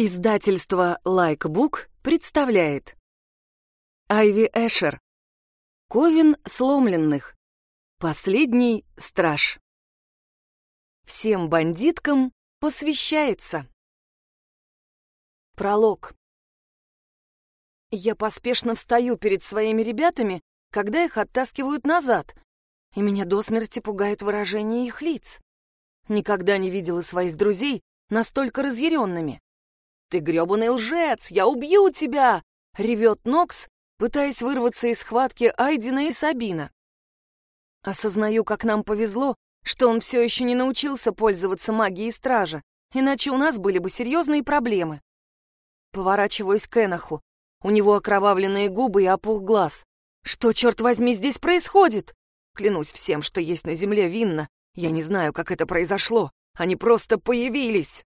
Издательство Лайкбук представляет. Айви Эшер. Ковен сломленных. Последний страж. Всем бандиткам посвящается. Пролог. Я поспешно встаю перед своими ребятами, когда их оттаскивают назад, и меня до смерти пугает выражение их лиц. Никогда не видела своих друзей настолько разъяренными. «Ты грёбаный лжец! Я убью тебя!» — ревет Нокс, пытаясь вырваться из схватки Айдина и Сабина. Осознаю, как нам повезло, что он все еще не научился пользоваться магией стража, иначе у нас были бы серьезные проблемы. Поворачиваюсь к Энаху. У него окровавленные губы и опух глаз. Что, черт возьми, здесь происходит? Клянусь всем, что есть на земле винно. Я не знаю, как это произошло. Они просто появились.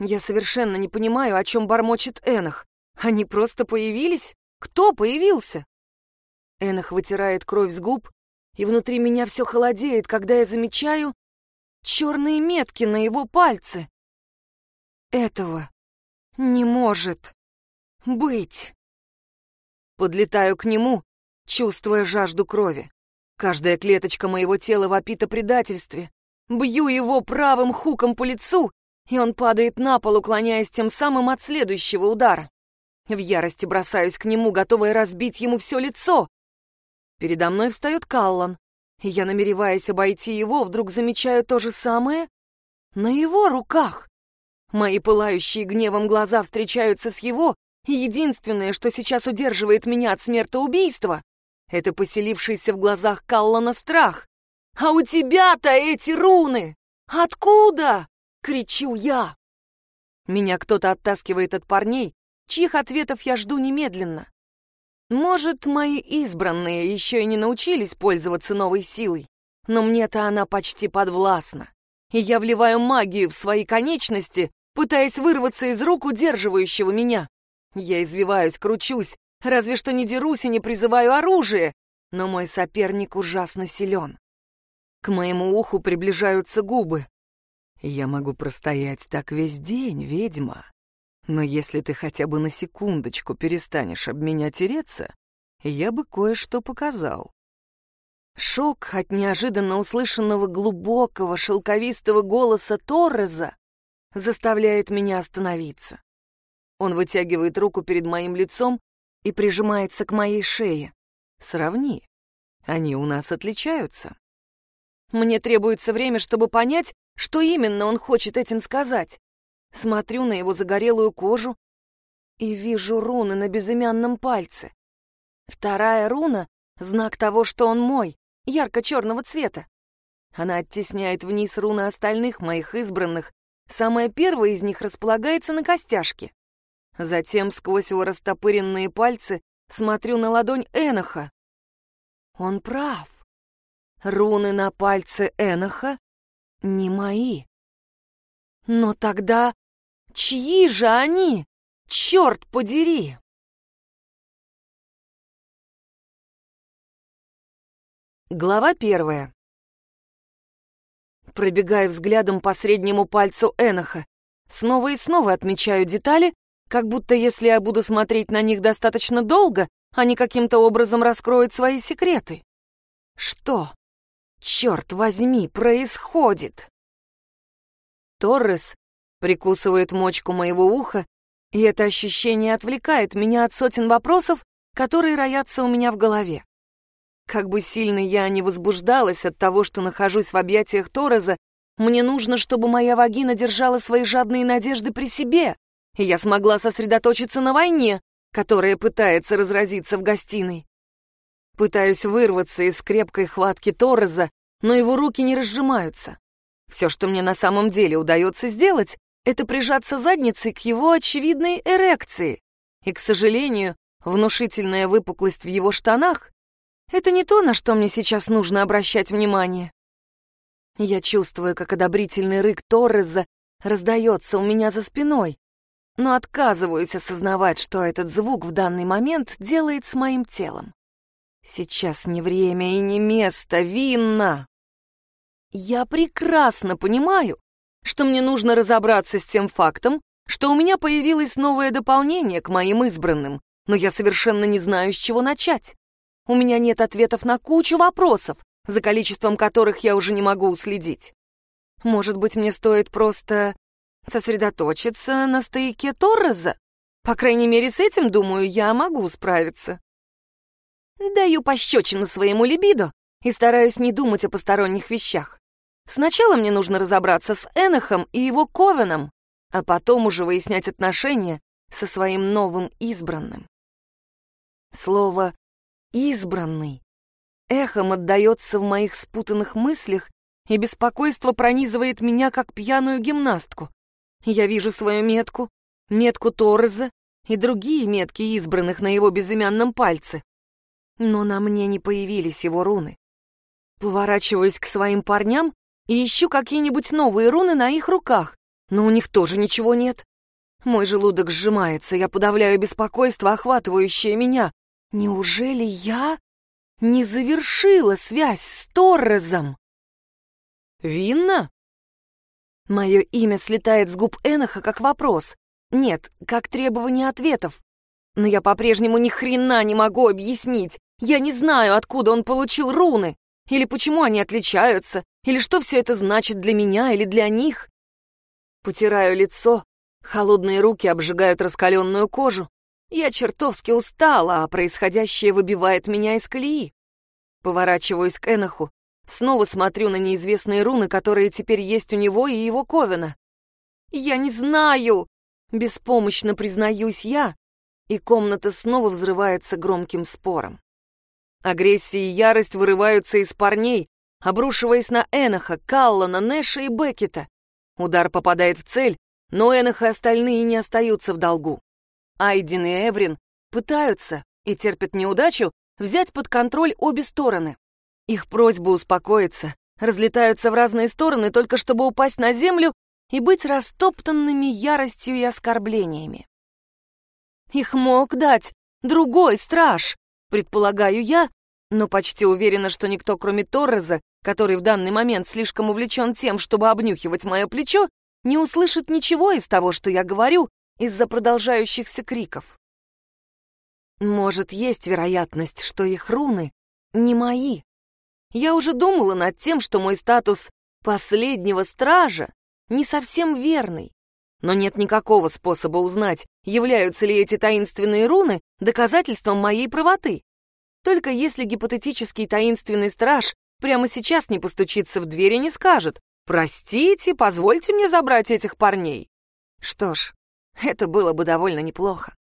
Я совершенно не понимаю, о чем бормочет Энах. Они просто появились? Кто появился? Энах вытирает кровь с губ, и внутри меня все холодеет, когда я замечаю черные метки на его пальце. Этого не может быть. Подлетаю к нему, чувствуя жажду крови. Каждая клеточка моего тела вопит о предательстве. Бью его правым хуком по лицу, и он падает на пол, уклоняясь тем самым от следующего удара. В ярости бросаюсь к нему, готовая разбить ему все лицо. Передо мной встает Каллан, я, намереваясь обойти его, вдруг замечаю то же самое на его руках. Мои пылающие гневом глаза встречаются с его, и единственное, что сейчас удерживает меня от смертоубийства, это поселившийся в глазах Каллана страх. «А у тебя-то эти руны! Откуда?» — кричу я. Меня кто-то оттаскивает от парней, чьих ответов я жду немедленно. Может, мои избранные еще и не научились пользоваться новой силой, но мне-то она почти подвластна. И я вливаю магию в свои конечности, пытаясь вырваться из рук удерживающего меня. Я извиваюсь, кручусь, разве что не дерусь и не призываю оружие, но мой соперник ужасно силен. К моему уху приближаются губы. Я могу простоять так весь день, ведьма. Но если ты хотя бы на секундочку перестанешь об меня тереться, я бы кое-что показал. Шок от неожиданно услышанного глубокого шелковистого голоса Торреза заставляет меня остановиться. Он вытягивает руку перед моим лицом и прижимается к моей шее. Сравни. Они у нас отличаются. Мне требуется время, чтобы понять, что именно он хочет этим сказать? Смотрю на его загорелую кожу и вижу руны на безымянном пальце. Вторая руна — знак того, что он мой, ярко-черного цвета. Она оттесняет вниз руны остальных моих избранных. Самая первая из них располагается на костяшке. Затем сквозь его растопыренные пальцы смотрю на ладонь Эноха. Он прав. Руны на пальце Эноха не мои. Но тогда чьи же они? Черт подери! Глава первая. Пробегаю взглядом по среднему пальцу Эноха. Снова и снова отмечаю детали, как будто если я буду смотреть на них достаточно долго, они каким-то образом раскроют свои секреты. Что? Черт возьми, происходит? Торрес прикусывает мочку моего уха, и это ощущение отвлекает меня от сотен вопросов, которые роятся у меня в голове. Как бы сильно я не возбуждалась от того, что нахожусь в объятиях Торреза, мне нужно, чтобы моя вагина держала свои жадные надежды при себе, и я смогла сосредоточиться на войне, которая пытается разразиться в гостиной. Пытаюсь вырваться из крепкой хватки Торреза, но его руки не разжимаются. Все, что мне на самом деле удается сделать, это прижаться задницей к его очевидной эрекции. И, к сожалению, внушительная выпуклость в его штанах — это не то, на что мне сейчас нужно обращать внимание. Я чувствую, как одобрительный рык Торреза раздается у меня за спиной, но отказываюсь осознавать, что этот звук в данный момент делает с моим телом. Сейчас не время и не место, Винна. Я прекрасно понимаю, что мне нужно разобраться с тем фактом, что у меня появилось новое дополнение к моим избранным, но я совершенно не знаю, с чего начать. У меня нет ответов на кучу вопросов, за количеством которых я уже не могу уследить. Может быть, мне стоит просто сосредоточиться на стояке Торреза? По крайней мере, с этим, думаю, я могу справиться. Даю пощечину своему либидо и стараюсь не думать о посторонних вещах. Сначала мне нужно разобраться с Энохом и его Ковеном, а потом уже выяснять отношения со своим новым избранным. Слово «избранный» эхом отдается в моих спутанных мыслях, и беспокойство пронизывает меня, как пьяную гимнастку. Я вижу свою метку, метку Торреза и другие метки избранных на его безымянном пальце. Но на мне не появились его руны. Поворачиваюсь к своим парням и ищу какие-нибудь новые руны на их руках, но у них тоже ничего нет. Мой желудок сжимается, я подавляю беспокойство, охватывающее меня. Неужели я не завершила связь с Торрезом? Винна? Мое имя слетает с губ Эноха как вопрос. Нет, как требование ответов. Но я по-прежнему ни хрена не могу объяснить. Я не знаю, откуда он получил руны, или почему они отличаются, или что все это значит для меня или для них. Потираю лицо, холодные руки обжигают раскаленную кожу. Я чертовски устала, а происходящее выбивает меня из колеи. Поворачиваюсь к Эноху, снова смотрю на неизвестные руны, которые теперь есть у него и его Ковена. «Я не знаю!» — беспомощно признаюсь я, и комната снова взрывается громким спором. Агрессия и ярость вырываются из парней, обрушиваясь на Эноха, Каллана, Нэша и Беккета. Удар попадает в цель, но Энох и остальные не остаются в долгу. Айдин и Эврин пытаются и терпят неудачу взять под контроль обе стороны. Их просьбы успокоиться разлетаются в разные стороны, только чтобы упасть на землю и быть растоптанными яростью и оскорблениями. Их мог дать другой страж, предполагаю я, но почти уверена, что никто, кроме Торреза, который в данный момент слишком увлечен тем, чтобы обнюхивать мое плечо, не услышит ничего из того, что я говорю, из-за продолжающихся криков. Может, есть вероятность, что их руны не мои. Я уже думала над тем, что мой статус последнего стража не совсем верный. Но нет никакого способа узнать, являются ли эти таинственные руны доказательством моей правоты. Только если гипотетический таинственный страж прямо сейчас не постучится в дверь и не скажет «Простите, позвольте мне забрать этих парней». Что ж, это было бы довольно неплохо.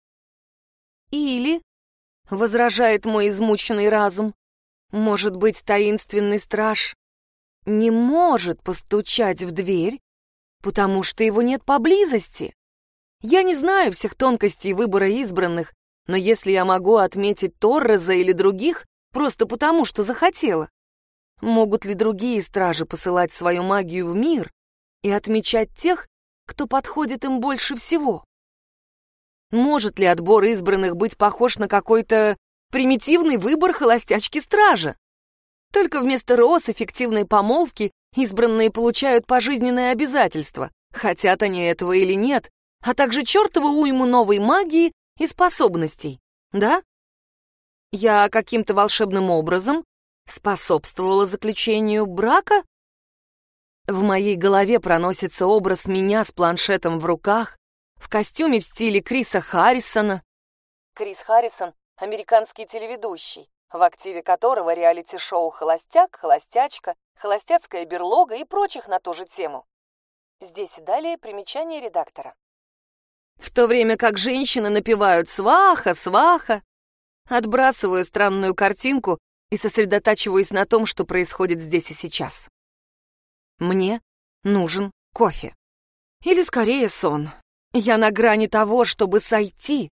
Или, — возражает мой измученный разум, — может быть, таинственный страж не может постучать в дверь, потому что его нет поблизости? Я не знаю всех тонкостей выбора избранных, но если я могу отметить Торреза или других, просто потому, что захотела, могут ли другие стражи посылать свою магию в мир и отмечать тех, кто подходит им больше всего? Может ли отбор избранных быть похож на какой-то примитивный выбор холостячки-стража? Только вместо роз эффективной помолвки избранные получают пожизненные обязательства, хотят они этого или нет, а также чертову уйму новой магии и способностей, да? Я каким-то волшебным образом способствовала заключению брака? В моей голове проносится образ меня с планшетом в руках, в костюме в стиле Криса Харрисона. Крис Харрисон — американский телеведущий, в активе которого реалити-шоу «Холостяк», «Холостячка», «Холостяцкая берлога» и прочих на ту же тему. Здесь и далее примечание редактора в то время как женщины напевают «сваха, сваха». Отбрасываю странную картинку и сосредотачиваюсь на том, что происходит здесь и сейчас. Мне нужен кофе. Или скорее сон. Я на грани того, чтобы сойти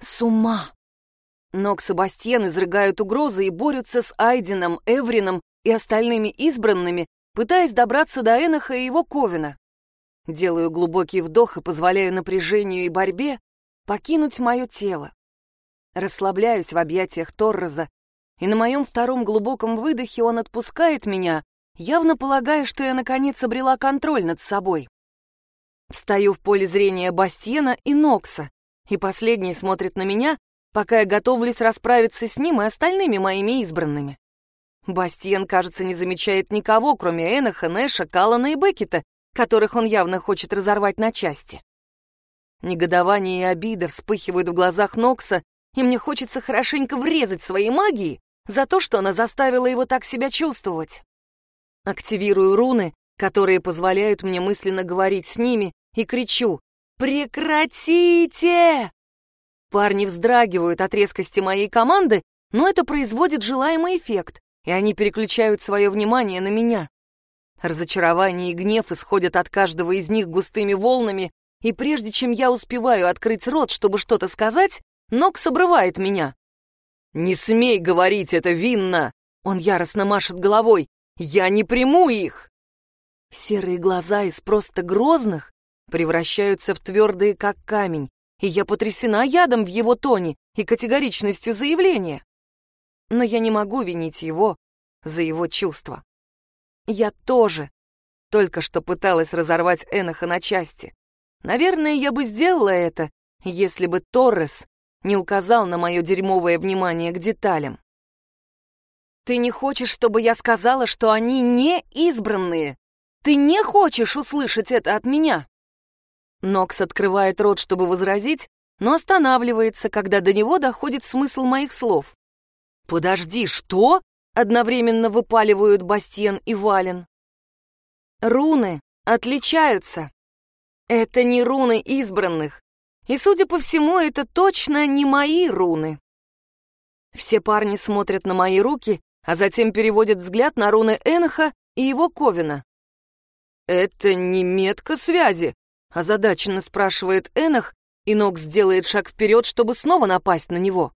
с ума. Нокс и Бастьен изрыгают угрозы и борются с Айденом, Эврином и остальными избранными, пытаясь добраться до Эноха и его Ковина. Делаю глубокий вдох и позволяю напряжению и борьбе покинуть мое тело. Расслабляюсь в объятиях Торроза, и на моем втором глубоком выдохе он отпускает меня, явно полагая, что я наконец обрела контроль над собой. Встаю в поле зрения Бастиена и Нокса, и последний смотрит на меня, пока я готовлюсь расправиться с ним и остальными моими избранными. Бастиен, кажется, не замечает никого, кроме Эноха, Нэша, Каллана и Беккета, которых он явно хочет разорвать на части. Негодование и обида вспыхивают в глазах Нокса, и мне хочется хорошенько врезать своей магией за то, что она заставила его так себя чувствовать. Активирую руны, которые позволяют мне мысленно говорить с ними, и кричу «Прекратите!». Парни вздрагивают от резкости моей команды, но это производит желаемый эффект, и они переключают свое внимание на меня. Разочарование и гнев исходят от каждого из них густыми волнами, и прежде чем я успеваю открыть рот, чтобы что-то сказать, Нокс обрывает меня. «Не смей говорить это, Винна!» Он яростно машет головой. «Я не приму их!» Серые глаза из просто грозных превращаются в твердые, как камень, и я потрясена ядом в его тоне и категоричностью заявления. Но я не могу винить его за его чувства. Я тоже только что пыталась разорвать Эноха на части. Наверное, я бы сделала это, если бы Торрес не указал на мое дерьмовое внимание к деталям. Ты не хочешь, чтобы я сказала, что они не избранные? Ты не хочешь услышать это от меня? Нокс открывает рот, чтобы возразить, но останавливается, когда до него доходит смысл моих слов. «Подожди, что?» — одновременно выпаливают Бастиен и Вален. «Руны отличаются. Это не руны избранных. И, судя по всему, это точно не мои руны. Все парни смотрят на мои руки, а затем переводят взгляд на руны Эноха и его Ковина. «Это не метка связи», — озадаченно спрашивает Энох, и Нокс делает шаг вперед, чтобы снова напасть на него.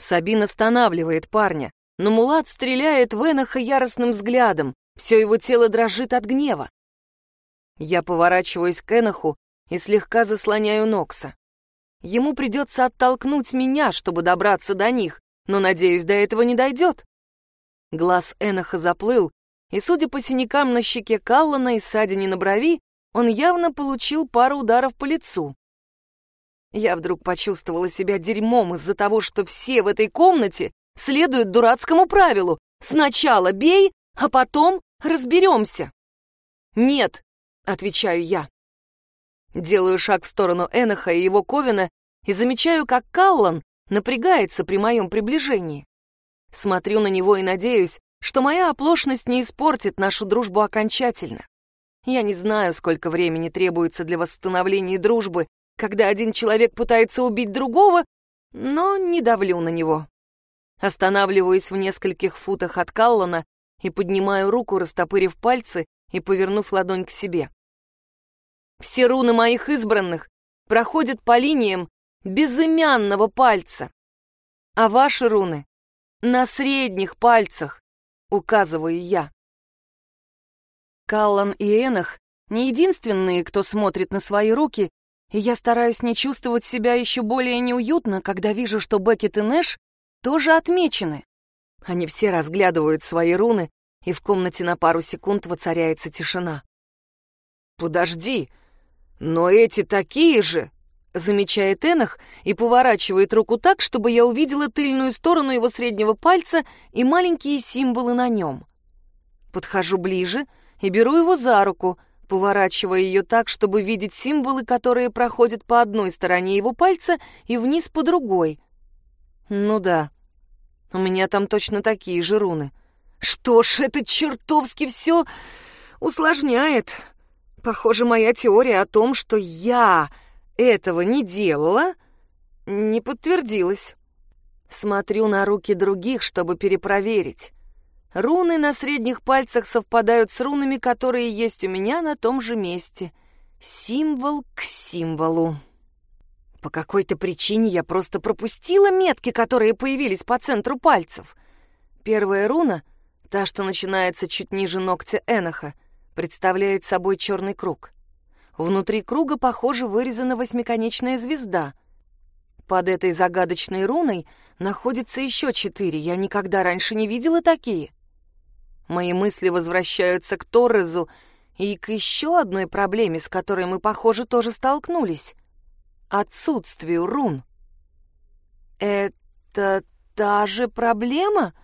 Сабин останавливает парня, но Мулат стреляет в Эноха яростным взглядом, все его тело дрожит от гнева. Я поворачиваюсь к Эноху и слегка заслоняю Нокса. Ему придется оттолкнуть меня, чтобы добраться до них, но, надеюсь, до этого не дойдет. Глаз Эноха заплыл, и, судя по синякам на щеке Каллана и ссадине на брови, он явно получил пару ударов по лицу. Я вдруг почувствовала себя дерьмом из-за того, что все в этой комнате следуют дурацкому правилу «сначала бей, а потом разберемся». «Нет», — отвечаю я. Делаю шаг в сторону Эноха и его Ковина и замечаю, как Каллан напрягается при моем приближении. Смотрю на него и надеюсь, что моя оплошность не испортит нашу дружбу окончательно. Я не знаю, сколько времени требуется для восстановления дружбы, когда один человек пытается убить другого, но не давлю на него. Останавливаюсь в нескольких футах от Каллана и поднимаю руку, растопырив пальцы и повернув ладонь к себе. Все руны моих избранных проходят по линиям безымянного пальца, а ваши руны — на средних пальцах, указываю я. Каллан и Энах не единственные, кто смотрит на свои руки, и я стараюсь не чувствовать себя еще более неуютно, когда вижу, что Беккет и Нэш тоже отмечены. Они все разглядывают свои руны, и в комнате на пару секунд воцаряется тишина. «Подожди, «Но эти такие же!» — замечает Энах и поворачивает руку так, чтобы я увидела тыльную сторону его среднего пальца и маленькие символы на нем. Подхожу ближе и беру его за руку, поворачивая ее так, чтобы видеть символы, которые проходят по одной стороне его пальца и вниз по другой. Ну да, у меня там точно такие же руны. Что ж, это чертовски все усложняет. Похоже, моя теория о том, что я этого не делала, не подтвердилась. Смотрю на руки других, чтобы перепроверить. Руны на средних пальцах совпадают с рунами, которые есть у меня на том же месте. Символ к символу. По какой-то причине я просто пропустила метки, которые появились по центру пальцев. Первая руна, та, что начинается чуть ниже ногтя Эноха, представляет собой черный круг. Внутри круга, похоже, вырезана восьмиконечная звезда. Под этой загадочной руной находится еще четыре, я никогда раньше не видела такие. Мои мысли возвращаются к Торрезу, и к еще одной проблеме, с которой мы, похоже, тоже столкнулись — отсутствию рун. Это та же проблема?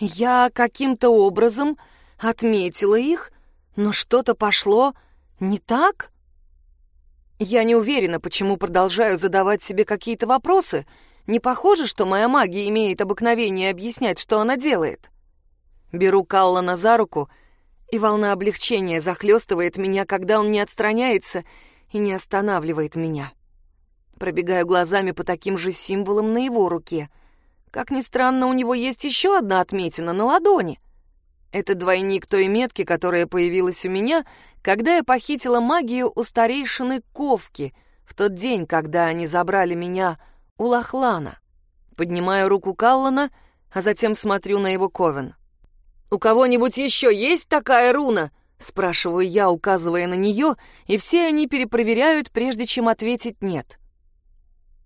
Я каким-то образом отметила их, но что-то пошло не так? Я не уверена, почему продолжаю задавать себе какие-то вопросы. Не похоже, что моя магия имеет обыкновение объяснять, что она делает. Беру Каллана за руку, и волна облегчения захлестывает меня, когда он не отстраняется и не останавливает меня. Пробегаю глазами по таким же символам на его руке. Как ни странно, у него есть еще одна отметина на ладони. Это двойник той метки, которая появилась у меня, когда я похитила магию у старейшины Ковки в тот день, когда они забрали меня у Лохлана. Поднимаю руку Каллана, а затем смотрю на его ковен. «У кого-нибудь еще есть такая руна?» — спрашиваю я, указывая на нее, и все они перепроверяют, прежде чем ответить «нет».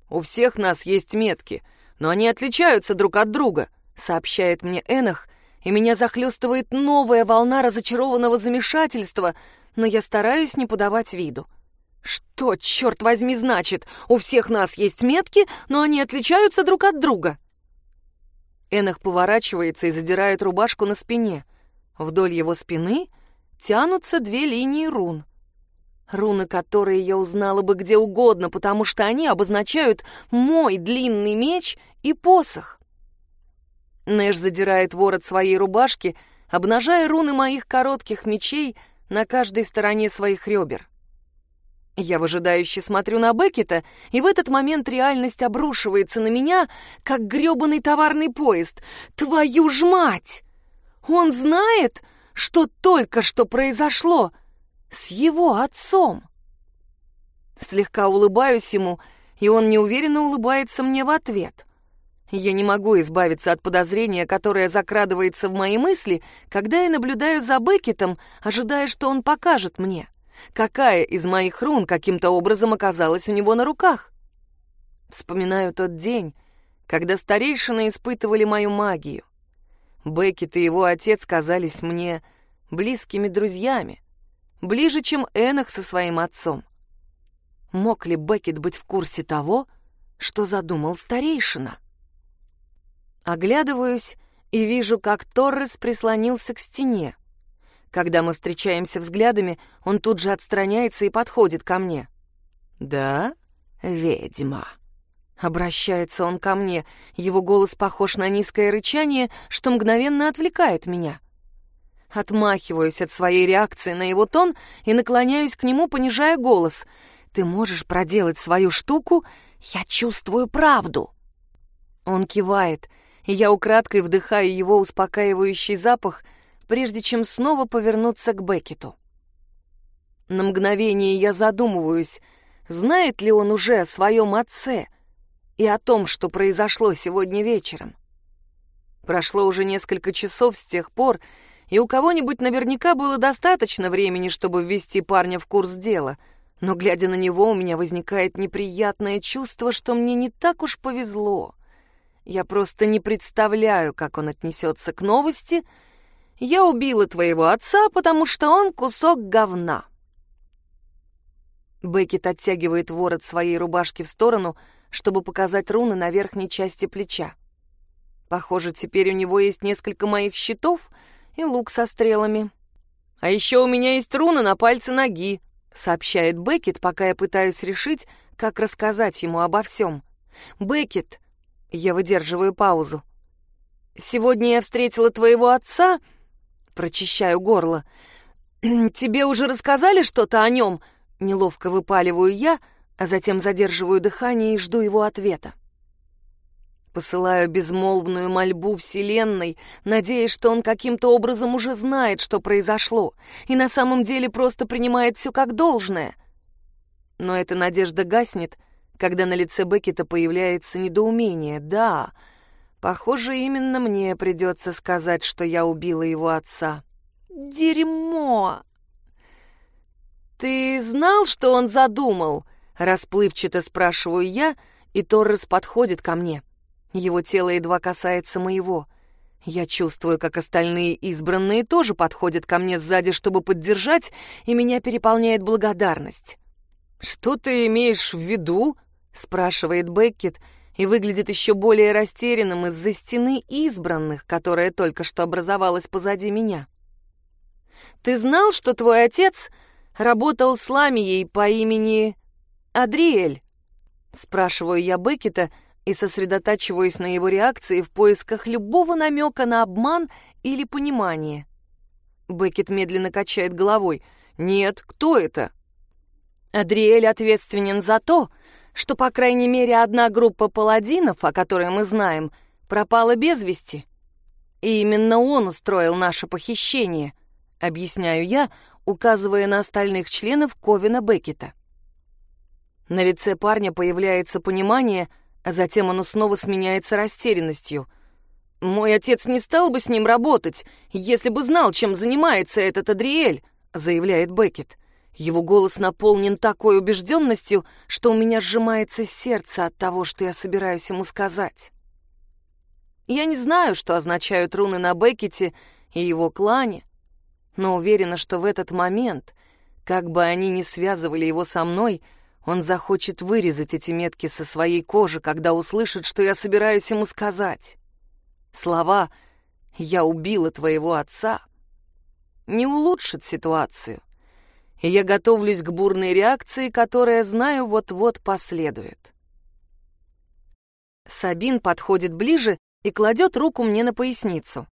«У всех нас есть метки, но они отличаются друг от друга», — сообщает мне Энах, и меня захлестывает новая волна разочарованного замешательства, но я стараюсь не подавать виду. Что, черт возьми, значит, у всех нас есть метки, но они отличаются друг от друга? Энах поворачивается и задирает рубашку на спине. Вдоль его спины тянутся две линии рун. Руны, которые я узнала бы где угодно, потому что они обозначают мой длинный меч и посох. Нэш задирает ворот своей рубашки, обнажая руны моих коротких мечей на каждой стороне своих ребер. Я выжидающе смотрю на Беккета, и в этот момент реальность обрушивается на меня, как грёбаный товарный поезд. Твою ж мать! Он знает, что только что произошло с его отцом. Слегка улыбаюсь ему, и он неуверенно улыбается мне в ответ. Я не могу избавиться от подозрения, которое закрадывается в мои мысли, когда я наблюдаю за Беккетом, ожидая, что он покажет мне — какая из моих рун каким-то образом оказалась у него на руках. Вспоминаю тот день, когда старейшины испытывали мою магию. Беккет и его отец казались мне близкими друзьями, ближе, чем Энах со своим отцом. Мог ли Беккет быть в курсе того, что задумал старейшина? Оглядываюсь и вижу, как Торрес прислонился к стене. Когда мы встречаемся взглядами, он тут же отстраняется и подходит ко мне. «Да, ведьма». Обращается он ко мне, его голос похож на низкое рычание, что мгновенно отвлекает меня. Отмахиваюсь от своей реакции на его тон и наклоняюсь к нему, понижая голос. «Ты можешь проделать свою штуку? Я чувствую правду!» Он кивает, и я украдкой вдыхаю его успокаивающий запах — прежде чем снова повернуться к Беккету. На мгновение я задумываюсь, знает ли он уже о своем отце и о том, что произошло сегодня вечером. Прошло уже несколько часов с тех пор, и у кого-нибудь наверняка было достаточно времени, чтобы ввести парня в курс дела, но, глядя на него, у меня возникает неприятное чувство, что мне не так уж повезло. Я просто не представляю, как он отнесется к новости — я убила твоего отца, потому что он кусок говна. Беккет оттягивает ворот своей рубашки в сторону, чтобы показать руны на верхней части плеча. Похоже, теперь у него есть несколько моих щитов и лук со стрелами. «А еще у меня есть руны на пальце ноги», — сообщает Беккет, пока я пытаюсь решить, как рассказать ему обо всем. «Беккет», — я выдерживаю паузу, — «сегодня я встретила твоего отца», — Прочищаю горло. «Тебе уже рассказали что-то о нем?» Неловко выпаливаю я, а затем задерживаю дыхание и жду его ответа. Посылаю безмолвную мольбу Вселенной, надеясь, что он каким-то образом уже знает, что произошло, и на самом деле просто принимает все как должное. Но эта надежда гаснет, когда на лице Беккета появляется недоумение. Да, Похоже, именно мне придется сказать, что я убила его отца. Дерьмо! Ты знал, что он задумал? Расплывчато спрашиваю я, и Торрес подходит ко мне. Его тело едва касается моего. Я чувствую, как остальные избранные тоже подходят ко мне сзади, чтобы поддержать, и меня переполняет благодарность. «Что ты имеешь в виду?» — спрашивает Беккет и выглядит еще более растерянным из-за стены избранных, которая только что образовалась позади меня. «Ты знал, что твой отец работал с Ламией по имени Адриэль?» Спрашиваю я Беккета и сосредотачиваюсь на его реакции в поисках любого намека на обман или понимание. Беккет медленно качает головой. «Нет, кто это?» Адриэль ответственен за то, что, по крайней мере, одна группа паладинов, о которой мы знаем, пропала без вести. И именно он устроил наше похищение, объясняю я, указывая на остальных членов Ковина Беккета. На лице парня появляется понимание, а затем оно снова сменяется растерянностью. «Мой отец не стал бы с ним работать, если бы знал, чем занимается этот Адриэль», — заявляет Беккет. Его голос наполнен такой убежденностью, что у меня сжимается сердце от того, что я собираюсь ему сказать. Я не знаю, что означают руны на Беккете и его клане, но уверена, что в этот момент, как бы они ни связывали его со мной, — он захочет вырезать эти метки со своей кожи, когда услышит, что я собираюсь ему сказать. Слова «я убила твоего отца» не улучшат ситуацию, и я готовлюсь к бурной реакции, которая, знаю, вот-вот последует. Сабин подходит ближе и кладет руку мне на поясницу.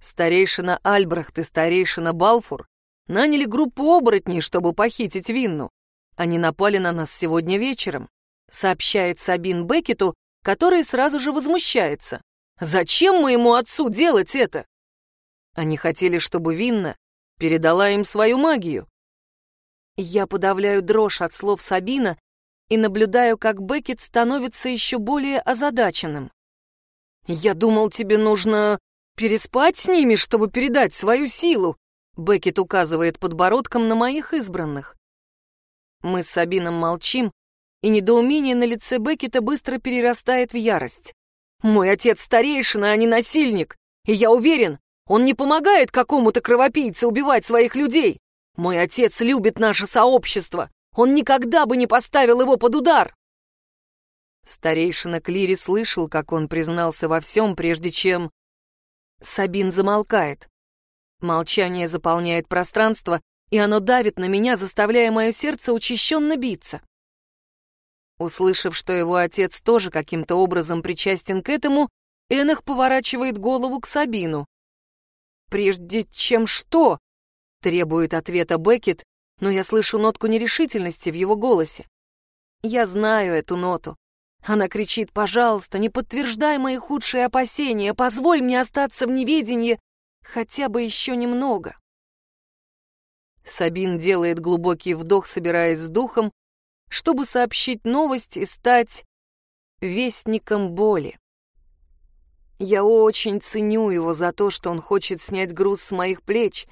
Старейшина Альбрехт и старейшина Балфур наняли группу оборотней, чтобы похитить Винну. Они напали на нас сегодня вечером», — сообщает Сабин Беккету, который сразу же возмущается. «Зачем моему отцу делать это?» Они хотели, чтобы Винна передала им свою магию. Я подавляю дрожь от слов Сабина и наблюдаю, как Беккет становится еще более озадаченным. «Я думал, тебе нужно переспать с ними, чтобы передать свою силу», Беккет указывает подбородком на моих избранных. Мы с Сабином молчим, и недоумение на лице Беккета быстро перерастает в ярость. «Мой отец старейшина, а не насильник, и я уверен, он не помогает какому-то кровопийце убивать своих людей. Мой отец любит наше сообщество, он никогда бы не поставил его под удар!» Старейшина Клири слышал, как он признался во всем, прежде чем... Сабин замолкает. Молчание заполняет пространство, и оно давит на меня, заставляя мое сердце учащенно биться. Услышав, что его отец тоже каким-то образом причастен к этому, Энах поворачивает голову к Сабину. «Прежде чем что?» — требует ответа Беккет, но я слышу нотку нерешительности в его голосе. Я знаю эту ноту. Она кричит, «Пожалуйста, не подтверждай мои худшие опасения, позволь мне остаться в неведении хотя бы еще немного». Сабин делает глубокий вдох, собираясь с духом, чтобы сообщить новость и стать вестником боли. Я очень ценю его за то, что он хочет снять груз с моих плеч,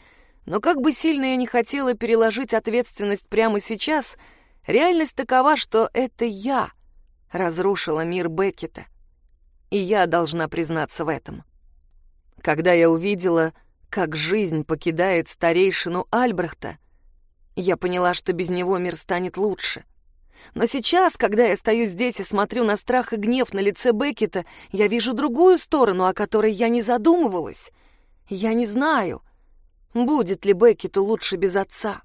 но как бы сильно я не хотела переложить ответственность прямо сейчас, реальность такова, что это я разрушила мир Беккета. И я должна признаться в этом. Когда я увидела как жизнь покидает старейшину Альбрехта, я поняла, что без него мир станет лучше. Но сейчас, когда я стою здесь и смотрю на страх и гнев на лице Беккета, я вижу другую сторону, о которой я не задумывалась. Я не знаю, будет ли Беккету лучше без отца.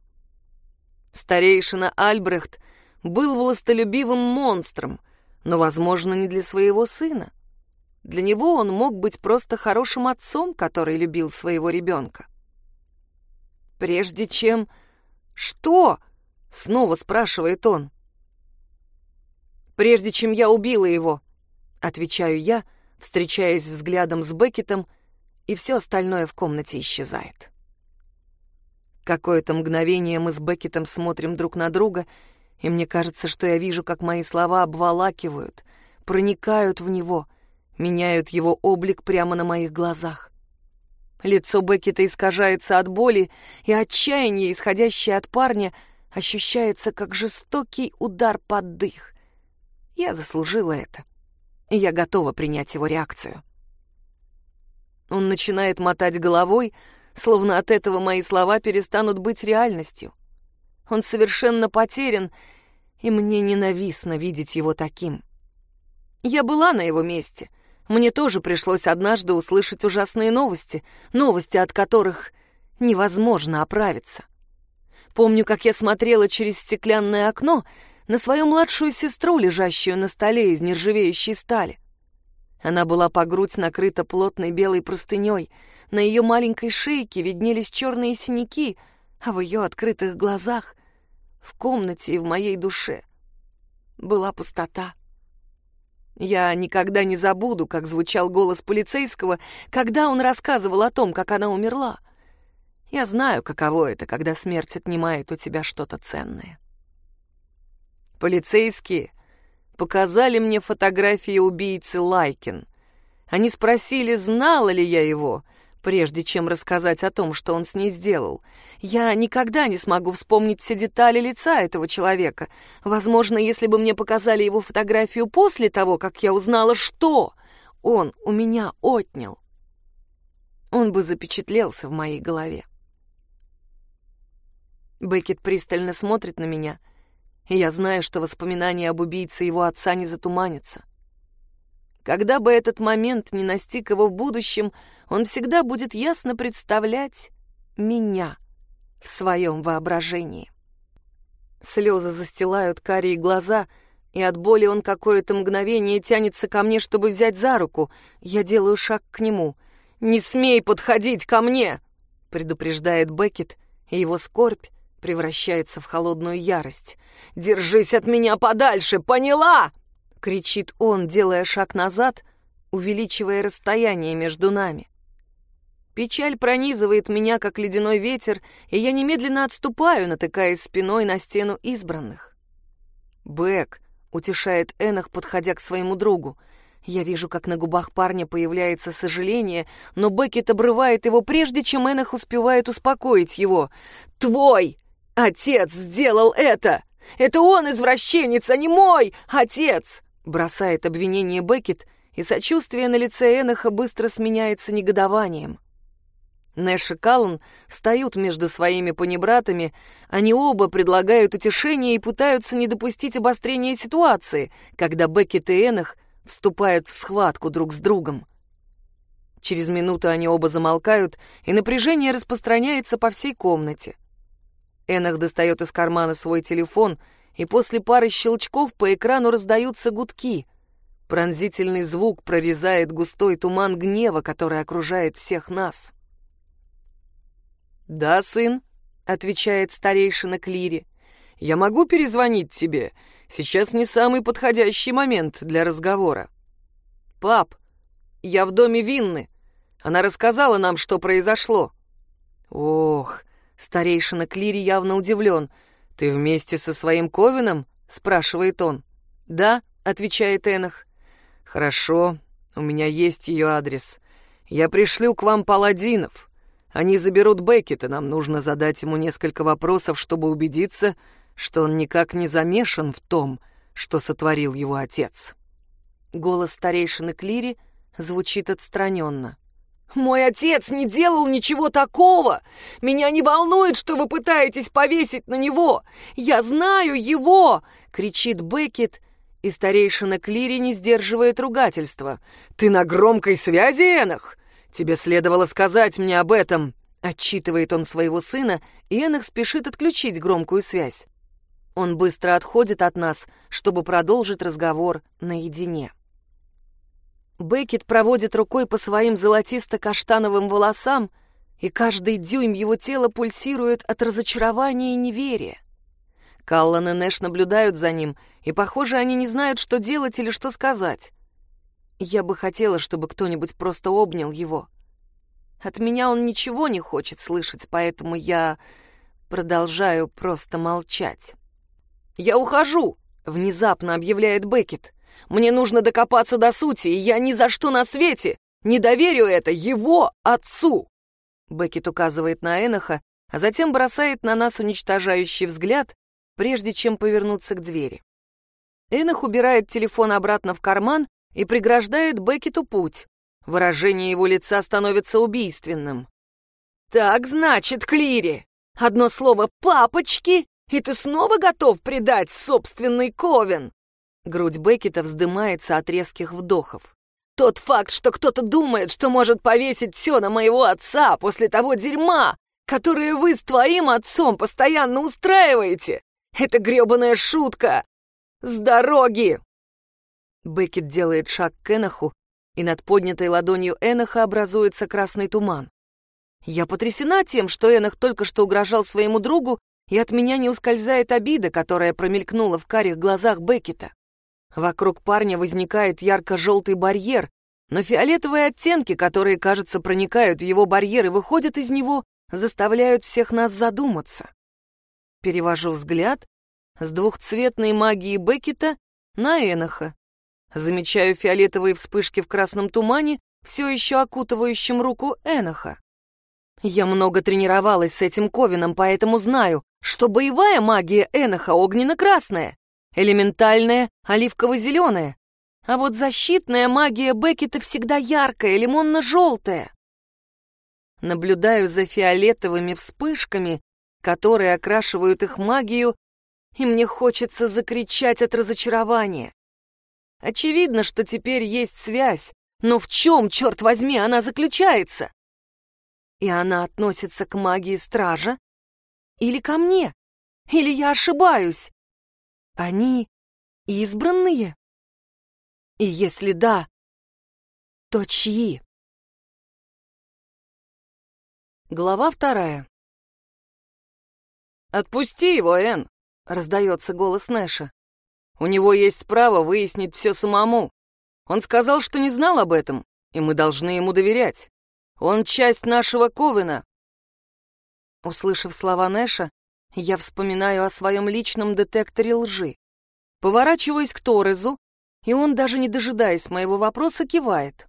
Старейшина Альбрехт был властолюбивым монстром, но, возможно, не для своего сына. Для него он мог быть просто хорошим отцом, который любил своего ребенка. «Прежде чем...» «Что?» — снова спрашивает он. «Прежде чем я убила его», — отвечаю я, встречаясь взглядом с Беккетом, и все остальное в комнате исчезает. Какое-то мгновение мы с Беккетом смотрим друг на друга, и мне кажется, что я вижу, как мои слова обволакивают, проникают в него — меняют его облик прямо на моих глазах. Лицо Беккета искажается от боли, и отчаяние, исходящее от парня, ощущается как жестокий удар под дых. Я заслужила это, и я готова принять его реакцию. Он начинает мотать головой, словно от этого мои слова перестанут быть реальностью. Он совершенно потерян, и мне ненавистно видеть его таким. Я была на его месте. Мне тоже пришлось однажды услышать ужасные новости, новости, от которых невозможно оправиться. Помню, как я смотрела через стеклянное окно на свою младшую сестру, лежащую на столе из нержавеющей стали. Она была по грудь накрыта плотной белой простыней, на ее маленькой шейке виднелись черные синяки, а в ее открытых глазах, в комнате и в моей душе, была пустота. Я никогда не забуду, как звучал голос полицейского, когда он рассказывал о том, как она умерла. Я знаю, каково это, когда смерть отнимает у тебя что-то ценное. Полицейские показали мне фотографии убийцы Лайкин. Они спросили, знала ли я его, прежде чем рассказать о том, что он с ней сделал. Я никогда не смогу вспомнить все детали лица этого человека. Возможно, если бы мне показали его фотографию после того, как я узнала, что он у меня отнял, он бы запечатлелся в моей голове. Беккет пристально смотрит на меня, и я знаю, что воспоминания об убийце его отца не затуманятся. Когда бы этот момент не настиг его в будущем, он всегда будет ясно представлять меня в своем воображении. Слезы застилают карие глаза, и от боли он какое-то мгновение тянется ко мне, чтобы взять за руку. Я делаю шаг к нему. «Не смей подходить ко мне!» — предупреждает Беккет, и его скорбь превращается в холодную ярость. «Держись от меня подальше, поняла?» — кричит он, делая шаг назад, увеличивая расстояние между нами. Печаль пронизывает меня, как ледяной ветер, и я немедленно отступаю, натыкаясь спиной на стену избранных. «Бэк», — утешает Энах, подходя к своему другу. Я вижу, как на губах парня появляется сожаление, но Беккет обрывает его, прежде чем Энах успевает успокоить его. «Твой отец сделал это! Это он извращенец, а не мой отец!» Бросает обвинение Беккет, и сочувствие на лице Эноха быстро сменяется негодованием. Нэш и Каллан встают между своими понебратами, они оба предлагают утешение и пытаются не допустить обострения ситуации, когда Беккет и Энах вступают в схватку друг с другом. Через минуту они оба замолкают, и напряжение распространяется по всей комнате. Энах достает из кармана свой телефон — и после пары щелчков по экрану раздаются гудки. Пронзительный звук прорезает густой туман гнева, который окружает всех нас. «Да, сын», — отвечает старейшина Клири, — «я могу перезвонить тебе. Сейчас не самый подходящий момент для разговора». «Пап, я в доме Винны. Она рассказала нам, что произошло». «Ох», — старейшина Клири явно удивлен, — «Ты вместе со своим Ковином?» — спрашивает он. «Да», — отвечает Энах. «Хорошо, у меня есть ее адрес. Я пришлю к вам паладинов. Они заберут Беккета, нам нужно задать ему несколько вопросов, чтобы убедиться, что он никак не замешан в том, что сотворил его отец». Голос старейшины Клири звучит отстраненно. «Мой отец не делал ничего такого! Меня не волнует, что вы пытаетесь повесить на него! Я знаю его!» — кричит Беккет, и старейшина Клири не сдерживает ругательства. «Ты на громкой связи, Энах? Тебе следовало сказать мне об этом!» Отчитывает он своего сына, и Энах спешит отключить громкую связь. Он быстро отходит от нас, чтобы продолжить разговор наедине. Беккет проводит рукой по своим золотисто-каштановым волосам, и каждый дюйм его тела пульсирует от разочарования и неверия. Каллан и Нэш наблюдают за ним, и, похоже, они не знают, что делать или что сказать. Я бы хотела, чтобы кто-нибудь просто обнял его. От меня он ничего не хочет слышать, поэтому я продолжаю просто молчать. «Я ухожу!» — внезапно объявляет Беккет. Мне нужно докопаться до сути, и я ни за что на свете не доверю это его отцу!» Беккет указывает на Эноха, а затем бросает на нас уничтожающий взгляд, прежде чем повернуться к двери. Энох убирает телефон обратно в карман и преграждает Беккету путь. Выражение его лица становится убийственным. «Так значит, Клири, одно слово «папочки», и ты снова готов предать собственный Ковен?» Грудь Беккета вздымается от резких вдохов. «Тот факт, что кто-то думает, что может повесить все на моего отца после того дерьма, которое вы с твоим отцом постоянно устраиваете, это гребаная шутка! С дороги!» Беккет делает шаг к Эноху, и над поднятой ладонью Эноха образуется красный туман. Я потрясена тем, что Энох только что угрожал своему другу, и от меня не ускользает обида, которая промелькнула в карих глазах Беккета. Вокруг парня возникает ярко-желтый барьер, но фиолетовые оттенки, которые, кажется, проникают в его барьер и выходят из него, заставляют всех нас задуматься. Перевожу взгляд с двухцветной магии Беккета на Эноха. Замечаю фиолетовые вспышки в красном тумане, все еще окутывающем руку Эноха. Я много тренировалась с этим Ковином, поэтому знаю, что боевая магия Эноха огненно-красная, элементальная оливково-зеленая, а вот защитная магия Беккета всегда яркая, лимонно-желтая. Наблюдаю за фиолетовыми вспышками, которые окрашивают их магию, и мне хочется закричать от разочарования. Очевидно, что теперь есть связь, но в чем, черт возьми, она заключается? И она относится к магии стража? Или ко мне? Или я ошибаюсь? Они избранные? И если да, то чьи? Глава вторая. «Отпусти его, Энн!» — раздается голос Нэша. «У него есть право выяснить все самому. Он сказал, что не знал об этом, и мы должны ему доверять. Он часть нашего Ковена». Услышав слова Нэша, я вспоминаю о своем личном детекторе лжи. Поворачиваюсь к Торезу, и он, даже не дожидаясь моего вопроса, кивает.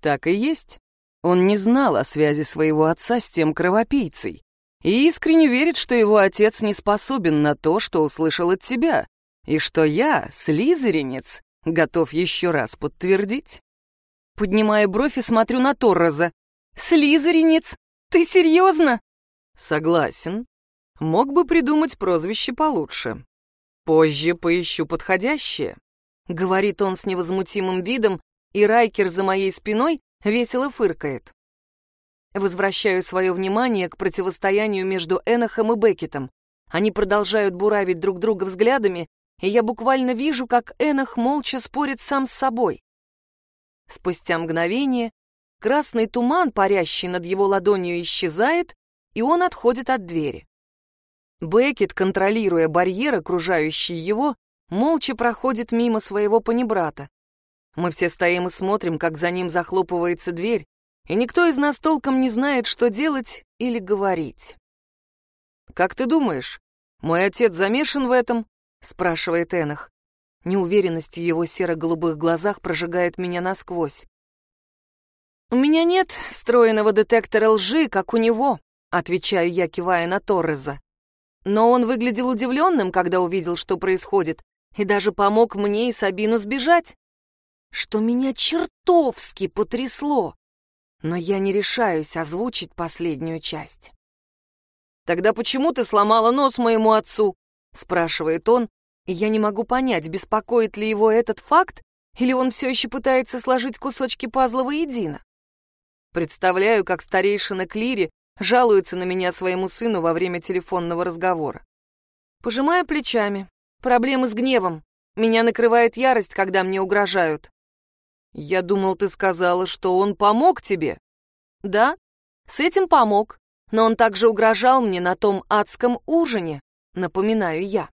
Так и есть. Он не знал о связи своего отца с тем кровопийцей и искренне верит, что его отец не способен на то, что услышал от тебя, и что я, слизеринец, готов еще раз подтвердить. Поднимаю бровь и смотрю на Торроза. «Слизеринец? Ты серьезно?» «Согласен. Мог бы придумать прозвище получше. Позже поищу подходящее», — говорит он с невозмутимым видом, и Райкер за моей спиной весело фыркает. Возвращаю свое внимание к противостоянию между Энохом и Беккетом. Они продолжают буравить друг друга взглядами, и я буквально вижу, как Энох молча спорит сам с собой. Спустя мгновение красный туман, парящий над его ладонью, исчезает, и он отходит от двери. Беккет, контролируя барьер, окружающий его, молча проходит мимо своего панибрата. Мы все стоим и смотрим, как за ним захлопывается дверь, и никто из нас толком не знает, что делать или говорить. «Как ты думаешь, мой отец замешан в этом?» — спрашивает Энах. Неуверенность в его серо-голубых глазах прожигает меня насквозь. «У меня нет встроенного детектора лжи, как у него», — отвечаю я, кивая на Торреза. Но он выглядел удивленным, когда увидел, что происходит, и даже помог мне и Сабину сбежать. Что меня чертовски потрясло. Но я не решаюсь озвучить последнюю часть. «Тогда почему ты сломала нос моему отцу?» — спрашивает он, и я не могу понять, беспокоит ли его этот факт, или он все еще пытается сложить кусочки пазла воедино. Представляю, как старейшина Клири жалуется на меня своему сыну во время телефонного разговора. Пожимая плечами. Проблемы с гневом. Меня накрывает ярость, когда мне угрожают. Я думал, ты сказала, что он помог тебе. Да, с этим помог, но он также угрожал мне на том адском ужине, напоминаю я.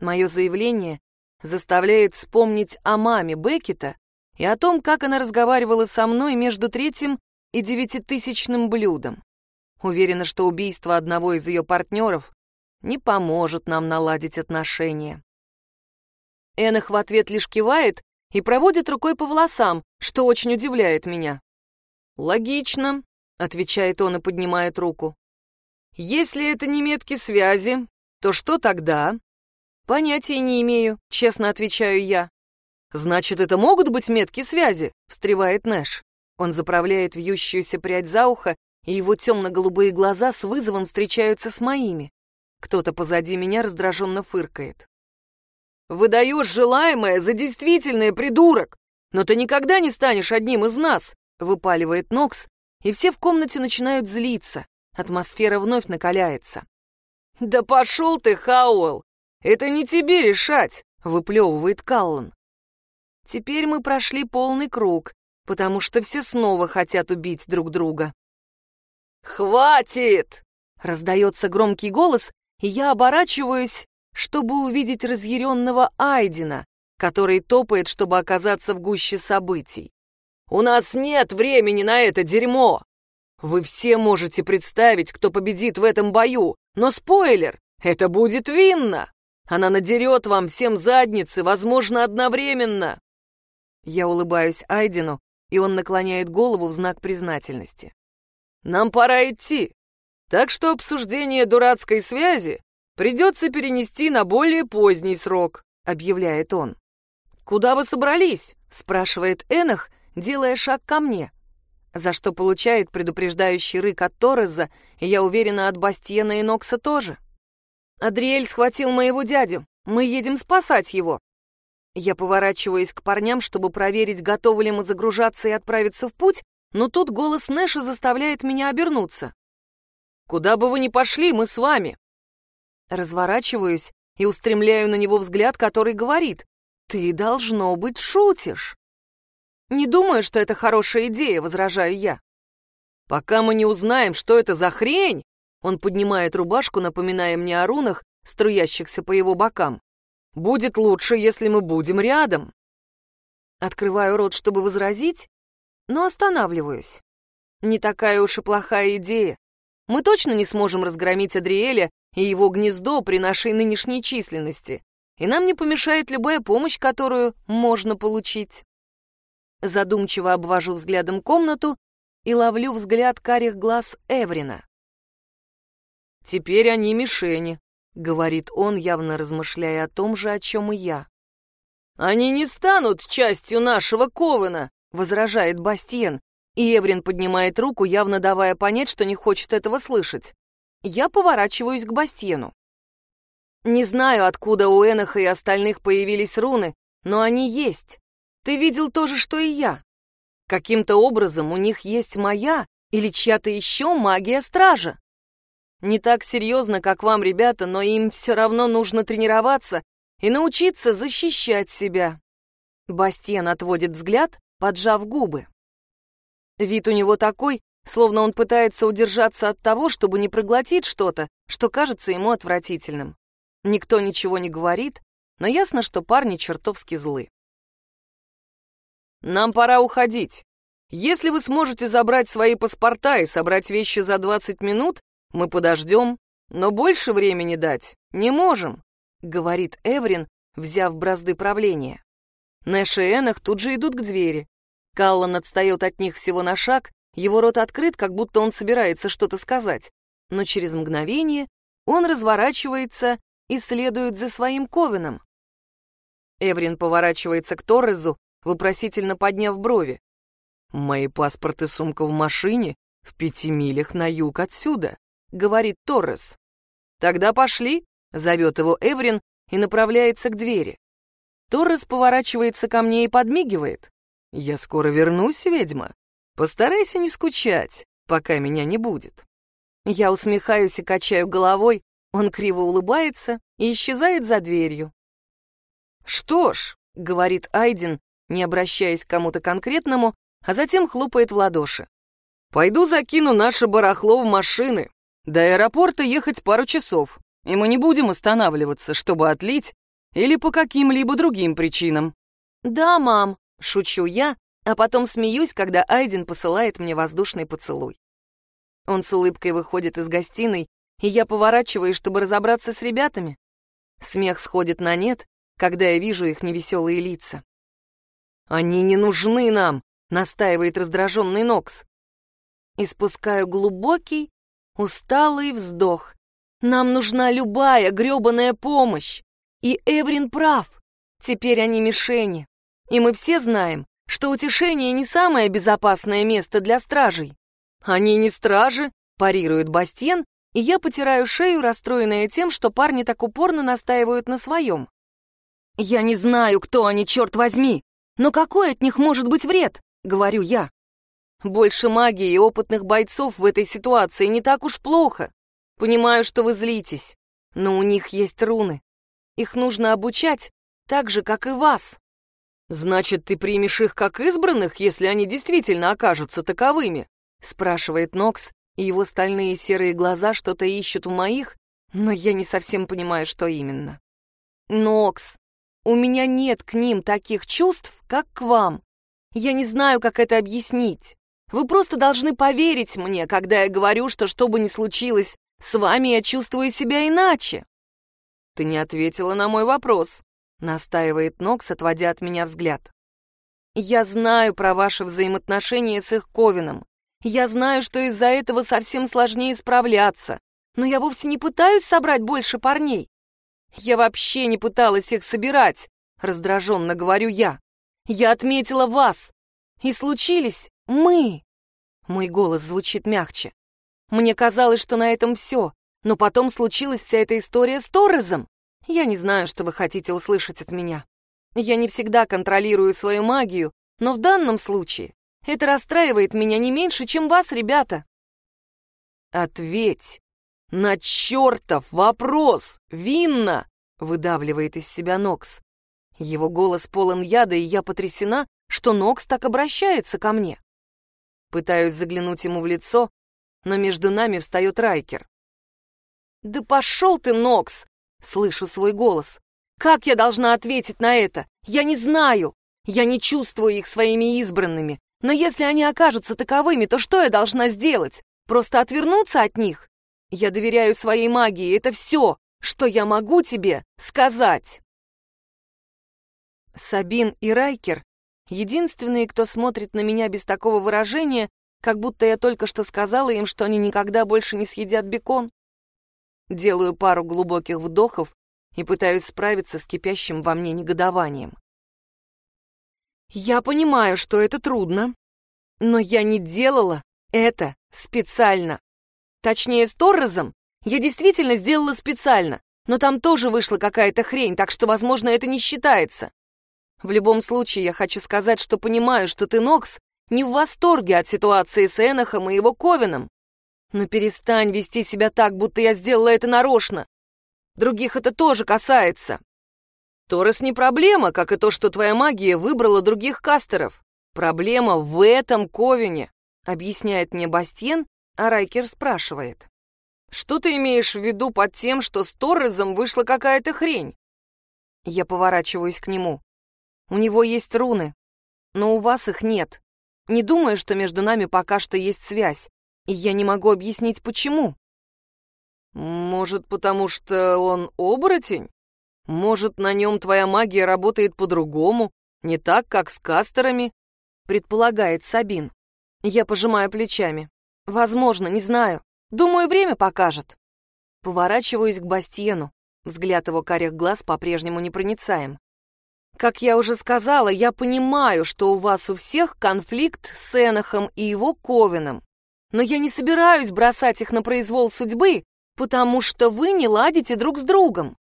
Мое заявление заставляет вспомнить о маме Беккета и о том, как она разговаривала со мной между третьим и девятитысячным блюдом. Уверена, что убийство одного из ее партнеров не поможет нам наладить отношения. Энах в ответ лишь кивает и проводит рукой по волосам, что очень удивляет меня. «Логично», — отвечает он и поднимает руку. «Если это не метки связи, то что тогда?» «Понятия не имею», — честно отвечаю я. «Значит, это могут быть метки связи?» — встревает Нэш. Он заправляет вьющуюся прядь за ухо, и его темно-голубые глаза с вызовом встречаются с моими. Кто-то позади меня раздраженно фыркает. «Выдаешь желаемое за действительное, придурок! Но ты никогда не станешь одним из нас!» — выпаливает Нокс, и все в комнате начинают злиться. Атмосфера вновь накаляется. «Да пошел ты, Хауэлл! Это не тебе решать!» — выплевывает Каллан. Теперь мы прошли полный круг, потому что все снова хотят убить друг друга. «Хватит!» — раздается громкий голос, и я оборачиваюсь, чтобы увидеть разъяренного Айдена, который топает, чтобы оказаться в гуще событий. «У нас нет времени на это дерьмо! Вы все можете представить, кто победит в этом бою, но спойлер, это будет Винна! Она надерет вам всем задницы, возможно, одновременно!» Я улыбаюсь Айдену, и он наклоняет голову в знак признательности. «Нам пора идти, так что обсуждение дурацкой связи придется перенести на более поздний срок», — объявляет он. «Куда вы собрались?» — спрашивает Энах, делая шаг ко мне, за что получает предупреждающий рык от Торреза, и я уверена, от Бастиена и Нокса тоже. «Адриэль схватил моего дядю. Мы едем спасать его», я поворачиваюсь к парням, чтобы проверить, готовы ли мы загружаться и отправиться в путь, но тут голос Нэша заставляет меня обернуться. «Куда бы вы ни пошли, мы с вами!» Разворачиваюсь и устремляю на него взгляд, который говорит, «Ты, должно быть, шутишь!» «Не думаю, что это хорошая идея», — возражаю я. «Пока мы не узнаем, что это за хрень», он поднимает рубашку, напоминая мне о рунах, струящихся по его бокам. Будет лучше, если мы будем рядом. Открываю рот, чтобы возразить, но останавливаюсь. Не такая уж и плохая идея. Мы точно не сможем разгромить Адриэля и его гнездо при нашей нынешней численности, и нам не помешает любая помощь, которую можно получить. Задумчиво обвожу взглядом комнату и ловлю взгляд карих глаз Эврина. Теперь они мишени. — говорит он, явно размышляя о том же, о чем и я. «Они не станут частью нашего Ковена», — возражает Бастиен, и Эврин поднимает руку, явно давая понять, что не хочет этого слышать. Я поворачиваюсь к Бастиену. Не знаю, откуда у Эноха и остальных появились руны, но они есть. Ты видел то же, что и я. Каким-то образом у них есть моя или чья-то еще магия стража. Не так серьезно, как вам, ребята, но им все равно нужно тренироваться и научиться защищать себя. Бастиен отводит взгляд, поджав губы. Вид у него такой, словно он пытается удержаться от того, чтобы не проглотить что-то, что кажется ему отвратительным. Никто ничего не говорит, но ясно, что парни чертовски злы. «Нам пора уходить. Если вы сможете забрать свои паспорта и собрать вещи за 20 минут, мы подождем, но больше времени дать не можем, говорит Эврин, взяв бразды правления. Нэш и Энах тут же идут к двери. Каллан отстает от них всего на шаг, его рот открыт, как будто он собирается что-то сказать. Но через мгновение он разворачивается и следует за своим ковеном. Эврин поворачивается к Торрезу, вопросительно подняв брови. «Мои паспорт и сумка в машине в пяти милях на юг отсюда говорит Торрес. «Тогда пошли», — зовет его Эврин и направляется к двери. Торрес поворачивается ко мне и подмигивает. «Я скоро вернусь, ведьма. Постарайся не скучать, пока меня не будет». Я усмехаюсь и качаю головой, он криво улыбается и исчезает за дверью. «Что ж», — говорит Айден, не обращаясь к кому-то конкретному, а затем хлопает в ладоши. «Пойду закину наше барахло в машины. До аэропорта ехать пару часов, и мы не будем останавливаться, чтобы отлить или по каким-либо другим причинам. «Да, мам», — шучу я, а потом смеюсь, когда Айден посылает мне воздушный поцелуй. Он с улыбкой выходит из гостиной, и я поворачиваюсь, чтобы разобраться с ребятами. Смех сходит на нет, когда я вижу их невеселые лица. «Они не нужны нам», — настаивает раздраженный Нокс. Испускаю глубокий, Усталый вздох. Нам нужна любая грёбаная помощь. И Эврин прав. Теперь они мишени. И мы все знаем, что утешение не самое безопасное место для стражей. Они не стражи, парирует Бастиен, и я потираю шею, расстроенная тем, что парни так упорно настаивают на своем. «Я не знаю, кто они, черт возьми, но какой от них может быть вред?» — говорю я. «Больше магии и опытных бойцов в этой ситуации не так уж плохо. Понимаю, что вы злитесь, но у них есть руны. Их нужно обучать так же, как и вас». «Значит, ты примешь их как избранных, если они действительно окажутся таковыми?» — спрашивает Нокс, и его стальные серые глаза что-то ищут в моих, но я не совсем понимаю, что именно. «Нокс, у меня нет к ним таких чувств, как к вам. Я не знаю, как это объяснить. Вы просто должны поверить мне, когда я говорю, что что бы ни случилось, с вами я чувствую себя иначе». «Ты не ответила на мой вопрос», — настаивает Нокс, отводя от меня взгляд. «Я знаю про ваши взаимоотношения с их Ковином. Я знаю, что из-за этого совсем сложнее справляться, но я вовсе не пытаюсь собрать больше парней. Я вообще не пыталась их собирать, раздраженно говорю я. Я отметила вас, и случились мы. Мой голос звучит мягче. Мне казалось, что на этом все, но потом случилась вся эта история с Торрезом. Я не знаю, что вы хотите услышать от меня. Я не всегда контролирую свою магию, но в данном случае это расстраивает меня не меньше, чем вас, ребята. Ответь на чертов вопрос, Винна, выдавливает из себя Нокс. Его голос полон яда, и я потрясена, что Нокс так обращается ко мне. Пытаюсь заглянуть ему в лицо, но между нами встает Райкер. «Да пошел ты, Нокс!» — слышу свой голос. «Как я должна ответить на это? Я не знаю. Я не чувствую их своими избранными. Но если они окажутся таковыми, то что я должна сделать? Просто отвернуться от них? Я доверяю своей магии, это все, что я могу тебе сказать. Сабин и Райкер — единственные, кто смотрит на меня без такого выражения, как будто я только что сказала им, что они никогда больше не съедят бекон. Делаю пару глубоких вдохов и пытаюсь справиться с кипящим во мне негодованием. Я понимаю, что это трудно, но я не делала это специально. Точнее, с Торрезом я действительно сделала специально, но там тоже вышла какая-то хрень, так что, возможно, это не считается. В любом случае, я хочу сказать, что понимаю, что ты, Нокс, не в восторге от ситуации с Энохом и его Ковином. Но перестань вести себя так, будто я сделала это нарочно. Других это тоже касается. Торрес не проблема, как и то, что твоя магия выбрала других кастеров. Проблема в этом Ковине, объясняет мне Бастиен, а Райкер спрашивает. Что ты имеешь в виду под тем, что с Торресом вышла какая-то хрень? Я поворачиваюсь к нему. У него есть руны, но у вас их нет. Не думаю, что между нами пока что есть связь, и я не могу объяснить, почему. Может, потому что он оборотень? Может, на нем твоя магия работает по-другому, не так, как с кастерами?» Предполагает Сабин. Я пожимаю плечами. «Возможно, не знаю. Думаю, время покажет». Поворачиваюсь к Бастиену. Взгляд его карих глаз по-прежнему непроницаем. «Как я уже сказала, я понимаю, что у вас у всех конфликт с Энохом и его Ковином. Но я не собираюсь бросать их на произвол судьбы, потому что вы не ладите друг с другом.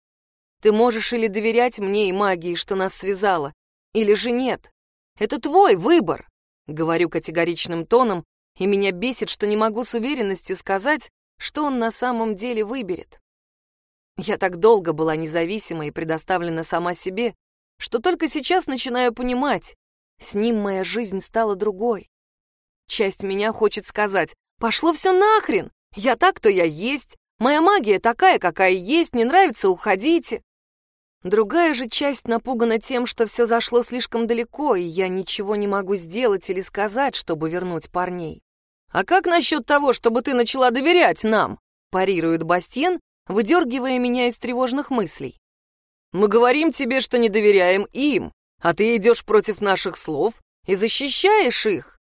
Ты можешь или доверять мне и магии, что нас связало, или же нет. Это твой выбор, говорю категоричным тоном, и меня бесит, что не могу с уверенностью сказать, что он на самом деле выберет. Я так долго была независима и предоставлена сама себе, что только сейчас начинаю понимать, с ним моя жизнь стала другой. Часть меня хочет сказать, пошло все нахрен, я так, кто я есть, моя магия такая, какая есть, не нравится, уходите. Другая же часть напугана тем, что все зашло слишком далеко, и я ничего не могу сделать или сказать, чтобы вернуть парней. «А как насчет того, чтобы ты начала доверять нам?» парирует Бастиен, выдергивая меня из тревожных мыслей. «Мы говорим тебе, что не доверяем им, а ты идешь против наших слов и защищаешь их.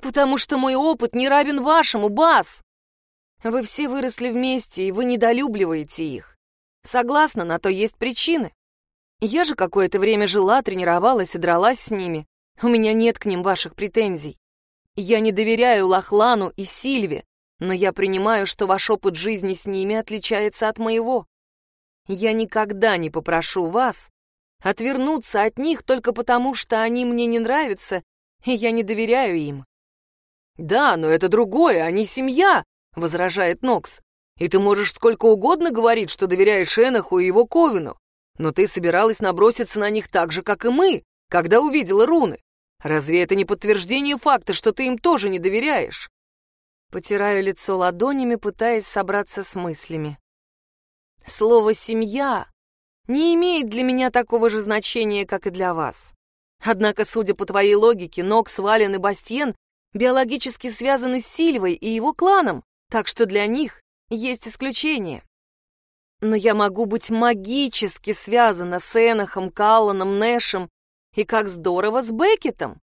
Потому что мой опыт не равен вашему, Бас. Вы все выросли вместе, и вы недолюбливаете их. Согласна, на то есть причины. Я же какое-то время жила, тренировалась и дралась с ними. У меня нет к ним ваших претензий. Я не доверяю Лохлану и Сильве, но я принимаю, что ваш опыт жизни с ними отличается от моего. Я никогда не попрошу вас отвернуться от них только потому, что они мне не нравятся, и я не доверяю им. «Да, но это другое, они семья», — возражает Нокс. «И ты можешь сколько угодно говорить, что доверяешь Эноху и его Ковину, но ты собиралась наброситься на них так же, как и мы, когда увидела руны. Разве это не подтверждение факта, что ты им тоже не доверяешь?» Потираю лицо ладонями, пытаясь собраться с мыслями. Слово «семья» не имеет для меня такого же значения, как и для вас. Однако, судя по твоей логике, Нокс, Вален и Бастиен биологически связаны с Сильвой и его кланом, так что для них есть исключение. Но я могу быть магически связана с Энохом, Калланом, Нэшем и как здорово с Беккетом.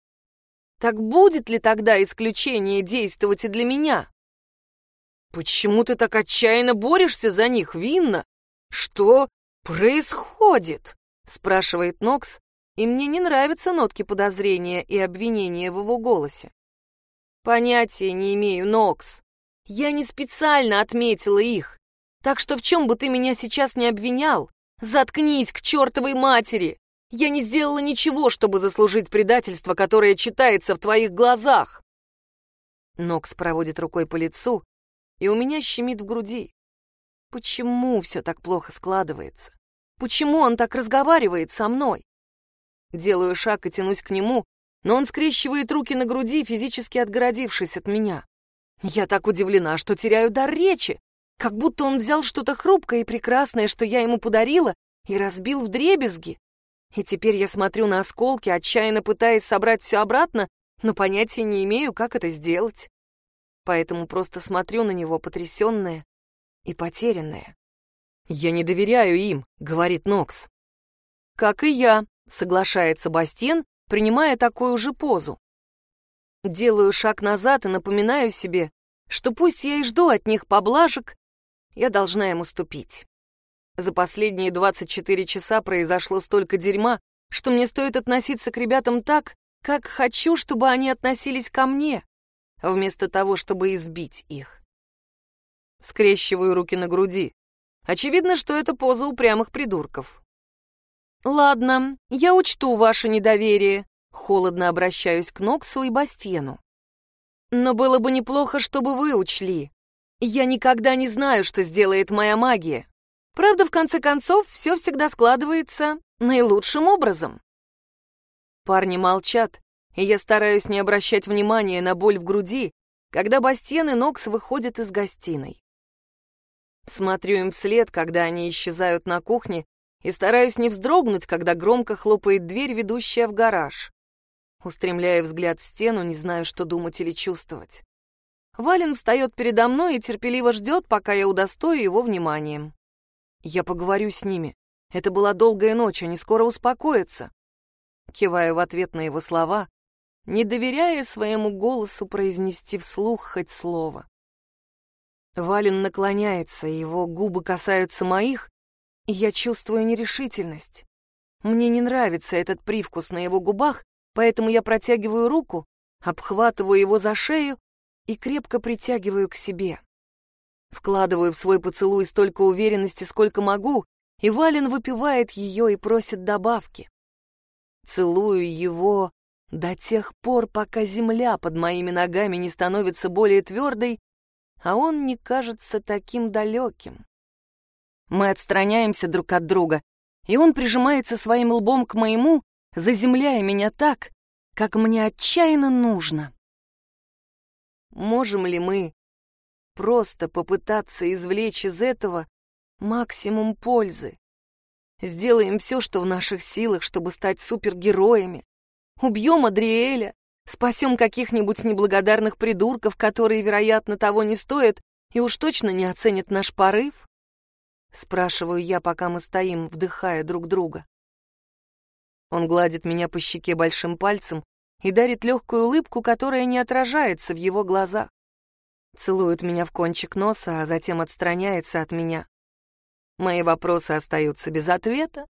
Так будет ли тогда исключение действовать и для меня? Почему ты так отчаянно борешься за них, Винна? Что происходит? Спрашивает Нокс, и мне не нравятся нотки подозрения и обвинения в его голосе. Понятия не имею, Нокс. Я не специально отметила их. Так что в чем бы ты меня сейчас не обвинял, заткнись к чертовой матери. Я не сделала ничего, чтобы заслужить предательство, которое читается в твоих глазах. Нокс проводит рукой по лицу, и у меня щемит в груди. Почему все так плохо складывается? Почему он так разговаривает со мной? Делаю шаг и тянусь к нему, но он скрещивает руки на груди, физически отгородившись от меня. Я так удивлена, что теряю дар речи, как будто он взял что-то хрупкое и прекрасное, что я ему подарила, и разбил в дребезги. И теперь я смотрю на осколки, отчаянно пытаясь собрать все обратно, но понятия не имею, как это сделать. Поэтому просто смотрю на него, потрясенная и потерянная. «Я не доверяю им», — говорит Нокс. «Как и я», — соглашается Бастен, принимая такую же позу. Делаю шаг назад и напоминаю себе, что пусть я и жду от них поблажек, я должна им уступить. За последние 24 часа произошло столько дерьма, что мне стоит относиться к ребятам так, как хочу, чтобы они относились ко мне, вместо того, чтобы избить их. Скрещиваю руки на груди. Очевидно, что это поза упрямых придурков. «Ладно, я учту ваше недоверие», — холодно обращаюсь к Ноксу и Бастену. «Но было бы неплохо, чтобы вы учли. Я никогда не знаю, что сделает моя магия. Правда, в конце концов, все всегда складывается наилучшим образом. Парни молчат, и я стараюсь не обращать внимания на боль в груди, когда Бастиен и Нокс выходят из гостиной. Смотрю им вслед, когда они исчезают на кухне, и стараюсь не вздрогнуть, когда громко хлопает дверь, ведущая в гараж. Устремляю взгляд в стену, не знаю, что думать или чувствовать. Вален встает передо мной и терпеливо ждет, пока я удостою его вниманием. Я поговорю с ними. Это была долгая ночь, они скоро успокоятся. Киваю в ответ на его слова, не доверяя своему голосу произнести вслух хоть слово. Вален наклоняется, его губы касаются моих, и я чувствую нерешительность. Мне не нравится этот привкус на его губах, поэтому я протягиваю руку, обхватываю его за шею и крепко притягиваю к себе. Вкладываю в свой поцелуй столько уверенности, сколько могу, и Вален выпивает ее и просит добавки. Целую его до тех пор, пока земля под моими ногами не становится более твердой, а он не кажется таким далеким. Мы отстраняемся друг от друга, и он прижимается своим лбом к моему, заземляя меня так, как мне отчаянно нужно. Можем ли мы Просто попытаться извлечь из этого максимум пользы. Сделаем все, что в наших силах, чтобы стать супергероями. Убьем Адриэля, спасем каких-нибудь неблагодарных придурков, которые, вероятно, того не стоят и уж точно не оценят наш порыв? Спрашиваю я, пока мы стоим, вдыхая друг друга. Он гладит меня по щеке большим пальцем и дарит легкую улыбку, которая не отражается в его глазах целует меня в кончик носа, а затем отстраняется от меня. Мои вопросы остаются без ответа,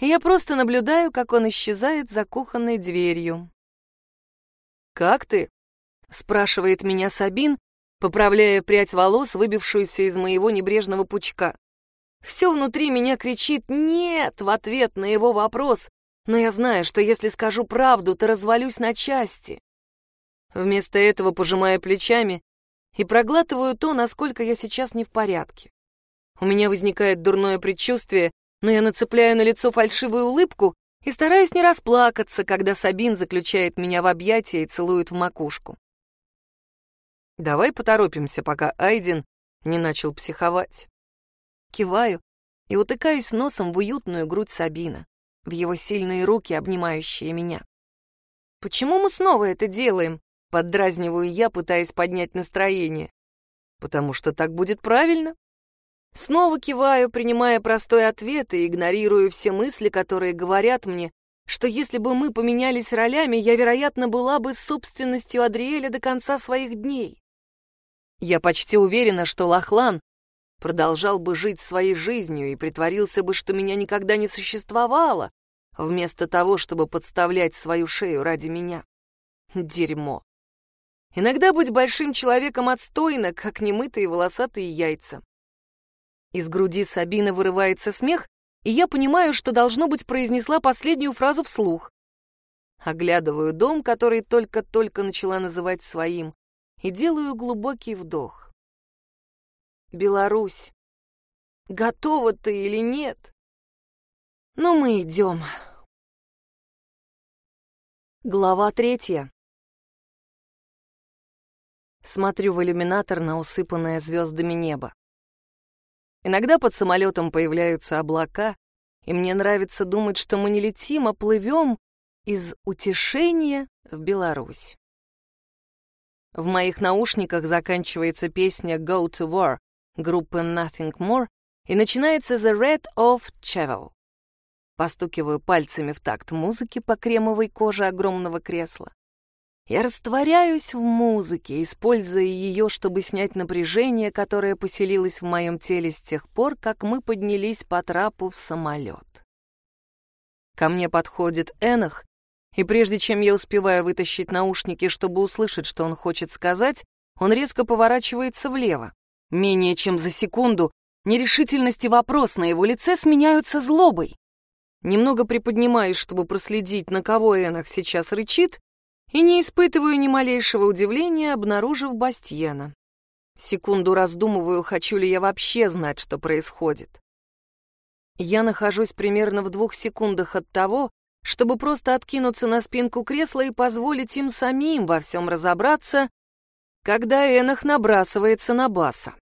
и я просто наблюдаю, как он исчезает за кухонной дверью. «Как ты?» — спрашивает меня Сабин, поправляя прядь волос, выбившуюся из моего небрежного пучка. Все внутри меня кричит «нет» в ответ на его вопрос, но я знаю, что если скажу правду, то развалюсь на части. Вместо этого пожимая плечами и проглатываю то, насколько я сейчас не в порядке. У меня возникает дурное предчувствие, но я нацепляю на лицо фальшивую улыбку и стараюсь не расплакаться, когда Сабин заключает меня в объятия и целует в макушку. Давай поторопимся, пока Айден не начал психовать. Киваю и утыкаюсь носом в уютную грудь Сабина, в его сильные руки, обнимающие меня. Почему мы снова это делаем? Поддразниваю я, пытаясь поднять настроение. Потому что так будет правильно. Снова киваю, принимая простой ответ и игнорирую все мысли, которые говорят мне, что если бы мы поменялись ролями, я, вероятно, была бы собственностью Адриэля до конца своих дней. Я почти уверена, что Лохлан продолжал бы жить своей жизнью и притворился бы, что меня никогда не существовало, вместо того, чтобы подставлять свою шею ради меня. Дерьмо. Иногда быть большим человеком отстойно, как немытые волосатые яйца. Из груди Сабины вырывается смех, и я понимаю, что, должно быть, произнесла последнюю фразу вслух. Оглядываю дом, который только-только начала называть своим, и делаю глубокий вдох. Беларусь. Готова ты или нет? Но мы идем. Глава третья. Смотрю в иллюминатор на усыпанное звездами небо. Иногда под самолетом появляются облака, и мне нравится думать, что мы не летим, а плывем из утешения в Беларусь. В моих наушниках заканчивается песня «Go to War» группы Nothing More, и начинается «The Red of Chevel». Постукиваю пальцами в такт музыки по кремовой коже огромного кресла. Я растворяюсь в музыке, используя ее, чтобы снять напряжение, которое поселилось в моем теле с тех пор, как мы поднялись по трапу в самолет. Ко мне подходит Энах, и прежде чем я успеваю вытащить наушники, чтобы услышать, что он хочет сказать, он резко поворачивается влево. Менее чем за секунду нерешительность и вопрос на его лице сменяются злобой. Немного приподнимаюсь, чтобы проследить, на кого Энах сейчас рычит, и не испытываю ни малейшего удивления, обнаружив Бастьена. Секунду раздумываю, хочу ли я вообще знать, что происходит. Я нахожусь примерно в двух секундах от того, чтобы просто откинуться на спинку кресла и позволить им самим во всем разобраться, когда Энах набрасывается на баса.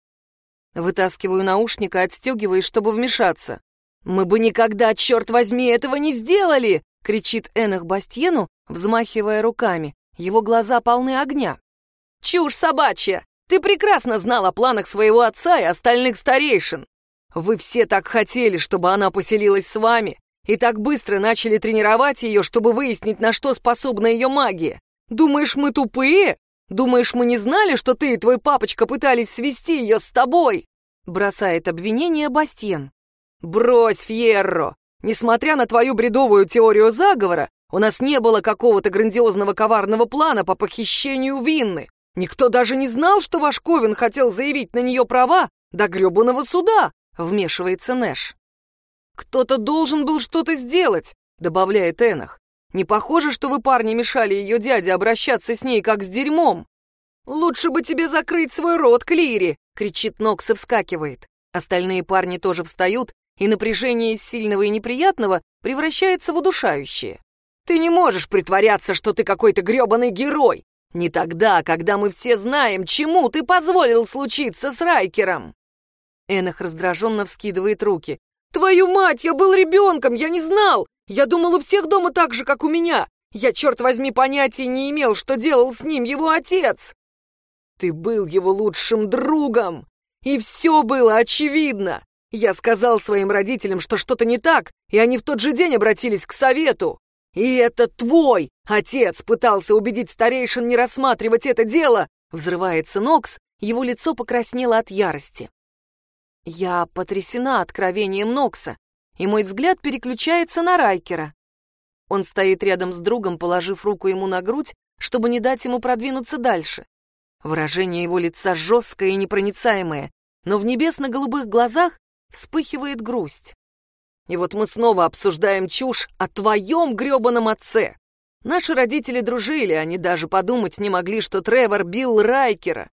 Вытаскиваю наушник и отстегиваю, чтобы вмешаться. «Мы бы никогда, черт возьми, этого не сделали!» — кричит Энах Бастьену, взмахивая руками. Его глаза полны огня. «Чушь собачья! Ты прекрасно знал о планах своего отца и остальных старейшин. Вы все так хотели, чтобы она поселилась с вами, и так быстро начали тренировать ее, чтобы выяснить, на что способна ее магия. Думаешь, мы тупые? Думаешь, мы не знали, что ты и твой папочка пытались свести ее с тобой?» Бросает обвинение Бастьен. «Брось, Фьерро! Несмотря на твою бредовую теорию заговора, у нас не было какого-то грандиозного коварного плана по похищению Винны. Никто даже не знал, что ваш Ковен хотел заявить на нее права до гребаного суда, вмешивается Нэш. Кто-то должен был что-то сделать, добавляет Энах. Не похоже, что вы, парни, мешали ее дяде обращаться с ней как с дерьмом. Лучше бы тебе закрыть свой рот, Клири, кричит Нокс и вскакивает. Остальные парни тоже встают, и напряжение из сильного и неприятного превращается в удушающее. Ты не можешь притворяться, что ты какой-то грёбаный герой. Не тогда, когда мы все знаем, чему ты позволил случиться с Райкером. Энах раздраженно вскидывает руки. «Твою мать, я был ребенком, я не знал! Я думал, у всех дома так же, как у меня! Я, черт возьми, понятия не имел, что делал с ним его отец!» «Ты был его лучшим другом! И все было очевидно! Я сказал своим родителям, что что-то не так, и они в тот же день обратились к совету. «И это твой отец пытался убедить старейшин не рассматривать это дело!» Взрывается Нокс, его лицо покраснело от ярости. Я потрясена откровением Нокса. и мой взгляд переключается на Райкера. Он стоит рядом с другом, положив руку ему на грудь, чтобы не дать ему продвинуться дальше. Выражение его лица жесткое и непроницаемое, но в небесно-голубых глазах вспыхивает грусть. И вот мы снова обсуждаем чушь о твоем грёбаном отце. Наши родители дружили, они даже подумать не могли, что Тревор бил Райкера.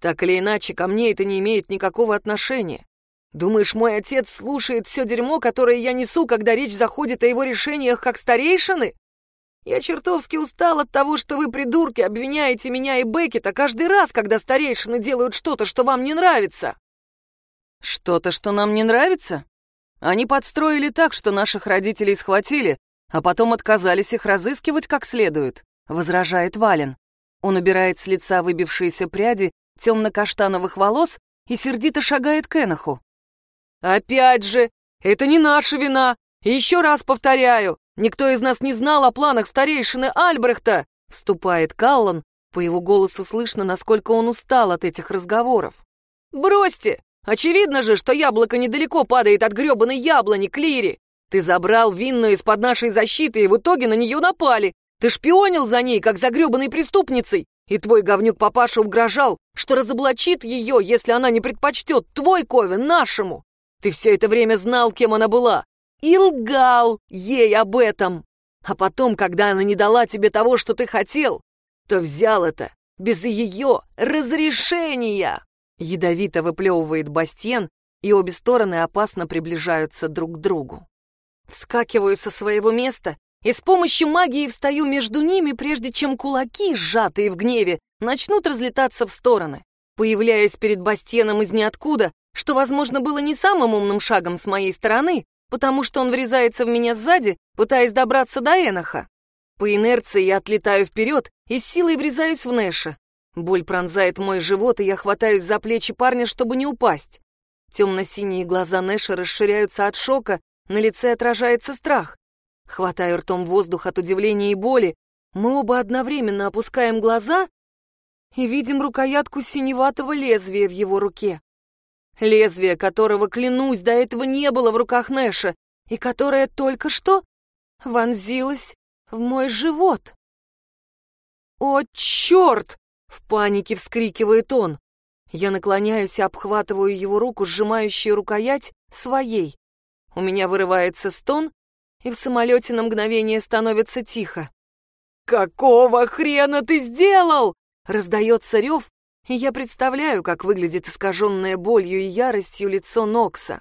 Так или иначе, ко мне это не имеет никакого отношения. Думаешь, мой отец слушает все дерьмо, которое я несу, когда речь заходит о его решениях как старейшины? Я чертовски устал от того, что вы, придурки, обвиняете меня и Беккета каждый раз, когда старейшины делают что-то, что вам не нравится. Что-то, что нам не нравится? Они подстроили так, что наших родителей схватили, а потом отказались их разыскивать как следует, возражает Вален. Он убирает с лица выбившиеся пряди темно-каштановых волос и сердито шагает к Эноху. «Опять же, это не наша вина. Еще раз повторяю, никто из нас не знал о планах старейшины Альбрехта!» Вступает Каллан. По его голосу слышно, насколько он устал от этих разговоров. «Бросьте! Очевидно же, что яблоко недалеко падает от гребаной яблони, Клири! Ты забрал винную из-под нашей защиты и в итоге на нее напали! Ты шпионил за ней, как за гребаной преступницей! И твой говнюк папаша угрожал, что разоблачит ее, если она не предпочтет твой ковен нашему! Ты все это время знал, кем она была, и лгал ей об этом. А потом, когда она не дала тебе того, что ты хотел, то взял это без ее разрешения. Ядовито выплевывает Бастьен, и обе стороны опасно приближаются друг к другу. Вскакиваю со своего места и с помощью магии встаю между ними, прежде чем кулаки, сжатые в гневе, начнут разлетаться в стороны. Появляюсь перед Бастьеном из ниоткуда, что, возможно, было не самым умным шагом с моей стороны, потому что он врезается в меня сзади, пытаясь добраться до Эноха. По инерции я отлетаю вперед и с силой врезаюсь в Нэша. Боль пронзает мой живот, и я хватаюсь за плечи парня, чтобы не упасть. Темно-синие глаза Нэша расширяются от шока, на лице отражается страх. Хватаю ртом воздух от удивления и боли. Мы оба одновременно опускаем глаза и видим рукоятку синеватого лезвия в его руке. Лезвие которого, клянусь, до этого не было в руках Нэша, и которое только что вонзилось в мой живот. «О, черт!» — в панике вскрикивает он. Я наклоняюсь и обхватываю его руку, сжимающую рукоять, своей. У меня вырывается стон, и в самолете на мгновение становится тихо. «Какого хрена ты сделал?» — раздается рев, и я представляю, как выглядит искаженное болью и яростью лицо Нокса.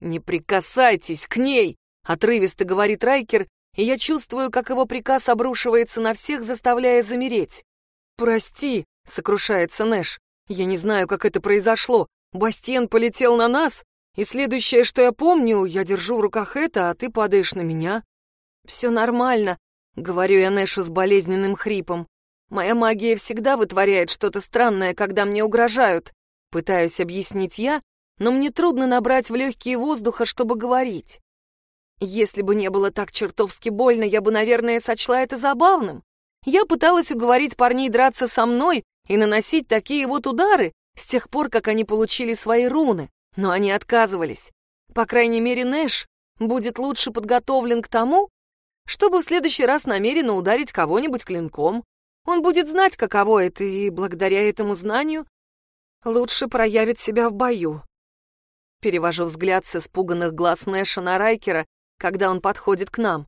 «Не прикасайтесь к ней!» — отрывисто говорит Райкер, и я чувствую, как его приказ обрушивается на всех, заставляя замереть. «Прости», — сокрушается Нэш, — «я не знаю, как это произошло. Бастиен полетел на нас, и следующее, что я помню, я держу в руках это, а ты падаешь на меня». «Все нормально», — говорю я Нэшу с болезненным хрипом. Моя магия всегда вытворяет что-то странное, когда мне угрожают. Пытаюсь объяснить я, но мне трудно набрать в легкие воздуха, чтобы говорить. Если бы не было так чертовски больно, я бы, наверное, сочла это забавным. Я пыталась уговорить парней драться со мной и наносить такие вот удары с тех пор, как они получили свои руны, но они отказывались. По крайней мере, Нэш будет лучше подготовлен к тому, чтобы в следующий раз намеренно ударить кого-нибудь клинком. Он будет знать, каково это, и благодаря этому знанию лучше проявит себя в бою. Перевожу взгляд с испуганных глаз Нэша на Райкера, когда он подходит к нам.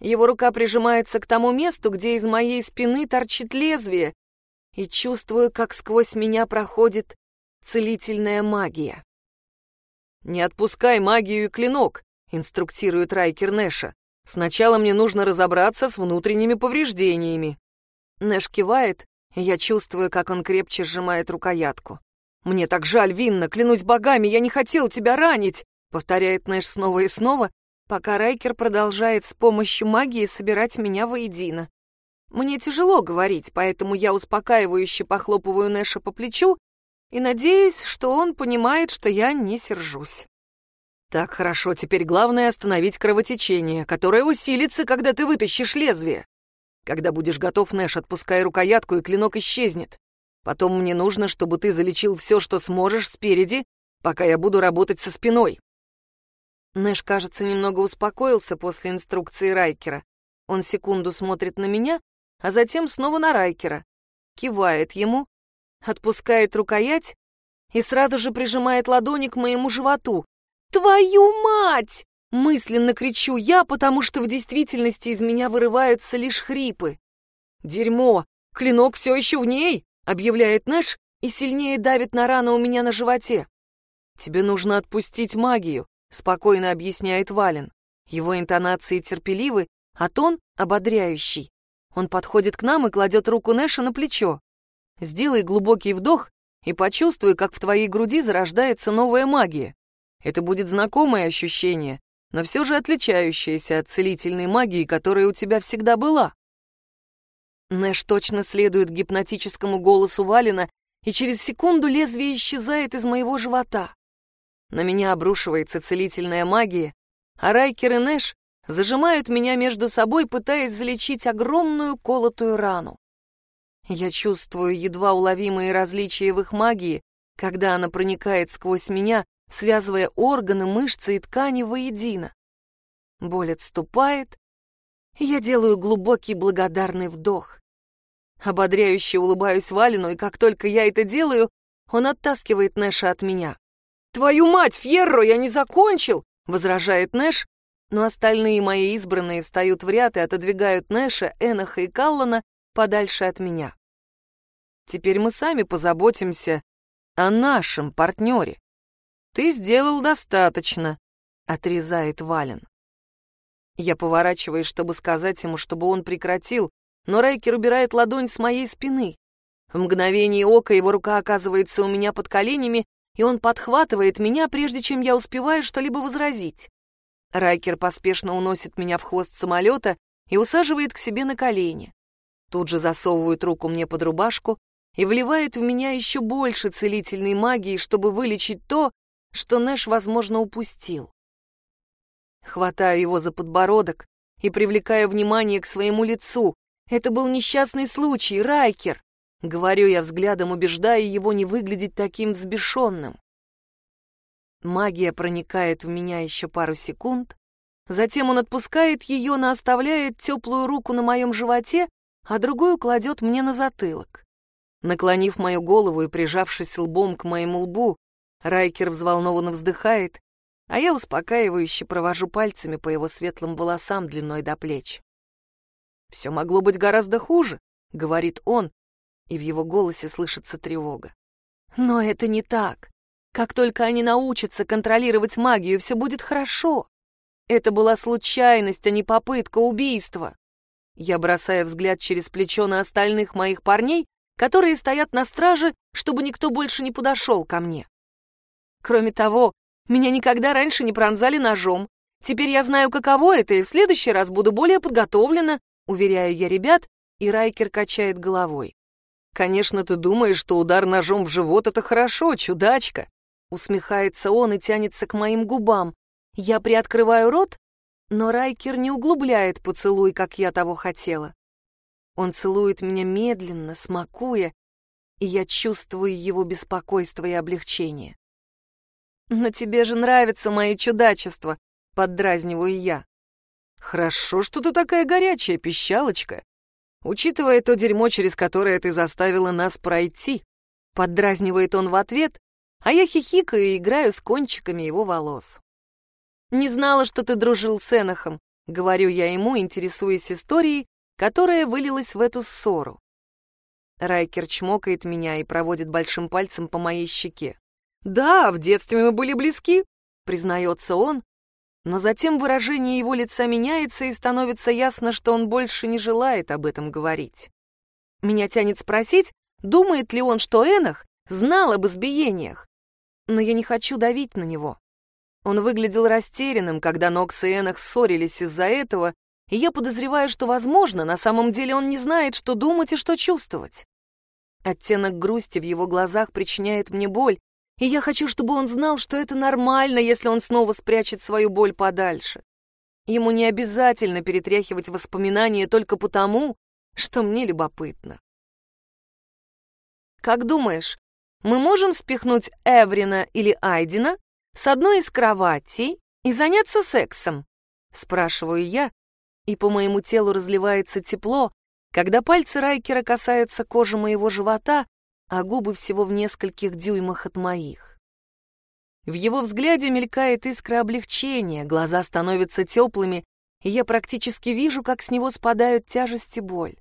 Его рука прижимается к тому месту, где из моей спины торчит лезвие, и чувствую, как сквозь меня проходит целительная магия. «Не отпускай магию и клинок», — инструктирует Райкер Нэша. «Сначала мне нужно разобраться с внутренними повреждениями». Нэш кивает, и я чувствую, как он крепче сжимает рукоятку. «Мне так жаль, Винна, клянусь богами, я не хотел тебя ранить!» Повторяет Нэш снова и снова, пока Райкер продолжает с помощью магии собирать меня воедино. Мне тяжело говорить, поэтому я успокаивающе похлопываю Нэша по плечу и надеюсь, что он понимает, что я не сержусь. Так хорошо, теперь главное остановить кровотечение, которое усилится, когда ты вытащишь лезвие. Когда будешь готов, Нэш, отпускай рукоятку, и клинок исчезнет. Потом мне нужно, чтобы ты залечил все, что сможешь спереди, пока я буду работать со спиной. Нэш, кажется, немного успокоился после инструкции Райкера. Он секунду смотрит на меня, а затем снова на Райкера. Кивает ему, отпускает рукоять и сразу же прижимает ладони к моему животу. «Твою мать!» — мысленно кричу я, потому что в действительности из меня вырываются лишь хрипы. «Дерьмо! Клинок все еще в ней!» — объявляет Нэш и сильнее давит на рану у меня на животе. «Тебе нужно отпустить магию», — спокойно объясняет Вален. Его интонации терпеливы, а тон ободряющий. Он подходит к нам и кладет руку Нэша на плечо. «Сделай глубокий вдох и почувствуй, как в твоей груди зарождается новая магия. Это будет знакомое ощущение, но все же отличающееся от целительной магии, которая у тебя всегда была». Нэш точно следует гипнотическому голосу Валина, и через секунду лезвие исчезает из моего живота. На меня обрушивается целительная магия, а Райкер и Нэш зажимают меня между собой, пытаясь залечить огромную колотую рану. Я чувствую едва уловимые различия в их магии, когда она проникает сквозь меня, связывая органы, мышцы и ткани воедино. Боль отступает, и я делаю глубокий благодарный вдох. Ободряюще улыбаюсь Валину, и как только я это делаю, он оттаскивает Нэша от меня. «Твою мать, Фьерро, я не закончил!» — возражает Нэш, но остальные мои избранные встают в ряд и отодвигают Нэша, Эноха и Каллана подальше от меня. Теперь мы сами позаботимся о нашем партнере. Ты сделал достаточно, отрезает Вален. Я поворачиваюсь, чтобы сказать ему, чтобы он прекратил, но Райкер убирает ладонь с моей спины. В мгновение ока его рука оказывается у меня под коленями, и он подхватывает меня, прежде чем я успеваю что-либо возразить. Райкер поспешно уносит меня в хвост самолета и усаживает к себе на колени. Тут же засовывает руку мне под рубашку и вливает в меня еще больше целительной магии, чтобы вылечить то, что Нэш, возможно, упустил. Хватаю его за подбородок и привлекаю внимание к своему лицу. Это был несчастный случай, Райкер. Говорю я взглядом, убеждая его не выглядеть таким взбешенным. Магия проникает в меня еще пару секунд, затем он отпускает ее, но оставляет теплую руку на моем животе, а другую кладет мне на затылок. Наклонив мою голову и прижавшись лбом к моему лбу, Райкер взволнованно вздыхает, а я успокаивающе провожу пальцами по его светлым волосам длиной до плеч. «Все могло быть гораздо хуже», — говорит он, и в его голосе слышится тревога. Но это не так. Как только они научатся контролировать магию, все будет хорошо. Это была случайность, а не попытка убийства. Я бросаю взгляд через плечо на остальных моих парней, которые стоят на страже, чтобы никто больше не подошел ко мне. Кроме того, меня никогда раньше не пронзали ножом. Теперь я знаю, каково это, и в следующий раз буду более подготовлена, уверяю я ребят, и Райкер качает головой. Конечно, ты думаешь, что удар ножом в живот — это хорошо, чудачка. Усмехается он и тянется к моим губам. Я приоткрываю рот, но Райкер не углубляет поцелуй, как я того хотела. Он целует меня медленно, смакуя, и я чувствую его беспокойство и облегчение. «Но тебе же нравится мое чудачество», — поддразниваю я. «Хорошо, что ты такая горячая, пищалочка», учитывая то дерьмо, через которое ты заставила нас пройти», — поддразнивает он в ответ, а я хихикаю и играю с кончиками его волос. «Не знала, что ты дружил с Энохом», — говорю я ему, интересуясь историей, которая вылилась в эту ссору. Райкер чмокает меня и проводит большим пальцем по моей щеке. «Да, в детстве мы были близки», — признается он, но затем выражение его лица меняется и становится ясно, что он больше не желает об этом говорить. Меня тянет спросить, думает ли он, что Энах знал об избиениях. Но я не хочу давить на него. Он выглядел растерянным, когда Нокс и Энах ссорились из-за этого, и я подозреваю, что, возможно, на самом деле он не знает, что думать и что чувствовать. Оттенок грусти в его глазах причиняет мне боль, и я хочу, чтобы он знал, что это нормально, если он снова спрячет свою боль подальше. Ему не обязательно перетряхивать воспоминания только потому, что мне любопытно. Как думаешь, мы можем спихнуть Эврина или Айдина с одной из кроватей и заняться сексом?» — спрашиваю я, и по моему телу разливается тепло, когда пальцы Райкера касаются кожи моего живота, а губы всего в нескольких дюймах от моих. В его взгляде мелькает искра облегчения, глаза становятся теплыми, и я практически вижу, как с него спадают тяжесть и боль.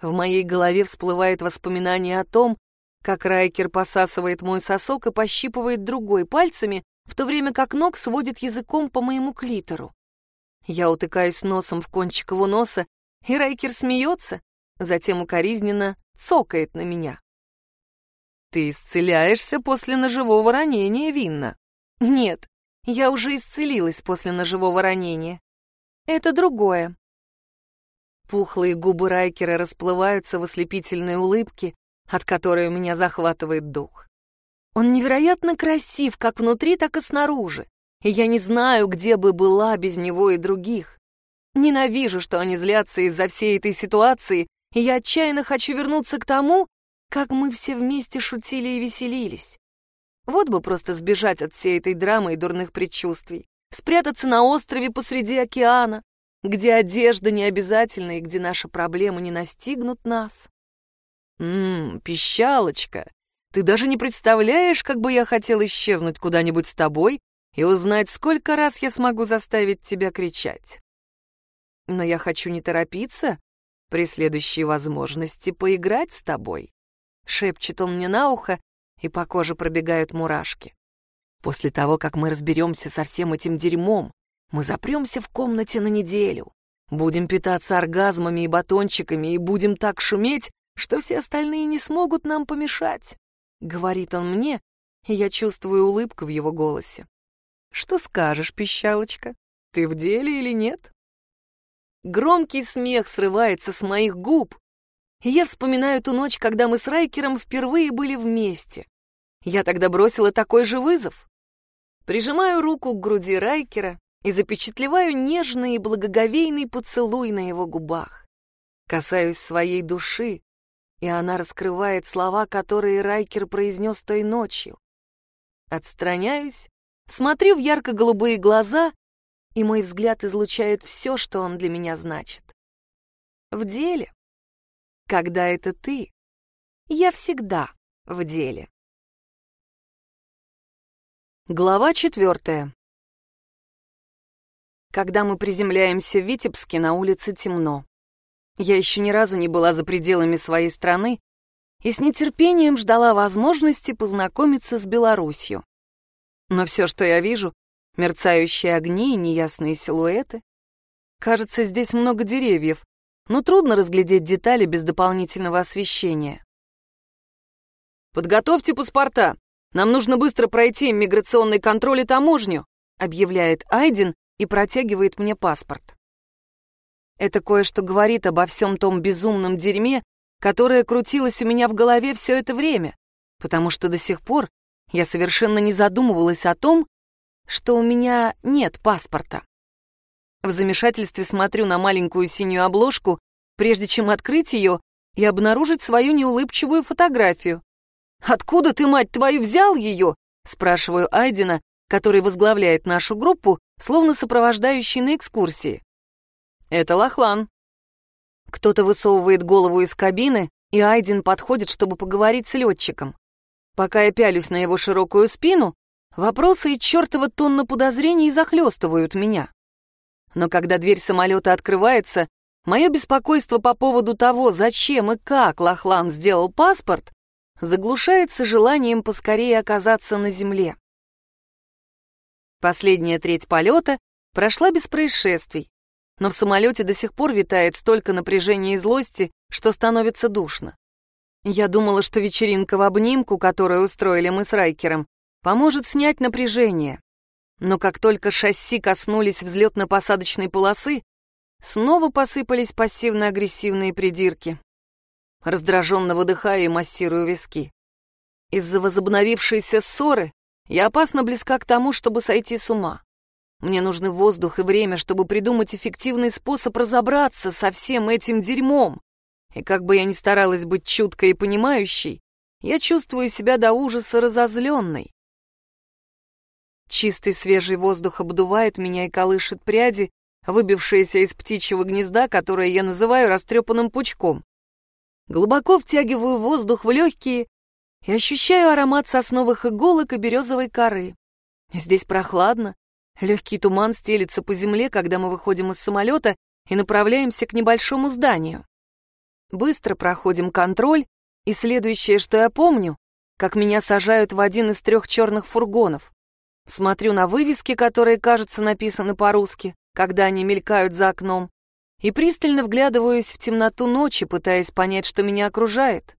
В моей голове всплывает воспоминание о том, как Райкер посасывает мой сосок и пощипывает другой пальцами, в то время как ног сводит языком по моему клитору. Я утыкаюсь носом в кончик его носа, и Райкер смеется, затем укоризненно цокает на меня. «Ты исцеляешься после ножевого ранения, Винна?» «Нет, я уже исцелилась после ножевого ранения. Это другое». Пухлые губы Райкера расплываются в ослепительной улыбке, от которой у меня захватывает дух. Он невероятно красив, как внутри, так и снаружи, и я не знаю, где бы была без него и других. Ненавижу, что они злятся из-за всей этой ситуации, и я отчаянно хочу вернуться к тому, как мы все вместе шутили и веселились. Вот бы просто сбежать от всей этой драмы и дурных предчувствий, спрятаться на острове посреди океана, где одежда не обязательна и где наши проблемы не настигнут нас. Ммм, пищалочка, ты даже не представляешь, как бы я хотел исчезнуть куда-нибудь с тобой и узнать, сколько раз я смогу заставить тебя кричать. Но я хочу не торопиться при следующей возможности поиграть с тобой. Шепчет он мне на ухо, и по коже пробегают мурашки. После того, как мы разберемся со всем этим дерьмом, мы запремся в комнате на неделю, будем питаться оргазмами и батончиками и будем так шуметь, что все остальные не смогут нам помешать. Говорит он мне, и я чувствую улыбку в его голосе. Что скажешь, пищалочка? Ты в деле или нет? Громкий смех срывается с моих губ, и я вспоминаю ту ночь, когда мы с Райкером впервые были вместе. Я тогда бросила такой же вызов. Прижимаю руку к груди Райкера и запечатлеваю нежный и благоговейный поцелуй на его губах. Касаюсь своей души, и она раскрывает слова, которые Райкер произнес той ночью. Отстраняюсь, смотрю в ярко-голубые глаза, и мой взгляд излучает все, что он для меня значит. В деле. Когда это ты, я всегда в деле. Глава четвертая. Когда мы приземляемся в Витебске, на улице темно. Я еще ни разу не была за пределами своей страны и с нетерпением ждала возможности познакомиться с Беларусью. Но все, что я вижу, мерцающие огни и неясные силуэты. Кажется, здесь много деревьев, но трудно разглядеть детали без дополнительного освещения. «Подготовьте паспорта. Нам нужно быстро пройти миграционный контроль и таможню», объявляет Айден и протягивает мне паспорт. Это кое-что говорит обо всем том безумном дерьме, которое крутилось у меня в голове все это время, потому что до сих пор я совершенно не задумывалась о том, что у меня нет паспорта. В замешательстве смотрю на маленькую синюю обложку, прежде чем открыть ее и обнаружить свою неулыбчивую фотографию. «Откуда ты, мать твою, взял ее?» — спрашиваю Айдена, который возглавляет нашу группу, словно сопровождающий на экскурсии. «Это Лохлан». Кто-то высовывает голову из кабины, и Айден подходит, чтобы поговорить с летчиком. Пока я пялюсь на его широкую спину, вопросы и чертова тонна подозрений захлестывают меня. Но когда дверь самолета открывается, мое беспокойство по поводу того, зачем и как Лохлан сделал паспорт, заглушается желанием поскорее оказаться на земле. Последняя треть полета прошла без происшествий, но в самолете до сих пор витает столько напряжения и злости, что становится душно. Я думала, что вечеринка в обнимку, которую устроили мы с Райкером, поможет снять напряжение. Но как только шасси коснулись взлетно-посадочной полосы, снова посыпались пассивно-агрессивные придирки. Раздраженно выдыхаю и массирую виски. Из-за возобновившейся ссоры я опасно близка к тому, чтобы сойти с ума. Мне нужны воздух и время, чтобы придумать эффективный способ разобраться со всем этим дерьмом. И как бы я ни старалась быть чуткой и понимающей, я чувствую себя до ужаса разозленной. Чистый свежий воздух обдувает меня и колышет пряди, выбившиеся из птичьего гнезда, которое я называю растрепанным пучком. Глубоко втягиваю воздух в легкие и ощущаю аромат сосновых иголок и березовой коры. Здесь прохладно, легкий туман стелится по земле, когда мы выходим из самолета и направляемся к небольшому зданию. Быстро проходим контроль, и следующее, что я помню, как меня сажают в один из трех черных фургонов. Смотрю на вывески, которые, кажется, написаны по-русски, когда они мелькают за окном, и пристально вглядываюсь в темноту ночи, пытаясь понять, что меня окружает.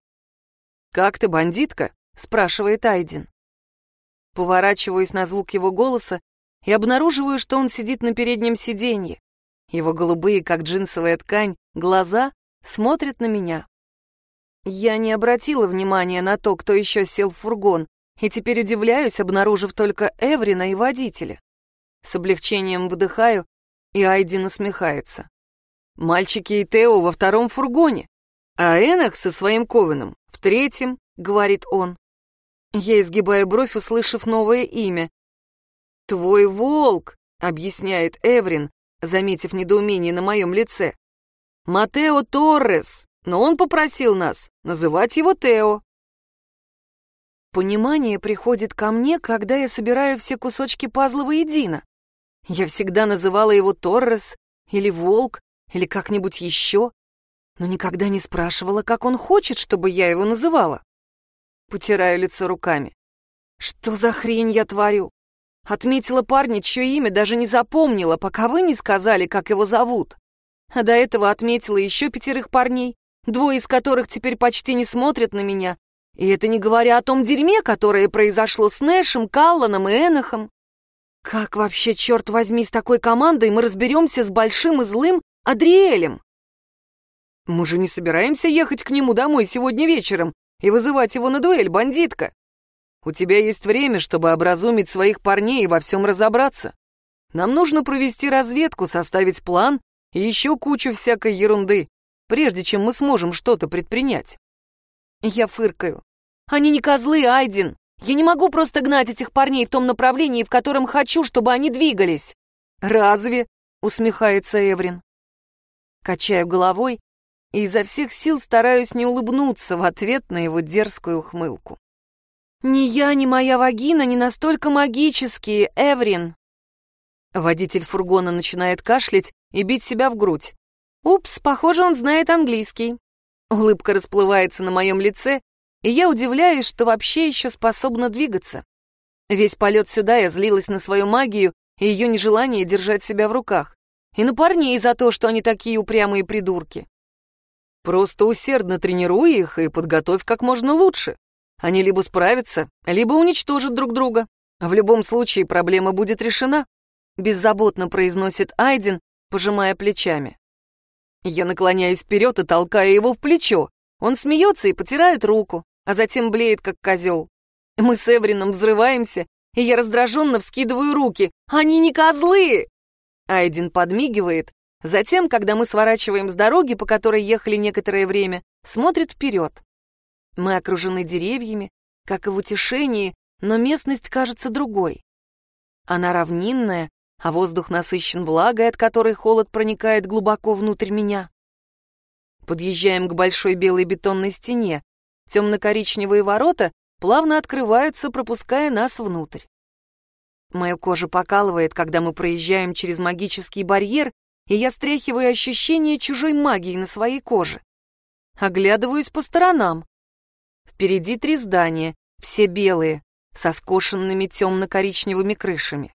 «Как ты, бандитка?» — спрашивает Айдин. Поворачиваюсь на звук его голоса и обнаруживаю, что он сидит на переднем сиденье. Его голубые, как джинсовая ткань, глаза смотрят на меня. Я не обратила внимания на то, кто еще сел в фургон, и теперь удивляюсь, обнаружив только Эврина и водителя. С облегчением вдыхаю, и Айдин усмехается. Мальчики и Тео во втором фургоне, а Энах со своим Ковеном в третьем, говорит он. Я изгибаю бровь, услышав новое имя. «Твой волк», — объясняет Эврин, заметив недоумение на моем лице. «Матео Торрес, но он попросил нас называть его Тео». Понимание приходит ко мне, когда я собираю все кусочки пазла воедино. Я всегда называла его Торрес или Волк, или как-нибудь еще, но никогда не спрашивала, как он хочет, чтобы я его называла. Потираю лицо руками. Что за хрень я творю? Отметила парня, чье имя даже не запомнила, пока вы не сказали, как его зовут. А до этого отметила еще пятерых парней, двое из которых теперь почти не смотрят на меня. И это не говоря о том дерьме, которое произошло с Нэшем, Калланом и Энохом. Как вообще, черт возьми, с такой командой мы разберемся с большим и злым Адриэлем. Мы же не собираемся ехать к нему домой сегодня вечером и вызывать его на дуэль, бандитка. У тебя есть время, чтобы образумить своих парней и во всем разобраться. Нам нужно провести разведку, составить план и еще кучу всякой ерунды, прежде чем мы сможем что-то предпринять. Я фыркаю. Они не козлы, Айдин. Я не могу просто гнать этих парней в том направлении, в котором хочу, чтобы они двигались. Разве? Усмехается Эврин. Качаю головой и изо всех сил стараюсь не улыбнуться в ответ на его дерзкую ухмылку. «Ни я, ни моя вагина не настолько магические, Эврин!» Водитель фургона начинает кашлять и бить себя в грудь. «Упс, похоже, он знает английский». Улыбка расплывается на моем лице, и я удивляюсь, что вообще еще способна двигаться. Весь полет сюда я злилась на свою магию и ее нежелание держать себя в руках и на парней за то, что они такие упрямые придурки. Просто усердно тренируй их и подготовь как можно лучше. Они либо справятся, либо уничтожат друг друга. В любом случае проблема будет решена, беззаботно произносит Айден, пожимая плечами. Я наклоняюсь вперед и толкаю его в плечо. Он смеется и потирает руку, а затем блеет, как козел. Мы с Эврином взрываемся, и я раздраженно вскидываю руки. Они не козлы! Айден подмигивает, затем, когда мы сворачиваем с дороги, по которой ехали некоторое время, смотрит вперед. Мы окружены деревьями, как и в утешении, но местность кажется другой. Она равнинная, а воздух насыщен влагой, от которой холод проникает глубоко внутрь меня. Подъезжаем к большой белой бетонной стене. Темно-коричневые ворота плавно открываются, пропуская нас внутрь. Мою кожу покалывает, когда мы проезжаем через магический барьер, и я стряхиваю ощущение чужой магии на своей коже. Оглядываюсь по сторонам. Впереди три здания, все белые, со скошенными темно-коричневыми крышами.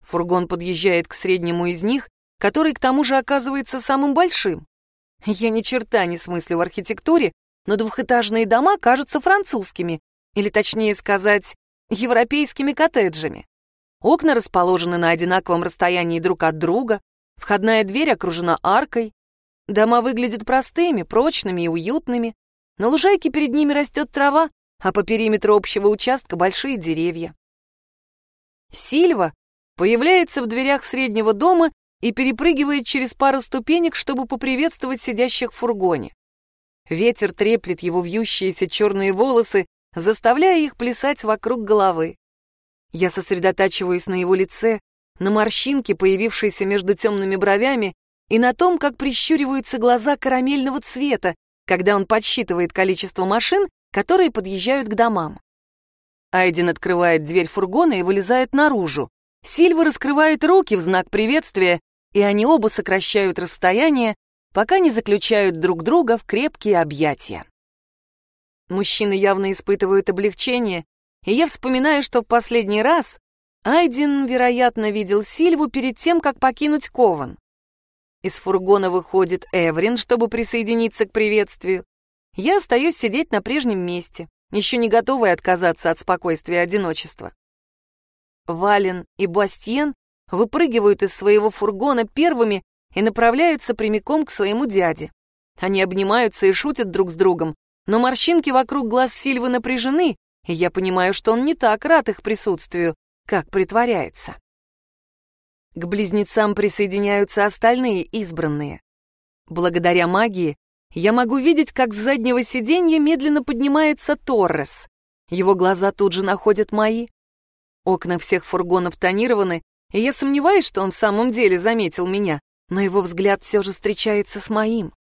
Фургон подъезжает к среднему из них, который к тому же оказывается самым большим. Я ни черта не смыслю в архитектуре, но двухэтажные дома кажутся французскими, или точнее сказать, европейскими коттеджами. Окна расположены на одинаковом расстоянии друг от друга, входная дверь окружена аркой. Дома выглядят простыми, прочными и уютными. На лужайке перед ними растет трава, а по периметру общего участка большие деревья. Сильва появляется в дверях среднего дома и перепрыгивает через пару ступенек, чтобы поприветствовать сидящих в фургоне. Ветер треплет его вьющиеся черные волосы, заставляя их плясать вокруг головы. Я сосредотачиваюсь на его лице, на морщинке, появившейся между темными бровями, и на том, как прищуриваются глаза карамельного цвета, когда он подсчитывает количество машин, которые подъезжают к домам. Айден открывает дверь фургона и вылезает наружу. Сильва раскрывает руки в знак приветствия, и они оба сокращают расстояние, пока не заключают друг друга в крепкие объятия. Мужчины явно испытывают облегчение, и я вспоминаю, что в последний раз Айден, вероятно, видел Сильву перед тем, как покинуть Кован. Из фургона выходит Эврин, чтобы присоединиться к приветствию. Я остаюсь сидеть на прежнем месте, еще не готовая отказаться от спокойствия одиночества. Вален и Бастиен выпрыгивают из своего фургона первыми и направляются прямиком к своему дяде. Они обнимаются и шутят друг с другом, но морщинки вокруг глаз Сильвы напряжены, и я понимаю, что он не так рад их присутствию, как притворяется. К близнецам присоединяются остальные избранные. Благодаря магии я могу видеть, как с заднего сиденья медленно поднимается Торрес. Его глаза тут же находят мои. Окна всех фургонов тонированы, и я сомневаюсь, что он в самом деле заметил меня, но его взгляд все же встречается с моим.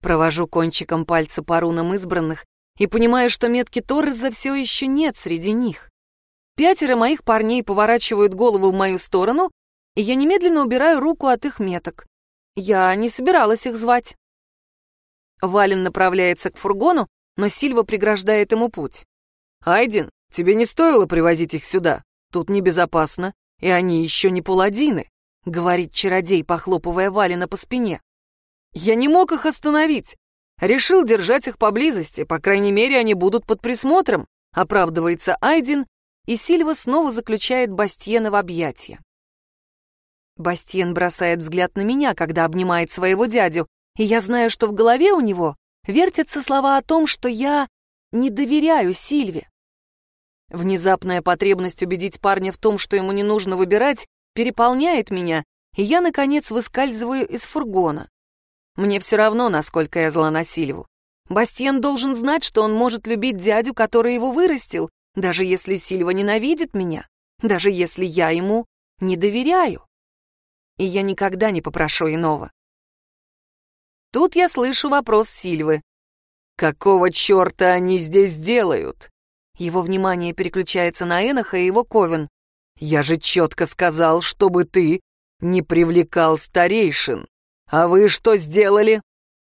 Провожу кончиком пальца по рунам избранных и понимаю, что метки Торреса все еще нет среди них. Пятеро моих парней поворачивают голову в мою сторону, и я немедленно убираю руку от их меток. Я не собиралась их звать. Вален направляется к фургону, но Сильва преграждает ему путь. «Айден, тебе не стоило привозить их сюда. Тут небезопасно, и они еще не паладины», — говорит чародей, похлопывая Валена по спине. «Я не мог их остановить. Решил держать их поблизости, по крайней мере, они будут под присмотром», — оправдывается Айден, и Сильва снова заключает Бастьена в объятия. Бастиен бросает взгляд на меня, когда обнимает своего дядю, и я знаю, что в голове у него вертятся слова о том, что я не доверяю Сильве. Внезапная потребность убедить парня в том, что ему не нужно выбирать, переполняет меня, и я, наконец, выскальзываю из фургона. Мне все равно, насколько я зла на Сильву. Бастиен должен знать, что он может любить дядю, который его вырастил, даже если Сильва ненавидит меня, даже если я ему не доверяю и я никогда не попрошу иного. Тут я слышу вопрос Сильвы. «Какого черта они здесь делают?» Его внимание переключается на Эноха и его Ковен. «Я же четко сказал, чтобы ты не привлекал старейшин. А вы что сделали?»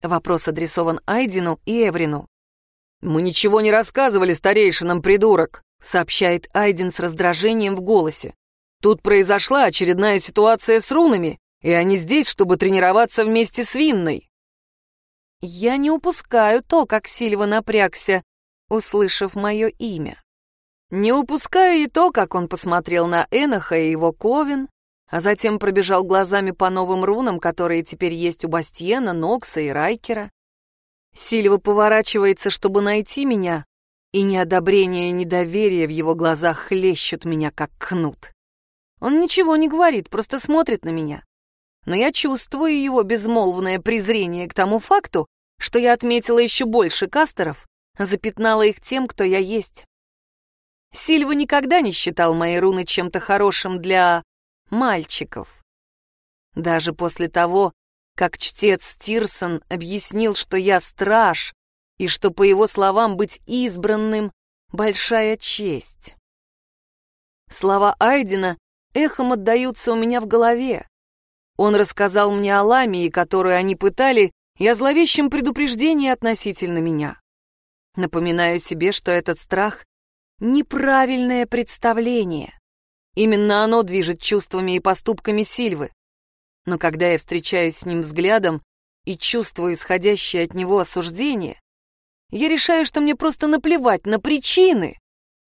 Вопрос адресован Айдину и Эврину. «Мы ничего не рассказывали старейшинам, придурок», сообщает Айдин с раздражением в голосе. Тут произошла очередная ситуация с рунами, и они здесь, чтобы тренироваться вместе с Винной. Я не упускаю то, как Сильва напрягся, услышав мое имя. Не упускаю и то, как он посмотрел на Эноха и его Ковен, а затем пробежал глазами по новым рунам, которые теперь есть у Бастиена, Нокса и Райкера. Сильва поворачивается, чтобы найти меня, и неодобрение и недоверие в его глазах хлещут меня, как кнут. Он ничего не говорит, просто смотрит на меня. Но я чувствую его безмолвное презрение к тому факту, что я отметила еще больше кастеров, запятнала их тем, кто я есть. Сильва никогда не считал мои руны чем-то хорошим для мальчиков. Даже после того, как чтец Тирсон объяснил, что я страж, и что, по его словам, быть избранным — большая честь. Слова Айдена эхом отдаются у меня в голове. Он рассказал мне о ламии, которую они пытали, и о зловещем предупреждении относительно меня. Напоминаю себе, что этот страх — неправильное представление. Именно оно движет чувствами и поступками Сильвы. Но когда я встречаюсь с ним взглядом и чувствую исходящее от него осуждение, я решаю, что мне просто наплевать на причины,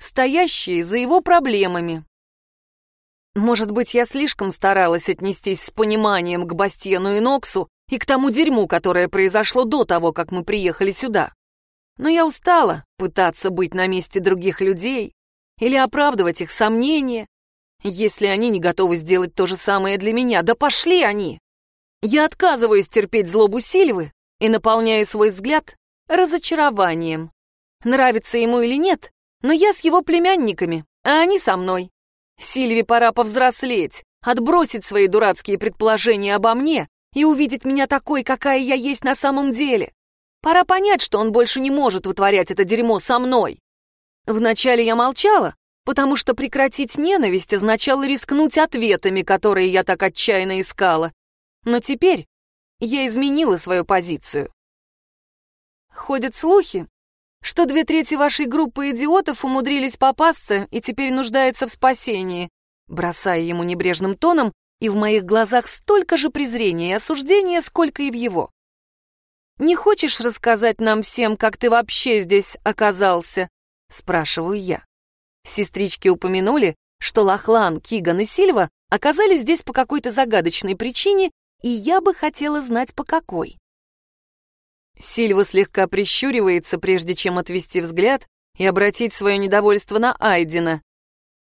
стоящие за его проблемами. Может быть, я слишком старалась отнестись с пониманием к Бастиену и Ноксу и к тому дерьму, которое произошло до того, как мы приехали сюда. Но я устала пытаться быть на месте других людей или оправдывать их сомнения, если они не готовы сделать то же самое для меня. Да пошли они! Я отказываюсь терпеть злобу Сильвы и наполняю свой взгляд разочарованием. Нравится ему или нет, но я с его племянниками, а они со мной. Сильве пора повзрослеть, отбросить свои дурацкие предположения обо мне и увидеть меня такой, какая я есть на самом деле. Пора понять, что он больше не может вытворять это дерьмо со мной. Вначале я молчала, потому что прекратить ненависть означало рискнуть ответами, которые я так отчаянно искала. Но теперь я изменила свою позицию. Ходят слухи, что две трети вашей группы идиотов умудрились попасться и теперь нуждаются в спасении, бросая ему небрежным тоном, и в моих глазах столько же презрения и осуждения, сколько и в его. «Не хочешь рассказать нам всем, как ты вообще здесь оказался?» — спрашиваю я. Сестрички упомянули, что Лохлан, Киган и Сильва оказались здесь по какой-то загадочной причине, и я бы хотела знать, по какой. Сильва слегка прищуривается, прежде чем отвести взгляд и обратить свое недовольство на Айдина.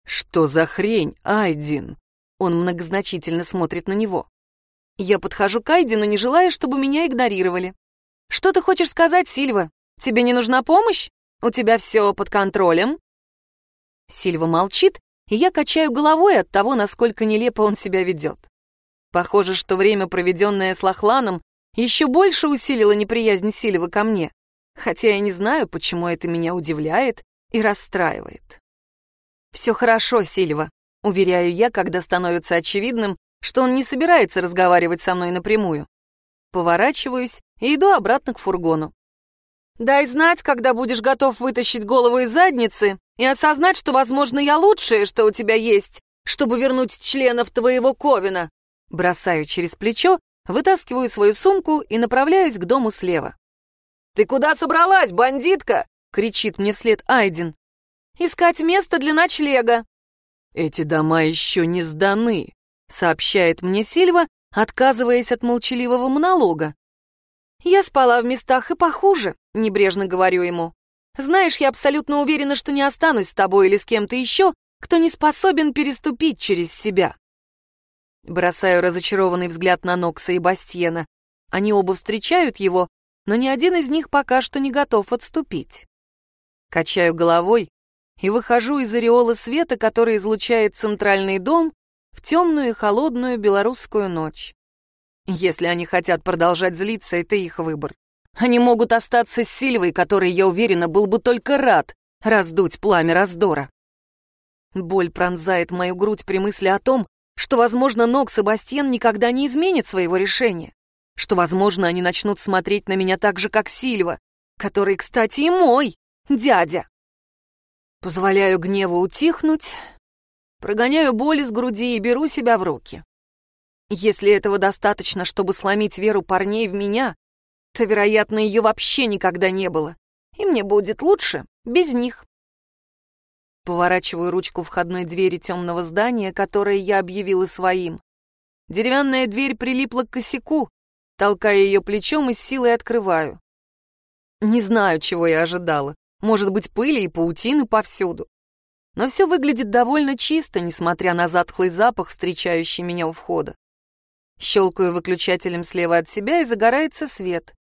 «Что за хрень, Айдин?» Он многозначительно смотрит на него. Я подхожу к Айдину, не желая, чтобы меня игнорировали. «Что ты хочешь сказать, Сильва? Тебе не нужна помощь? У тебя все под контролем?» Сильва молчит, и я качаю головой от того, насколько нелепо он себя ведет. Похоже, что время, проведенное с Лохланом, еще больше усилило неприязнь Сильвы ко мне, хотя я не знаю, почему это меня удивляет и расстраивает. «Все хорошо, Сильва», — уверяю я, когда становится очевидным, что он не собирается разговаривать со мной напрямую. Поворачиваюсь и иду обратно к фургону. «Дай знать, когда будешь готов вытащить голову из задницы и осознать, что, возможно, я лучшее, что у тебя есть, чтобы вернуть членов твоего Ковина». Бросаю через плечо, вытаскиваю свою сумку и направляюсь к дому слева. «Ты куда собралась, бандитка?» — кричит мне вслед Айден. «Искать место для ночлега». «Эти дома еще не сданы», — сообщает мне Сильва, отказываясь от молчаливого монолога. «Я спала в местах и похуже», — небрежно говорю ему. «Знаешь, я абсолютно уверена, что не останусь с тобой или с кем-то еще, кто не способен переступить через себя». Бросаю разочарованный взгляд на Нокса и Бастьена. Они оба встречают его, но ни один из них пока что не готов отступить. Качаю головой и выхожу из ореола света, который излучает центральный дом в темную и холодную белорусскую ночь. Если они хотят продолжать злиться, это их выбор. Они могут остаться с Сильвой, который, я уверена, был бы только рад раздуть пламя раздора. Боль пронзает мою грудь при мысли о том, что, возможно, Нокс и Бастиен никогда не изменят своего решения, что, возможно, они начнут смотреть на меня так же, как Сильва, который, кстати, и мой дядя. Позволяю гневу утихнуть, прогоняю боль из груди и беру себя в руки. Если этого достаточно, чтобы сломить веру парней в меня, то, вероятно, ее вообще никогда не было, и мне будет лучше без них. Поворачиваю ручку входной двери темного здания, которое я объявила своим. Деревянная дверь прилипла к косяку, толкая ее плечом и с силой открываю. Не знаю, чего я ожидала. Может быть, пыли и паутины повсюду. Но все выглядит довольно чисто, несмотря на затхлый запах, встречающий меня у входа. Щелкаю выключателем слева от себя, и загорается свет.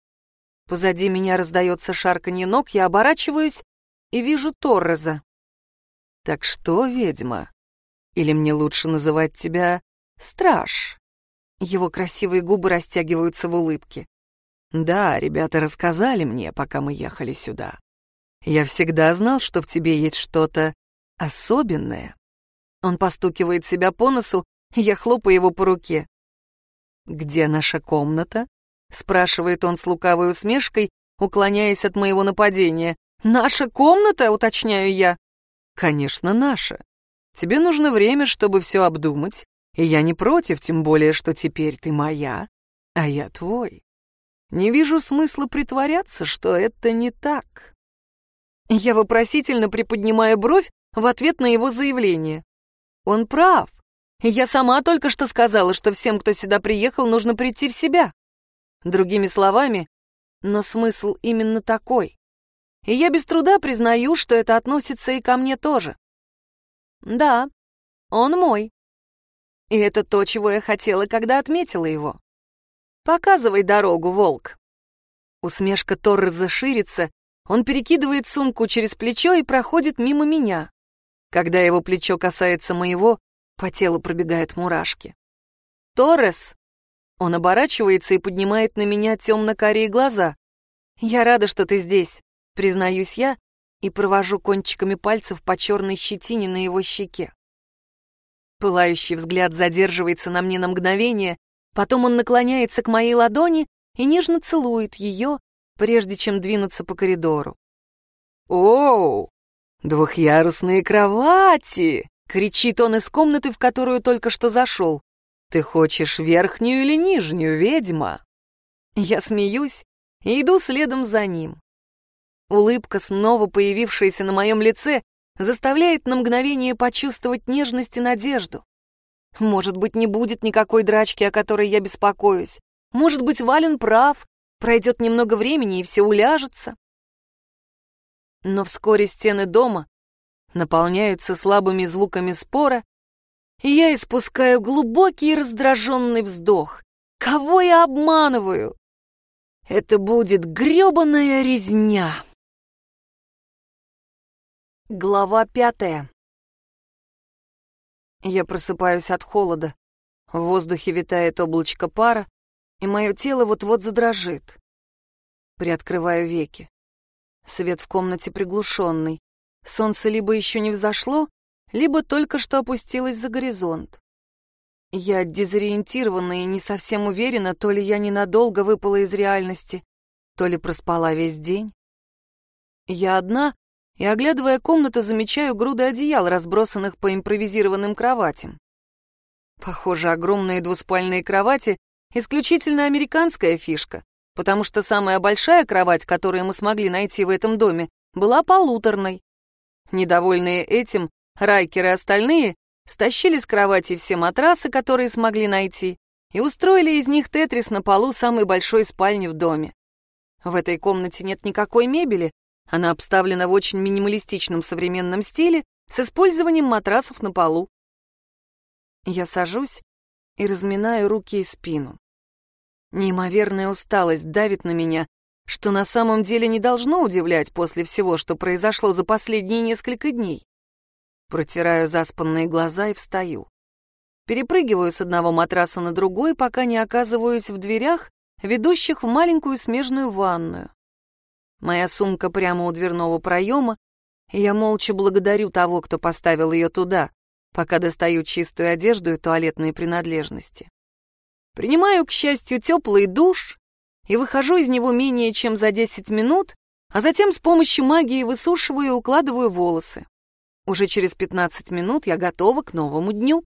Позади меня раздается шарканье ног, я оборачиваюсь и вижу Торреза. «Так что, ведьма? Или мне лучше называть тебя Страж?» Его красивые губы растягиваются в улыбке. «Да, ребята рассказали мне, пока мы ехали сюда. Я всегда знал, что в тебе есть что-то особенное». Он постукивает себя по носу, я хлопаю его по руке. «Где наша комната?» — спрашивает он с лукавой усмешкой, уклоняясь от моего нападения. «Наша комната?» — уточняю я. Конечно, наша. Тебе нужно время, чтобы все обдумать, и я не против, тем более, что теперь ты моя, а я твой. Не вижу смысла притворяться, что это не так. Я вопросительно приподнимаю бровь в ответ на его заявление. Он прав. Я сама только что сказала, что всем, кто сюда приехал, нужно прийти в себя. Другими словами, но смысл именно такой. И я без труда признаю, что это относится и ко мне тоже. Да, он мой. И это то, чего я хотела, когда отметила его. Показывай дорогу, волк. Усмешка Торреса ширится, он перекидывает сумку через плечо и проходит мимо меня. Когда его плечо касается моего, по телу пробегают мурашки. «Торрес!» Он оборачивается и поднимает на меня темно-карие глаза. «Я рада, что ты здесь», — признаюсь я и провожу кончиками пальцев по черной щетине на его щеке. Пылающий взгляд задерживается на мне на мгновение, потом он наклоняется к моей ладони и нежно целует ее, прежде чем двинуться по коридору. «Оу, двухъярусные кровати!» — кричит он из комнаты, в которую только что зашел. «Ты хочешь верхнюю или нижнюю, ведьма?» Я смеюсь и иду следом за ним. Улыбка, снова появившаяся на моем лице, заставляет на мгновение почувствовать нежность и надежду. Может быть, не будет никакой драчки, о которой я беспокоюсь. Может быть, Вален прав, пройдет немного времени и все уляжется. Но вскоре стены дома наполняются слабыми звуками спора, и я испускаю глубокий раздраженный вздох. Кого я обманываю? Это будет грёбаная резня. Глава пятая. Я просыпаюсь от холода. В воздухе витает облачко пара, и мое тело вот-вот задрожит. Приоткрываю веки. Свет в комнате приглушенный. Солнце либо еще не взошло, либо только что опустилось за горизонт. Я дезориентирована и не совсем уверена, то ли я ненадолго выпала из реальности, то ли проспала весь день. Я одна и, оглядывая комнату, замечаю груды одеял, разбросанных по импровизированным кроватям. Похоже, огромные двуспальные кровати — исключительно американская фишка, потому что самая большая кровать, которую мы смогли найти в этом доме, была полуторной. Недовольные этим, Райкер и остальные стащили с кровати все матрасы, которые смогли найти, и устроили из них тетрис на полу самой большой спальни в доме. В этой комнате нет никакой мебели, она обставлена в очень минималистичном современном стиле с использованием матрасов на полу. Я сажусь и разминаю руки и спину. Неимоверная усталость давит на меня, что на самом деле не должно удивлять после всего, что произошло за последние несколько дней. Протираю заспанные глаза и встаю. Перепрыгиваю с одного матраса на другой, пока не оказываюсь в дверях, ведущих в маленькую смежную ванную. Моя сумка прямо у дверного проема, и я молча благодарю того, кто поставил ее туда, пока достаю чистую одежду и туалетные принадлежности. Принимаю, к счастью, теплый душ и выхожу из него менее чем за 10 минут, а затем с помощью магии высушиваю и укладываю волосы. Уже через 15 минут я готова к новому дню.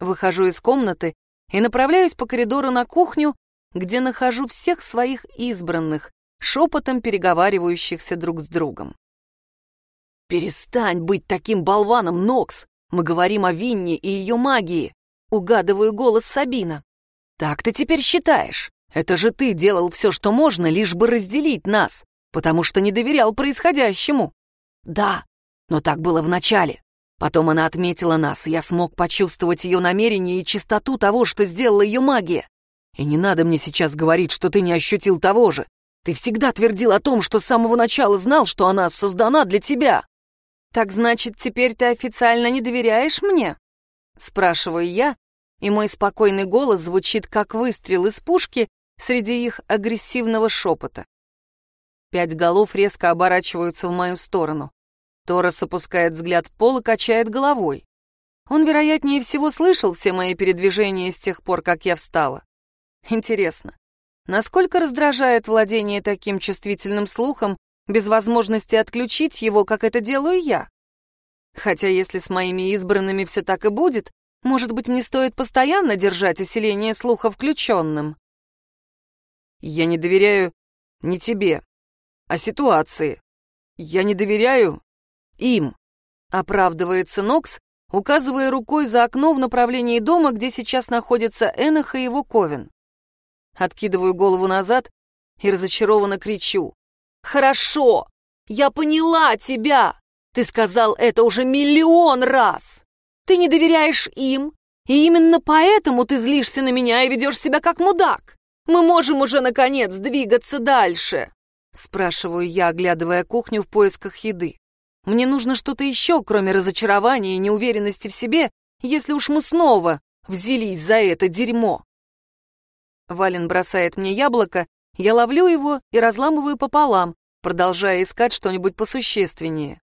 Выхожу из комнаты и направляюсь по коридору на кухню, где нахожу всех своих избранных, шепотом переговаривающихся друг с другом. «Перестань быть таким болваном, Нокс! Мы говорим о Винне и ее магии!» Угадываю голос Сабина. «Так ты теперь считаешь? Это же ты делал все, что можно, лишь бы разделить нас, потому что не доверял происходящему». «Да, но так было в начале. Потом она отметила нас, и я смог почувствовать ее намерение и чистоту того, что сделала ее магия. И не надо мне сейчас говорить, что ты не ощутил того же. Ты всегда твердил о том, что с самого начала знал, что она создана для тебя. Так значит, теперь ты официально не доверяешь мне? Спрашиваю я, и мой спокойный голос звучит как выстрел из пушки среди их агрессивного шепота. Пять голов резко оборачиваются в мою сторону. Торос опускает взгляд в пол и качает головой. Он, вероятнее всего, слышал все мои передвижения с тех пор, как я встала. Интересно, Насколько раздражает владение таким чувствительным слухом без возможности отключить его, как это делаю я? Хотя если с моими избранными все так и будет, может быть, мне стоит постоянно держать усиление слуха включенным? Я не доверяю не тебе, а ситуации. Я не доверяю им, оправдывается Нокс, указывая рукой за окно в направлении дома, где сейчас находится Энах и его Ковен. Откидываю голову назад и разочарованно кричу. «Хорошо! Я поняла тебя! Ты сказал это уже миллион раз! Ты не доверяешь им, и именно поэтому ты злишься на меня и ведешь себя как мудак! Мы можем уже, наконец, двигаться дальше!» Спрашиваю я, оглядывая кухню в поисках еды. Мне нужно что-то еще, кроме разочарования и неуверенности в себе, если уж мы снова взялись за это дерьмо. Вален бросает мне яблоко, я ловлю его и разламываю пополам, продолжая искать что-нибудь посущественнее.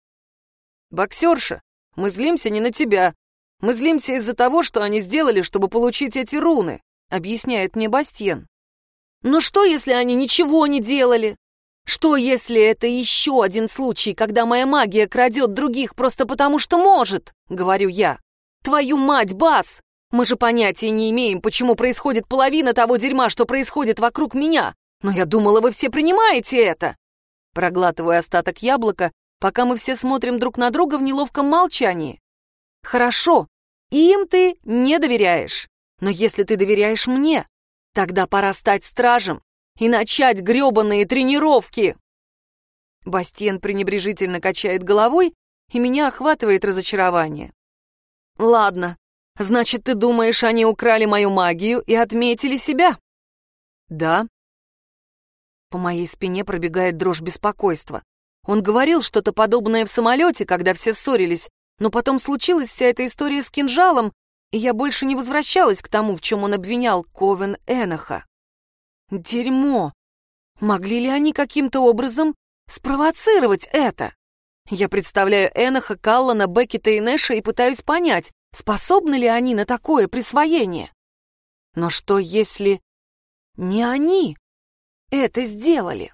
«Боксерша, мы злимся не на тебя. Мы злимся из-за того, что они сделали, чтобы получить эти руны», — объясняет мне Бастьен. «Но что, если они ничего не делали? Что, если это еще один случай, когда моя магия крадет других просто потому, что может?» — говорю я. «Твою мать, Бас! Мы же понятия не имеем, почему происходит половина того дерьма, что происходит вокруг меня. Но я думала, вы все принимаете это!» Проглатываю остаток яблока, пока мы все смотрим друг на друга в неловком молчании. «Хорошо, им ты не доверяешь. Но если ты доверяешь мне, тогда пора стать стражем и начать грёбаные тренировки!» Бастиен пренебрежительно качает головой, и меня охватывает разочарование. «Ладно, значит, ты думаешь, они украли мою магию и отметили себя?» «Да», по моей спине пробегает дрожь беспокойства. Он говорил что-то подобное в самолете, когда все ссорились, но потом случилась вся эта история с кинжалом, и я больше не возвращалась к тому, в чем он обвинял Ковен Эноха. Дерьмо! Могли ли они каким-то образом спровоцировать это? Я представляю Эноха, Каллана, Беккета и Нэша и пытаюсь понять, способны ли они на такое присвоение. Но что если не они? это сделали.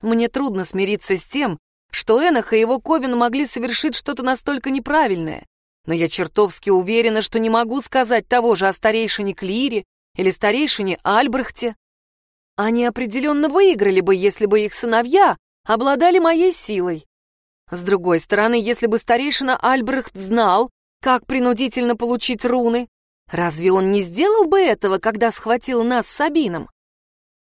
Мне трудно смириться с тем, что Энах и его Ковен могли совершить что-то настолько неправильное, но я чертовски уверена, что не могу сказать того же о старейшине Клире или старейшине Альбрехте. Они определенно выиграли бы, если бы их сыновья обладали моей силой. С другой стороны, если бы старейшина Альбрехт знал, как принудительно получить руны, разве он не сделал бы этого, когда схватил нас с Сабином?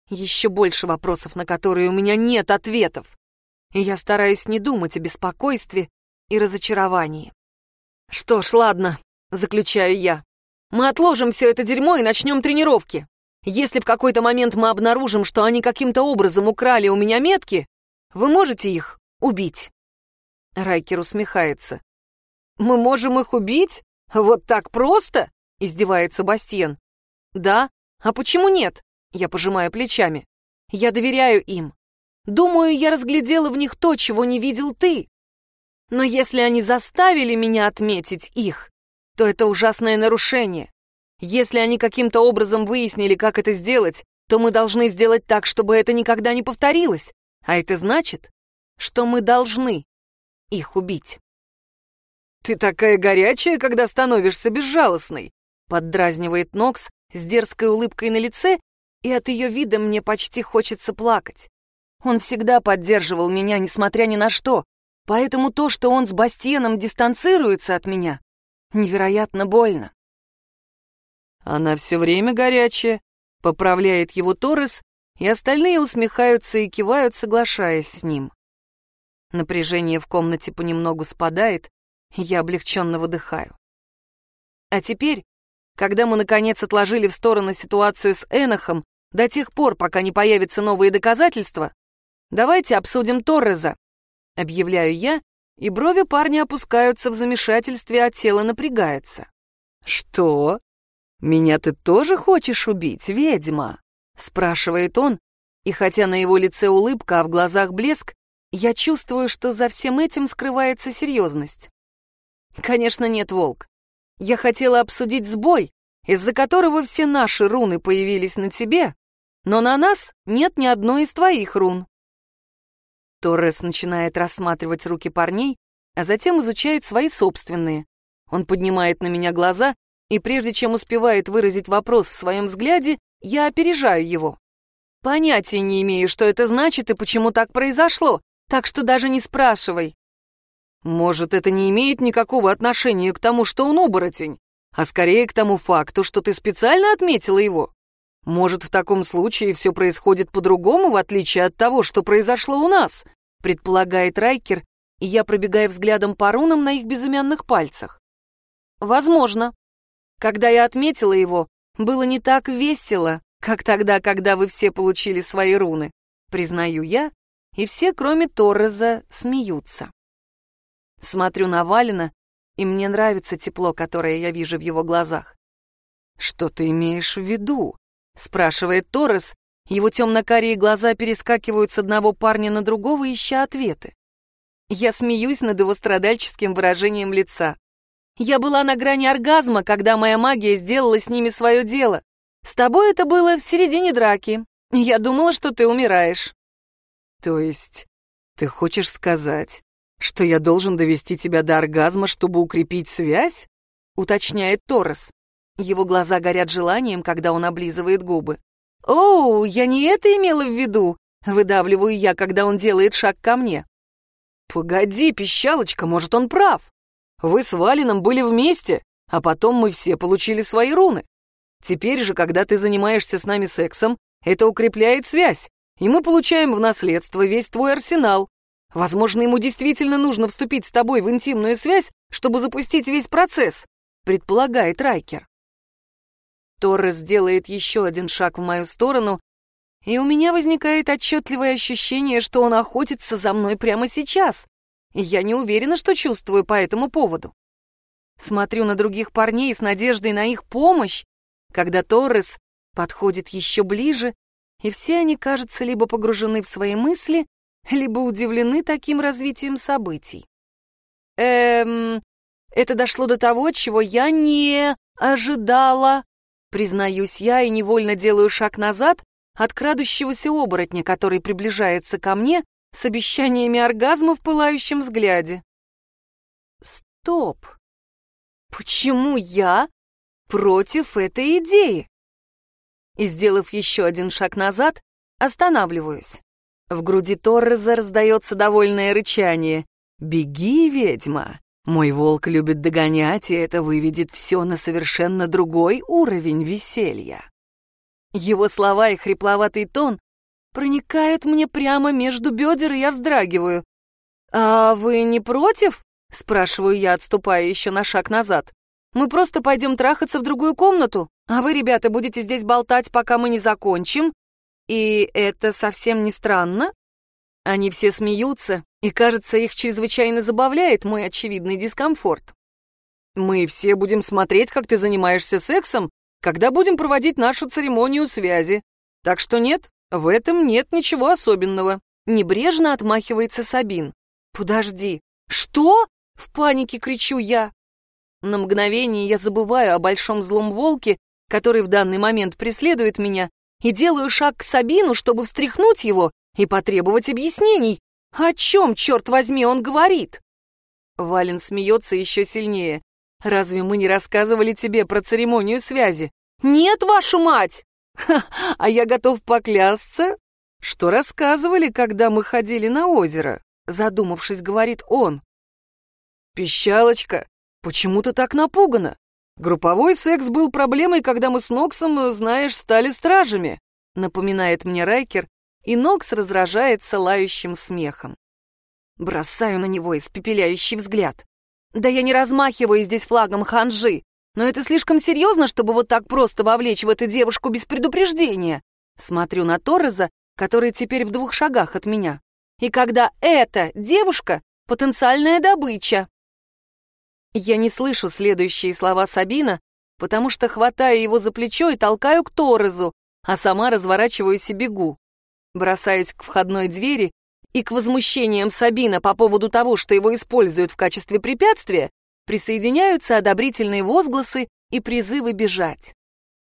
Еще больше вопросов, на которые у меня нет ответов. И я стараюсь не думать о беспокойстве и разочаровании. Что ж, ладно, заключаю я. Мы отложим все это дерьмо и начнем тренировки. Если в какой-то момент мы обнаружим, что они каким-то образом украли у меня метки, вы можете их убить. Райкер усмехается. «Мы можем их убить? Вот так просто?» — издевается Бастиен. «Да, а почему нет? Я пожимаю плечами. Я доверяю им. Думаю, я разглядела в них то, чего не видел ты. Но если они заставили меня отметить их, то это ужасное нарушение. Если они каким-то образом выяснили, как это сделать, то мы должны сделать так, чтобы это никогда не повторилось. А это значит, что мы должны их убить. «Ты такая горячая, когда становишься безжалостной», — поддразнивает Нокс с дерзкой улыбкой на лице и от ее вида мне почти хочется плакать. Он всегда поддерживал меня, несмотря ни на что, поэтому то, что он с Бастиеном дистанцируется от меня, невероятно больно. Она все время горячая, поправляет его Торрес, и остальные усмехаются и кивают, соглашаясь с ним. Напряжение в комнате понемногу спадает, я облегченно выдыхаю. А теперь, когда мы наконец отложили в сторону ситуацию с Энохом до тех пор, пока не появятся новые доказательства, давайте обсудим Торреза. Объявляю я, и брови парня опускаются в замешательстве, а тело напрягается. «Что? Меня ты тоже хочешь убить, ведьма?» — спрашивает он, и хотя на его лице улыбка, а в глазах блеск, я чувствую, что за всем этим скрывается серьезность. Конечно, нет, Волк. Я хотела обсудить сбой, из-за которого все наши руны появились на тебе, но на нас нет ни одной из твоих рун. Торрес начинает рассматривать руки парней, а затем изучает свои собственные. Он поднимает на меня глаза, и прежде чем успевает выразить вопрос в своем взгляде, я опережаю его. Понятия не имею, что это значит и почему так произошло, так что даже не спрашивай. Может, это не имеет никакого отношения к тому, что он оборотень, а скорее к тому факту, что ты специально отметила его. Может, в таком случае все происходит по-другому, в отличие от того, что произошло у нас, предполагает Райкер, и я пробегаю взглядом по рунам на их безымянных пальцах. Возможно. Когда я отметила его, было не так весело, как тогда, когда вы все получили свои руны, признаю я, и все, кроме Торреза, смеются. Смотрю на Валина, и мне нравится тепло, которое я вижу в его глазах. «Что ты имеешь в виду?» — спрашивает Торрес. Его темно-карие глаза перескакивают с одного парня на другого, ища ответы. Я смеюсь над его страдальческим выражением лица. Я была на грани оргазма, когда моя магия сделала с ними свое дело. С тобой это было в середине драки. Я думала, что ты умираешь. То есть ты хочешь сказать, что я должен довести тебя до оргазма, чтобы укрепить связь? Уточняет Торрес. Его глаза горят желанием, когда он облизывает губы. «Оу, я не это имела в виду!» Выдавливаю я, когда он делает шаг ко мне. «Погоди, пищалочка, может, он прав. Вы с Валином были вместе, а потом мы все получили свои руны. Теперь же, когда ты занимаешься с нами сексом, это укрепляет связь, и мы получаем в наследство весь твой арсенал. Возможно, ему действительно нужно вступить с тобой в интимную связь, чтобы запустить весь процесс», — предполагает Райкер. Торрес делает еще один шаг в мою сторону, и у меня возникает отчетливое ощущение, что он охотится за мной прямо сейчас. Я не уверена, что чувствую по этому поводу. Смотрю на других парней с надеждой на их помощь, когда Торрес подходит еще ближе, и все они, кажется, либо погружены в свои мысли, либо удивлены таким развитием событий. Эм, это дошло до того, чего я не ожидала. Признаюсь я и невольно делаю шаг назад, от крадущегося оборотня, который приближается ко мне с обещаниями оргазма в пылающем взгляде. Стоп! Почему я против этой идеи? И, сделав еще один шаг назад, останавливаюсь. В груди Торреза раздается довольное рычание. «Беги, ведьма! Мой волк любит догонять, и это выведет все на совершенно другой уровень веселья». Его слова и хрипловатый тон проникают мне прямо между бедер, и я вздрагиваю. «А вы не против?» — спрашиваю я, отступая еще на шаг назад. «Мы просто пойдем трахаться в другую комнату, а вы, ребята, будете здесь болтать, пока мы не закончим. И это совсем не странно?» Они все смеются, и, кажется, их чрезвычайно забавляет мой очевидный дискомфорт. «Мы все будем смотреть, как ты занимаешься сексом, когда будем проводить нашу церемонию связи. Так что нет, в этом нет ничего особенного. Небрежно отмахивается Сабин. Подожди, что? В панике кричу я. На мгновение я забываю о большом злом волке, который в данный момент преследует меня, и делаю шаг к Сабину, чтобы встряхнуть его и потребовать объяснений. О чем, черт возьми, он говорит? Вален смеется еще сильнее. Разве мы не рассказывали тебе про церемонию связи? Нет, вашу мать! А я готов поклясться, что рассказывали, когда мы ходили на озеро, задумавшись, говорит он. Пищалочка, почему ты так напугана? Групповой секс был проблемой, когда мы с Ноксом, знаешь, стали стражами, напоминает мне Райкер, и Нокс раздражается лающим смехом. Бросаю на него испепеляющий взгляд. Да я не размахиваю здесь флагом ханжи, но это слишком серьезно, чтобы вот так просто вовлечь в эту девушку без предупреждения. Смотрю на Торреза, который теперь в двух шагах от меня. И когда эта девушка — потенциальная добыча. Я не слышу следующие слова Сабина, потому что хватаю его за плечо и толкаю к Торрезу, а сама разворачиваюсь и бегу. Бросаюсь к входной двери, и к возмущениям Сабина по поводу того, что его используют в качестве препятствия, присоединяются одобрительные возгласы и призывы бежать.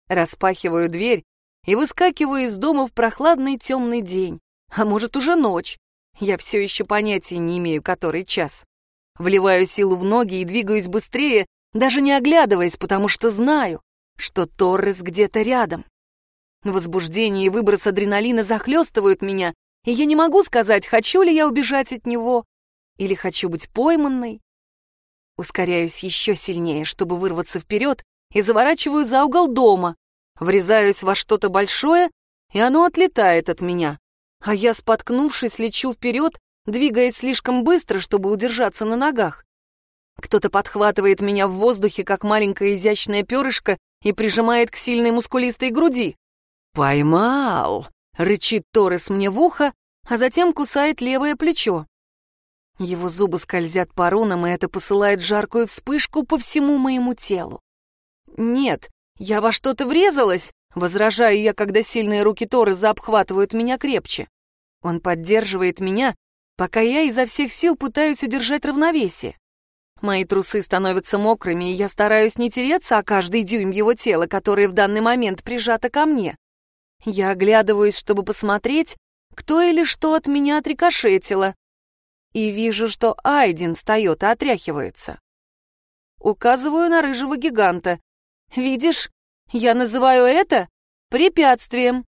Распахиваю дверь и выскакиваю из дома в прохладный темный день, а может уже ночь. Я все еще понятия не имею, который час. Вливаю силу в ноги и двигаюсь быстрее, даже не оглядываясь, потому что знаю, что Торрес где-то рядом. Возбуждение и выброс адреналина захлестывают меня, и я не могу сказать, хочу ли я убежать от него или хочу быть пойманной. Ускоряюсь еще сильнее, чтобы вырваться вперед, и заворачиваю за угол дома, врезаюсь во что-то большое, и оно отлетает от меня. А я, споткнувшись, лечу вперед, двигаясь слишком быстро, чтобы удержаться на ногах. Кто-то подхватывает меня в воздухе, как маленькое изящное перышко, и прижимает к сильной мускулистой груди. «Поймал!» — рычит Торрес мне в ухо, а затем кусает левое плечо. Его зубы скользят по рунам, и это посылает жаркую вспышку по всему моему телу. «Нет, я во что-то врезалась!» — возражаю я, когда сильные руки Торреза обхватывают меня крепче. Он поддерживает меня, пока я изо всех сил пытаюсь удержать равновесие. Мои трусы становятся мокрыми, и я стараюсь не тереться о каждый дюйм его тела, которое в данный момент прижато ко мне. Я оглядываюсь, чтобы посмотреть, кто или что от меня отрикошетило, и вижу, что Айден встает и отряхивается. Указываю на рыжего гиганта. «Видишь, я называю это препятствием».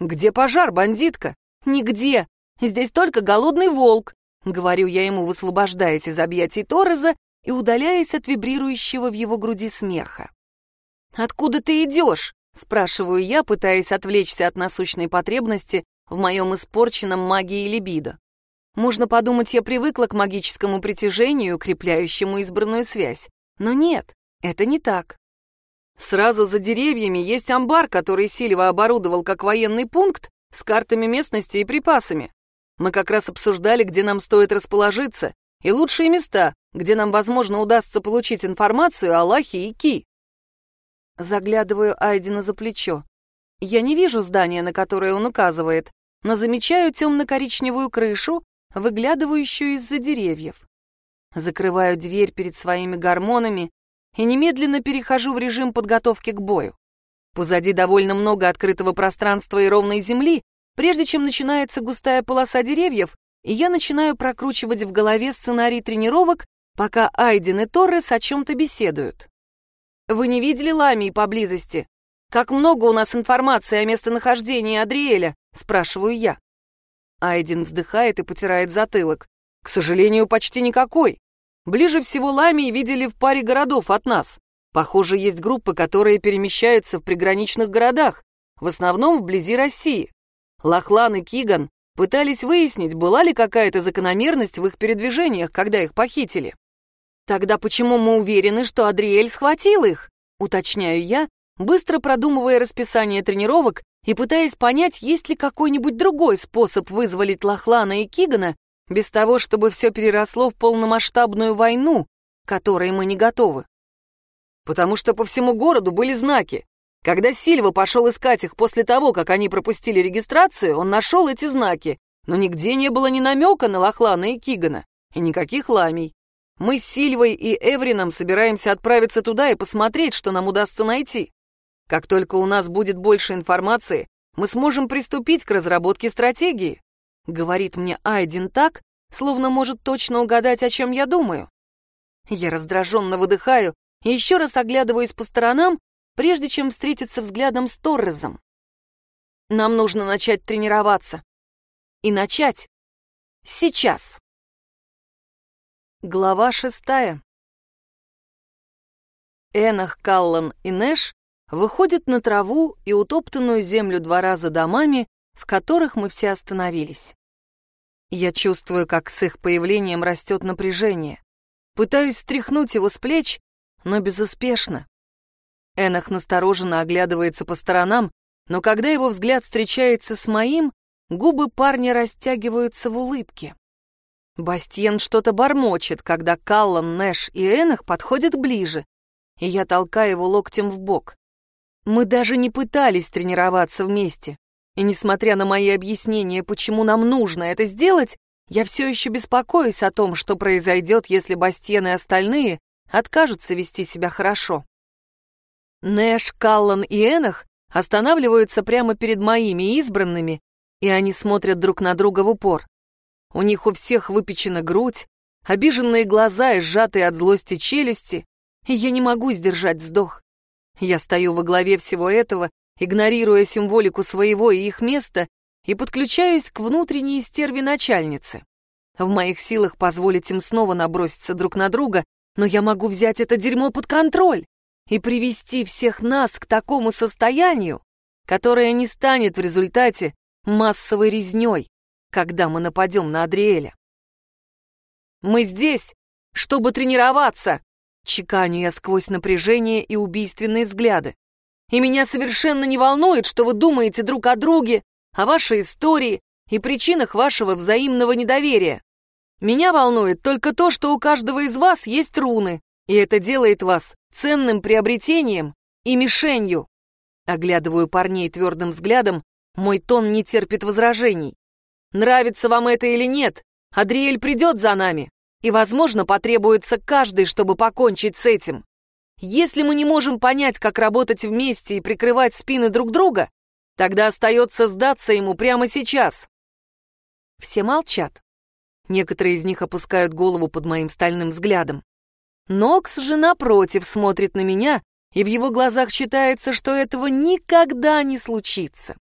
«Где пожар, бандитка?» «Нигде. Здесь только голодный волк», — говорю я ему, высвобождаясь из объятий Торреза и удаляясь от вибрирующего в его груди смеха. «Откуда ты идешь?» — спрашиваю я, пытаясь отвлечься от насущной потребности в моем испорченном магии либидо. Можно подумать, я привыкла к магическому притяжению, укрепляющему избранную связь. Но нет, это не так. Сразу за деревьями есть амбар, который Сильва оборудовал как военный пункт с картами местности и припасами. Мы как раз обсуждали, где нам стоит расположиться, и лучшие места, где нам, возможно, удастся получить информацию о Лахе и Ки. Заглядываю Айдена за плечо. Я не вижу здания, на которое он указывает, но замечаю темно-коричневую крышу, выглядывающую из-за деревьев. Закрываю дверь перед своими гормонами и немедленно перехожу в режим подготовки к бою. Позади довольно много открытого пространства и ровной земли, прежде чем начинается густая полоса деревьев, и я начинаю прокручивать в голове сценарий тренировок, пока Айден и Торрес о чем-то беседуют. «Вы не видели Ламии поблизости? Как много у нас информации о местонахождении Адриэля?» — спрашиваю я. Айден вздыхает и потирает затылок. «К сожалению, почти никакой. Ближе всего Ламии видели в паре городов от нас. Похоже, есть группы, которые перемещаются в приграничных городах, в основном вблизи России. Лохлан и Киган пытались выяснить, была ли какая-то закономерность в их передвижениях, когда их похитили. Тогда почему мы уверены, что Адриэль схватил их? Уточняю я, быстро продумывая расписание тренировок и пытаясь понять, есть ли какой-нибудь другой способ вызволить Лохлана и Кигана без того, чтобы все переросло в полномасштабную войну, которой мы не готовы потому что по всему городу были знаки. Когда Сильва пошел искать их после того, как они пропустили регистрацию, он нашел эти знаки, но нигде не было ни намека на Лохлана и Кигана, и никаких ламий. Мы с Сильвой и Эврином собираемся отправиться туда и посмотреть, что нам удастся найти. Как только у нас будет больше информации, мы сможем приступить к разработке стратегии. Говорит мне Айден так, словно может точно угадать, о чем я думаю. Я раздраженно выдыхаю и еще раз оглядываюсь по сторонам, прежде чем встретиться взглядом с Торрезом. Нам нужно начать тренироваться. И начать сейчас. Глава шестая. Энах, Каллан и Нэш выходят на траву и утоптанную землю двора за домами, в которых мы все остановились. Я чувствую, как с их появлением растет напряжение. Пытаюсь стряхнуть его с плеч, но безуспешно. Энах настороженно оглядывается по сторонам, но когда его взгляд встречается с моим, губы парня растягиваются в улыбке. Бастиен что-то бормочет, когда Каллан, Нэш и Энах подходят ближе, и я толкаю его локтем в бок. Мы даже не пытались тренироваться вместе, и несмотря на мои объяснения, почему нам нужно это сделать, я все еще беспокоюсь о том, что произойдет, если Бастиен и остальные откажутся вести себя хорошо. Нэш, Каллан и Энах останавливаются прямо перед моими избранными, и они смотрят друг на друга в упор. У них у всех выпечена грудь, обиженные глаза и сжатые от злости челюсти, и я не могу сдержать вздох. Я стою во главе всего этого, игнорируя символику своего и их места, и подключаюсь к внутренней стерве начальницы. В моих силах позволить им снова наброситься друг на друга, но я могу взять это дерьмо под контроль и привести всех нас к такому состоянию, которое не станет в результате массовой резней, когда мы нападем на Адриэля. Мы здесь, чтобы тренироваться, чеканю я сквозь напряжение и убийственные взгляды. И меня совершенно не волнует, что вы думаете друг о друге, о вашей истории и причинах вашего взаимного недоверия. Меня волнует только то, что у каждого из вас есть руны, и это делает вас ценным приобретением и мишенью. Оглядываю парней твердым взглядом, мой тон не терпит возражений. Нравится вам это или нет, Адриэль придет за нами, и, возможно, потребуется каждый, чтобы покончить с этим. Если мы не можем понять, как работать вместе и прикрывать спины друг друга, тогда остается сдаться ему прямо сейчас. Все молчат. Некоторые из них опускают голову под моим стальным взглядом. Нокс же, напротив, смотрит на меня, и в его глазах читается, что этого никогда не случится.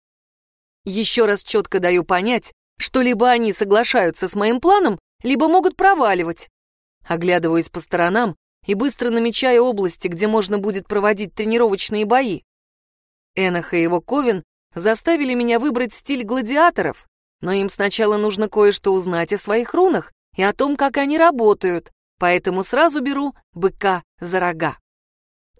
Еще раз четко даю понять, что либо они соглашаются с моим планом, либо могут проваливать. Оглядываюсь по сторонам и быстро намечаю области, где можно будет проводить тренировочные бои. Энах и его Ковен заставили меня выбрать стиль гладиаторов, но им сначала нужно кое-что узнать о своих рунах и о том, как они работают, поэтому сразу беру быка за рога.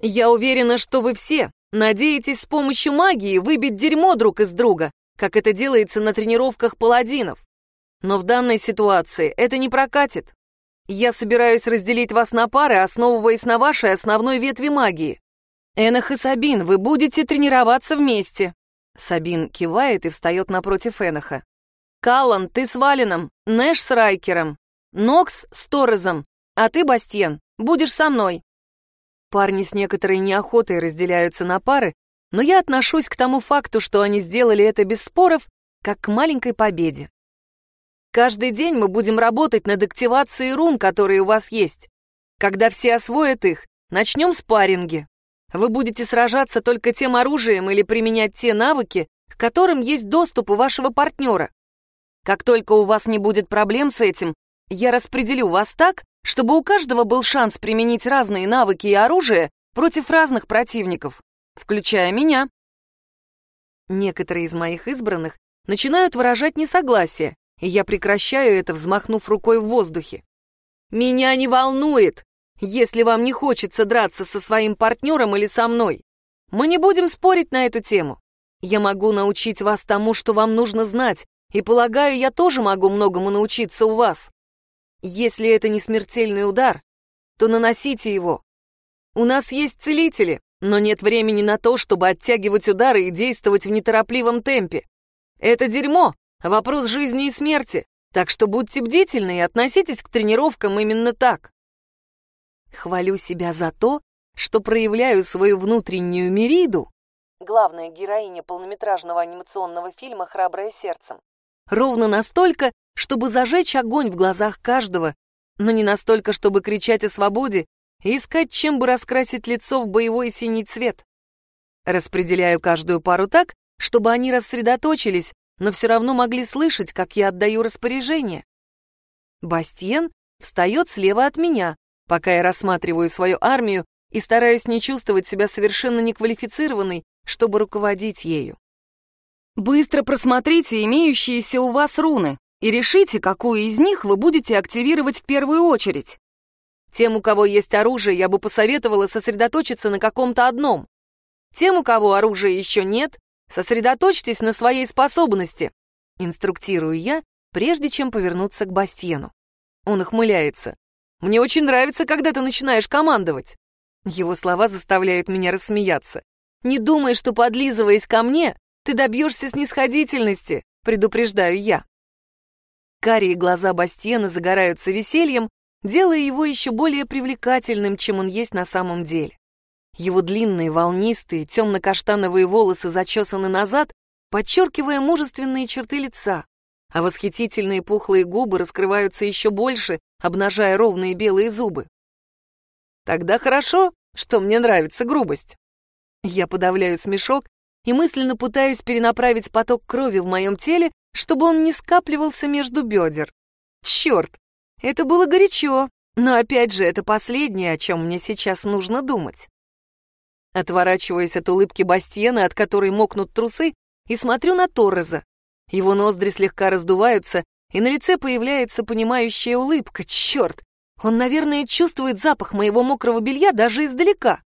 Я уверена, что вы все надеетесь с помощью магии выбить дерьмо друг из друга, как это делается на тренировках паладинов. Но в данной ситуации это не прокатит. Я собираюсь разделить вас на пары, основываясь на вашей основной ветви магии. Энах и Сабин, вы будете тренироваться вместе. Сабин кивает и встает напротив Эноха. Каллан, ты с Валином, Нэш с Райкером, Нокс с Торрезом, а ты, Бастьен, будешь со мной. Парни с некоторой неохотой разделяются на пары, но я отношусь к тому факту, что они сделали это без споров, как к маленькой победе. Каждый день мы будем работать над активацией рун, которые у вас есть. Когда все освоят их, начнем спарринги. Вы будете сражаться только тем оружием или применять те навыки, к которым есть доступ у вашего партнера. Как только у вас не будет проблем с этим, я распределю вас так, чтобы у каждого был шанс применить разные навыки и оружие против разных противников, включая меня. Некоторые из моих избранных начинают выражать несогласие, и я прекращаю это, взмахнув рукой в воздухе. Меня не волнует, если вам не хочется драться со своим партнером или со мной. Мы не будем спорить на эту тему. Я могу научить вас тому, что вам нужно знать, и, полагаю, я тоже могу многому научиться у вас. Если это не смертельный удар, то наносите его. У нас есть целители, но нет времени на то, чтобы оттягивать удары и действовать в неторопливом темпе. Это дерьмо, вопрос жизни и смерти, так что будьте бдительны и относитесь к тренировкам именно так. Хвалю себя за то, что проявляю свою внутреннюю Мериду, главная героиня полнометражного анимационного фильма «Храброе сердцем», Ровно настолько, чтобы зажечь огонь в глазах каждого, но не настолько, чтобы кричать о свободе искать, чем бы раскрасить лицо в боевой синий цвет. Распределяю каждую пару так, чтобы они рассредоточились, но все равно могли слышать, как я отдаю распоряжение. Бастиен встает слева от меня, пока я рассматриваю свою армию и стараюсь не чувствовать себя совершенно неквалифицированной, чтобы руководить ею. Быстро просмотрите имеющиеся у вас руны и решите, какую из них вы будете активировать в первую очередь. Тем, у кого есть оружие, я бы посоветовала сосредоточиться на каком-то одном. Тем, у кого оружия еще нет, сосредоточьтесь на своей способности. Инструктирую я, прежде чем повернуться к Бастьену. Он ухмыляется. «Мне очень нравится, когда ты начинаешь командовать». Его слова заставляют меня рассмеяться. «Не думай, что, подлизываясь ко мне, ты добьешься снисходительности, предупреждаю я. Карие глаза Бастиена загораются весельем, делая его еще более привлекательным, чем он есть на самом деле. Его длинные, волнистые, темно-каштановые волосы зачесаны назад, подчеркивая мужественные черты лица, а восхитительные пухлые губы раскрываются еще больше, обнажая ровные белые зубы. Тогда хорошо, что мне нравится грубость. Я подавляю смешок и мысленно пытаюсь перенаправить поток крови в моем теле, чтобы он не скапливался между бедер. Черт, это было горячо, но опять же это последнее, о чем мне сейчас нужно думать. Отворачиваясь от улыбки Бастиена, от которой мокнут трусы, и смотрю на Торреза. Его ноздри слегка раздуваются, и на лице появляется понимающая улыбка. Черт, он, наверное, чувствует запах моего мокрого белья даже издалека.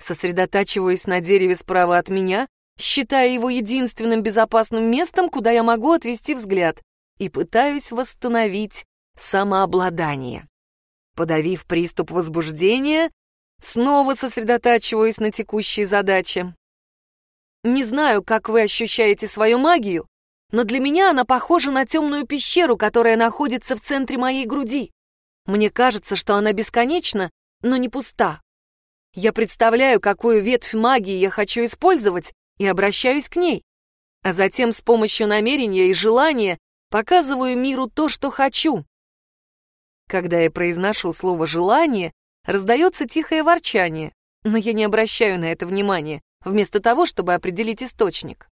Сосредотачиваюсь на дереве справа от меня, считая его единственным безопасным местом, куда я могу отвести взгляд, и пытаюсь восстановить самообладание. Подавив приступ возбуждения, снова сосредотачиваюсь на текущей задаче. Не знаю, как вы ощущаете свою магию, но для меня она похожа на темную пещеру, которая находится в центре моей груди. Мне кажется, что она бесконечна, но не пуста. Я представляю, какую ветвь магии я хочу использовать, и обращаюсь к ней. А затем с помощью намерения и желания показываю миру то, что хочу. Когда я произношу слово «желание», раздается тихое ворчание, но я не обращаю на это внимания, вместо того, чтобы определить источник.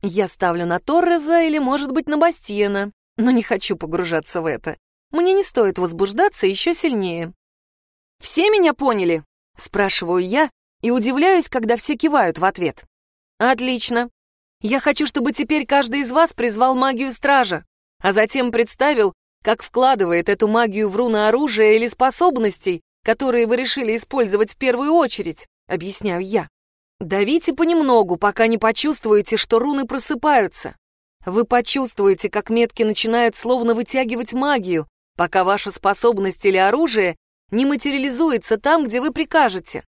Я ставлю на Торреза или, может быть, на Бастиена, но не хочу погружаться в это. Мне не стоит возбуждаться еще сильнее. «Все меня поняли?» — спрашиваю я и удивляюсь, когда все кивают в ответ. «Отлично. Я хочу, чтобы теперь каждый из вас призвал магию стража, а затем представил, как вкладывает эту магию в руны оружия или способностей, которые вы решили использовать в первую очередь», — объясняю я. Давите понемногу, пока не почувствуете, что руны просыпаются. Вы почувствуете, как метки начинают словно вытягивать магию, пока ваша способность или оружие не материализуется там, где вы прикажете.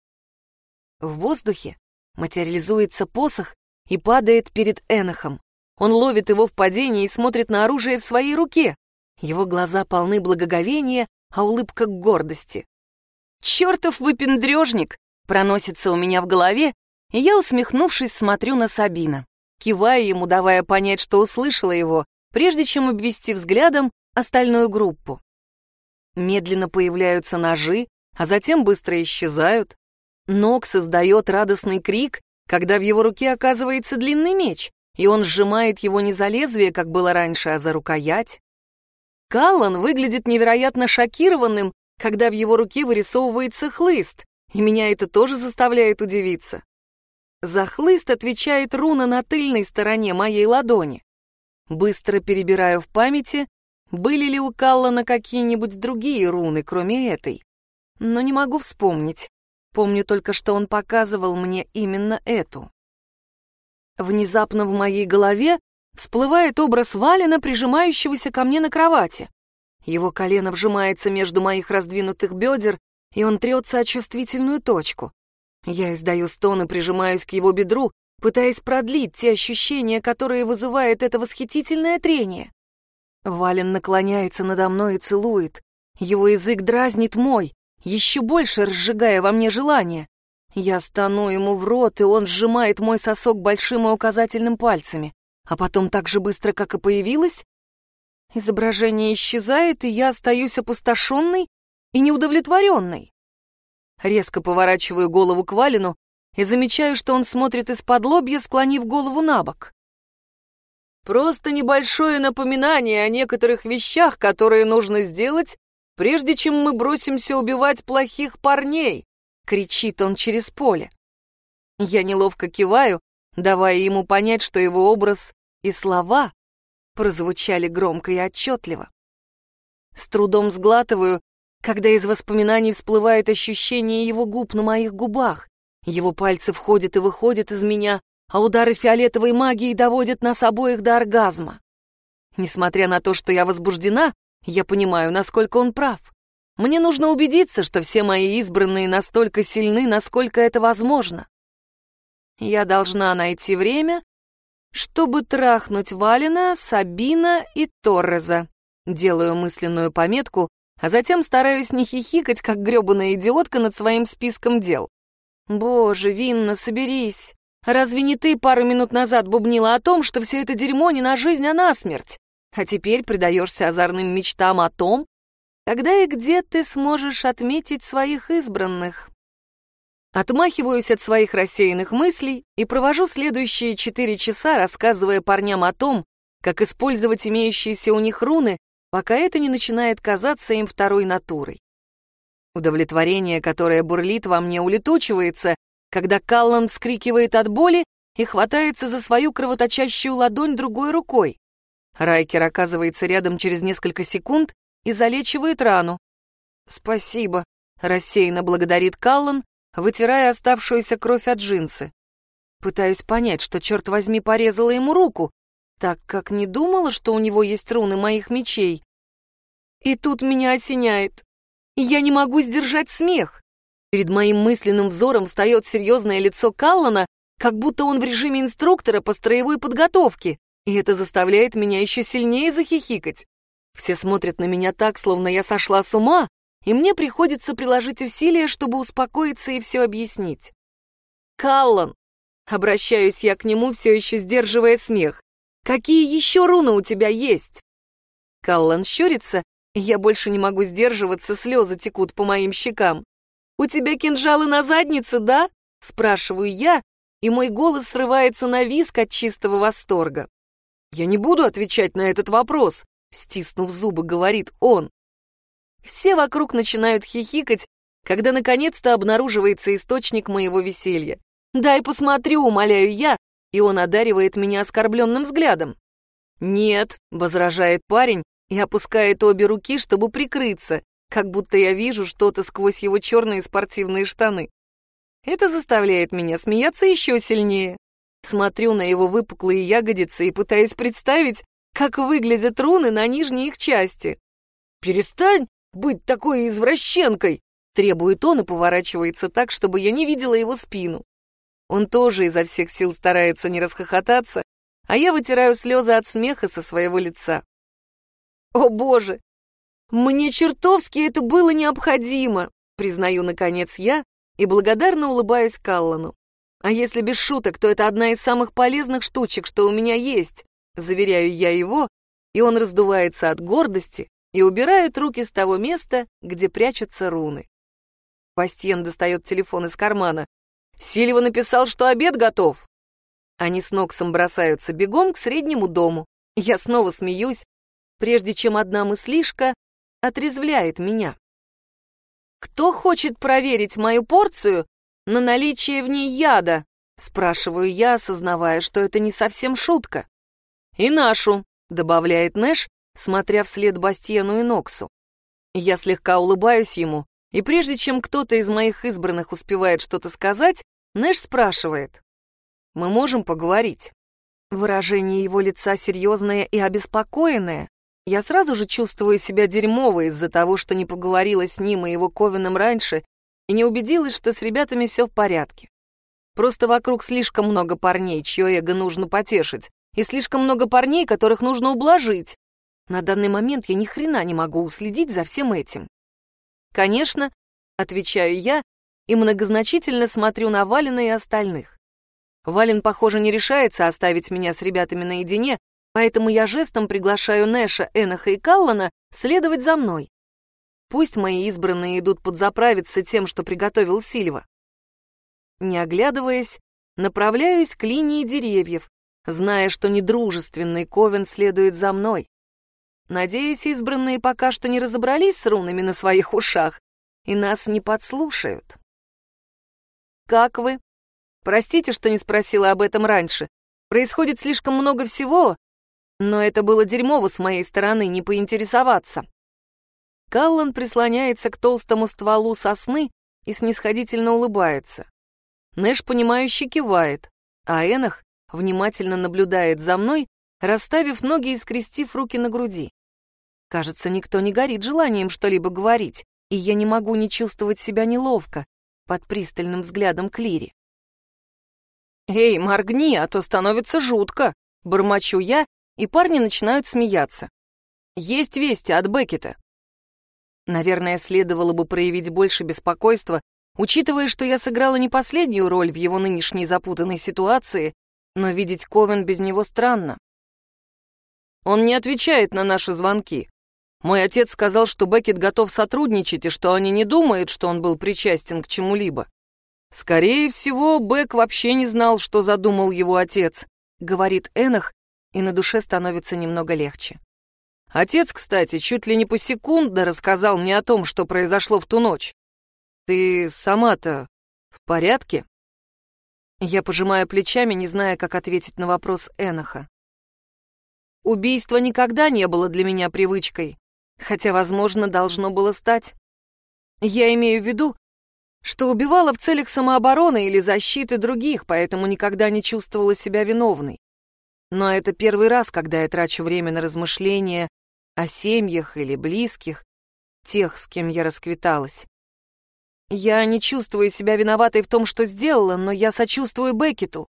В воздухе материализуется посох и падает перед Энохом. Он ловит его в падении и смотрит на оружие в своей руке. Его глаза полны благоговения, а улыбка гордости. «Чертов выпендрежник!» проносится у меня в голове, и я, усмехнувшись, смотрю на Сабина. Киваю ему, давая понять, что услышала его, прежде чем обвести взглядом остальную группу. Медленно появляются ножи, а затем быстро исчезают. Нокс издает радостный крик, когда в его руке оказывается длинный меч, и он сжимает его не за лезвие, как было раньше, а за рукоять. Каллан выглядит невероятно шокированным, когда в его руке вырисовывается хлыст, и меня это тоже заставляет удивиться. За хлыст отвечает руна на тыльной стороне моей ладони. Быстро перебираю в памяти, были ли у Каллана какие-нибудь другие руны, кроме этой. Но не могу вспомнить. Помню только, что он показывал мне именно эту. Внезапно в моей голове всплывает образ Валина, прижимающегося ко мне на кровати. Его колено вжимается между моих раздвинутых бедер, и он трется о чувствительную точку. Я издаю стон и прижимаюсь к его бедру, пытаясь продлить те ощущения, которые вызывает это восхитительное трение. Вален наклоняется надо мной и целует. Его язык дразнит мой, еще больше разжигая во мне желание. Я стану ему в рот, и он сжимает мой сосок большим и указательным пальцами. А потом так же быстро, как и появилось, изображение исчезает, и я остаюсь опустошенной и неудовлетворенной. Резко поворачиваю голову к Валину и замечаю, что он смотрит из-под лобья, склонив голову на бок. Просто небольшое напоминание о некоторых вещах, которые нужно сделать, прежде чем мы бросимся убивать плохих парней, кричит он через поле. Я неловко киваю, давая ему понять, что его образ и слова прозвучали громко и отчетливо. С трудом сглатываю когда из воспоминаний всплывает ощущение его губ на моих губах. Его пальцы входят и выходят из меня, а удары фиолетовой магии доводят нас обоих до оргазма. Несмотря на то, что я возбуждена, я понимаю, насколько он прав. Мне нужно убедиться, что все мои избранные настолько сильны, насколько это возможно. Я должна найти время, чтобы трахнуть Валина, Сабина и Торреза. Делаю мысленную пометку, а затем стараюсь не хихикать, как грёбаная идиотка над своим списком дел. «Боже, Винна, соберись! Разве не ты пару минут назад бубнила о том, что все это дерьмо не на жизнь, а на смерть? А теперь предаешься озорным мечтам о том, когда и где ты сможешь отметить своих избранных?» Отмахиваюсь от своих рассеянных мыслей и провожу следующие четыре часа, рассказывая парням о том, как использовать имеющиеся у них руны пока это не начинает казаться им второй натурой. Удовлетворение, которое бурлит во мне, улетучивается, когда Каллан вскрикивает от боли и хватается за свою кровоточащую ладонь другой рукой. Райкер оказывается рядом через несколько секунд и залечивает рану. «Спасибо», — рассеянно благодарит Каллан, вытирая оставшуюся кровь от джинсы. Пытаюсь понять, что, черт возьми, порезала ему руку, так как не думала, что у него есть руны моих мечей. И тут меня осеняет. Я не могу сдержать смех. Перед моим мысленным взором встает серьезное лицо Каллана, как будто он в режиме инструктора по строевой подготовке, и это заставляет меня еще сильнее захихикать. Все смотрят на меня так, словно я сошла с ума, и мне приходится приложить усилия, чтобы успокоиться и все объяснить. «Каллан!» — обращаюсь я к нему, все еще сдерживая смех. «Какие еще руны у тебя есть?» Каллан щурится, и я больше не могу сдерживаться, слезы текут по моим щекам. «У тебя кинжалы на заднице, да?» — спрашиваю я, и мой голос срывается на виск от чистого восторга. «Я не буду отвечать на этот вопрос», — стиснув зубы, говорит он. Все вокруг начинают хихикать, когда наконец-то обнаруживается источник моего веселья. «Дай посмотрю», — умоляю я, и он одаривает меня оскорбленным взглядом. «Нет», — возражает парень и опускает обе руки, чтобы прикрыться, как будто я вижу что-то сквозь его черные спортивные штаны. Это заставляет меня смеяться еще сильнее. Смотрю на его выпуклые ягодицы и пытаюсь представить, как выглядят руны на нижней их части. «Перестань быть такой извращенкой!» требует он и поворачивается так, чтобы я не видела его спину. Он тоже изо всех сил старается не расхохотаться, а я вытираю слезы от смеха со своего лица. О боже! Мне чертовски это было необходимо, признаю наконец я и благодарно улыбаюсь Каллану. А если без шуток, то это одна из самых полезных штучек, что у меня есть, заверяю я его, и он раздувается от гордости и убирает руки с того места, где прячутся руны. Бастиен достает телефон из кармана. Сильва написал, что обед готов. Они с Ноксом бросаются бегом к среднему дому. Я снова смеюсь, прежде чем одна мыслишка отрезвляет меня. «Кто хочет проверить мою порцию на наличие в ней яда?» Спрашиваю я, осознавая, что это не совсем шутка. «И нашу», — добавляет Нэш, смотря вслед Бастиену и Ноксу. Я слегка улыбаюсь ему, и прежде чем кто-то из моих избранных успевает что-то сказать, Нэш спрашивает. «Мы можем поговорить?» Выражение его лица серьезное и обеспокоенное. Я сразу же чувствую себя дерьмово из-за того, что не поговорила с ним и его Ковином раньше и не убедилась, что с ребятами все в порядке. Просто вокруг слишком много парней, чье эго нужно потешить, и слишком много парней, которых нужно ублажить. На данный момент я ни хрена не могу уследить за всем этим. «Конечно», — отвечаю я и многозначительно смотрю на Валина и остальных. Вален, похоже, не решается оставить меня с ребятами наедине, поэтому я жестом приглашаю Нэша, Эноха и Каллана следовать за мной. Пусть мои избранные идут подзаправиться тем, что приготовил Сильва. Не оглядываясь, направляюсь к линии деревьев, зная, что недружественный Ковен следует за мной. Надеюсь, избранные пока что не разобрались с рунами на своих ушах и нас не подслушают. «Как вы?» «Простите, что не спросила об этом раньше. Происходит слишком много всего, но это было дерьмово с моей стороны не поинтересоваться». Каллан прислоняется к толстому стволу сосны и снисходительно улыбается. Нэш, понимающе кивает, а Энах внимательно наблюдает за мной, расставив ноги и скрестив руки на груди. Кажется, никто не горит желанием что-либо говорить, и я не могу не чувствовать себя неловко под пристальным взглядом Клири. «Эй, моргни, а то становится жутко!» — бормочу я, и парни начинают смеяться. «Есть вести от Беккета». Наверное, следовало бы проявить больше беспокойства, учитывая, что я сыграла не последнюю роль в его нынешней запутанной ситуации, но видеть Ковен без него странно. Он не отвечает на наши звонки. Мой отец сказал, что Беккет готов сотрудничать и что они не думают, что он был причастен к чему-либо. Скорее всего, Бек вообще не знал, что задумал его отец, говорит Энах, и на душе становится немного легче. Отец, кстати, чуть ли не по секунду рассказал мне о том, что произошло в ту ночь. Ты сама-то в порядке? Я пожимаю плечами, не зная, как ответить на вопрос Эноха. Убийство никогда не было для меня привычкой, хотя, возможно, должно было стать. Я имею в виду, что убивала в целях самообороны или защиты других, поэтому никогда не чувствовала себя виновной. Но это первый раз, когда я трачу время на размышления о семьях или близких, тех, с кем я расквиталась. Я не чувствую себя виноватой в том, что сделала, но я сочувствую Беккету.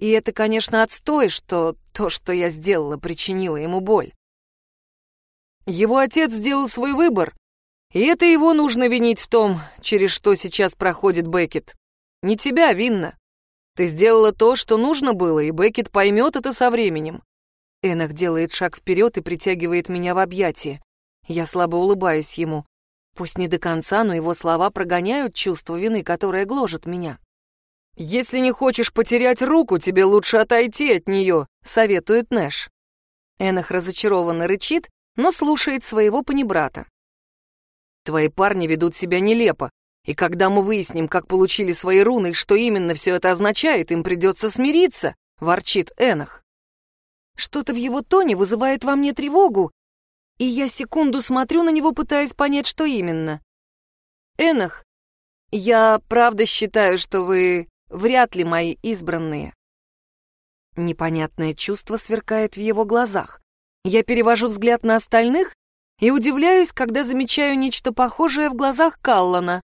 И это, конечно, отстой, что то, что я сделала, причинило ему боль. Его отец сделал свой выбор, и это его нужно винить в том, через что сейчас проходит Беккет. Не тебя, Винна. Ты сделала то, что нужно было, и Беккет поймет это со временем. Энах делает шаг вперед и притягивает меня в объятия. Я слабо улыбаюсь ему. Пусть не до конца, но его слова прогоняют чувство вины, которое гложет меня. «Если не хочешь потерять руку, тебе лучше отойти от нее», — советует Нэш. Энах разочарованно рычит, но слушает своего панибрата. «Твои парни ведут себя нелепо, и когда мы выясним, как получили свои руны и что именно все это означает, им придется смириться», — ворчит Энах. Что-то в его тоне вызывает во мне тревогу, и я секунду смотрю на него, пытаясь понять, что именно. «Энах, я правда считаю, что вы вряд ли мои избранные». Непонятное чувство сверкает в его глазах. Я перевожу взгляд на остальных и удивляюсь, когда замечаю нечто похожее в глазах Каллана.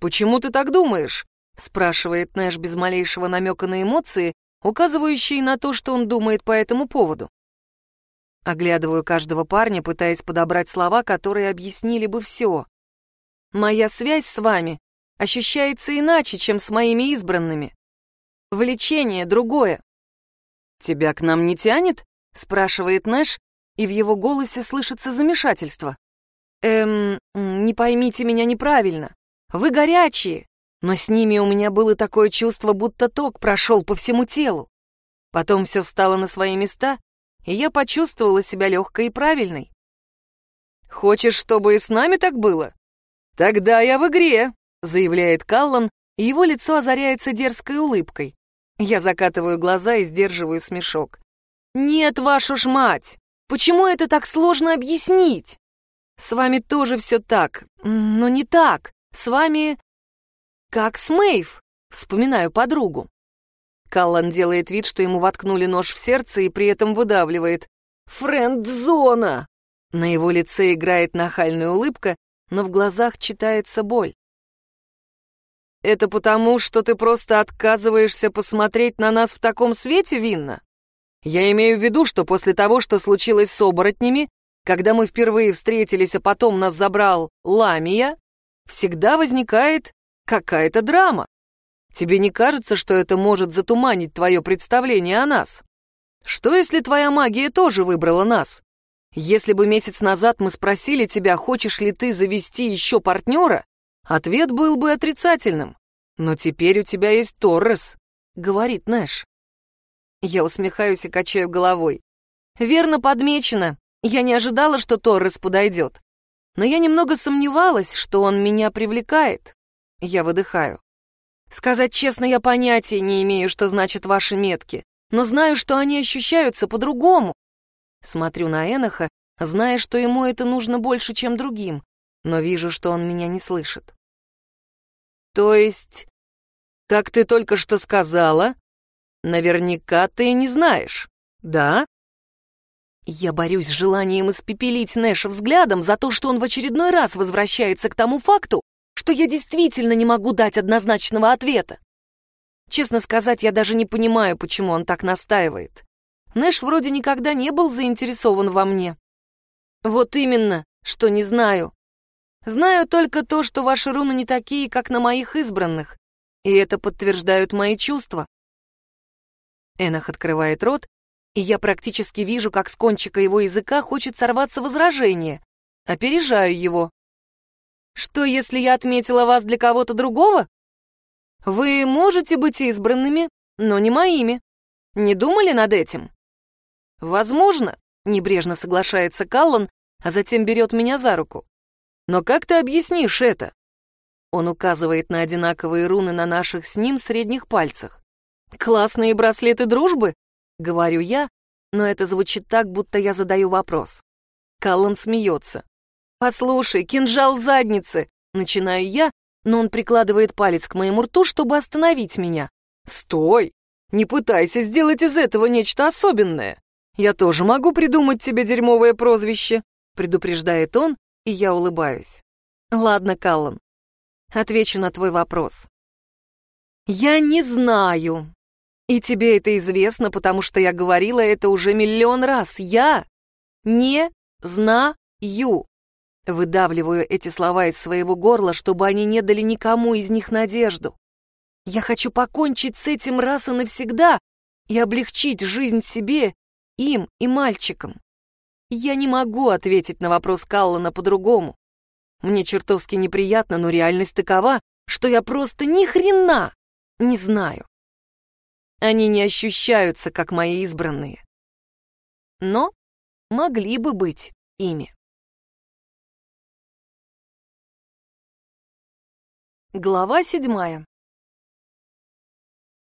«Почему ты так думаешь?» — спрашивает Нэш без малейшего намека на эмоции, указывающие на то, что он думает по этому поводу. Оглядываю каждого парня, пытаясь подобрать слова, которые объяснили бы все. Моя связь с вами ощущается иначе, чем с моими избранными. Влечение другое. «Тебя к нам не тянет?» — спрашивает Нэш, и в его голосе слышится замешательство. «Эм, не поймите меня неправильно. Вы горячие, но с ними у меня было такое чувство, будто ток прошел по всему телу. Потом все встало на свои места, и я почувствовала себя легкой и правильной. «Хочешь, чтобы и с нами так было? Тогда я в игре», — заявляет Каллан, и его лицо озаряется дерзкой улыбкой. Я закатываю глаза и сдерживаю смешок. «Нет, вашу ж мать! Почему это так сложно объяснить? С вами тоже все так, но не так. С вами... как с Мэйв, вспоминаю подругу. Каллан делает вид, что ему воткнули нож в сердце и при этом выдавливает. «Френд-зона!» На его лице играет нахальная улыбка, но в глазах читается боль. «Это потому, что ты просто отказываешься посмотреть на нас в таком свете, Винна? Я имею в виду, что после того, что случилось с оборотнями, когда мы впервые встретились, а потом нас забрал Ламия, всегда возникает какая-то драма. Тебе не кажется, что это может затуманить твое представление о нас? Что, если твоя магия тоже выбрала нас? Если бы месяц назад мы спросили тебя, хочешь ли ты завести еще партнера, ответ был бы отрицательным. Но теперь у тебя есть Торрес, — говорит Нэш. Я усмехаюсь и качаю головой. Верно подмечено. Я не ожидала, что Торрес подойдет. Но я немного сомневалась, что он меня привлекает. Я выдыхаю. Сказать честно, я понятия не имею, что значат ваши метки, но знаю, что они ощущаются по-другому. Смотрю на Эноха, зная, что ему это нужно больше, чем другим, но вижу, что он меня не слышит. То есть, как ты только что сказала, наверняка ты не знаешь, да? Я борюсь с желанием испепелить Нэша взглядом за то, что он в очередной раз возвращается к тому факту, что я действительно не могу дать однозначного ответа. Честно сказать, я даже не понимаю, почему он так настаивает. Нэш вроде никогда не был заинтересован во мне. Вот именно, что не знаю. Знаю только то, что ваши руны не такие, как на моих избранных, и это подтверждают мои чувства. Энах открывает рот, и я практически вижу, как с кончика его языка хочет сорваться возражение. Опережаю его. Что, если я отметила вас для кого-то другого? Вы можете быть избранными, но не моими. Не думали над этим? Возможно, небрежно соглашается Каллан, а затем берет меня за руку. Но как ты объяснишь это? Он указывает на одинаковые руны на наших с ним средних пальцах. «Классные браслеты дружбы?» — говорю я, но это звучит так, будто я задаю вопрос. Каллан смеется. «Послушай, кинжал в заднице!» Начинаю я, но он прикладывает палец к моему рту, чтобы остановить меня. «Стой! Не пытайся сделать из этого нечто особенное. «Я тоже могу придумать тебе дерьмовое прозвище», — предупреждает он, и я улыбаюсь. «Ладно, Каллан, отвечу на твой вопрос. Я не знаю. И тебе это известно, потому что я говорила это уже миллион раз. Я не знаю. Выдавливаю эти слова из своего горла, чтобы они не дали никому из них надежду. Я хочу покончить с этим раз и навсегда и облегчить жизнь себе, им и мальчикам. Я не могу ответить на вопрос Каллана по-другому. Мне чертовски неприятно, но реальность такова, что я просто ни хрена не знаю. Они не ощущаются, как мои избранные. Но могли бы быть ими. Глава седьмая.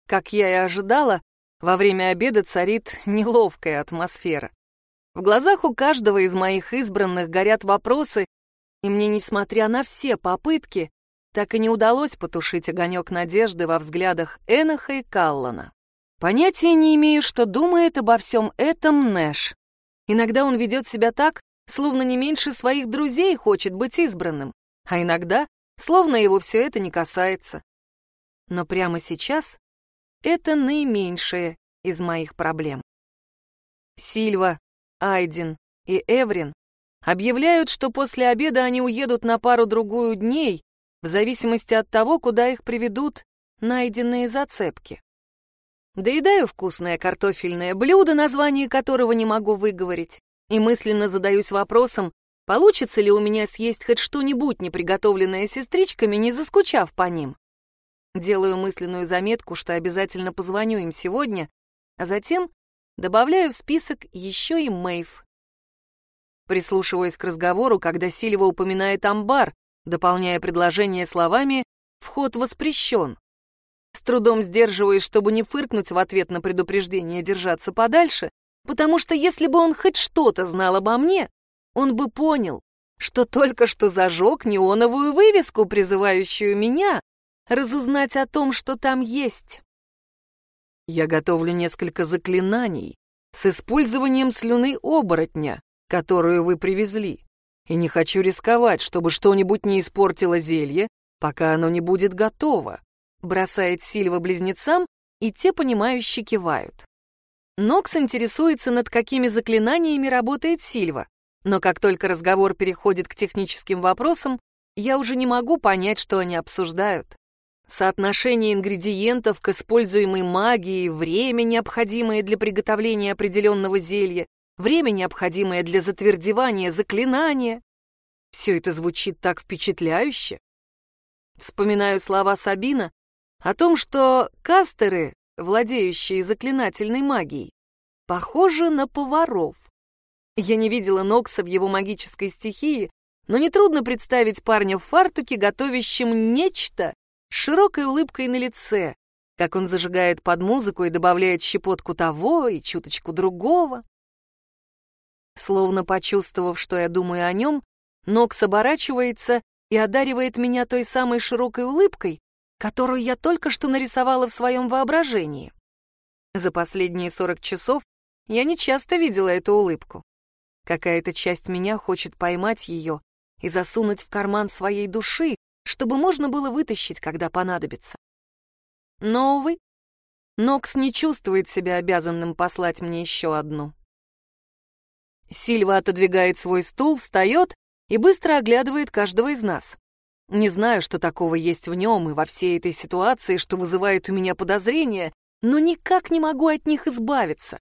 Как я и ожидала, во время обеда царит неловкая атмосфера. В глазах у каждого из моих избранных горят вопросы, и мне, несмотря на все попытки, так и не удалось потушить огонек надежды во взглядах Эноха и Каллана. Понятия не имею, что думает обо всем этом Нэш. Иногда он ведет себя так, словно не меньше своих друзей хочет быть избранным, а иногда, словно его все это не касается. Но прямо сейчас это наименьшее из моих проблем. Сильва, Айдин и Эврин объявляют, что после обеда они уедут на пару-другую дней, в зависимости от того, куда их приведут найденные зацепки. Доедаю вкусное картофельное блюдо, название которого не могу выговорить, и мысленно задаюсь вопросом, получится ли у меня съесть хоть что-нибудь, не приготовленное сестричками, не заскучав по ним. Делаю мысленную заметку, что обязательно позвоню им сегодня, а затем добавляю в список еще и Мэйв. Прислушиваясь к разговору, когда Сильва упоминает амбар, дополняя предложение словами «вход воспрещен». С трудом сдерживаясь, чтобы не фыркнуть в ответ на предупреждение держаться подальше, потому что если бы он хоть что-то знал обо мне, он бы понял, что только что зажег неоновую вывеску, призывающую меня разузнать о том, что там есть. Я готовлю несколько заклинаний с использованием слюны оборотня, которую вы привезли и не хочу рисковать, чтобы что-нибудь не испортило зелье, пока оно не будет готово», — бросает Сильва близнецам, и те, понимающе кивают. Нокс интересуется, над какими заклинаниями работает Сильва, но как только разговор переходит к техническим вопросам, я уже не могу понять, что они обсуждают. Соотношение ингредиентов к используемой магии, время, необходимое для приготовления определенного зелья, время, необходимое для затвердевания заклинания. Все это звучит так впечатляюще. Вспоминаю слова Сабина о том, что кастеры, владеющие заклинательной магией, похожи на поваров. Я не видела Нокса в его магической стихии, но нетрудно представить парня в фартуке, готовящим нечто, широкой улыбкой на лице, как он зажигает под музыку и добавляет щепотку того и чуточку другого. Словно почувствовав, что я думаю о нем, Нокс оборачивается и одаривает меня той самой широкой улыбкой, которую я только что нарисовала в своем воображении. За последние 40 часов я не часто видела эту улыбку. Какая-то часть меня хочет поймать ее и засунуть в карман своей души, чтобы можно было вытащить, когда понадобится. Но, увы, Нокс не чувствует себя обязанным послать мне еще одну. Сильва отодвигает свой стул, встает и быстро оглядывает каждого из нас. Не знаю, что такого есть в нем и во всей этой ситуации, что вызывает у меня подозрения, но никак не могу от них избавиться.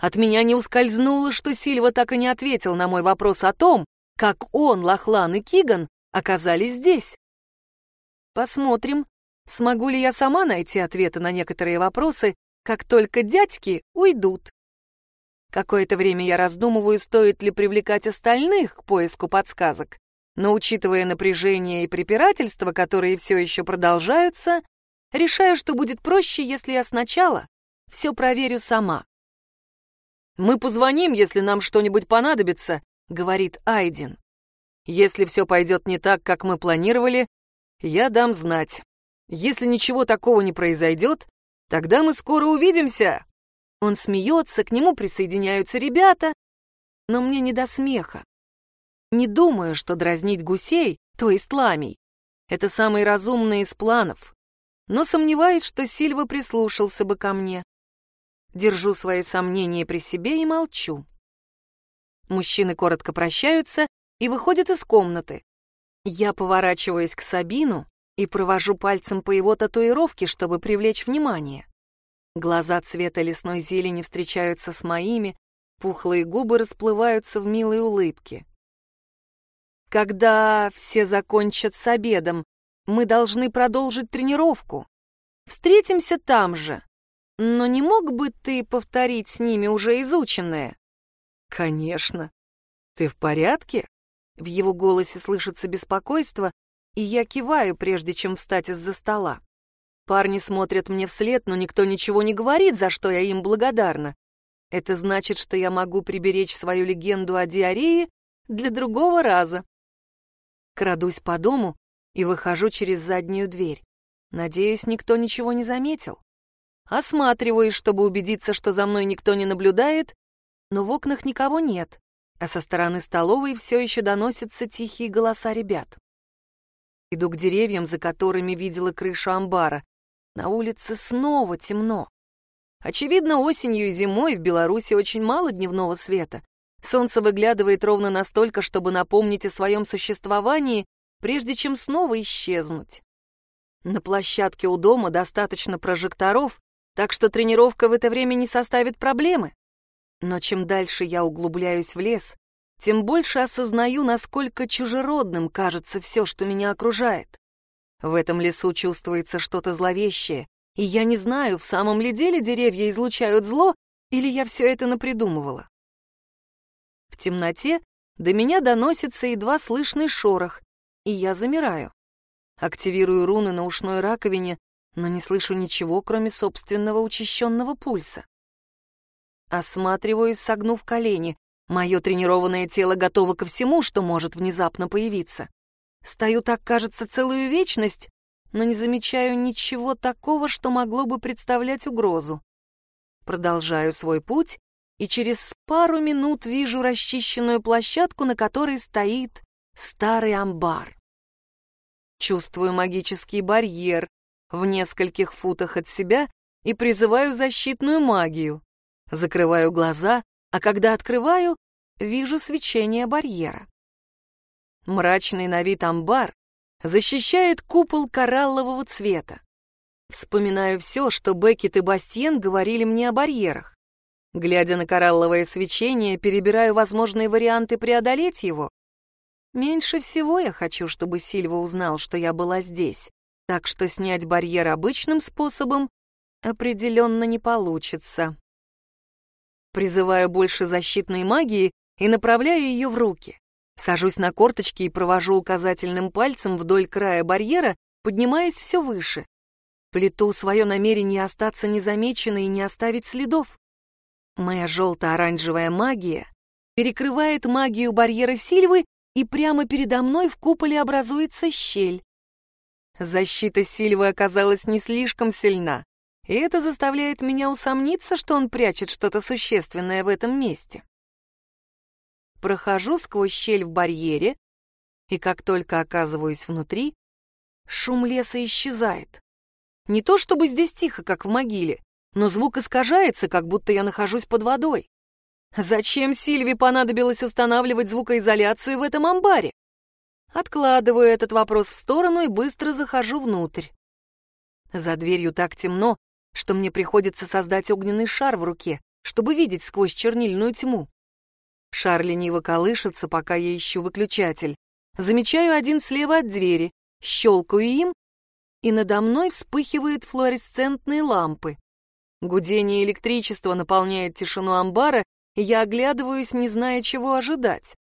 От меня не ускользнуло, что Сильва так и не ответил на мой вопрос о том, как он, Лохлан и Киган оказались здесь. Посмотрим, смогу ли я сама найти ответы на некоторые вопросы, как только дядьки уйдут. Какое-то время я раздумываю, стоит ли привлекать остальных к поиску подсказок. Но учитывая напряжение и препирательства, которые все еще продолжаются, решаю, что будет проще, если я сначала все проверю сама. «Мы позвоним, если нам что-нибудь понадобится», — говорит Айдин. «Если все пойдет не так, как мы планировали, я дам знать. Если ничего такого не произойдет, тогда мы скоро увидимся». Он смеется, к нему присоединяются ребята, но мне не до смеха. Не думаю, что дразнить гусей, то есть ламий, это самый разумный из планов, но сомневаюсь, что Сильва прислушался бы ко мне. Держу свои сомнения при себе и молчу. Мужчины коротко прощаются и выходят из комнаты. Я поворачиваюсь к Сабину и провожу пальцем по его татуировке, чтобы привлечь внимание. Глаза цвета лесной зелени встречаются с моими, пухлые губы расплываются в милой улыбке. Когда все закончат с обедом, мы должны продолжить тренировку. Встретимся там же. Но не мог бы ты повторить с ними уже изученное? Конечно. Ты в порядке? В его голосе слышится беспокойство, и я киваю, прежде чем встать из-за стола. Парни смотрят мне вслед, но никто ничего не говорит, за что я им благодарна. Это значит, что я могу приберечь свою легенду о диарее для другого раза. Крадусь по дому и выхожу через заднюю дверь. Надеюсь, никто ничего не заметил. Осматриваюсь, чтобы убедиться, что за мной никто не наблюдает, но в окнах никого нет, а со стороны столовой все еще доносятся тихие голоса ребят. Иду к деревьям, за которыми видела крышу амбара. На улице снова темно. Очевидно, осенью и зимой в Беларуси очень мало дневного света. Солнце выглядывает ровно настолько, чтобы напомнить о своем существовании, прежде чем снова исчезнуть. На площадке у дома достаточно прожекторов, так что тренировка в это время не составит проблемы. Но чем дальше я углубляюсь в лес, тем больше осознаю, насколько чужеродным кажется все, что меня окружает. В этом лесу чувствуется что-то зловещее, и я не знаю, в самом ли деле деревья излучают зло, или я все это напридумывала. В темноте до меня доносится едва слышный шорох, и я замираю. Активирую руны на ушной раковине, но не слышу ничего, кроме собственного учащенного пульса. Осматриваюсь, согнув колени. Мое тренированное тело готово ко всему, что может внезапно появиться. Стою так, кажется, целую вечность, но не замечаю ничего такого, что могло бы представлять угрозу. Продолжаю свой путь, и через пару минут вижу расчищенную площадку, на которой стоит старый амбар. Чувствую магический барьер в нескольких футах от себя и призываю защитную магию. Закрываю глаза, а когда открываю, вижу свечение барьера. Мрачный на вид амбар защищает купол кораллового цвета. Вспоминаю все, что Беккет и Бастиен говорили мне о барьерах. Глядя на коралловое свечение, перебираю возможные варианты преодолеть его. Меньше всего я хочу, чтобы Сильва узнал, что я была здесь, так что снять барьер обычным способом определенно не получится. Призываю больше защитной магии и направляю ее в руки. Сажусь на корточки и провожу указательным пальцем вдоль края барьера, поднимаясь все выше. Плету свое намерение остаться незамеченной и не оставить следов. Моя желто-оранжевая магия перекрывает магию барьера Сильвы, и прямо передо мной в куполе образуется щель. Защита Сильвы оказалась не слишком сильна, и это заставляет меня усомниться, что он прячет что-то существенное в этом месте. Прохожу сквозь щель в барьере, и как только оказываюсь внутри, шум леса исчезает. Не то чтобы здесь тихо, как в могиле, но звук искажается, как будто я нахожусь под водой. Зачем Сильви понадобилось устанавливать звукоизоляцию в этом амбаре? Откладываю этот вопрос в сторону и быстро захожу внутрь. За дверью так темно, что мне приходится создать огненный шар в руке, чтобы видеть сквозь чернильную тьму. Шар лениво колышется, пока я ищу выключатель. Замечаю один слева от двери, щелкаю им, и надо мной вспыхивают флуоресцентные лампы. Гудение электричества наполняет тишину амбара, и я оглядываюсь, не зная, чего ожидать.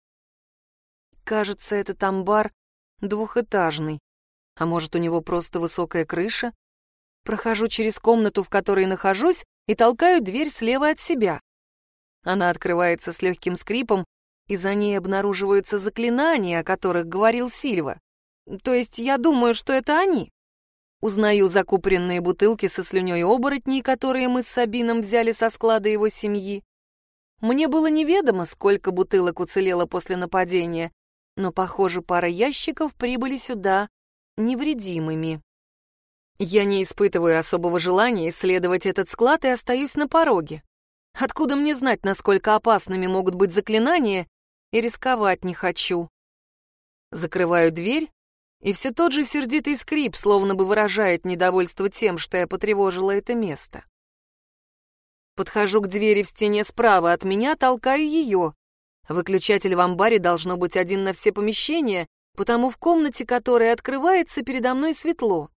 Кажется, этот амбар двухэтажный. А может, у него просто высокая крыша? Прохожу через комнату, в которой нахожусь, и толкаю дверь слева от себя. Она открывается с легким скрипом, и за ней обнаруживаются заклинания, о которых говорил Сильва. То есть я думаю, что это они. Узнаю закупоренные бутылки со слюней оборотней, которые мы с Сабином взяли со склада его семьи. Мне было неведомо, сколько бутылок уцелело после нападения, но, похоже, пара ящиков прибыли сюда невредимыми. Я не испытываю особого желания исследовать этот склад и остаюсь на пороге. Откуда мне знать, насколько опасными могут быть заклинания, и рисковать не хочу. Закрываю дверь, и все тот же сердитый скрип, словно бы выражает недовольство тем, что я потревожила это место. Подхожу к двери в стене справа от меня, толкаю ее. Выключатель в амбаре должно быть один на все помещения, потому в комнате, которая открывается, передо мной светло.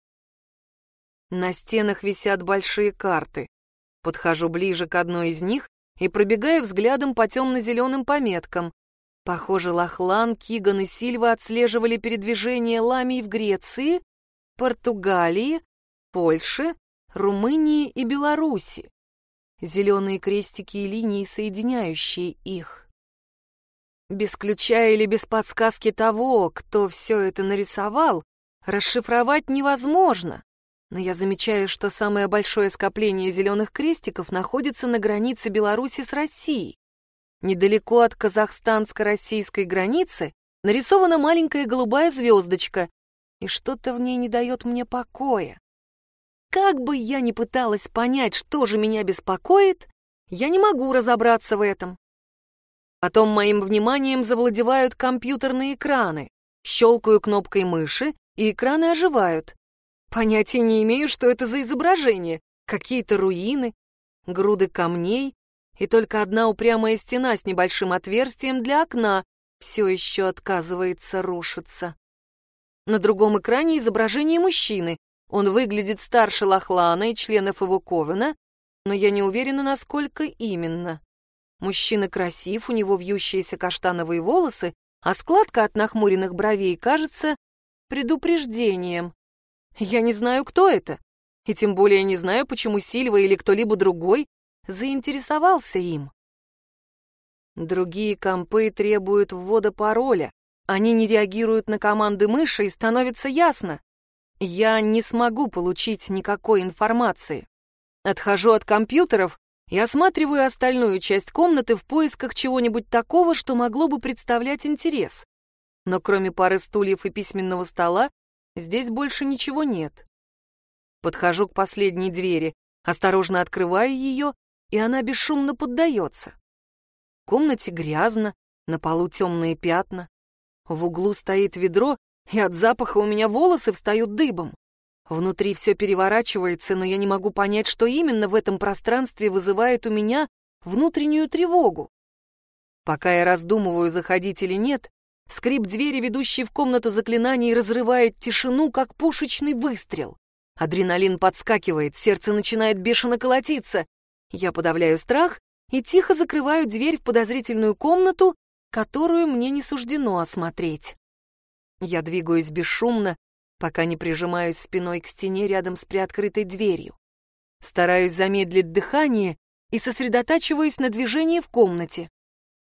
На стенах висят большие карты. Подхожу ближе к одной из них и пробегаю взглядом по темно-зеленым пометкам. Похоже, Лохлан, Киган и Сильва отслеживали передвижение ламий в Греции, Португалии, Польше, Румынии и Беларуси. Зеленые крестики и линии, соединяющие их. Без ключа или без подсказки того, кто все это нарисовал, расшифровать невозможно. Но я замечаю, что самое большое скопление зеленых крестиков находится на границе Беларуси с Россией. Недалеко от казахстанско-российской границы нарисована маленькая голубая звездочка, и что-то в ней не дает мне покоя. Как бы я ни пыталась понять, что же меня беспокоит, я не могу разобраться в этом. Потом моим вниманием завладевают компьютерные экраны. Щелкаю кнопкой мыши, и экраны оживают. Понятия не имею, что это за изображение. Какие-то руины, груды камней, и только одна упрямая стена с небольшим отверстием для окна все еще отказывается рушиться. На другом экране изображение мужчины. Он выглядит старше Лохлана и членов его ковена, но я не уверена, насколько именно. Мужчина красив, у него вьющиеся каштановые волосы, а складка от нахмуренных бровей кажется предупреждением. Я не знаю, кто это, и тем более не знаю, почему Сильва или кто-либо другой заинтересовался им. Другие компы требуют ввода пароля. Они не реагируют на команды мыши, и становится ясно. Я не смогу получить никакой информации. Отхожу от компьютеров и осматриваю остальную часть комнаты в поисках чего-нибудь такого, что могло бы представлять интерес. Но кроме пары стульев и письменного стола, здесь больше ничего нет. Подхожу к последней двери, осторожно открываю ее и она бесшумно поддается. В комнате грязно, на полу темные пятна. В углу стоит ведро, и от запаха у меня волосы встают дыбом. Внутри все переворачивается, но я не могу понять, что именно в этом пространстве вызывает у меня внутреннюю тревогу. Пока я раздумываю, заходить или нет, скрип двери, ведущей в комнату заклинаний, разрывает тишину, как пушечный выстрел. Адреналин подскакивает, сердце начинает бешено колотиться. Я подавляю страх и тихо закрываю дверь в подозрительную комнату, которую мне не суждено осмотреть. Я двигаюсь бесшумно, пока не прижимаюсь спиной к стене рядом с приоткрытой дверью. Стараюсь замедлить дыхание и сосредотачиваюсь на движении в комнате.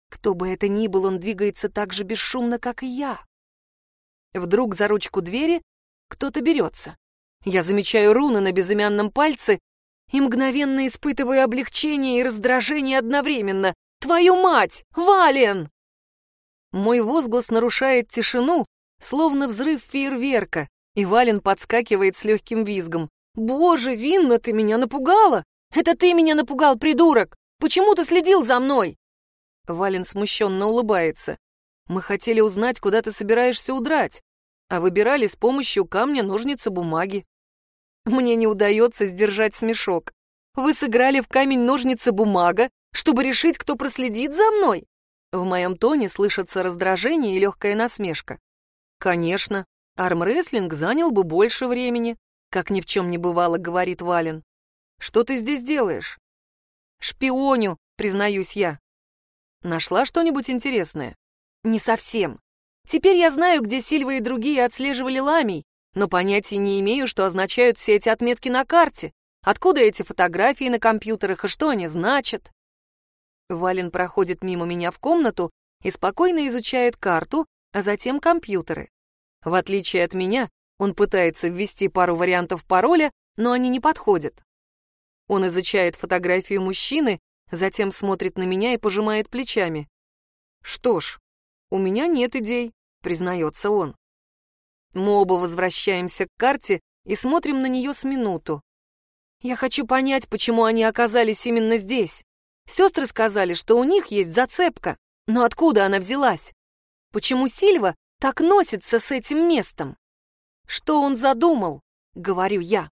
Кто бы это ни был, он двигается так же бесшумно, как и я. Вдруг за ручку двери кто-то берется. Я замечаю руны на безымянном пальце и мгновенно испытываю облегчение и раздражение одновременно. «Твою мать! Вален!» Мой возглас нарушает тишину, словно взрыв фейерверка, и Вален подскакивает с легким визгом. «Боже, Винна, ты меня напугала! Это ты меня напугал, придурок! Почему ты следил за мной?» Вален смущенно улыбается. «Мы хотели узнать, куда ты собираешься удрать, а выбирали с помощью камня, ножницы, бумаги. Мне не удается сдержать смешок. Вы сыграли в камень-ножницы-бумага, чтобы решить, кто проследит за мной? В моем тоне слышатся раздражение и легкая насмешка. Конечно, армрестлинг занял бы больше времени, как ни в чем не бывало, говорит Вален. Что ты здесь делаешь? Шпионю, признаюсь я. Нашла что-нибудь интересное? Не совсем. Теперь я знаю, где Сильва и другие отслеживали ламий, но понятия не имею, что означают все эти отметки на карте. Откуда эти фотографии на компьютерах и что они значат? Вален проходит мимо меня в комнату и спокойно изучает карту, а затем компьютеры. В отличие от меня, Он пытается ввести пару вариантов пароля, но они не подходят. Он изучает фотографию мужчины, затем смотрит на меня и пожимает плечами. «Что ж, у меня нет идей», — признается он. Мы оба возвращаемся к карте и смотрим на нее с минуту. Я хочу понять, почему они оказались именно здесь. Сестры сказали, что у них есть зацепка, но откуда она взялась? Почему Сильва так носится с этим местом? Что он задумал, говорю я.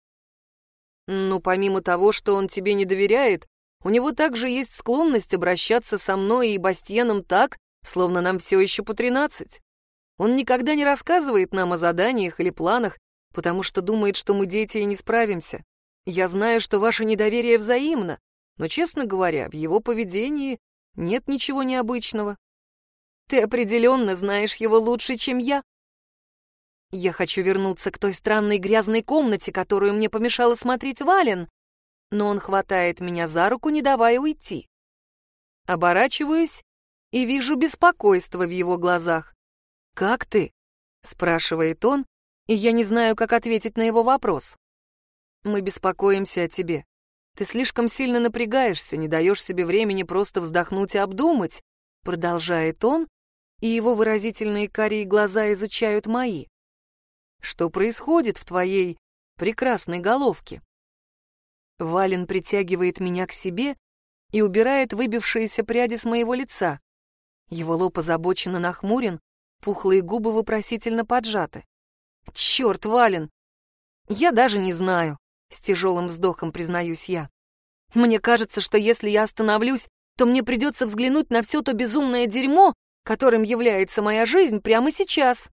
Ну, помимо того, что он тебе не доверяет, у него также есть склонность обращаться со мной и Бастьеном так, словно нам все еще по тринадцать. Он никогда не рассказывает нам о заданиях или планах, потому что думает, что мы дети и не справимся. Я знаю, что ваше недоверие взаимно, но, честно говоря, в его поведении нет ничего необычного. Ты определенно знаешь его лучше, чем я. Я хочу вернуться к той странной грязной комнате, которую мне помешало смотреть Вален, но он хватает меня за руку, не давая уйти. Оборачиваюсь и вижу беспокойство в его глазах. «Как ты?» — спрашивает он, и я не знаю, как ответить на его вопрос. «Мы беспокоимся о тебе. Ты слишком сильно напрягаешься, не даешь себе времени просто вздохнуть и обдумать», — продолжает он, и его выразительные карие глаза изучают мои. «Что происходит в твоей прекрасной головке?» Вален притягивает меня к себе и убирает выбившиеся пряди с моего лица. Его лоб озабоченно нахмурен, пухлые губы вопросительно поджаты. «Черт, Вален! Я даже не знаю», — с тяжелым вздохом признаюсь я. «Мне кажется, что если я остановлюсь, то мне придется взглянуть на все то безумное дерьмо, которым является моя жизнь прямо сейчас».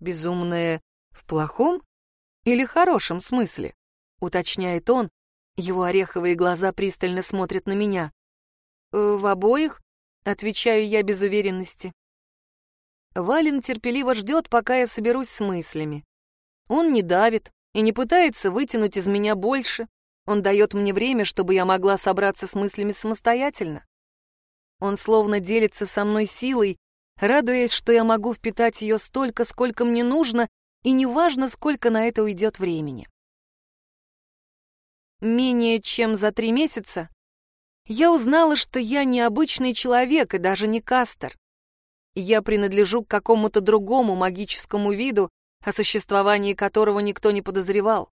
«Безумное в плохом или хорошем смысле?» — уточняет он, его ореховые глаза пристально смотрят на меня. «Э, «В обоих?» — отвечаю я без уверенности. Вален терпеливо ждет, пока я соберусь с мыслями. Он не давит и не пытается вытянуть из меня больше. Он дает мне время, чтобы я могла собраться с мыслями самостоятельно. Он словно делится со мной силой, радуясь, что я могу впитать ее столько, сколько мне нужно, и неважно, сколько на это уйдет времени менее чем за три месяца, я узнала, что я не обычный человек и даже не кастер. Я принадлежу к какому-то другому магическому виду, о существовании которого никто не подозревал.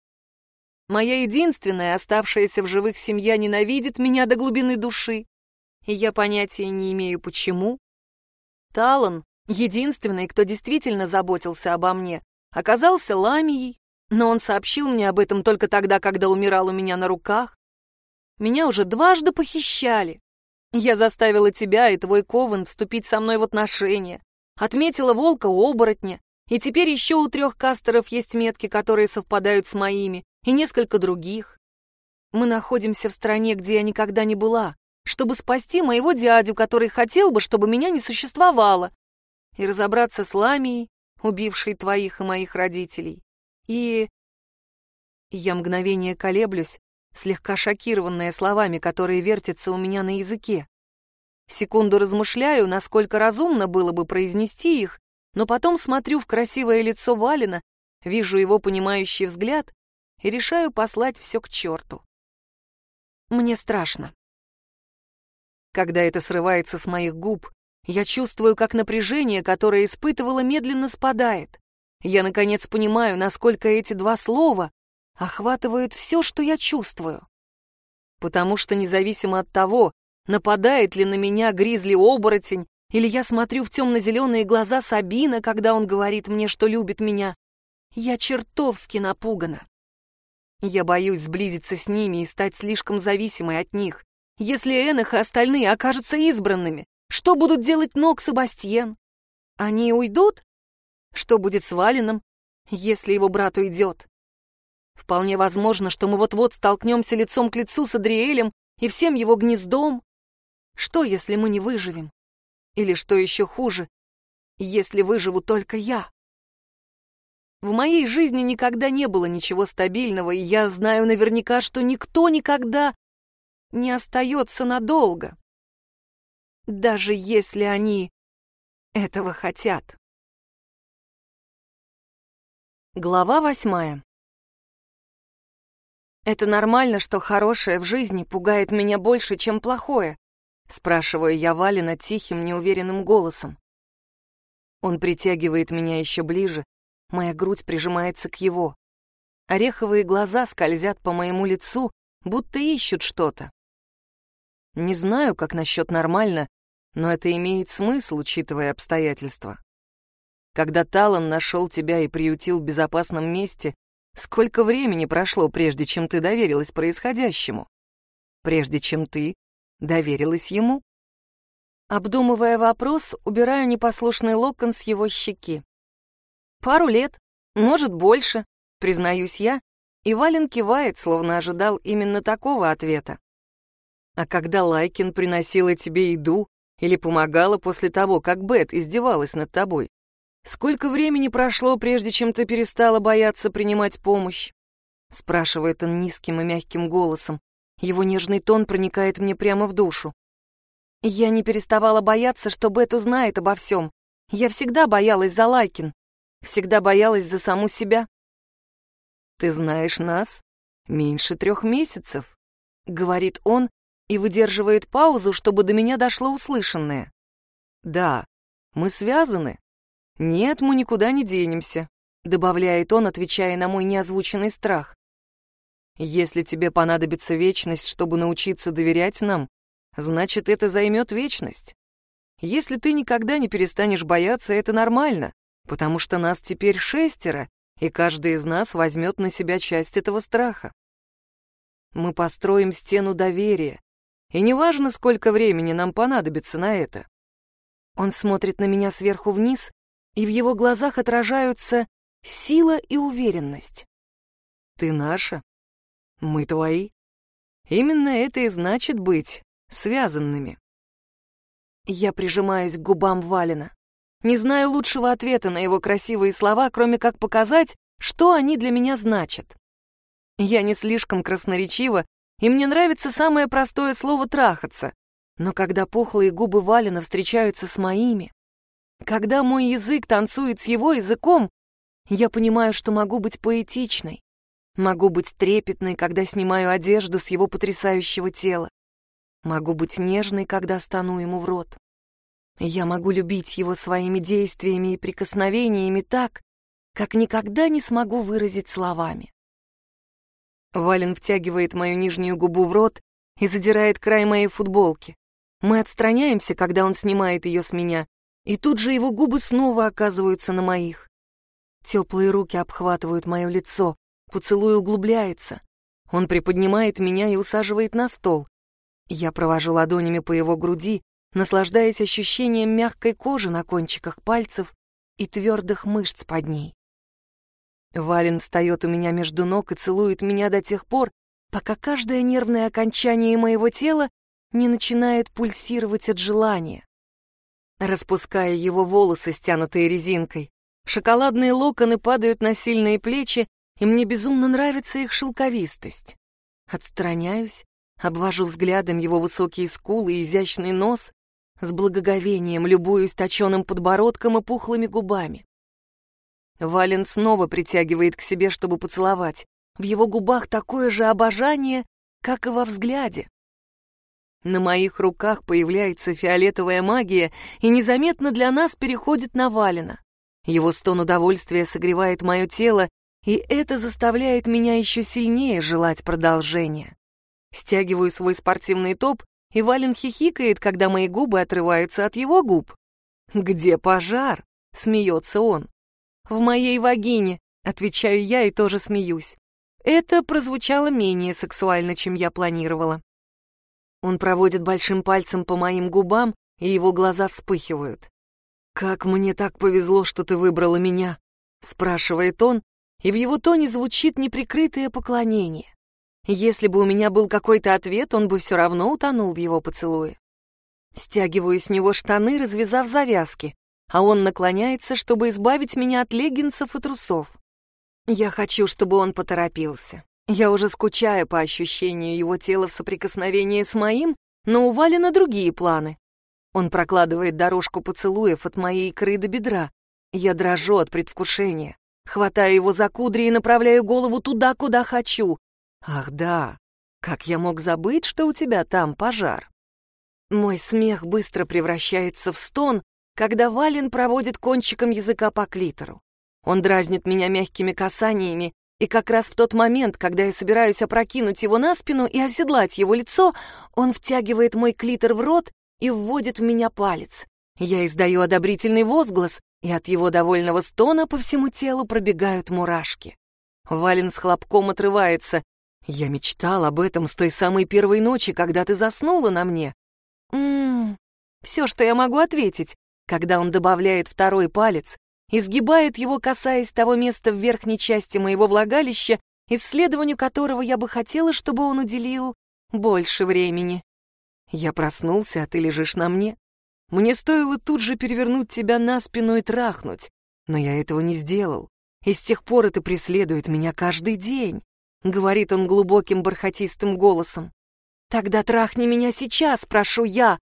Моя единственная оставшаяся в живых семья ненавидит меня до глубины души, и я понятия не имею, почему. Талан, единственный, кто действительно заботился обо мне, оказался ламией, но он сообщил мне об этом только тогда, когда умирал у меня на руках. Меня уже дважды похищали. Я заставила тебя и твой Ковен вступить со мной в отношения, отметила волка-оборотня, и теперь еще у трех кастеров есть метки, которые совпадают с моими, и несколько других. Мы находимся в стране, где я никогда не была, чтобы спасти моего дядю, который хотел бы, чтобы меня не существовало, и разобраться с Ламией, убившей твоих и моих родителей. И... Я мгновение колеблюсь, слегка шокированная словами, которые вертятся у меня на языке. Секунду размышляю, насколько разумно было бы произнести их, но потом смотрю в красивое лицо Валина, вижу его понимающий взгляд и решаю послать все к черту. Мне страшно. Когда это срывается с моих губ, я чувствую, как напряжение, которое испытывала, медленно спадает. Я, наконец, понимаю, насколько эти два слова охватывают все, что я чувствую. Потому что независимо от того, нападает ли на меня гризли-оборотень, или я смотрю в темно-зеленые глаза Сабина, когда он говорит мне, что любит меня, я чертовски напугана. Я боюсь сблизиться с ними и стать слишком зависимой от них. Если Энах и остальные окажутся избранными, что будут делать Нокс и Бастьен? Они уйдут? Что будет с Валином, если его брат уйдет? Вполне возможно, что мы вот-вот столкнемся лицом к лицу с Адриэлем и всем его гнездом. Что, если мы не выживем? Или, что еще хуже, если выживу только я? В моей жизни никогда не было ничего стабильного, и я знаю наверняка, что никто никогда не остается надолго. Даже если они этого хотят. Глава восьмая. «Это нормально, что хорошее в жизни пугает меня больше, чем плохое?» — спрашиваю я Валина тихим, неуверенным голосом. Он притягивает меня еще ближе, моя грудь прижимается к его. Ореховые глаза скользят по моему лицу, будто ищут что-то. Не знаю, как насчет нормально, но это имеет смысл, учитывая обстоятельства. Когда Талан нашел тебя и приютил в безопасном месте, сколько времени прошло, прежде чем ты доверилась происходящему? Прежде чем ты доверилась ему? Обдумывая вопрос, убираю непослушный локон с его щеки. Пару лет, может, больше, признаюсь я, и Вален кивает, словно ожидал именно такого ответа. А когда Лайкин приносила тебе еду или помогала после того, как Бет издевалась над тобой, «Сколько времени прошло, прежде чем ты перестала бояться принимать помощь?» Спрашивает он низким и мягким голосом. Его нежный тон проникает мне прямо в душу. Я не переставала бояться, что Бет узнает обо всем. Я всегда боялась за Лайкин. Всегда боялась за саму себя. «Ты знаешь нас меньше трех месяцев», — говорит он и выдерживает паузу, чтобы до меня дошло услышанное. «Да, мы связаны, «Нет, мы никуда не денемся», — добавляет он, отвечая на мой неозвученный страх. «Если тебе понадобится вечность, чтобы научиться доверять нам, значит, это займет вечность. Если ты никогда не перестанешь бояться, это нормально, потому что нас теперь шестеро, и каждый из нас возьмет на себя часть этого страха. Мы построим стену доверия, и неважно, сколько времени нам понадобится на это. Он смотрит на меня сверху вниз, и в его глазах отражаются сила и уверенность. «Ты наша, мы твои. Именно это и значит быть связанными». Я прижимаюсь к губам Валина. Не знаю лучшего ответа на его красивые слова, кроме как показать, что они для меня значат. Я не слишком красноречива, и мне нравится самое простое слово «трахаться». Но когда пухлые губы Валина встречаются с моими, когда мой язык танцует с его языком, я понимаю, что могу быть поэтичной, могу быть трепетной, когда снимаю одежду с его потрясающего тела, могу быть нежной, когда стану ему в рот. Я могу любить его своими действиями и прикосновениями так, как никогда не смогу выразить словами. Вален втягивает мою нижнюю губу в рот и задирает край моей футболки. Мы отстраняемся, когда он снимает ее с меня, и тут же его губы снова оказываются на моих. Теплые руки обхватывают мое лицо, поцелуй углубляется. Он приподнимает меня и усаживает на стол. Я провожу ладонями по его груди, наслаждаясь ощущением мягкой кожи на кончиках пальцев и твердых мышц под ней. Вален встает у меня между ног и целует меня до тех пор, пока каждое нервное окончание моего тела не начинает пульсировать от желания распуская его волосы, стянутые резинкой. Шоколадные локоны падают на сильные плечи, и мне безумно нравится их шелковистость. Отстраняюсь, обвожу взглядом его высокие скулы и изящный нос, с благоговением любуюсь точеным подбородком и пухлыми губами. Вален снова притягивает к себе, чтобы поцеловать. В его губах такое же обожание, как и во взгляде. На моих руках появляется фиолетовая магия и незаметно для нас переходит на Валина. Его стон удовольствия согревает мое тело, и это заставляет меня еще сильнее желать продолжения. Стягиваю свой спортивный топ, и Вален хихикает, когда мои губы отрываются от его губ. «Где пожар?» — смеется он. «В моей вагине», — отвечаю я и тоже смеюсь. Это прозвучало менее сексуально, чем я планировала. Он проводит большим пальцем по моим губам, и его глаза вспыхивают. «Как мне так повезло, что ты выбрала меня?» — спрашивает он, и в его тоне звучит неприкрытое поклонение. Если бы у меня был какой-то ответ, он бы все равно утонул в его поцелуе. Стягиваю с него штаны, развязав завязки, а он наклоняется, чтобы избавить меня от леггинсов и трусов. Я хочу, чтобы он поторопился. Я уже скучаю по ощущению его тела в соприкосновении с моим, но у Валина другие планы. Он прокладывает дорожку поцелуев от моей икры до бедра. Я дрожу от предвкушения. Хватаю его за кудри и направляю голову туда, куда хочу. Ах да, как я мог забыть, что у тебя там пожар? Мой смех быстро превращается в стон, когда Вален проводит кончиком языка по клитору. Он дразнит меня мягкими касаниями, и как раз в тот момент, когда я собираюсь опрокинуть его на спину и оседлать его лицо, он втягивает мой клитор в рот и вводит в меня палец. Я издаю одобрительный возглас, и от его довольного стона по всему телу пробегают мурашки. Вален с хлопком отрывается. Я мечтал об этом с той самой первой ночи, когда ты заснула на мне. Ммм, все, что я могу ответить, когда он добавляет второй палец, изгибает его, касаясь того места в верхней части моего влагалища, исследованию которого я бы хотела, чтобы он уделил больше времени. Я проснулся, а ты лежишь на мне. Мне стоило тут же перевернуть тебя на спину и трахнуть, но я этого не сделал. И с тех пор это преследует меня каждый день, — говорит он глубоким бархатистым голосом. «Тогда трахни меня сейчас, прошу я!»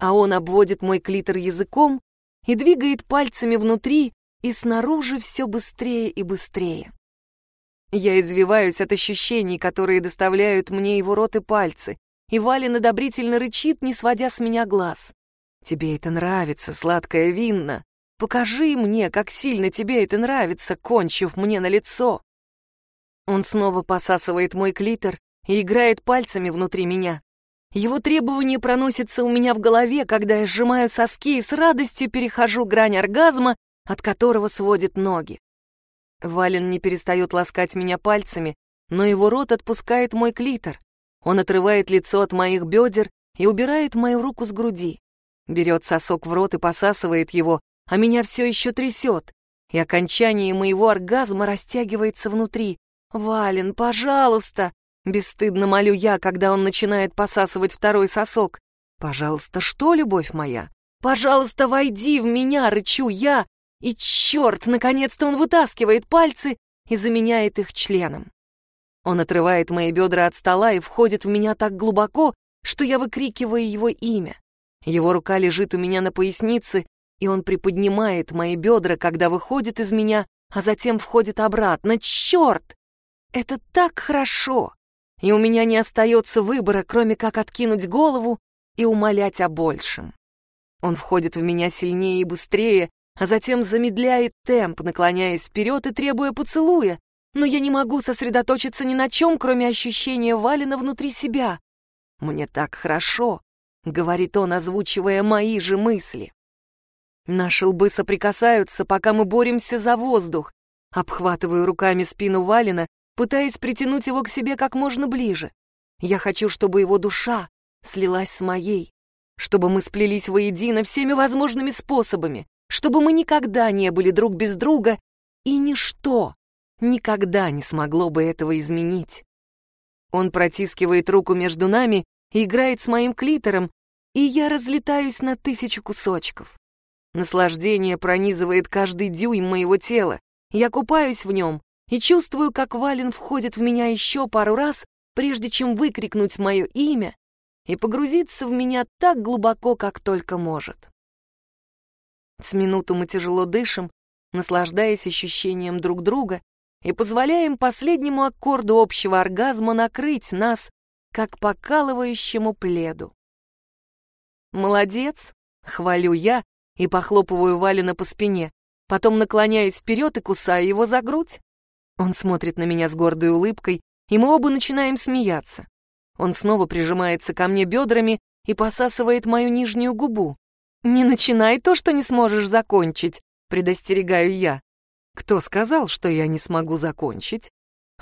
А он обводит мой клитор языком и двигает пальцами внутри и снаружи все быстрее и быстрее. Я извиваюсь от ощущений, которые доставляют мне его рот и пальцы, и Валин одобрительно рычит, не сводя с меня глаз. «Тебе это нравится, сладкая винна. Покажи мне, как сильно тебе это нравится, кончив мне на лицо». Он снова посасывает мой клитор и играет пальцами внутри меня. Его требование проносится у меня в голове, когда я сжимаю соски и с радостью перехожу грань оргазма, от которого сводит ноги. Вален не перестает ласкать меня пальцами, но его рот отпускает мой клитор. Он отрывает лицо от моих бедер и убирает мою руку с груди берет сосок в рот и посасывает его, а меня все еще трясет, и окончание моего оргазма растягивается внутри. «Вален, пожалуйста!» — бесстыдно молю я, когда он начинает посасывать второй сосок. «Пожалуйста, что, любовь моя? Пожалуйста, войди в меня!» — рычу я. И черт, наконец-то он вытаскивает пальцы и заменяет их членом. Он отрывает мои бедра от стола и входит в меня так глубоко, что я выкрикиваю его имя. Его рука лежит у меня на пояснице, и он приподнимает мои бедра, когда выходит из меня, а затем входит обратно. Черт! Это так хорошо! И у меня не остается выбора, кроме как откинуть голову и умолять о большем. Он входит в меня сильнее и быстрее, а затем замедляет темп, наклоняясь вперед и требуя поцелуя. Но я не могу сосредоточиться ни на чем, кроме ощущения Валина внутри себя. Мне так хорошо, — говорит он, озвучивая мои же мысли. Наши лбы соприкасаются, пока мы боремся за воздух. Обхватываю руками спину Валина, пытаясь притянуть его к себе как можно ближе. Я хочу, чтобы его душа слилась с моей, чтобы мы сплелись воедино всеми возможными способами, чтобы мы никогда не были друг без друга, и ничто никогда не смогло бы этого изменить. Он протискивает руку между нами играет с моим клитором, и я разлетаюсь на тысячу кусочков. Наслаждение пронизывает каждый дюйм моего тела. Я купаюсь в нем и чувствую, как Вален входит в меня еще пару раз, прежде чем выкрикнуть мое имя и погрузиться в меня так глубоко, как только может. С минуту мы тяжело дышим, наслаждаясь ощущением друг друга и позволяем последнему аккорду общего оргазма накрыть нас как покалывающему пледу. «Молодец!» — хвалю я и похлопываю Валина по спине, потом наклоняюсь вперед и кусаю его за грудь. Он смотрит на меня с гордой улыбкой, и мы оба начинаем смеяться. Он снова прижимается ко мне бедрами и посасывает мою нижнюю губу. «Не начинай то, что не сможешь закончить», — предостерегаю я. «Кто сказал, что я не смогу закончить?»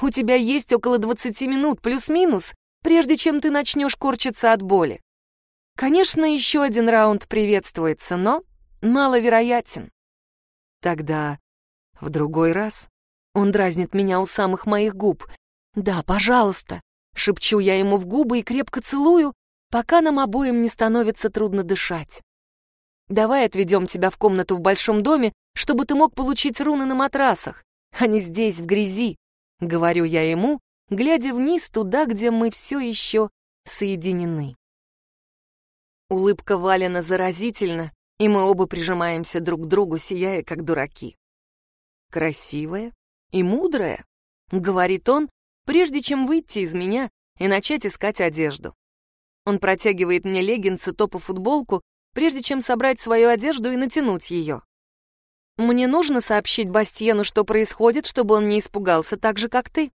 «У тебя есть около двадцати минут, плюс-минус, прежде чем ты начнешь корчиться от боли. Конечно, еще один раунд приветствуется, но маловероятен. Тогда в другой раз он дразнит меня у самых моих губ. «Да, пожалуйста», — шепчу я ему в губы и крепко целую, пока нам обоим не становится трудно дышать. «Давай отведем тебя в комнату в большом доме, чтобы ты мог получить руны на матрасах, а не здесь, в грязи», — говорю я ему, глядя вниз туда, где мы все еще соединены. Улыбка Валена заразительна, и мы оба прижимаемся друг к другу, сияя как дураки. Красивая и мудрая», — говорит он, прежде чем выйти из меня и начать искать одежду. Он протягивает мне леггинсы, топ и футболку, прежде чем собрать свою одежду и натянуть ее. «Мне нужно сообщить Бастиену, что происходит, чтобы он не испугался так же, как ты».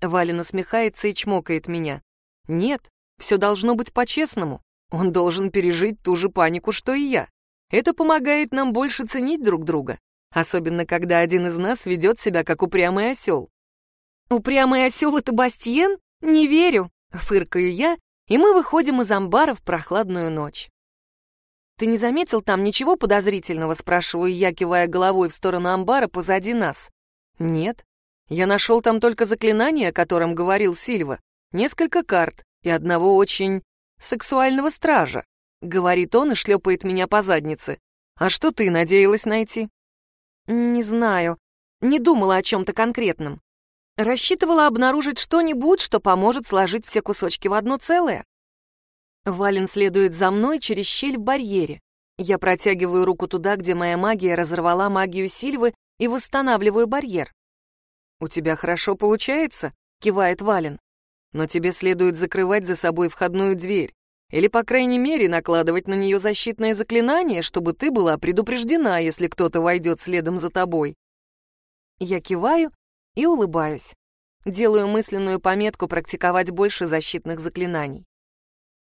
Вален усмехается и чмокает меня. «Нет, все должно быть по-честному. Он должен пережить ту же панику, что и я. Это помогает нам больше ценить друг друга, особенно когда один из нас ведет себя как упрямый осел. «Упрямый осел — это Бастиен? Не верю!» — фыркаю я, и мы выходим из амбара в прохладную ночь. «Ты не заметил там ничего подозрительного?» — спрашиваю я, кивая головой в сторону амбара позади нас. «Нет. Я нашел там только заклинание, о котором говорил Сильва, несколько карт и одного очень сексуального стража», — говорит он и шлепает меня по заднице. «А что ты надеялась найти?» «Не знаю. Не думала о чем-то конкретном. Рассчитывала обнаружить что-нибудь, что поможет сложить все кусочки в одно целое. Вален следует за мной через щель в барьере. Я протягиваю руку туда, где моя магия разорвала магию Сильвы и восстанавливаю барьер. «У тебя хорошо получается», — кивает Вален. «Но тебе следует закрывать за собой входную дверь. Или, по крайней мере, накладывать на нее защитное заклинание, чтобы ты была предупреждена, если кто-то войдет следом за тобой». Я киваю и улыбаюсь. Делаю мысленную пометку практиковать больше защитных заклинаний.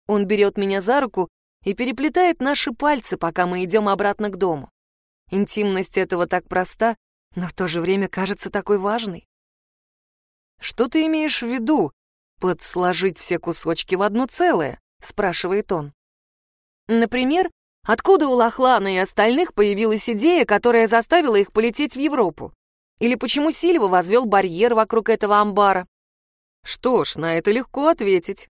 Он берет меня за руку и переплетает наши пальцы, пока мы идем обратно к дому. Интимность этого так проста, но в то же время кажется такой важной. «Что ты имеешь в виду под сложить все кусочки в одно целое?» — спрашивает он. Например, откуда у Лохлана и остальных появилась идея, которая заставила их полететь в Европу? Или почему Сильва возвел барьер вокруг этого амбара? Что ж, на это легко ответить.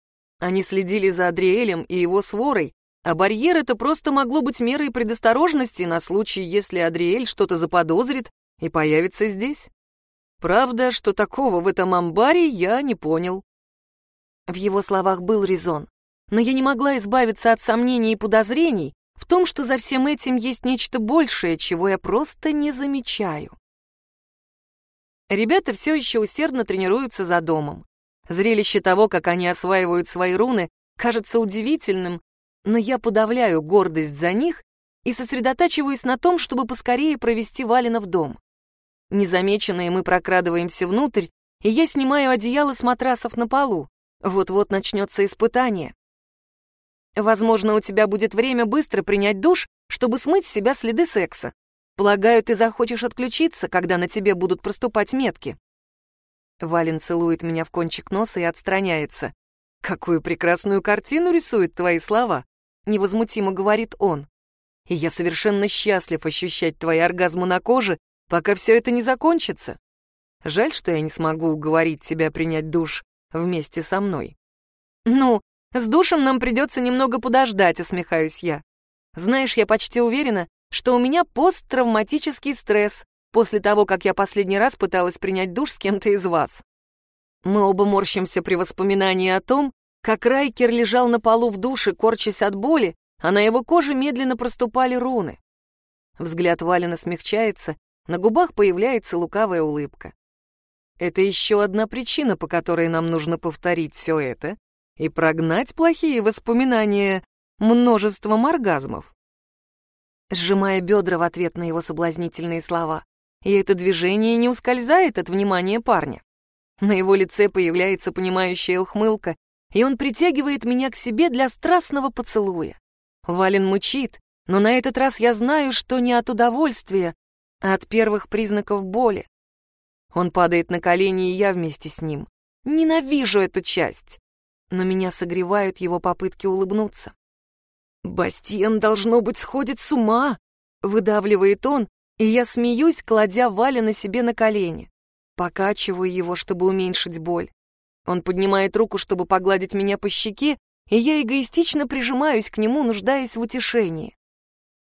Они следили за Адриэлем и его сворой, а барьер это просто могло быть мерой предосторожности на случай, если Адриэль что-то заподозрит и появится здесь. Правда, что такого в этом амбаре я не понял. В его словах был резон, но я не могла избавиться от сомнений и подозрений в том, что за всем этим есть нечто большее, чего я просто не замечаю. Ребята все еще усердно тренируются за домом. Зрелище того, как они осваивают свои руны, кажется удивительным, но я подавляю гордость за них и сосредотачиваюсь на том, чтобы поскорее провести Валина в дом. Незамеченные мы прокрадываемся внутрь, и я снимаю одеяло с матрасов на полу. Вот-вот начнется испытание. Возможно, у тебя будет время быстро принять душ, чтобы смыть с себя следы секса. Полагаю, ты захочешь отключиться, когда на тебе будут проступать метки. Вален целует меня в кончик носа и отстраняется. Какую прекрасную картину рисуют твои слова, невозмутимо говорит он. И я совершенно счастлив ощущать твои оргазмы на коже, пока все это не закончится. Жаль, что я не смогу уговорить тебя принять душ вместе со мной. Ну, с душем нам придется немного подождать, усмехаюсь я. Знаешь, я почти уверена, что у меня посттравматический стресс после того, как я последний раз пыталась принять душ с кем-то из вас. Мы оба морщимся при воспоминании о том, как Райкер лежал на полу в душе, корчась от боли, а на его коже медленно проступали руны. Взгляд Валина смягчается, на губах появляется лукавая улыбка. Это еще одна причина, по которой нам нужно повторить все это и прогнать плохие воспоминания множеством оргазмов сжимая бедра в ответ на его соблазнительные слова. И это движение не ускользает от внимания парня. На его лице появляется понимающая ухмылка, и он притягивает меня к себе для страстного поцелуя. Вален мучит, но на этот раз я знаю, что не от удовольствия, а от первых признаков боли. Он падает на колени, и я вместе с ним. Ненавижу эту часть, но меня согревают его попытки улыбнуться. «Бастиен, должно быть, сходит с ума!» — выдавливает он, и я смеюсь, кладя Валя на себе на колени. Покачиваю его, чтобы уменьшить боль. Он поднимает руку, чтобы погладить меня по щеке, и я эгоистично прижимаюсь к нему, нуждаясь в утешении.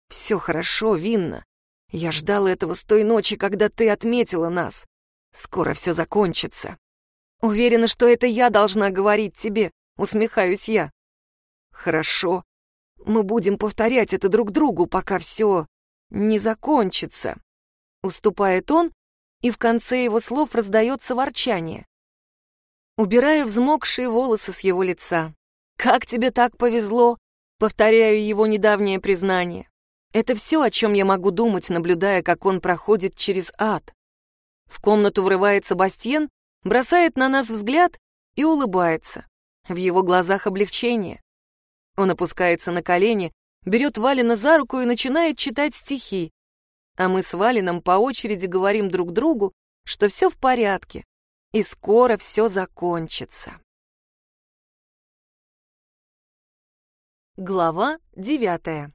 «Все хорошо, Винна. Я ждал этого с той ночи, когда ты отметила нас. Скоро все закончится. Уверена, что это я должна говорить тебе», — усмехаюсь я. «Хорошо», мы будем повторять это друг другу, пока все не закончится. Уступает он, и в конце его слов раздается ворчание. Убираю взмокшие волосы с его лица. «Как тебе так повезло?» Повторяю его недавнее признание. Это все, о чем я могу думать, наблюдая, как он проходит через ад. В комнату врывается Бастиен, бросает на нас взгляд и улыбается. В его глазах облегчение. Он опускается на колени, берет Валина за руку и начинает читать стихи. А мы с Валином по очереди говорим друг другу, что все в порядке, и скоро все закончится. Глава девятая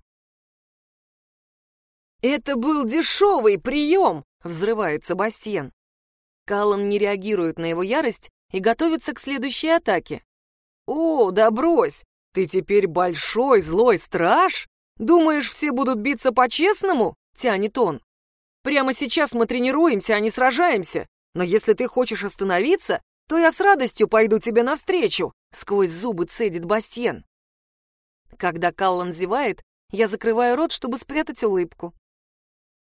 «Это был дешевый прием!» — взрывается Бастиен. Каллан не реагирует на его ярость и готовится к следующей атаке. «О, да брось! Ты теперь большой злой страж? Думаешь, все будут биться по-честному?» — тянет он. «Прямо сейчас мы тренируемся, а не сражаемся. Но если ты хочешь остановиться, то я с радостью пойду тебе навстречу», — сквозь зубы цедит Бастиен. Когда Каллан зевает, я закрываю рот, чтобы спрятать улыбку.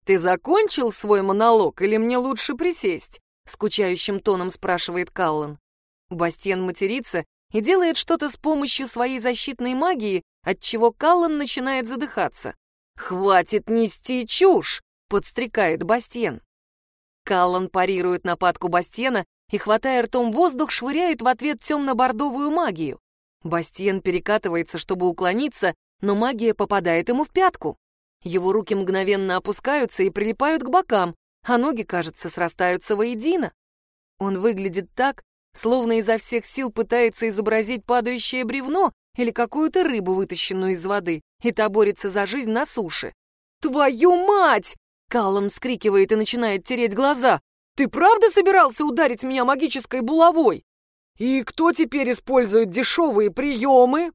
«Ты закончил свой монолог или мне лучше присесть?» — скучающим тоном спрашивает Каллан. Бастиен матерится и делает что-то с помощью своей защитной магии, от чего Каллан начинает задыхаться. «Хватит нести чушь!» — подстрекает Бастиен. Каллан парирует нападку Бастиена и, хватая ртом воздух, швыряет в ответ темно-бордовую магию. Бастиен перекатывается, чтобы уклониться, но магия попадает ему в пятку. Его руки мгновенно опускаются и прилипают к бокам, а ноги, кажется, срастаются воедино. Он выглядит так, словно изо всех сил пытается изобразить падающее бревно или какую-то рыбу, вытащенную из воды, и та борется за жизнь на суше. «Твою мать!» — Каллан вскрикивает и начинает тереть глаза. «Ты правда собирался ударить меня магической булавой? И кто теперь использует дешевые приемы?»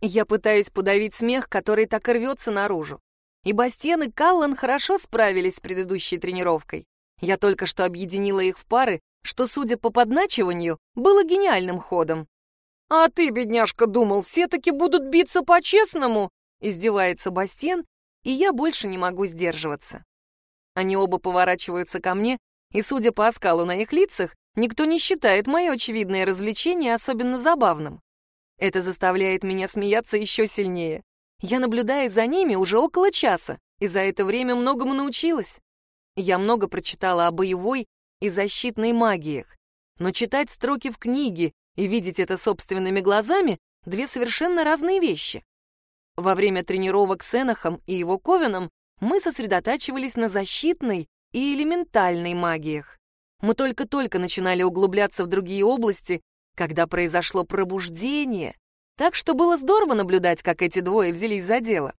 Я пытаюсь подавить смех, который так и рвется наружу и Бастиен и Каллан хорошо справились с предыдущей тренировкой. Я только что объединила их в пары, что, судя по подначиванию, было гениальным ходом. «А ты, бедняжка, думал, все таки будут биться по-честному?» — издевается Бастиен, и я больше не могу сдерживаться. Они оба поворачиваются ко мне, и, судя по оскалу на их лицах, никто не считает мое очевидное развлечение особенно забавным. Это заставляет меня смеяться еще сильнее. Я наблюдаю за ними уже около часа, и за это время многому научилась. Я много прочитала о боевой и защитной магиях, но читать строки в книге и видеть это собственными глазами — две совершенно разные вещи. Во время тренировок с Энохом и его Ковеном мы сосредотачивались на защитной и элементальной магиях. Мы только-только начинали углубляться в другие области, когда произошло пробуждение, так что было здорово наблюдать, как эти двое взялись за дело.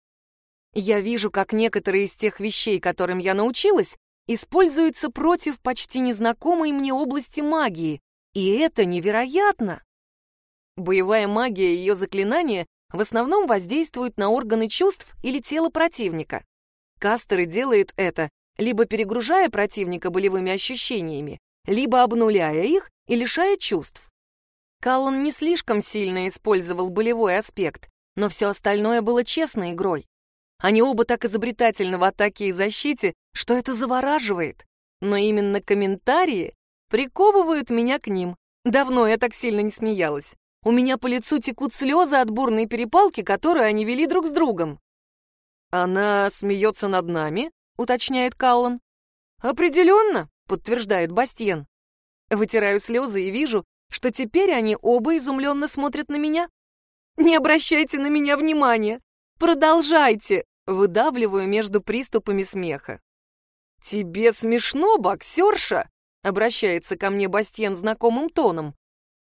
Я вижу, как некоторые из тех вещей, которым я научилась, используются против почти незнакомой мне области магии, и это невероятно. Боевая магия и ее заклинания в основном воздействуют на органы чувств или тело противника. Кастеры делают это, либо перегружая противника болевыми ощущениями, либо обнуляя их и лишая чувств. Каллан не слишком сильно использовал болевой аспект, но все остальное было честной игрой. Они оба так изобретательны в атаке и защите, что это завораживает. Но именно комментарии приковывают меня к ним. Давно я так сильно не смеялась. У меня по лицу текут слезы от бурной перепалки, которую они вели друг с другом. «Она смеется над нами?» — уточняет Каллан. «Определенно», — подтверждает Бастиен. Вытираю слезы и вижу, что теперь они оба изумленно смотрят на меня. «Не обращайте на меня внимания! Продолжайте!» Выдавливаю между приступами смеха. «Тебе смешно, боксерша?» — обращается ко мне Бастьен знакомым тоном.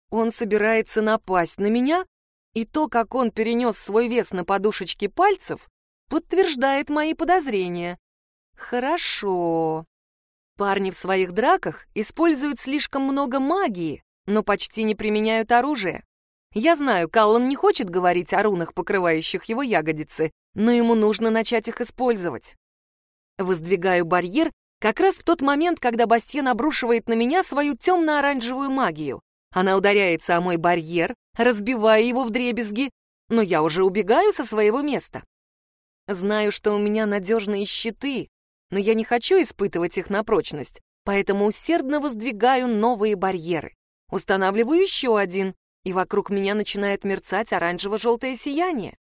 Он собирается напасть на меня, и то, как он перенес свой вес на подушечки пальцев, подтверждает мои подозрения. Хорошо. Парни в своих драках используют слишком много магии, но почти не применяют оружие. Я знаю, Каллан не хочет говорить о рунах, покрывающих его ягодицы, но ему нужно начать их использовать. Воздвигаю барьер как раз в тот момент, когда Бастьен обрушивает на меня свою темно-оранжевую магию. Она ударяется о мой барьер, разбивая его в дребезги, но я уже убегаю со своего места. Знаю, что у меня надежные щиты, но я не хочу испытывать их на прочность, поэтому усердно воздвигаю новые барьеры. Устанавливаю еще один, и вокруг меня начинает мерцать оранжево-желтое сияние.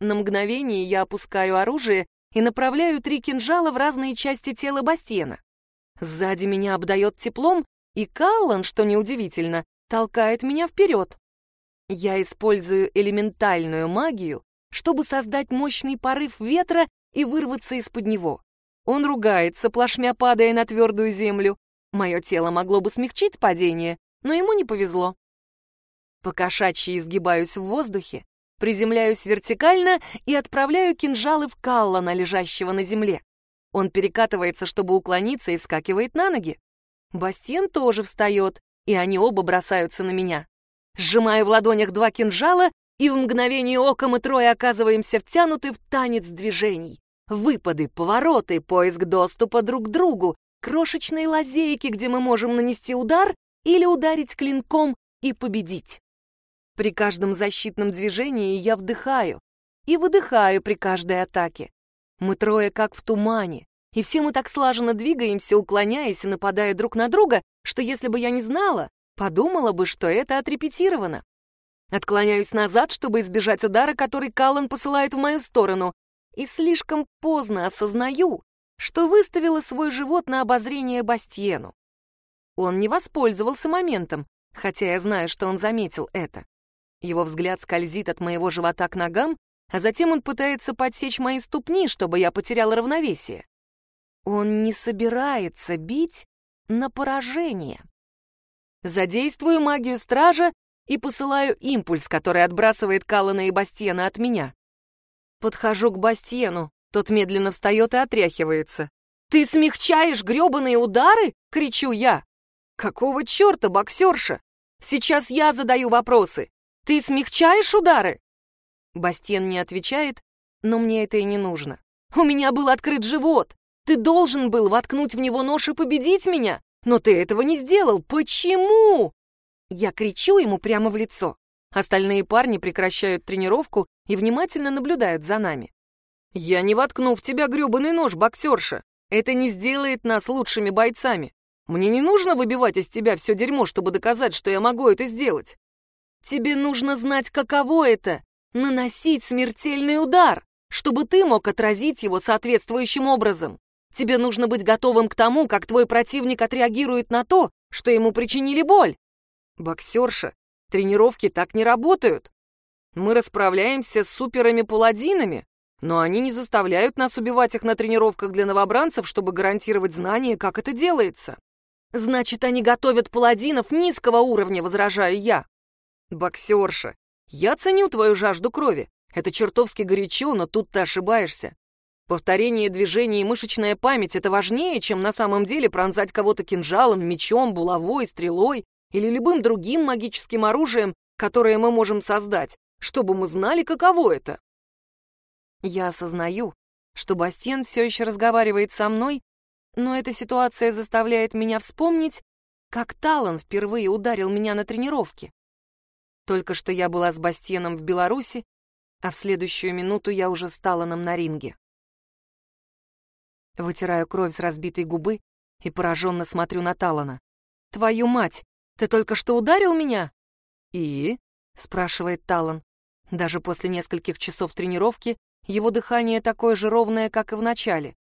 На мгновение я опускаю оружие и направляю три кинжала в разные части тела Бастиена. Сзади меня обдает теплом, и Каллан, что неудивительно, толкает меня вперед. Я использую элементальную магию, чтобы создать мощный порыв ветра и вырваться из-под него. Он ругается, плашмя падая на твердую землю. Мое тело могло бы смягчить падение, но ему не повезло. Покошачьи изгибаюсь в воздухе, приземляюсь вертикально и отправляю кинжалы в Каллана, лежащего на земле. Он перекатывается, чтобы уклониться, и вскакивает на ноги. Бастиен тоже встает, и они оба бросаются на меня. Сжимаю в ладонях два кинжала, и в мгновение ока мы трое оказываемся втянуты в танец движений. Выпады, повороты, поиск доступа друг к другу, крошечные лазейки, где мы можем нанести удар или ударить клинком и победить. При каждом защитном движении я вдыхаю и выдыхаю при каждой атаке. Мы трое как в тумане, и все мы так слаженно двигаемся, уклоняясь и нападая друг на друга, что если бы я не знала, подумала бы, что это отрепетировано. Отклоняюсь назад, чтобы избежать удара, который Каллан посылает в мою сторону, и слишком поздно осознаю, что выставила свой живот на обозрение Бастиену. Он не воспользовался моментом, хотя я знаю, что он заметил это. Его взгляд скользит от моего живота к ногам, а затем он пытается подсечь мои ступни, чтобы я потеряла равновесие. Он не собирается бить на поражение. Задействую магию стража и посылаю импульс, который отбрасывает Каллана и Бастиена от меня. Подхожу к Бастиену, тот медленно встает и отряхивается. «Ты смягчаешь грёбаные удары?» — кричу я. «Какого черта, боксерша? Сейчас я задаю вопросы. Ты смягчаешь удары?» Бастен не отвечает, но мне это и не нужно. «У меня был открыт живот. Ты должен был воткнуть в него нож и победить меня, но ты этого не сделал. Почему?» Я кричу ему прямо в лицо. Остальные парни прекращают тренировку и внимательно наблюдают за нами. «Я не воткну в тебя грёбаный нож, боксерша. Это не сделает нас лучшими бойцами. Мне не нужно выбивать из тебя все дерьмо, чтобы доказать, что я могу это сделать. Тебе нужно знать, каково это — наносить смертельный удар, чтобы ты мог отразить его соответствующим образом. Тебе нужно быть готовым к тому, как твой противник отреагирует на то, что ему причинили боль. Боксерша, тренировки так не работают. Мы расправляемся с суперами-паладинами, но они не заставляют нас убивать их на тренировках для новобранцев, чтобы гарантировать знание, как это делается. Значит, они готовят паладинов низкого уровня, возражаю я. «Боксерша, я ценю твою жажду крови. Это чертовски горячо, но тут ты ошибаешься. Повторение движений и мышечная память — это важнее, чем на самом деле пронзать кого-то кинжалом, мечом, булавой, стрелой или любым другим магическим оружием, которое мы можем создать, чтобы мы знали, каково это». Я осознаю, что Бастен все еще разговаривает со мной, но эта ситуация заставляет меня вспомнить, как Талан впервые ударил меня на тренировке. Только что я была с Бастиеном в Беларуси, а в следующую минуту я уже стала нам на ринге. Вытираю кровь с разбитой губы и пораженно смотрю на Талана. «Твою мать, ты только что ударил меня?» «И?» — спрашивает Талан. Даже после нескольких часов тренировки его дыхание такое же ровное, как и в начале.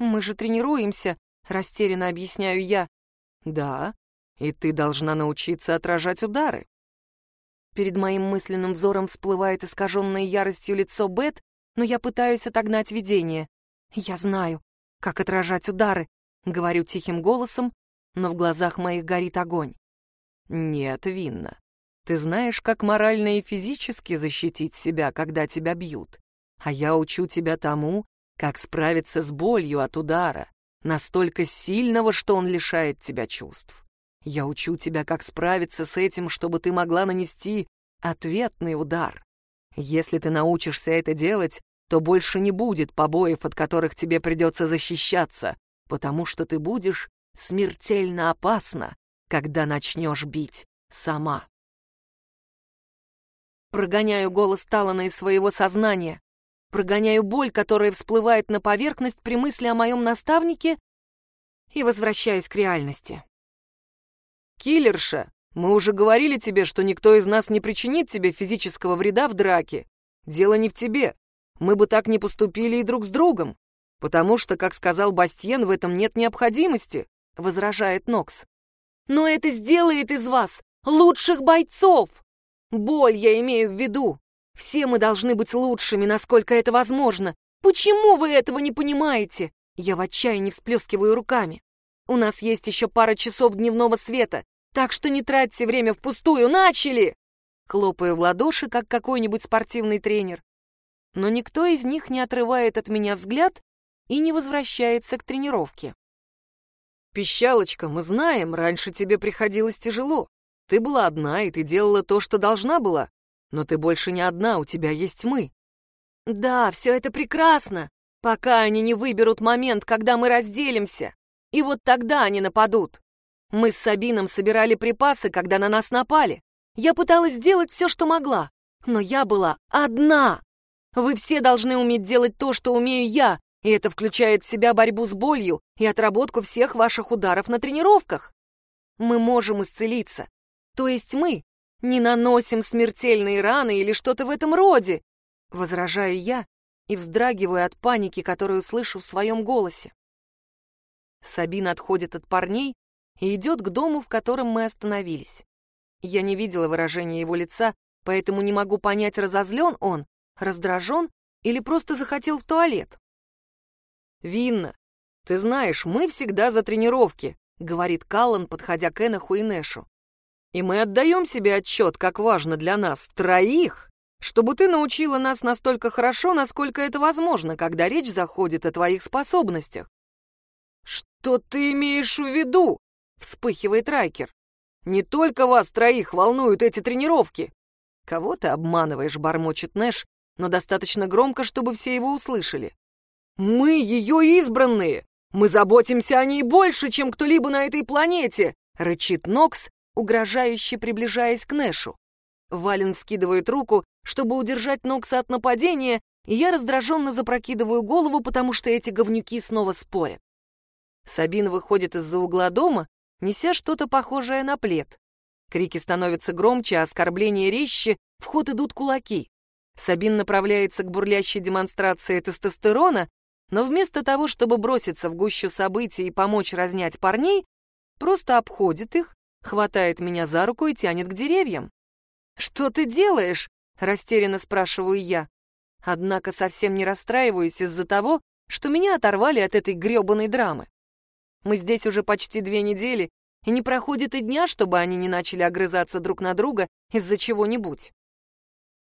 «Мы же тренируемся», — растерянно объясняю я. «Да, и ты должна научиться отражать удары. Перед моим мысленным взором всплывает искаженное яростью лицо Бет, но я пытаюсь отогнать видение. Я знаю, как отражать удары, говорю тихим голосом, но в глазах моих горит огонь. Нет, Винна, ты знаешь, как морально и физически защитить себя, когда тебя бьют. А я учу тебя тому, как справиться с болью от удара, настолько сильного, что он лишает тебя чувств. Я учу тебя, как справиться с этим, чтобы ты могла нанести ответный удар. Если ты научишься это делать, то больше не будет побоев, от которых тебе придется защищаться, потому что ты будешь смертельно опасна, когда начнешь бить сама. Прогоняю голос Талана из своего сознания, прогоняю боль, которая всплывает на поверхность при мысли о моем наставнике, и возвращаюсь к реальности. «Киллерша, мы уже говорили тебе, что никто из нас не причинит тебе физического вреда в драке. Дело не в тебе. Мы бы так не поступили и друг с другом. Потому что, как сказал Бастиен, в этом нет необходимости», — возражает Нокс. «Но это сделает из вас лучших бойцов! Боль я имею в виду. Все мы должны быть лучшими, насколько это возможно. Почему вы этого не понимаете?» Я в отчаянии всплескиваю руками. «У нас есть еще пара часов дневного света, так что не тратьте время впустую. Начали!» Хлопаю в ладоши, как какой-нибудь спортивный тренер. Но никто из них не отрывает от меня взгляд и не возвращается к тренировке. «Пищалочка, мы знаем, раньше тебе приходилось тяжело. Ты была одна, и ты делала то, что должна была. Но ты больше не одна, у тебя есть мы». «Да, все это прекрасно, пока они не выберут момент, когда мы разделимся. И вот тогда они нападут. Мы с Сабином собирали припасы, когда на нас напали. Я пыталась сделать все, что могла, но я была одна. Вы все должны уметь делать то, что умею я, и это включает в себя борьбу с болью и отработку всех ваших ударов на тренировках. Мы можем исцелиться. То есть мы не наносим смертельные раны или что-то в этом роде. Возражаю я и вздрагиваю от паники, которую слышу в своем голосе. Сабин отходит от парней и идет к дому, в котором мы остановились. Я не видела выражения его лица, поэтому не могу понять, разозлен он, раздражен или просто захотел в туалет. «Винна, ты знаешь, мы всегда за тренировки», — говорит Каллан, подходя к Энаху и Нэшу. «И мы отдаем себе отчет, как важно для нас, троих, чтобы ты научила нас настолько хорошо, насколько это возможно, когда речь заходит о твоих способностях». «Что ты имеешь в виду?» — вспыхивает Райкер. «Не только вас троих волнуют эти тренировки». «Кого ты обманываешь?» — бормочет Нэш, но достаточно громко, чтобы все его услышали. «Мы ее избранные! Мы заботимся о ней больше, чем кто-либо на этой планете!» — рычит Нокс, угрожающе приближаясь к Нэшу. Вален скидывает руку, чтобы удержать Нокса от нападения, и я раздраженно запрокидываю голову, потому что эти говнюки снова спорят. Сабин выходит из-за угла дома, неся что-то похожее на плед. Крики становятся громче, а оскорбления резче, в ход идут кулаки. Сабин направляется к бурлящей демонстрации тестостерона, но вместо того, чтобы броситься в гущу событий и помочь разнять парней, просто обходит их, хватает меня за руку и тянет к деревьям. «Что ты делаешь?» — растерянно спрашиваю я. Однако совсем не расстраиваюсь из-за того, что меня оторвали от этой грёбаной драмы. Мы здесь уже почти две недели, и не проходит и дня, чтобы они не начали огрызаться друг на друга из-за чего-нибудь.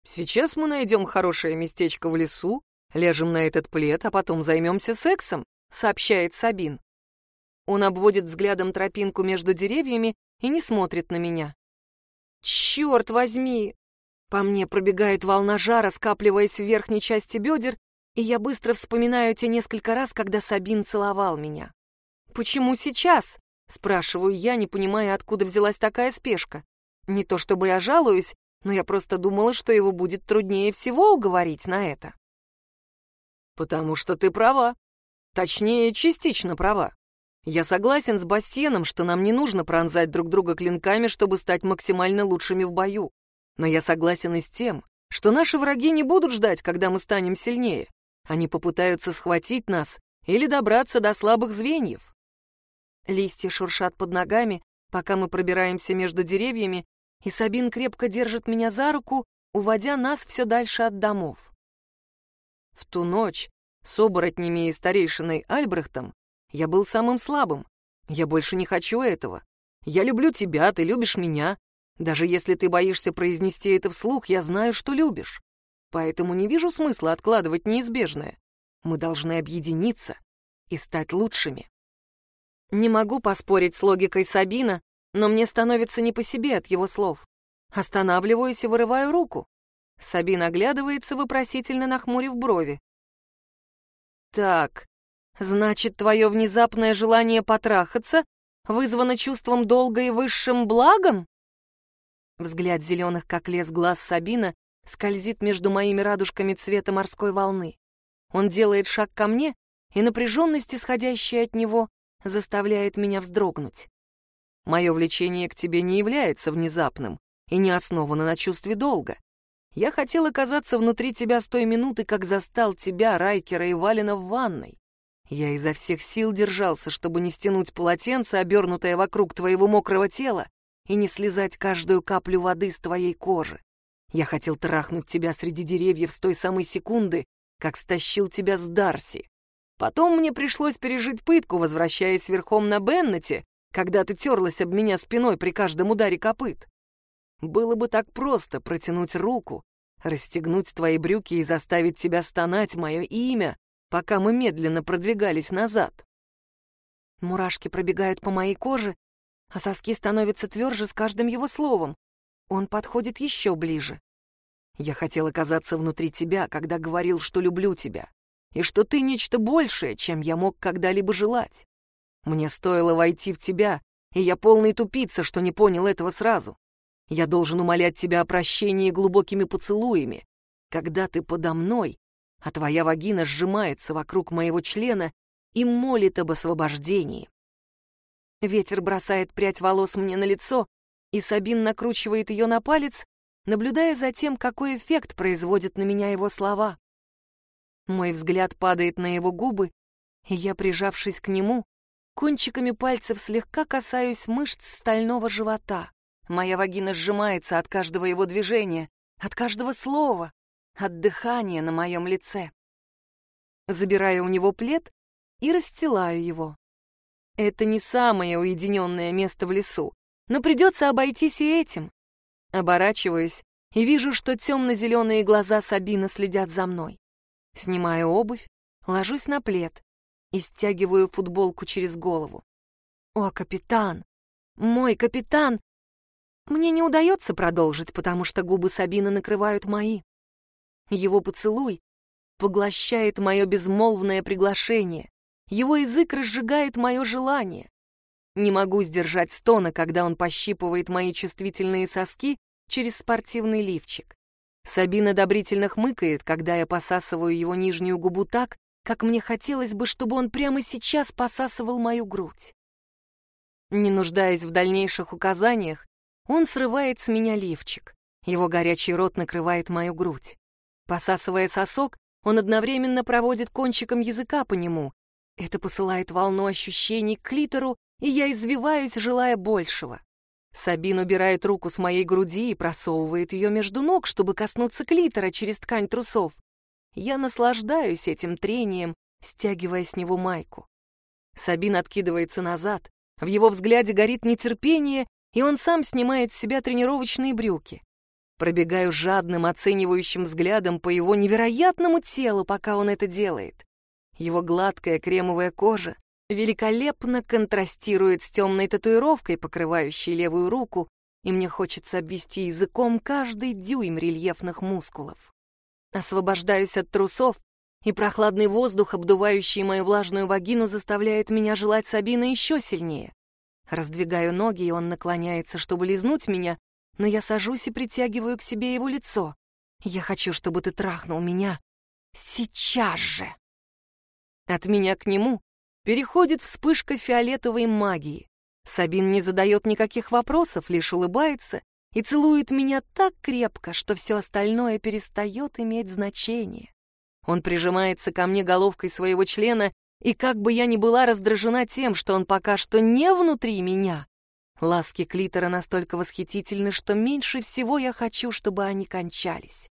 Сейчас мы найдем хорошее местечко в лесу, ляжем на этот плед, а потом займемся сексом», — сообщает Сабин. Он обводит взглядом тропинку между деревьями и не смотрит на меня. «Черт возьми!» По мне пробегает волна жара, скапливаясь в верхней части бедер, и я быстро вспоминаю те несколько раз, когда Сабин целовал меня. «Почему сейчас?» — спрашиваю я, не понимая, откуда взялась такая спешка. Не то чтобы я жалуюсь, но я просто думала, что его будет труднее всего уговорить на это. «Потому что ты права. Точнее, частично права. Я согласен с Бастиеном, что нам не нужно пронзать друг друга клинками, чтобы стать максимально лучшими в бою. Но я согласен и с тем, что наши враги не будут ждать, когда мы станем сильнее. Они попытаются схватить нас или добраться до слабых звеньев. Листья шуршат под ногами, пока мы пробираемся между деревьями, и Сабин крепко держит меня за руку, уводя нас все дальше от домов. В ту ночь с оборотнями и старейшиной Альбрехтом я был самым слабым. Я больше не хочу этого. Я люблю тебя, ты любишь меня. Даже если ты боишься произнести это вслух, я знаю, что любишь. Поэтому не вижу смысла откладывать неизбежное. Мы должны объединиться и стать лучшими. Не могу поспорить с логикой Сабина, но мне становится не по себе от его слов. Останавливаюсь и вырываю руку. Сабин оглядывается, вопросительно нахмурив брови. «Так, значит, твое внезапное желание потрахаться вызвано чувством долга и высшим благом?» Взгляд зеленых, как лес глаз Сабина, скользит между моими радужками цвета морской волны. Он делает шаг ко мне, и напряженность, исходящая от него, заставляет меня вздрогнуть. Мое влечение к тебе не является внезапным и не основано на чувстве долга. Я хотел оказаться внутри тебя с той минуты, как застал тебя, Райкера и Валина в ванной. Я изо всех сил держался, чтобы не стянуть полотенце, обернутое вокруг твоего мокрого тела, и не слезать каждую каплю воды с твоей кожи. Я хотел трахнуть тебя среди деревьев с той самой секунды, как стащил тебя с Дарси. Потом мне пришлось пережить пытку, возвращаясь верхом на Беннете, когда ты терлась об меня спиной при каждом ударе копыт. Было бы так просто протянуть руку, расстегнуть твои брюки и заставить тебя стонать мое имя, пока мы медленно продвигались назад. Мурашки пробегают по моей коже, а соски становятся тверже с каждым его словом. Он подходит еще ближе. Я хотел оказаться внутри тебя, когда говорил, что люблю тебя, и что ты нечто большее, чем я мог когда-либо желать. Мне стоило войти в тебя, и я полный тупица, что не понял этого сразу. Я должен умолять тебя о прощении глубокими поцелуями, когда ты подо мной, а твоя вагина сжимается вокруг моего члена и молит об освобождении. Ветер бросает прядь волос мне на лицо, и Сабин накручивает ее на палец, наблюдая за тем, какой эффект производят на меня его слова. Мой взгляд падает на его губы, и я, прижавшись к нему, кончиками пальцев слегка касаюсь мышц стального живота. Моя вагина сжимается от каждого его движения, от каждого слова, от дыхания на моем лице. Забираю у него плед и расстилаю его. Это не самое уединенное место в лесу, но придется обойтись и этим. Оборачиваюсь и вижу, что темно-зеленые глаза Сабина следят за мной. Снимаю обувь, ложусь на плед и стягиваю футболку через голову. О, капитан! Мой капитан! Мне не удается продолжить, потому что губы Сабина накрывают мои. Его поцелуй поглощает мое безмолвное приглашение. Его язык разжигает мое желание. Не могу сдержать стона, когда он пощипывает мои чувствительные соски через спортивный лифчик. Сабин одобрительно хмыкает, когда я посасываю его нижнюю губу так, как мне хотелось бы, чтобы он прямо сейчас посасывал мою грудь. Не нуждаясь в дальнейших указаниях, он срывает с меня лифчик. Его горячий рот накрывает мою грудь. Посасывая сосок, он одновременно проводит кончиком языка по нему. Это посылает волну ощущений к клитору, и я извиваюсь, желая большего. Сабин убирает руку с моей груди и просовывает ее между ног, чтобы коснуться клитора через ткань трусов. Я наслаждаюсь этим трением, стягивая с него майку. Сабин откидывается назад. В его взгляде горит нетерпение, и он сам снимает с себя тренировочные брюки. Пробегаю жадным, оценивающим взглядом по его невероятному телу, пока он это делает. Его гладкая кремовая кожа великолепно контрастирует с темной татуировкой, покрывающей левую руку, и мне хочется обвести языком каждый дюйм рельефных мускулов. Освобождаюсь от трусов, и прохладный воздух, обдувающий мою влажную вагину, заставляет меня желать Сабина еще сильнее. Раздвигаю ноги, и он наклоняется, чтобы лизнуть меня, но я сажусь и притягиваю к себе его лицо. Я хочу, чтобы ты трахнул меня сейчас же. От меня к нему переходит вспышка фиолетовой магии. Сабин не задает никаких вопросов, лишь улыбается и целует меня так крепко, что все остальное перестает иметь значение. Он прижимается ко мне головкой своего члена и как бы я ни была раздражена тем, что он пока что не внутри меня, ласки клитора настолько восхитительны, что меньше всего я хочу, чтобы они кончались.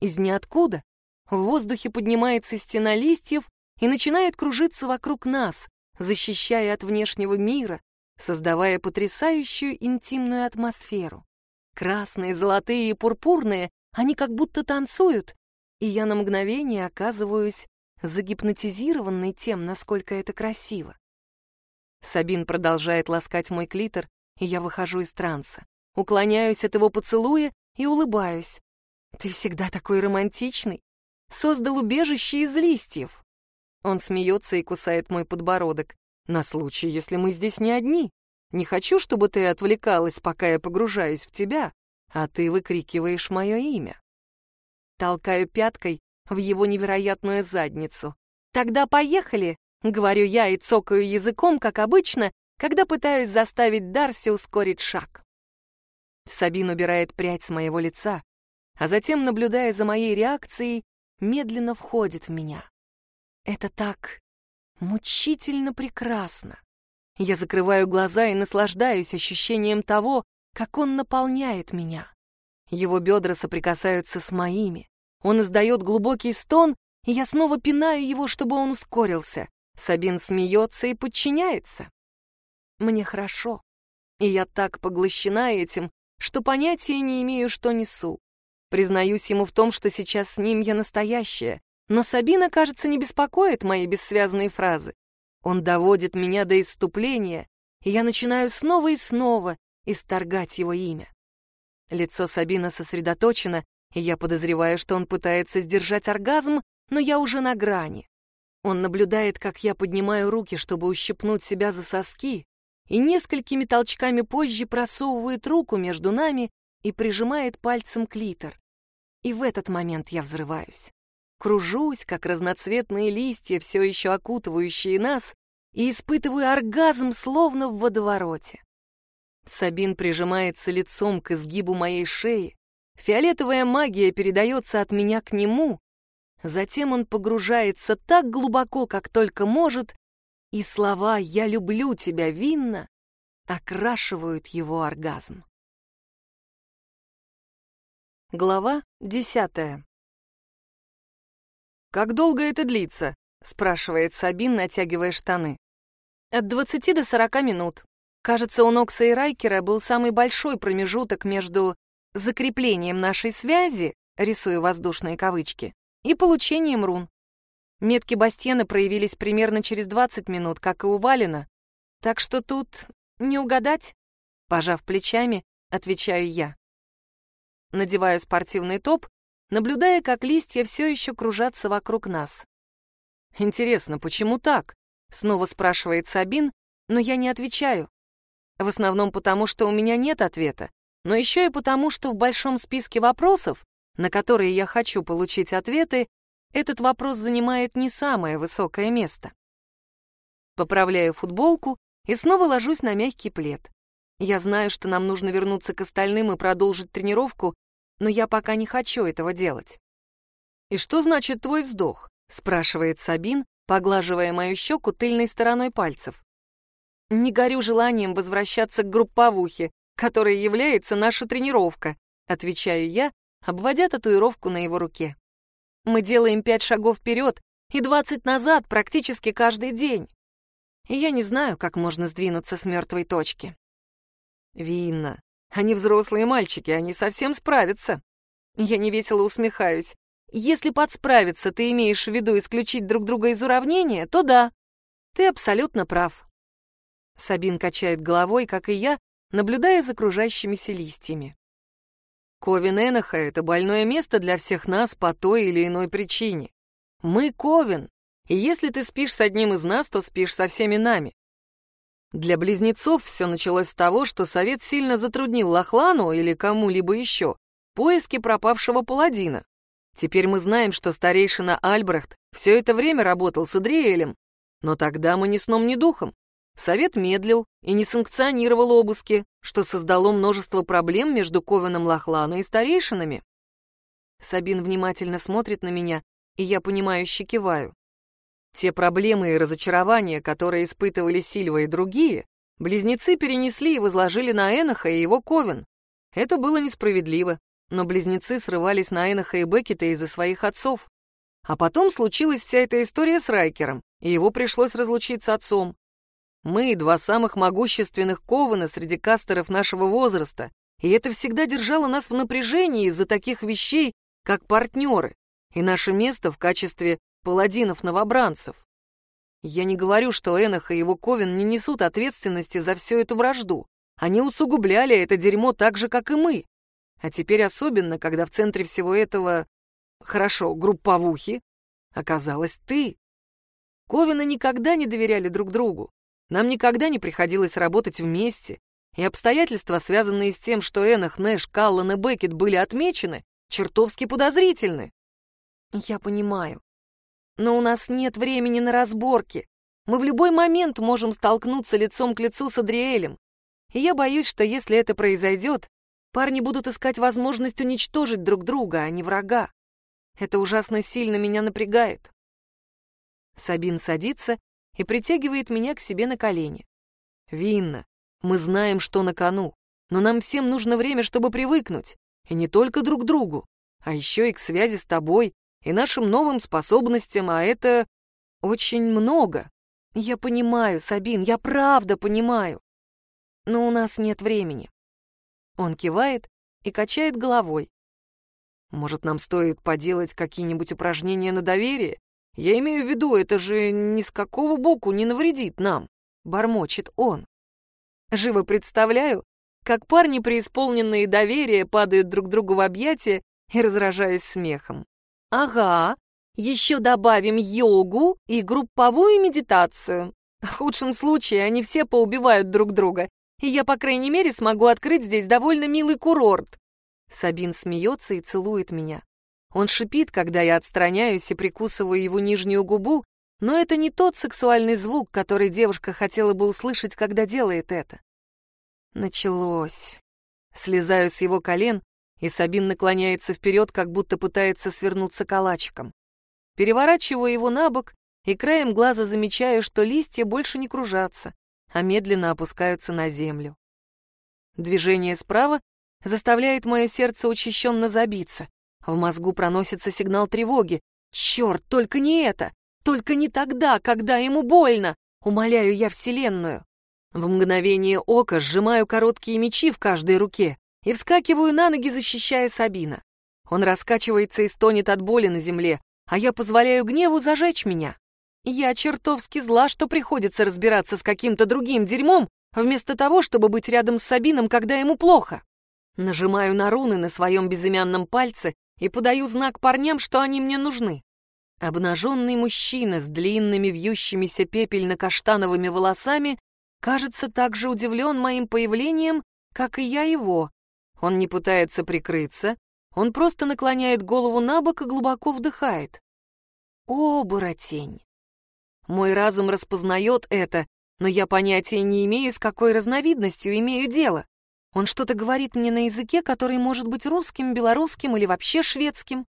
Из ниоткуда в воздухе поднимается стена листьев и начинает кружиться вокруг нас, защищая от внешнего мира, создавая потрясающую интимную атмосферу. Красные, золотые и пурпурные, они как будто танцуют, и я на мгновение оказываюсь загипнотизированный тем, насколько это красиво. Сабин продолжает ласкать мой клитор, и я выхожу из транса. Уклоняюсь от его поцелуя и улыбаюсь. «Ты всегда такой романтичный. Создал убежище из листьев». Он смеется и кусает мой подбородок. «На случай, если мы здесь не одни. Не хочу, чтобы ты отвлекалась, пока я погружаюсь в тебя, а ты выкрикиваешь мое имя». Толкаю пяткой в его невероятную задницу. «Тогда поехали!» Говорю я и цокаю языком, как обычно, когда пытаюсь заставить Дарси ускорить шаг. Сабин убирает прядь с моего лица, а затем, наблюдая за моей реакцией, медленно входит в меня. Это так мучительно прекрасно. Я закрываю глаза и наслаждаюсь ощущением того, как он наполняет меня. Его бедра соприкасаются с моими. Он издает глубокий стон, и я снова пинаю его, чтобы он ускорился. Сабин смеется и подчиняется. Мне хорошо, и я так поглощена этим, что понятия не имею, что несу. Признаюсь ему в том, что сейчас с ним я настоящая, но Сабина, кажется, не беспокоит мои бессвязные фразы. Он доводит меня до исступления, и я начинаю снова и снова исторгать его имя. Лицо Сабина сосредоточено, и я подозреваю, что он пытается сдержать оргазм, но я уже на грани. Он наблюдает, как я поднимаю руки, чтобы ущипнуть себя за соски, и несколькими толчками позже просовывает руку между нами и прижимает пальцем клитор. И в этот момент я взрываюсь. Кружусь, как разноцветные листья, все еще окутывающие нас, и испытываю оргазм, словно в водовороте. Сабин прижимается лицом к изгибу моей шеи, фиолетовая магия передается от меня к нему, затем он погружается так глубоко, как только может, и слова «я люблю тебя, Винна» окрашивают его оргазм. Глава десятая. «Как долго это длится?» — спрашивает Сабин, натягивая штаны. «От двадцати до сорока минут. Кажется, у Нокса и Райкера был самый большой промежуток между закреплением нашей связи, рисую воздушные кавычки, и получением рун. Метки Бастена проявились примерно через 20 минут, как и у Валина, так что тут не угадать. Пожав плечами, отвечаю я надеваю спортивный топ, наблюдая, как листья все еще кружатся вокруг нас. «Интересно, почему так?» — снова спрашивает Сабин, но я не отвечаю. В основном потому, что у меня нет ответа, но еще и потому, что в большом списке вопросов, на которые я хочу получить ответы, этот вопрос занимает не самое высокое место. Поправляю футболку и снова ложусь на мягкий плед. Я знаю, что нам нужно вернуться к остальным и продолжить тренировку, но я пока не хочу этого делать. «И что значит твой вздох?» — спрашивает Сабин, поглаживая мою щеку тыльной стороной пальцев. «Не горю желанием возвращаться к групповухе, которая является наша тренировка», — отвечаю я, обводя татуировку на его руке. «Мы делаем пять шагов вперед и двадцать назад практически каждый день. И я не знаю, как можно сдвинуться с мертвой точки». Винна. Они взрослые мальчики, они совсем справятся. Я невесело усмехаюсь. Если под справиться ты имеешь в виду исключить друг друга из уравнения, то да. Ты абсолютно прав. Сабин качает головой, как и я, наблюдая за окружающимися листьями. Ковен Эноха — это больное место для всех нас по той или иной причине. Мы Ковен, и если ты спишь с одним из нас, то спишь со всеми нами. Для близнецов все началось с того, что совет сильно затруднил Лохлану или кому-либо еще поиски пропавшего паладина. Теперь мы знаем, что старейшина Альбрехт все это время работал с Адриэлем, но тогда мы ни сном, ни духом. Совет медлил и не санкционировал обыски, что создало множество проблем между Ковеном Лохлана и старейшинами. Сабин внимательно смотрит на меня, и я понимающе киваю. Те проблемы и разочарования, которые испытывали Сильва и другие, близнецы перенесли и возложили на Эноха и его Ковен. Это было несправедливо, но близнецы срывались на Эноха и Беккета из-за своих отцов. А потом случилась вся эта история с Райкером, и его пришлось разлучить с отцом. Мы — два самых могущественных Кована среди кастеров нашего возраста, и это всегда держало нас в напряжении из-за таких вещей, как партнеры, и наше место в качестве паладинов-новобранцев. Я не говорю, что Энах и его Ковен не несут ответственности за всю эту вражду. Они усугубляли это дерьмо так же, как и мы. А теперь особенно, когда в центре всего этого, хорошо, групповухи, оказалась ты. Ковины никогда не доверяли друг другу. Нам никогда не приходилось работать вместе, и обстоятельства, связанные с тем, что Энах, Нэш, Каллан и Беккет были отмечены, чертовски подозрительны. Я понимаю но у нас нет времени на разборки. Мы в любой момент можем столкнуться лицом к лицу с Адриэлем. И я боюсь, что если это произойдет, парни будут искать возможность уничтожить друг друга, а не врага. Это ужасно сильно меня напрягает. Сабин садится и притягивает меня к себе на колени. «Винна, мы знаем, что на кону, но нам всем нужно время, чтобы привыкнуть, и не только друг к другу, а еще и к связи с тобой и нашим новым способностям, а это очень много. Я понимаю, Сабин, я правда понимаю. Но у нас нет времени». Он кивает и качает головой. «Может, нам стоит поделать какие-нибудь упражнения на доверие? Я имею в виду, это же ни с какого боку не навредит нам», — бормочет он. Живо представляю, как парни, преисполненные доверия, падают друг другу в объятия и разражаясь смехом. «Ага, еще добавим йогу и групповую медитацию. В худшем случае они все поубивают друг друга, и я, по крайней мере, смогу открыть здесь довольно милый курорт». Сабин смеется и целует меня. Он шипит, когда я отстраняюсь и прикусываю его нижнюю губу, но это не тот сексуальный звук, который девушка хотела бы услышать, когда делает это. Началось. Слезаю с его колен, и Сабин наклоняется вперед, как будто пытается свернуться калачиком. Переворачиваю его на бок и краем глаза замечаю, что листья больше не кружатся, а медленно опускаются на землю. Движение справа заставляет мое сердце учащенно забиться. В мозгу проносится сигнал тревоги. Черт, только не это! Только не тогда, когда ему больно! Умоляю я Вселенную. В мгновение ока сжимаю короткие мечи в каждой руке и вскакиваю на ноги, защищая Сабина. Он раскачивается и стонет от боли на земле, а я позволяю гневу зажечь меня. Я чертовски зла, что приходится разбираться с каким-то другим дерьмом, вместо того, чтобы быть рядом с Сабином, когда ему плохо. Нажимаю на руны на своем безымянном пальце и подаю знак парням, что они мне нужны. Обнаженный мужчина с длинными вьющимися пепельно-каштановыми волосами кажется так же удивлен моим появлением, как и я его. Он не пытается прикрыться, он просто наклоняет голову на бок и глубоко вдыхает. Оборотень. Мой разум распознает это, но я понятия не имею, с какой разновидностью имею дело. Он что-то говорит мне на языке, который может быть русским, белорусским или вообще шведским.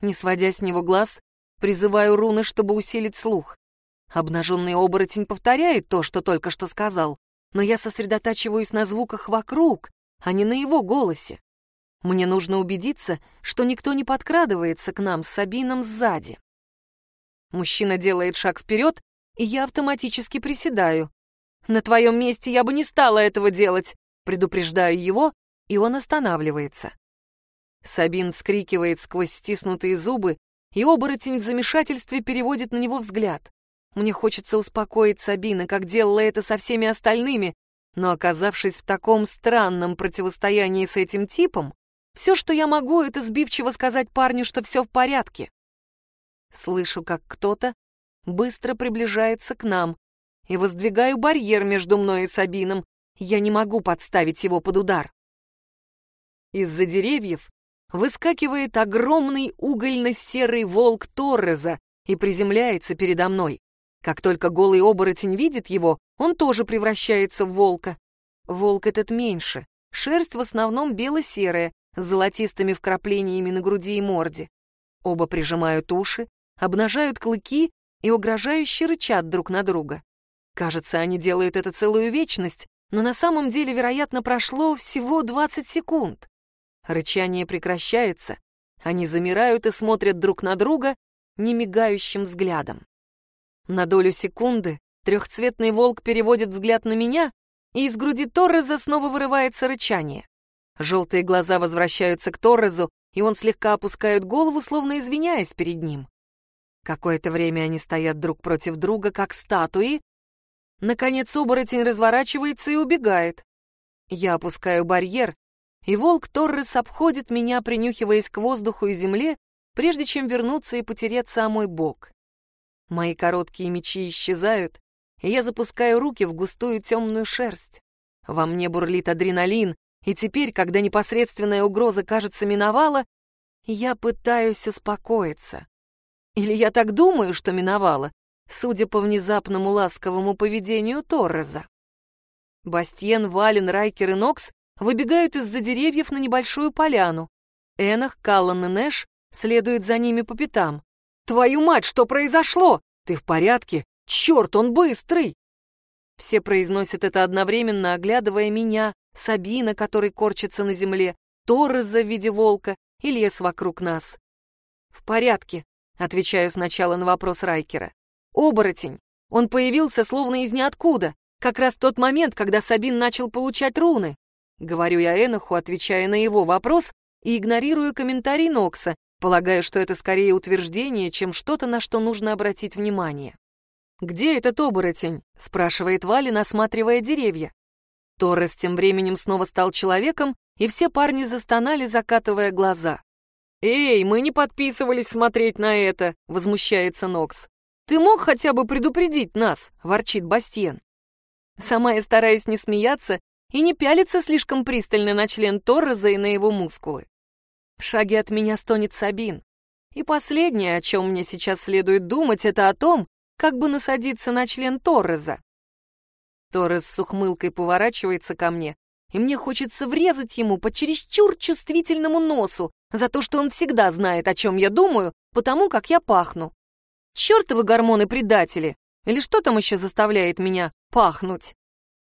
Не сводя с него глаз, призываю руны, чтобы усилить слух. Обнаженный оборотень повторяет то, что только что сказал, но я сосредотачиваюсь на звуках вокруг, а не на его голосе. Мне нужно убедиться, что никто не подкрадывается к нам с Сабином сзади. Мужчина делает шаг вперед, и я автоматически приседаю. На твоем месте я бы не стала этого делать, Предупреждаю его, и он останавливается. Сабин вскрикивает сквозь стиснутые зубы, и оборотень в замешательстве переводит на него взгляд. Мне хочется успокоить Сабина, как делала это со всеми остальными, но оказавшись в таком странном противостоянии с этим типом, все, что я могу, это сбивчиво сказать парню, что все в порядке. Слышу, как кто-то быстро приближается к нам, и воздвигаю барьер между мной и Сабином, я не могу подставить его под удар. Из-за деревьев выскакивает огромный угольно-серый волк Торреза и приземляется передо мной. Как только голый оборотень видит его, он тоже превращается в волка. Волк этот меньше, шерсть в основном бело-серая, с золотистыми вкраплениями на груди и морде. Оба прижимают уши, обнажают клыки и угрожающе рычат друг на друга. Кажется, они делают это целую вечность, но на самом деле, вероятно, прошло всего 20 секунд. Рычание прекращается, они замирают и смотрят друг на друга немигающим взглядом. На долю секунды трехцветный волк переводит взгляд на меня, и из груди Торреза снова вырывается рычание. Желтые глаза возвращаются к Торрезу, и он слегка опускает голову, словно извиняясь перед ним. Какое-то время они стоят друг против друга, как статуи, Наконец оборотень разворачивается и убегает. Я опускаю барьер, и волк Торрес обходит меня, принюхиваясь к воздуху и земле, прежде чем вернуться и потереться о мой бок. Мои короткие мечи исчезают, и я запускаю руки в густую темную шерсть. Во мне бурлит адреналин, и теперь, когда непосредственная угроза, кажется, миновала, я пытаюсь успокоиться. Или я так думаю, что миновала, судя по внезапному ласковому поведению Торреза. Бастиен, Вален, Райкер и Нокс выбегают из-за деревьев на небольшую поляну. Энах, Каллан и Нэш следуют за ними по пятам. «Твою мать, что произошло? Ты в порядке? Черт, он быстрый!» Все произносят это одновременно, оглядывая меня, Сабина, который корчится на земле, Торреза в виде волка и лес вокруг нас. «В порядке», — отвечаю сначала на вопрос Райкера. «Оборотень. Он появился словно из ниоткуда, как раз в тот момент, когда Сабин начал получать руны. Говорю я Эноху, отвечая на его вопрос, и игнорирую комментарий Нокса, полагая, что это скорее утверждение, чем что-то, на что нужно обратить внимание. «Где этот оборотень?» — спрашивает Валин, осматривая деревья. Торрес тем временем снова стал человеком, и все парни застонали, закатывая глаза. «Эй, мы не подписывались смотреть на это!» — возмущается Нокс. «Ты мог хотя бы предупредить нас?» — ворчит Бастиен. Сама я стараюсь не смеяться и не пялиться слишком пристально на член Торреза и на его мускулы. В шаге от меня стонет Сабин. И последнее, о чем мне сейчас следует думать, это о том, как бы насадиться на член Торреза. Торрес с ухмылкой поворачивается ко мне, и мне хочется врезать ему по чересчур чувствительному носу за то, что он всегда знает, о чем я думаю, потому как я пахну. Чёртовы гормоны-предатели! Или что там еще заставляет меня пахнуть?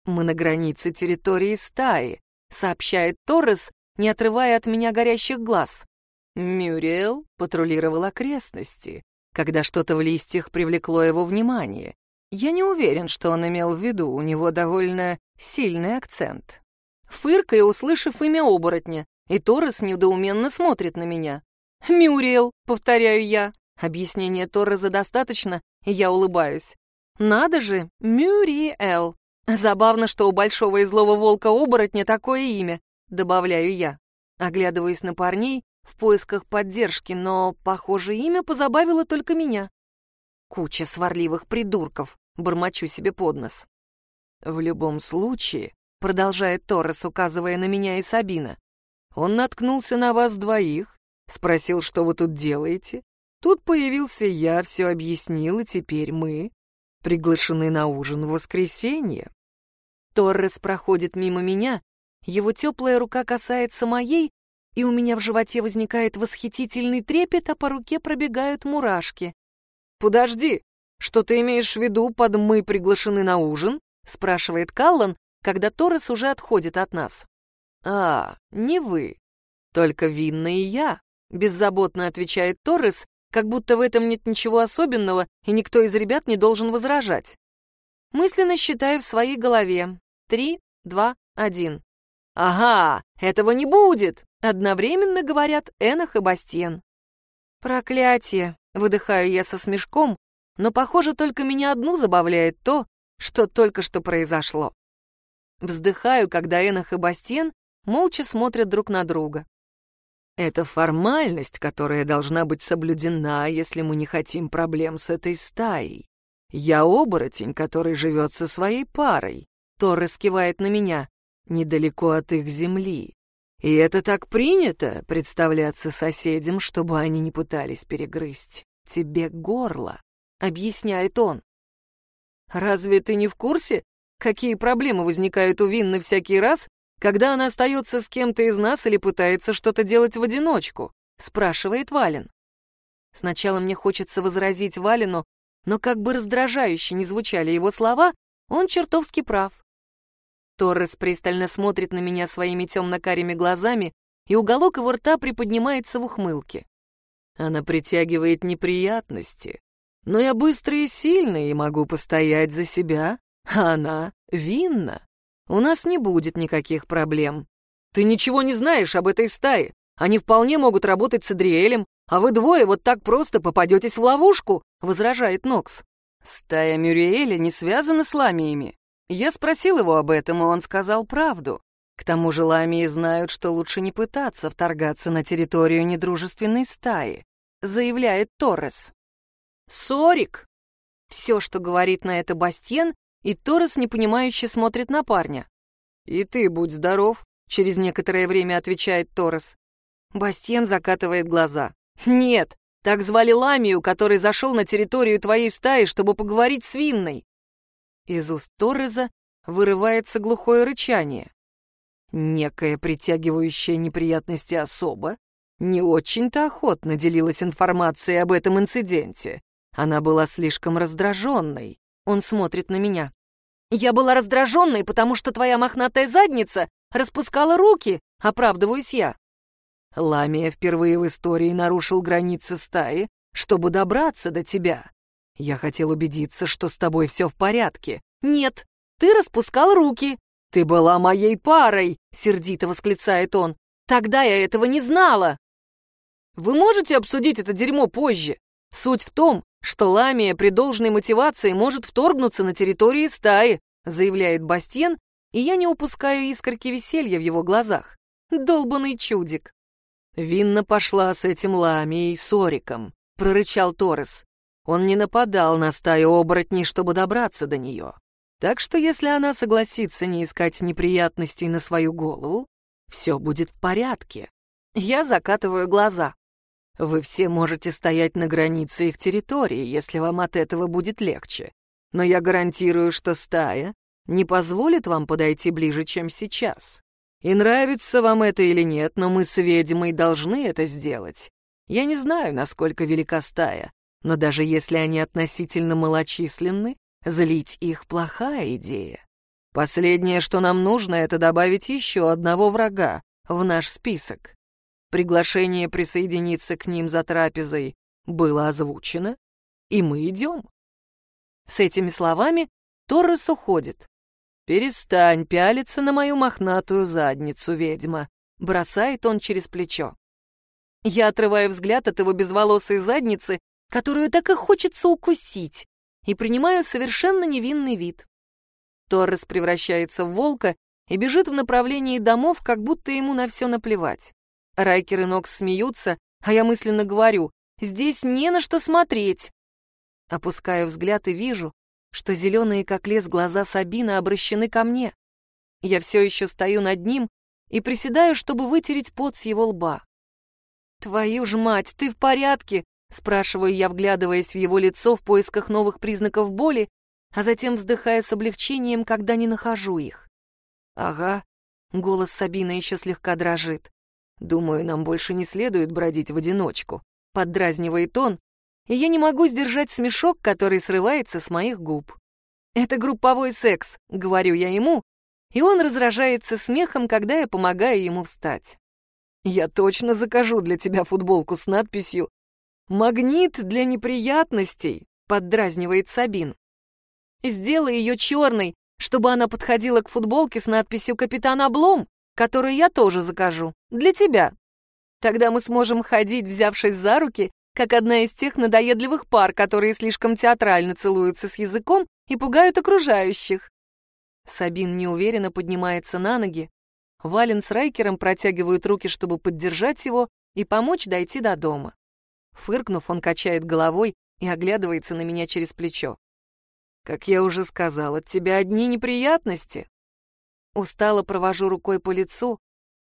Мы на границе территории стаи, сообщает Торрес, не отрывая от меня горящих глаз. Мюриэл патрулировал окрестности, когда что-то в листьях привлекло его внимание. Я не уверен, что он имел в виду, у него довольно сильный акцент. Фыркая, услышав имя оборотня, и Торрес недоуменно смотрит на меня. «Мюриэл», — повторяю я. Объяснение Торреса достаточно, и я улыбаюсь. «Надо же, Мюриэл. Забавно, что у большого и злого волка-оборотня такое имя, добавляю я. Оглядываясь на парней в поисках поддержки, но, похоже, имя позабавило только меня. Куча сварливых придурков, бормочу себе под нос. В любом случае, продолжает Торрес, указывая на меня и Сабина, он наткнулся на вас двоих, спросил, что вы тут делаете. Тут появился я, все объяснил, и теперь мы приглашены на ужин в воскресенье. Торрес проходит мимо меня, его теплая рука касается моей, и у меня в животе возникает восхитительный трепет, а по руке пробегают мурашки. «Подожди, что ты имеешь в виду под «мы приглашены на ужин»?» — спрашивает Каллан, когда Торрес уже отходит от нас. «А, не вы, только Винна и я», — беззаботно отвечает Торрес, как будто в этом нет ничего особенного, и никто из ребят не должен возражать. Мысленно считаю в своей голове. Три, два, один. «Ага, этого не будет!» — одновременно говорят Энах и Бастиен. «Проклятие!» — выдыхаю я со смешком, но, похоже, только меня одну забавляет то, что только что произошло. Вздыхаю, когда Энах и Бастиен молча смотрят друг на друга. Это формальность, которая должна быть соблюдена, если мы не хотим проблем с этой стаей. Я оборотень, который живет со своей парой. Торрес кивает на меня, недалеко от их земли. И это так принято, представляться соседям, чтобы они не пытались перегрызть тебе горло, объясняет он. Разве ты не в курсе, какие проблемы возникают у Винны всякий раз, когда она остается с кем-то из нас или пытается что-то делать в одиночку?» — спрашивает Вален. Сначала мне хочется возразить Валину, но как бы раздражающе не звучали его слова, он чертовски прав. Торрес пристально смотрит на меня своими темно-карими глазами, и уголок его рта приподнимается в ухмылке. Она притягивает неприятности, но я быстрый и сильный и могу постоять за себя, а она винна. У нас не будет никаких проблем. Ты ничего не знаешь об этой стае. Они вполне могут работать с Адриэлем, а вы двое вот так просто попадетесь в ловушку», — возражает Нокс. «Стая Мюриэля не связана с ламиями. Я спросил его об этом, и он сказал правду. К тому же ламии знают, что лучше не пытаться вторгаться на территорию недружественной стаи», — заявляет Торрес. «Сорик!» Все, что говорит на это Бастьен, и Торрес непонимающе смотрит на парня. «И ты будь здоров», — через некоторое время отвечает Торрес. Бастиен закатывает глаза. «Нет, Так звали Ламию, который зашел на территорию твоей стаи, чтобы поговорить с Винной. Из уст Торреза вырывается глухое рычание. Некая притягивающая неприятности особа не очень-то охотно делилась информацией об этом инциденте. Она была слишком раздраженной. Он смотрит на меня. «Я была раздраженной, потому что твоя мохнатая задница распускала руки», — оправдываюсь я. Ламия впервые в истории нарушил границы стаи, чтобы добраться до тебя. Я хотел убедиться, что с тобой все в порядке. Нет, ты распускал руки. Ты была моей парой, сердито восклицает он. Тогда я этого не знала. Вы можете обсудить это дерьмо позже. Суть в том, что Ламия при должной мотивации может вторгнуться на территории стаи, заявляет Бастиен, и я не упускаю искорки веселья в его глазах. Долбанный чудик. Винна пошла с этим Ламией Сориком, прорычал Торрес. Он не нападал на стаю оборотней, чтобы добраться до нее. Так что если она согласится не искать неприятностей на свою голову, все будет в порядке. Я закатываю глаза. Вы все можете стоять на границе их территории, если вам от этого будет легче. Но я гарантирую, что стая не позволит вам подойти ближе, чем сейчас. И нравится вам это или нет, но мы с ведьмой должны это сделать. Я не знаю, насколько велика стая, но даже если они относительно малочисленны, злить их плохая идея. Последнее, что нам нужно, это добавить еще одного врага в наш список. Приглашение присоединиться к ним за трапезой было озвучено, и мы идем. С этими словами Торрес уходит. «Перестань пялиться на мою мохнатую задницу, ведьма», — бросает он через плечо. Я отрываю взгляд от его безволосой задницы которую так и хочется укусить, и принимаю совершенно невинный вид. Торрес превращается в волка и бежит в направлении домов, как будто ему на все наплевать. Райкер и Нокс смеются, а я мысленно говорю, здесь не на что смотреть. Опускаю взгляд и вижу, что зеленые, как лес, глаза Сабина обращены ко мне. Я все еще стою над ним и приседаю, чтобы вытереть пот с его лба. «Твою ж мать, ты в порядке?» Спрашиваю я, вглядываясь в его лицо в поисках новых признаков боли, а затем вздыхая с облегчением, когда не нахожу их. «Ага», — голос Сабины еще слегка дрожит. «Думаю, нам больше не следует бродить в одиночку», — поддразнивает он, и я не могу сдержать смешок, который срывается с моих губ. «Это групповой секс», — говорю я ему, и он раздражается смехом, когда я помогаю ему встать. «Я точно закажу для тебя футболку с надписью «Магнит для неприятностей», — поддразнивает Сабин. «Сделай ее черной, чтобы она подходила к футболке с надписью «Капитан Облом», которую я тоже закажу. Для тебя. Тогда мы сможем ходить, взявшись за руки, как одна из тех надоедливых пар, которые слишком театрально целуются с языком и пугают окружающих. Сабин неуверенно поднимается на ноги. Вален с Райкером протягивают руки, чтобы поддержать его и помочь дойти до дома. Фыркнув, он качает головой и оглядывается на меня через плечо. «Как я уже сказал, от тебя одни неприятности». Устало провожу рукой по лицу,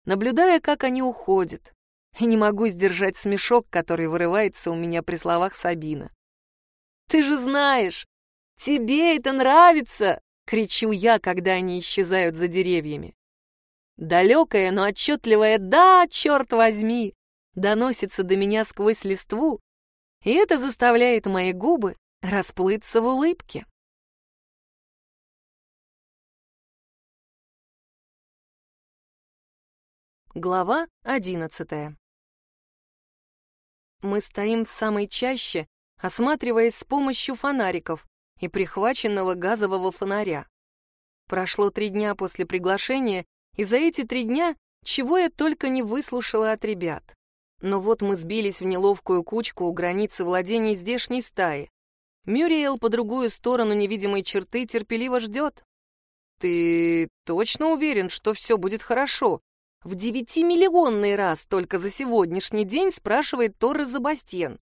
наблюдая, как они уходят, и не могу сдержать смешок, который вырывается у меня при словах Сабина. «Ты же знаешь, тебе это нравится!» — кричу я, когда они исчезают за деревьями. Далекое, но отчетливое «да, черт возьми!» Доносится до меня сквозь листву, и это заставляет мои губы расплыться в улыбке. Глава одиннадцатая. Мы стоим в самой чаще, осматриваясь с помощью фонариков и прихваченного газового фонаря. Прошло три дня после приглашения, и за эти три дня чего я только не выслушала от ребят. Но вот мы сбились в неловкую кучку у границы владений здешней стаи. Мюриэл по другую сторону невидимой черты терпеливо ждет. «Ты точно уверен, что все будет хорошо?» В девятимиллионный раз только за сегодняшний день спрашивает Торре Забастьен.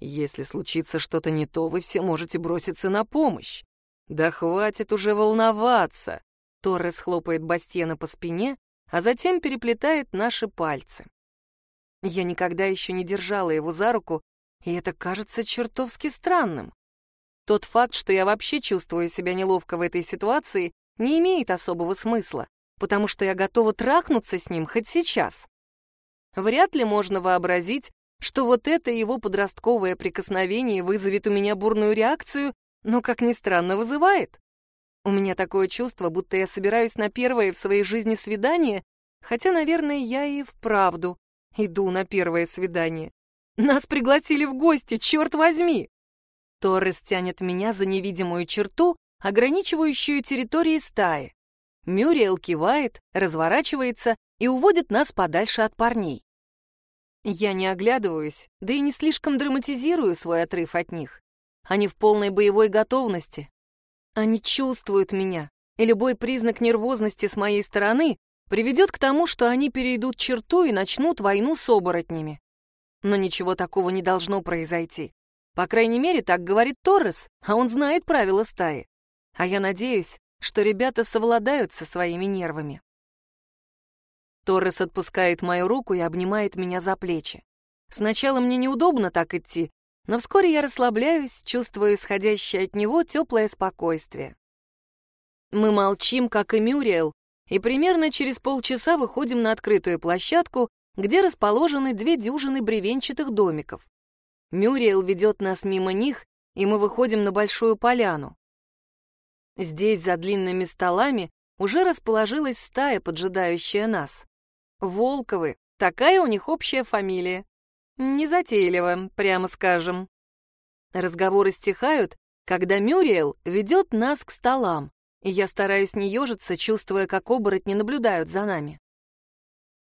«Если случится что-то не то, вы все можете броситься на помощь. Да хватит уже волноваться!» Торрес хлопает Бастьена по спине, а затем переплетает наши пальцы. Я никогда еще не держала его за руку, и это кажется чертовски странным. Тот факт, что я вообще чувствую себя неловко в этой ситуации, не имеет особого смысла, потому что я готова трахнуться с ним хоть сейчас. Вряд ли можно вообразить, что вот это его подростковое прикосновение вызовет у меня бурную реакцию, но, как ни странно, вызывает. У меня такое чувство, будто я собираюсь на первое в своей жизни свидание, хотя, наверное, я и вправду иду на первое свидание. Нас пригласили в гости, черт возьми! Торрес тянет меня за невидимую черту, ограничивающую территории стаи. Мюриэл кивает, разворачивается и уводит нас подальше от парней. Я не оглядываюсь, да и не слишком драматизирую свой отрыв от них. Они в полной боевой готовности. Они чувствуют меня, и любой признак нервозности с моей стороны приведет к тому, что они перейдут черту и начнут войну с оборотнями. Но ничего такого не должно произойти. По крайней мере, так говорит Торрес, а он знает правила стаи. А я надеюсь, что ребята совладают со своими нервами. Торрес отпускает мою руку и обнимает меня за плечи. Сначала мне неудобно так идти, но вскоре я расслабляюсь, чувствуя исходящее от него теплое спокойствие. Мы молчим, как и Мюриэл, и примерно через полчаса выходим на открытую площадку, где расположены две дюжины бревенчатых домиков. Мюриэл ведет нас мимо них, и мы выходим на большую поляну. Здесь, за длинными столами, уже расположилась стая, поджидающая нас. Волковы, такая у них общая фамилия. Незатейливо, прямо скажем. Разговоры стихают, когда Мюриэл ведет нас к столам, и я стараюсь не ежиться, чувствуя, как оборотни наблюдают за нами.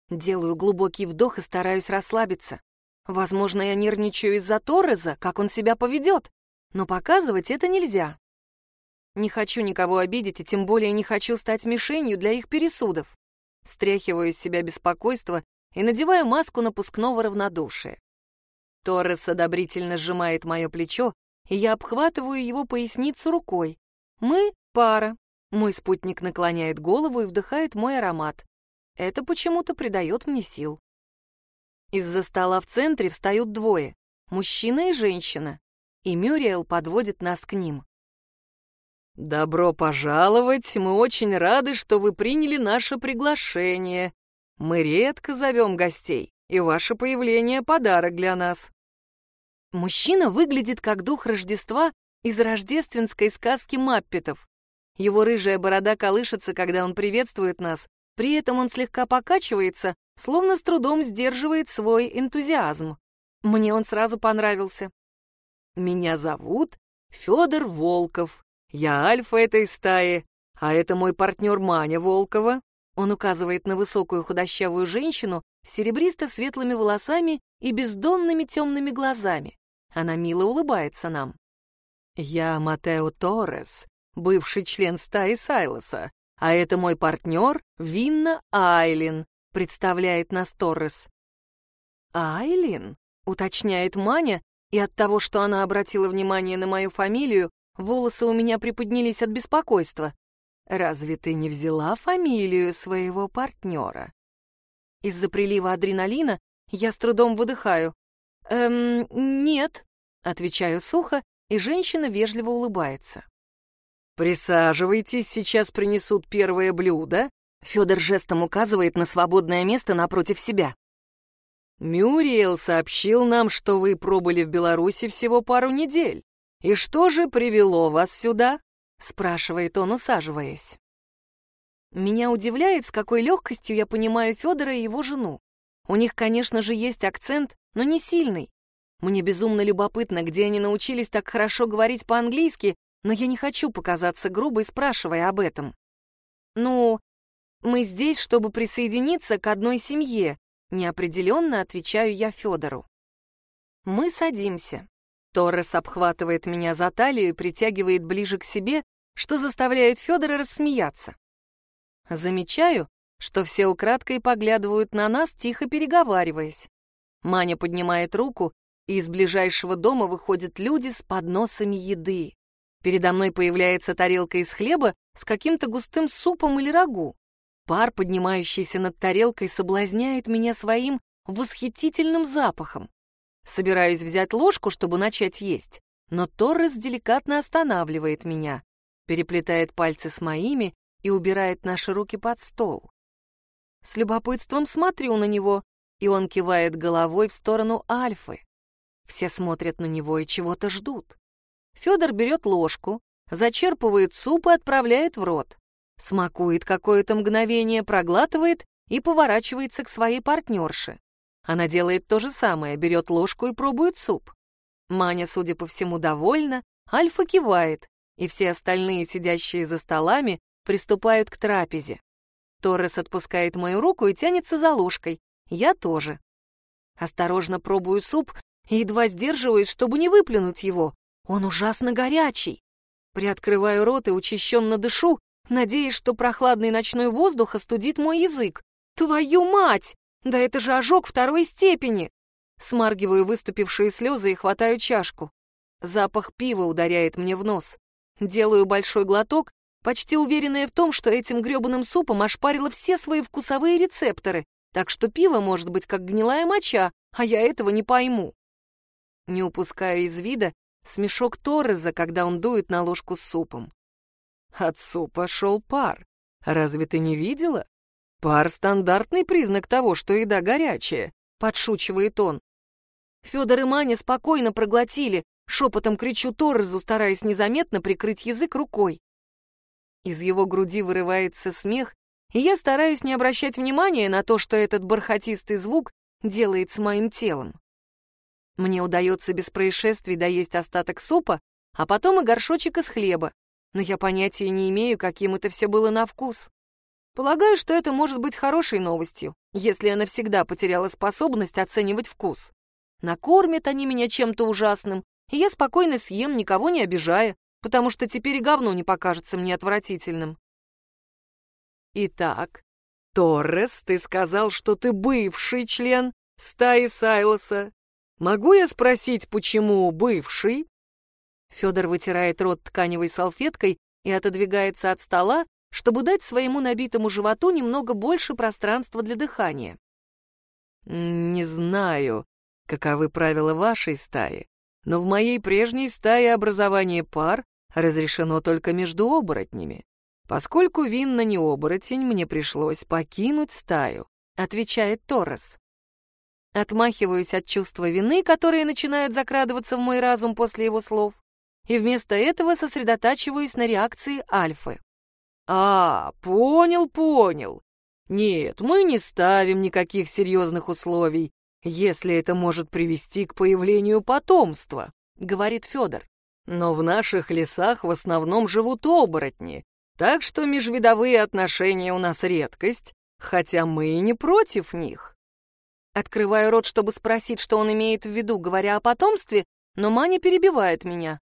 Делаю глубокий вдох и стараюсь расслабиться. Возможно, я нервничаю из-за Торреза, как он себя поведет, но показывать это нельзя. Не хочу никого обидеть, и тем более не хочу стать мишенью для их пересудов. Стряхиваю из себя беспокойство и надеваю маску напускного равнодушия. Торрес одобрительно сжимает мое плечо, и я обхватываю его поясницу рукой. Мы — пара. Мой спутник наклоняет голову и вдыхает мой аромат. Это почему-то придает мне сил. Из-за стола в центре встают двое — мужчина и женщина, и Мюриэл подводит нас к ним. «Добро пожаловать! Мы очень рады, что вы приняли наше приглашение. Мы редко зовем гостей, и ваше появление — подарок для нас». Мужчина выглядит как дух Рождества из рождественской сказки Маппетов. Его рыжая борода колышется, когда он приветствует нас, при этом он слегка покачивается, словно с трудом сдерживает свой энтузиазм. Мне он сразу понравился. «Меня зовут Федор Волков. Я альфа этой стаи, а это мой партнер Маня Волкова». Он указывает на высокую худощавую женщину с серебристо-светлыми волосами и бездонными темными глазами. Она мило улыбается нам. «Я Матео Торрес, бывший член стаи Сайлоса, а это мой партнер Винна Айлин, представляет нас Торрес. «Айлин?» — уточняет Маня, и от того, что она обратила внимание на мою фамилию, волосы у меня приподнялись от беспокойства. «Разве ты не взяла фамилию своего партнера?» Из-за прилива адреналина я с трудом выдыхаю. «Эм, нет», — отвечаю сухо, и женщина вежливо улыбается. «Присаживайтесь, сейчас принесут первое блюдо, Федор жестом указывает на свободное место напротив себя. «Мюриел сообщил нам, что вы пробыли в Беларуси всего пару недель. И что же привело вас сюда?» — спрашивает он, усаживаясь. Меня удивляет, с какой легкостью я понимаю Федора и его жену. У них, конечно же, есть акцент, но не сильный. Мне безумно любопытно, где они научились так хорошо говорить по-английски, но я не хочу показаться грубой, спрашивая об этом. «Ну, мы здесь, чтобы присоединиться к одной семье, неопределенно отвечаю я Федору. Мы садимся. Торрес обхватывает меня за талию и притягивает ближе к себе, что заставляет Федора рассмеяться. Замечаю, что все украдкой поглядывают на нас, тихо переговариваясь. Маня поднимает руку, и из ближайшего дома выходят люди с подносами еды. Передо мной появляется тарелка из хлеба с каким-то густым супом или рагу. Пар, поднимающийся над тарелкой, соблазняет меня своим восхитительным запахом. Собираюсь взять ложку, чтобы начать есть, но Торрес деликатно останавливает меня, переплетает пальцы с моими и убирает наши руки под стол. С любопытством смотрю на него, и он кивает головой в сторону Альфы. Все смотрят на него и чего-то ждут. Федор берет ложку, зачерпывает суп и отправляет в рот. Смакует какое-то мгновение, проглатывает и поворачивается к своей партнерше. Она делает то же самое, берет ложку и пробует суп. Маня, судя по всему, довольна, Альфа кивает, и все остальные, сидящие за столами, приступают к трапезе. Торрес отпускает мою руку и тянется за ложкой. Я тоже. Осторожно пробую суп и едва сдерживаюсь, чтобы не выплюнуть его. Он ужасно горячий. Приоткрываю рот и учащенно дышу, надеясь, что прохладный ночной воздух остудит мой язык. Твою мать! Да это же ожог второй степени! Смаргиваю выступившие слезы и хватаю чашку. Запах пива ударяет мне в нос. Делаю большой глоток, почти уверенная в том, что этим грёбаным супом ошпарила все свои вкусовые рецепторы, так что пиво может быть как гнилая моча, а я этого не пойму. Не упускаю из вида смешок Торреза, когда он дует на ложку с супом. Супа шел пар. Разве ты не видела? Пар — стандартный признак того, что еда горячая, подшучивает он. Федор и Маня спокойно проглотили, шепотом кричу Торрезу, стараясь незаметно прикрыть язык рукой. Из его груди вырывается смех, и я стараюсь не обращать внимания на то, что этот бархатистый звук делает с моим телом. Мне удается без происшествий доесть остаток супа, а потом и горшочек из хлеба, но я понятия не имею, каким это все было на вкус. Полагаю, что это может быть хорошей новостью, если я навсегда потеряла способность оценивать вкус. Накормят они меня чем-то ужасным, и я спокойно съем, никого не обижая, потому что теперь и говно не покажется мне отвратительным. Итак, Торрес, ты сказал, что ты бывший член стаи Сайлоса. Могу я спросить, почему бывший? Федор вытирает рот тканевой салфеткой и отодвигается от стола, чтобы дать своему набитому животу немного больше пространства для дыхания. «Не знаю, каковы правила вашей стаи, но в моей прежней стае образование пар разрешено только между оборотнями. Поскольку Винна не оборотень, мне пришлось покинуть стаю», — отвечает Торрес. Отмахиваюсь от чувства вины, которое начинает закрадываться в мой разум после его слов, и вместо этого сосредотачиваюсь на реакции Альфы. «А, понял, понял. Нет, мы не ставим никаких серьезных условий, если это может привести к появлению потомства», — говорит Федор. «Но в наших лесах в основном живут оборотни, так что межвидовые отношения у нас редкость, хотя мы и не против них». Открываю рот, чтобы спросить, что он имеет в виду, говоря о потомстве, но Маня перебивает меня.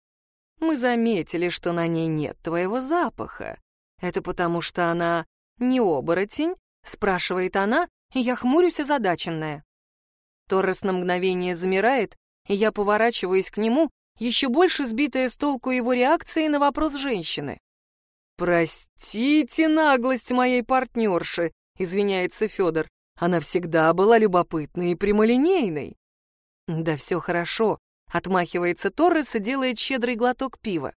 Мы заметили, что на ней нет твоего запаха. Это потому, что она не оборотень? Спрашивает она, и я хмурюсь озадаченная. Торрес на мгновение замирает, и я поворачиваюсь к нему, еще больше сбитая с толку его реакции на вопрос женщины. «Простите наглость моей партнерши», — извиняется Федор. Она всегда была любопытной и прямолинейной. «Да все хорошо», — отмахивается Торрес и делает щедрый глоток пива.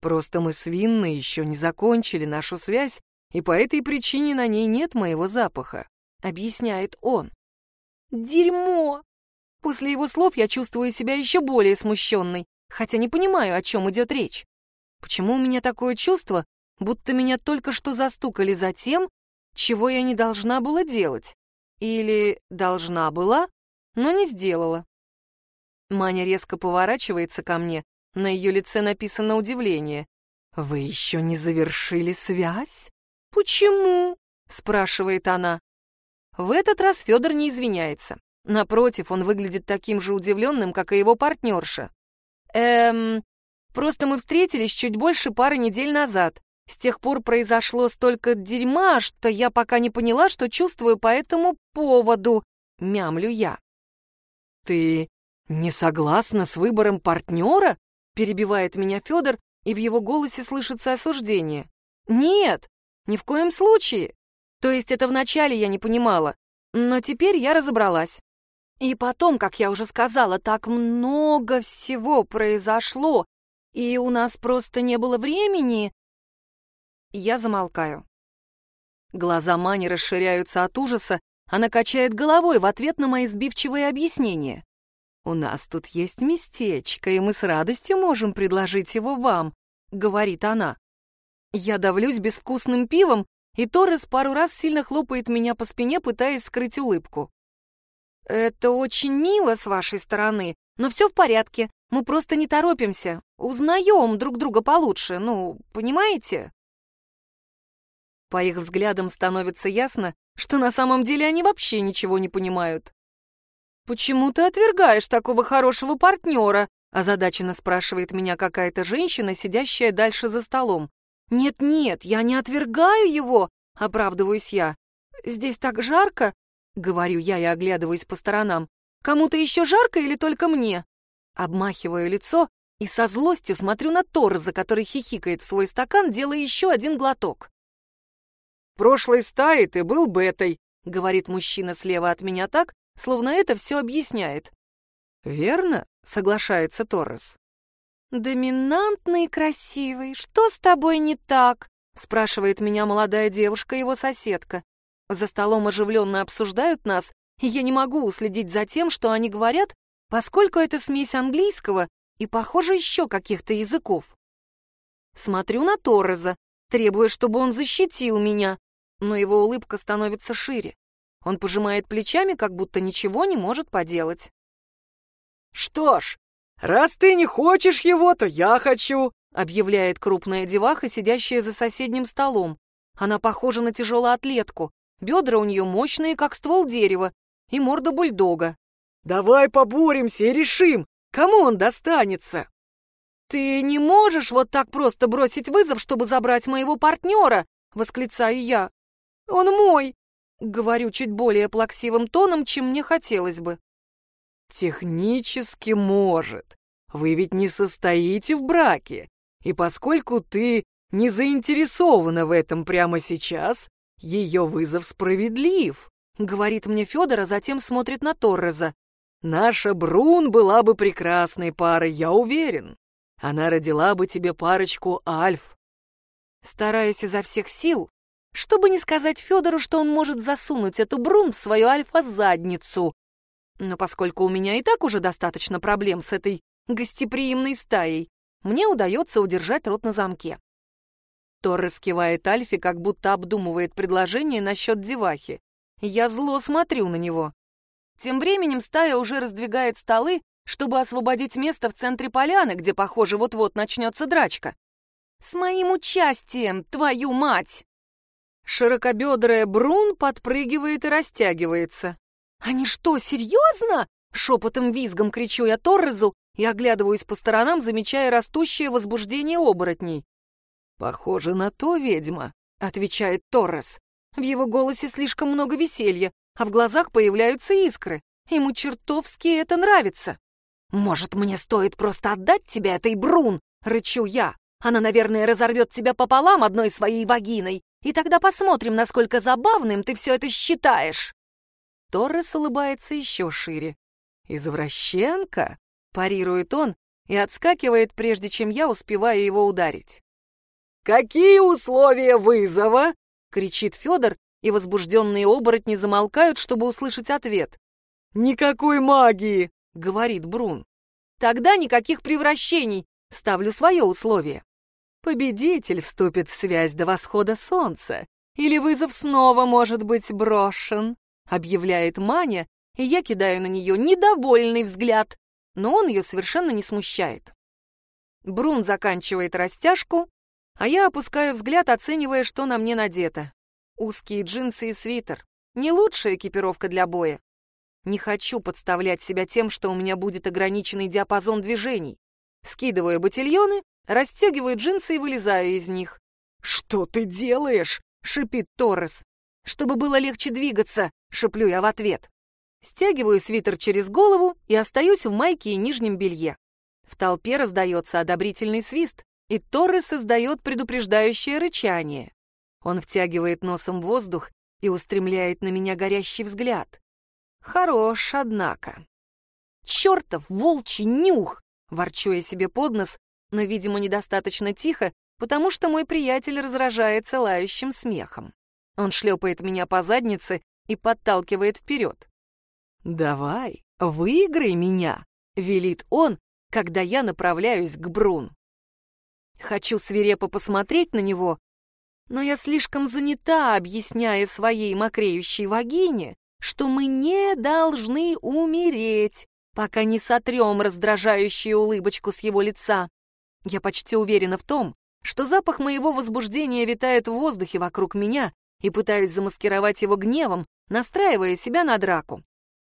«Просто мы с Винной еще не закончили нашу связь, и по этой причине на ней нет моего запаха», — объясняет он. «Дерьмо!» После его слов я чувствую себя еще более смущенной, хотя не понимаю, о чем идет речь. Почему у меня такое чувство, будто меня только что застукали за тем, чего я не должна была делать? Или должна была, но не сделала. Маня резко поворачивается ко мне, на ее лице написано удивление. «Вы еще не завершили связь?» «Почему?» — спрашивает она. В этот раз Федор не извиняется. Напротив, он выглядит таким же удивленным, как и его партнерша. «Эм, просто мы встретились чуть больше пары недель назад. С тех пор произошло столько дерьма, что я пока не поняла, что чувствую по этому поводу, мямлю я. «Ты не согласна с выбором партнера?» перебивает меня Федор, и в его голосе слышится осуждение. «Нет, ни в коем случае. То есть это вначале я не понимала, но теперь я разобралась. И потом, как я уже сказала, так много всего произошло, и у нас просто не было времени. Я замолкаю. Глаза Мани расширяются от ужаса, она качает головой в ответ на мои сбивчивые объяснения. «У нас тут есть местечко, и мы с радостью можем предложить его вам», — говорит она. Я давлюсь безвкусным пивом, и Торрес пару раз сильно хлопает меня по спине, пытаясь скрыть улыбку. «Это очень мило с вашей стороны, но все в порядке. Мы просто не торопимся. Узнаем друг друга получше, ну, понимаете?» По их взглядам становится ясно, что на самом деле они вообще ничего не понимают. «Почему ты отвергаешь такого хорошего партнера?» озадаченно спрашивает меня какая-то женщина, сидящая дальше за столом. «Нет-нет, я не отвергаю его», — оправдываюсь я. «Здесь так жарко», — говорю я и оглядываюсь по сторонам. «Кому-то еще жарко или только мне?» Обмахиваю лицо и со злостью смотрю на Торза, который хихикает в свой стакан, делая еще один глоток. «В прошлой стае ты был бетой», — говорит мужчина слева от меня так, словно это все объясняет. «Верно?» — соглашается Торрес. «Доминантный и красивый, что с тобой не так?» — спрашивает меня молодая девушка, его соседка. За столом оживленно обсуждают нас, и я не могу уследить за тем, что они говорят, поскольку это смесь английского и, похоже, еще каких-то языков. Смотрю на Торреза, требуя, чтобы он защитил меня, но его улыбка становится шире. Он пожимает плечами, как будто ничего не может поделать. «Что ж, «Раз ты не хочешь его, то я хочу», — объявляет крупная деваха, сидящая за соседним столом. Она похожа на тяжелоатлетку. Бедра у нее мощные, как ствол дерева, и морда бульдога. «Давай поборемся и решим, кому он достанется!» «Ты не можешь вот так просто бросить вызов, чтобы забрать моего партнера!» — восклицаю я. «Он мой!» — говорю чуть более плаксивым тоном, чем мне хотелось бы. Технически может. Вы ведь не состоите в браке. И поскольку ты не заинтересована в этом прямо сейчас, ее вызов справедлив, говорит мне Федор, а затем смотрит на Торреза. Наша Брун была бы прекрасной парой, я уверен. Она родила бы тебе парочку альф. Стараюсь изо всех сил, чтобы не сказать Федору, что он может засунуть эту Брун в свою альфа-задницу, но поскольку у меня и так уже достаточно проблем с этой гостеприимной стаей, мне удается удержать рот на замке. Торрес кивает Альфи, как будто обдумывает предложение насчет девахи. Я зло смотрю на него. Тем временем стая уже раздвигает столы, чтобы освободить место в центре поляны, где, похоже, вот-вот начнется драчка. «С моим участием, твою мать!» Широкобедрая Брун подпрыгивает и растягивается. «Они что, серьезно?» — шепотом визгом кричу я Торрезу и оглядываюсь по сторонам, замечая растущее возбуждение оборотней. «Похоже на то, ведьма», — отвечает Торрес. В его голосе слишком много веселья, а в глазах появляются искры. Ему чертовски это нравится. «Может, мне стоит просто отдать тебя этой Брун?» — рычу я. «Она, наверное, разорвет тебя пополам одной своей вагиной, и тогда посмотрим, насколько забавным ты все это считаешь». Торрес улыбается еще шире. «Извращенка?» — парирует он и отскакивает, прежде чем я успеваю его ударить. «Какие условия вызова?» — кричит Федор, и возбужденные оборотни замолкают, чтобы услышать ответ. «Никакой магии!» — говорит Брун. «Тогда никаких превращений. Ставлю свое условие. Победитель вступит в связь до восхода солнца, или вызов снова может быть брошен объявляет Маня, и я кидаю на нее недовольный взгляд, но он ее совершенно не смущает. Брун заканчивает растяжку, а я опускаю взгляд, оценивая, что на мне надето. Узкие джинсы и свитер. Не лучшая экипировка для боя. Не хочу подставлять себя тем, что у меня будет ограниченный диапазон движений. Скидываю ботильоны, расстегиваю джинсы и вылезаю из них. «Что ты делаешь?» — шипит Торрес. «Чтобы было легче двигаться», шеплю я в ответ. Стягиваю свитер через голову и остаюсь в майке и нижнем белье. В толпе раздается одобрительный свист, и Торрес создает предупреждающее рычание. Он втягивает носом воздух и устремляет на меня горящий взгляд. Хорош, однако. Чертов волчий нюх! Ворчу я себе под нос, но, видимо, недостаточно тихо, потому что мой приятель разражается лающим смехом. Он шлепает меня по заднице и подталкивает вперед. «Давай, выиграй меня», — велит он, когда я направляюсь к Брун. Хочу свирепо посмотреть на него, но я слишком занята, объясняя своей мокреющей вагине, что мы не должны умереть, пока не сотрем раздражающую улыбочку с его лица. Я почти уверена в том, что запах моего возбуждения витает в воздухе вокруг меня и пытаюсь замаскировать его гневом, настраивая себя на драку.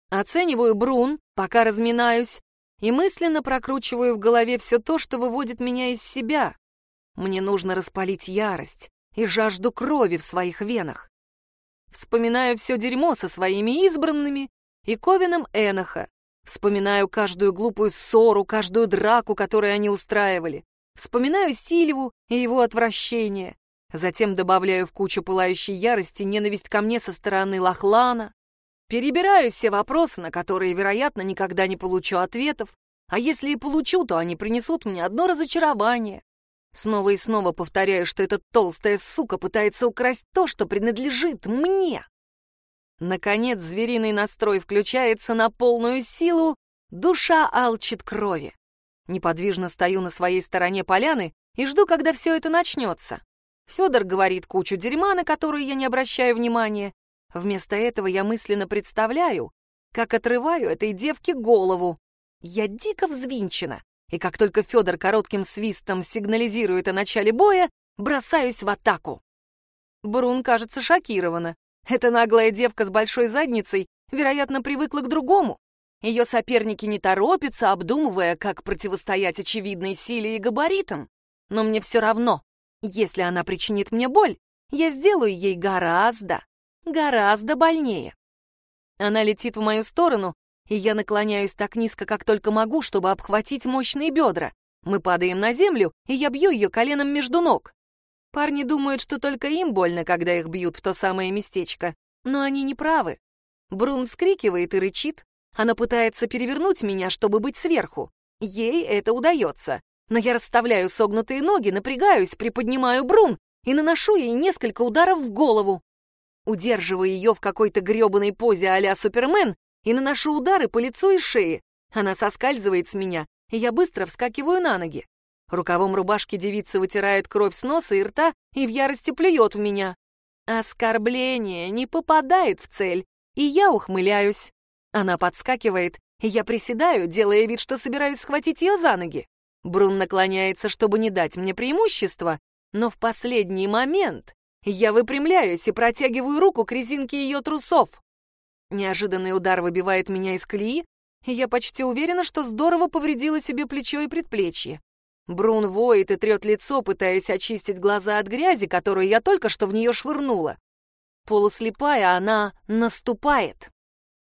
Оцениваю Брун, пока разминаюсь, и мысленно прокручиваю в голове все то, что выводит меня из себя. Мне нужно распалить ярость и жажду крови в своих венах. Вспоминаю все дерьмо со своими избранными и Ковином Эноха. Вспоминаю каждую глупую ссору, каждую драку, которую они устраивали. Вспоминаю Сильву и его отвращение. Затем добавляю в кучу пылающей ярости ненависть ко мне со стороны Лохлана. Перебираю все вопросы, на которые, вероятно, никогда не получу ответов. А если и получу, то они принесут мне одно разочарование. Снова и снова повторяю, что эта толстая сука пытается украсть то, что принадлежит мне. Наконец, звериный настрой включается на полную силу, душа алчит крови. Неподвижно стою на своей стороне поляны и жду, когда все это начнется. Федор говорит кучу дерьма, на которую я не обращаю внимания. Вместо этого я мысленно представляю, как отрываю этой девке голову. Я дико взвинчена и как только Федор коротким свистом сигнализирует о начале боя, бросаюсь в атаку. Брун кажется шокирована. Эта наглая девка с большой задницей, вероятно, привыкла к другому. Ее соперники не торопятся, обдумывая, как противостоять очевидной силе и габаритам. Но мне все равно. Если она причинит мне боль, я сделаю ей гораздо, гораздо больнее. Она летит в мою сторону, и я наклоняюсь так низко, как только могу, чтобы обхватить мощные бедра. Мы падаем на землю, и я бью ее коленом между ног. Парни думают, что только им больно, когда их бьют в то самое местечко, но они не правы. Брун вскрикивает и рычит. Она пытается перевернуть меня, чтобы быть сверху. Ей это удается. Но я расставляю согнутые ноги, напрягаюсь, приподнимаю Брун и наношу ей несколько ударов в голову. Удерживая ее в какой-то гребаной позе а-ля Супермен, и наношу удары по лицу и шее. Она соскальзывает с меня, и я быстро вскакиваю на ноги. Рукавом рубашки девица вытирает кровь с носа и рта и в ярости плюет в меня. Оскорбление не попадает в цель, и я ухмыляюсь. Она подскакивает, и я приседаю, делая вид, что собираюсь схватить ее за ноги. Брун наклоняется, чтобы не дать мне преимущества, но в последний момент я выпрямляюсь и протягиваю руку к резинке ее трусов. Неожиданный удар выбивает меня из колеи, и я почти уверена, что здорово повредила себе плечо и предплечье. Брун воет и трет лицо, пытаясь очистить глаза от грязи, которую я только что в нее швырнула. Полуслепая, она наступает.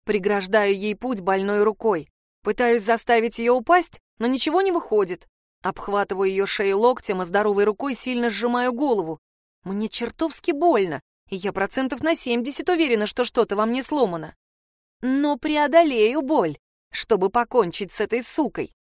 Преграждаю ей путь больной рукой. Пытаюсь заставить ее упасть, но ничего не выходит. Обхватываю ее шею локтем, а здоровой рукой сильно сжимаю голову. Мне чертовски больно, и я процентов на 70 уверена, что что-то во мне сломано. Но преодолею боль, чтобы покончить с этой сукой.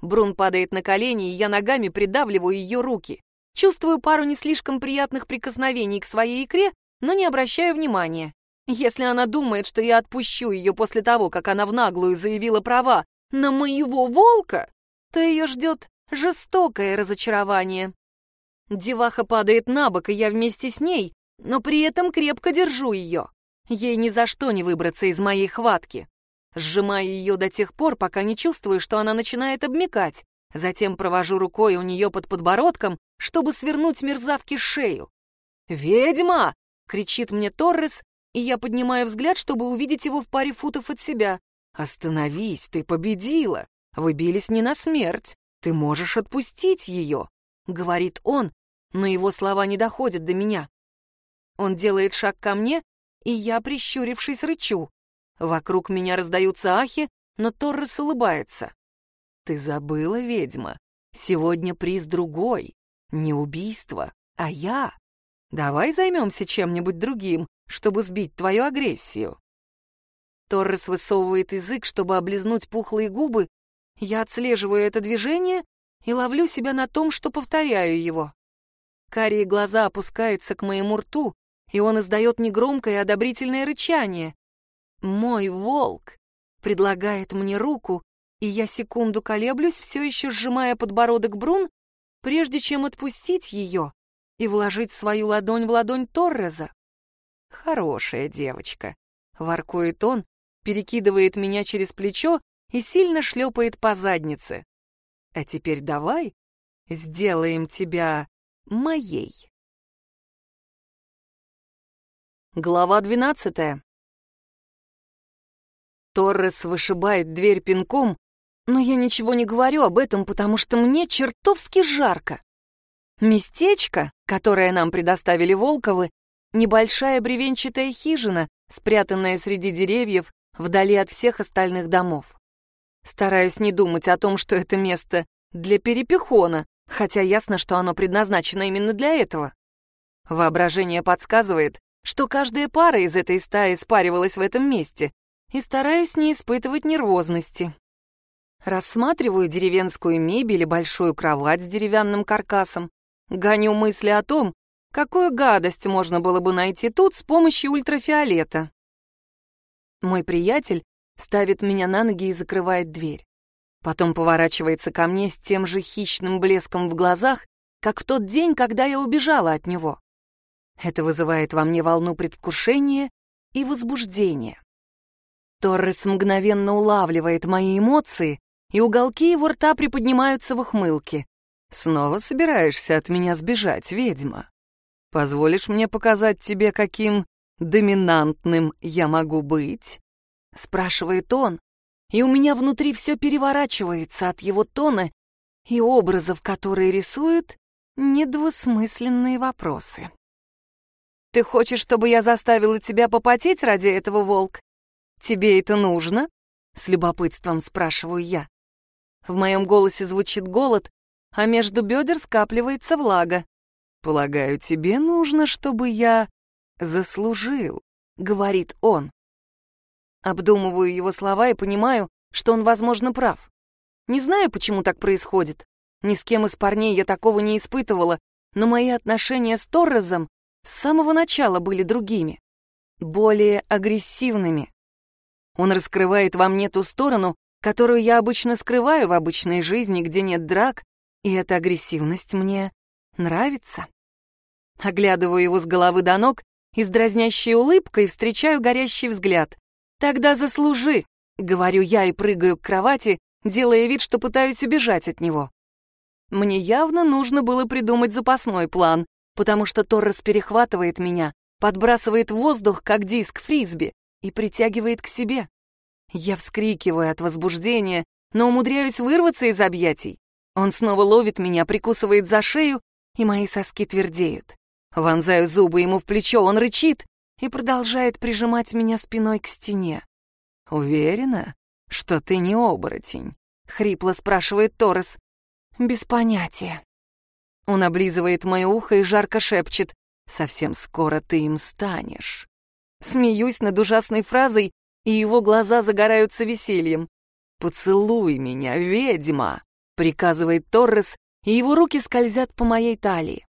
Брун падает на колени, и я ногами придавливаю ее руки. Чувствую пару не слишком приятных прикосновений к своей икре, но не обращаю внимания. Если она думает, что я отпущу ее после того, как она в наглую заявила права на моего волка, то ее ждет жестокое разочарование. Деваха падает на бок, и я вместе с ней но при этом крепко держу ее. Ей ни за что не выбраться из моей хватки. Сжимаю ее до тех пор, пока не чувствую, что она начинает обмекать. Затем провожу рукой у нее под подбородком, чтобы свернуть мерзавке шею. «Ведьма!» — кричит мне Торрес, и я поднимаю взгляд, чтобы увидеть его в паре футов от себя. «Остановись, ты победила! Вы бились не на смерть, ты можешь отпустить ее!» — говорит он, но его слова не доходят до меня. Он делает шаг ко мне, и я, прищурившись, рычу. Вокруг меня раздаются ахи, но Торрес улыбается. «Ты забыла, ведьма? Сегодня приз другой. Не убийство, а я. Давай займемся чем-нибудь другим, чтобы сбить твою агрессию». Торрес высовывает язык, чтобы облизнуть пухлые губы. Я отслеживаю это движение и ловлю себя на том, что повторяю его. Карие глаза опускаются к моему рту, и он издает негромкое одобрительное рычание. Мой волк предлагает мне руку, и я секунду колеблюсь, все еще сжимая подбородок Брун, прежде чем отпустить ее и вложить свою ладонь в ладонь Торреза. «Хорошая девочка», — воркует он, перекидывает меня через плечо и сильно шлепает по заднице. «А теперь давай сделаем тебя моей». Глава двенадцатая. Торрес вышибает дверь пинком, но я ничего не говорю об этом, потому что мне чертовски жарко. Местечко, которое нам предоставили Волковы, небольшая бревенчатая хижина, спрятанная среди деревьев, вдали от всех остальных домов. Стараюсь не думать о том, что это место для перепихона, хотя ясно, что оно предназначено именно для этого. Воображение подсказывает, что каждая пара из этой стаи спаривалась в этом месте, и стараюсь не испытывать нервозности. Рассматриваю деревенскую мебель и большую кровать с деревянным каркасом, гоню мысли о том, какую гадость можно было бы найти тут с помощью ультрафиолета. Мой приятель ставит меня на ноги и закрывает дверь. Потом поворачивается ко мне с тем же хищным блеском в глазах, как в тот день, когда я убежала от него. Это вызывает во мне волну предвкушения и возбуждения. Торрес мгновенно улавливает мои эмоции, и уголки его рта приподнимаются в ухмылке. «Снова собираешься от меня сбежать, ведьма? Позволишь мне показать тебе, каким доминантным я могу быть?» Спрашивает он, и у меня внутри все переворачивается от его тона и образов, которые рисуют недвусмысленные вопросы. Ты хочешь, чтобы я заставила тебя попотеть ради этого, волк? Тебе это нужно? С любопытством спрашиваю я. В моем голосе звучит голод, а между бедер скапливается влага. Полагаю, тебе нужно, чтобы я заслужил, говорит он. Обдумываю его слова и понимаю, что он, возможно, прав. Не знаю, почему так происходит. Ни с кем из парней я такого не испытывала, но мои отношения с Торрезом с самого начала были другими, более агрессивными. Он раскрывает во мне ту сторону, которую я обычно скрываю в обычной жизни, где нет драк, и эта агрессивность мне нравится. Оглядываю его с головы до ног и с дразнящей улыбкой встречаю горящий взгляд. «Тогда заслужи», — говорю я и прыгаю к кровати, делая вид, что пытаюсь убежать от него. Мне явно нужно было придумать запасной план, потому что Торрес перехватывает меня, подбрасывает в воздух, как диск фрисби, и притягивает к себе. Я вскрикиваю от возбуждения, но умудряюсь вырваться из объятий. Он снова ловит меня, прикусывает за шею, и мои соски твердеют. Вонзаю зубы ему в плечо, он рычит и продолжает прижимать меня спиной к стене. «Уверена, что ты не оборотень?» — хрипло спрашивает Торрес. «Без понятия». Он облизывает мое ухо и жарко шепчет. «Совсем скоро ты им станешь». Смеюсь над ужасной фразой, и его глаза загораются весельем. «Поцелуй меня, ведьма!» — приказывает Торрес, и его руки скользят по моей талии.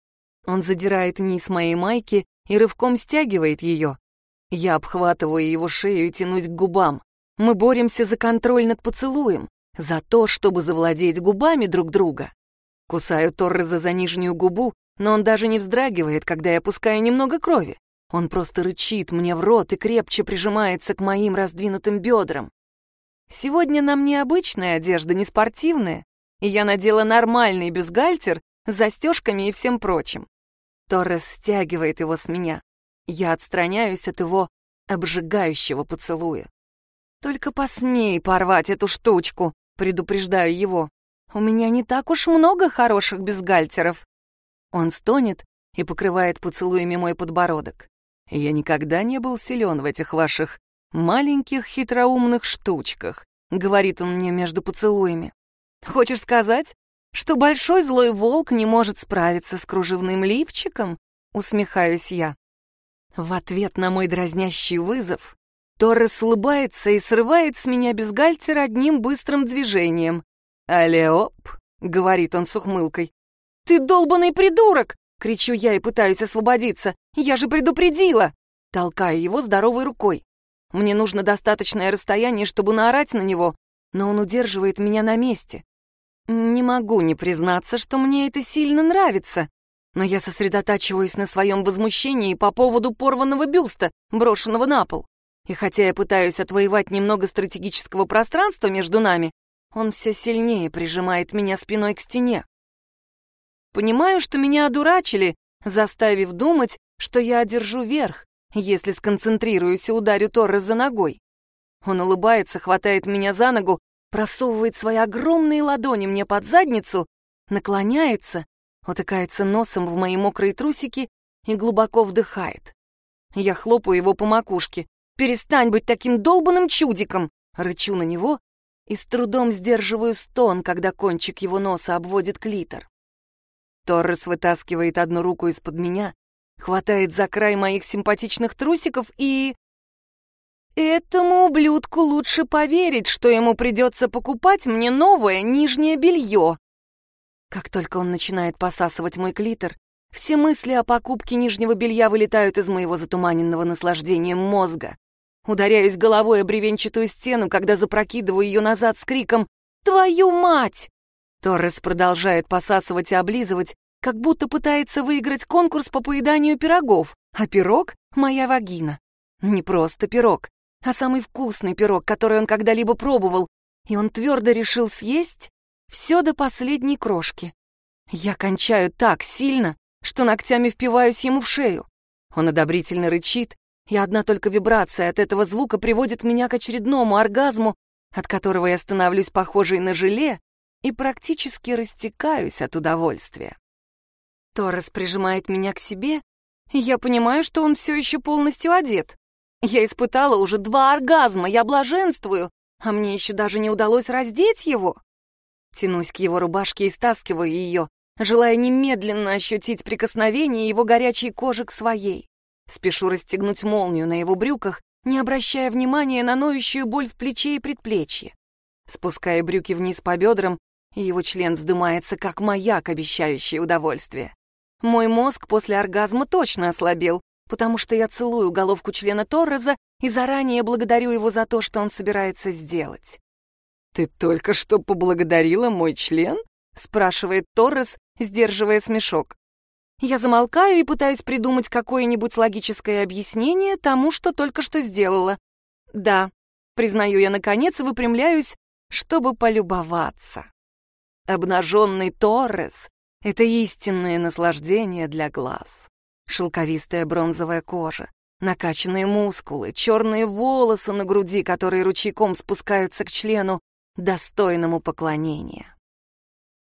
Он задирает низ моей майки и рывком стягивает ее. Я обхватываю его шею и тянусь к губам. Мы боремся за контроль над поцелуем, за то, чтобы завладеть губами друг друга. Кусаю Торреза за нижнюю губу, но он даже не вздрагивает, когда я пускаю немного крови. Он просто рычит мне в рот и крепче прижимается к моим раздвинутым бедрам. Сегодня нам не обычная одежда, не спортивная, и я надела нормальный бюстгальтер с застежками и всем прочим. Торрес стягивает его с меня. Я отстраняюсь от его обжигающего поцелуя. «Только посмей порвать эту штучку», — предупреждаю его. У меня не так уж много хороших бюстгальтеров. Он стонет и покрывает поцелуями мой подбородок. Я никогда не был силен в этих ваших маленьких хитроумных штучках, говорит он мне между поцелуями. Хочешь сказать, что большой злой волк не может справиться с кружевным лифчиком? Усмехаюсь я. В ответ на мой дразнящий вызов Торрес улыбается и срывает с меня бюстгальтер одним быстрым движением. «Алеоп», — говорит он с ухмылкой. «Ты долбанный придурок!» — кричу я и пытаюсь освободиться. «Я же предупредила!» Толкаю его здоровой рукой. Мне нужно достаточное расстояние, чтобы наорать на него, но он удерживает меня на месте. Не могу не признаться, что мне это сильно нравится, но я сосредотачиваюсь на своем возмущении по поводу порванного бюста, брошенного на пол. И хотя я пытаюсь отвоевать немного стратегического пространства между нами, он все сильнее прижимает меня спиной к стене. Понимаю, что меня одурачили, заставив думать, что я одержу верх, если сконцентрируюсь и ударю Торрес за ногой. Он улыбается, хватает меня за ногу, просовывает свои огромные ладони мне под задницу, наклоняется, утыкается носом в мои мокрые трусики и глубоко вдыхает. Я хлопаю его по макушке. «Перестань быть таким долбанным чудиком!» Рычу на него и с трудом сдерживаю стон, когда кончик его носа обводит клитор. Торрес вытаскивает одну руку из-под меня, хватает за край моих симпатичных трусиков и... Этому ублюдку лучше поверить, что ему придется покупать мне новое нижнее белье. Как только он начинает посасывать мой клитор, все мысли о покупке нижнего белья вылетают из моего затуманенного наслаждением мозга. Ударяюсь головой о бревенчатую стену, когда запрокидываю ее назад с криком «Твою мать!». Торрес продолжает посасывать и облизывать, как будто пытается выиграть конкурс по поеданию пирогов, а пирог — моя вагина. Не просто пирог, а самый вкусный пирог, который он когда-либо пробовал, и он твердо решил съесть все до последней крошки. Я кончаю так сильно, что ногтями впиваюсь ему в шею. Он одобрительно рычит, и одна только вибрация от этого звука приводит меня к очередному оргазму, от которого я становлюсь похожей на желе и практически растекаюсь от удовольствия. Торрес прижимает меня к себе, и я понимаю, что он все еще полностью одет. Я испытала уже два оргазма, я блаженствую, а мне еще даже не удалось раздеть его. Тянусь к его рубашке и стаскиваю ее, желая немедленно ощутить прикосновение его горячей кожи к своей. Спешу расстегнуть молнию на его брюках, не обращая внимания на ноющую боль в плече и предплечье. Спуская брюки вниз по бедрам, его член вздымается, как маяк, обещающий удовольствие. Мой мозг после оргазма точно ослабел, потому что я целую головку члена Торреза и заранее благодарю его за то, что он собирается сделать. «Ты только что поблагодарила мой член?» — спрашивает Торрес, сдерживая смешок. Я замолкаю и пытаюсь придумать какое-нибудь логическое объяснение тому, что только что сделала. Да, признаю я наконец выпрямляюсь, чтобы полюбоваться. Обнаженный Торрес — это истинное наслаждение для глаз. Шелковистая бронзовая кожа, накачанные мускулы, черные волосы на груди, которые ручейком спускаются к члену, достойному поклонения.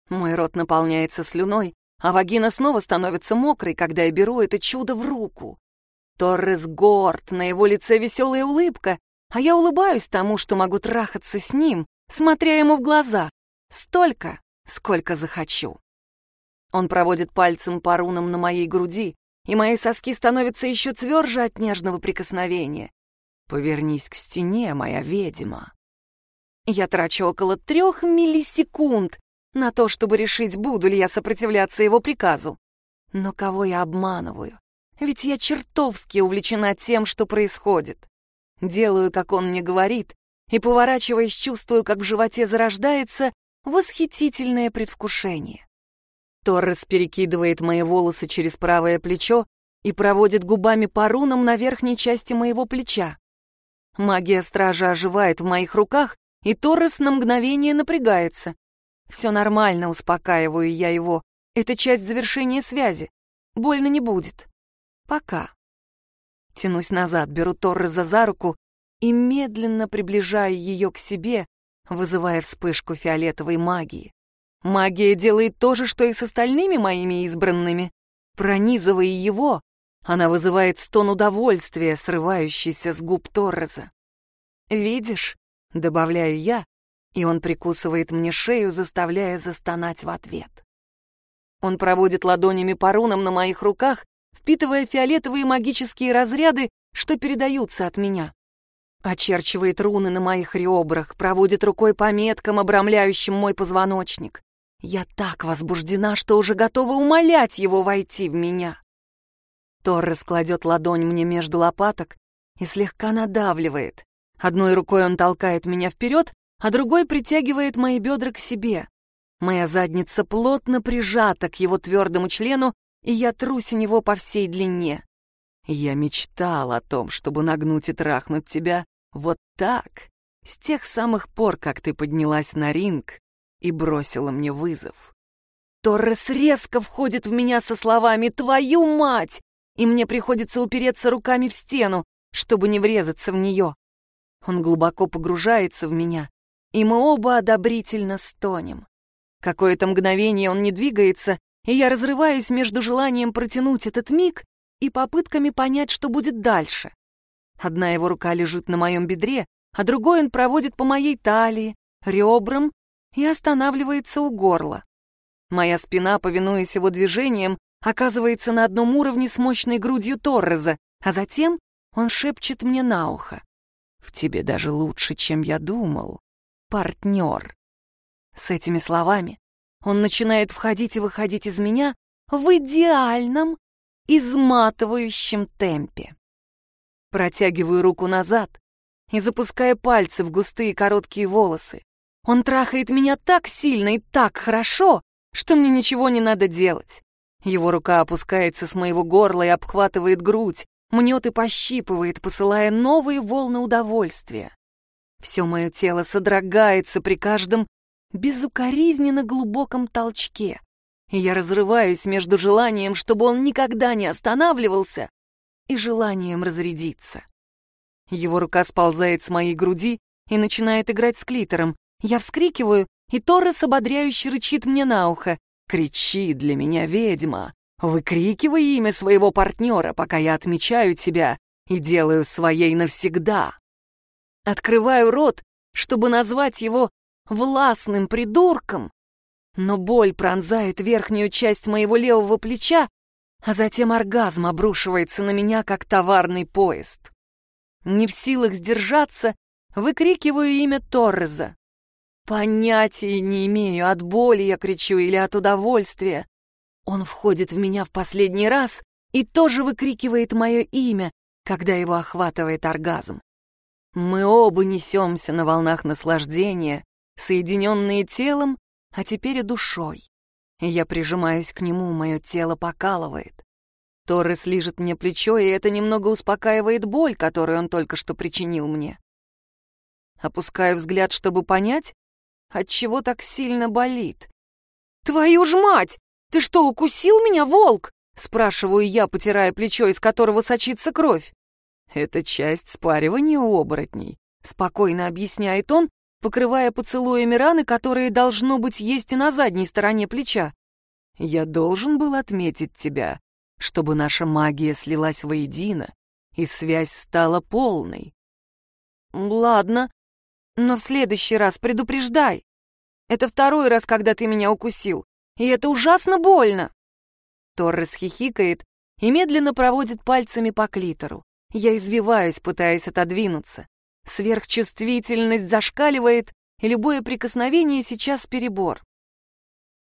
Мой рот наполняется слюной, а вагина снова становится мокрой, когда я беру это чудо в руку. Торрес горд, на его лице веселая улыбка, а я улыбаюсь тому, что могу трахаться с ним, смотря ему в глаза, столько, сколько захочу. Он проводит пальцем по рунам на моей груди, и мои соски становятся еще тверже от нежного прикосновения. «Повернись к стене, моя ведьма». Я трачу около трех миллисекунд на то, чтобы решить, буду ли я сопротивляться его приказу. Но кого я обманываю? Ведь я чертовски увлечена тем, что происходит. Делаю, как он мне говорит, и, поворачиваясь, чувствую, как в животе зарождается восхитительное предвкушение. Торрес перекидывает мои волосы через правое плечо и проводит губами по рунам на верхней части моего плеча. Магия стража оживает в моих руках, и Торрес на мгновение напрягается. Все нормально, успокаиваю я его. Это часть завершения связи. Больно не будет. Пока. Тянусь назад, беру Торреса за руку и медленно приближаю ее к себе, вызывая вспышку фиолетовой магии. Магия делает то же, что и с остальными моими избранными. Пронизывая его, она вызывает стон удовольствия, срывающийся с губ Торреса. «Видишь?» — добавляю я, и он прикусывает мне шею, заставляя застонать в ответ. Он проводит ладонями по рунам на моих руках, впитывая фиолетовые магические разряды, что передаются от меня. Очерчивает руны на моих ребрах, проводит рукой по меткам, обрамляющим мой позвоночник. Я так возбуждена, что уже готова умолять его войти в меня. Торрес кладет ладонь мне между лопаток и слегка надавливает. Одной рукой он толкает меня вперед, а другой притягивает мои бедра к себе. Моя задница плотно прижата к его твердому члену, и я трусь него по всей длине. Я мечтал о том, чтобы нагнуть и трахнуть тебя вот так, с тех самых пор, как ты поднялась на ринг и бросила мне вызов. Торрес резко входит в меня со словами «Твою мать!» и мне приходится упереться руками в стену, чтобы не врезаться в нее. Он глубоко погружается в меня, и мы оба одобрительно стонем. Какое-то мгновение он не двигается, и я разрываюсь между желанием протянуть этот миг и попытками понять, что будет дальше. Одна его рука лежит на моем бедре, а другой он проводит по моей талии, ребрам и останавливается у горла. Моя спина, повинуясь его движениям, оказывается на одном уровне с мощной грудью Торреза, а затем он шепчет мне на ухо. «В тебе даже лучше, чем я думал, партнер». С этими словами он начинает входить и выходить из меня в идеальном, изматывающем темпе. Протягиваю руку назад и запуская пальцы в густые короткие волосы. Он трахает меня так сильно и так хорошо, что мне ничего не надо делать. Его рука опускается с моего горла и обхватывает грудь, мнет и пощипывает, посылая новые волны удовольствия. Все мое тело содрогается при каждом безукоризненно глубоком толчке, и я разрываюсь между желанием, чтобы он никогда не останавливался, и желанием разрядиться. Его рука сползает с моей груди и начинает играть с клитором. Я вскрикиваю, и Торрес ободряюще рычит мне на ухо. «Кричи для меня, ведьма! Выкрикивай имя своего партнера, пока я отмечаю тебя и делаю своей навсегда!» Открываю рот, чтобы назвать его властным придурком, но боль пронзает верхнюю часть моего левого плеча, а затем оргазм обрушивается на меня, как товарный поезд. Не в силах сдержаться, выкрикиваю имя Торреза. Понятия не имею, от боли я кричу или от удовольствия. Он входит в меня в последний раз и тоже выкрикивает мое имя, когда его охватывает оргазм. Мы оба несемся на волнах наслаждения, соединенные телом, а теперь и душой. Я прижимаюсь к нему, мое тело покалывает. Торрес лижет мне плечо, и это немного успокаивает боль, которую он только что причинил мне. Опускаю взгляд, чтобы понять, от чего так сильно болит. «Твою ж мать! Ты что, укусил меня, волк?» Спрашиваю я, потирая плечо, из которого сочится кровь. «Это часть спаривания оборотней», — спокойно объясняет он, покрывая поцелуями раны, которые, должно быть, есть и на задней стороне плеча. «Я должен был отметить тебя, чтобы наша магия слилась воедино, и связь стала полной». «Ладно, но в следующий раз предупреждай. Это второй раз, когда ты меня укусил, и это ужасно больно». Торрес хихикает и медленно проводит пальцами по клитору. Я извиваюсь, пытаясь отодвинуться. Сверхчувствительность зашкаливает, и любое прикосновение сейчас перебор.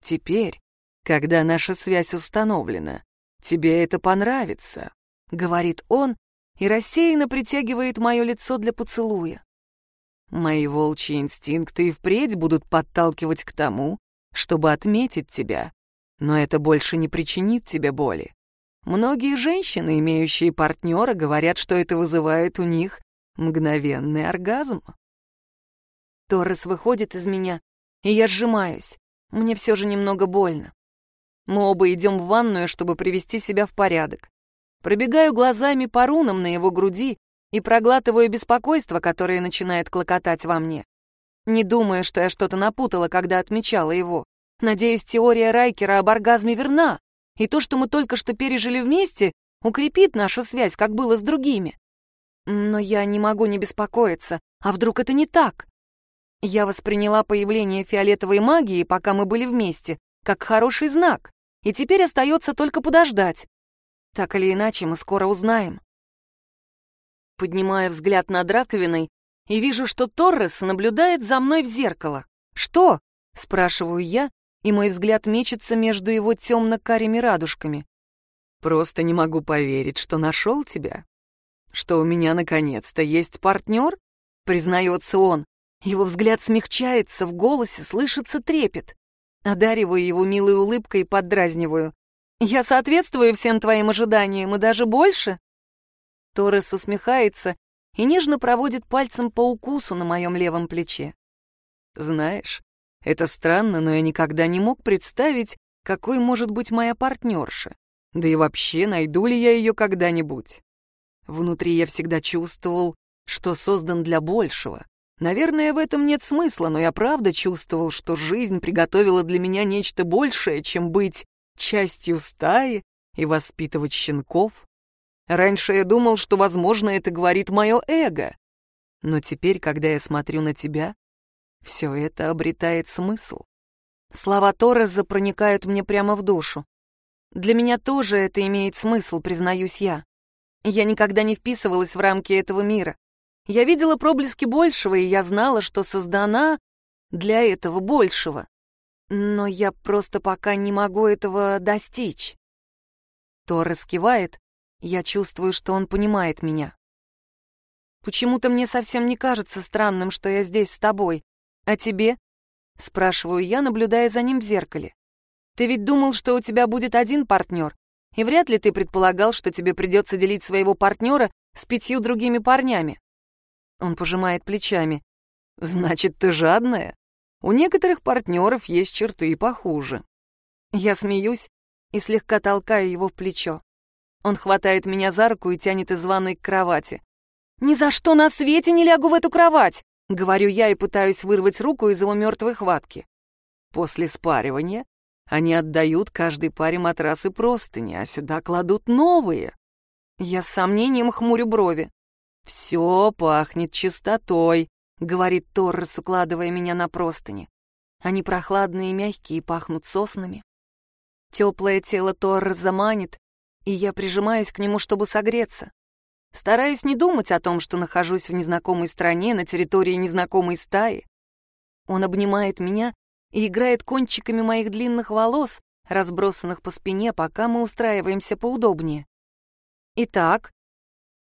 «Теперь, когда наша связь установлена, тебе это понравится», — говорит он и рассеянно притягивает мое лицо для поцелуя. «Мои волчьи инстинкты и впредь будут подталкивать к тому, чтобы отметить тебя, но это больше не причинит тебе боли. Многие женщины, имеющие партнера, говорят, что это вызывает у них Мгновенный оргазм. Торрес выходит из меня, и я сжимаюсь. Мне все же немного больно. Мы оба идем в ванную, чтобы привести себя в порядок. Пробегаю глазами по рунам на его груди и проглатываю беспокойство, которое начинает клокотать во мне. Не думаю, что я что-то напутала, когда отмечала его. Надеюсь, теория Райкера об оргазме верна, и то, что мы только что пережили вместе, укрепит нашу связь, как было с другими. Но я не могу не беспокоиться. А вдруг это не так? Я восприняла появление фиолетовой магии, пока мы были вместе, как хороший знак. И теперь остается только подождать. Так или иначе, мы скоро узнаем. Поднимая взгляд над раковиной и вижу, что Торрес наблюдает за мной в зеркало. «Что?» — спрашиваю я, и мой взгляд мечется между его темно-карими радужками. «Просто не могу поверить, что нашел тебя. Что у меня наконец-то есть партнер?» — признается он. Его взгляд смягчается, в голосе слышится трепет. Одариваю его милой улыбкой и поддразниваю. «Я соответствую всем твоим ожиданиям и даже больше?» Торрес усмехается и нежно проводит пальцем по укусу на моем левом плече. «Знаешь, это странно, но я никогда не мог представить, какой может быть моя партнерша. Да и вообще, найду ли я ее когда-нибудь? Внутри я всегда чувствовал, что создан для большего. Наверное, в этом нет смысла, но я правда чувствовал, что жизнь приготовила для меня нечто большее, чем быть частью стаи и воспитывать щенков. Раньше я думал, что, возможно, это говорит мое эго. Но теперь, когда я смотрю на тебя, все это обретает смысл. Слова Торреса проникают мне прямо в душу. Для меня тоже это имеет смысл, признаюсь я. Я никогда не вписывалась в рамки этого мира. Я видела проблески большего, и я знала, что создана для этого большего. Но я просто пока не могу этого достичь. Торрес кивает, я чувствую, что он понимает меня. Почему-то мне совсем не кажется странным, что я здесь с тобой. А тебе? Спрашиваю я, наблюдая за ним в зеркале. Ты ведь думал, что у тебя будет один партнер, и вряд ли ты предполагал, что тебе придется делить своего партнера с пятью другими парнями. Он пожимает плечами. «Значит, ты жадная? У некоторых партнеров есть черты похуже». Я смеюсь и слегка толкаю его в плечо. Он хватает меня за руку и тянет из ванной к кровати. «Ни за что на свете не лягу в эту кровать!» — говорю я и пытаюсь вырвать руку из его мертвой хватки. После спаривания они отдают каждой паре матрасы простыни, а сюда кладут новые. Я с сомнением хмурю брови. «Все пахнет чистотой», — говорит Торрес, укладывая меня на простыни. Они прохладные мягкие, пахнут соснами. Теплое тело Торреса манит, и я прижимаюсь к нему, чтобы согреться. Стараюсь не думать о том, что нахожусь в незнакомой стране, на территории незнакомой стаи. Он обнимает меня и играет кончиками моих длинных волос, разбросанных по спине, пока мы устраиваемся поудобнее. Итак,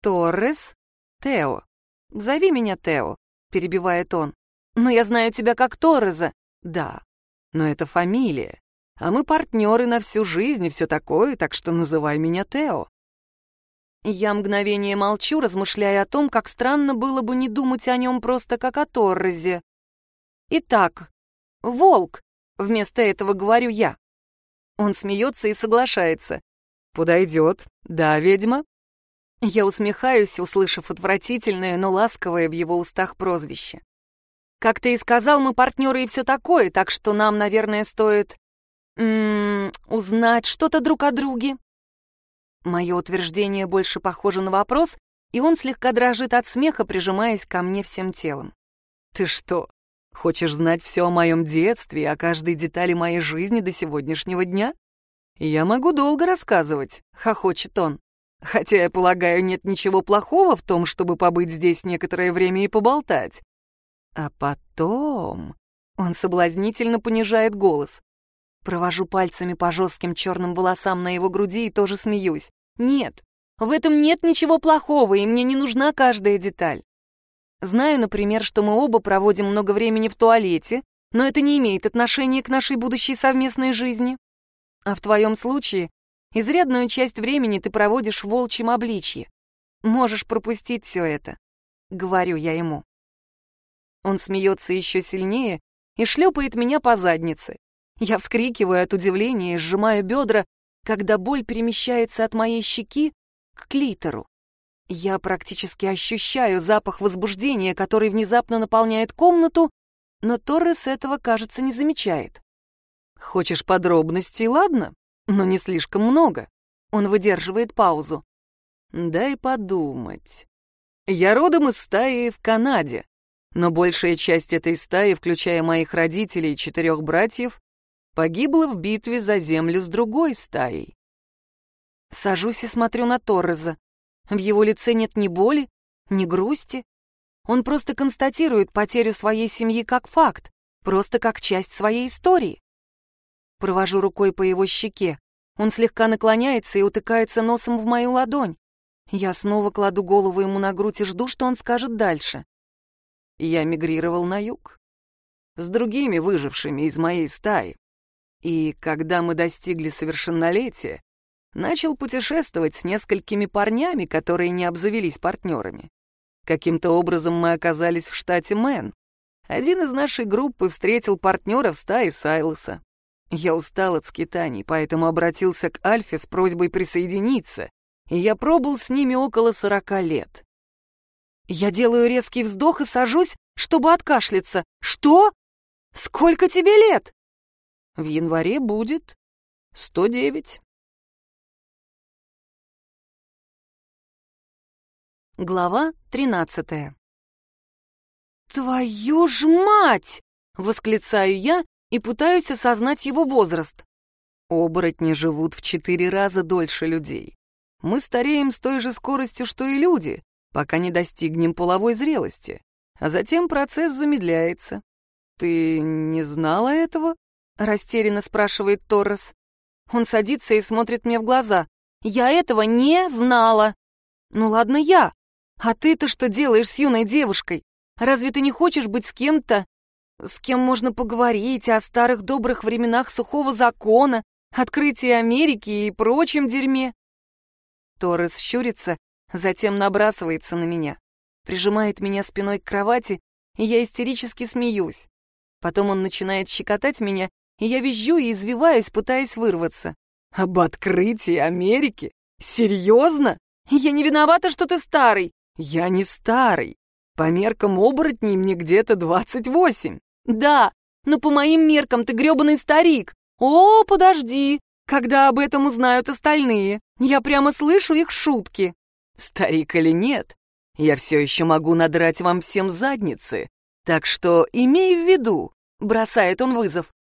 Торрес «Тео. Зови меня Тео», — перебивает он. «Но я знаю тебя как Торреза». «Да, но это фамилия. А мы партнеры на всю жизнь и все такое, так что называй меня Тео». Я мгновение молчу, размышляя о том, как странно было бы не думать о нем просто как о Торрезе. «Итак, волк», — вместо этого говорю я. Он смеется и соглашается. «Подойдет. Да, ведьма?» Я усмехаюсь, услышав отвратительное, но ласковое в его устах прозвище. Как ты и сказал, мы партнеры и все такое, так что нам, наверное, стоит... М -м, узнать что-то друг о друге. Мое утверждение больше похоже на вопрос, и он слегка дрожит от смеха, прижимаясь ко мне всем телом. «Ты что, хочешь знать все о моем детстве и о каждой детали моей жизни до сегодняшнего дня?» «Я могу долго рассказывать», — хохочет он. Хотя, я полагаю, нет ничего плохого в том, чтобы побыть здесь некоторое время и поболтать. А потом... Он соблазнительно понижает голос. Провожу пальцами по жестким черным волосам на его груди и тоже смеюсь. Нет, в этом нет ничего плохого, и мне не нужна каждая деталь. Знаю, например, что мы оба проводим много времени в туалете, но это не имеет отношения к нашей будущей совместной жизни. А в твоем случае Изрядную часть времени ты проводишь в волчьем обличье. Можешь пропустить все это, — говорю я ему. Он смеется еще сильнее и шлепает меня по заднице. Я вскрикиваю от удивления и сжимаю бедра, когда боль перемещается от моей щеки к клитору. Я практически ощущаю запах возбуждения, который внезапно наполняет комнату, но Торрес этого, кажется, не замечает. «Хочешь подробностей, ладно?» но не слишком много. Он выдерживает паузу. Дай подумать. Я родом из стаи в Канаде, но большая часть этой стаи, включая моих родителей и четырех братьев, погибла в битве за землю с другой стаей. Сажусь и смотрю на Торреза. В его лице нет ни боли, ни грусти. Он просто констатирует потерю своей семьи как факт, просто как часть своей истории. Провожу рукой по его щеке. Он слегка наклоняется и утыкается носом в мою ладонь. Я снова кладу голову ему на грудь и жду, что он скажет дальше. Я мигрировал на юг. С другими выжившими из моей стаи. И когда мы достигли совершеннолетия, начал путешествовать с несколькими парнями, которые не обзавелись партнерами. Каким-то образом мы оказались в штате Мэн. Один из нашей группы встретил партнера в стае Сайлоса. Я устал от скитаний, поэтому обратился к Альфе с просьбой присоединиться, и я пробыл с ними около сорока лет. Я делаю резкий вздох и сажусь, чтобы откашляться. «Что? Сколько тебе лет?» «В январе будет сто девять». Глава тринадцатая. «Твою ж мать!» — восклицаю я и пытаюсь осознать его возраст. Оборотни живут в четыре раза дольше людей. Мы стареем с той же скоростью, что и люди, пока не достигнем половой зрелости, а затем процесс замедляется. «Ты не знала этого?» — растерянно спрашивает Торрес. Он садится и смотрит мне в глаза. «Я этого не знала!» «Ну ладно я, а ты-то что делаешь с юной девушкой? Разве ты не хочешь быть с кем-то, с кем можно поговорить о старых добрых временах сухого закона, открытии Америки и прочем дерьме?» Торрес щурится, затем набрасывается на меня, прижимает меня спиной к кровати, и я истерически смеюсь. Потом он начинает щекотать меня, и я визжу и извиваюсь, пытаясь вырваться. «Об открытии Америки? Серьезно? Я не виновата, что ты старый!» «Я не старый. По меркам оборотней мне где-то двадцать восемь». «Да, но по моим меркам ты грёбаный старик. О, подожди, когда об этом узнают остальные. Я прямо слышу их шутки». «Старик или нет, я все еще могу надрать вам всем задницы. Так что имей в виду», — бросает он вызов.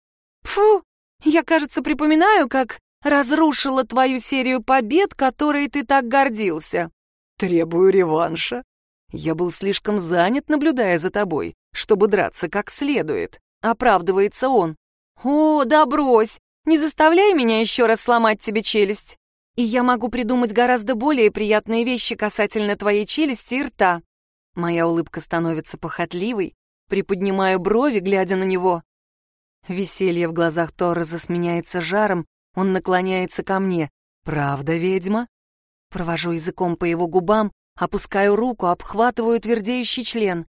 «Фу, я, кажется, припоминаю, как разрушила твою серию побед, которой ты так гордился. Требую реванша. Я был слишком занят, наблюдая за тобой, чтобы драться как следует. Оправдывается он. О, да брось, не заставляй меня еще раз сломать тебе челюсть. И я могу придумать гораздо более приятные вещи касательно твоей челюсти и рта. Моя улыбка становится похотливой, приподнимаю брови, глядя на него. Веселье в глазах Торреза сменяется жаром, он наклоняется ко мне. «Правда, ведьма?» Провожу языком по его губам, опускаю руку, обхватываю твердеющий член.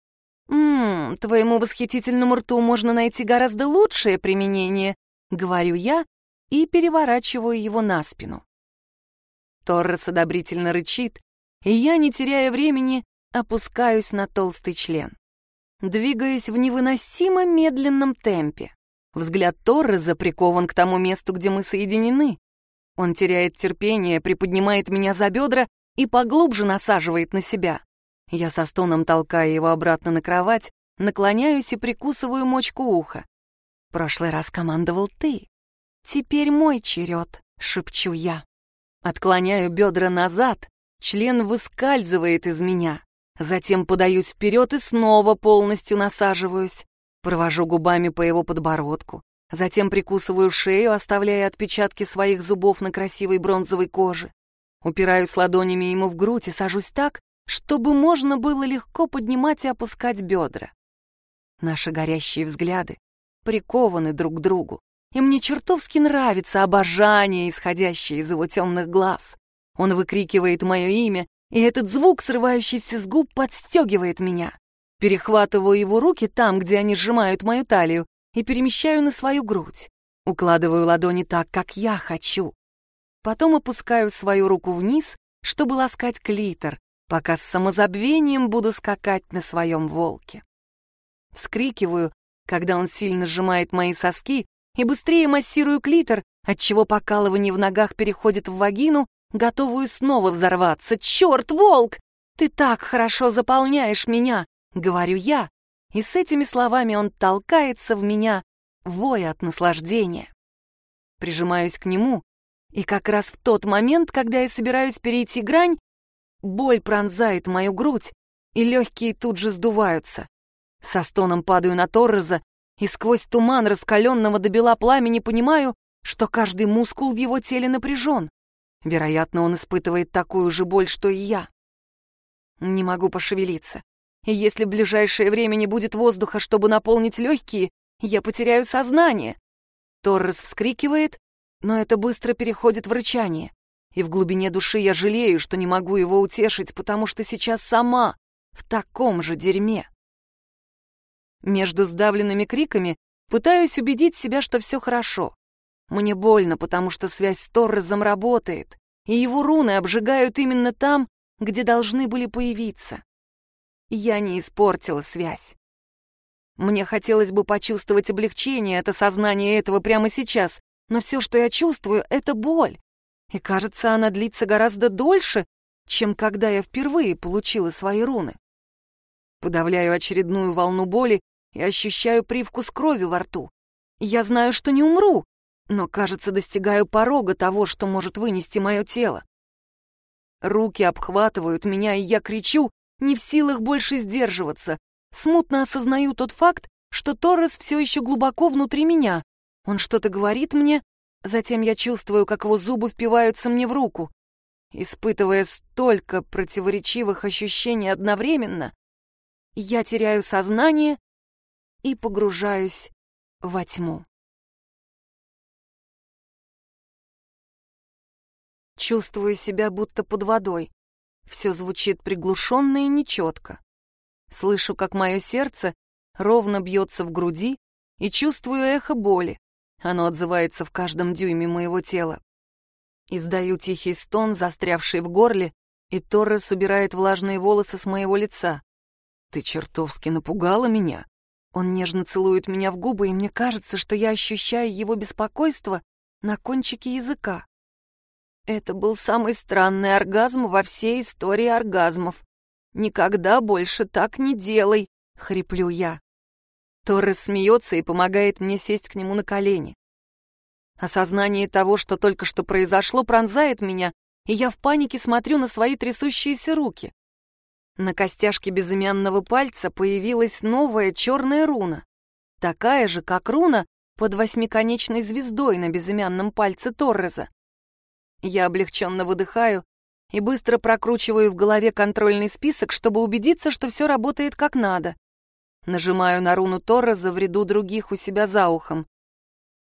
«Ммм, твоему восхитительному рту можно найти гораздо лучшее применение», — говорю я и переворачиваю его на спину. Торрес одобрительно рычит, и я, не теряя времени, опускаюсь на толстый член. Двигаюсь в невыносимо медленном темпе. Взгляд Торреса прикован к тому месту, где мы соединены. Он теряет терпение, приподнимает меня за бедра и поглубже насаживает на себя. Я со стоном толкаю его обратно на кровать, наклоняюсь и прикусываю мочку уха. прошлый раз командовал ты. Теперь мой черед, шепчу я. Отклоняю бедра назад, член выскальзывает из меня. Затем подаюсь вперед и снова полностью насаживаюсь. Провожу губами по его подбородку, Затем прикусываю шею, оставляя отпечатки своих зубов на красивой бронзовой коже. Упираюсь ладонями ему в грудь и сажусь так, чтобы можно было легко поднимать и опускать бедра. Наши горящие взгляды прикованы друг к другу, и мне чертовски нравится обожание, исходящее из его темных глаз. Он выкрикивает мое имя, и этот звук, срывающийся с губ, подстегивает меня. Перехватываю его руки там, где они сжимают мою талию, и перемещаю на свою грудь. Укладываю ладони так, как я хочу. Потом опускаю свою руку вниз, чтобы ласкать клитор, пока с самозабвением буду скакать на своем волке. Вскрикиваю, когда он сильно сжимает мои соски, и быстрее массирую клитор, отчего покалывание в ногах переходит в вагину, готовую снова взорваться. «Черт, волк! Ты так хорошо заполняешь меня!» — говорю я, и с этими словами он толкается в меня, воя от наслаждения. Прижимаюсь к нему, и как раз в тот момент, когда я собираюсь перейти грань, боль пронзает мою грудь, и легкие тут же сдуваются. Со стоном падаю на Торреза и сквозь туман раскаленного до бела пламени понимаю, что каждый мускул в его теле напряжен. Вероятно, он испытывает такую же боль, что и я. Не могу пошевелиться. Если в ближайшее время не будет воздуха, чтобы наполнить легкие, я потеряю сознание. Торрес вскрикивает, но это быстро переходит в рычание. И в глубине души я жалею, что не могу его утешить, потому что сейчас сама в таком же дерьме. Между сдавленными криками пытаюсь убедить себя, что все хорошо. Мне больно, потому что связь с Торресом работает, и его руны обжигают именно там, где должны были появиться. Я не испортила связь. Мне хотелось бы почувствовать облегчение от осознания этого прямо сейчас, но все, что я чувствую, — это боль. И кажется, она длится гораздо дольше, чем когда я впервые получила свои руны. Подавляю очередную волну боли и ощущаю привкус крови во рту. Я знаю, что не умру, но, кажется, достигаю порога того, что может вынести мое тело. Руки обхватывают меня, и я кричу, не в силах больше сдерживаться. Смутно осознаю тот факт, что Торрес все еще глубоко внутри меня. Он что-то говорит мне, затем я чувствую, как его зубы впиваются мне в руку. Испытывая столько противоречивых ощущений одновременно, я теряю сознание и погружаюсь во тьму. Чувствую себя будто под водой. Все звучит приглушенно и нечетко. Слышу, как мое сердце ровно бьется в груди и чувствую эхо боли. Оно отзывается в каждом дюйме моего тела. Издаю тихий стон, застрявший в горле, и Торрес убирает влажные волосы с моего лица. «Ты чертовски напугала меня!» Он нежно целует меня в губы, и мне кажется, что я ощущаю его беспокойство на кончике языка. Это был самый странный оргазм во всей истории оргазмов. Никогда больше так не делай, хриплю я. Торрес смеется и помогает мне сесть к нему на колени. Осознание того, что только что произошло, пронзает меня, и я в панике смотрю на свои трясущиеся руки. На костяшке безымянного пальца появилась новая черная руна. Такая же, как руна под восьмиконечной звездой на безымянном пальце Торреза. Я облегченно выдыхаю и быстро прокручиваю в голове контрольный список, чтобы убедиться, что все работает как надо. Нажимаю на руну Торреза в ряду других у себя за ухом.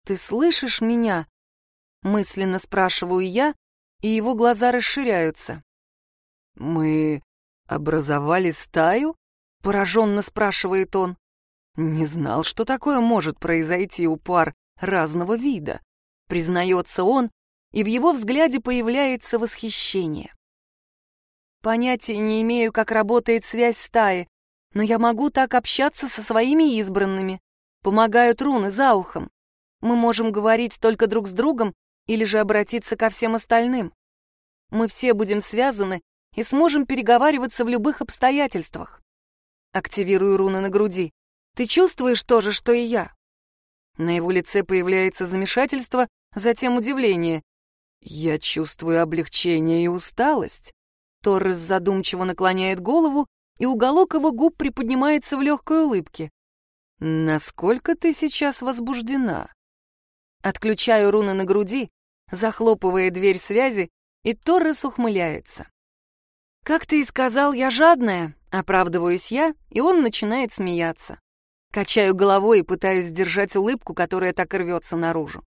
«Ты слышишь меня?» Мысленно спрашиваю я, и его глаза расширяются. «Мы «Образовали стаю?» — пораженно спрашивает он. «Не знал, что такое может произойти у пар разного вида», — признается он, и в его взгляде появляется восхищение. Понятия не имею, как работает связь стаи, но я могу так общаться со своими избранными. Помогают руны за ухом. Мы можем говорить только друг с другом или же обратиться ко всем остальным. Мы все будем связаны и сможем переговариваться в любых обстоятельствах. Активирую руны на груди. Ты чувствуешь то же, что и я? На его лице появляется замешательство, затем удивление. Я чувствую облегчение и усталость. Торрес задумчиво наклоняет голову, и уголок его губ приподнимается в легкой улыбке. Насколько ты сейчас возбуждена? Отключаю руны на груди, захлопывая дверь связи, и Торрес ухмыляется. «Как ты и сказал, я жадная», — оправдываюсь я, и он начинает смеяться. Качаю головой и пытаюсь сдержать улыбку, которая так рвется наружу.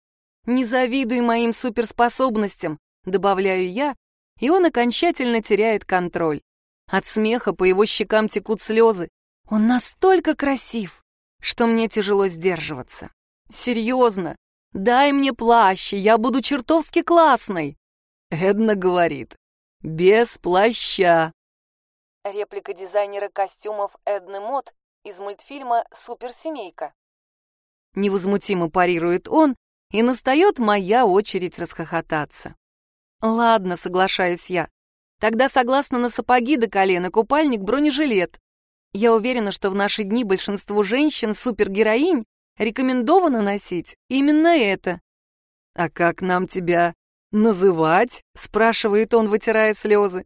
«Не завидуй моим суперспособностям», — добавляю я, и он окончательно теряет контроль. От смеха по его щекам текут слезы. Он настолько красив, что мне тяжело сдерживаться. «Серьезно, дай мне плащ, я буду чертовски классной», — Эдна говорит. Без плаща. Реплика дизайнера костюмов Эдны Мод из мультфильма «Суперсемейка». Невозмутимо парирует он, и настает моя очередь расхохотаться. Ладно, соглашаюсь я. Тогда согласна на сапоги до колена, купальник, бронежилет. Я уверена, что в наши дни большинству женщин-супергероинь рекомендовано носить именно это. А как нам тебя «Называть?» — спрашивает он, вытирая слезы.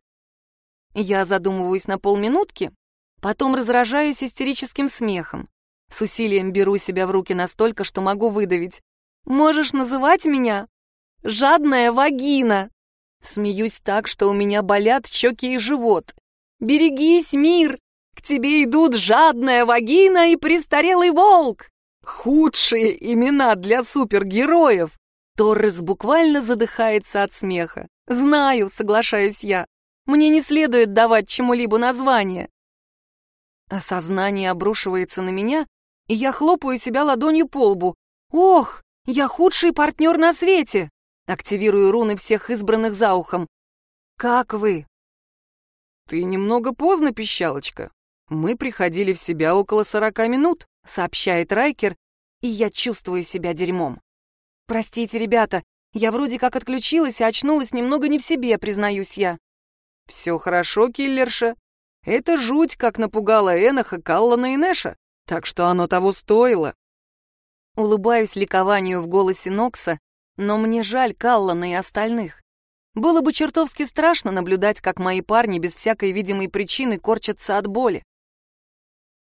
Я задумываюсь на полминутки, Потом разражаюсь истерическим смехом. С усилием беру себя в руки настолько, что могу выдавить. «Можешь называть меня жадная вагина!» Смеюсь так, что у меня болят щеки и живот. «Берегись, мир! К тебе идут жадная вагина и престарелый волк!» Худшие имена для супергероев! Торрес буквально задыхается от смеха. «Знаю», — соглашаюсь я. «Мне не следует давать чему-либо название». Осознание обрушивается на меня, и я хлопаю себя ладонью по лбу. «Ох, я худший партнер на свете!» Активирую руны всех избранных за ухом. «Как вы?» «Ты немного поздно, пищалочка. Мы приходили в себя около сорока минут», — сообщает Райкер, и я чувствую себя дерьмом. «Простите, ребята, я вроде как отключилась и очнулась немного не в себе, признаюсь я». «Все хорошо, киллерша. Это жуть, как напугала Эноха, Каллана и Нэша, так что оно того стоило». Улыбаюсь ликованию в голосе Нокса, но мне жаль Каллана и остальных. Было бы чертовски страшно наблюдать, как мои парни без всякой видимой причины корчатся от боли.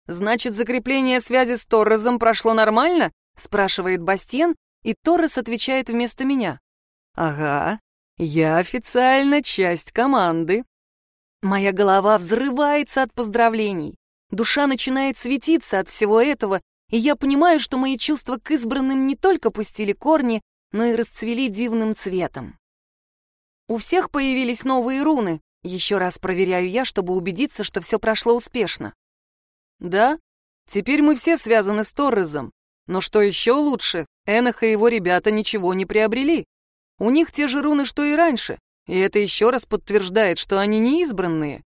«Значит, закрепление связи с Торресом прошло нормально?» — спрашивает Бастиен, и Торрес отвечает вместо меня. «Ага, я официально часть команды». Моя голова взрывается от поздравлений. Душа начинает светиться от всего этого, и я понимаю, что мои чувства к избранным не только пустили корни, но и расцвели дивным цветом. У всех появились новые руны. Еще раз проверяю я, чтобы убедиться, что все прошло успешно. Да, теперь мы все связаны с Торрезом. Но что еще лучше, Энах и его ребята ничего не приобрели. У них те же руны, что и раньше, и это еще раз подтверждает, что они не избранные.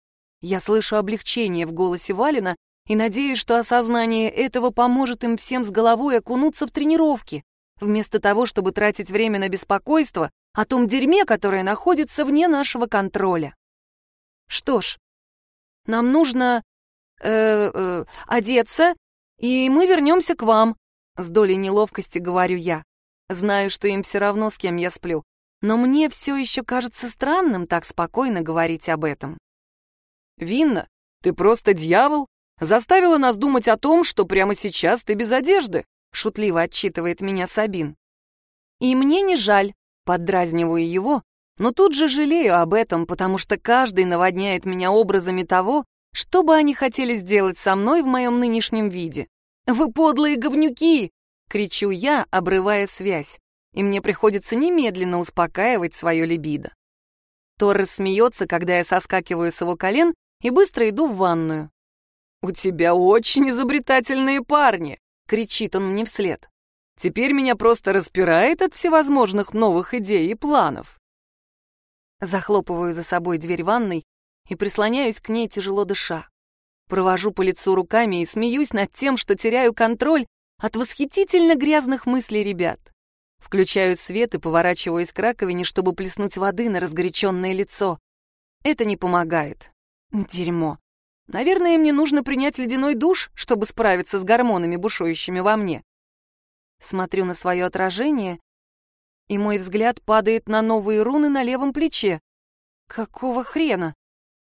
Я слышу облегчение в голосе Валина и надеюсь, что осознание этого поможет им всем с головой окунуться в тренировки, вместо того, чтобы тратить время на беспокойство о том дерьме, которое находится вне нашего контроля. Что ж, нам нужно э, э, одеться, и мы вернемся к вам, с долей неловкости говорю я. Знаю, что им все равно, с кем я сплю, но мне все еще кажется странным так спокойно говорить об этом. «Винна, ты просто дьявол! Заставила нас думать о том, что прямо сейчас ты без одежды!» шутливо отчитывает меня Сабин. «И мне не жаль», — поддразниваю его, но тут же жалею об этом, потому что каждый наводняет меня образами того, что бы они хотели сделать со мной в моем нынешнем виде. «Вы подлые говнюки!» — кричу я, обрывая связь и мне приходится немедленно успокаивать свое либидо. Торрес смеется, когда я соскакиваю с его колен и быстро иду в ванную. «У тебя очень изобретательные парни!» — кричит он мне вслед. «Теперь меня просто распирает от всевозможных новых идей и планов». Захлопываю за собой дверь ванной и прислоняюсь к ней, тяжело дыша. Провожу по лицу руками и смеюсь над тем, что теряю контроль от восхитительно грязных мыслей ребят. Включаю свет и поворачиваюсь к раковине, чтобы плеснуть воды на разгоряченное лицо. Это не помогает. Дерьмо. Наверное, мне нужно принять ледяной душ, чтобы справиться с гормонами, бушующими во мне. Смотрю на свое отражение, и мой взгляд падает на новые руны на левом плече. Какого хрена?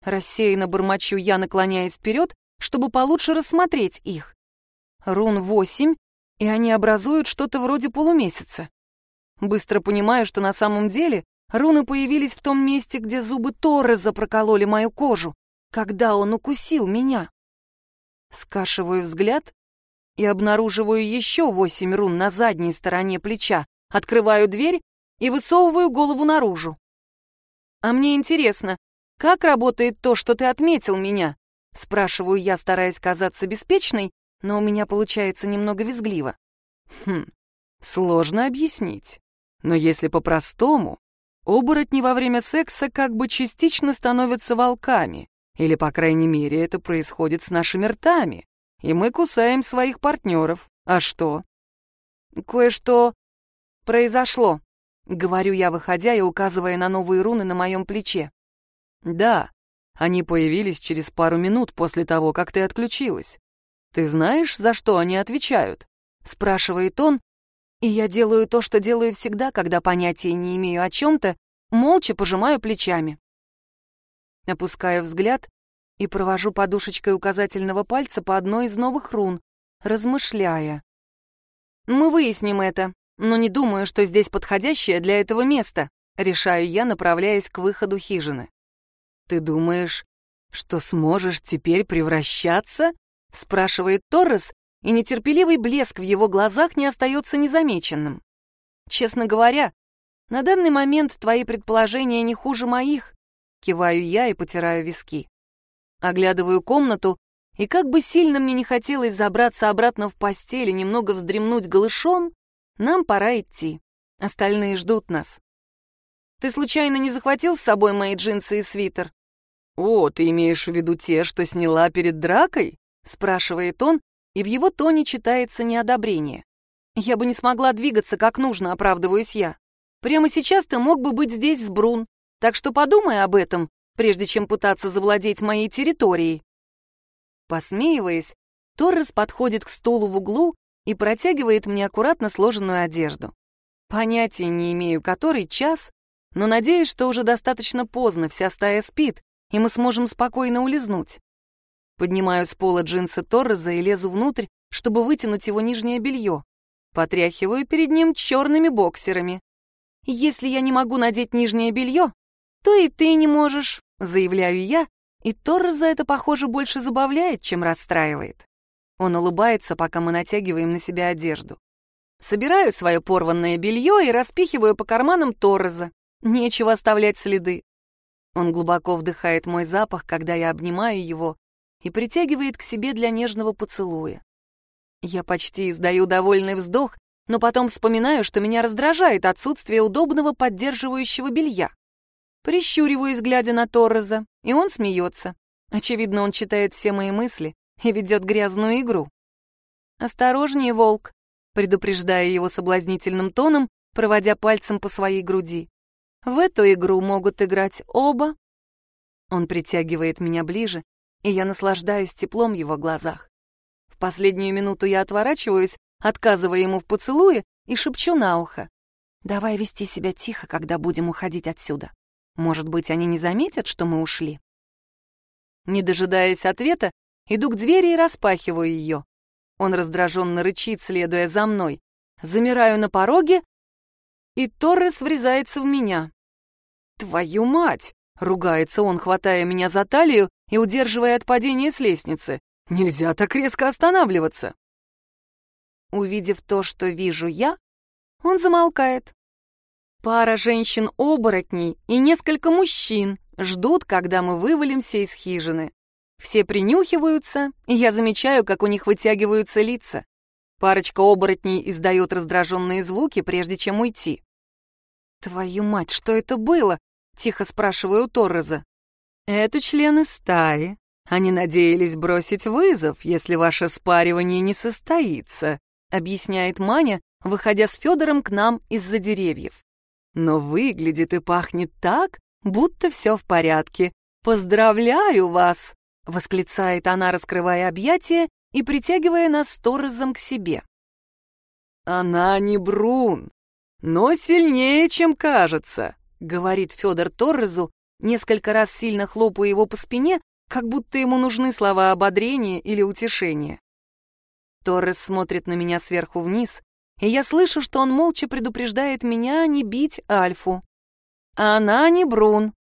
Рассеянно бормочу я, наклоняясь вперед, чтобы получше рассмотреть их. Рун восемь, и они образуют что-то вроде полумесяца. Быстро понимаю, что на самом деле руны появились в том месте, где зубы Торреза прокололи мою кожу, когда он укусил меня. Скашиваю взгляд и обнаруживаю еще восемь рун на задней стороне плеча, открываю дверь и высовываю голову наружу. «А мне интересно, как работает то, что ты отметил меня?» Спрашиваю я, стараясь казаться беспечной, но у меня получается немного визгливо. Хм, сложно объяснить. Но если по-простому, оборотни во время секса как бы частично становятся волками, или, по крайней мере, это происходит с нашими ртами, и мы кусаем своих партнеров. А что? Кое-что произошло, говорю я, выходя и указывая на новые руны на моем плече. Да, они появились через пару минут после того, как ты отключилась. Ты знаешь, за что они отвечают? Спрашивает он, и я делаю то, что делаю всегда, когда понятия не имею о чем-то, молча пожимаю плечами. Опускаю взгляд и провожу подушечкой указательного пальца по одной из новых рун, размышляя. Мы выясним это, но не думаю, что здесь подходящее для этого место, решаю я, направляясь к выходу хижины. Ты думаешь, что сможешь теперь превращаться? спрашивает Торрес, и нетерпеливый блеск в его глазах не остается незамеченным. Честно говоря, на данный момент твои предположения не хуже моих, киваю я и потираю виски. Оглядываю комнату, и как бы сильно мне не хотелось забраться обратно в постель и немного вздремнуть голышом, нам пора идти. Остальные ждут нас. Ты случайно не захватил с собой мои джинсы и свитер? О, ты имеешь в виду те, что сняла перед дракой? спрашивает он, и в его тоне читается неодобрение. Я бы не смогла двигаться как нужно, оправдываюсь я. Прямо сейчас ты мог бы быть здесь с Брун, так что подумай об этом, прежде чем пытаться завладеть моей территорией. Посмеиваясь, Торрес подходит к стулу в углу и протягивает мне аккуратно сложенную одежду. Понятия не имею, который час, но надеюсь, что уже достаточно поздно, вся стая спит, и мы сможем спокойно улизнуть. Поднимаю с пола джинсы Торреса и лезу внутрь, чтобы вытянуть его нижнее белье. Потряхиваю перед ним черными боксерами. Если я не могу надеть нижнее белье, то и ты не можешь, заявляю я, и Торрес за это, похоже, больше забавляет, чем расстраивает. Он улыбается, пока мы натягиваем на себя одежду. Собираю свое порванное белье и распихиваю по карманам Торреза. Нечего оставлять следы. Он глубоко вдыхает мой запах, когда я обнимаю его, и притягивает к себе для нежного поцелуя. Я почти издаю довольный вздох, но потом вспоминаю, что меня раздражает отсутствие удобного поддерживающего белья. Прищуриваюсь, глядя на Торреза, и он смеется. Очевидно, он читает все мои мысли и ведет грязную игру. «Осторожнее, волк», предупреждая его соблазнительным тоном, проводя пальцем по своей груди. «В эту игру могут играть оба». Он притягивает меня ближе, и я наслаждаюсь теплом в его глазах. В последнюю минуту я отворачиваюсь, отказывая ему в поцелуе, и шепчу на ухо. «Давай вести себя тихо, когда будем уходить отсюда. Может быть, они не заметят, что мы ушли?» Не дожидаясь ответа, иду к двери и распахиваю ее. Он раздраженно рычит, следуя за мной. Замираю на пороге, и Торрес врезается в меня. «Твою мать!» — ругается он, хватая меня за талию и удерживая от падения с лестницы. «Нельзя так резко останавливаться!» Увидев то, что вижу я, он замолкает. Пара женщин-оборотней и несколько мужчин ждут, когда мы вывалимся из хижины. Все принюхиваются, и я замечаю, как у них вытягиваются лица. Парочка оборотней издает раздраженные звуки, прежде чем уйти. «Твою мать, что это было?» — тихо спрашиваю Торреза. «Это члены стаи. Они надеялись бросить вызов, если ваше спаривание не состоится», — объясняет Маня, выходя с Федором к нам из-за деревьев. «Но выглядит и пахнет так, будто все в порядке. Поздравляю вас!» — восклицает она, раскрывая объятия и притягивая нас Торрезом к себе. «Она не Брун, но сильнее, чем кажется», — говорит Федор Торрезу, несколько раз сильно хлопая его по спине, как будто ему нужны слова ободрения или утешения. Торрес смотрит на меня сверху вниз, и я слышу, что он молча предупреждает меня не бить Альфу. она не Брун.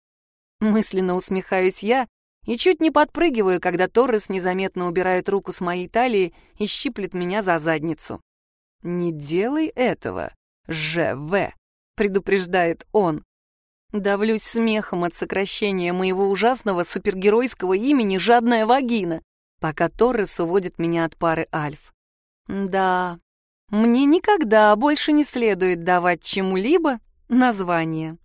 Мысленно усмехаюсь я и чуть не подпрыгиваю, когда Торрес незаметно убирает руку с моей талии и щиплет меня за задницу. «Не делай этого, ЖВ», — предупреждает он. Давлюсь смехом от сокращения моего ужасного супергеройского имени «Жадная вагина», пока Торрес уводит меня от пары Альф. Да, мне никогда больше не следует давать чему-либо название.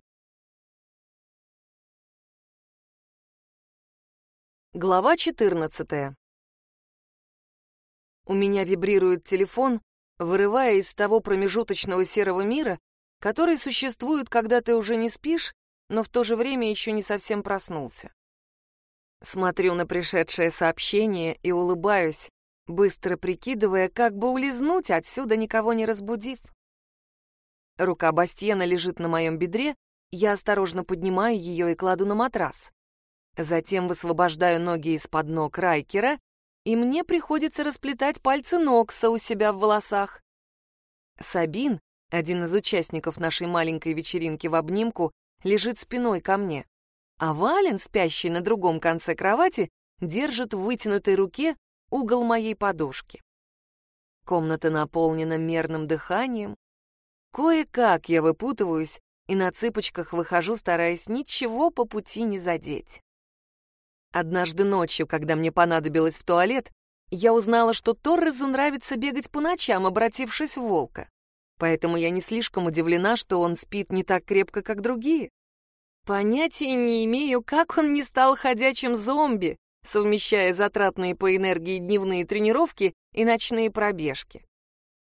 Глава 14 У меня вибрирует телефон, вырывая из того промежуточного серого мира, который существует, когда ты уже не спишь, но в то же время еще не совсем проснулся. Смотрю на пришедшее сообщение и улыбаюсь, быстро прикидывая, как бы улизнуть отсюда, никого не разбудив. Рука Бастьена лежит на моем бедре, я осторожно поднимаю ее и кладу на матрас. Затем высвобождаю ноги из-под ног Райкера, и мне приходится расплетать пальцы Нокса у себя в волосах. Сабин, один из участников нашей маленькой вечеринки в обнимку, лежит спиной ко мне, а Вален, спящий на другом конце кровати, держит в вытянутой руке угол моей подушки. Комната наполнена мерным дыханием. Кое-как я выпутываюсь и на цыпочках выхожу, стараясь ничего по пути не задеть. Однажды ночью, когда мне понадобилось в туалет, я узнала, что Торресу нравится бегать по ночам, обратившись в волка. Поэтому я не слишком удивлена, что он спит не так крепко, как другие. Понятия не имею, как он не стал ходячим зомби, совмещая затратные по энергии дневные тренировки и ночные пробежки.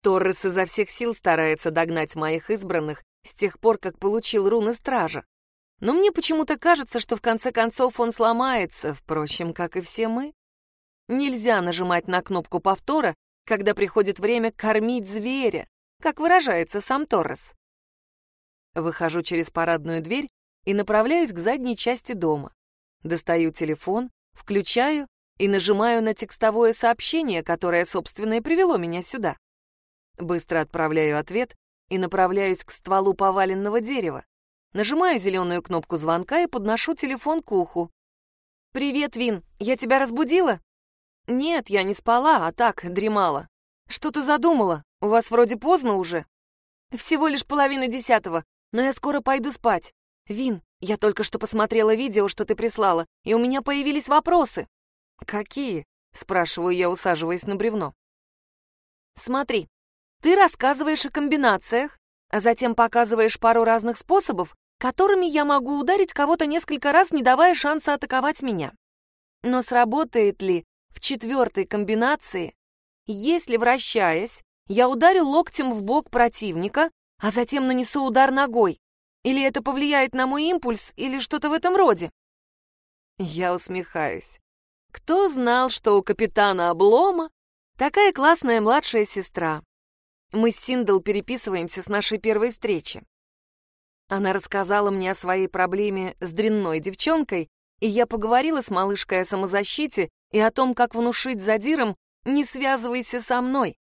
Торрес изо всех сил старается догнать моих избранных с тех пор, как получил руны стража. Но мне почему-то кажется, что в конце концов он сломается, впрочем, как и все мы. Нельзя нажимать на кнопку повтора, когда приходит время кормить зверя, как выражается сам Торрес. Выхожу через парадную дверь и направляюсь к задней части дома. Достаю телефон, включаю и нажимаю на текстовое сообщение, которое, собственно, и привело меня сюда. Быстро отправляю ответ и направляюсь к стволу поваленного дерева. Нажимаю зеленую кнопку звонка и подношу телефон к уху. «Привет, Вин, я тебя разбудила?» «Нет, я не спала, а так, дремала. Что ты задумала? У вас вроде поздно уже?» «Всего лишь половина десятого, но я скоро пойду спать. Вин, я только что посмотрела видео, что ты прислала, и у меня появились вопросы». «Какие?» — спрашиваю я, усаживаясь на бревно. «Смотри, ты рассказываешь о комбинациях, а затем показываешь пару разных способов, которыми я могу ударить кого-то несколько раз, не давая шанса атаковать меня. Но сработает ли в четвертой комбинации, если, вращаясь, я ударю локтем в бок противника, а затем нанесу удар ногой? Или это повлияет на мой импульс, или что-то в этом роде? Я усмехаюсь. Кто знал, что у капитана Облома такая классная младшая сестра? Мы с Синдл переписываемся с нашей первой встречи. Она рассказала мне о своей проблеме с дрянной девчонкой, и я поговорила с малышкой о самозащите и о том, как внушить задирам «не связывайся со мной».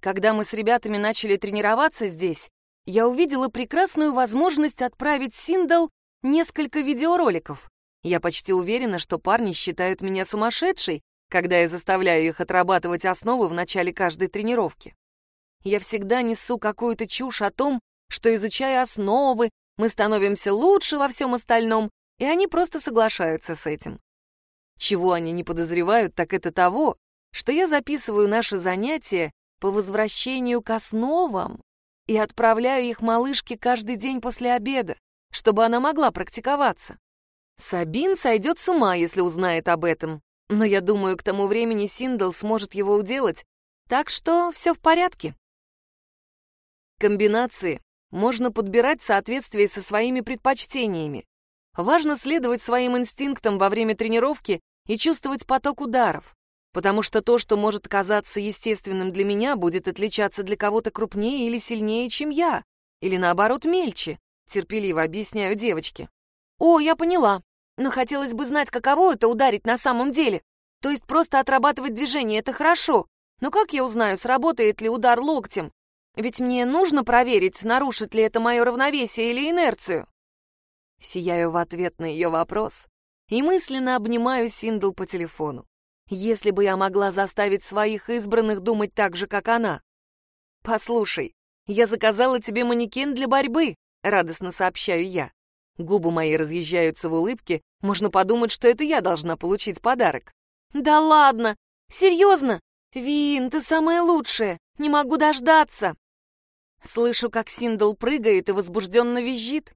Когда мы с ребятами начали тренироваться здесь, я увидела прекрасную возможность отправить Синдл несколько видеороликов. Я почти уверена, что парни считают меня сумасшедшей, когда я заставляю их отрабатывать основы в начале каждой тренировки. Я всегда несу какую-то чушь о том, что, изучая основы, мы становимся лучше во всем остальном, и они просто соглашаются с этим. Чего они не подозревают, так это того, что я записываю наши занятия по возвращению к основам и отправляю их малышке каждый день после обеда, чтобы она могла практиковаться. Сабин сойдет с ума, если узнает об этом, но я думаю, к тому времени Синдл сможет его уделать, так что все в порядке. Комбинации можно подбирать в соответствии со своими предпочтениями. Важно следовать своим инстинктам во время тренировки и чувствовать поток ударов, потому что то, что может казаться естественным для меня, будет отличаться для кого-то крупнее или сильнее, чем я, или наоборот мельче, терпеливо объясняю девочке. «О, я поняла, но хотелось бы знать, каково это ударить на самом деле. То есть просто отрабатывать движение — это хорошо, но как я узнаю, сработает ли удар локтем? Ведь мне нужно проверить, нарушит ли это мое равновесие или инерцию. Сияю в ответ на ее вопрос и мысленно обнимаю Синдл по телефону. Если бы я могла заставить своих избранных думать так же, как она. «Послушай, я заказала тебе манекен для борьбы», — радостно сообщаю я. Губы мои разъезжаются в улыбке, можно подумать, что это я должна получить подарок. «Да ладно! Серьезно? Вин, ты самая лучшая! Не могу дождаться!» Слышу, как Синдл прыгает и возбужденно визжит.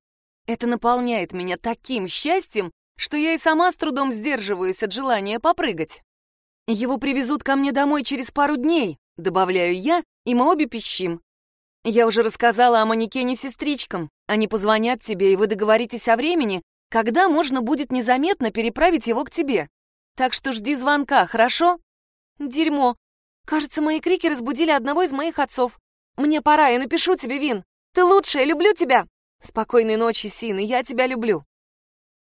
Это наполняет меня таким счастьем, что я и сама с трудом сдерживаюсь от желания попрыгать. Его привезут ко мне домой через пару дней, добавляю я, и мы обе пищим. Я уже рассказала о манекене сестричкам. Они позвонят тебе, и вы договоритесь о времени, когда можно будет незаметно переправить его к тебе. Так что жди звонка, хорошо? Дерьмо. Кажется, мои крики разбудили одного из моих отцов. Мне пора, я напишу тебе, Вин. Ты лучшая, люблю тебя. Спокойной ночи, Син, и я тебя люблю.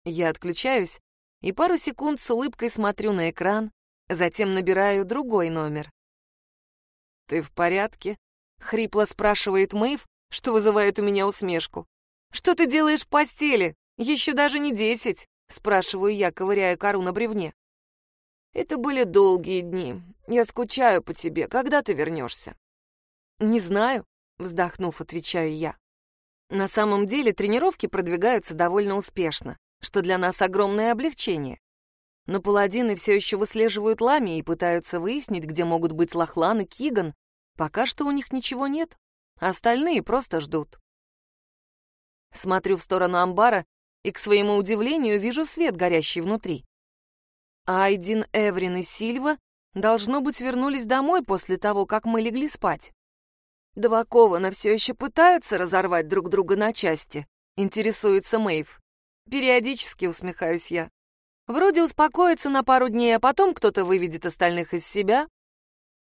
Я отключаюсь, и пару секунд с улыбкой смотрю на экран, затем набираю другой номер. «Ты в порядке?» — хрипло спрашивает Мэйв, что вызывает у меня усмешку. «Что ты делаешь в постели? Еще даже не десять», — спрашиваю я, ковыряя кору на бревне. «Это были долгие дни. Я скучаю по тебе. Когда ты вернешься?» «Не знаю», — вздохнув, отвечаю я. На самом деле тренировки продвигаются довольно успешно, что для нас огромное облегчение. Но паладины все еще выслеживают Лами и пытаются выяснить, где могут быть Лохлан и Киган. Пока что у них ничего нет. Остальные просто ждут. Смотрю в сторону амбара и, к своему удивлению, вижу свет, горящий внутри. Айдин, Эврин и Сильва, должно быть, вернулись домой после того, как мы легли спать. Два Кована все еще пытаются разорвать друг друга на части, интересуется Мэйв. Периодически усмехаюсь я. Вроде успокоится на пару дней, а потом кто-то выведет остальных из себя.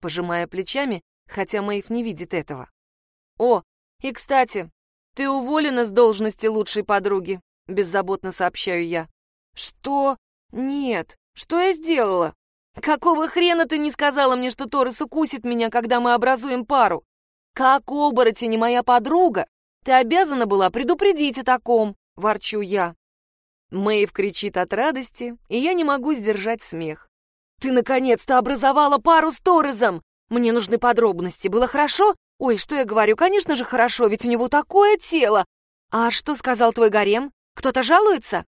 Пожимая плечами, хотя Мэйв не видит этого. «О, и, кстати, ты уволена с должности лучшей подруги», — беззаботно сообщаю я. «Что? Нет. Что я сделала? Какого хрена ты не сказала мне, что Торрес укусит меня, когда мы образуем пару? Как оборотень и моя подруга, ты обязана была предупредить о таком», — ворчу я. Мэйв кричит от радости, и я не могу сдержать смех. «Ты наконец-то образовала пару с Торресом! Мне нужны подробности. Было хорошо? Ой, что я говорю? Конечно же хорошо, ведь у него такое тело! А что сказал твой гарем? Кто-то жалуется?»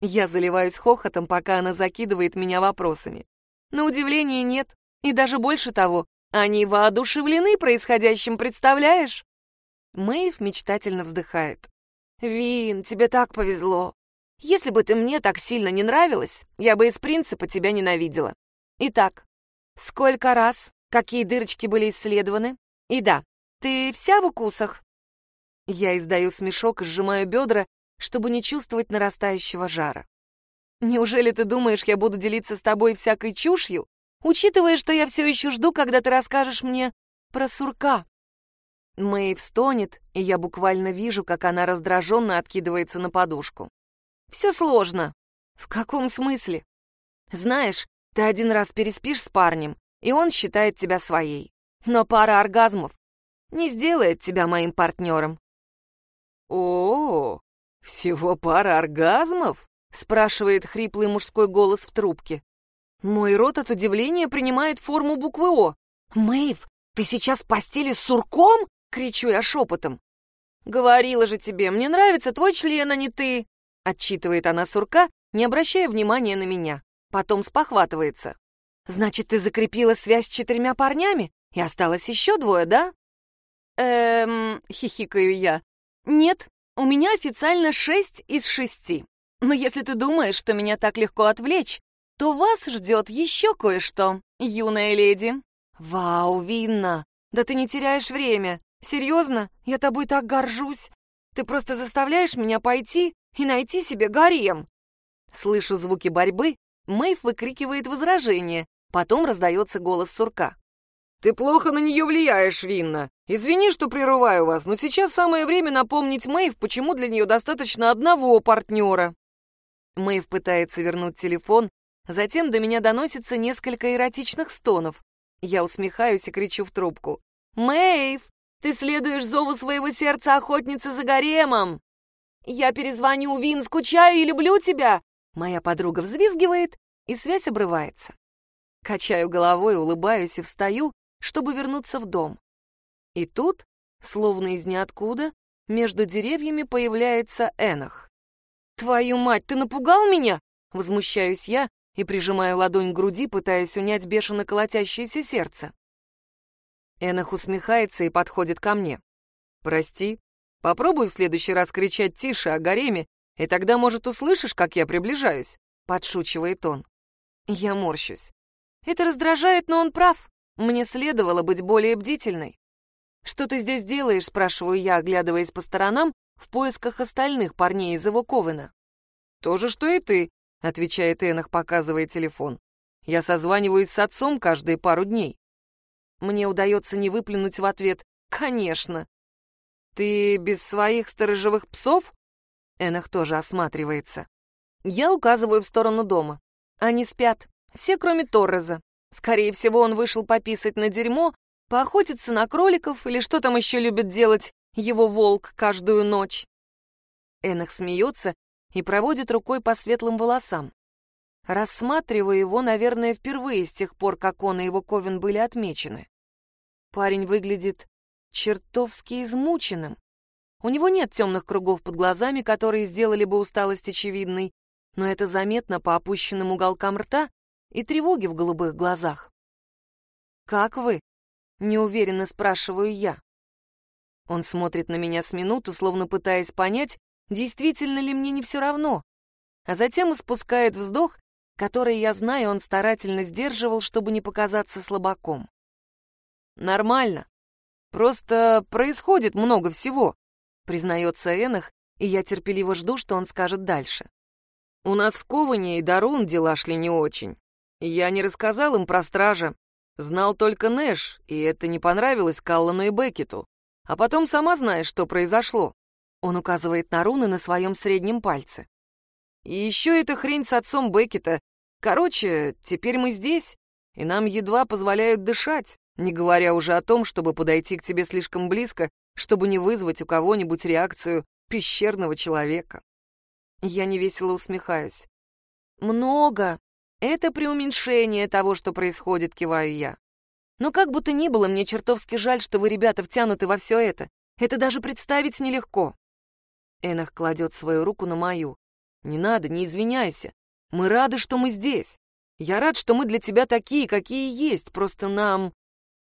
Я заливаюсь хохотом, пока она закидывает меня вопросами. На удивление нет. И даже больше того, они воодушевлены происходящим, представляешь? Мэйв мечтательно вздыхает. «Вин, тебе так повезло. Если бы ты мне так сильно не нравилась, я бы из принципа тебя ненавидела. Итак, сколько раз, какие дырочки были исследованы? И да, ты вся в укусах?» Я издаю смешок и сжимаю бедра, чтобы не чувствовать нарастающего жара. «Неужели ты думаешь, я буду делиться с тобой всякой чушью, учитывая, что я все еще жду, когда ты расскажешь мне про сурка?» Мэйв стонет, и я буквально вижу, как она раздраженно откидывается на подушку. Все сложно. В каком смысле? Знаешь, ты один раз переспишь с парнем, и он считает тебя своей. Но пара оргазмов не сделает тебя моим партнером. О, всего пара оргазмов? спрашивает хриплый мужской голос в трубке. Мой рот от удивления принимает форму буквы О. «Мэйв, ты сейчас в постели с сурком?» — кричу я шепотом. «Говорила же тебе, мне нравится твой член, а не ты!» Отчитывает она сурка, не обращая внимания на меня. Потом спохватывается. «Значит, ты закрепила связь с четырьмя парнями? И осталось еще двое, да?» «Эм...» — хихикаю я. «Нет, у меня официально шесть из шести. Но если ты думаешь, что меня так легко отвлечь, то вас ждет еще кое-что, юная леди». «Вау, Винна! Да ты не теряешь время. Серьезно? Я тобой так горжусь. Ты просто заставляешь меня пойти и найти себе гарем. Слышу звуки борьбы, Мэйв выкрикивает возражение, потом раздается голос сурка. «Ты плохо на нее влияешь, Винна. Извини, что прерываю вас, но сейчас самое время напомнить Мэйв, почему для нее достаточно одного партнера». Мэйв пытается вернуть телефон, затем до меня доносится несколько эротичных стонов. Я усмехаюсь и кричу в трубку. «Мэйв, ты следуешь зову своего сердца охотницы за гаремом!» «Я перезвоню, Вин, скучаю и люблю тебя!» Моя подруга взвизгивает, и связь обрывается. Качаю головой, улыбаюсь и встаю, чтобы вернуться в дом. И тут, словно из ниоткуда, между деревьями появляется Энах. «Твою мать, ты напугал меня?» Возмущаюсь я и прижимаю ладонь к груди, пытаясь унять бешено колотящееся сердце. Энах усмехается и подходит ко мне. «Прости, Попробуй в следующий раз кричать тише о гареме, и тогда, может, услышишь, как я приближаюсь», — подшучивает он. Я морщусь. Это раздражает, но он прав. Мне следовало быть более бдительной. «Что ты здесь делаешь?» — спрашиваю я, оглядываясь по сторонам, в поисках остальных парней из его ковена. «То же, что и ты», — отвечает Энах, показывая телефон. «Я созваниваюсь с отцом каждые пару дней». Мне удается не выплюнуть в ответ «Конечно». «Ты без своих сторожевых псов?» Энах тоже осматривается. Я указываю в сторону дома. Они спят. Все, кроме Торреза. Скорее всего, он вышел пописать на дерьмо, поохотиться на кроликов или что там еще любит делать его волк каждую ночь. Энах смеется и проводит рукой по светлым волосам. Рассматриваю его, наверное, впервые с тех пор, как он и его Ковен были отмечены. Парень выглядит чертовски измученным. У него нет темных кругов под глазами, которые сделали бы усталость очевидной, но это заметно по опущенным уголкам рта и тревоге в голубых глазах. «Как вы?» — неуверенно спрашиваю я. Он смотрит на меня с минуту, словно пытаясь понять, действительно ли мне не все равно, а затем испускает вздох, который, я знаю, он старательно сдерживал, чтобы не показаться слабаком. «Нормально. Просто происходит много всего», — признается Энах, и я терпеливо жду, что он скажет дальше. «У нас в Коване и Дарун дела шли не очень. Я не рассказал им про стража. Знал только Нэш, и это не понравилось Каллану и Беккету. А потом сама знаешь, что произошло. Он указывает на руны на своем среднем пальце. И еще эта хрень с отцом Беккета. Короче, теперь мы здесь, и нам едва позволяют дышать, не говоря уже о том, чтобы подойти к тебе слишком близко, чтобы не вызвать у кого-нибудь реакцию пещерного человека. Я невесело усмехаюсь. Много. Это преуменьшение того, что происходит, киваю я. Но как бы то ни было, мне чертовски жаль, что вы, ребята, втянуты во все это. Это даже представить нелегко. Энах кладет свою руку на мою. «Не надо, не извиняйся. Мы рады, что мы здесь. Я рад, что мы для тебя такие, какие есть, просто нам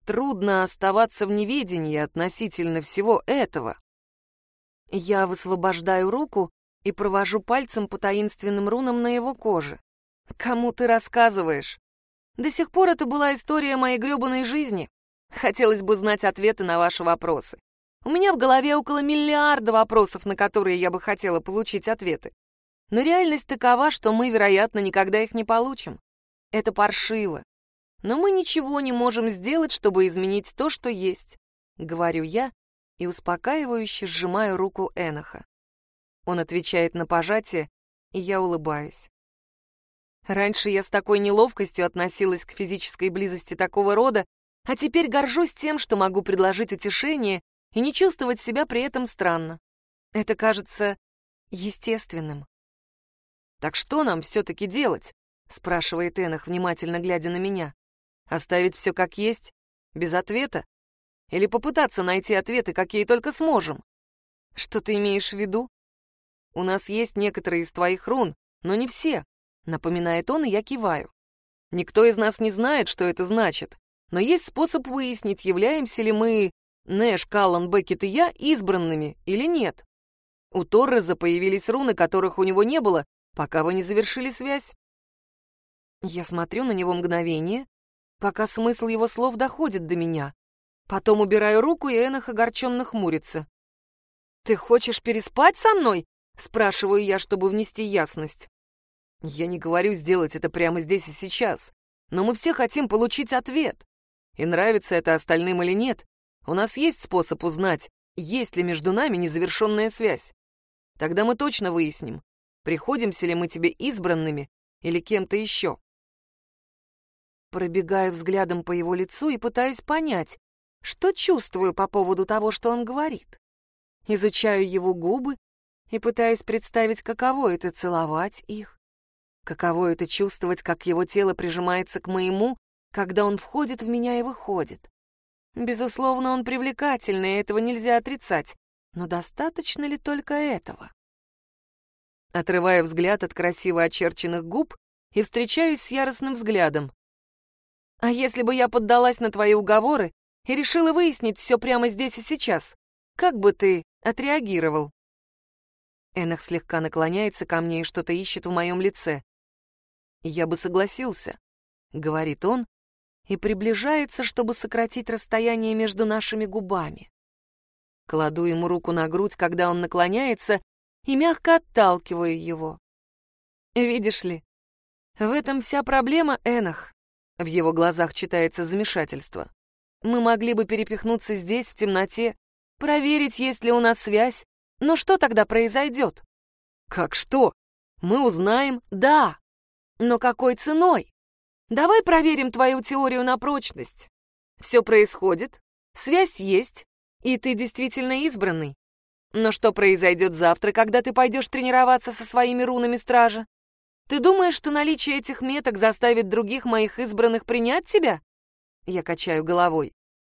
трудно оставаться в неведении относительно всего этого». Я высвобождаю руку и провожу пальцем по таинственным рунам на его коже. «Кому ты рассказываешь?» «До сих пор это была история моей грёбаной жизни. Хотелось бы знать ответы на ваши вопросы. У меня в голове около миллиарда вопросов, на которые я бы хотела получить ответы. Но реальность такова, что мы, вероятно, никогда их не получим. Это паршиво. Но мы ничего не можем сделать, чтобы изменить то, что есть, — говорю я и успокаивающе сжимаю руку Эноха. Он отвечает на пожатие, и я улыбаюсь. Раньше я с такой неловкостью относилась к физической близости такого рода, а теперь горжусь тем, что могу предложить утешение и не чувствовать себя при этом странно. Это кажется естественным. «Так что нам все-таки делать?» — спрашивает Энах, внимательно глядя на меня. «Оставить все как есть? Без ответа? Или попытаться найти ответы, какие только сможем?» «Что ты имеешь в виду?» «У нас есть некоторые из твоих рун, но не все», — напоминает он, и я киваю. «Никто из нас не знает, что это значит, но есть способ выяснить, являемся ли мы Нэш, Каллан, Беккет и я избранными или нет. У Торреза появились руны, которых у него не было, пока вы не завершили связь. Я смотрю на него мгновение, пока смысл его слов доходит до меня. Потом убираю руку, и Энах огорченно хмурится. «Ты хочешь переспать со мной?» — спрашиваю я, чтобы внести ясность. Я не говорю сделать это прямо здесь и сейчас, но мы все хотим получить ответ. И нравится это остальным или нет, у нас есть способ узнать, есть ли между нами незавершенная связь. Тогда мы точно выясним, приходимся ли мы тебе избранными или кем-то еще. Пробегаю взглядом по его лицу и пытаюсь понять, что чувствую по поводу того, что он говорит. Изучаю его губы и пытаюсь представить, каково это целовать их. Каково это чувствовать, как его тело прижимается к моему, когда он входит в меня и выходит. Безусловно, он привлекательный, этого нельзя отрицать. Но достаточно ли только этого? Отрывая взгляд от красиво очерченных губ и встречаюсь с яростным взглядом. А если бы я поддалась на твои уговоры и решила выяснить все прямо здесь и сейчас, как бы ты отреагировал? Энах слегка наклоняется ко мне и что-то ищет в моем лице. «Я бы согласился», — говорит он, и приближается, чтобы сократить расстояние между нашими губами. Кладу ему руку на грудь, когда он наклоняется, и мягко отталкиваю его. Видишь ли, в этом вся проблема Энах. В его глазах читается замешательство. Мы могли бы перепихнуться здесь, в темноте, проверить, есть ли у нас связь, но что тогда произойдет? Как что? Мы узнаем, да, но какой ценой? Давай проверим твою теорию на прочность. Все происходит, связь есть, и ты действительно избранный. Но что произойдет завтра, когда ты пойдешь тренироваться со своими рунами стража? Ты думаешь, что наличие этих меток заставит других моих избранных принять тебя? Я качаю головой.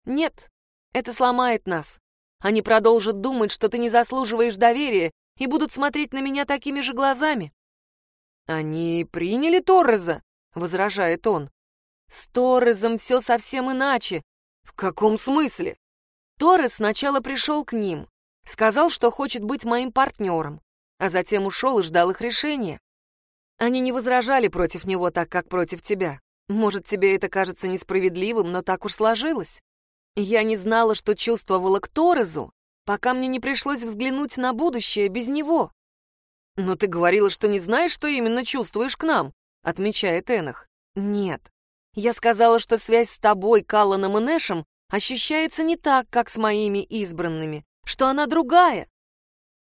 Нет, это сломает нас. Они продолжат думать, что ты не заслуживаешь доверия, и будут смотреть на меня такими же глазами. Они приняли Торреза, возражает он. С Торрезом все совсем иначе. В каком смысле? Торрес сначала пришел к ним, сказал, что хочет быть моим партнером, а затем ушел и ждал их решения. Они не возражали против него так, как против тебя. Может, тебе это кажется несправедливым, но так уж сложилось. Я не знала, что чувствовала к Торезу, пока мне не пришлось взглянуть на будущее без него. «Но ты говорила, что не знаешь, что именно чувствуешь к нам», — отмечает Энах. «Нет. Я сказала, что связь с тобой, Калланом и Нэшем ощущается не так, как с моими избранными, что она другая».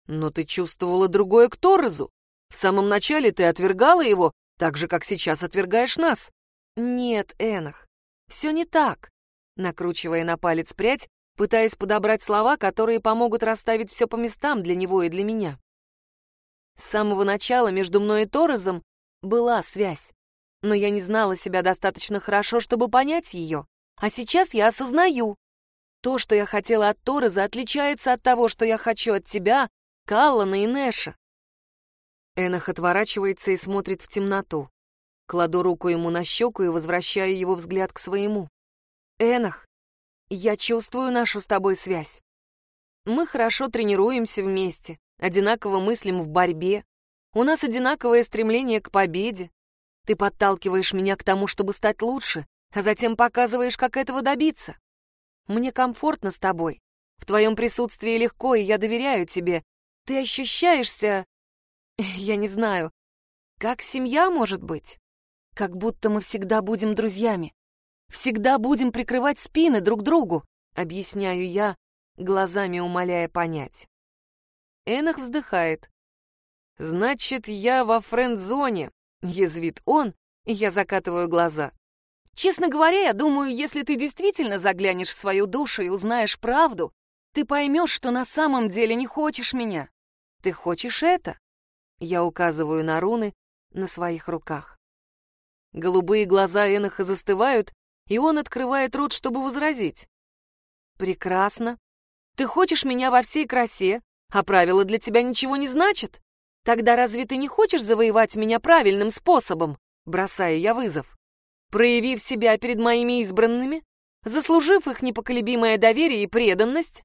«Но ты чувствовала другое к Торрезу. В самом начале ты отвергала его, так же, как сейчас отвергаешь нас». «Нет, Энах, все не так», — накручивая на палец прядь, пытаясь подобрать слова, которые помогут расставить все по местам для него и для меня. С самого начала между мной и Торрезом была связь, но я не знала себя достаточно хорошо, чтобы понять ее, а сейчас я осознаю. То, что я хотела от Торреза, отличается от того, что я хочу от тебя, Каллана и Нэша. Энах отворачивается и смотрит в темноту. Кладу руку ему на щеку и возвращаю его взгляд к своему. Энах, я чувствую нашу с тобой связь. Мы хорошо тренируемся вместе, одинаково мыслим в борьбе. У нас одинаковое стремление к победе. Ты подталкиваешь меня к тому, чтобы стать лучше, а затем показываешь, как этого добиться. Мне комфортно с тобой. В твоем присутствии легко, и я доверяю тебе. Ты ощущаешься... Я не знаю. Как семья, может быть? Как будто мы всегда будем друзьями. Всегда будем прикрывать спины друг другу, объясняю я, глазами умоляя понять. Энах вздыхает. «Значит, я во френд-зоне», — язвит он, и я закатываю глаза. «Честно говоря, я думаю, если ты действительно заглянешь в свою душу и узнаешь правду, ты поймешь, что на самом деле не хочешь меня. Ты хочешь это?» Я указываю на руны на своих руках. Голубые глаза Эноха застывают, и он открывает рот, чтобы возразить. «Прекрасно. Ты хочешь меня во всей красе, а правила для тебя ничего не значат? Тогда разве ты не хочешь завоевать меня правильным способом?» Бросаю я вызов. Проявив себя перед моими избранными, заслужив их непоколебимое доверие и преданность,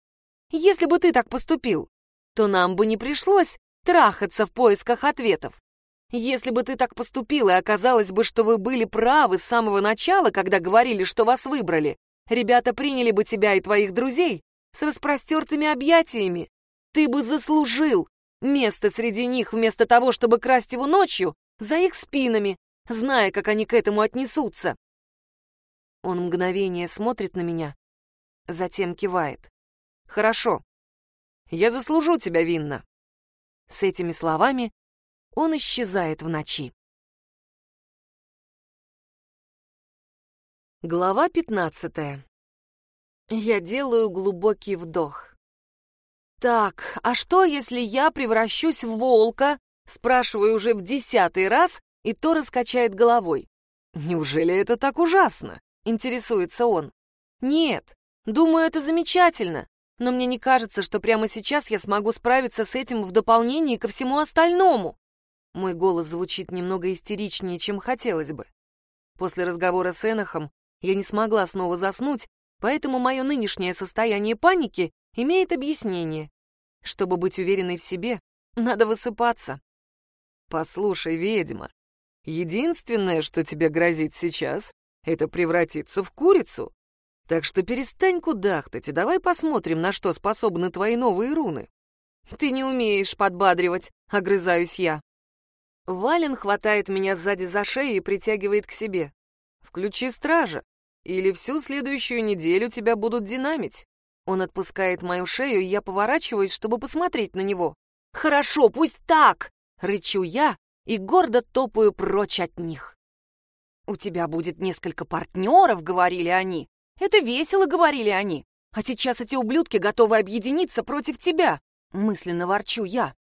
если бы ты так поступил, то нам бы не пришлось трахаться в поисках ответов. Если бы ты так поступил, и оказалось бы, что вы были правы с самого начала, когда говорили, что вас выбрали, ребята приняли бы тебя и твоих друзей с распростертыми объятиями. Ты бы заслужил место среди них вместо того, чтобы красть его ночью за их спинами, зная, как они к этому отнесутся. Он мгновение смотрит на меня, затем кивает. «Хорошо. Я заслужу тебя, Винна». С этими словами он исчезает в ночи. Глава 15. Я делаю глубокий вдох. Так, а что, если я превращусь в волка? Спрашиваю уже в десятый раз, и то раскачает головой. Неужели это так ужасно? Интересуется он. Нет, думаю, это замечательно. Но мне не кажется, что прямо сейчас я смогу справиться с этим в дополнение ко всему остальному. Мой голос звучит немного истеричнее, чем хотелось бы. После разговора с Энохом я не смогла снова заснуть, поэтому мое нынешнее состояние паники имеет объяснение. Чтобы быть уверенной в себе, надо высыпаться. Послушай, ведьма, единственное, что тебе грозит сейчас, это превратиться в курицу. Так что перестань кудахтать и давай посмотрим, на что способны твои новые руны. Ты не умеешь подбадривать, огрызаюсь я. Вален хватает меня сзади за шею и притягивает к себе. «Включи стража, или всю следующую неделю тебя будут динамить». Он отпускает мою шею, и я поворачиваюсь, чтобы посмотреть на него. «Хорошо, пусть так!» — рычу я, и гордо топаю прочь от них. «У тебя будет несколько партнеров», — говорили они. «Это весело», — говорили они. «А сейчас эти ублюдки готовы объединиться против тебя», — мысленно ворчу я.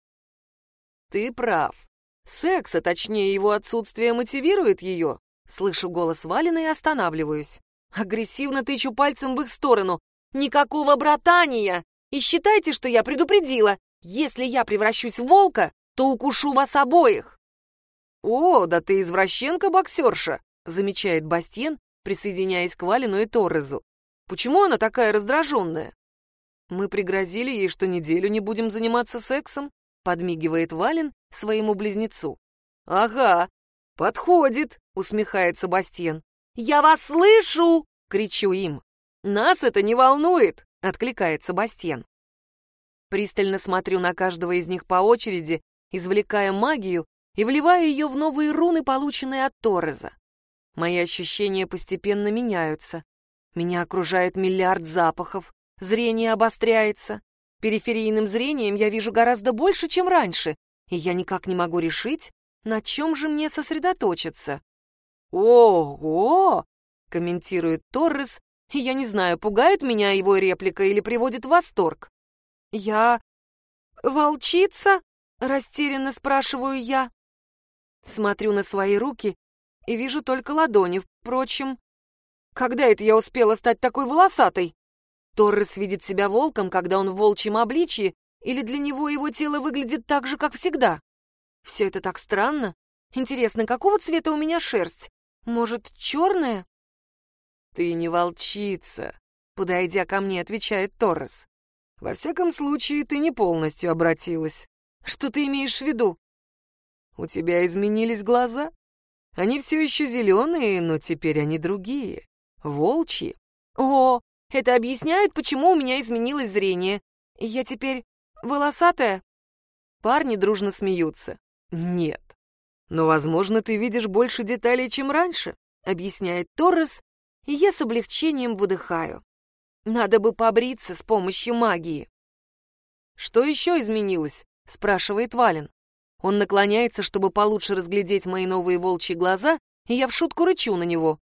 «Ты прав. Секс, а точнее его отсутствие, мотивирует ее». Слышу голос Валина и останавливаюсь. Агрессивно тычу пальцем в их сторону. «Никакого братания! И считайте, что я предупредила. Если я превращусь в волка, то укушу вас обоих!» «О, да ты извращенка-боксерша!» — замечает Бастиен, присоединяясь к Валину и Торрезу. «Почему она такая раздраженная?» «Мы пригрозили ей, что неделю не будем заниматься сексом», — подмигивает Валин своему близнецу. «Ага, подходит», — усмехается Бастиен. «Я вас слышу!» — кричу им. «Нас это не волнует!» — откликается Бастиен. Пристально смотрю на каждого из них по очереди, извлекая магию и вливая ее в новые руны, полученные от Торреза. Мои ощущения постепенно меняются. Меня окружает миллиард запахов, зрение обостряется. Периферийным зрением я вижу гораздо больше, чем раньше, и я никак не могу решить, на чем же мне сосредоточиться. «Ого!» — комментирует Торрес, я не знаю, пугает меня его реплика или приводит в восторг. «Я... волчица?» — растерянно спрашиваю я. Смотрю на свои руки и вижу только ладони. Впрочем, когда это я успела стать такой волосатой? Торрес видит себя волком, когда он в волчьем обличье, или для него его тело выглядит так же, как всегда? Все это так странно. Интересно, какого цвета у меня шерсть? Может, черная? Ты не волчица, подойдя ко мне, отвечает Торрес. Во всяком случае, ты не полностью обратилась. Что ты имеешь в виду? У тебя изменились глаза. Они все еще зеленые, но теперь они другие. Волчьи. О, это объясняет, почему у меня изменилось зрение. Я теперь волосатая? Парни дружно смеются. Нет, но, возможно, ты видишь больше деталей, чем раньше, объясняет Торрес, и я с облегчением выдыхаю. Надо бы побриться с помощью магии. Что еще изменилось? спрашивает Вален. Он наклоняется, чтобы получше разглядеть мои новые волчьи глаза, и я в шутку рычу на него.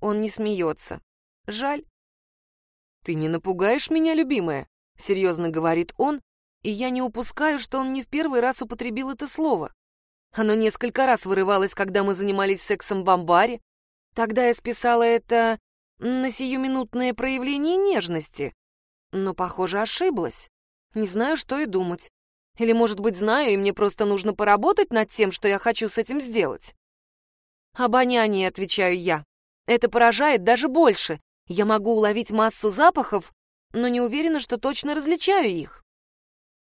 Он не смеется. Жаль. «Ты не напугаешь меня, любимая?» — серьезно говорит он, и я не упускаю, что он не в первый раз употребил это слово. Оно несколько раз вырывалось, когда мы занимались сексом в амбаре. Тогда я списала это на сиюминутное проявление нежности. Но, похоже, ошиблась. Не знаю, что и думать. Или, может быть, знаю, и мне просто нужно поработать над тем, что я хочу с этим сделать. Обоняние, отвечаю я. Это поражает даже больше. Я могу уловить массу запахов, но не уверена, что точно различаю их.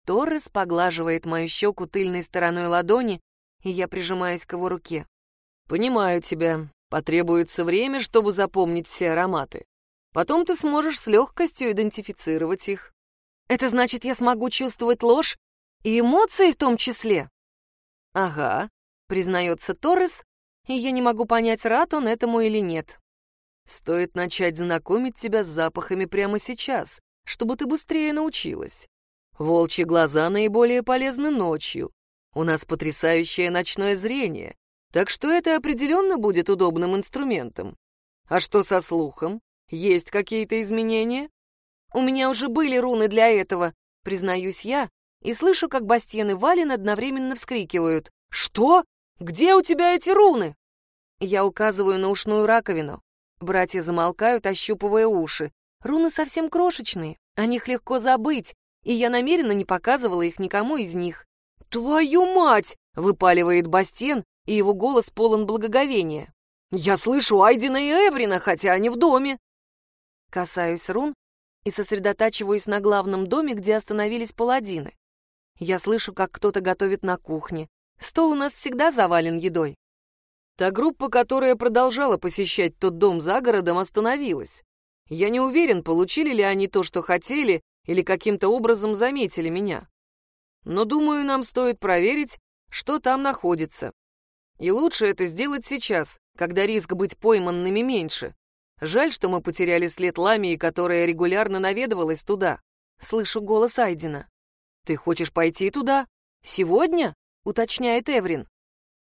Торрес поглаживает мою щеку тыльной стороной ладони, и я прижимаюсь к его руке. «Понимаю тебя. Потребуется время, чтобы запомнить все ароматы. Потом ты сможешь с легкостью идентифицировать их. Это значит, я смогу чувствовать ложь и эмоции в том числе?» «Ага», — признается Торрес, и я не могу понять, рад он этому или нет. «Стоит начать знакомить тебя с запахами прямо сейчас, чтобы ты быстрее научилась. Волчьи глаза наиболее полезны ночью, у нас потрясающее ночное зрение, так что это определенно будет удобным инструментом. А что со слухом? Есть какие-то изменения? У меня уже были руны для этого, признаюсь я, и слышу, как Бастиен и Валин одновременно вскрикивают. «Что? Где у тебя эти руны?» Я указываю на ушную раковину. Братья замолкают, ощупывая уши. Руны совсем крошечные, о них легко забыть, и я намеренно не показывала их никому из них. «Твою мать!» — выпаливает Бастен, и его голос полон благоговения. «Я слышу Айдина и Эврина, хотя они в доме!» Касаюсь рун и сосредотачиваюсь на главном доме, где остановились паладины. Я слышу, как кто-то готовит на кухне. Стол у нас всегда завален едой. Та группа, которая продолжала посещать тот дом за городом, остановилась. Я не уверен, получили ли они то, что хотели, или каким-то образом заметили меня но, думаю, нам стоит проверить, что там находится. И лучше это сделать сейчас, когда риск быть пойманными меньше. Жаль, что мы потеряли след Ламии, которая регулярно наведывалась туда. Слышу голос Айдена. «Ты хочешь пойти туда? Сегодня?» — уточняет Эврин.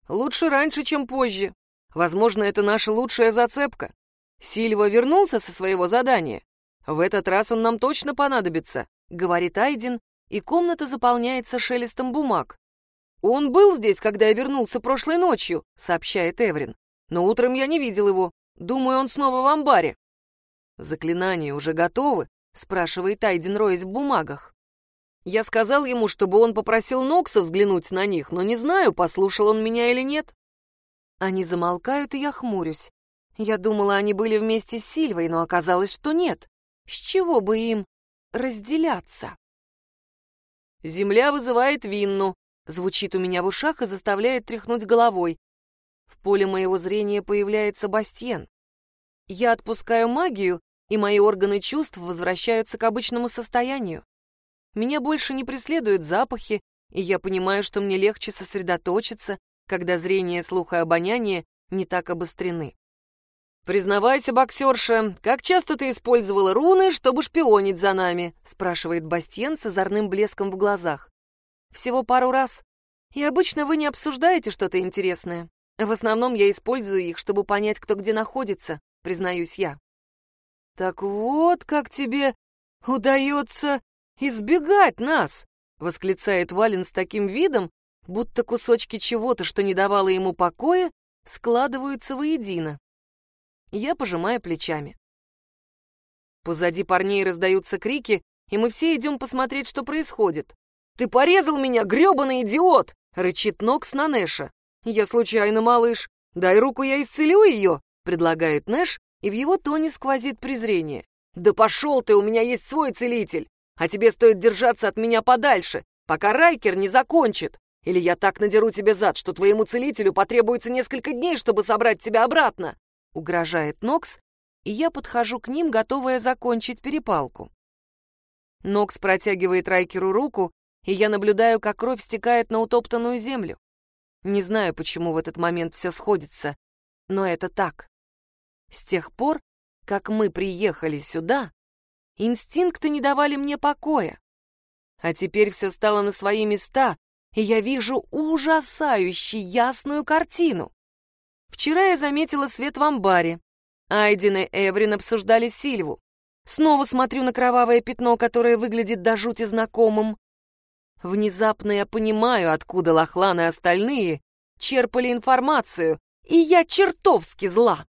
Лучше раньше, чем позже. Возможно, это наша лучшая зацепка. Сильва вернулся со своего задания. В этот раз он нам точно понадобится, говорит Айдин, и комната заполняется шелестом бумаг. Он был здесь, когда я вернулся прошлой ночью, сообщает Эврин. Но утром я не видел его. Думаю, он снова в амбаре. Заклинания уже готовы, спрашивает Айдин, роясь в бумагах. Я сказал ему, чтобы он попросил Нокса взглянуть на них, но не знаю, послушал он меня или нет. Они замолкают, и я хмурюсь. Я думала, они были вместе с Сильвой, но оказалось, что нет. С чего бы им разделяться? «Земля вызывает Винну», — звучит у меня в ушах и заставляет тряхнуть головой. В поле моего зрения появляется Бастьен. Я отпускаю магию, и мои органы чувств возвращаются к обычному состоянию. Меня больше не преследуют запахи, и я понимаю, что мне легче сосредоточиться, когда зрение, слух и обоняние не так обострены. «Признавайся, боксерша, как часто ты использовала руны, чтобы шпионить за нами?» — спрашивает Бастьен с озорным блеском в глазах. «Всего пару раз. И обычно вы не обсуждаете что-то интересное. В основном я использую их, чтобы понять, кто где находится», — признаюсь я. «Так вот как тебе удается избегать нас!» — восклицает Вален с таким видом, будто кусочки чего-то, что не давало ему покоя, складываются воедино. Я пожимаю плечами. Позади парней раздаются крики, и мы все идем посмотреть, что происходит. «Ты порезал меня, грёбаный идиот!» — рычит Нокс на Нэша. «Я случайно, малыш. Дай руку, я исцелю ее!» — предлагает Нэш, и в его тоне сквозит презрение. «Да пошел ты, у меня есть свой целитель! А тебе стоит держаться от меня подальше, пока Райкер не закончит!» Или я так надеру тебе зад, что твоему целителю потребуется несколько дней, чтобы собрать тебя обратно!» Угрожает Нокс, и я подхожу к ним, готовая закончить перепалку. Нокс протягивает Райкеру руку, и я наблюдаю, как кровь стекает на утоптанную землю. Не знаю, почему в этот момент все сходится, но это так. С тех пор, как мы приехали сюда, инстинкты не давали мне покоя. А теперь все стало на свои места, и я вижу ужасающе ясную картину. Вчера я заметила свет в амбаре. Айден и Эврин обсуждали Сильву. Снова смотрю на кровавое пятно, которое выглядит до жути знакомым. Внезапно я понимаю, откуда Лохлан и остальные черпали информацию, и я чертовски зла.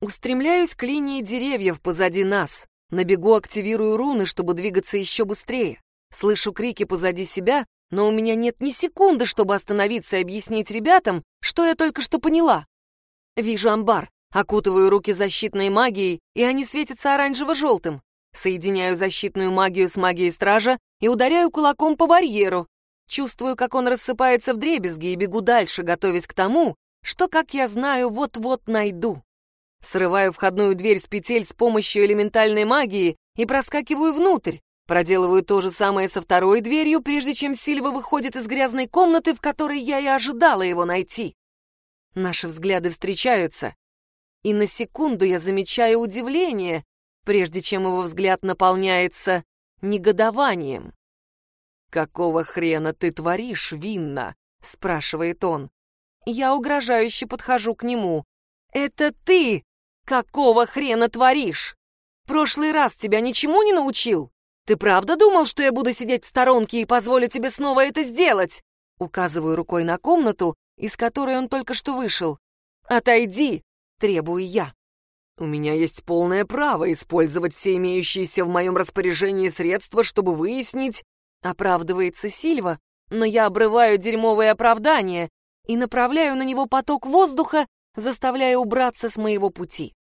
Устремляюсь к линии деревьев позади нас. На бегу активирую руны, чтобы двигаться еще быстрее. Слышу крики позади себя но у меня нет ни секунды, чтобы остановиться и объяснить ребятам, что я только что поняла. Вижу амбар, окутываю руки защитной магией, и они светятся оранжево-желтым. Соединяю защитную магию с магией стража и ударяю кулаком по барьеру. Чувствую, как он рассыпается в дребезги и бегу дальше, готовясь к тому, что, как я знаю, вот-вот найду. Срываю входную дверь с петель с помощью элементальной магии и проскакиваю внутрь. Проделываю то же самое со второй дверью, прежде чем Сильва выходит из грязной комнаты, в которой я и ожидала его найти. Наши взгляды встречаются, и на секунду я замечаю удивление, прежде чем его взгляд наполняется негодованием. «Какого хрена ты творишь, Винна?» — спрашивает он. Я угрожающе подхожу к нему. «Это ты! Какого хрена творишь? Прошлый раз тебя ничему не научил?» Ты правда думал, что я буду сидеть в сторонке и позволю тебе снова это сделать?» Указываю рукой на комнату, из которой он только что вышел. «Отойди!» — требую я. «У меня есть полное право использовать все имеющиеся в моем распоряжении средства, чтобы выяснить...» Оправдывается Сильва, но я обрываю дерьмовое оправдание и направляю на него поток воздуха, заставляя убраться с моего пути.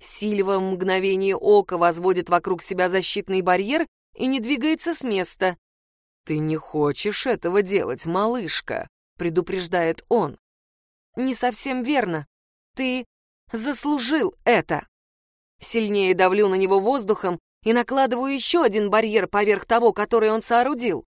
Сильва в мгновение ока возводит вокруг себя защитный барьер и не двигается с места. «Ты не хочешь этого делать, малышка», — предупреждает он. «Не совсем верно. Ты заслужил это». Сильнее давлю на него воздухом и накладываю еще один барьер поверх того, который он соорудил.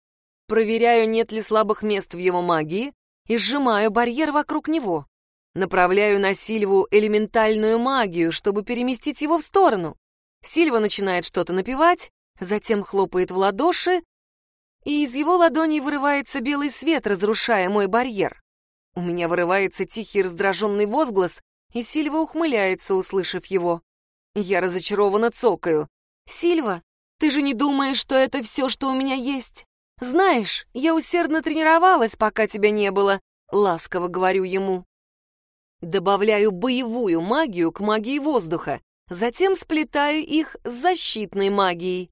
Проверяю, нет ли слабых мест в его магии, и сжимаю барьер вокруг него. Направляю на Сильву элементальную магию, чтобы переместить его в сторону. Сильва начинает что-то напевать, затем хлопает в ладоши, и из его ладоней вырывается белый свет, разрушая мой барьер. У меня вырывается тихий раздраженный возглас, и Сильва ухмыляется, услышав его. Я разочарованно цокаю. «Сильва, ты же не думаешь, что это все, что у меня есть? Знаешь, я усердно тренировалась, пока тебя не было», — ласково говорю ему. Добавляю боевую магию к магии воздуха, затем сплетаю их с защитной магией.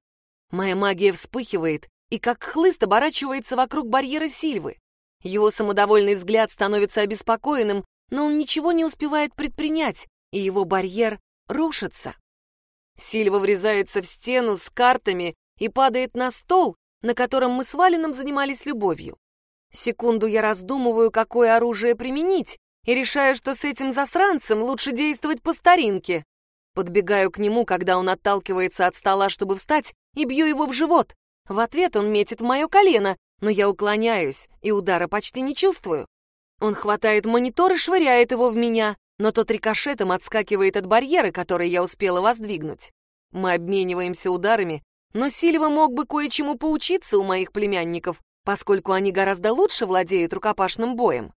Моя магия вспыхивает и как хлыст оборачивается вокруг барьера Сильвы. Его самодовольный взгляд становится обеспокоенным, но он ничего не успевает предпринять, и его барьер рушится. Сильва врезается в стену с картами и падает на стол, на котором мы с Валином занимались любовью. Секунду я раздумываю, какое оружие применить, и решаю, что с этим засранцем лучше действовать по старинке. Подбегаю к нему, когда он отталкивается от стола, чтобы встать, и бью его в живот. В ответ он метит в мое колено, но я уклоняюсь и удара почти не чувствую. Он хватает монитор и швыряет его в меня, но тот рикошетом отскакивает от барьера, который я успела воздвигнуть. Мы обмениваемся ударами, но Сильва мог бы кое-чему поучиться у моих племянников, поскольку они гораздо лучше владеют рукопашным боем.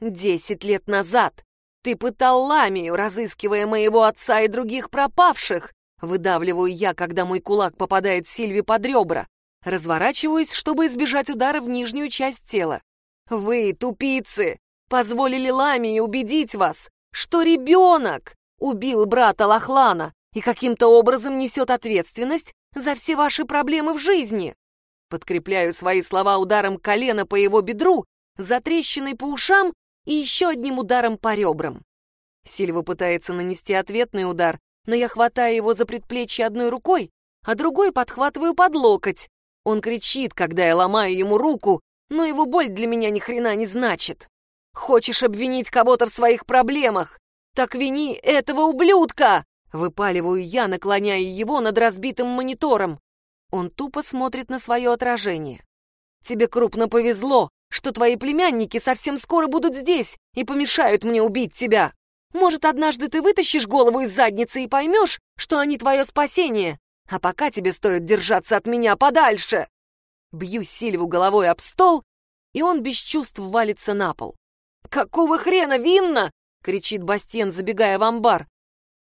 Десять лет назад ты пытал Ламию, разыскивая моего отца и других пропавших, выдавливаю я, когда мой кулак попадает Сильве под ребра. Разворачиваюсь, чтобы избежать удара в нижнюю часть тела. Вы, тупицы, позволили Ламии убедить вас, что ребенок убил брата Лохлана и каким-то образом несет ответственность за все ваши проблемы в жизни. Подкрепляю свои слова ударом колена по его бедру, затрещиной по ушам и еще одним ударом по ребрам. Сильва пытается нанести ответный удар, но я хватаю его за предплечье одной рукой, а другой подхватываю под локоть. Он кричит, когда я ломаю ему руку, но его боль для меня ни хрена не значит. Хочешь обвинить кого-то в своих проблемах? Так вини этого ублюдка! Выпаливаю я, наклоняя его над разбитым монитором. Он тупо смотрит на свое отражение. Тебе крупно повезло, что твои племянники совсем скоро будут здесь и помешают мне убить тебя. Может, однажды ты вытащишь голову из задницы и поймешь, что они твое спасение, а пока тебе стоит держаться от меня подальше. Бью Сильву головой об стол, и он без чувств валится на пол. «Какого хрена, Винна?» — кричит Бастен, забегая в амбар.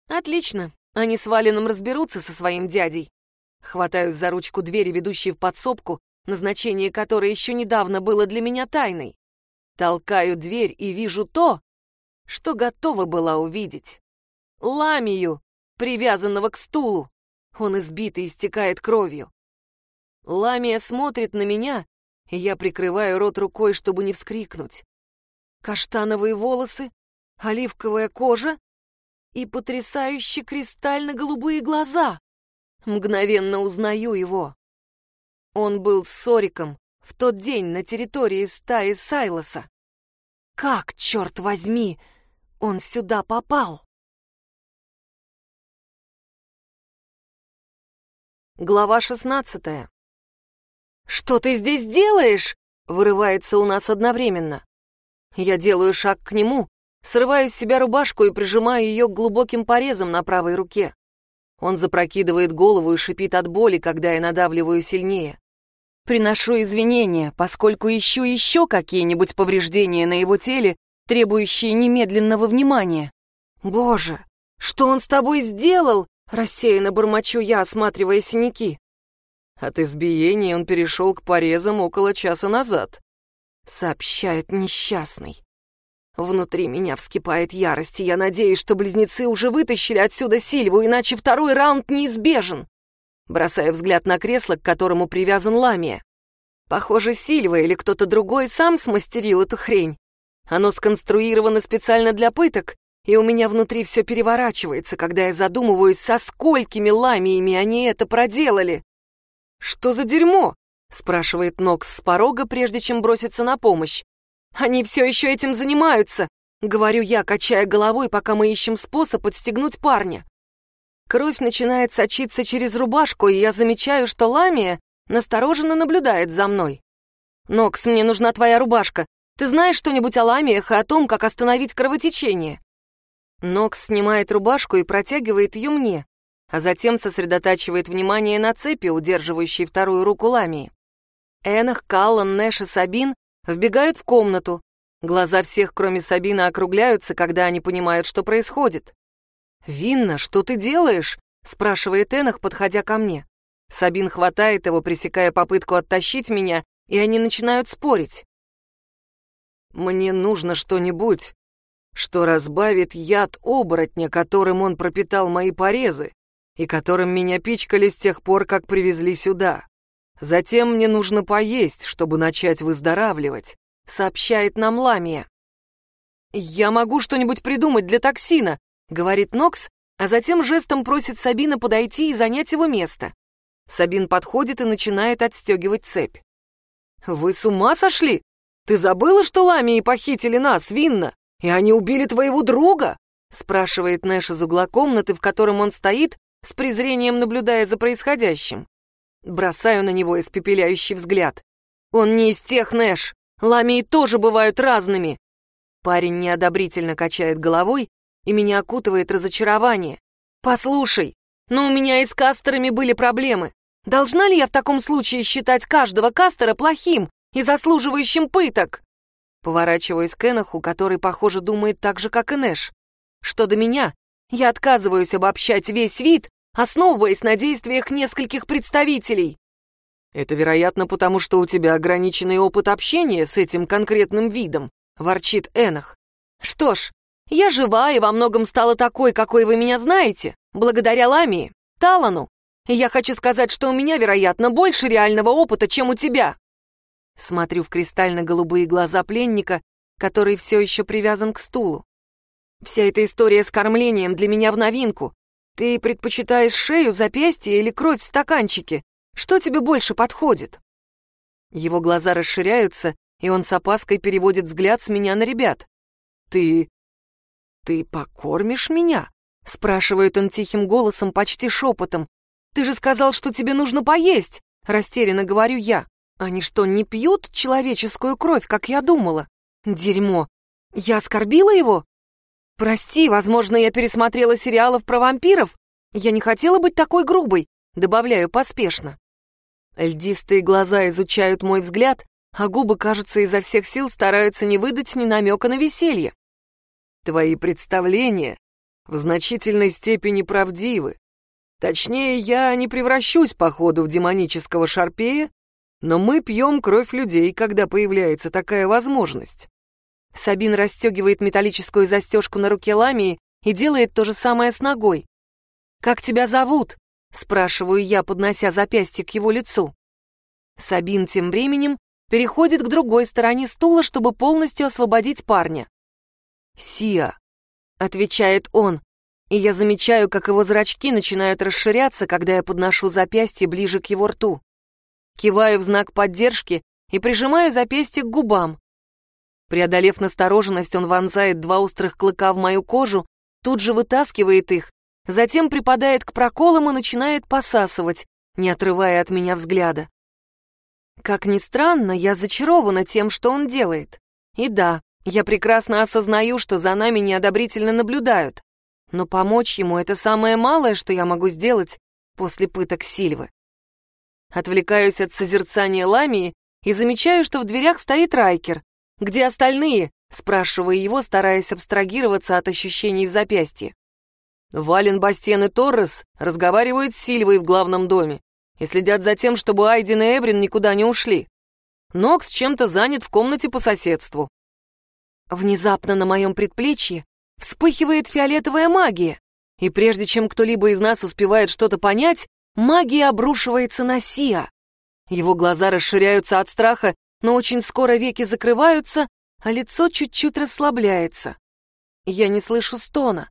«Отлично, они с Валином разберутся со своим дядей». Хватаюсь за ручку двери, ведущей в подсобку, назначение которой еще недавно было для меня тайной. Толкаю дверь и вижу то, что готова была увидеть. Ламию, привязанного к стулу. Он избит и истекает кровью. Ламия смотрит на меня, и я прикрываю рот рукой, чтобы не вскрикнуть. Каштановые волосы, оливковая кожа и потрясающе кристально-голубые глаза. Мгновенно узнаю его. Он был с Сориком в тот день на территории стаи Сайлоса. Как, черт возьми, он сюда попал? Глава шестнадцатая. «Что ты здесь делаешь?» — вырывается у нас одновременно. Я делаю шаг к нему, срываю с себя рубашку и прижимаю ее к глубоким порезам на правой руке. Он запрокидывает голову и шипит от боли, когда я надавливаю сильнее. Приношу извинения, поскольку ищу еще какие-нибудь повреждения на его теле, требующие немедленного внимания. «Боже, что он с тобой сделал?» — рассеянно бормочу я, осматривая синяки. От избиения он перешел к порезам около часа назад, сообщает несчастный. Внутри меня вскипает ярость, и я надеюсь, что близнецы уже вытащили отсюда Сильву, иначе второй раунд неизбежен. Бросаю взгляд на кресло, к которому привязан Ламия. Похоже, Сильва или кто-то другой сам смастерил эту хрень. Оно сконструировано специально для пыток, и у меня внутри все переворачивается, когда я задумываюсь, со сколькими ламиями они это проделали. «Что за дерьмо?» — спрашивает Нокс с порога, прежде чем броситься на помощь. «Они все еще этим занимаются», — говорю я, качая головой, пока мы ищем способ отстегнуть парня. Кровь начинает сочиться через рубашку, и я замечаю, что Ламия настороженно наблюдает за мной. «Нокс, мне нужна твоя рубашка. Ты знаешь что-нибудь о ламиях и о том, как остановить кровотечение?» Нокс снимает рубашку и протягивает ее мне а затем сосредотачивает внимание на цепи, удерживающей вторую руку Ламии. Энах, Каллан, Нэш и Сабин вбегают в комнату. Глаза всех, кроме Сабина, округляются, когда они понимают, что происходит. «Винна, что ты делаешь?» — спрашивает Энах, подходя ко мне. Сабин хватает его, пресекая попытку оттащить меня, и они начинают спорить. «Мне нужно что-нибудь, что разбавит яд оборотня, которым он пропитал мои порезы, и которым меня пичкали с тех пор, как привезли сюда. Затем мне нужно поесть, чтобы начать выздоравливать», — сообщает нам Ламия. «Я могу что-нибудь придумать для токсина», — говорит Нокс, а затем жестом просит Сабина подойти и занять его место. Сабин подходит и начинает отстегивать цепь. «Вы с ума сошли? Ты забыла, что Ламии похитили нас, Винна, и они убили твоего друга?» спрашивает Нэш из угла комнаты, в котором он стоит, с презрением наблюдая за происходящим. Бросаю на него испепеляющий взгляд. «Он не из тех, Нэш. Ламии тоже бывают разными». Парень неодобрительно качает головой, и меня окутывает разочарование. «Послушай, но у меня и с кастерами были проблемы. Должна ли я в таком случае считать каждого кастера плохим и заслуживающим пыток?» Поворачиваюсь к Эноху, который, похоже, думает так же, как и Нэш. Что до меня, я отказываюсь обобщать весь вид, основываясь на действиях нескольких представителей. «Это, вероятно, потому что у тебя ограниченный опыт общения с этим конкретным видом», — ворчит Энах. «Что ж, я жива и во многом стала такой, какой вы меня знаете, благодаря Ламии, Талану. Я хочу сказать, что у меня, вероятно, больше реального опыта, чем у тебя». Смотрю в кристально-голубые глаза пленника, который все еще привязан к стулу. Вся эта история с кормлением для меня в новинку. Ты предпочитаешь шею, запястье или кровь в стаканчике? Что тебе больше подходит?» Его глаза расширяются, и он с опаской переводит взгляд с меня на ребят. «Ты... ты покормишь меня?» — спрашивает он тихим голосом, почти шепотом. «Ты же сказал, что тебе нужно поесть!» — растерянно говорю я. «Они что, не пьют человеческую кровь, как я думала? Дерьмо! Я оскорбила его?» «Прости, возможно, я пересмотрела сериалов про вампиров. Я не хотела быть такой грубой», — добавляю поспешно. Льдистые глаза изучают мой взгляд, а губы, кажется, изо всех сил стараются не выдать ни намека на веселье. Твои представления в значительной степени правдивы. Точнее, я не превращусь, по ходу в демонического шарпея, но мы пьем кровь людей, когда появляется такая возможность. Сабин расстегивает металлическую застежку на руке Ламии и делает то же самое с ногой. «Как тебя зовут?» — спрашиваю я, поднося запястье к его лицу. Сабин тем временем переходит к другой стороне стула, чтобы полностью освободить парня. «Сия», — отвечает он, и я замечаю, как его зрачки начинают расширяться, когда я подношу запястье ближе к его рту. Киваю в знак поддержки и прижимаю запястье к губам. Преодолев настороженность, он вонзает два острых клыка в мою кожу, тут же вытаскивает их затем припадает к проколам и начинает посасывать, не отрывая от меня взгляда. Как ни странно, я зачарована тем, что он делает. И да, я прекрасно осознаю, что за нами неодобрительно наблюдают. Но помочь ему — это самое малое, что я могу сделать после пыток Сильвы. Отвлекаюсь от созерцания Ламии и замечаю, что в дверях стоит Райкер. «Где остальные?» — спрашиваю его, стараясь абстрагироваться от ощущений в запястье. Вален, Бастиен и Торрес разговаривают с Сильвой в главном доме и следят за тем, чтобы Айден и Эврин никуда не ушли. Нокс чем-то занят в комнате по соседству. Внезапно на моем предплечье вспыхивает фиолетовая магия, и прежде чем кто-либо из нас успевает что-то понять, магия обрушивается на Сиа. Его глаза расширяются от страха, но очень скоро веки закрываются, а лицо чуть-чуть расслабляется. Я не слышу стона,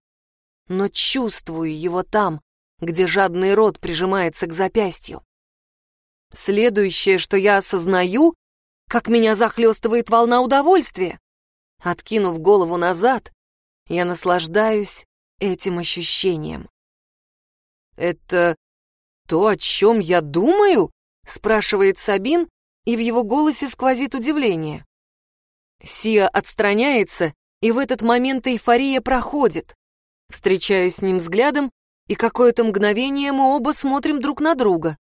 но чувствую его там, где жадный рот прижимается к запястью. Следующее, что я осознаю, как меня захлестывает волна удовольствия. Откинув голову назад, я наслаждаюсь этим ощущением. «Это то, о чем я думаю?» — спрашивает Сабин, и в его голосе сквозит удивление. Сия отстраняется, и в этот момент эйфория проходит. Встречаюсь с ним взглядом, и какое-то мгновение мы оба смотрим друг на друга.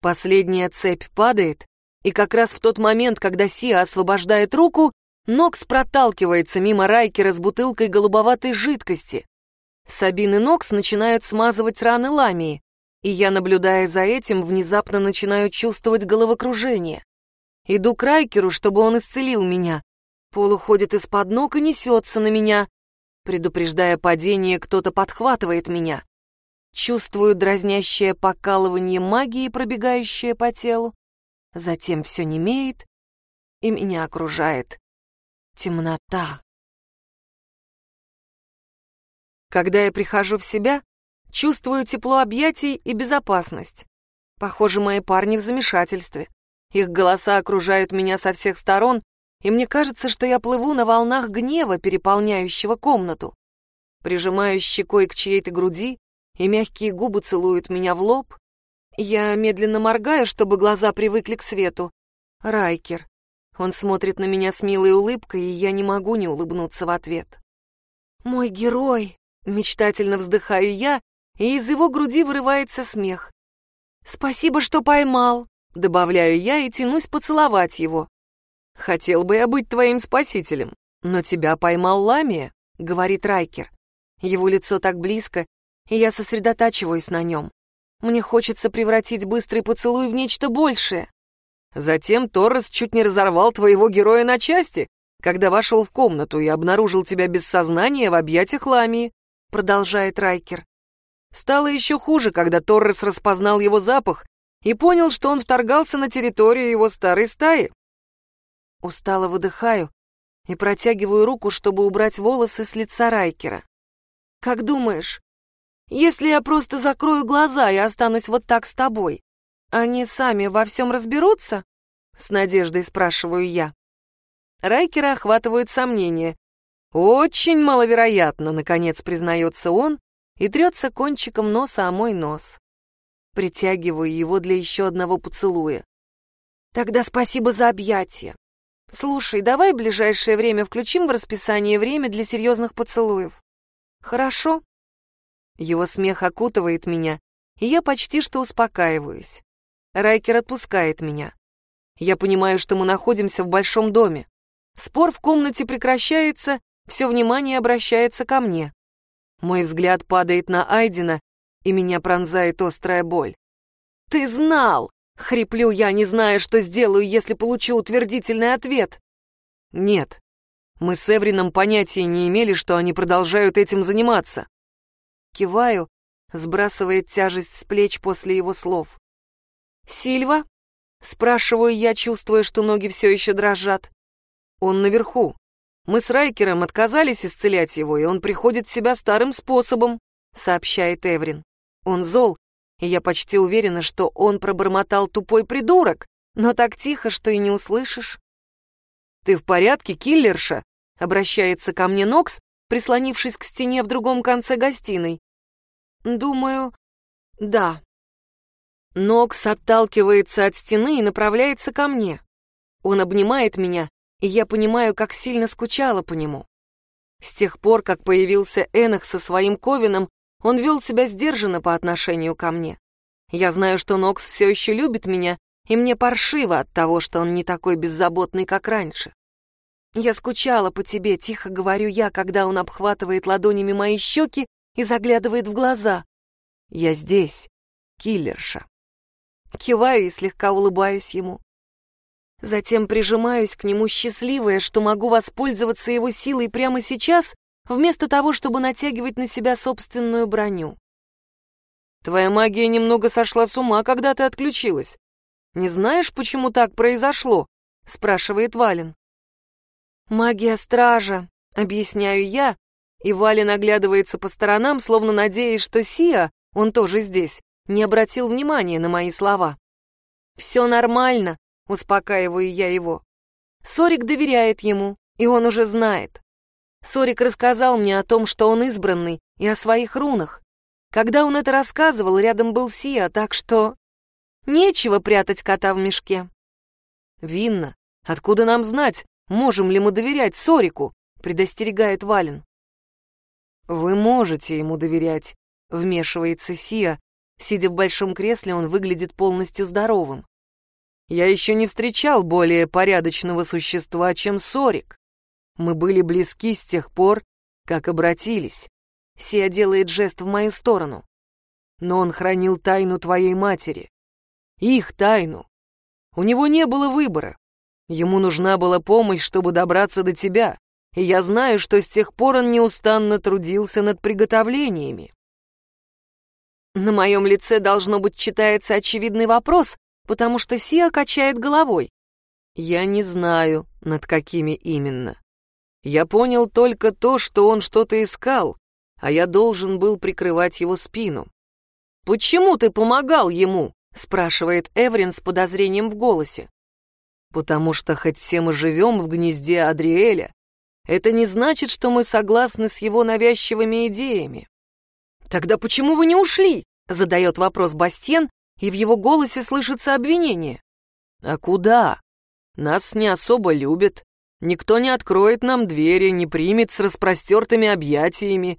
Последняя цепь падает, и как раз в тот момент, когда Сия освобождает руку, Нокс проталкивается мимо Райкера с бутылкой голубоватой жидкости. Сабин и Нокс начинают смазывать раны Ламии, и я, наблюдая за этим, внезапно начинаю чувствовать головокружение. Иду к Райкеру, чтобы он исцелил меня. Пол уходит из-под ног и несется на меня. Предупреждая падение, кто-то подхватывает меня. Чувствую дразнящее покалывание магии, пробегающее по телу. Затем все немеет, и меня окружает темнота. Когда я прихожу в себя, чувствую тепло объятий и безопасность. Похоже, мои парни в замешательстве. Их голоса окружают меня со всех сторон, и мне кажется, что я плыву на волнах гнева, переполняющего комнату. Прижимаюсь щекой к чьей-то груди, и мягкие губы целуют меня в лоб. Я медленно моргаю, чтобы глаза привыкли к свету. Райкер. Он смотрит на меня с милой улыбкой, и я не могу не улыбнуться в ответ. «Мой герой!» — мечтательно вздыхаю я, и из его груди вырывается смех. «Спасибо, что поймал!» — добавляю я и тянусь поцеловать его. «Хотел бы я быть твоим спасителем, но тебя поймал Ламия», — говорит Райкер. Его лицо так близко, и я сосредотачиваюсь на нем. Мне хочется превратить быстрый поцелуй в нечто большее. Затем Торрес чуть не разорвал твоего героя на части, когда вошел в комнату и обнаружил тебя без сознания в объятиях Ламии, продолжает Райкер. Стало еще хуже, когда Торрес распознал его запах и понял, что он вторгался на территорию его старой стаи. Устало выдыхаю и протягиваю руку, чтобы убрать волосы с лица Райкера. «Как думаешь, если я просто закрою глаза и останусь вот так с тобой, они сами во всем разберутся? С надеждой спрашиваю я. Райкера охватывают сомнения. Очень маловероятно, наконец признается он и трется кончиком носа о мой нос. Притягиваю его для еще одного поцелуя. Тогда спасибо за объятия. Слушай, давай в ближайшее время включим в расписание время для серьезных поцелуев. Хорошо? Его смех окутывает меня, и я почти что успокаиваюсь. Райкер отпускает меня. Я понимаю, что мы находимся в большом доме. Спор в комнате прекращается, все внимание обращается ко мне. Мой взгляд падает на Айдена, и меня пронзает острая боль. «Ты знал!» — хриплю я, не зная, что сделаю, если получу утвердительный ответ. «Нет. Мы с Эврином понятия не имели, что они продолжают этим заниматься. Киваю, сбрасывая тяжесть с плеч после его слов. «Сильва?» — спрашиваю я, чувствуя, что ноги все еще дрожат. «Он наверху. Мы с Райкером отказались исцелять его, и он приходит в себя старым способом», — сообщает Эврин. «Он зол, и я почти уверена, что он пробормотал тупой придурок, но так тихо, что и не услышишь». «Ты в порядке, киллерша?» — обращается ко мне Нокс, прислонившись к стене в другом конце гостиной. «Думаю, да». Нокс отталкивается от стены и направляется ко мне. Он обнимает меня, и я понимаю, как сильно скучала по нему. С тех пор, как появился Энах со своим Ковином, он вел себя сдержанно по отношению ко мне. Я знаю, что Нокс все еще любит меня, и мне паршиво от того, что он не такой беззаботный, как раньше. «Я скучала по тебе», — тихо говорю я, когда он обхватывает ладонями мои щеки и заглядывает в глаза. «Я здесь, киллерша». Киваю и слегка улыбаюсь ему. Затем прижимаюсь к нему счастливая, что могу воспользоваться его силой прямо сейчас, вместо того, чтобы натягивать на себя собственную броню. Твоя магия немного сошла с ума, когда ты отключилась. Не знаешь, почему так произошло? спрашивает Вален. «Магия стража», — объясняю я, и Валя наглядывается по сторонам, словно надеясь, что Сия, он тоже здесь, не обратил внимания на мои слова. «Все нормально», — успокаиваю я его. Сорик доверяет ему, и он уже знает. Сорик рассказал мне о том, что он избранный, и о своих рунах. Когда он это рассказывал, рядом был Сия, так что... Нечего прятать кота в мешке. «Винна, откуда нам знать, Можем ли мы доверять Сорику?» — предостерегает Вален. «Вы можете ему доверять», — вмешивается Сия. Сидя в большом кресле, он выглядит полностью здоровым. «Я еще не встречал более порядочного существа, чем Сорик. Мы были близки с тех пор, как обратились. Сия делает жест в мою сторону. Но он хранил тайну твоей матери. Их тайну. У него не было выбора. Ему нужна была помощь, чтобы добраться до тебя. И я знаю, что с тех пор он неустанно трудился над приготовлениями. На моем лице, должно быть, читается очевидный вопрос, потому что Сия качает головой. Я не знаю, над какими именно. Я понял только то, что он что-то искал, а я должен был прикрывать его спину. «Почему ты помогал ему?» — спрашивает Эврин с подозрением в голосе. «Потому что хоть все мы живем в гнезде Адриэля, это не значит, что мы согласны с его навязчивыми идеями. «Тогда почему вы не ушли?» — задает вопрос Бастен, и в его голосе слышится обвинение. «А куда? Нас не особо любят. Никто не откроет нам двери, не примет с распростертыми объятиями.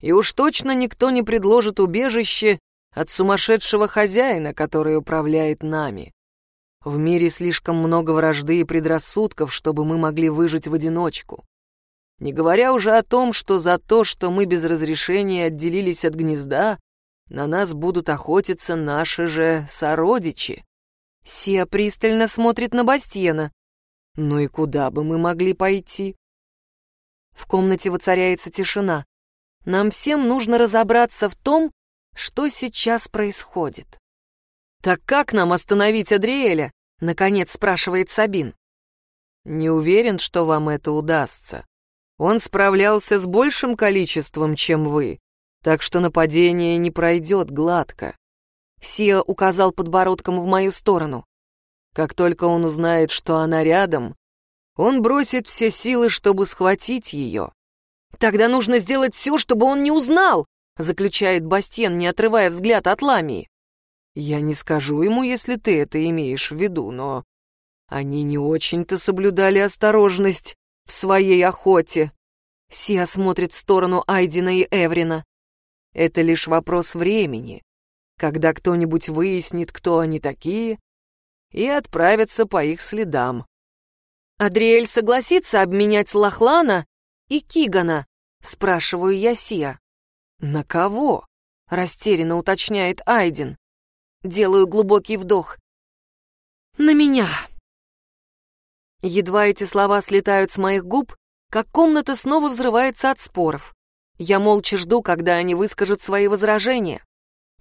И уж точно никто не предложит убежище от сумасшедшего хозяина, который управляет нами. В мире слишком много вражды и предрассудков, чтобы мы могли выжить в одиночку. Не говоря уже о том, что за то, что мы без разрешения отделились от гнезда, на нас будут охотиться наши же сородичи. Сия пристально смотрит на Бастиена. Ну и куда бы мы могли пойти? В комнате воцаряется тишина. Нам всем нужно разобраться в том, что сейчас происходит. «Так как нам остановить Адриэля?» — наконец спрашивает Сабин. «Не уверен, что вам это удастся. Он справлялся с большим количеством, чем вы, так что нападение не пройдет гладко. Сия указал подбородком в мою сторону. Как только он узнает, что она рядом, он бросит все силы, чтобы схватить ее. «Тогда нужно сделать все, чтобы он не узнал», заключает Бастен, не отрывая взгляд от Ламии. «Я не скажу ему, если ты это имеешь в виду, но они не очень-то соблюдали осторожность в своей охоте. Сия смотрит в сторону Айдина и Эврина. Это лишь вопрос времени, когда кто-нибудь выяснит, кто они такие, и отправится по их следам. «Адриэль согласится обменять Лохлана и Кигана?» — спрашиваю я Сия. «На кого?» — растерянно уточняет Айдин. Делаю глубокий вдох. «На меня!» Едва эти слова слетают с моих губ, как комната снова взрывается от споров. Я молча жду, когда они выскажут свои возражения.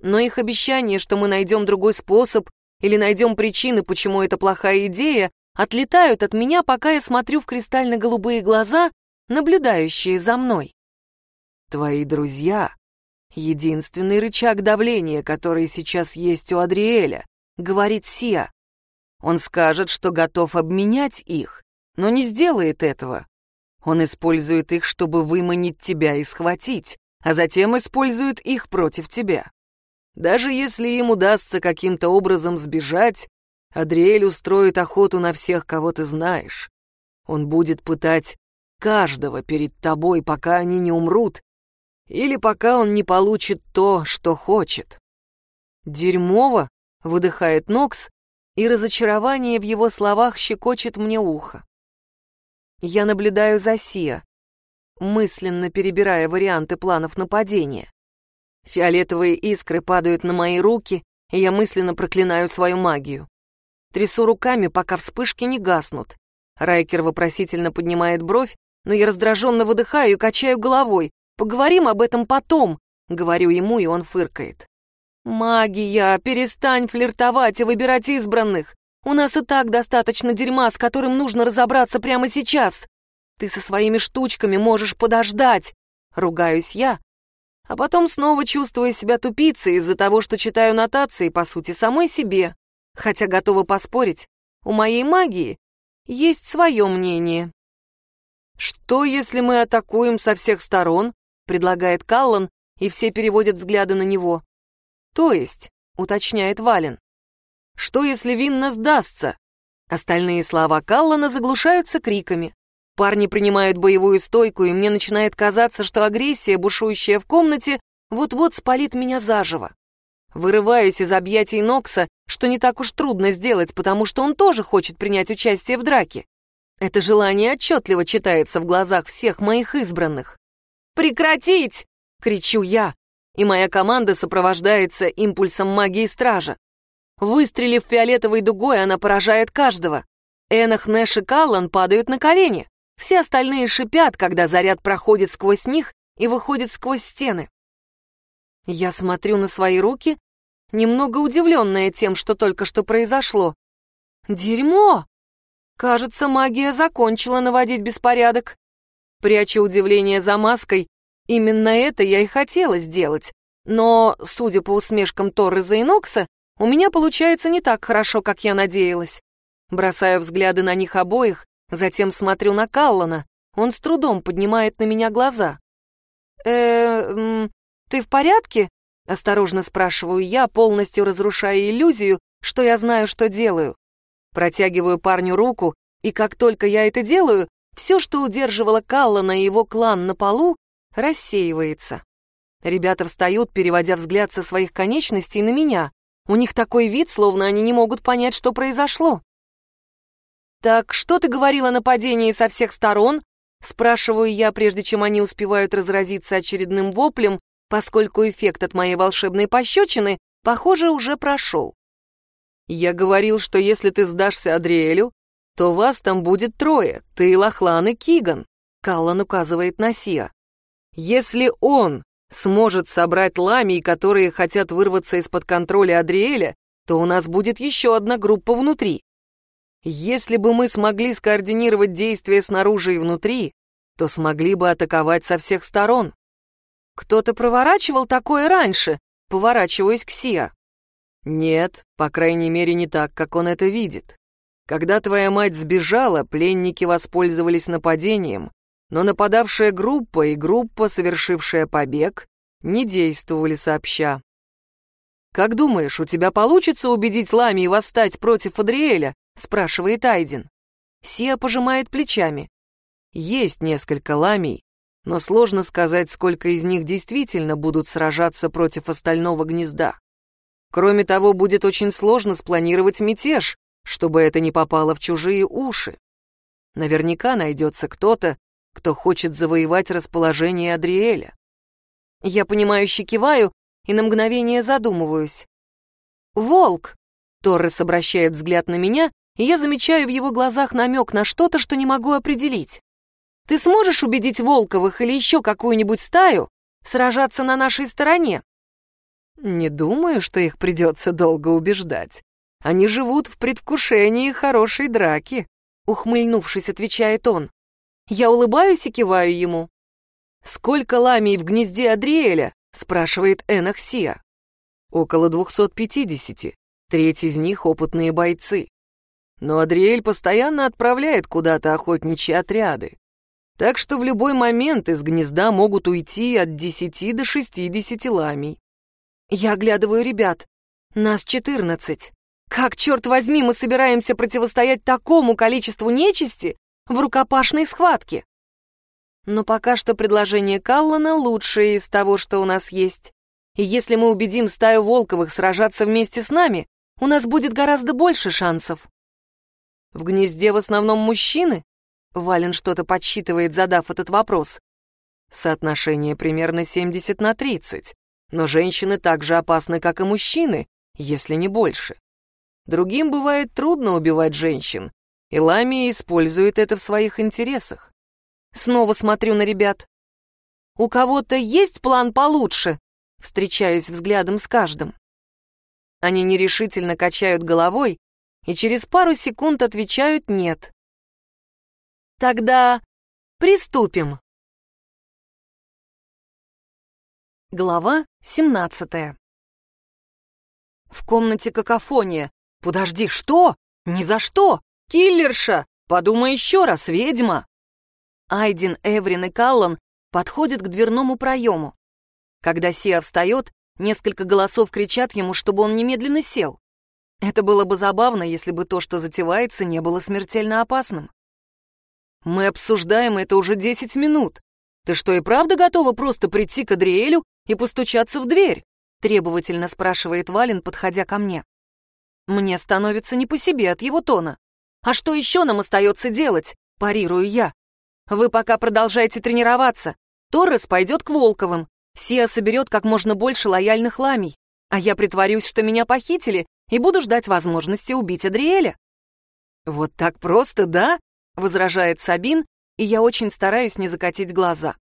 Но их обещание, что мы найдем другой способ или найдем причины, почему это плохая идея, отлетают от меня, пока я смотрю в кристально-голубые глаза, наблюдающие за мной. Твои друзья — единственный рычаг давления, который сейчас есть у Адриэля, говорит Сия. Он скажет, что готов обменять их, но не сделает этого. Он использует их, чтобы выманить тебя и схватить, а затем использует их против тебя. Даже если им удастся каким-то образом сбежать, Адриэль устроит охоту на всех, кого ты знаешь. Он будет пытать каждого перед тобой, пока они не умрут, или пока он не получит то, что хочет. «Дерьмово!» — выдыхает Нокс, и разочарование в его словах щекочет мне ухо. Я наблюдаю за Сия, мысленно перебирая варианты планов нападения. Фиолетовые искры падают на мои руки, и я мысленно проклинаю свою магию. Трясу руками, пока вспышки не гаснут. Райкер вопросительно поднимает бровь, но я раздраженно выдыхаю и качаю головой. «Поговорим об этом потом», — говорю ему, и он фыркает. «Магия, перестань флиртовать и выбирать избранных. У нас и так достаточно дерьма, с которым нужно разобраться прямо сейчас. Ты со своими штучками можешь подождать», — ругаюсь я, а потом снова чувствую себя тупицей из-за того, что читаю нотации, по сути, самой себе. Хотя готова поспорить, у моей магии есть свое мнение. «Что, если мы атакуем со всех сторон?» — предлагает Каллан, и все переводят взгляды на него. «То есть», — уточняет Вален, — «что, если Винна сдастся?» Остальные слова Каллана заглушаются криками. Парни принимают боевую стойку, и мне начинает казаться, что агрессия, бушующая в комнате, вот-вот спалит меня заживо. Вырываюсь из объятий Нокса, что не так уж трудно сделать, потому что он тоже хочет принять участие в драке. Это желание отчетливо читается в глазах всех моих избранных. «Прекратить!» — кричу я, и моя команда сопровождается импульсом магии стража. Выстрелив фиолетовой дугой, она поражает каждого. Энах, Нэш и Каллан падают на колени. Все остальные шипят, когда заряд проходит сквозь них и выходит сквозь стены. Я смотрю на свои руки, немного удивленная тем, что только что произошло. Дерьмо! Кажется, магия закончила наводить беспорядок. Пряча удивление за маской, именно это я и хотела сделать. Но, судя по усмешкам Торреза и Нокса, у меня получается не так хорошо, как я надеялась. Бросаю взгляды на них обоих, затем смотрю на Каллана. Он с трудом поднимает на меня глаза. э ты в порядке?» — осторожно спрашиваю я, полностью разрушая иллюзию, что я знаю, что делаю. Протягиваю парню руку, и как только я это делаю, все, что удерживало Каллана и его клан на полу, рассеивается. Ребята встают, переводя взгляд со своих конечностей на меня. У них такой вид, словно они не могут понять, что произошло. «Так что ты говорил о нападении со всех сторон?» Спрашиваю я, прежде чем они успевают разразиться очередным воплем, поскольку эффект от моей волшебной пощечины, похоже, уже прошел. «Я говорил, что если ты сдашься Адриэлю, то вас там будет трое, ты, Лохлан и Киган», — Каллан указывает на Сия. «Если он сможет собрать ламий, которые хотят вырваться из-под контроля Адриэля, то у нас будет еще одна группа внутри. Если бы мы смогли скоординировать действия снаружи и внутри, то смогли бы атаковать со всех сторон. Кто-то проворачивал такое раньше, поворачиваясь к Сиа. Нет, по крайней мере, не так, как он это видит. Когда твоя мать сбежала, пленники воспользовались нападением, но нападавшая группа и группа, совершившая побег, не действовали сообща. «Как думаешь, у тебя получится убедить Ламии восстать против Адриэля?» — спрашивает Айден. Сия пожимает плечами. Есть несколько ламий, но сложно сказать, сколько из них действительно будут сражаться против остального гнезда. Кроме того, будет очень сложно спланировать мятеж, чтобы это не попало в чужие уши. Наверняка найдется кто-то, кто хочет завоевать расположение Адриэля. Я понимающе киваю и на мгновение задумываюсь. «Волк!» — Торрес обращает взгляд на меня, и я замечаю в его глазах намек на что-то, что не могу определить. «Ты сможешь убедить Волковых или еще какую-нибудь стаю сражаться на нашей стороне?» «Не думаю, что их придется долго убеждать. Они живут в предвкушении хорошей драки», — ухмыльнувшись, отвечает он. Я улыбаюсь и киваю ему. «Сколько ламий в гнезде Адриэля?» — спрашивает Энах Сия. «Около 250. Треть из них — опытные бойцы. Но Адриэль постоянно отправляет куда-то охотничьи отряды. Так что в любой момент из гнезда могут уйти от 10 до 60 ламий. Я оглядываю ребят. Нас 14. Как, черт возьми, мы собираемся противостоять такому количеству нечисти в рукопашной схватке? Но пока что предложение Каллана лучшее из того, что у нас есть. И если мы убедим стаю Волковых сражаться вместе с нами, у нас будет гораздо больше шансов. В гнезде в основном мужчины? Вален что-то подсчитывает, задав этот вопрос. Соотношение примерно 70 на 30. Но женщины так же опасны, как и мужчины, если не больше. Другим бывает трудно убивать женщин, и использует это в своих интересах. Снова смотрю на ребят. «У кого-то есть план получше?» Встречаюсь взглядом с каждым. Они нерешительно качают головой и через пару секунд отвечают «нет». «Тогда приступим». Глава 17 В комнате какофония. «Подожди, что? Ни за что! Киллерша! Подумай еще раз, ведьма!» Айден, Эврин и Каллан подходят к дверному проему. Когда Сия встает, несколько голосов кричат ему, чтобы он немедленно сел. Это было бы забавно, если бы то, что затевается, не было смертельно опасным. «Мы обсуждаем это уже десять минут. Ты что, и правда готова просто прийти к Адриэлю и постучаться в дверь?» требовательно спрашивает Вален, подходя ко мне. Мне становится не по себе от его тона. А что еще нам остается делать? парирую я. Вы пока продолжайте тренироваться. Торрес пойдет к Волковым. Сия соберет как можно больше лояльных ламий. А я притворюсь, что меня похитили, и буду ждать возможности убить Адриэля. «Вот так просто, да?» — возражает Сабин, и я очень стараюсь не закатить глаза.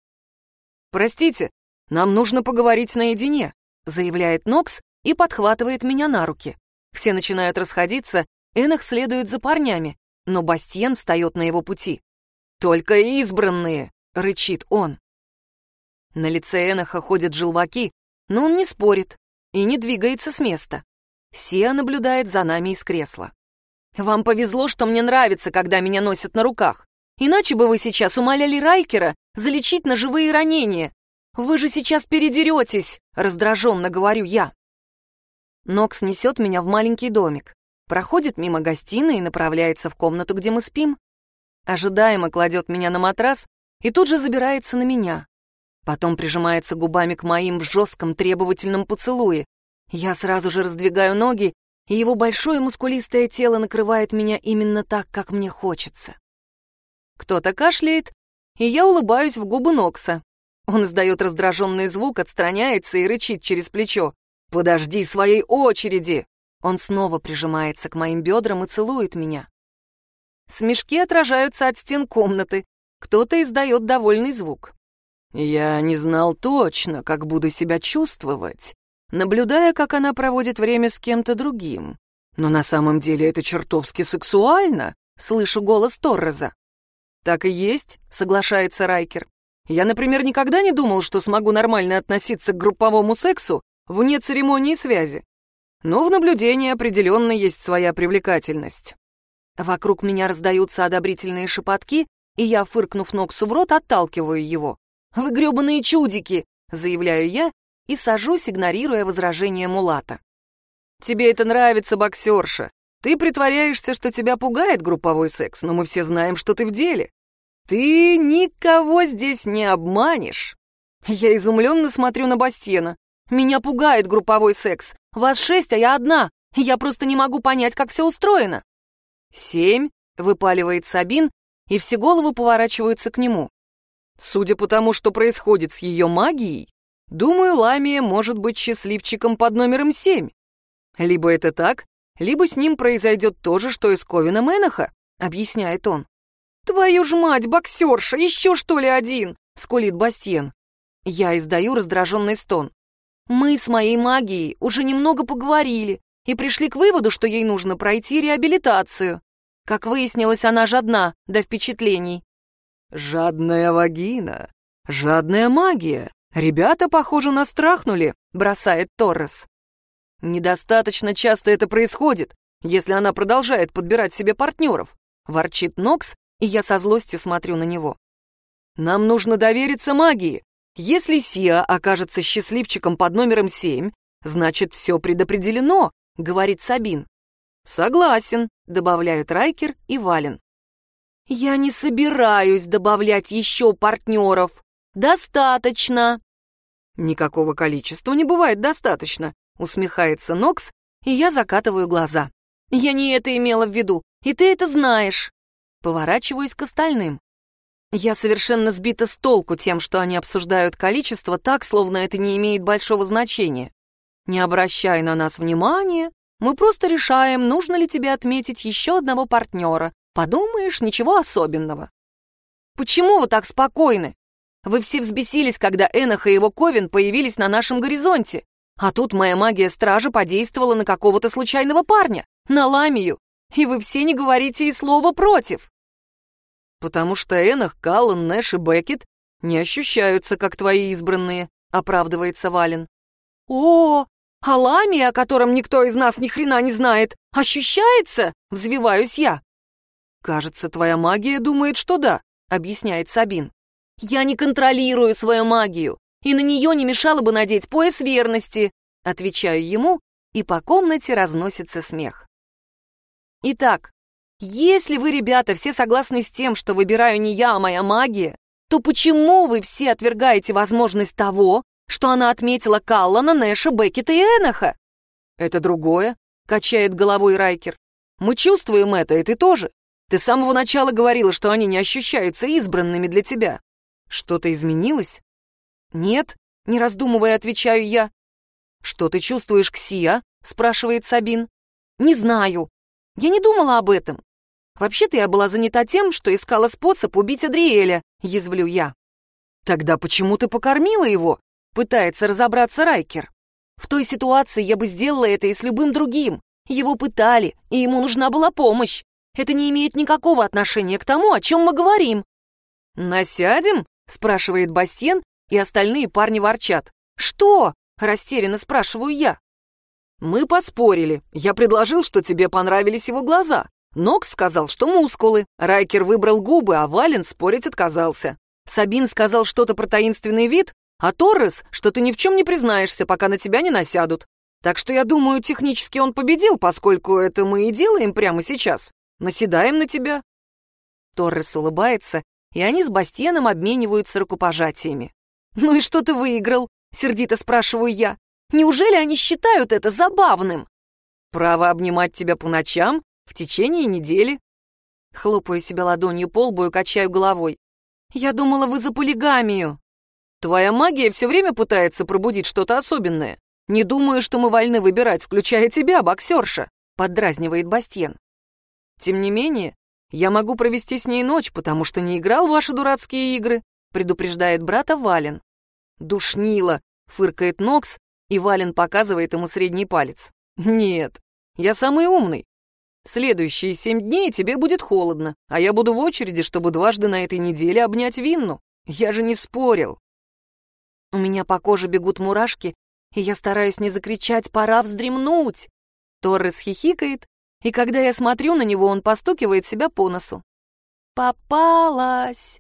«Простите, нам нужно поговорить наедине», — заявляет Нокс и подхватывает меня на руки. Все начинают расходиться, Энах следует за парнями, но Бастиен встает на его пути. «Только избранные!» — рычит он. На лице Эноха ходят желваки, но он не спорит и не двигается с места. Сия наблюдает за нами из кресла. «Вам повезло, что мне нравится, когда меня носят на руках. Иначе бы вы сейчас умоляли Райкера залечить ножевые ранения. Вы же сейчас передеретесь!» — раздраженно говорю я. Нокс несет меня в маленький домик, проходит мимо гостиной и направляется в комнату, где мы спим. Ожидаемо кладет меня на матрас и тут же забирается на меня. Потом прижимается губами к моим в жестком требовательном поцелуе. Я сразу же раздвигаю ноги, и его большое мускулистое тело накрывает меня именно так, как мне хочется. Кто-то кашляет, и я улыбаюсь в губы Нокса. Он издает раздраженный звук, отстраняется и рычит через плечо. «Подожди своей очереди!» Он снова прижимается к моим бедрам и целует меня. Смешки отражаются от стен комнаты. Кто-то издает довольный звук. Я не знал точно, как буду себя чувствовать, наблюдая, как она проводит время с кем-то другим. Но на самом деле это чертовски сексуально, слышу голос Торреза. Так и есть, соглашается Райкер. Я, например, никогда не думал, что смогу нормально относиться к групповому сексу вне церемонии связи. Но в наблюдении определенно есть своя привлекательность. Вокруг меня раздаются одобрительные шепотки, и я, фыркнув Ноксу в рот, отталкиваю его. «Вы грёбаные чудики!» — заявляю я и сажусь, игнорируя возражение Мулата. «Тебе это нравится, боксерша. Ты притворяешься, что тебя пугает групповой секс, но мы все знаем, что ты в деле. Ты никого здесь не обманешь». Я изумленно смотрю на Бастьена. «Меня пугает групповой секс. Вас шесть, а я одна. Я просто не могу понять, как все устроено». «Семь», — выпаливает Сабин, и все головы поворачиваются к нему. Судя по тому, что происходит с ее магией, думаю, Ламия может быть счастливчиком под номером семь. Либо это так, либо с ним произойдет то же, что и с Ковином Эноха, объясняет он. «Твою ж мать, боксерша, еще что ли один?» — скулит Бастьен. Я издаю раздраженный стон. Мы с моей магией уже немного поговорили и пришли к выводу, что ей нужно пройти реабилитацию. Как выяснилось, она жадна до впечатлений. «Жадная вагина, жадная магия. Ребята, похоже, настрахнули», — бросает Торрес. «Недостаточно часто это происходит, если она продолжает подбирать себе партнеров», — ворчит Нокс, и я со злостью смотрю на него. «Нам нужно довериться магии. Если Сиа окажется счастливчиком под номером семь, значит, все предопределено», — говорит Сабин. «Согласен», — добавляют Райкер и Вален. «Я не собираюсь добавлять еще партнеров. Достаточно!» «Никакого количества не бывает достаточно», — усмехается Нокс, и я закатываю глаза. «Я не это имела в виду, и ты это знаешь!» Поворачиваюсь к остальным. Я совершенно сбита с толку тем, что они обсуждают количество так, словно это не имеет большого значения. Не обращай на нас внимания, мы просто решаем, нужно ли тебе отметить еще одного партнера, Подумаешь, ничего особенного. Почему вы так спокойны? Вы все взбесились, когда Энах и его Ковен появились на нашем горизонте. А тут моя магия стражи подействовала на какого-то случайного парня, на Ламию, и вы все не говорите и слова против. Потому что Энах, Каллан, Нэш и Беккет не ощущаются, как твои избранные, оправдывается Вален. О, а Ламия, о котором никто из нас ни хрена не знает, ощущается? Взвиваюсь я. «Кажется, твоя магия думает, что да», — объясняет Сабин. «Я не контролирую свою магию, и на нее не мешало бы надеть пояс верности», — отвечаю ему, и по комнате разносится смех. Итак, если вы, ребята, все согласны с тем, что выбираю не я, а моя магия, то почему вы все отвергаете возможность того, что она отметила Каллана, Нэша, Беккета и Эноха? Это другое, качает головой Райкер. Мы чувствуем это, и ты тоже. Ты с самого начала говорила, что они не ощущаются избранными для тебя. Что-то изменилось? Нет, не раздумывая, отвечаю я. Что ты чувствуешь к Сия? спрашивает Сабин. Не знаю. Я не думала об этом. Вообще-то я была занята тем, что искала способ убить Адриэля, язвлю я. Тогда почему ты покормила его? Пытается разобраться Райкер. В той ситуации я бы сделала это и с любым другим. Его пытали, и ему нужна была помощь. Это не имеет никакого отношения к тому, о чем мы говорим. «Насядем?» — спрашивает Бассен, и остальные парни ворчат. «Что?» — растерянно спрашиваю я. «Мы поспорили. Я предложил, что тебе понравились его глаза. Нокс сказал, что мускулы. Райкер выбрал губы, а Вален спорить отказался. Сабин сказал что-то про таинственный вид, а Торрес, что ты ни в чем не признаешься, пока на тебя не насядут. Так что я думаю, технически он победил, поскольку это мы и делаем прямо сейчас. Наседаем на тебя». Торрес улыбается, и они с Бастианом обмениваются рукопожатиями. «Ну и что ты выиграл?» — сердито спрашиваю я. «Неужели они считают это забавным?» «Право обнимать тебя по ночам в течение недели». Хлопаю себя ладонью по лбу и качаю головой. «Я думала, вы за полигамию». «Твоя магия все время пытается пробудить что-то особенное. Не думаю, что мы вольны выбирать, включая тебя, боксерша», — поддразнивает Бастьен. «Тем не менее, я могу провести с ней ночь, потому что не играл в ваши дурацкие игры», — предупреждает брата Вален. «Душнило», — фыркает Нокс, и Вален показывает ему средний палец. «Нет, я самый умный. Следующие семь дней тебе будет холодно, а я буду в очереди, чтобы дважды на этой неделе обнять Винну. Я же не спорил». У меня по коже бегут мурашки, и я стараюсь не закричать «пора вздремнуть». Торрес хихикает, и когда я смотрю на него, он постукивает себя по носу. «Попалась!»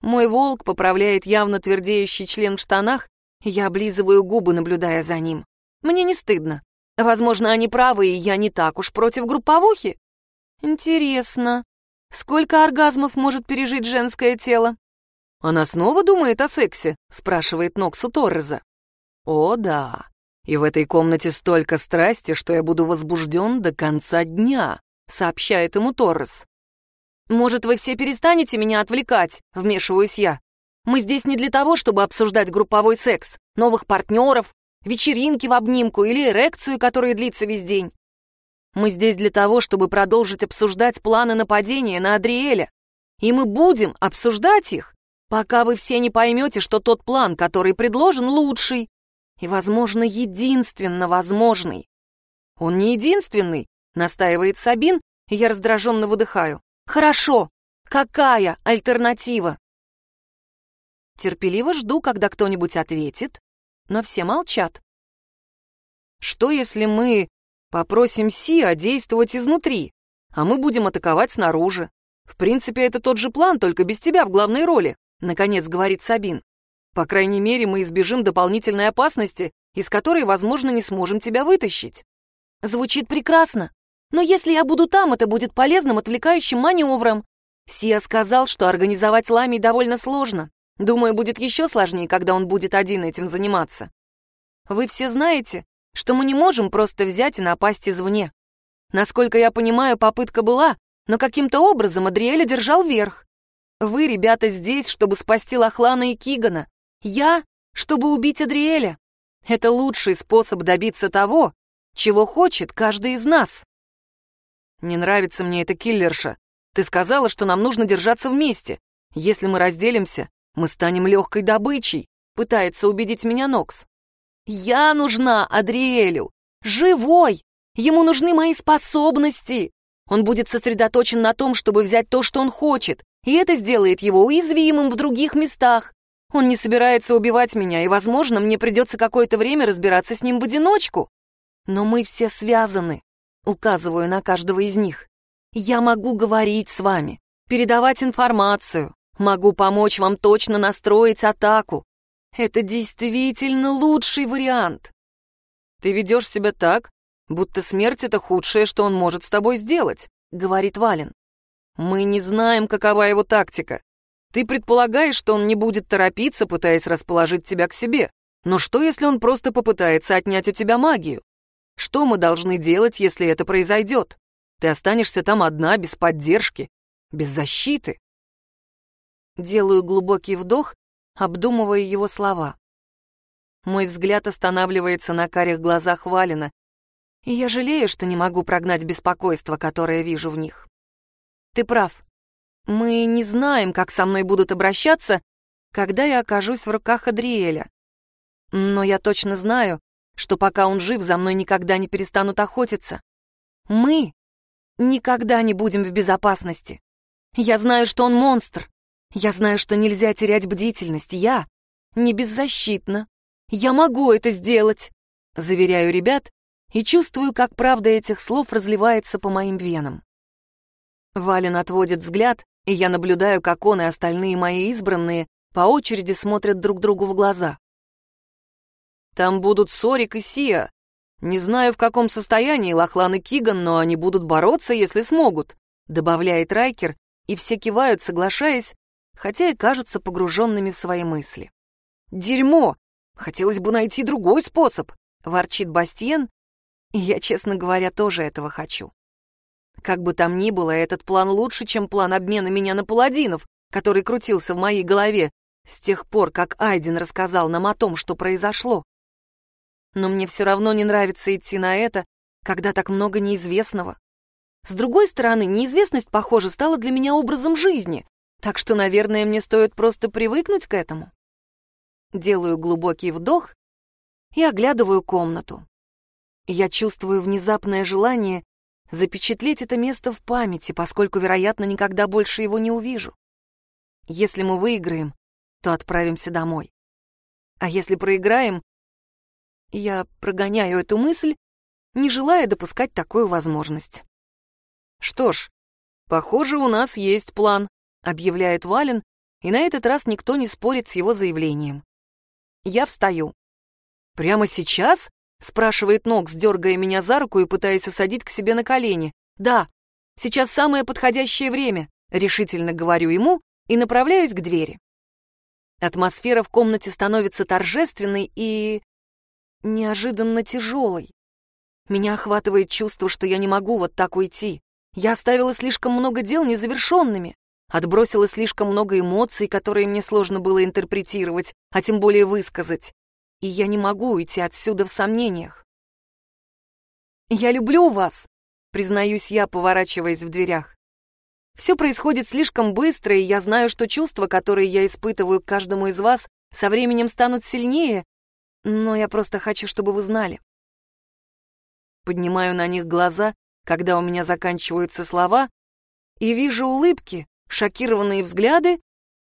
Мой волк поправляет явно твердеющий член в штанах, и я облизываю губы, наблюдая за ним. Мне не стыдно. Возможно, они правы, и я не так уж против групповухи. Интересно, сколько оргазмов может пережить женское тело? Она снова думает о сексе? Спрашивает Ноксу Торреза. О, да. И в этой комнате столько страсти, что я буду возбужден до конца дня, сообщает ему Торрес. «Может, вы все перестанете меня отвлекать?» — вмешиваюсь я. «Мы здесь не для того, чтобы обсуждать групповой секс, новых партнеров, вечеринки в обнимку или эрекцию, которая длится весь день. Мы здесь для того, чтобы продолжить обсуждать планы нападения на Адриэля. И мы будем обсуждать их, пока вы все не поймете, что тот план, который предложен, лучший и, возможно, единственно возможный. Он не единственный, настаивает Сабин, и я раздраженно выдыхаю. Хорошо, какая альтернатива? Терпеливо жду, когда кто-нибудь ответит, но все молчат. Что если мы попросим Сиа действовать изнутри, а мы будем атаковать снаружи? В принципе, это тот же план, только без тебя в главной роли, наконец говорит Сабин. По крайней мере, мы избежим дополнительной опасности, из которой, возможно, не сможем тебя вытащить. Звучит прекрасно. Но если я буду там, это будет полезным отвлекающим маневром. Сия сказал, что организовать Лами довольно сложно. Думаю, будет еще сложнее, когда он будет один этим заниматься. Вы все знаете, что мы не можем просто взять и напасть извне. Насколько я понимаю, попытка была, но каким-то образом Адриэля держал верх. Вы, ребята, здесь, чтобы спасти Лохлана и Кигана. Я, чтобы убить Адриэля. Это лучший способ добиться того, чего хочет каждый из нас. Не нравится мне эта киллерша. Ты сказала, что нам нужно держаться вместе. Если мы разделимся, мы станем легкой добычей, пытается убедить меня Нокс. Я нужна Адриэлю. Живой. Ему нужны мои способности. Он будет сосредоточен на том, чтобы взять то, что он хочет, и это сделает его уязвимым в других местах. Он не собирается убивать меня, и, возможно, мне придется какое-то время разбираться с ним в одиночку. Но мы все связаны, указываю на каждого из них. Я могу говорить с вами, передавать информацию, могу помочь вам точно настроить атаку. Это действительно лучший вариант. Ты ведешь себя так, будто смерть — это худшее, что он может с тобой сделать, говорит Вален. Мы не знаем, какова его тактика. Ты предполагаешь, что он не будет торопиться, пытаясь расположить тебя к себе. Но что, если он просто попытается отнять у тебя магию? Что мы должны делать, если это произойдет? Ты останешься там одна, без поддержки. без защиты. Делаю глубокий вдох, обдумывая его слова. Мой взгляд останавливается на карих глазах Валина, и я жалею, что не могу прогнать беспокойство, которое вижу в них. Ты прав. Мы не знаем, как со мной будут обращаться, когда я окажусь в руках Адриэля. Но я точно знаю, что пока он жив, за мной никогда не перестанут охотиться. Мы никогда не будем в безопасности. Я знаю, что он монстр. Я знаю, что нельзя терять бдительность. Я не беззащитна. Я могу это сделать, заверяю ребят и чувствую, как правда этих слов разливается по моим венам. Вален отводит взгляд, и я наблюдаю, как он и остальные мои избранные по очереди смотрят друг другу в глаза. Там будут Сорик и Сия. Не знаю, в каком состоянии Лохлан и Киган, но они будут бороться, если смогут», — добавляет Райкер, и все кивают, соглашаясь, хотя и кажутся погруженными в свои мысли. «Дерьмо! Хотелось бы найти другой способ», — ворчит Бастиен, я, честно говоря, тоже этого хочу. Как бы там ни было, этот план лучше, чем план обмена меня на паладинов, который крутился в моей голове с тех пор, как Айден рассказал нам о том, что произошло. Но мне все равно не нравится идти на это, когда так много неизвестного. С другой стороны, неизвестность, похоже, стала для меня образом жизни, так что, наверное, мне стоит просто привыкнуть к этому. Делаю глубокий вдох и оглядываю комнату. Я чувствую внезапное желание запечатлеть это место в памяти, поскольку, вероятно, никогда больше его не увижу. Если мы выиграем, то отправимся домой. А если проиграем, я прогоняю эту мысль, не желая допускать такую возможность. «Что ж, похоже, у нас есть план», — объявляет Вален, и на этот раз никто не спорит с его заявлением. Я встаю. «Прямо сейчас?» — спрашивает Нокс, дергая меня за руку и пытаясь усадить к себе на колени. «Да, сейчас самое подходящее время», — решительно говорю ему и направляюсь к двери. Атмосфера в комнате становится торжественной и неожиданно тяжелой. Меня охватывает чувство, что я не могу вот так уйти. Я оставила слишком много дел незавершенными, отбросила слишком много эмоций, которые мне сложно было интерпретировать, а тем более высказать. И я не могу уйти отсюда в сомнениях. «Я люблю вас», — признаюсь я, поворачиваясь в дверях. Все происходит слишком быстро, и я знаю, что чувства, которые я испытываю к каждому из вас, со временем станут сильнее, но я просто хочу, чтобы вы знали. Поднимаю на них глаза, когда у меня заканчиваются слова, и вижу улыбки, шокированные взгляды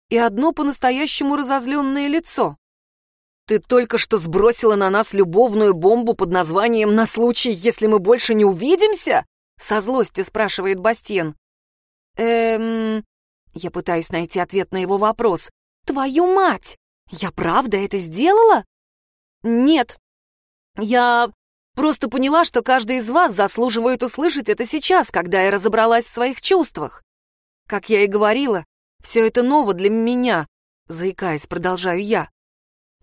и одно по-настоящему разозленное лицо. «Ты только что сбросила на нас любовную бомбу под названием «На случай, если мы больше не увидимся?» Со злостью спрашивает Бастиен. «Эм...» Я пытаюсь найти ответ на его вопрос. «Твою мать! Я правда это сделала?» «Нет. Я просто поняла, что каждый из вас заслуживает услышать это сейчас, когда я разобралась в своих чувствах. Как я и говорила, все это ново для меня», — заикаясь, продолжаю я.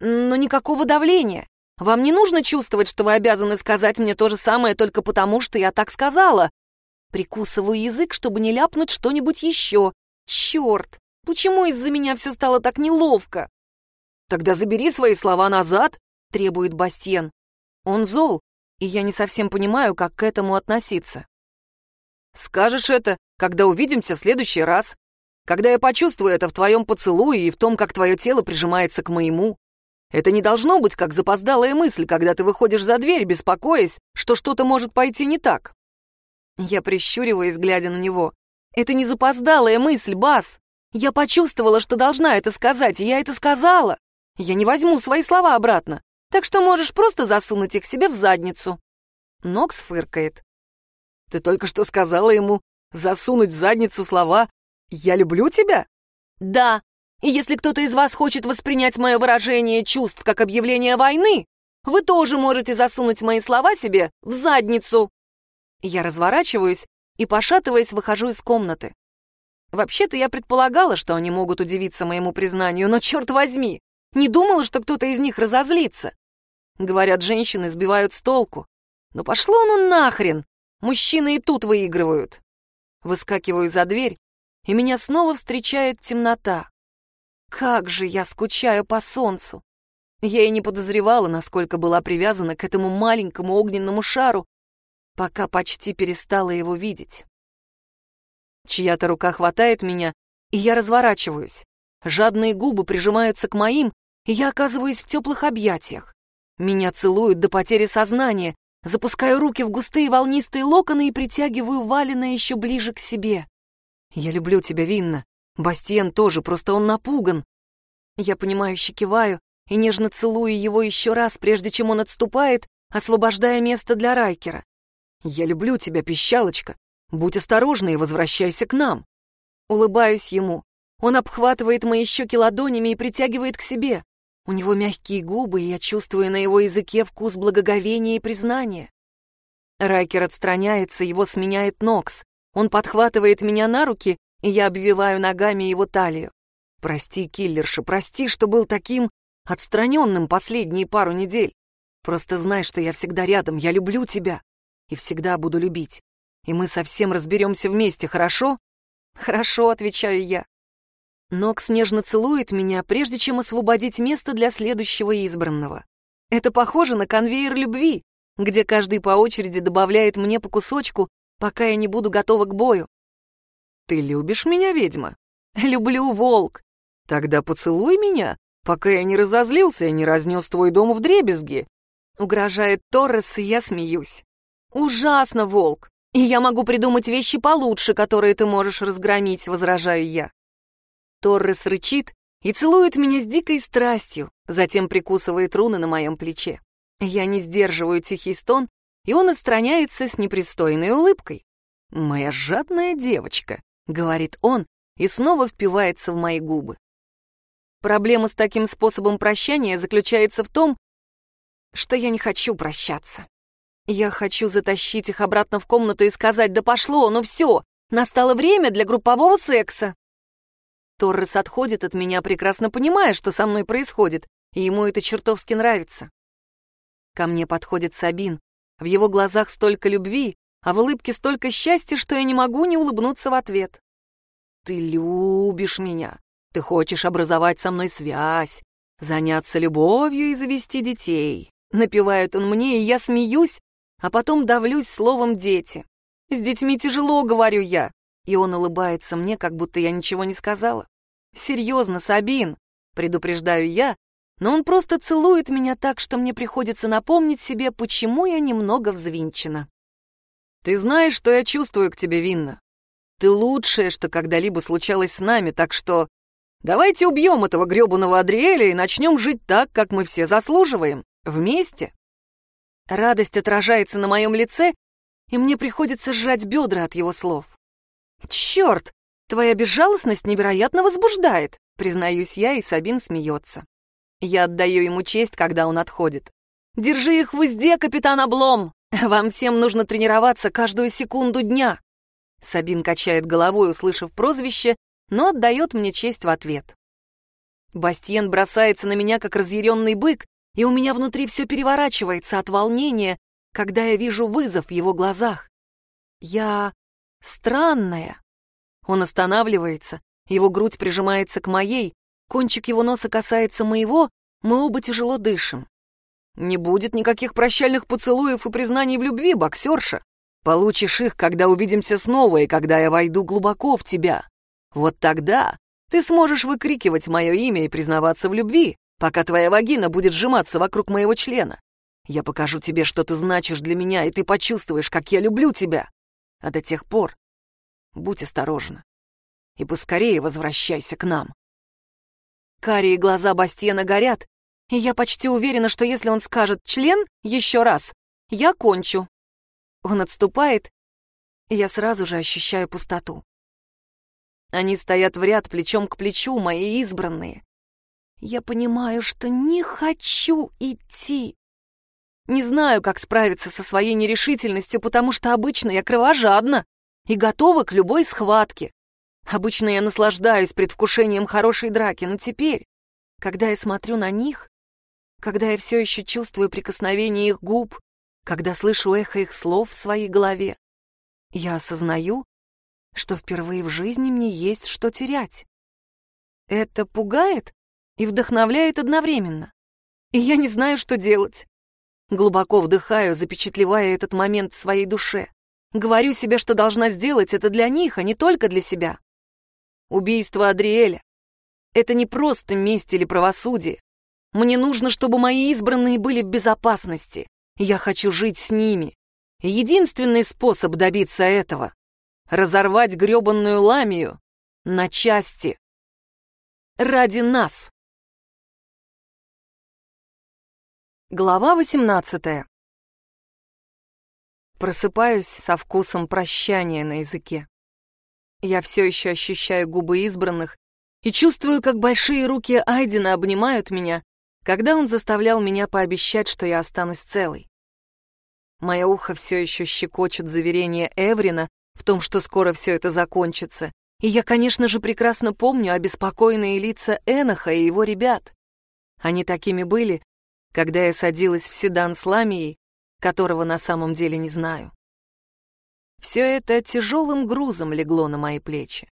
«Но никакого давления. Вам не нужно чувствовать, что вы обязаны сказать мне то же самое только потому, что я так сказала. Прикусываю язык, чтобы не ляпнуть что-нибудь еще. Черт, почему из-за меня все стало так неловко? Тогда забери свои слова назад требует Бастьен. Он зол, и я не совсем понимаю, как к этому относиться. Скажешь это, когда увидимся в следующий раз, когда я почувствую это в твоем поцелуе и в том, как твое тело прижимается к моему. Это не должно быть как запоздалая мысль, когда ты выходишь за дверь, беспокоясь, что что-то может пойти не так. Я прищуриваюсь, глядя на него. Это не запоздалая мысль, Бас. Я почувствовала, что должна это сказать, и я это сказала. Я не возьму свои слова обратно так что можешь просто засунуть их себе в задницу». Нокс фыркает. «Ты только что сказала ему засунуть в задницу слова «Я люблю тебя»?» «Да, и если кто-то из вас хочет воспринять мое выражение чувств как объявление войны, вы тоже можете засунуть мои слова себе в задницу». Я разворачиваюсь и, пошатываясь, выхожу из комнаты. Вообще-то я предполагала, что они могут удивиться моему признанию, но черт возьми, не думала, что кто-то из них разозлится. Говорят, женщины сбивают с толку. Но пошло оно нахрен! Мужчины и тут выигрывают. Выскакиваю за дверь и меня снова встречает темнота. Как же я скучаю по солнцу! Я и не подозревала, насколько была привязана к этому маленькому огненному шару, пока почти перестала его видеть. Чья-то рука хватает меня, и я разворачиваюсь. Жадные губы прижимаются к моим, и я оказываюсь в теплых объятиях. Меня целуют до потери сознания, запускаю руки в густые волнистые локоны и притягиваю Валина еще ближе к себе. «Я люблю тебя, Винна. Бастиен тоже, просто он напуган». Я понимающе киваю и нежно целую его еще раз, прежде чем он отступает, освобождая место для Райкера. «Я люблю тебя, пищалочка. Будь осторожна и возвращайся к нам». Улыбаюсь ему. Он обхватывает мои щеки ладонями и притягивает к себе. У него мягкие губы, и я чувствую на его языке вкус благоговения и признания. Райкер отстраняется, его сменяет Нокс. Он подхватывает меня на руки, и я обвиваю ногами его талию. Прости, киллерша, прости, что был таким отстраненным последние пару недель. Просто знай, что я всегда рядом, я люблю тебя и всегда буду любить. И мы совсем разберемся вместе, хорошо? Хорошо, отвечаю я. Нокс нежно целует меня, прежде чем освободить место для следующего избранного. Это похоже на конвейер любви, где каждый по очереди добавляет мне по кусочку, пока я не буду готова к бою. «Ты любишь меня, ведьма?» «Люблю, волк!» «Тогда поцелуй меня, пока я не разозлился и не разнес твой дом в дребезги!» Угрожает Торрес, и я смеюсь. «Ужасно, волк! И я могу придумать вещи получше, которые ты можешь разгромить», — возражаю я. Торрес рычит и целует меня с дикой страстью, затем прикусывает руны на моем плече. Я не сдерживаю тихий стон, и он отстраняется с непристойной улыбкой. «Моя жадная девочка», — говорит он, и снова впивается в мои губы. Проблема с таким способом прощания заключается в том, что я не хочу прощаться. Я хочу затащить их обратно в комнату и сказать, да пошло, ну все, настало время для группового секса. Торрес отходит от меня, прекрасно понимая, что со мной происходит, и ему это чертовски нравится. Ко мне подходит Сабин. В его глазах столько любви, а в улыбке столько счастья, что я не могу не улыбнуться в ответ. «Ты любишь меня. Ты хочешь образовать со мной связь, заняться любовью и завести детей». Напевает он мне, и я смеюсь, а потом давлюсь словом «дети». «С детьми тяжело», — говорю я. И он улыбается мне, как будто я ничего не сказала. «Серьезно, Сабин», — предупреждаю я, но он просто целует меня так, что мне приходится напомнить себе, почему я немного взвинчена. «Ты знаешь, что я чувствую к тебе, Винна. Ты лучшее, что когда-либо случалось с нами, так что давайте убьем этого грёбаного Адриэля и начнем жить так, как мы все заслуживаем. Вместе». Радость отражается на моем лице, и мне приходится сжать бедра от его слов. «Черт! Твоя безжалостность невероятно возбуждает!» Признаюсь я, и Сабин смеется. Я отдаю ему честь, когда он отходит. «Держи их в узде, капитан Облом! Вам всем нужно тренироваться каждую секунду дня!» Сабин качает головой, услышав прозвище, но отдает мне честь в ответ. Бастиен бросается на меня, как разъяренный бык, и у меня внутри все переворачивается от волнения, когда я вижу вызов в его глазах. Я странная. Он останавливается, его грудь прижимается к моей, кончик его носа касается моего, мы оба тяжело дышим. Не будет никаких прощальных поцелуев и признаний в любви, боксерша. Получишь их, когда увидимся снова и когда я войду глубоко в тебя. Вот тогда ты сможешь выкрикивать мое имя и признаваться в любви, пока твоя вагина будет сжиматься вокруг моего члена. Я покажу тебе, что ты значишь для меня, и ты почувствуешь, как я люблю тебя. А до тех пор будь осторожна. И поскорее возвращайся к нам. Карие глаза Бастиена горят, и я почти уверена, что если он скажет «член» еще раз, я кончу. Он отступает, и я сразу же ощущаю пустоту. Они стоят в ряд плечом к плечу, мои избранные. Я понимаю, что не хочу идти. Не знаю, как справиться со своей нерешительностью, потому что обычно я кровожадна и готова к любой схватке. Обычно я наслаждаюсь предвкушением хорошей драки, но теперь, когда я смотрю на них, когда я все еще чувствую прикосновение их губ, когда слышу эхо их слов в своей голове, я осознаю, что впервые в жизни мне есть что терять. Это пугает и вдохновляет одновременно. И я не знаю, что делать. Глубоко вдыхаю, запечатлевая этот момент в своей душе. Говорю себе, что должна сделать это для них, а не только для себя. Убийство Адриэля — это не просто месть или правосудие. Мне нужно, чтобы мои избранные были в безопасности. Я хочу жить с ними. Единственный способ добиться этого — разорвать грёбанную ламию на части. Ради нас. Глава 18. Просыпаюсь со вкусом прощания на языке. Я все еще ощущаю губы избранных и чувствую, как большие руки Айдена обнимают меня, когда он заставлял меня пообещать, что я останусь целой. Мое ухо все еще щекочет заверение Эврина в том, что скоро все это закончится, и я, конечно же, прекрасно помню обеспокоенные лица Эноха и его ребят. Они такими были, когда я садилась в седан с ламией, которого на самом деле не знаю. Все это тяжелым грузом легло на мои плечи.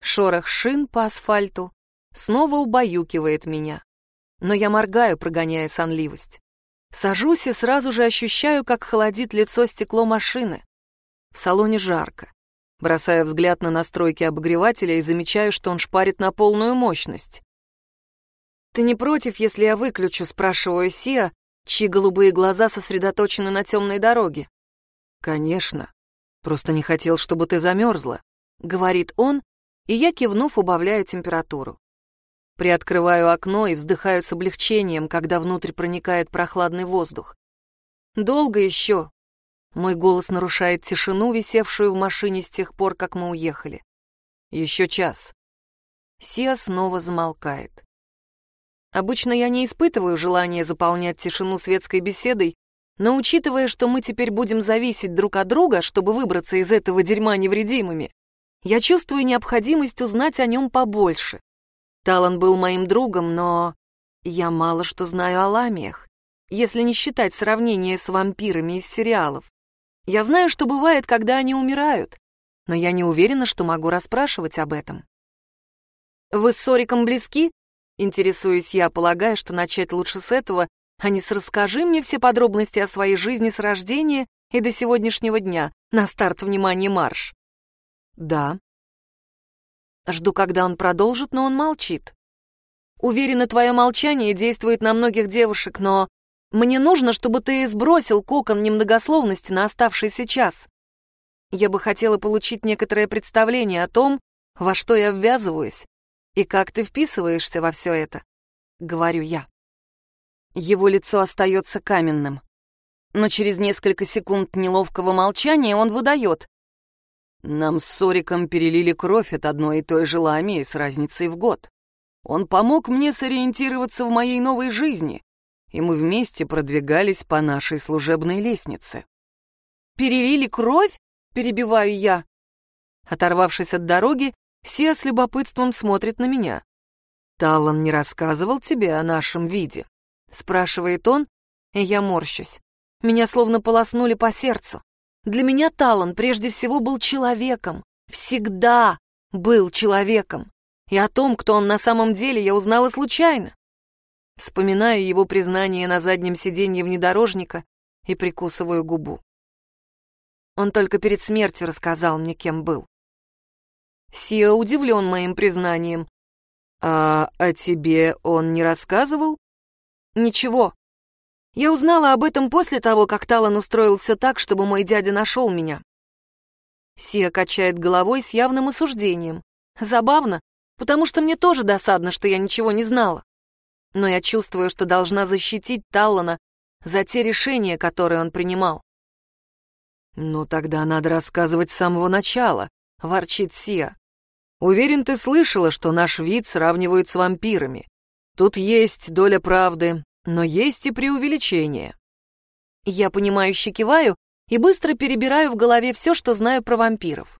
Шорох шин по асфальту снова убаюкивает меня, но я моргаю, прогоняя сонливость. Сажусь и сразу же ощущаю, как холодит лицо стекло машины. В салоне жарко. Бросаю взгляд на настройки обогревателя и замечаю, что он шпарит на полную мощность. «Ты не против, если я выключу?» — спрашиваю Сиа, чьи голубые глаза сосредоточены на темной дороге. «Конечно. Просто не хотел, чтобы ты замерзла», — говорит он, и я, кивнув, убавляю температуру. Приоткрываю окно и вздыхаю с облегчением, когда внутрь проникает прохладный воздух. «Долго еще?» Мой голос нарушает тишину, висевшую в машине с тех пор, как мы уехали. «Еще час». Сиа снова замолкает. Обычно я не испытываю желания заполнять тишину светской беседой, но учитывая, что мы теперь будем зависеть друг от друга, чтобы выбраться из этого дерьма невредимыми, я чувствую необходимость узнать о нем побольше. Талан был моим другом, но я мало что знаю о ламиях, если не считать сравнение с вампирами из сериалов. Я знаю, что бывает, когда они умирают, но я не уверена, что могу расспрашивать об этом. «Вы с Сориком близки?» Интересуюсь я, полагая, что начать лучше с этого, а не с «расскажи мне все подробности о своей жизни с рождения и до сегодняшнего дня» на старт внимания марш. Да. Жду, когда он продолжит, но он молчит. Уверена, твое молчание действует на многих девушек, но мне нужно, чтобы ты сбросил кокон немногословности на оставшийся час. Я бы хотела получить некоторое представление о том, во что я ввязываюсь, и как ты вписываешься во все это? Говорю я. Его лицо остается каменным. Но через несколько секунд неловкого молчания он выдает. Нам с Сориком перелили кровь от одной и той же ламии с разницей в год. Он помог мне сориентироваться в моей новой жизни, и мы вместе продвигались по нашей служебной лестнице. «Перелили кровь?» — перебиваю я. Оторвавшись от дороги, Сия с любопытством смотрит на меня. «Таллан не рассказывал тебе о нашем виде?» — спрашивает он, и я морщусь. Меня словно полоснули по сердцу. Для меня Таллан прежде всего был человеком. Всегда был человеком. И о том, кто он на самом деле, я узнала случайно. Вспоминаю его признание на заднем сиденье внедорожника и прикусываю губу. Он только перед смертью рассказал мне, кем был. Сиа удивлен моим признанием. «А о тебе он не рассказывал?» «Ничего. Я узнала об этом после того, как Талан устроил все так, чтобы мой дядя нашел меня». Сия качает головой с явным осуждением. Забавно, потому что мне тоже досадно, что я ничего не знала. Но я чувствую, что должна защитить Таллана за те решения, которые он принимал. «Ну тогда надо рассказывать с самого начала», — ворчит Сия. Уверен, ты слышала, что наш вид сравнивают с вампирами. Тут есть доля правды, но есть и преувеличение. Я понимающе киваю и быстро перебираю в голове все, что знаю про вампиров.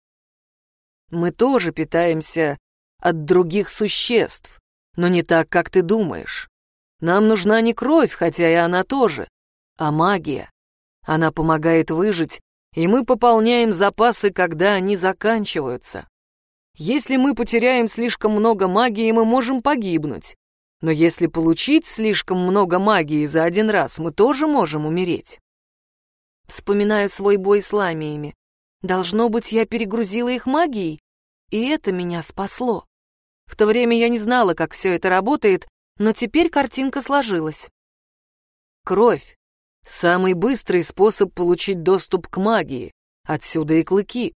Мы тоже питаемся от других существ, но не так, как ты думаешь. Нам нужна не кровь, хотя и она тоже, а магия. Она помогает выжить и мы пополняем запасы, когда они заканчиваются. Если мы потеряем слишком много магии, мы можем погибнуть. Но если получить слишком много магии за один раз, мы тоже можем умереть. Вспоминаю свой бой с ламиями. Должно быть, я перегрузила их магией, и это меня спасло. В то время я не знала, как все это работает, но теперь картинка сложилась. Кровь — самый быстрый способ получить доступ к магии, отсюда и клыки.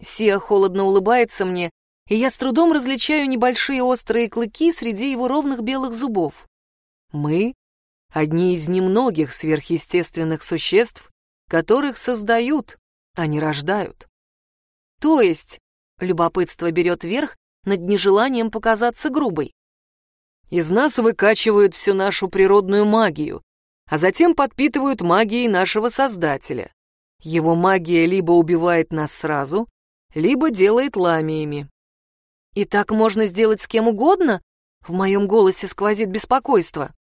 Сия холодно улыбается мне, и я с трудом различаю небольшие острые клыки среди его ровных белых зубов. Мы — одни из немногих сверхъестественных существ, которых создают, а не рождают. То есть, любопытство берет верх над нежеланием показаться грубой. Из нас выкачивают всю нашу природную магию, а затем подпитывают магией нашего Создателя. Его магия либо убивает нас сразу, либо делает ламиями. И так можно сделать с кем угодно? В моем голосе сквозит беспокойство.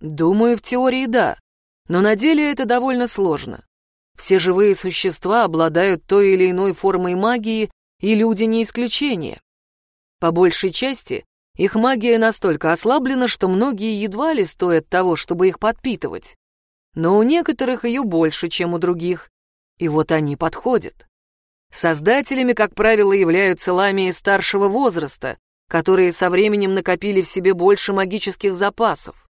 Думаю, в теории да, но на деле это довольно сложно. Все живые существа обладают той или иной формой магии, и люди не исключение. По большей части их магия настолько ослаблена, что многие едва ли стоят того, чтобы их подпитывать. Но у некоторых ее больше, чем у других, и вот они подходят. Создателями, как правило, являются ламии старшего возраста, которые со временем накопили в себе больше магических запасов.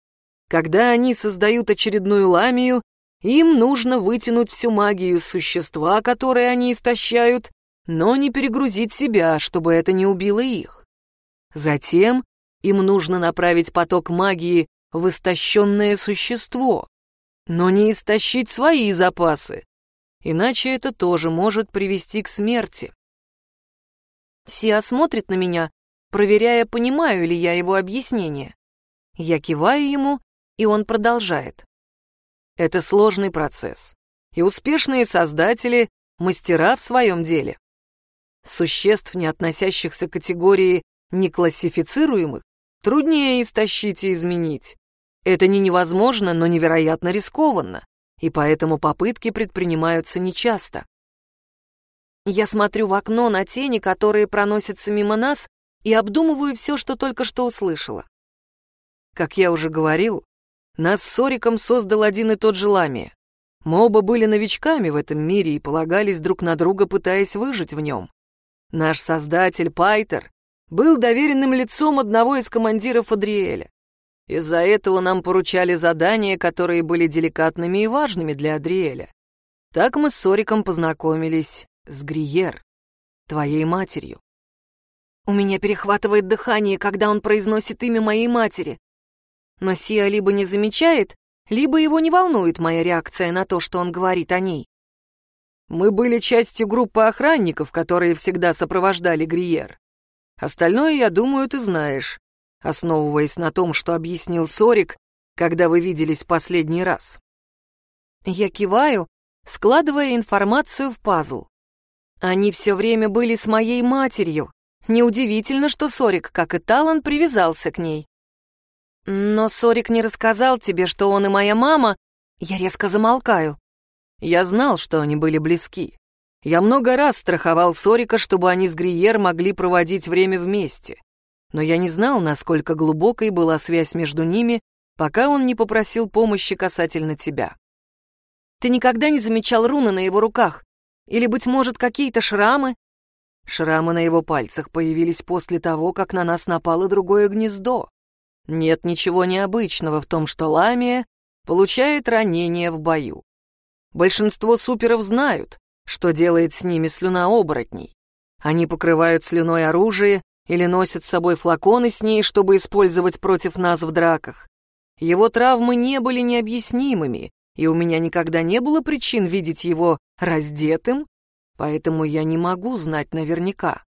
Когда они создают очередную ламию, им нужно вытянуть всю магию существа, которое они истощают, но не перегрузить себя, чтобы это не убило их. Затем им нужно направить поток магии в истощенное существо, но не истощить свои запасы, иначе это тоже может привести к смерти. Сиа смотрит на меня, проверяя, понимаю ли я его объяснение. Я киваю ему, и он продолжает. Это сложный процесс, и успешные создатели — мастера в своем деле. Существ, не относящихся к категории неклассифицируемых, труднее истощить и изменить. Это не невозможно, но невероятно рискованно, и поэтому попытки предпринимаются нечасто. Я смотрю в окно на тени, которые проносятся мимо нас, и обдумываю все, что только что услышала. Как я уже говорил, нас с Сориком создал один и тот же Ламия. Мы оба были новичками в этом мире и полагались друг на друга, пытаясь выжить в нем. Наш создатель Пайтер был доверенным лицом одного из командиров Адриэля. Из-за этого нам поручали задания, которые были деликатными и важными для Адриэля. Так мы с Сориком познакомились с Гриер, твоей матерью. У меня перехватывает дыхание, когда он произносит имя моей матери. Но Сиа либо не замечает, либо его не волнует моя реакция на то, что он говорит о ней. Мы были частью группы охранников, которые всегда сопровождали Гриер. Остальное, я думаю, ты знаешь, основываясь на том, что объяснил Сорик, когда вы виделись последний раз. Я киваю, складывая информацию в пазл. Они все время были с моей матерью. Неудивительно, что Сорик, как и Талан, привязался к ней. Но Сорик не рассказал тебе, что он и моя мама. Я резко замолкаю. Я знал, что они были близки. Я много раз страховал Сорика, чтобы они с Гриер могли проводить время вместе. Но я не знал, насколько глубокой была связь между ними, пока он не попросил помощи касательно тебя. Ты никогда не замечал руны на его руках? Или, быть может, какие-то шрамы? Шрамы на его пальцах появились после того, как на нас напало другое гнездо. Нет ничего необычного в том, что Ламия получает ранение в бою. Большинство суперов знают, что делает с ними слюна оборотней. Они покрывают слюной оружие или носят с собой флаконы с ней, чтобы использовать против нас в драках. Его травмы не были необъяснимыми, и у меня никогда не было причин видеть его раздетым, поэтому я не могу знать наверняка.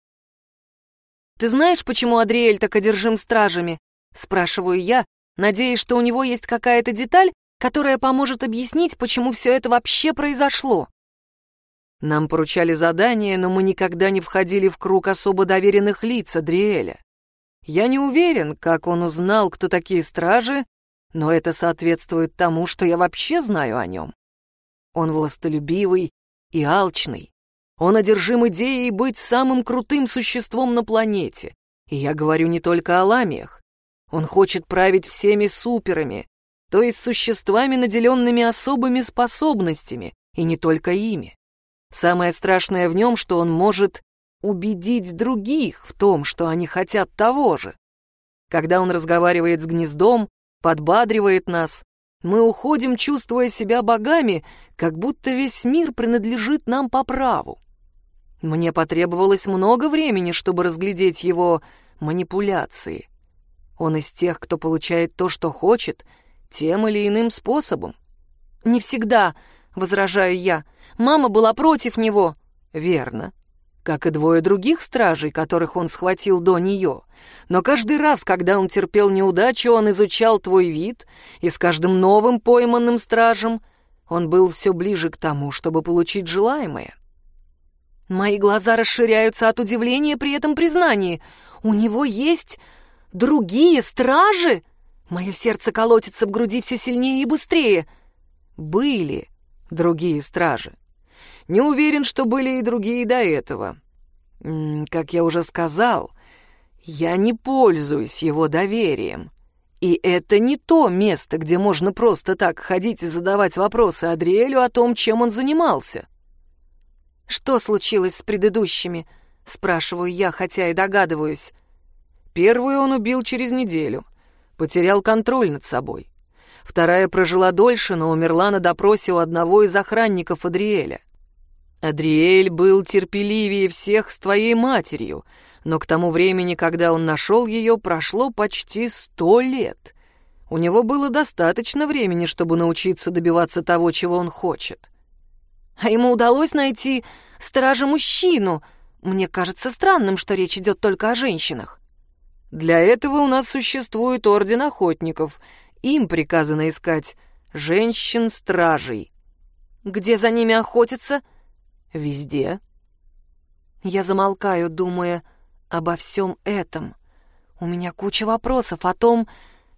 «Ты знаешь, почему Адриэль так одержим стражами?» Спрашиваю я, надеясь, что у него есть какая-то деталь, которая поможет объяснить, почему все это вообще произошло. Нам поручали задание, но мы никогда не входили в круг особо доверенных лиц Адриэля. Я не уверен, как он узнал, кто такие стражи, но это соответствует тому, что я вообще знаю о нем. Он властолюбивый и алчный. Он одержим идеей быть самым крутым существом на планете. И я говорю не только о ламиях. Он хочет править всеми суперами, то есть существами, наделенными особыми способностями, и не только ими. Самое страшное в нем, что он может убедить других в том, что они хотят того же. Когда он разговаривает с гнездом, подбадривает нас, мы уходим, чувствуя себя богами, как будто весь мир принадлежит нам по праву. Мне потребовалось много времени, чтобы разглядеть его манипуляции. Он из тех, кто получает то, что хочет, тем или иным способом. «Не всегда», — возражаю я. «Мама была против него». «Верно как и двое других стражей, которых он схватил до нее. Но каждый раз, когда он терпел неудачу, он изучал твой вид, и с каждым новым пойманным стражем он был все ближе к тому, чтобы получить желаемое. Мои глаза расширяются от удивления при этом признании. У него есть другие стражи? Мое сердце колотится в груди все сильнее и быстрее. Были другие стражи. Не уверен, что были и другие до этого. Как я уже сказал, я не пользуюсь его доверием. И это не то место, где можно просто так ходить и задавать вопросы Адриэлю о том, чем он занимался. «Что случилось с предыдущими?» — спрашиваю я, хотя и догадываюсь. Первую он убил через неделю. Потерял контроль над собой. Вторая прожила дольше, но умерла на допросе у одного из охранников Адриэля. Адриэль был терпеливее всех с твоей матерью, но к тому времени, когда он нашел ее, прошло почти сто лет. У него было достаточно времени, чтобы научиться добиваться того, чего он хочет. А ему удалось найти стража-мужчину. Мне кажется странным, что речь идет только о женщинах. Для этого у нас существует Орден Охотников. Им приказано искать женщин-стражей. Где за ними охотятся? Везде. Я замолкаю, думая обо всем этом. У меня куча вопросов о том,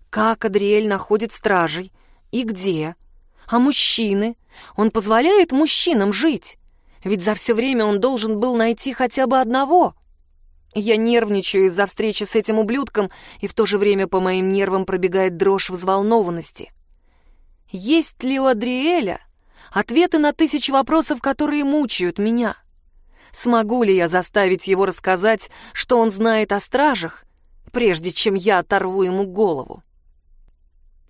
как Адриэль находит стражей и где. А мужчины? Он позволяет мужчинам жить? Ведь за все время он должен был найти хотя бы одного. Я нервничаю из-за встречи с этим ублюдком, и в то же время по моим нервам пробегает дрожь взволнованности. Есть ли у Адриэля ответы на тысячи вопросов, которые мучают меня. Смогу ли я заставить его рассказать, что он знает о стражах, прежде чем я оторву ему голову?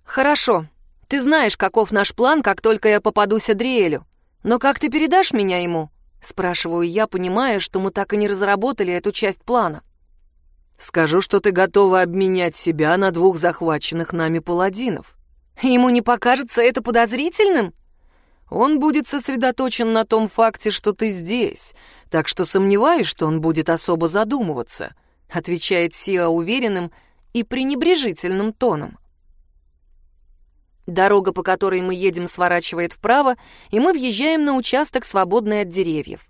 Хорошо, ты знаешь, каков наш план, как только я попадусь Адриэлю. Но как ты передашь меня ему? Спрашиваю я, понимая, что мы так и не разработали эту часть плана. Скажу, что ты готова обменять себя на двух захваченных нами паладинов. Ему не покажется это подозрительным? Он будет сосредоточен на том факте, что ты здесь, так что сомневаюсь, что он будет особо задумываться», — отвечает Сиа уверенным и пренебрежительным тоном. Дорога, по которой мы едем, сворачивает вправо, и мы въезжаем на участок, свободный от деревьев.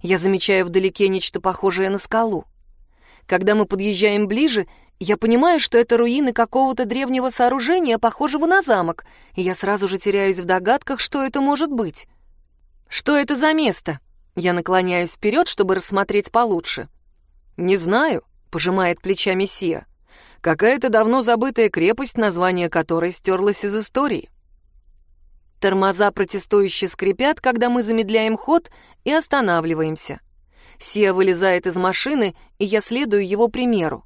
Я замечаю вдалеке нечто похожее на скалу. Когда мы подъезжаем ближе, я понимаю, что это руины какого-то древнего сооружения, похожего на замок, и я сразу же теряюсь в догадках, что это может быть. Что это за место? Я наклоняюсь вперед, чтобы рассмотреть получше. «Не знаю», — пожимает плечами Сия. «Какая-то давно забытая крепость, название которой стерлось из истории». Тормоза протестующе скрипят, когда мы замедляем ход и останавливаемся. Сия вылезает из машины, и я следую его примеру.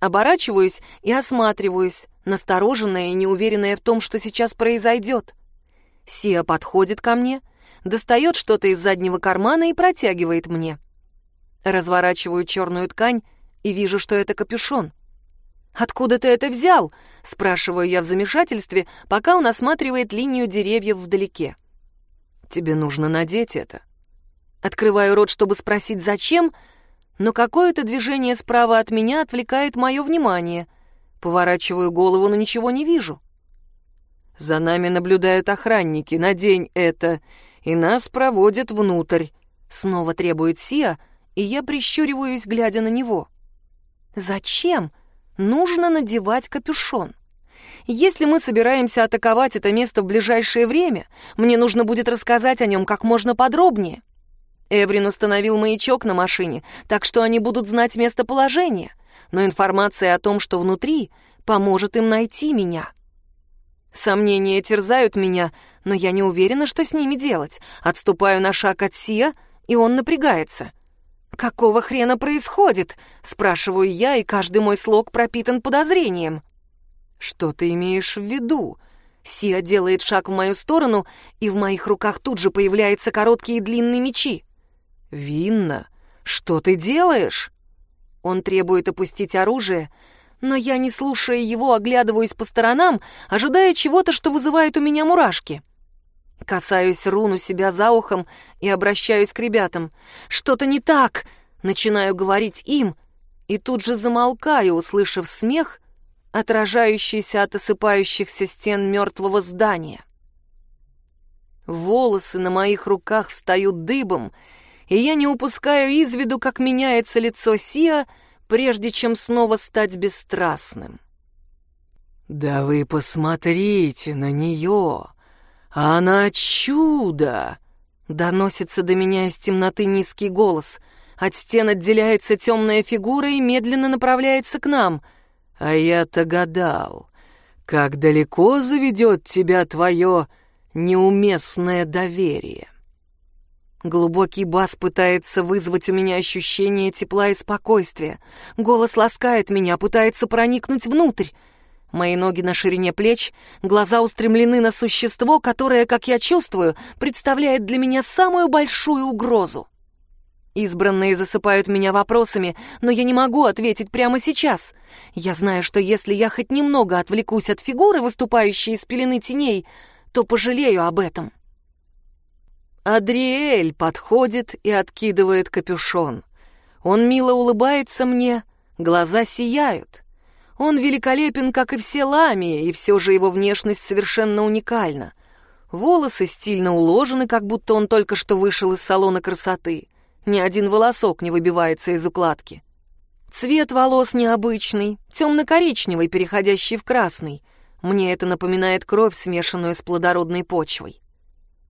Оборачиваюсь и осматриваюсь, настороженная и неуверенная в том, что сейчас произойдет. Сия подходит ко мне, достает что-то из заднего кармана и протягивает мне. Разворачиваю черную ткань и вижу, что это капюшон. «Откуда ты это взял?» — спрашиваю я в замешательстве, пока он осматривает линию деревьев вдалеке. «Тебе нужно надеть это». Открываю рот, чтобы спросить, зачем, но какое-то движение справа от меня отвлекает мое внимание. Поворачиваю голову, но ничего не вижу. «За нами наблюдают охранники, надень это, и нас проводят внутрь», — снова требует Сия, и я прищуриваюсь, глядя на него. «Зачем нужно надевать капюшон?» Если мы собираемся атаковать это место в ближайшее время, мне нужно будет рассказать о нем как можно подробнее. Эврин установил маячок на машине, так что они будут знать местоположение. Но информация о том, что внутри, поможет им найти меня. Сомнения терзают меня, но я не уверена, что с ними делать. Отступаю на шаг от Сия, и он напрягается. «Какого хрена происходит?» — спрашиваю я, и каждый мой слог пропитан подозрением. «Что ты имеешь в виду?» Сия делает шаг в мою сторону, и в моих руках тут же появляются короткие длинные мечи. «Винна, что ты делаешь?» Он требует опустить оружие, но я, не слушая его, оглядываюсь по сторонам, ожидая чего-то, что вызывает у меня мурашки. Касаюсь рун у себя за ухом и обращаюсь к ребятам. «Что-то не так!» Начинаю говорить им, и тут же замолкаю, услышав смех, отражающийся от осыпающихся стен мертвого здания. Волосы на моих руках встают дыбом, и я не упускаю из виду, как меняется лицо Сиа, прежде чем снова стать бесстрастным. «Да вы посмотрите на нее! Она чудо!» Доносится до меня из темноты низкий голос. От стен отделяется темная фигура и медленно направляется к нам. А я-то гадал, как далеко заведет тебя твое неуместное доверие. Глубокий бас пытается вызвать у меня ощущение тепла и спокойствия. Голос ласкает меня, пытается проникнуть внутрь. Мои ноги на ширине плеч, глаза устремлены на существо, которое, как я чувствую, представляет для меня самую большую угрозу. Избранные засыпают меня вопросами, но я не могу ответить прямо сейчас. Я знаю, что если я хоть немного отвлекусь от фигуры, выступающей из пелены теней, то пожалею об этом. Адриэль подходит и откидывает капюшон. Он мило улыбается мне, глаза сияют. Он великолепен, как и все ламии, и все же его внешность совершенно уникальна. Волосы стильно уложены, как будто он только что вышел из салона красоты. Ни один волосок не выбивается из укладки. Цвет волос необычный, темно-коричневый, переходящий в красный. Мне это напоминает кровь, смешанную с плодородной почвой.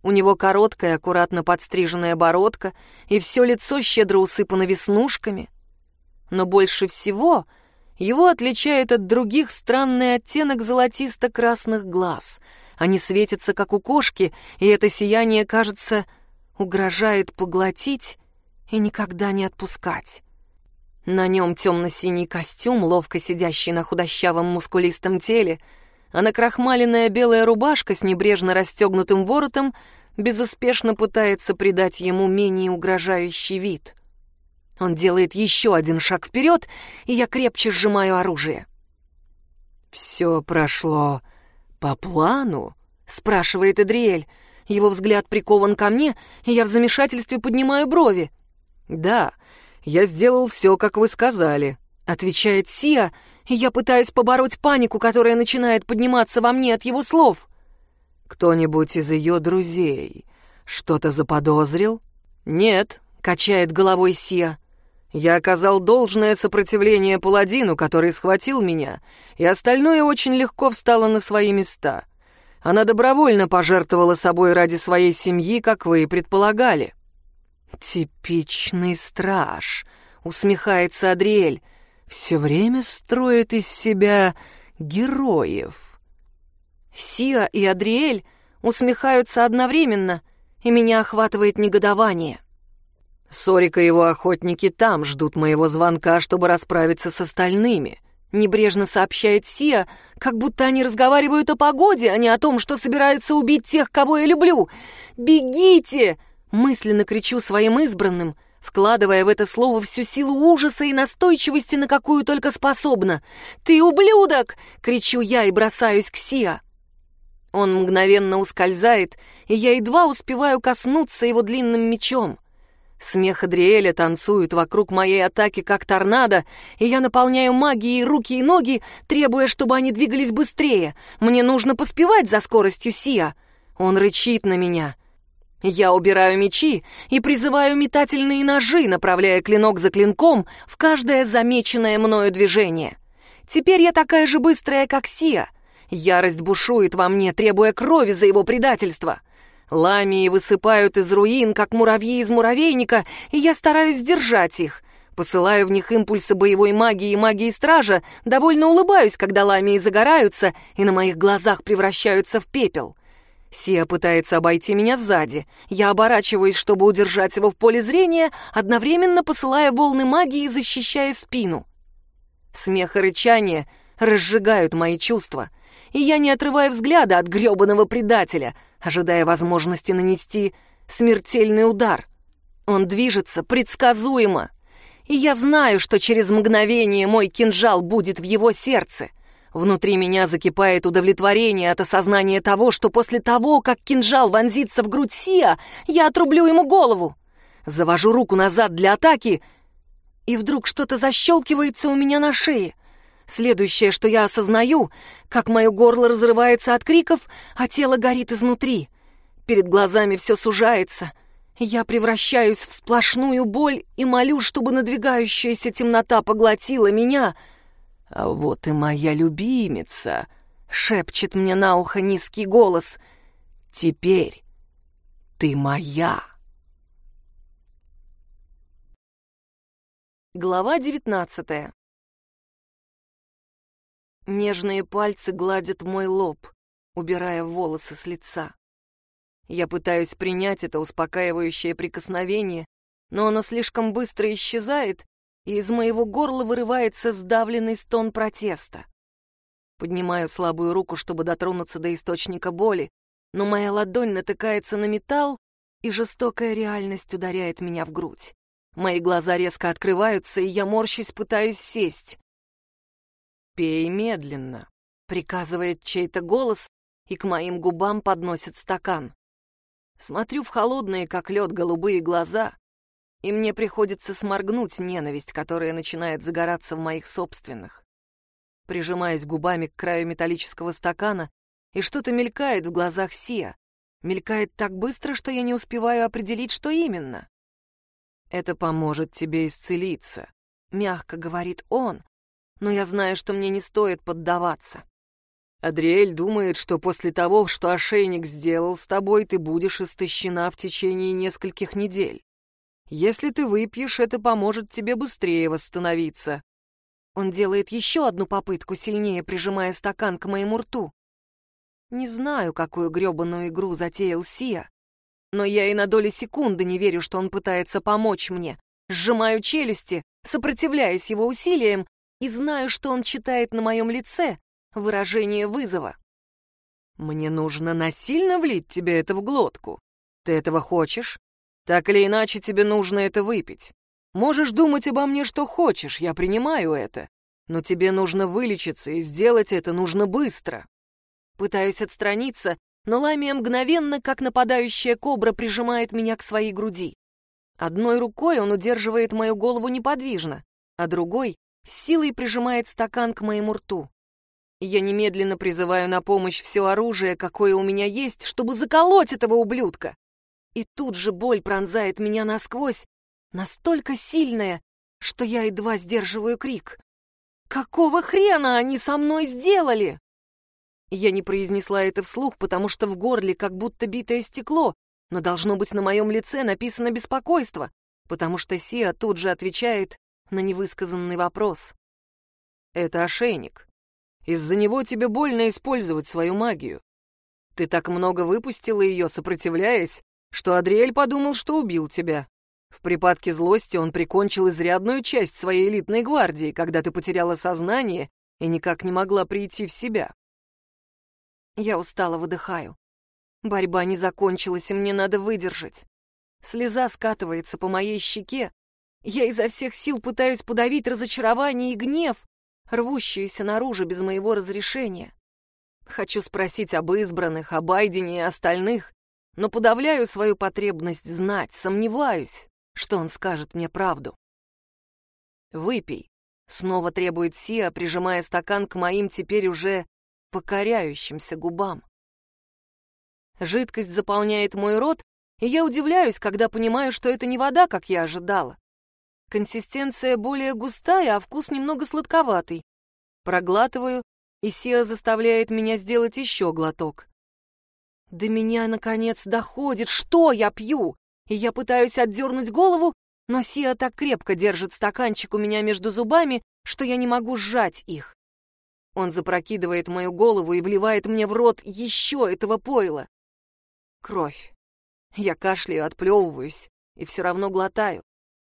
У него короткая, аккуратно подстриженная бородка, и все лицо щедро усыпано веснушками. Но больше всего его отличает от других странный оттенок золотисто-красных глаз. Они светятся, как у кошки, и это сияние, кажется, угрожает поглотить и никогда не отпускать. На нем темно-синий костюм, ловко сидящий на худощавом мускулистом теле — а накрахмаленная белая рубашка с небрежно расстегнутым воротом безуспешно пытается придать ему менее угрожающий вид. Он делает еще один шаг вперед, и я крепче сжимаю оружие. «Все прошло по плану?» — спрашивает Эдриэль. Его взгляд прикован ко мне, и я в замешательстве поднимаю брови. «Да, я сделал все, как вы сказали», — отвечает Сия, и я пытаюсь побороть панику, которая начинает подниматься во мне от его слов. «Кто-нибудь из ее друзей что-то заподозрил?» «Нет», — качает головой Сия. «Я оказал должное сопротивление паладину, который схватил меня, и остальное очень легко встало на свои места. Она добровольно пожертвовала собой ради своей семьи, как вы и предполагали». «Типичный страж», — усмехается Адриэль все время строит из себя героев. Сиа и Адриэль усмехаются одновременно, и меня охватывает негодование. Сорика и его охотники там ждут моего звонка, чтобы расправиться с остальными. Небрежно сообщает Сия, как будто они разговаривают о погоде, а не о том, что собираются убить тех, кого я люблю. «Бегите!» — мысленно кричу своим избранным — вкладывая в это слово всю силу ужаса и настойчивости, на какую только способна. «Ты ублюдок!» — кричу я и бросаюсь к Сиа. Он мгновенно ускользает, и я едва успеваю коснуться его длинным мечом. Смех Адриэля танцует вокруг моей атаки, как торнадо, и я наполняю магией руки и ноги, требуя, чтобы они двигались быстрее. Мне нужно поспевать за скоростью Сиа. Он рычит на меня — я убираю мечи и призываю метательные ножи, направляя клинок за клинком в каждое замеченное мною движение. Теперь я такая же быстрая, как Сия. Ярость бушует во мне, требуя крови за его предательство. Ламии высыпают из руин, как муравьи из муравейника, и я стараюсь сдержать их. Посылаю в них импульсы боевой магии и магии стража, довольно улыбаюсь, когда ламии загораются и на моих глазах превращаются в пепел. Сия пытается обойти меня сзади. Я оборачиваюсь, чтобы удержать его в поле зрения, одновременно посылая волны магии, защищая спину. Смех и рычание разжигают мои чувства, и я не отрываю взгляда от грёбаного предателя, ожидая возможности нанести смертельный удар. Он движется предсказуемо, и я знаю, что через мгновение мой кинжал будет в его сердце. Внутри меня закипает удовлетворение от осознания того, что после того, как кинжал вонзится в грудь Сия, я отрублю ему голову. Завожу руку назад для атаки, и вдруг что-то защелкивается у меня на шее. Следующее, что я осознаю, как мое горло разрывается от криков, а тело горит изнутри. Перед глазами все сужается — я превращаюсь в сплошную боль и молю, чтобы надвигающаяся темнота поглотила меня. «А вот и моя любимица!» — шепчет мне на ухо низкий голос. «Теперь ты моя!» Глава девятнадцатая Нежные пальцы гладят мой лоб, убирая волосы с лица. Я пытаюсь принять это успокаивающее прикосновение, но оно слишком быстро исчезает, и из моего горла вырывается сдавленный стон протеста. Поднимаю слабую руку, чтобы дотронуться до источника боли, но моя ладонь натыкается на металл, и жестокая реальность ударяет меня в грудь. Мои глаза резко открываются, и я морщусь, пытаюсь сесть. «Пей медленно», — приказывает чей-то голос, и к моим губам подносит стакан. Смотрю в холодные, как лед, голубые глаза, и мне приходится сморгнуть ненависть, которая начинает загораться в моих собственных. Прижимаясь губами к краю металлического стакана, и что-то мелькает в глазах Сия. Мелькает так быстро, что я не успеваю определить, что именно. «Это поможет тебе исцелиться», — мягко говорит он, но я знаю, что мне не стоит поддаваться. Адриэль думает, что после того, что ошейник сделал с тобой, ты будешь истощена в течение нескольких недель. Если ты выпьешь, это поможет тебе быстрее восстановиться. Он делает еще одну попытку, сильнее прижимая стакан к моему рту. Не знаю, какую грёбаную игру затеял Сия, но я и на доли секунды не верю, что он пытается помочь мне. Сжимаю челюсти, сопротивляясь его усилиям, и знаю, что он читает на моем лице, выражение вызова. «Мне нужно насильно влить тебе это в глотку. Ты этого хочешь? Так или иначе тебе нужно это выпить. Можешь думать обо мне, что хочешь, я принимаю это. Но тебе нужно вылечиться, и сделать это нужно быстро». Пытаюсь отстраниться, но Ламия мгновенно, как нападающая кобра, прижимает меня к своей груди. Одной рукой он удерживает мою голову неподвижно, а другой силой прижимает стакан к моему рту. Я немедленно призываю на помощь все оружие, какое у меня есть, чтобы заколоть этого ублюдка. И тут же боль пронзает меня насквозь, настолько сильная, что я едва сдерживаю крик. «Какого хрена они со мной сделали?» Я не произнесла это вслух, потому что в горле как будто битое стекло, но должно быть на моем лице написано беспокойство, потому что Сия тут же отвечает на невысказанный вопрос. «Это ошейник. Из-за него тебе больно использовать свою магию. Ты так много выпустила ее, сопротивляясь, что Адриэль подумал, что убил тебя. В припадке злости он прикончил изрядную часть своей элитной гвардии, когда ты потеряла сознание и никак не могла прийти в себя. Я устало выдыхаю. Борьба не закончилась, и мне надо выдержать. Слеза скатывается по моей щеке. Я изо всех сил пытаюсь подавить разочарование и гнев, рвущиеся наружу без моего разрешения. Хочу спросить об избранных, об Айдене и остальных, но подавляю свою потребность знать, сомневаюсь, что он скажет мне правду. «Выпей», — снова требует Сия, прижимая стакан к моим теперь уже покоряющимся губам. Жидкость заполняет мой рот, и я удивляюсь, когда понимаю, что это не вода, как я ожидала. Консистенция более густая, а вкус немного сладковатый. Проглатываю, и Сиа заставляет меня сделать еще глоток. До меня, наконец, доходит, что я пью, и я пытаюсь отдернуть голову, но Сия так крепко держит стаканчик у меня между зубами, что я не могу сжать их. Он запрокидывает мою голову и вливает мне в рот еще этого пойла. Кровь. Я кашляю, отплевываюсь и все равно глотаю.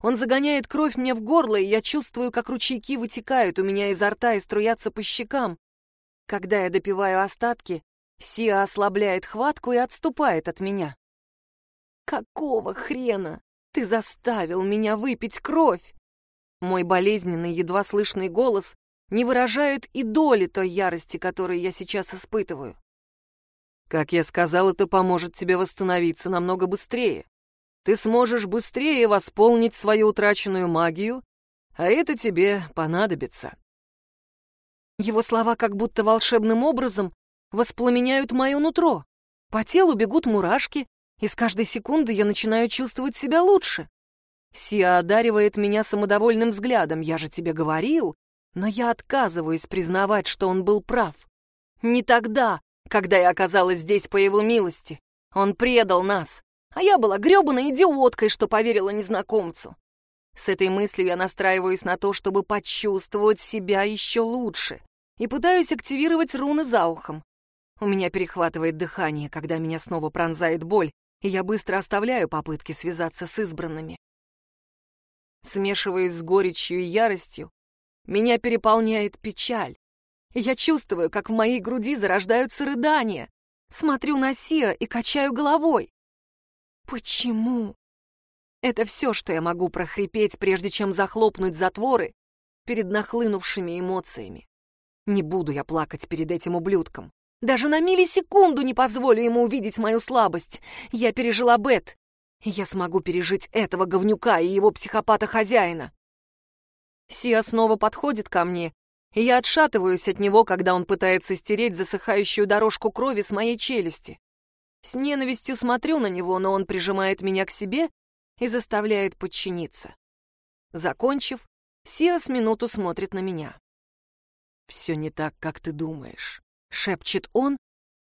Он загоняет кровь мне в горло, и я чувствую, как ручейки вытекают у меня изо рта и струятся по щекам. Когда я допиваю остатки, Сиа ослабляет хватку и отступает от меня. «Какого хрена ты заставил меня выпить кровь?» Мой болезненный, едва слышный голос не выражает и доли той ярости, которую я сейчас испытываю. Как я сказал, это поможет тебе восстановиться намного быстрее ты сможешь быстрее восполнить свою утраченную магию, а это тебе понадобится. Его слова как будто волшебным образом воспламеняют мое нутро. По телу бегут мурашки, и с каждой секунды я начинаю чувствовать себя лучше. Сиа одаривает меня самодовольным взглядом. Я же тебе говорил, но я отказываюсь признавать, что он был прав. Не тогда, когда я оказалась здесь по его милости. Он предал нас, а я была грёбаной идиоткой, что поверила незнакомцу. С этой мыслью я настраиваюсь на то, чтобы почувствовать себя еще лучше, и пытаюсь активировать руны за ухом. У меня перехватывает дыхание, когда меня снова пронзает боль, и я быстро оставляю попытки связаться с избранными. Смешиваясь с горечью и яростью, меня переполняет печаль. Я чувствую, как в моей груди зарождаются рыдания. Смотрю на Сиа и качаю головой. Почему? Это все, что я могу прохрипеть, прежде чем захлопнуть затворы перед нахлынувшими эмоциями. Не буду я плакать перед этим ублюдком. Даже на миллисекунду не позволю ему увидеть мою слабость. Я пережила Бет, я смогу пережить этого говнюка и его психопата-хозяина. Сиа снова подходит ко мне, и я отшатываюсь от него, когда он пытается стереть засыхающую дорожку крови с моей челюсти. С ненавистью смотрю на него, но он прижимает меня к себе и заставляет подчиниться. Закончив, Сиа с минуту смотрит на меня. «Все не так, как ты думаешь», — шепчет он,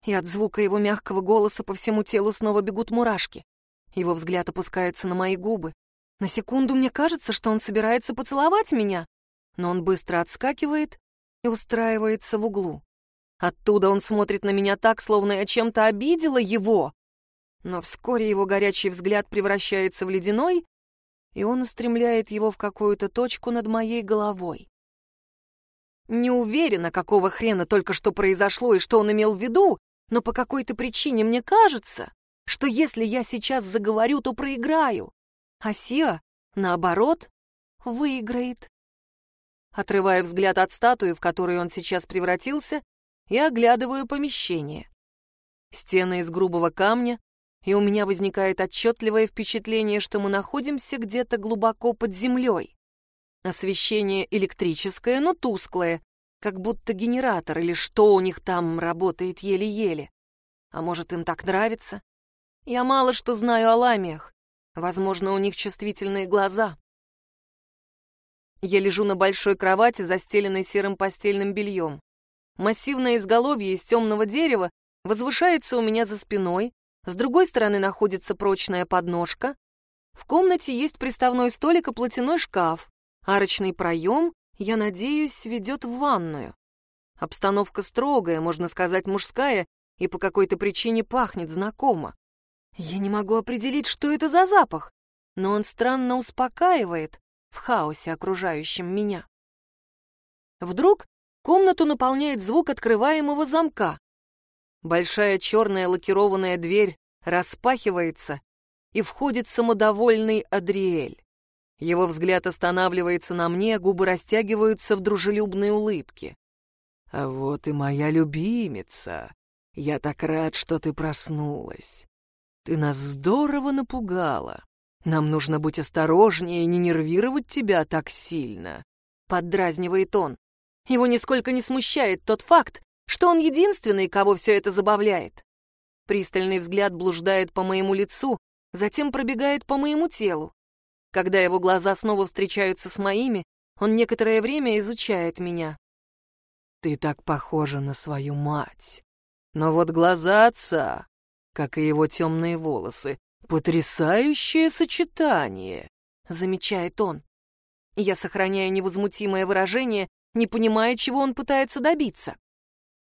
и от звука его мягкого голоса по всему телу снова бегут мурашки. Его взгляд опускается на мои губы. На секунду мне кажется, что он собирается поцеловать меня, но он быстро отскакивает и устраивается в углу. Оттуда он смотрит на меня так, словно я чем-то обидела его. Но вскоре его горячий взгляд превращается в ледяной, и он устремляет его в какую-то точку над моей головой. Не уверена, какого хрена только что произошло и что он имел в виду, но по какой-то причине мне кажется, что если я сейчас заговорю, то проиграю, а Сиа, наоборот, выиграет. Отрывая взгляд от статуи, в которую он сейчас превратился, и оглядываю помещение. Стены из грубого камня, и у меня возникает отчетливое впечатление, что мы находимся где-то глубоко под землей. Освещение электрическое, но тусклое, как будто генератор или что у них там работает еле-еле. А может, им так нравится? Я мало что знаю о ламиях. Возможно, у них чувствительные глаза. Я лежу на большой кровати, застеленной серым постельным бельем. Массивное изголовье из темного дерева возвышается у меня за спиной, с другой стороны находится прочная подножка. В комнате есть приставной столик и платяной шкаф. Арочный проем, я надеюсь, ведет в ванную. Обстановка строгая, можно сказать, мужская, и по какой-то причине пахнет знакомо. Я не могу определить, что это за запах, но он странно успокаивает в хаосе, окружающем меня. Вдруг Комнату наполняет звук открываемого замка. Большая черная лакированная дверь распахивается, и входит самодовольный Адриэль. Его взгляд останавливается на мне, губы растягиваются в дружелюбной улыбке. «А вот и моя любимица. Я так рад, что ты проснулась. Ты нас здорово напугала. Нам нужно быть осторожнее и не нервировать тебя так сильно», — поддразнивает он. Его нисколько не смущает тот факт, что он единственный, кого все это забавляет. Пристальный взгляд блуждает по моему лицу, затем пробегает по моему телу. Когда его глаза снова встречаются с моими, он некоторое время изучает меня. «Ты так похожа на свою мать. Но вот глаза отца как и его темные волосы. Потрясающее сочетание, замечает он. Я сохраняю невозмутимое выражение, не понимая, чего он пытается добиться.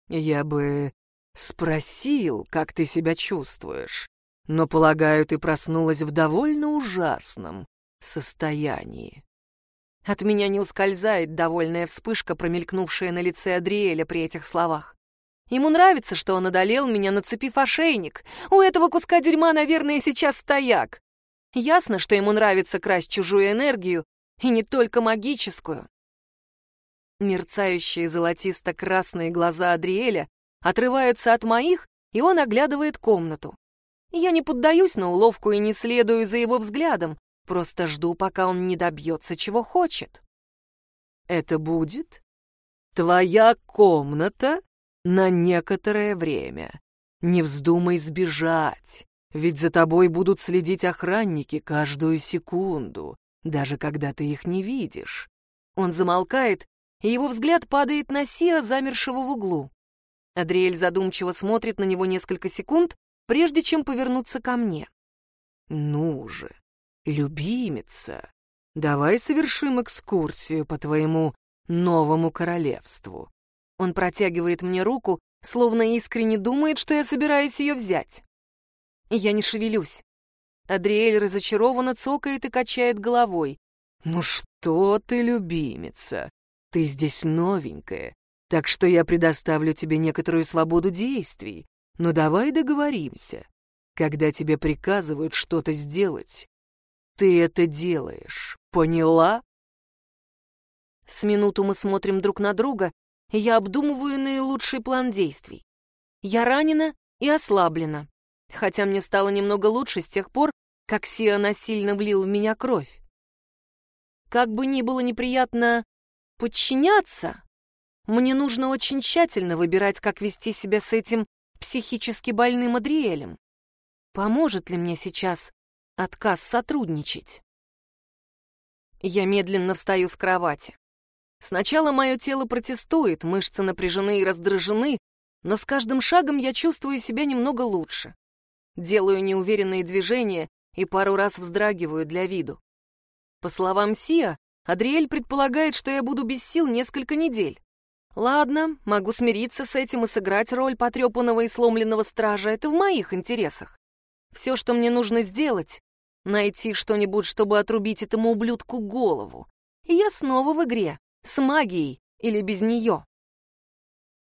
Я бы спросил, как ты себя чувствуешь, но, полагаю, ты проснулась в довольно ужасном состоянии. От меня не ускользает довольная вспышка, промелькнувшая на лице Адриэля при этих словах. Ему нравится, что он одолел меня, нацепив ошейник. У этого куска дерьма, наверное, сейчас стояк. Ясно, что ему нравится красть чужую энергию, и не только магическую. Мерцающие золотисто-красные глаза Адриэля отрываются от моих, и он оглядывает комнату. Я не поддаюсь на уловку и не следую за его взглядом, просто жду, пока он не добьется, чего хочет. Это будет твоя комната на некоторое время. Не вздумай сбежать, ведь за тобой будут следить охранники каждую секунду, даже когда ты их не видишь. Он замолкает, и его взгляд падает на Сиа, замершего в углу. Адриэль задумчиво смотрит на него несколько секунд, прежде чем повернуться ко мне. «Ну же, любимица, давай совершим экскурсию по твоему новому королевству». Он протягивает мне руку, словно искренне думает, что я собираюсь ее взять. Я не шевелюсь. Адриэль разочарованно цокает и качает головой. «Ну что ты, любимица, ты здесь новенькая, так что я предоставлю тебе некоторую свободу действий. Но давай договоримся. Когда тебе приказывают что-то сделать, ты это делаешь. Поняла?» С минуту мы смотрим друг на друга, и я обдумываю наилучший план действий. Я ранена и ослаблена, хотя мне стало немного лучше с тех пор, как Сиа насильно влил в меня кровь. Как бы ни было неприятно подчиняться, мне нужно очень тщательно выбирать, как вести себя с этим психически больным Адриэлем. Поможет ли мне сейчас отказ сотрудничать? Я медленно встаю с кровати. Сначала мое тело протестует, мышцы напряжены и раздражены, но с каждым шагом я чувствую себя немного лучше. Делаю неуверенные движения, и пару раз вздрагиваю для виду. По словам Сиа, Адриэль предполагает, что я буду без сил несколько недель. Ладно, могу смириться с этим и сыграть роль потрепанного и сломленного стража, это в моих интересах. Все, что мне нужно сделать, найти что-нибудь, чтобы отрубить этому ублюдку голову. И я снова в игре, с магией или без нее.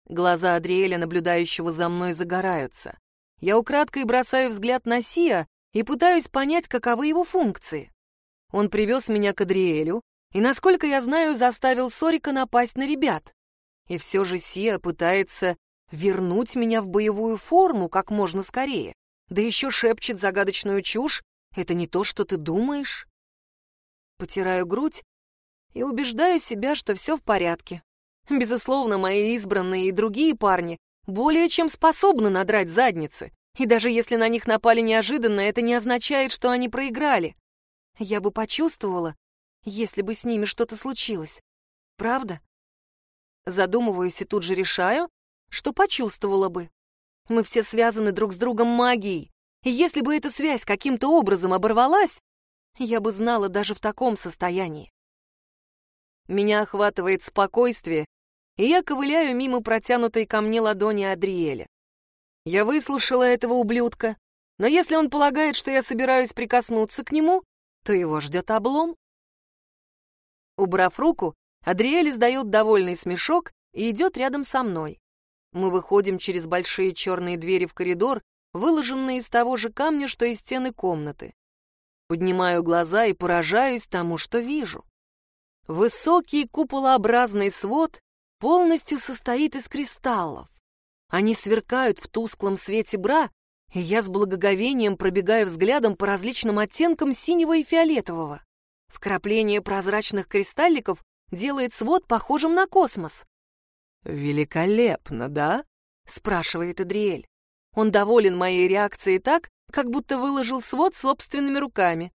Глаза Адриэля, наблюдающего за мной, загораются. Я украдкой бросаю взгляд на Сиа, и пытаюсь понять, каковы его функции. Он привез меня к Адриэлю и, насколько я знаю, заставил Сорика напасть на ребят. И все же Сия пытается вернуть меня в боевую форму как можно скорее. Да еще шепчет загадочную чушь. Это не то, что ты думаешь. Потираю грудь и убеждаю себя, что все в порядке. Безусловно, мои избранные и другие парни более чем способны надрать задницы, и даже если на них напали неожиданно, это не означает, что они проиграли. Я бы почувствовала, если бы с ними что-то случилось. Правда? Задумываюсь и тут же решаю, что почувствовала бы. Мы все связаны друг с другом магией, и если бы эта связь каким-то образом оборвалась, я бы знала даже в таком состоянии. Меня охватывает спокойствие, и я ковыляю мимо протянутой ко мне ладони Адриэля. Я выслушала этого ублюдка, но если он полагает, что я собираюсь прикоснуться к нему, то его ждет облом. Убрав руку, Адриэль издает довольный смешок и идет рядом со мной. Мы выходим через большие черные двери в коридор, выложенные из того же камня, что и стены комнаты. Поднимаю глаза и поражаюсь тому, что вижу. Высокий куполообразный свод полностью состоит из кристаллов. Они сверкают в тусклом свете бра, и я с благоговением пробегаю взглядом по различным оттенкам синего и фиолетового. Вкрапление прозрачных кристалликов делает свод похожим на космос. «Великолепно, да?» — спрашивает Адриэль. Он доволен моей реакцией так, как будто выложил свод собственными руками.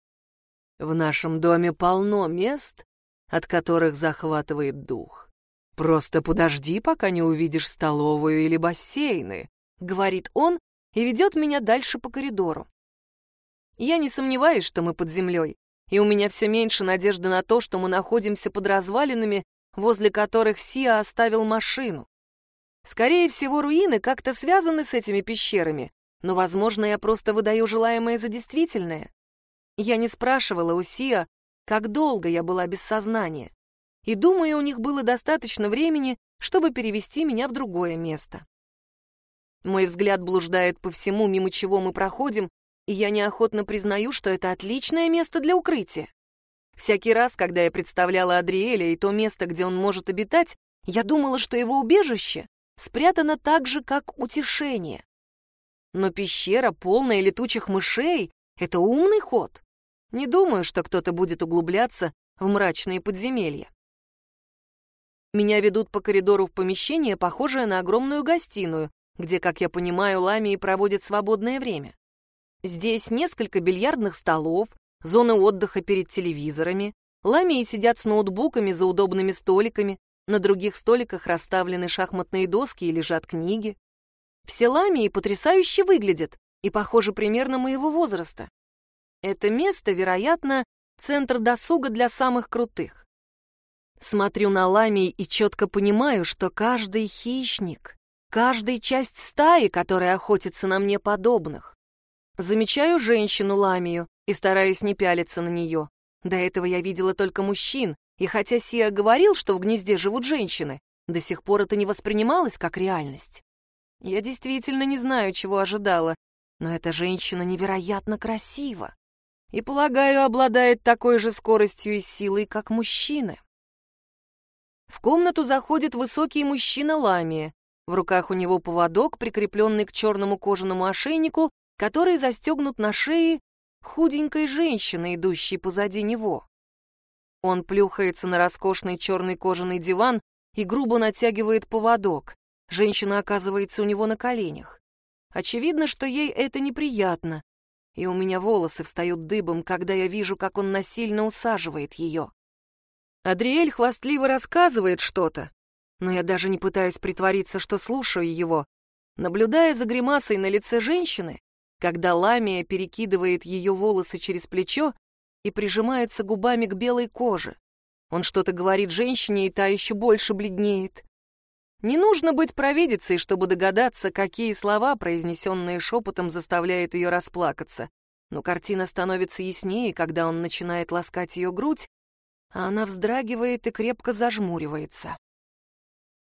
«В нашем доме полно мест, от которых захватывает дух. Просто подожди, пока не увидишь столовую или бассейны», — говорит он, и ведет меня дальше по коридору. Я не сомневаюсь, что мы под землей, и у меня все меньше надежды на то, что мы находимся под развалинами, возле которых Сиа оставил машину. Скорее всего, руины как-то связаны с этими пещерами, но, возможно, я просто выдаю желаемое за действительное. Я не спрашивала у Сиа, как долго я была без сознания, и думаю, у них было достаточно времени, чтобы перевести меня в другое место. Мой взгляд блуждает по всему, мимо чего мы проходим, и я неохотно признаю, что это отличное место для укрытия. Всякий раз, когда я представляла Адриэля и то место, где он может обитать, я думала, что его убежище спрятано так же, как утешение. Но пещера, полная летучих мышей, — это умный ход. Не думаю, что кто-то будет углубляться в мрачные подземелья. Меня ведут по коридору в помещение, похожее на огромную гостиную, где, как я понимаю, ламии проводят свободное время. Здесь несколько бильярдных столов, зоны отдыха перед телевизорами, ламии сидят с ноутбуками за удобными столиками, на других столиках расставлены шахматные доски и лежат книги. Все ламии потрясающе выглядят и похожи примерно моего возраста. Это место, вероятно, центр досуга для самых крутых. Смотрю на ламии и четко понимаю, что каждый хищник каждая часть стаи, которая охотится на мне подобных. Замечаю женщину Ламию и стараюсь не пялиться на нее. До этого я видела только мужчин, и хотя Сия говорил, что в гнезде живут женщины, до сих пор это не воспринималось как реальность. Я действительно не знаю, чего ожидала, но эта женщина невероятно красива и, полагаю, обладает такой же скоростью и силой, как мужчины. В комнату заходит высокий мужчина Ламия, в руках у него поводок, прикрепленный к черному кожаному ошейнику, который застегнут на шее худенькой женщины, идущей позади него. Он плюхается на роскошный черный кожаный диван и грубо натягивает поводок. Женщина оказывается у него на коленях. Очевидно, что ей это неприятно, и у меня волосы встают дыбом, когда я вижу, как он насильно усаживает ее. Адриэль хвастливо рассказывает что-то, но я даже не пытаюсь притвориться, что слушаю его, наблюдая за гримасой на лице женщины, когда Ламия перекидывает ее волосы через плечо и прижимается губами к белой коже. Он что-то говорит женщине, и та еще больше бледнеет. Не нужно быть провидицей, чтобы догадаться, какие слова, произнесенные шепотом, заставляют ее расплакаться. Но картина становится яснее, когда он начинает ласкать ее грудь, а она вздрагивает и крепко зажмуривается.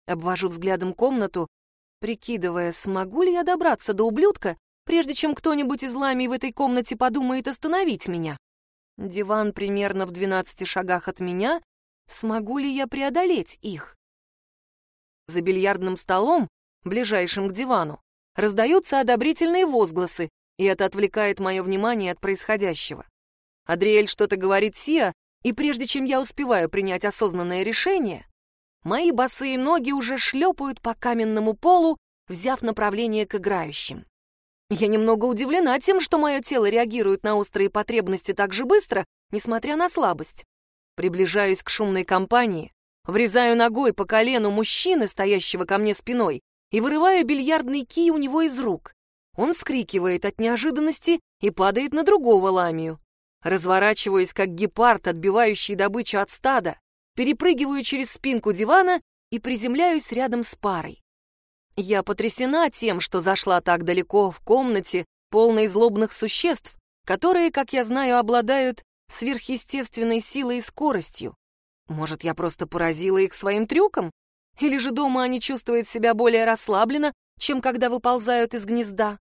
Обвожу взглядом комнату, прикидывая, смогу ли я добраться до ублюдка, прежде чем кто-нибудь из ламий в этой комнате подумает остановить меня. Диван примерно в 12 шагах от меня, смогу ли я преодолеть их? За бильярдным столом, ближайшим к дивану, раздаются одобрительные возгласы, и это отвлекает мое внимание от происходящего. Адриэль что-то говорит Сиа, и прежде чем я успеваю принять осознанное решение, Мои босые ноги уже шлепают по каменному полу, взяв направление к играющим. Я немного удивлена тем, что мое тело реагирует на острые потребности так же быстро, несмотря на слабость. Приближаюсь к шумной компании, врезаю ногой по колену мужчины, стоящего ко мне спиной, и вырываю бильярдный кий у него из рук. Он скрикивает от неожиданности и падает на другого ламию. Разворачиваясь, как гепард, отбивающий добычу от стада, перепрыгиваю через спинку дивана и приземляюсь рядом с парой. Я потрясена тем, что зашла так далеко в комнате, полной злобных существ, которые, как я знаю, обладают сверхъестественной силой и скоростью. Может, я просто поразила их своим трюком? Или же дома они чувствуют себя более расслабленно, чем когда выползают из гнезда?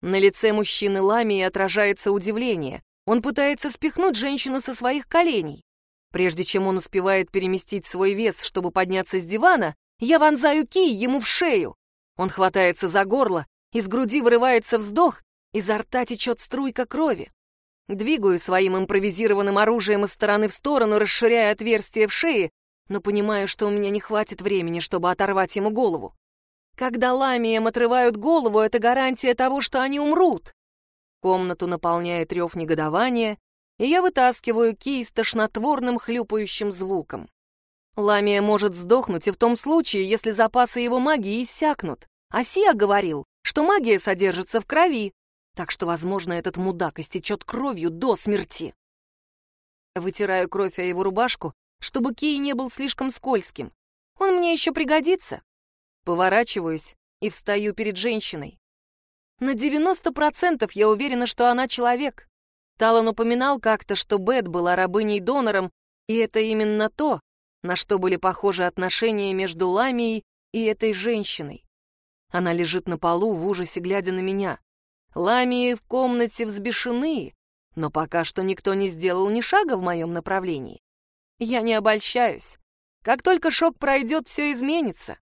На лице мужчины Ламии отражается удивление. Он пытается спихнуть женщину со своих коленей. Прежде чем он успевает переместить свой вес, чтобы подняться с дивана, я вонзаю кий ему в шею. Он хватается за горло, из груди вырывается вздох, изо рта течет струйка крови. Двигаю своим импровизированным оружием из стороны в сторону, расширяя отверстие в шее, но понимаю, что у меня не хватит времени, чтобы оторвать ему голову. Когда ламиям отрывают голову, это гарантия того, что они умрут. Комнату наполняет рев негодования, и я вытаскиваю кий с тошнотворным хлюпающим звуком. Ламия может сдохнуть и в том случае, если запасы его магии иссякнут. А Сия говорил, что магия содержится в крови, так что, возможно, этот мудак истечет кровью до смерти. Вытираю кровь о его рубашку, чтобы Кей не был слишком скользким. Он мне еще пригодится. Поворачиваюсь и встаю перед женщиной. На 90% я уверена, что она человек. Талан упоминал как-то, что Бет была рабыней-донором, и это именно то, на что были похожи отношения между Ламией и этой женщиной. Она лежит на полу в ужасе, глядя на меня. Ламии в комнате взбешены, но пока что никто не сделал ни шага в моем направлении. Я не обольщаюсь. Как только шок пройдет, все изменится.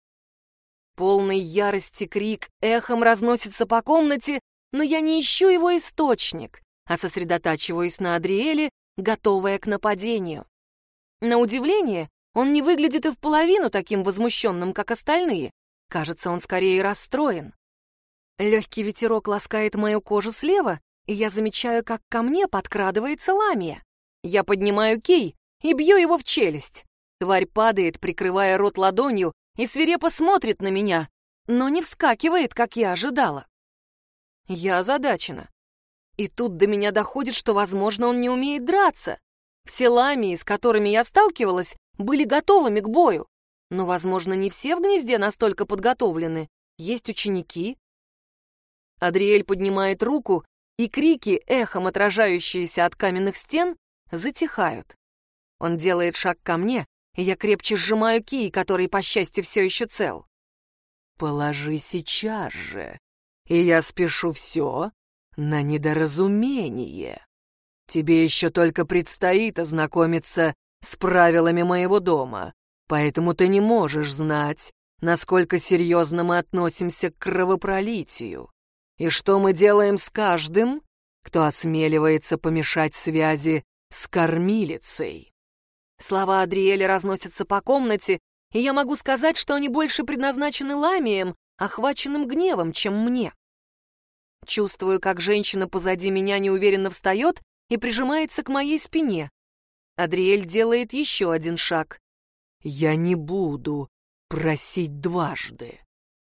Полный ярости крик эхом разносится по комнате, но я не ищу его источник, а сосредотачиваюсь на Адриэле, готовая к нападению. На удивление, он не выглядит и в половину таким возмущенным, как остальные. Кажется, он скорее расстроен. Легкий ветерок ласкает мою кожу слева, и я замечаю, как ко мне подкрадывается ламия. Я поднимаю кей и бью его в челюсть. Тварь падает, прикрывая рот ладонью, и свирепо смотрит на меня, но не вскакивает, как я ожидала. Я озадачена. И тут до меня доходит, что, возможно, он не умеет драться. Все ламии, с которыми я сталкивалась, были готовыми к бою. Но, возможно, не все в гнезде настолько подготовлены. Есть ученики, Адриэль поднимает руку, и крики, эхом отражающиеся от каменных стен, затихают. Он делает шаг ко мне, и я крепче сжимаю кий, который, по счастью, все еще цел. «Положи сейчас же, и я спешу все на недоразумение. Тебе еще только предстоит ознакомиться с правилами моего дома, поэтому ты не можешь знать, насколько серьезно мы относимся к кровопролитию. И что мы делаем с каждым, кто осмеливается помешать связи с кормилицей? Слова Адриэля разносятся по комнате, и я могу сказать, что они больше предназначены ламием, охваченным гневом, чем мне. Чувствую, как женщина позади меня неуверенно встает и прижимается к моей спине. Адриэль делает еще один шаг. «Я не буду просить дважды.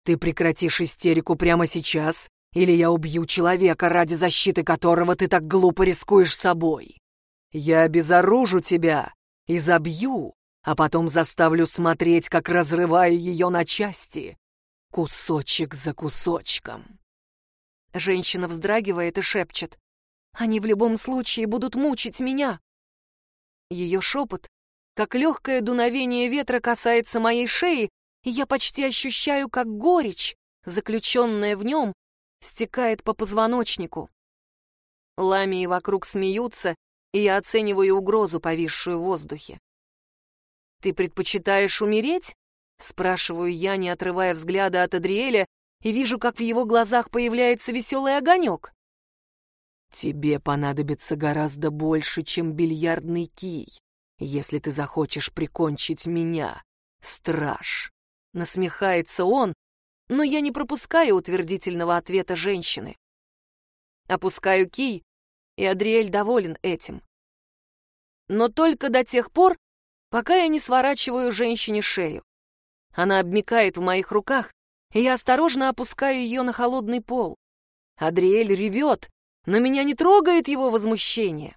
Ты прекратишь истерику прямо сейчас, или я убью человека, ради защиты которого ты так глупо рискуешь собой. Я обезоружу тебя и забью, а потом заставлю смотреть, как разрываю ее на части, кусочек за кусочком. Женщина вздрагивает и шепчет. «Они в любом случае будут мучить меня!» Ее шепот, как легкое дуновение ветра касается моей шеи, и я почти ощущаю, как горечь, заключенная в нем, стекает по позвоночнику. Ламии вокруг смеются, и я оцениваю угрозу, повисшую в воздухе. «Ты предпочитаешь умереть?» — спрашиваю я, не отрывая взгляда от Адриэля, и вижу, как в его глазах появляется веселый огонек. «Тебе понадобится гораздо больше, чем бильярдный кий, если ты захочешь прикончить меня, страж!» Насмехается он, но я не пропускаю утвердительного ответа женщины. Опускаю кий, и Адриэль доволен этим. Но только до тех пор, пока я не сворачиваю женщине шею. Она обмикает в моих руках, и я осторожно опускаю ее на холодный пол. Адриэль ревет, но меня не трогает его возмущение.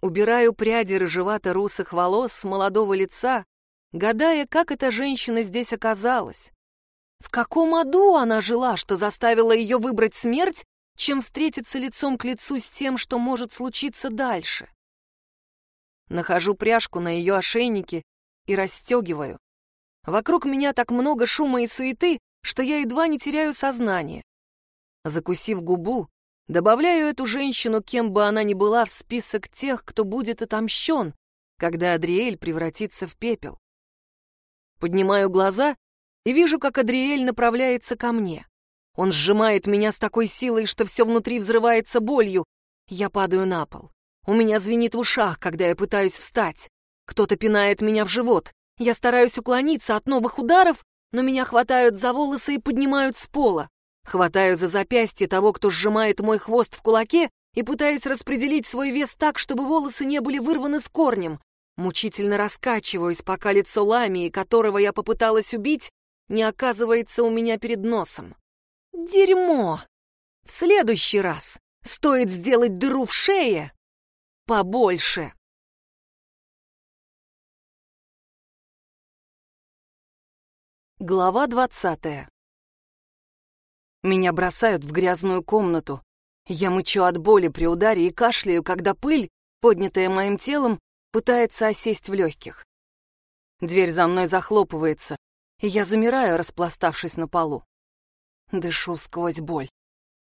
Убираю пряди рыжевато-русых волос с молодого лица, гадая, как эта женщина здесь оказалась. В каком аду она жила, что заставила ее выбрать смерть, чем встретиться лицом к лицу с тем, что может случиться дальше? Нахожу пряжку на ее ошейнике и расстегиваю. Вокруг меня так много шума и суеты, что я едва не теряю сознание. Закусив губу, добавляю эту женщину, кем бы она ни была, в список тех, кто будет отомщен, когда Адриэль превратится в пепел. Поднимаю глаза и вижу, как Адриэль направляется ко мне. Он сжимает меня с такой силой, что все внутри взрывается болью. Я падаю на пол. У меня звенит в ушах, когда я пытаюсь встать. Кто-то пинает меня в живот. Я стараюсь уклониться от новых ударов, но меня хватают за волосы и поднимают с пола. Хватаю за запястье того, кто сжимает мой хвост в кулаке, и пытаюсь распределить свой вес так, чтобы волосы не были вырваны с корнем. Мучительно раскачиваюсь, пока лицо Ламии, которого я попыталась убить, не оказывается у меня перед носом. Дерьмо! В следующий раз стоит сделать дыру в шее побольше. Глава двадцатая. Меня бросают в грязную комнату. Я мычу от боли при ударе и кашляю, когда пыль, поднятая моим телом, пытается осесть в легких. Дверь за мной захлопывается, и я замираю, распластавшись на полу. Дышу сквозь боль.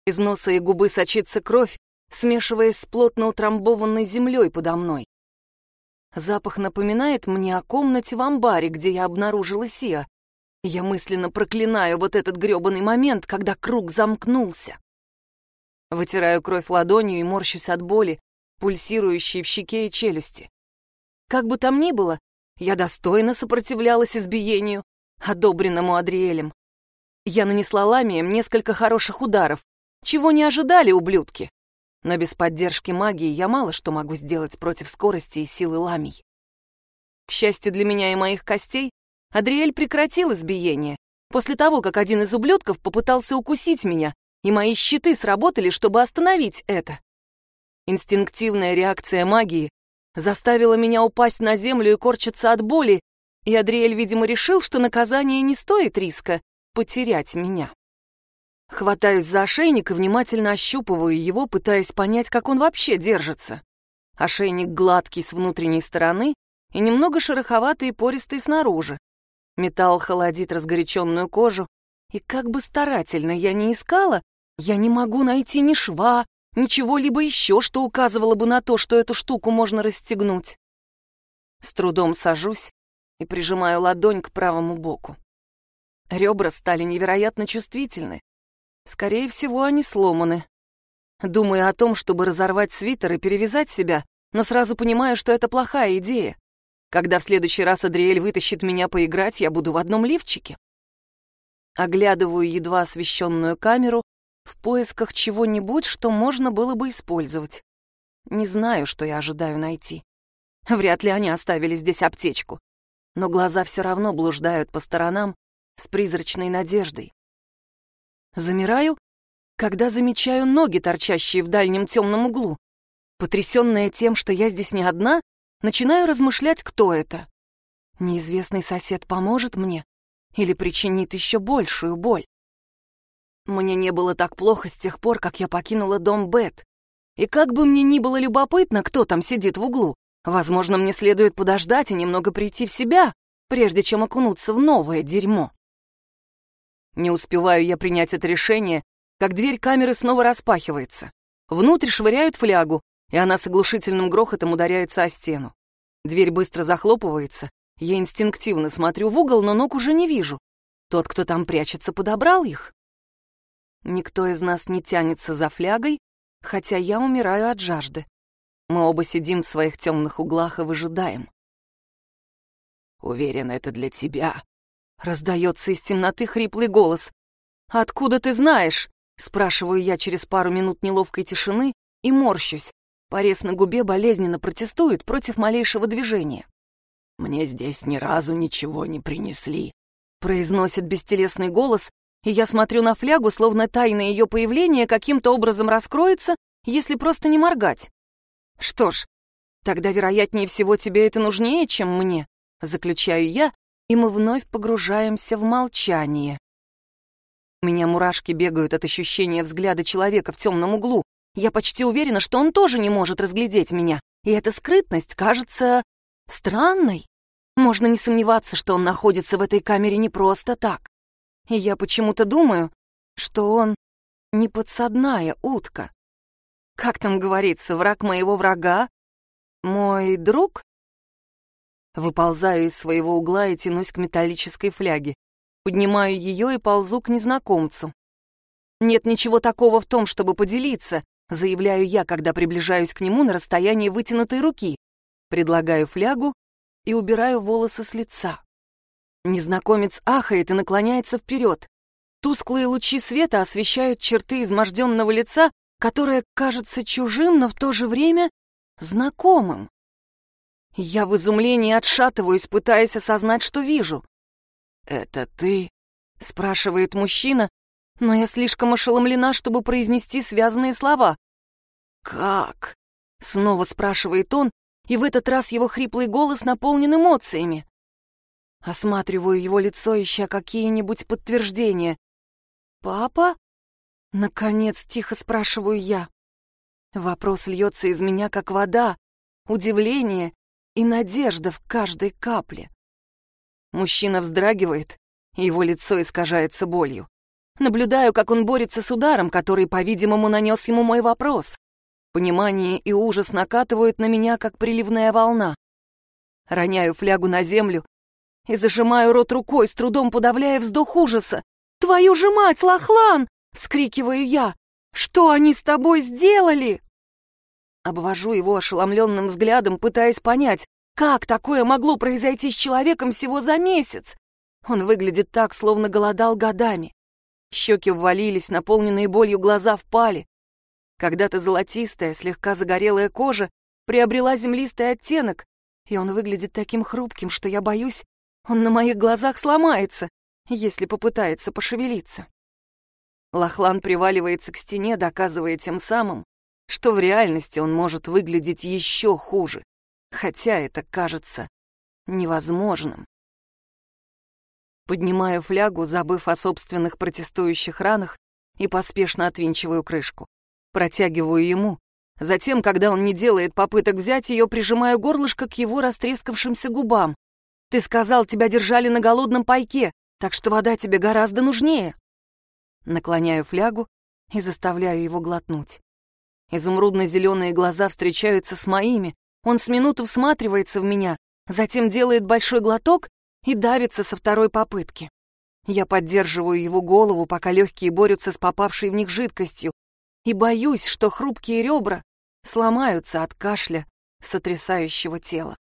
Из носа и губы сочится кровь, смешиваясь с плотно утрамбованной землей подо мной. Запах напоминает мне о комнате в амбаре, где я обнаружила Сиа. Я мысленно проклинаю вот этот грёбаный момент, когда круг замкнулся. Вытираю кровь ладонью и морщусь от боли, пульсирующей в щеке и челюсти. Как бы там ни было, я достойно сопротивлялась избиению, одобренному Адриэлем. Я нанесла ламием несколько хороших ударов, чего не ожидали ублюдки. Но без поддержки магии я мало что могу сделать против скорости и силы ламий. К счастью для меня и моих костей, Адриэль прекратил избиение после того, как один из ублюдков попытался укусить меня, и мои щиты сработали, чтобы остановить это. Инстинктивная реакция магии заставила меня упасть на землю и корчиться от боли, и Адриэль, видимо, решил, что наказание не стоит риска потерять меня. Хватаюсь за ошейник и внимательно ощупываю его, пытаясь понять, как он вообще держится. Ошейник гладкий с внутренней стороны и немного шероховатый и пористый снаружи. Металл холодит разгоряченную кожу, и как бы старательно я ни искала, я не могу найти ни шва, ничего либо еще, что указывало бы на то, что эту штуку можно расстегнуть. С трудом сажусь и прижимаю ладонь к правому боку. Ребра стали невероятно чувствительны. Скорее всего, они сломаны. Думаю о том, чтобы разорвать свитер и перевязать себя, но сразу понимаю, что это плохая идея. Когда в следующий раз Адриэль вытащит меня поиграть, я буду в одном лифчике. Оглядываю едва освещенную камеру в поисках чего-нибудь, что можно было бы использовать. Не знаю, что я ожидаю найти. Вряд ли они оставили здесь аптечку. Но глаза все равно блуждают по сторонам с призрачной надеждой. Замираю, когда замечаю ноги, торчащие в дальнем темном углу. Потрясенная тем, что я здесь не одна, начинаю размышлять, кто это. Неизвестный сосед поможет мне или причинит еще большую боль. Мне не было так плохо с тех пор, как я покинула дом Бет. И как бы мне ни было любопытно, кто там сидит в углу, возможно, мне следует подождать и немного прийти в себя, прежде чем окунуться в новое дерьмо. Не успеваю я принять это решение, как дверь камеры снова распахивается. Внутрь швыряют флягу, и она с оглушительным грохотом ударяется о стену. Дверь быстро захлопывается, я инстинктивно смотрю в угол, но ног уже не вижу. Тот, кто там прячется, подобрал их. Никто из нас не тянется за флягой, хотя я умираю от жажды. Мы оба сидим в своих темных углах и выжидаем. «Уверен, это для тебя», — раздается из темноты хриплый голос. «Откуда ты знаешь?» — спрашиваю я через пару минут неловкой тишины и морщусь. Порез на губе болезненно протестует против малейшего движения. «Мне здесь ни разу ничего не принесли», — произносит бестелесный голос, и я смотрю на флягу, словно тайное ее появление каким-то образом раскроется, если просто не моргать. Что ж, тогда, вероятнее всего, тебе это нужнее, чем мне, заключаю я, и мы вновь погружаемся в молчание. У меня мурашки бегают от ощущения взгляда человека в темном углу. Я почти уверена, что он тоже не может разглядеть меня, и эта скрытность кажется странной. Можно не сомневаться, что он находится в этой камере не просто так. И я почему-то думаю, что он не подсадная утка. Как там говорится, враг моего врага? Мой друг? Выползаю из своего угла и тянусь к металлической фляге. Поднимаю ее и ползу к незнакомцу. Нет ничего такого в том, чтобы поделиться, заявляю я, когда приближаюсь к нему на расстоянии вытянутой руки. Предлагаю флягу и убираю волосы с лица. Незнакомец ахает и наклоняется вперед. Тусклые лучи света освещают черты изможденного лица, которое кажется чужим, но в то же время знакомым. Я в изумлении отшатываюсь, пытаясь осознать, что вижу. «Это ты?» — спрашивает мужчина, но я слишком ошеломлена, чтобы произнести связанные слова. «Как?» — снова спрашивает он, и в этот раз его хриплый голос наполнен эмоциями. Осматриваю его лицо, ища какие-нибудь подтверждения. «Папа?» — наконец тихо спрашиваю я. Вопрос льется из меня, как вода, удивление и надежда в каждой капле. Мужчина вздрагивает, и его лицо искажается болью. Наблюдаю, как он борется с ударом, который, по-видимому, нанес ему мой вопрос. Понимание и ужас накатывают на меня, как приливная волна. Роняю флягу на землю и зажимаю рот рукой, с трудом подавляя вздох ужаса. «Твою же мать, Лохлан!» — вскрикиваю я. «Что они с тобой сделали?» Обвожу его ошеломленным взглядом, пытаясь понять, как такое могло произойти с человеком всего за месяц. Он выглядит так, словно голодал годами. Щеки ввалились, наполненные болью глаза впали. Когда-то золотистая, слегка загорелая кожа приобрела землистый оттенок, и он выглядит таким хрупким, что я боюсь, он на моих глазах сломается, если попытается пошевелиться. Лохлан приваливается к стене, доказывая тем самым, что в реальности он может выглядеть еще хуже, хотя это кажется невозможным. Поднимаю флягу, забыв о собственных протестующих ранах, и поспешно отвинчиваю крышку. Протягиваю ему. Затем, когда он не делает попыток взять ее, прижимаю горлышко к его растрескавшимся губам. «Ты сказал, тебя держали на голодном пайке, так что вода тебе гораздо нужнее». Наклоняю флягу и заставляю его глотнуть. Изумрудно-зеленые глаза встречаются с моими, он с минуту всматривается в меня, затем делает большой глоток и давится со второй попытки. Я поддерживаю его голову, пока легкие борются с попавшей в них жидкостью, и боюсь, что хрупкие ребра сломаются от кашля сотрясающего тела.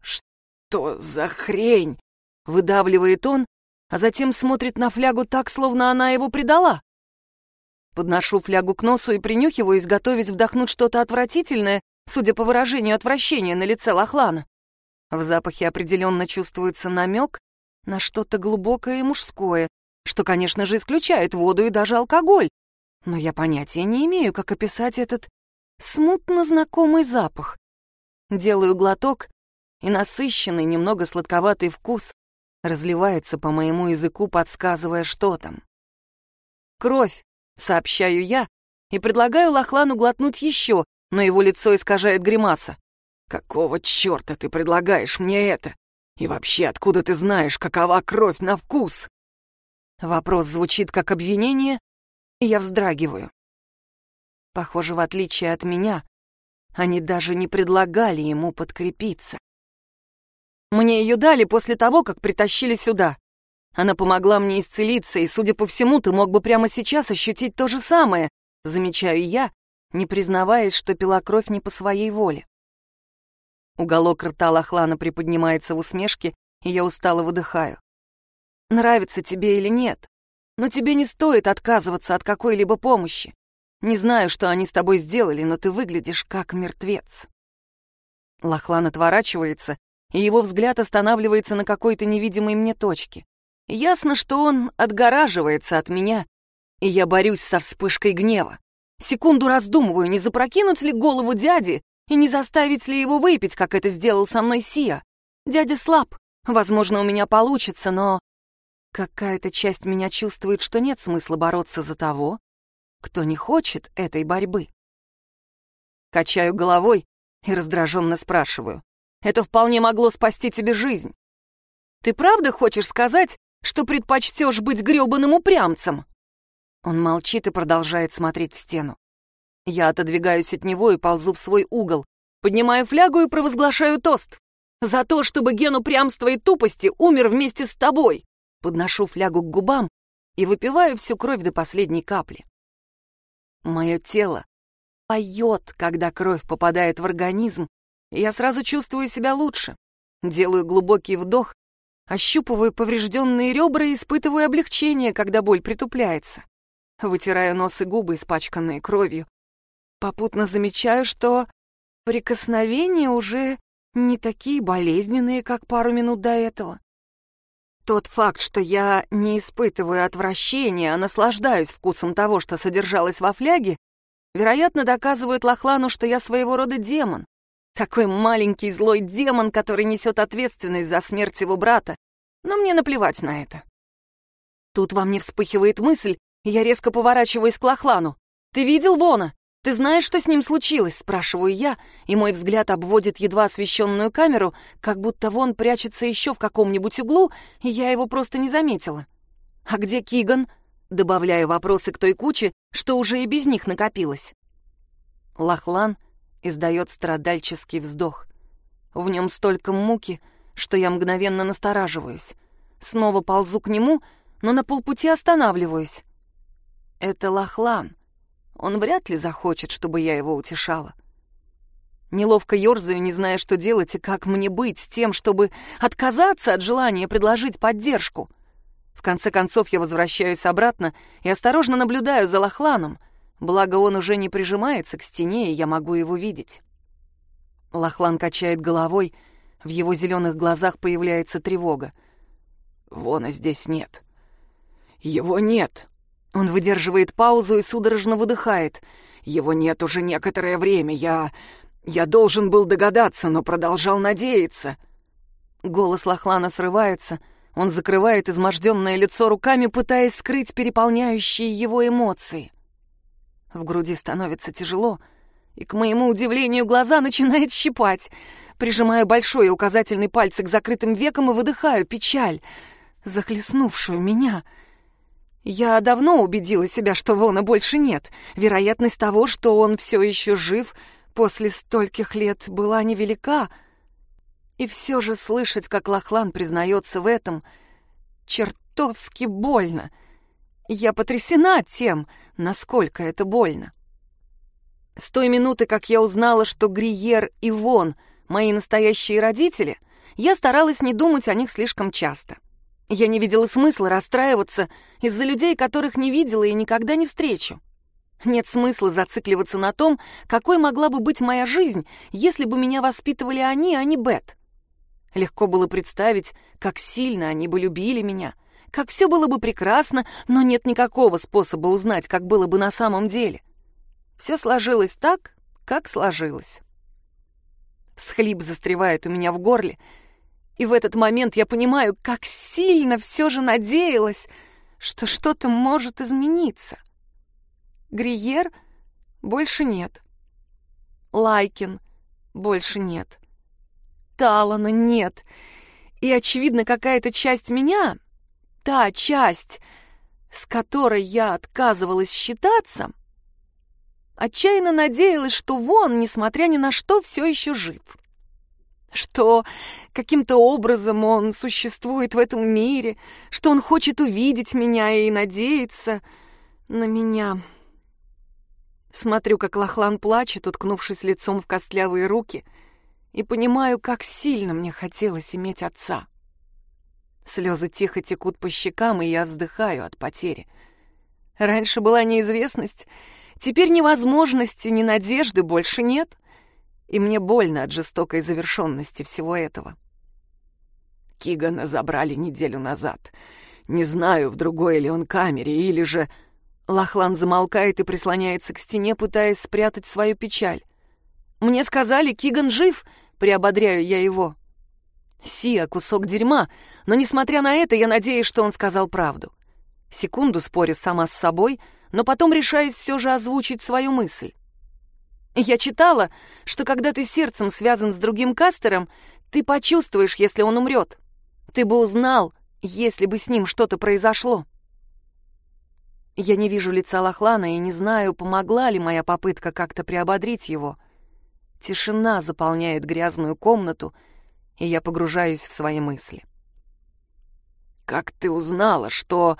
«Что за хрень?» — выдавливает он, а затем смотрит на флягу так, словно она его предала. Подношу флягу к носу и принюхиваюсь, готовясь вдохнуть что-то отвратительное, судя по выражению отвращения на лице Лохлана. В запахе определенно чувствуется намек на что-то глубокое и мужское, что, конечно же, исключает воду и даже алкоголь. Но я понятия не имею, как описать этот смутно знакомый запах. Делаю глоток, и насыщенный, немного сладковатый вкус разливается по моему языку, подсказывая, что там. Кровь, сообщаю я, и предлагаю Лохлану глотнуть еще, но его лицо искажает гримаса. «Какого черта ты предлагаешь мне это? И вообще, откуда ты знаешь, какова кровь на вкус?» Вопрос звучит как обвинение, и я вздрагиваю. Похоже, в отличие от меня, они даже не предлагали ему подкрепиться. Мне ее дали после того, как притащили сюда. Она помогла мне исцелиться, и, судя по всему, ты мог бы прямо сейчас ощутить то же самое, замечаю я, не признаваясь, что пила кровь не по своей воле. Уголок рта Лохлана приподнимается в усмешке, и я устало выдыхаю. Нравится тебе или нет, но тебе не стоит отказываться от какой-либо помощи. Не знаю, что они с тобой сделали, но ты выглядишь как мертвец. Лохлан отворачивается, и его взгляд останавливается на какой-то невидимой мне точке. Ясно, что он отгораживается от меня, и я борюсь со вспышкой гнева. Секунду раздумываю, не запрокинуть ли голову дяди и не заставить ли его выпить, как это сделал со мной Сия. Дядя слаб, возможно, у меня получится, но... Какая-то часть меня чувствует, что нет смысла бороться за того, кто не хочет этой борьбы. Качаю головой и раздраженно спрашиваю. Это вполне могло спасти тебе жизнь. Ты правда хочешь сказать, что предпочтешь быть грёбаным упрямцем?» Он молчит и продолжает смотреть в стену. Я отодвигаюсь от него и ползу в свой угол, поднимаю флягу и провозглашаю тост. «За то, чтобы ген упрямства и тупости умер вместе с тобой!» Подношу флягу к губам и выпиваю всю кровь до последней капли. Мое тело поет, когда кровь попадает в организм, и я сразу чувствую себя лучше. Делаю глубокий вдох Ощупываю поврежденные ребра и испытываю облегчение, когда боль притупляется. Вытираю нос и губы, испачканные кровью. Попутно замечаю, что прикосновения уже не такие болезненные, как пару минут до этого. Тот факт, что я не испытываю отвращения, а наслаждаюсь вкусом того, что содержалось во фляге, вероятно, доказывает Лохлану, что я своего рода демон. Такой маленький злой демон, который несет ответственность за смерть его брата. Но мне наплевать на это. Тут во мне вспыхивает мысль, и я резко поворачиваюсь к Лохлану. «Ты видел Вона? Ты знаешь, что с ним случилось?» — спрашиваю я, и мой взгляд обводит едва освещенную камеру, как будто Вон прячется еще в каком-нибудь углу, и я его просто не заметила. «А где Киган?» — добавляю вопросы к той куче, что уже и без них накопилось. Лохлан издает страдальческий вздох. В нем столько муки, что я мгновенно настораживаюсь. Снова ползу к нему, но на полпути останавливаюсь. Это Лохлан. Он вряд ли захочет, чтобы я его утешала. Неловко ерзаю, не зная, что делать и как мне быть с тем, чтобы отказаться от желания предложить поддержку. В конце концов я возвращаюсь обратно и осторожно наблюдаю за Лохланом — Благо, он уже не прижимается к стене, и я могу его видеть. Лохлан качает головой, в его зеленых глазах появляется тревога. «Вона здесь нет. Его нет!» Он выдерживает паузу и судорожно выдыхает. «Его нет уже некоторое время. Я... я должен был догадаться, но продолжал надеяться». Голос Лохлана срывается. Он закрывает изможденное лицо руками, пытаясь скрыть переполняющие его эмоции. В груди становится тяжело, и, к моему удивлению, глаза начинает щипать. Прижимаю большой и указательный пальцы к закрытым векам и выдыхаю печаль, захлестнувшую меня. Я давно убедила себя, что Вона больше нет. Вероятность того, что он все еще жив после стольких лет, была невелика. И все же слышать, как Лохлан признается в этом, чертовски больно — я потрясена тем, насколько это больно. С той минуты, как я узнала, что Гриер и Вон — мои настоящие родители, я старалась не думать о них слишком часто. Я не видела смысла расстраиваться из-за людей, которых не видела и никогда не встречу. Нет смысла зацикливаться на том, какой могла бы быть моя жизнь, если бы меня воспитывали они, а не Бет. Легко было представить, как сильно они бы любили меня — как все было бы прекрасно, но нет никакого способа узнать, как было бы на самом деле. Все сложилось так, как сложилось. Схлип застревает у меня в горле, и в этот момент я понимаю, как сильно все же надеялась, что что-то может измениться. Гриер больше нет. Лайкин больше нет. Талана нет. И, очевидно, какая-то часть меня, та часть, с которой я отказывалась считаться, отчаянно надеялась, что Вон, несмотря ни на что, все еще жив. Что каким-то образом он существует в этом мире, что он хочет увидеть меня и надеяться на меня. Смотрю, как Лохлан плачет, уткнувшись лицом в костлявые руки, и понимаю, как сильно мне хотелось иметь отца. Слезы тихо текут по щекам, и я вздыхаю от потери. Раньше была неизвестность, теперь ни возможности, ни надежды больше нет, и мне больно от жестокой завершенности всего этого. Кигана забрали неделю назад. Не знаю, в другой ли он камере, или же... Лохлан замолкает и прислоняется к стене, пытаясь спрятать свою печаль. «Мне сказали, Киган жив», — приободряю я его. Сия — кусок дерьма, но, несмотря на это, я надеюсь, что он сказал правду. Секунду спорю сама с собой, но потом решаюсь все же озвучить свою мысль. Я читала, что когда ты сердцем связан с другим кастером, ты почувствуешь, если он умрет. Ты бы узнал, если бы с ним что-то произошло. Я не вижу лица Лохлана и не знаю, помогла ли моя попытка как-то приободрить его. Тишина заполняет грязную комнату — и я погружаюсь в свои мысли. «Как ты узнала, что...»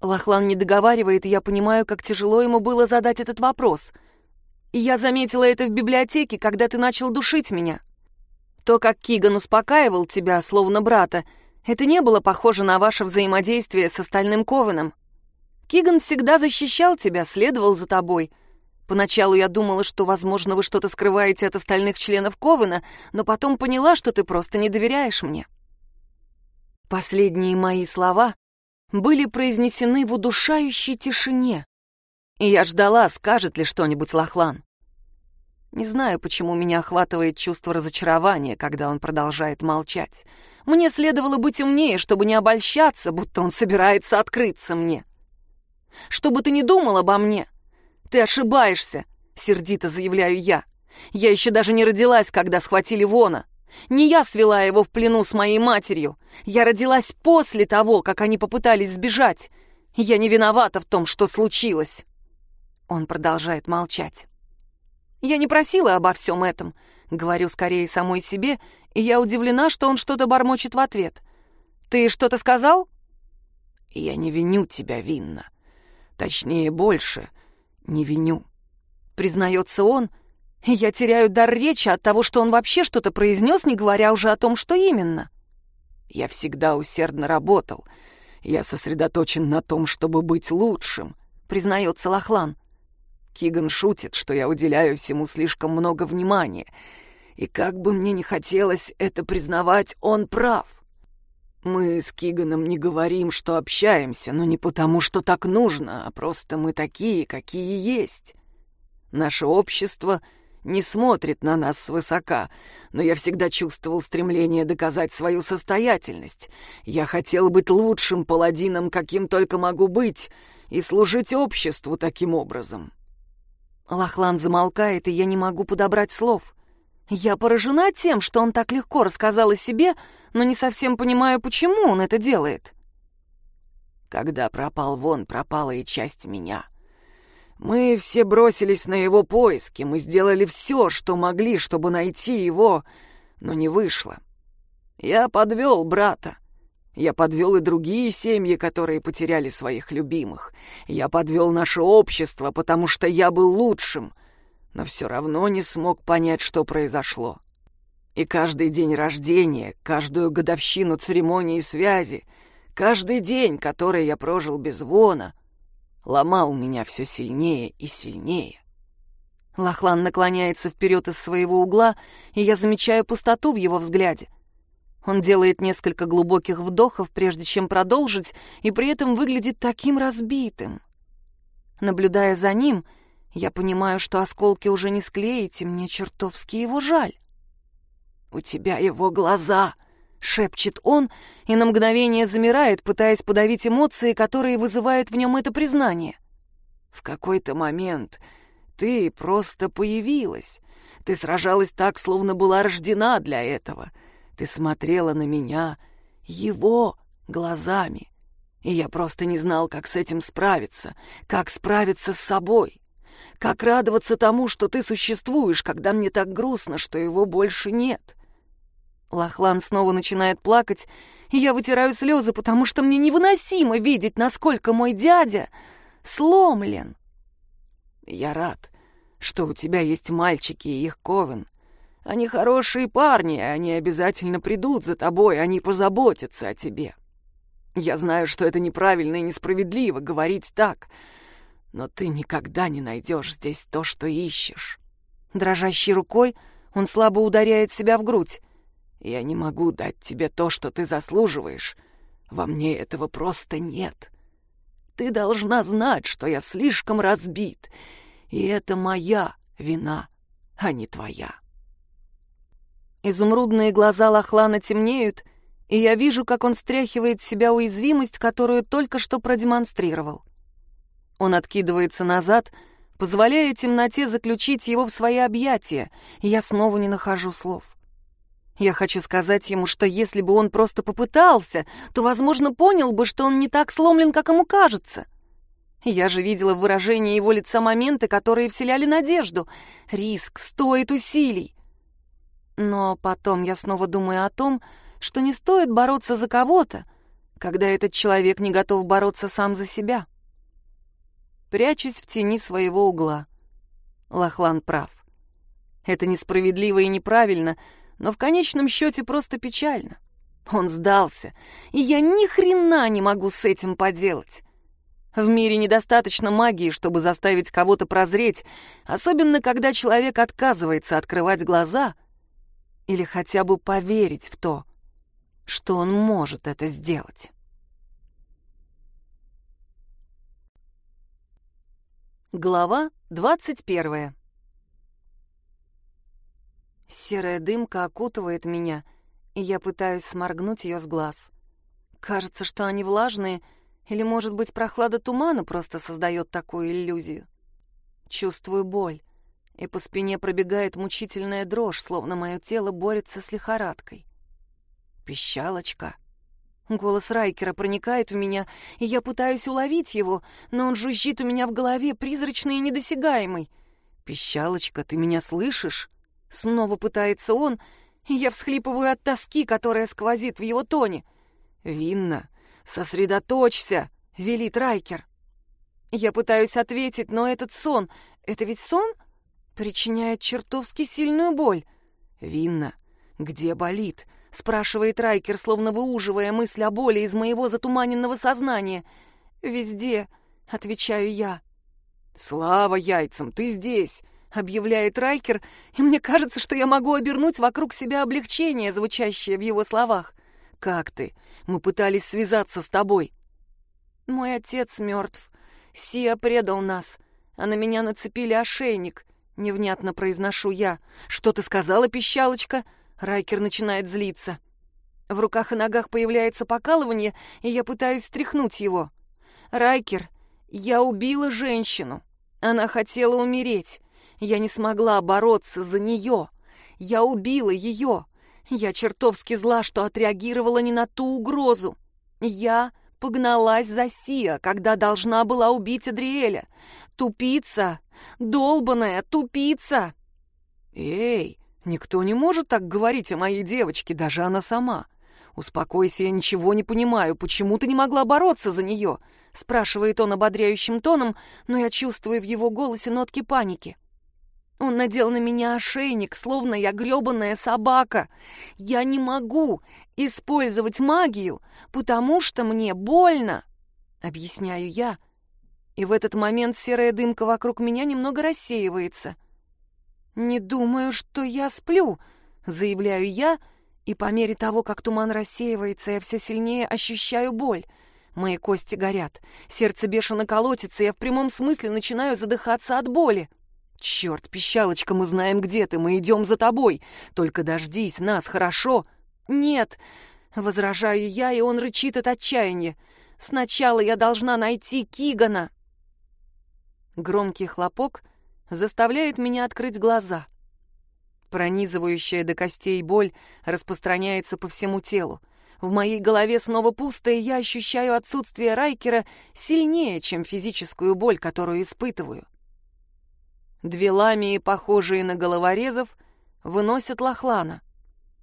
Лохлан не договаривает, и я понимаю, как тяжело ему было задать этот вопрос. Я заметила это в библиотеке, когда ты начал душить меня. То, как Киган успокаивал тебя, словно брата, это не было похоже на ваше взаимодействие с остальным Ковеном. Киган всегда защищал тебя, следовал за тобой — Поначалу я думала, что, возможно, вы что-то скрываете от остальных членов Ковена, но потом поняла, что ты просто не доверяешь мне. Последние мои слова были произнесены в удушающей тишине, и я ждала, скажет ли что-нибудь Лохлан. Не знаю, почему меня охватывает чувство разочарования, когда он продолжает молчать. Мне следовало быть умнее, чтобы не обольщаться, будто он собирается открыться мне. Что бы ты ни думал обо мне, ты ошибаешься, сердито заявляю я. Я еще даже не родилась, когда схватили Вона. Не я свела его в плену с моей матерью. Я родилась после того, как они попытались сбежать. Я не виновата в том, что случилось. Он продолжает молчать. Я не просила обо всем этом. Говорю скорее самой себе, и я удивлена, что он что-то бормочет в ответ. «Ты что-то сказал?» «Я не виню тебя, Винна. Точнее, больше не виню», — признается он, и я теряю дар речи от того, что он вообще что-то произнес, не говоря уже о том, что именно. «Я всегда усердно работал. Я сосредоточен на том, чтобы быть лучшим», — признается Лохлан. Киган шутит, что я уделяю всему слишком много внимания. И как бы мне не хотелось это признавать, он прав. Мы с Киганом не говорим, что общаемся, но не потому, что так нужно, а просто мы такие, какие есть. Наше общество не смотрит на нас свысока, но я всегда чувствовал стремление доказать свою состоятельность. Я хотел быть лучшим паладином, каким только могу быть, и служить обществу таким образом. Лохлан замолкает, и я не могу подобрать слов. Я поражена тем, что он так легко рассказал о себе, но не совсем понимаю, почему он это делает. Когда пропал вон, пропала и часть меня. Мы все бросились на его поиски, мы сделали все, что могли, чтобы найти его, но не вышло. Я подвел брата. Я подвел и другие семьи, которые потеряли своих любимых. Я подвел наше общество, потому что я был лучшим, но все равно не смог понять, что произошло. И каждый день рождения, каждую годовщину церемонии связи, каждый день, который я прожил без Вона, ломал меня все сильнее и сильнее. Лохлан наклоняется вперед из своего угла, и я замечаю пустоту в его взгляде — он делает несколько глубоких вдохов, прежде чем продолжить, и при этом выглядит таким разбитым. Наблюдая за ним, я понимаю, что осколки уже не склеить, мне чертовски его жаль. «У тебя его глаза!» — шепчет он, и на мгновение замирает, пытаясь подавить эмоции, которые вызывают в нем это признание. «В какой-то момент ты просто появилась. Ты сражалась так, словно была рождена для этого». Ты смотрела на меня его глазами, и я просто не знал, как с этим справиться, как справиться с собой, как радоваться тому, что ты существуешь, когда мне так грустно, что его больше нет. Лохлан снова начинает плакать, и я вытираю слезы, потому что мне невыносимо видеть, насколько мой дядя сломлен. Я рад, что у тебя есть мальчики и их ковен, они хорошие парни, они обязательно придут за тобой, они позаботятся о тебе. Я знаю, что это неправильно и несправедливо говорить так, но ты никогда не найдешь здесь то, что ищешь. Дрожащей рукой он слабо ударяет себя в грудь. Я не могу дать тебе то, что ты заслуживаешь. Во мне этого просто нет. Ты должна знать, что я слишком разбит, и это моя вина, а не твоя. Изумрудные глаза Лохлана темнеют, и я вижу, как он стряхивает с себя уязвимость, которую только что продемонстрировал. Он откидывается назад, позволяя темноте заключить его в свои объятия, и я снова не нахожу слов. Я хочу сказать ему, что если бы он просто попытался, то, возможно, понял бы, что он не так сломлен, как ему кажется. Я же видела в выражении его лица моменты, которые вселяли надежду. Риск стоит усилий. Но потом я снова думаю о том, что не стоит бороться за кого-то, когда этот человек не готов бороться сам за себя. Прячусь в тени своего угла. Лохлан прав. Это несправедливо и неправильно, но в конечном счете просто печально. Он сдался, и я ни хрена не могу с этим поделать. В мире недостаточно магии, чтобы заставить кого-то прозреть, особенно когда человек отказывается открывать глаза или хотя бы поверить в то, что он может это сделать. Глава двадцать первая. Серая дымка окутывает меня, и я пытаюсь сморгнуть ее с глаз. Кажется, что они влажные, или, может быть, прохлада тумана просто создает такую иллюзию. Чувствую боль, и по спине пробегает мучительная дрожь, словно мое тело борется с лихорадкой. Пищалочка. Голос Райкера проникает в меня, и я пытаюсь уловить его, но он жужжит у меня в голове, призрачный и недосягаемый. «Пищалочка, ты меня слышишь?» Снова пытается он, и я всхлипываю от тоски, которая сквозит в его тоне. «Винна, сосредоточься!» — велит Райкер. Я пытаюсь ответить, но этот сон, это ведь сон, причиняет чертовски сильную боль. «Винна, где болит?» — спрашивает Райкер, словно выуживая мысль о боли из моего затуманенного сознания. «Везде», — отвечаю я. «Слава яйцам, ты здесь!» — объявляет Райкер, и мне кажется, что я могу обернуть вокруг себя облегчение, звучащее в его словах. «Как ты? Мы пытались связаться с тобой». «Мой отец мертв. Сия предал нас, а на меня нацепили ошейник», — невнятно произношу я. «Что ты сказала, пищалочка?» Райкер начинает злиться. В руках и ногах появляется покалывание, и я пытаюсь стряхнуть его. «Райкер, я убила женщину. Она хотела умереть. Я не смогла бороться за нее. Я убила ее. Я чертовски зла, что отреагировала не на ту угрозу. Я погналась за Сия, когда должна была убить Адриэля. Тупица! Долбаная тупица! Эй, никто не может так говорить о моей девочке, даже она сама. Успокойся, я ничего не понимаю, почему ты не могла бороться за нее? Спрашивает он ободряющим тоном, но я чувствую в его голосе нотки паники. Он надел на меня ошейник, словно я грёбаная собака. Я не могу использовать магию, потому что мне больно, объясняю я. И в этот момент серая дымка вокруг меня немного рассеивается. Не думаю, что я сплю, заявляю я, и по мере того, как туман рассеивается, я все сильнее ощущаю боль. Мои кости горят, сердце бешено колотится, я в прямом смысле начинаю задыхаться от боли. «Черт, пищалочка, мы знаем, где ты, мы идем за тобой. Только дождись нас, хорошо?» «Нет!» — возражаю я, и он рычит от отчаяния. «Сначала я должна найти Кигана!» Громкий хлопок заставляет меня открыть глаза. Пронизывающая до костей боль распространяется по всему телу. В моей голове снова пусто, и я ощущаю отсутствие Райкера сильнее, чем физическую боль, которую испытываю. Две ламии, похожие на головорезов, выносят лохлана.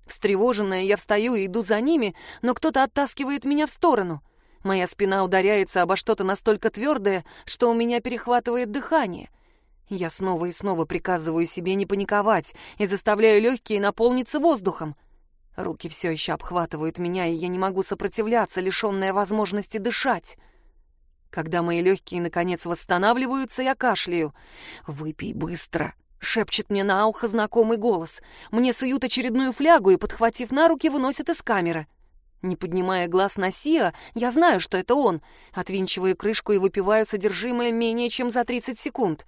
Встревоженная, я встаю и иду за ними, но кто-то оттаскивает меня в сторону. Моя спина ударяется обо что-то настолько твердое, что у меня перехватывает дыхание. Я снова и снова приказываю себе не паниковать и заставляю легкие наполниться воздухом. Руки все еще обхватывают меня, и я не могу сопротивляться, лишенная возможности дышать. Когда мои легкие, наконец, восстанавливаются, я кашляю. «Выпей быстро!» — шепчет мне на ухо знакомый голос. Мне суют очередную флягу и, подхватив на руки, выносят из камеры. Не поднимая глаз на Сиа, я знаю, что это он. Отвинчиваю крышку и выпиваю содержимое менее чем за 30 секунд.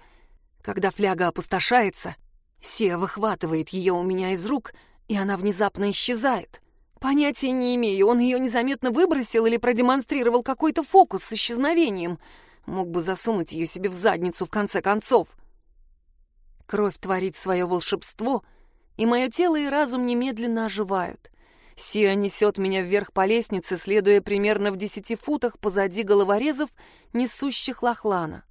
Когда фляга опустошается, Сиа выхватывает ее у меня из рук, и она внезапно исчезает. Понятия не имею, он ее незаметно выбросил или продемонстрировал какой-то фокус с исчезновением. Мог бы засунуть ее себе в задницу в конце концов. Кровь творит свое волшебство, и мое тело и разум немедленно оживают. Сия несет меня вверх по лестнице, следуя примерно в десяти футах позади головорезов, несущих лохлана.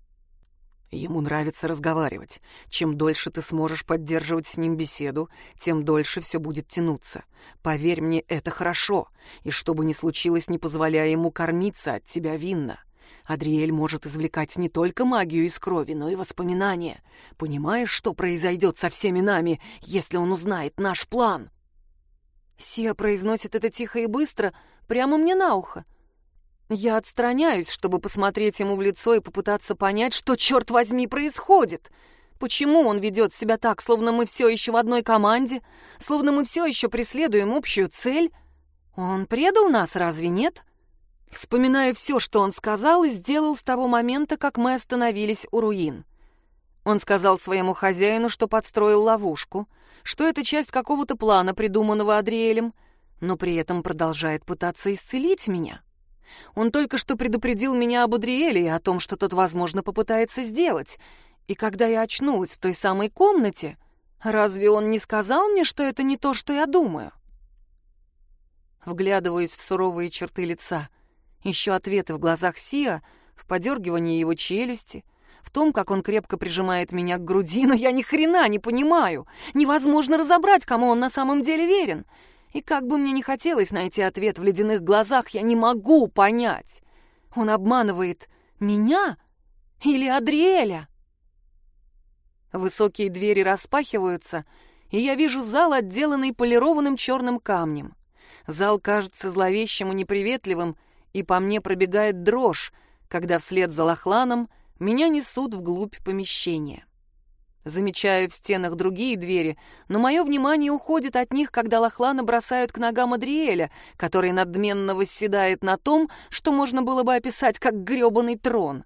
Ему нравится разговаривать. Чем дольше ты сможешь поддерживать с ним беседу, тем дольше все будет тянуться. Поверь мне, это хорошо. И что бы ни случилось, не позволяя ему кормиться от тебя винно. Адриэль может извлекать не только магию из крови, но и воспоминания. Понимаешь, что произойдет со всеми нами, если он узнает наш план?» Сия произносит это тихо и быстро, прямо мне на ухо. Я отстраняюсь, чтобы посмотреть ему в лицо и попытаться понять, что, черт возьми, происходит. Почему он ведет себя так, словно мы все еще в одной команде, словно мы все еще преследуем общую цель? Он предал нас, разве нет? Вспоминаю все, что он сказал и сделал с того момента, как мы остановились у руин. Он сказал своему хозяину, что подстроил ловушку, что это часть какого-то плана, придуманного Адриэлем, но при этом продолжает пытаться исцелить меня. Он только что предупредил меня об Адриэле и о том, что тот, возможно, попытается сделать. И когда я очнулась в той самой комнате, разве он не сказал мне, что это не то, что я думаю? Вглядываясь в суровые черты лица, ищу ответы в глазах Сиа, в подергивании его челюсти, в том, как он крепко прижимает меня к груди, но я ни хрена не понимаю. Невозможно разобрать, кому он на самом деле верен. И как бы мне ни хотелось найти ответ в ледяных глазах, я не могу понять. Он обманывает меня или Адриэля? Высокие двери распахиваются, и я вижу зал, отделанный полированным черным камнем. Зал кажется зловещим и неприветливым, и по мне пробегает дрожь, когда вслед за Лохланом меня несут вглубь помещения. Замечаю в стенах другие двери, но мое внимание уходит от них, когда Лохлана бросают к ногам Адриэля, который надменно восседает на том, что можно было бы описать как грёбаный трон.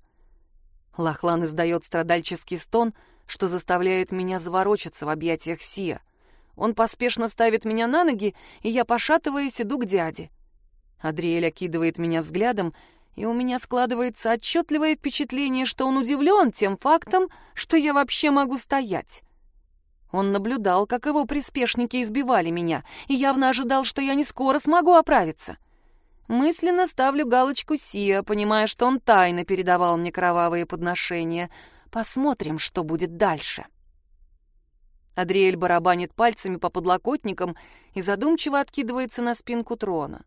Лохлан издает страдальческий стон, что заставляет меня заворочиться в объятиях Сия. Он поспешно ставит меня на ноги, и я, пошатываясь, иду к дяде. Адриэль окидывает меня взглядом, и у меня складывается отчетливое впечатление, что он удивлен тем фактом, что я вообще могу стоять. Он наблюдал, как его приспешники избивали меня, и явно ожидал, что я не скоро смогу оправиться. Мысленно ставлю галочку Сия, понимая, что он тайно передавал мне кровавые подношения. Посмотрим, что будет дальше. Адриэль барабанит пальцами по подлокотникам и задумчиво откидывается на спинку трона.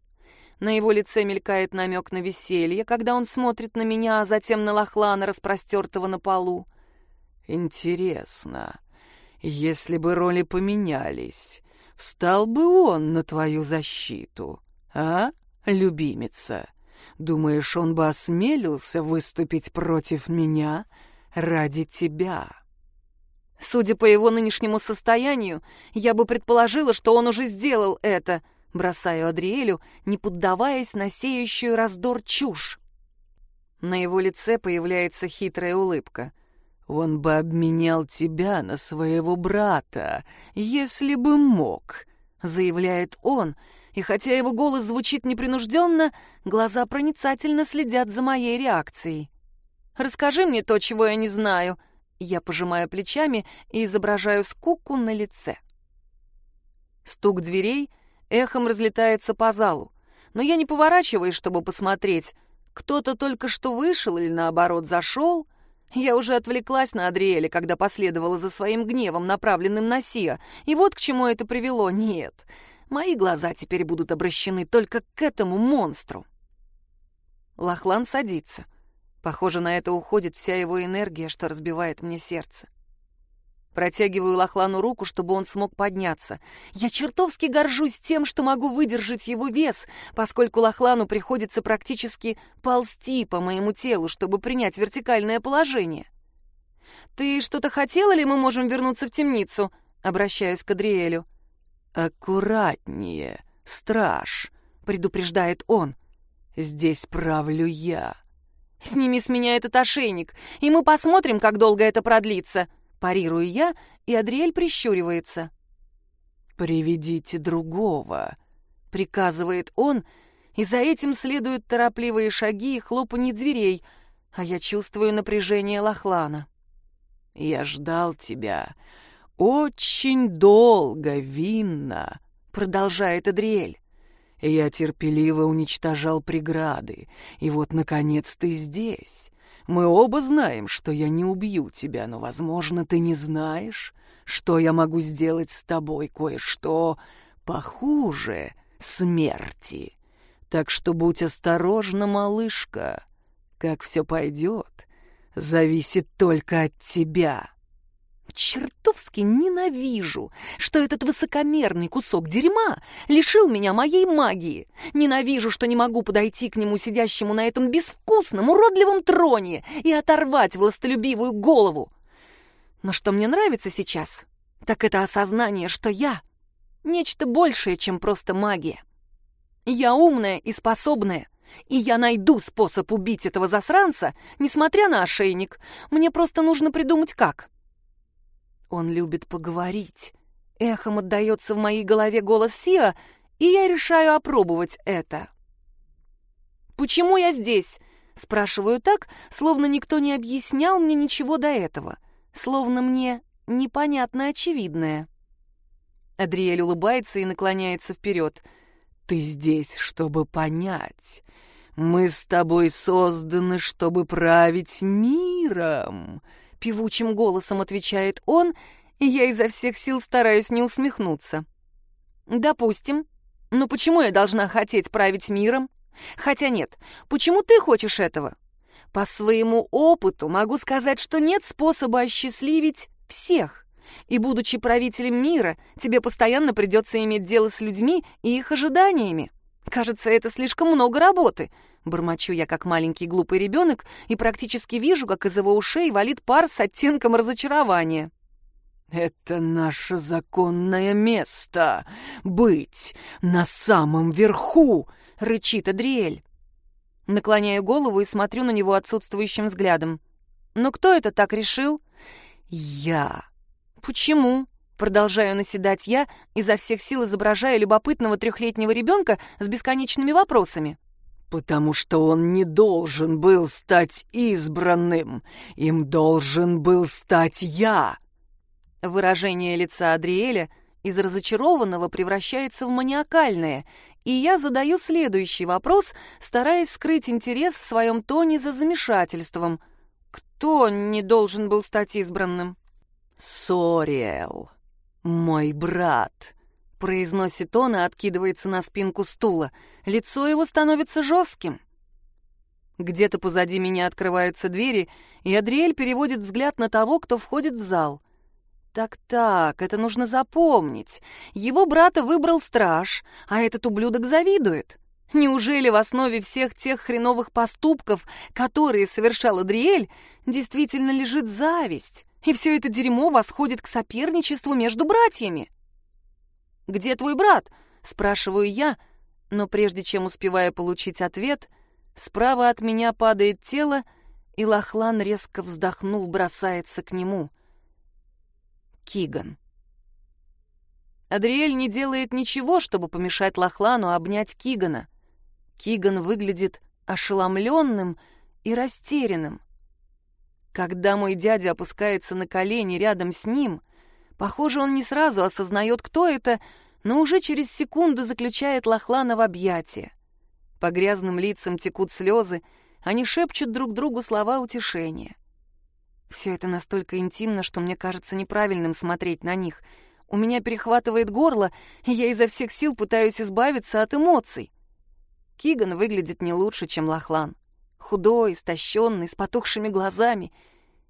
На его лице мелькает намек на веселье, когда он смотрит на меня, а затем на Лохлана, распростертого на полу. «Интересно, если бы роли поменялись, встал бы он на твою защиту, а, любимица? Думаешь, он бы осмелился выступить против меня ради тебя?» Судя по его нынешнему состоянию, я бы предположила, что он уже сделал это — Бросаю Адриэлю, не поддаваясь на сеющую раздор чушь. На его лице появляется хитрая улыбка. «Он бы обменял тебя на своего брата, если бы мог», — заявляет он, и хотя его голос звучит непринужденно, глаза проницательно следят за моей реакцией. «Расскажи мне то, чего я не знаю», я пожимаю плечами и изображаю скуку на лице. Стук дверей эхом разлетается по залу. Но я не поворачиваюсь, чтобы посмотреть, кто-то только что вышел или, наоборот, зашел. Я уже отвлеклась на Адриэля, когда последовала за своим гневом, направленным на Сия. И вот к чему это привело. Нет, мои глаза теперь будут обращены только к этому монстру. Лохлан садится. Похоже, на это уходит вся его энергия, что разбивает мне сердце. Протягиваю Лохлану руку, чтобы он смог подняться. Я чертовски горжусь тем, что могу выдержать его вес, поскольку Лохлану приходится практически ползти по моему телу, чтобы принять вертикальное положение. «Ты что-то хотел, или мы можем вернуться в темницу?» Обращаюсь к Адриэлю. «Аккуратнее, страж», — предупреждает он. «Здесь правлю я». «Сними с меня этот ошейник, и мы посмотрим, как долго это продлится», Парирую я, и Адриэль прищуривается. «Приведите другого», — приказывает он, и за этим следуют торопливые шаги и хлопанье дверей, а я чувствую напряжение Лохлана. «Я ждал тебя очень долго, Винна», — продолжает Адриэль. «Я терпеливо уничтожал преграды, и вот, наконец, ты здесь. Мы оба знаем, что я не убью тебя, но, возможно, ты не знаешь, что я могу сделать с тобой кое-что похуже смерти. Так что будь осторожна, малышка. Как все пойдет, зависит только от тебя» чертовски ненавижу, что этот высокомерный кусок дерьма лишил меня моей магии. Ненавижу, что не могу подойти к нему, сидящему на этом безвкусном, уродливом троне, и оторвать властолюбивую голову. Но что мне нравится сейчас, так это осознание, что я — нечто большее, чем просто магия. Я умная и способная. И я найду способ убить этого засранца, несмотря на ошейник. Мне просто нужно придумать как. Он любит поговорить. Эхом отдается в моей голове голос Сиа, и я решаю опробовать это. «Почему я здесь?» — спрашиваю так, словно никто не объяснял мне ничего до этого, словно мне непонятно очевидное. Адриэль улыбается и наклоняется вперед. «Ты здесь, чтобы понять. Мы с тобой созданы, чтобы править миром», — певучим голосом отвечает он, и я изо всех сил стараюсь не усмехнуться. «Допустим. Но почему я должна хотеть править миром? Хотя нет, почему ты хочешь этого? По своему опыту могу сказать, что нет способа осчастливить всех. И, будучи правителем мира, тебе постоянно придется иметь дело с людьми и их ожиданиями. Кажется, это слишком много работы. Бормочу я, как маленький глупый ребенок, и практически вижу, как из его ушей валит пар с оттенком разочарования. «Это наше законное место — быть на самом верху!» — рычит Адриэль. Наклоняю голову и смотрю на него отсутствующим взглядом. «Но кто это так решил?» «Я!» «Почему?» Продолжаю наседать я, изо всех сил изображая любопытного трехлетнего ребенка с бесконечными вопросами. «Потому что он не должен был стать избранным. Им должен был стать я!» Выражение лица Адриэля из разочарованного превращается в маниакальное, и я задаю следующий вопрос, стараясь скрыть интерес в своем тоне за замешательством. «Кто не должен был стать избранным?» «Сориэл, мой брат», — произносит он и откидывается на спинку стула. Лицо его становится жестким. Где-то позади меня открываются двери, и Адриэль переводит взгляд на того, кто входит в зал. Так-так, это нужно запомнить. Его брата выбрал страж, а этот ублюдок завидует. Неужели в основе всех тех хреновых поступков, которые совершал Адриэль, действительно лежит зависть? И все это дерьмо восходит к соперничеству между братьями. «Где твой брат?» — спрашиваю я, но прежде чем успеваю получить ответ, справа от меня падает тело, и Лохлан, резко вздохнув, бросается к нему. Киган. Адриэль не делает ничего, чтобы помешать Лохлану обнять Кигана. Киган выглядит ошеломленным и растерянным. Когда мой дядя опускается на колени рядом с ним, похоже, он не сразу осознает, кто это, но уже через секунду заключает Лохлана в объятия. По грязным лицам текут слезы, они шепчут друг другу слова утешения. Все это настолько интимно, что мне кажется неправильным смотреть на них. У меня перехватывает горло, и я изо всех сил пытаюсь избавиться от эмоций. Киган выглядит не лучше, чем Лохлан. Худой, истощенный, с потухшими глазами.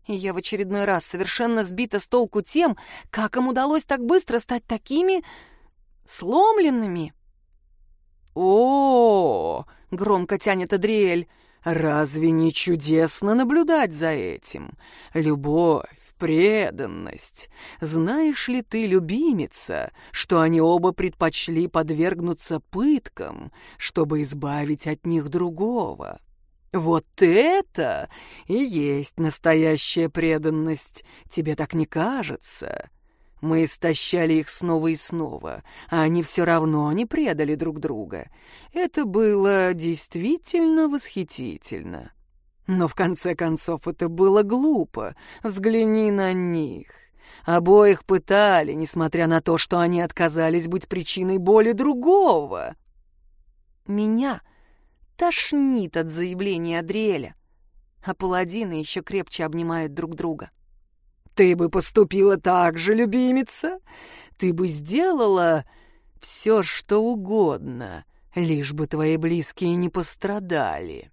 И я в очередной раз совершенно сбита с толку тем, как им удалось так быстро стать такими... сломленными. о, -о, -о громко тянет Адриэль. «Разве не чудесно наблюдать за этим? Любовь, преданность. Знаешь ли ты, любимица, что они оба предпочли подвергнуться пыткам, чтобы избавить от них другого?» Вот это и есть настоящая преданность. Тебе так не кажется? Мы истощали их снова и снова, а они все равно не предали друг друга. Это было действительно восхитительно. Но в конце концов это было глупо. Взгляни на них. Обоих пытали, несмотря на то, что они отказались быть причиной боли другого. Меня Тошнит от заявления Адриэля. А паладины еще крепче обнимают друг друга. «Ты бы поступила так же, любимица. Ты бы сделала все, что угодно, лишь бы твои близкие не пострадали».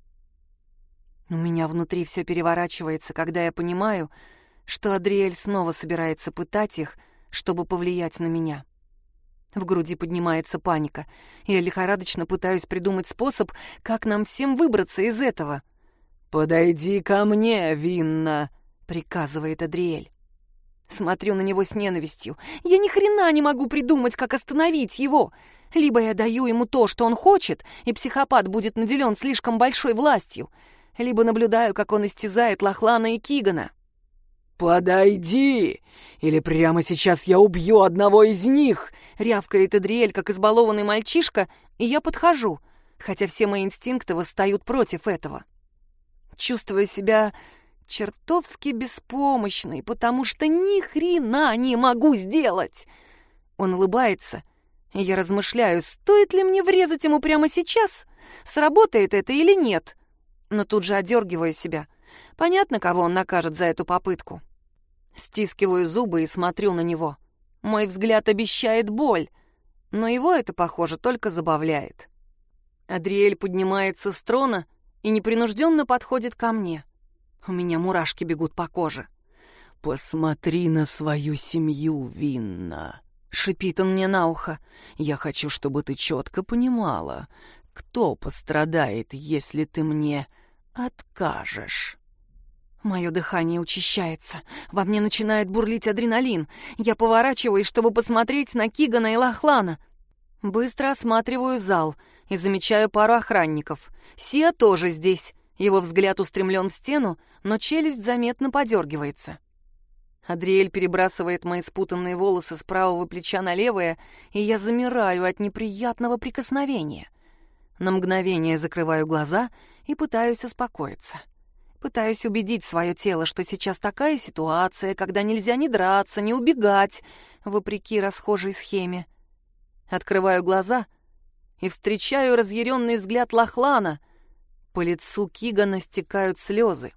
У меня внутри все переворачивается, когда я понимаю, что Адриэль снова собирается пытать их, чтобы повлиять на меня. В груди поднимается паника. Я лихорадочно пытаюсь придумать способ, как нам всем выбраться из этого. «Подойди ко мне, Винна», — приказывает Адриэль. Смотрю на него с ненавистью. Я ни хрена не могу придумать, как остановить его. Либо я даю ему то, что он хочет, и психопат будет наделен слишком большой властью, либо наблюдаю, как он истязает Лохлана и Кигана. «Подойди, или прямо сейчас я убью одного из них!» — рявкает Эдриэль, как избалованный мальчишка, и я подхожу, хотя все мои инстинкты восстают против этого. Чувствую себя чертовски беспомощной, потому что ни хрена не могу сделать. Он улыбается, и я размышляю, стоит ли мне врезать ему прямо сейчас, сработает это или нет. Но тут же одергиваю себя. Понятно, кого он накажет за эту попытку. Стискиваю зубы и смотрю на него. Мой взгляд обещает боль, но его это, похоже, только забавляет. Адриэль поднимается с трона и непринужденно подходит ко мне. У меня мурашки бегут по коже. «Посмотри на свою семью, Винна», — шипит он мне на ухо. «Я хочу, чтобы ты четко понимала, кто пострадает, если ты мне откажешь». Мое дыхание учащается. Во мне начинает бурлить адреналин. Я поворачиваюсь, чтобы посмотреть на Кигана и Лохлана. Быстро осматриваю зал и замечаю пару охранников. Сия тоже здесь. Его взгляд устремлен в стену, но челюсть заметно подергивается. Адриэль перебрасывает мои спутанные волосы с правого плеча на левое, и я замираю от неприятного прикосновения. На мгновение закрываю глаза и пытаюсь успокоиться. Пытаюсь убедить свое тело, что сейчас такая ситуация, когда нельзя ни драться, ни убегать, вопреки расхожей схеме. Открываю глаза и встречаю разъяренный взгляд Лохлана. По лицу Кигана стекают слезы.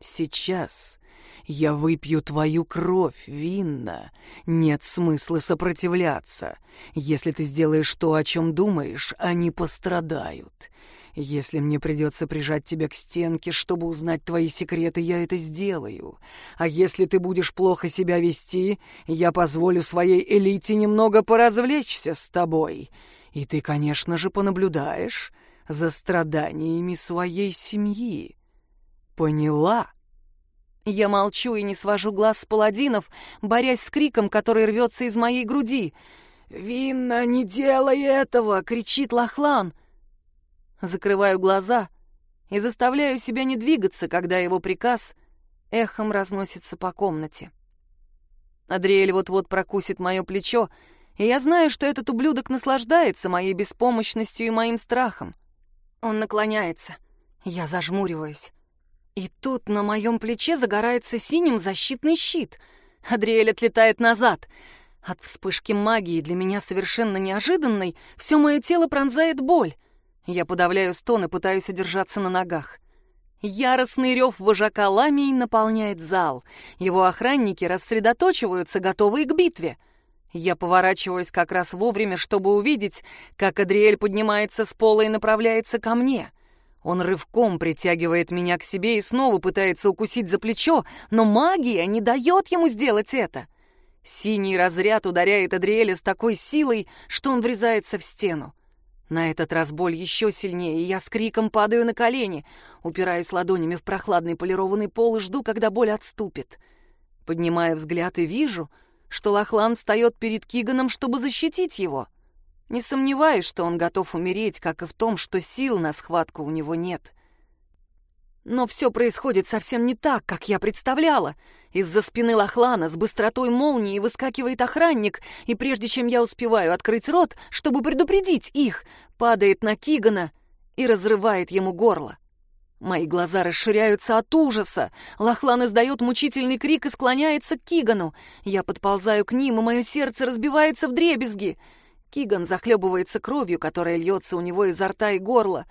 «Сейчас я выпью твою кровь, Винна. Нет смысла сопротивляться. Если ты сделаешь то, о чем думаешь, они пострадают. Если мне придется прижать тебя к стенке, чтобы узнать твои секреты, я это сделаю. А если ты будешь плохо себя вести, я позволю своей элите немного поразвлечься с тобой. И ты, конечно же, понаблюдаешь за страданиями своей семьи. Поняла?» Я молчу и не свожу глаз с паладинов, борясь с криком, который рвется из моей груди. «Винна, не делай этого!» — кричит Лохлан. Закрываю глаза и заставляю себя не двигаться, когда его приказ эхом разносится по комнате. Адриэль вот-вот прокусит мое плечо, и я знаю, что этот ублюдок наслаждается моей беспомощностью и моим страхом. Он наклоняется. Я зажмуриваюсь. И тут на моем плече загорается синим защитный щит. Адриэль отлетает назад. От вспышки магии, для меня совершенно неожиданной, все мое тело пронзает боль. Я подавляю стон и пытаюсь удержаться на ногах. Яростный рев вожака ламий наполняет зал. Его охранники рассредоточиваются, готовые к битве. Я поворачиваюсь как раз вовремя, чтобы увидеть, как Адриэль поднимается с пола и направляется ко мне. Он рывком притягивает меня к себе и снова пытается укусить за плечо, но магия не дает ему сделать это. Синий разряд ударяет Адриэля с такой силой, что он врезается в стену. На этот раз боль еще сильнее, и я с криком падаю на колени, упираясь ладонями в прохладный полированный пол и жду, когда боль отступит. Поднимая взгляд и вижу, что Лохлан встает перед Киганом, чтобы защитить его. Не сомневаюсь, что он готов умереть, как и в том, что сил на схватку у него нет. Но все происходит совсем не так, как я представляла. Из-за спины Лохлана с быстротой молнии выскакивает охранник, и прежде чем я успеваю открыть рот, чтобы предупредить их, падает на Кигана и разрывает ему горло. Мои глаза расширяются от ужаса. Лохлан издает мучительный крик и склоняется к Кигану. Я подползаю к ним, и мое сердце разбивается в дребезги. Киган захлебывается кровью, которая льется у него изо рта и горла.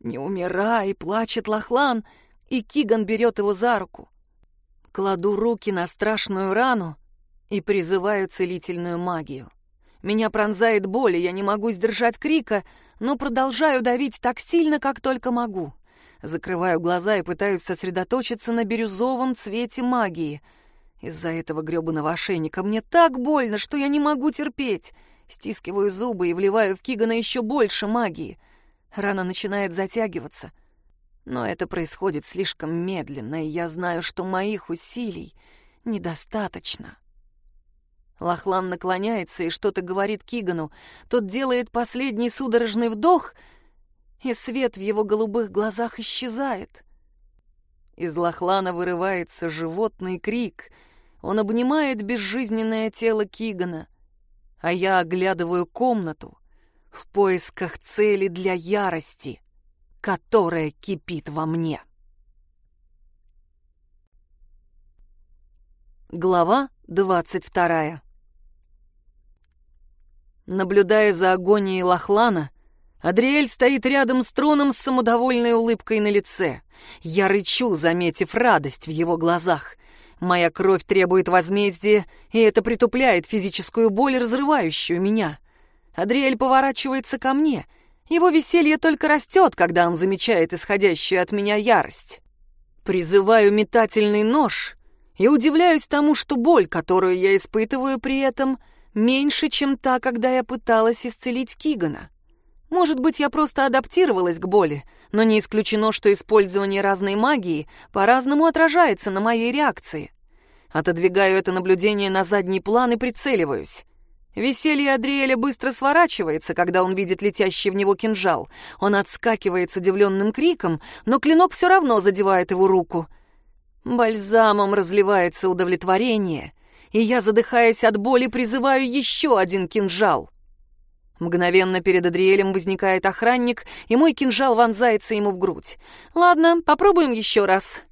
«Не умирай!» — плачет Лохлан, и Киган берет его за руку. Кладу руки на страшную рану и призываю целительную магию. Меня пронзает боль, и я не могу сдержать крика, но продолжаю давить так сильно, как только могу. Закрываю глаза и пытаюсь сосредоточиться на бирюзовом цвете магии. Из-за этого грёбаного ошейника мне так больно, что я не могу терпеть. Стискиваю зубы и вливаю в Кигана еще больше магии — Рана начинает затягиваться. Но это происходит слишком медленно, и я знаю, что моих усилий недостаточно. Лохлан наклоняется и что-то говорит Кигану. Тот делает последний судорожный вдох, и свет в его голубых глазах исчезает. Из Лохлана вырывается животный крик. Он обнимает безжизненное тело Кигана, а я оглядываю комнату в поисках цели для ярости, которая кипит во мне. Глава двадцать вторая Наблюдая за агонией Лохлана, Адриэль стоит рядом с троном с самодовольной улыбкой на лице. Я рычу, заметив радость в его глазах. Моя кровь требует возмездия, и это притупляет физическую боль, разрывающую меня. Адриэль поворачивается ко мне. Его веселье только растет, когда он замечает исходящую от меня ярость. Призываю метательный нож и удивляюсь тому, что боль, которую я испытываю при этом — меньше, чем та, когда я пыталась исцелить Кигана. Может быть, я просто адаптировалась к боли, но не исключено, что использование разной магии по-разному отражается на моей реакции. Отодвигаю это наблюдение на задний план и прицеливаюсь. Веселье Адриэля быстро сворачивается, когда он видит летящий в него кинжал. Он отскакивает с удивленным криком, но клинок все равно задевает его руку. Бальзамом разливается удовлетворение — и я, задыхаясь от боли, призываю еще один кинжал. Мгновенно перед Адриэлем возникает охранник, и мой кинжал вонзается ему в грудь. Ладно, попробуем еще раз.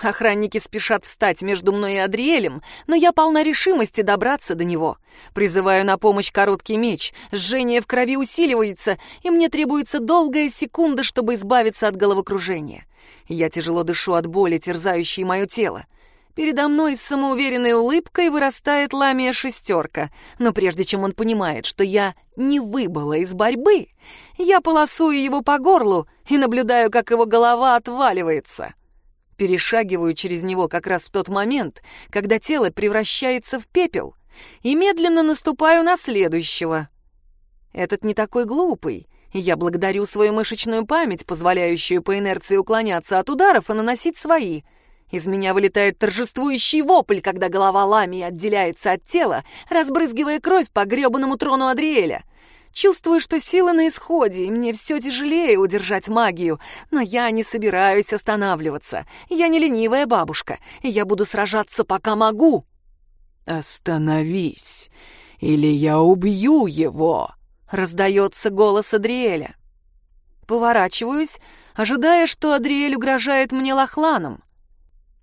Охранники спешат встать между мной и Адриэлем, но я полна решимости добраться до него. Призываю на помощь короткий меч, жжение в крови усиливается, и мне требуется долгая секунда, чтобы избавиться от головокружения. Я тяжело дышу от боли, терзающей мое тело. Передо мной с самоуверенной улыбкой вырастает ламия шестерка, но прежде чем он понимает, что я не выбыла из борьбы, я полосую его по горлу и наблюдаю, как его голова отваливается. Перешагиваю через него как раз в тот момент, когда тело превращается в пепел, и медленно наступаю на следующего. Этот не такой глупый, я благодарю свою мышечную память, позволяющую по инерции уклоняться от ударов и наносить свои — из меня вылетает торжествующий вопль, когда голова Ламии отделяется от тела, разбрызгивая кровь по гребаному трону Адриэля. Чувствую, что сила на исходе, и мне все тяжелее удержать магию, но я не собираюсь останавливаться. Я не ленивая бабушка, и я буду сражаться, пока могу. «Остановись, или я убью его!» — раздается голос Адриэля. Поворачиваюсь, ожидая, что Адриэль угрожает мне лохланом.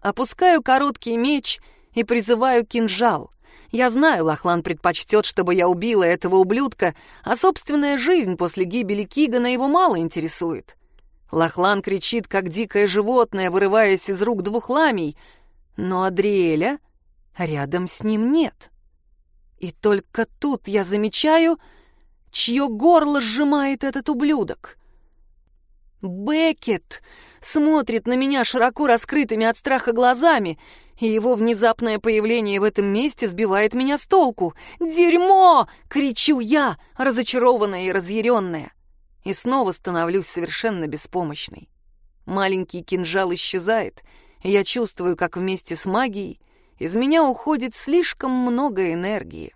Опускаю короткий меч и призываю кинжал. Я знаю, Лохлан предпочтет, чтобы я убила этого ублюдка, а собственная жизнь после гибели Кигана его мало интересует. Лохлан кричит, как дикое животное, вырываясь из рук двух ламий, но Адриэля рядом с ним нет. И только тут я замечаю, чье горло сжимает этот ублюдок. Бекет смотрит на меня широко раскрытыми от страха глазами, и его внезапное появление в этом месте сбивает меня с толку. «Дерьмо!» — кричу я, разочарованная и разъяренная. И снова становлюсь совершенно беспомощной. Маленький кинжал исчезает, и я чувствую, как вместе с магией из меня уходит слишком много энергии.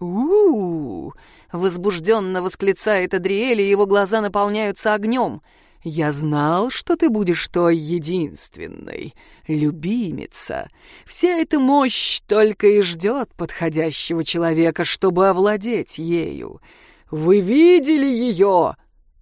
у, -у, -у возбужденно восклицает Адриэль, и его глаза наполняются огнем — я знал, что ты будешь той единственной, любимица. Вся эта мощь только и ждет подходящего человека, чтобы овладеть ею. Вы видели ее?»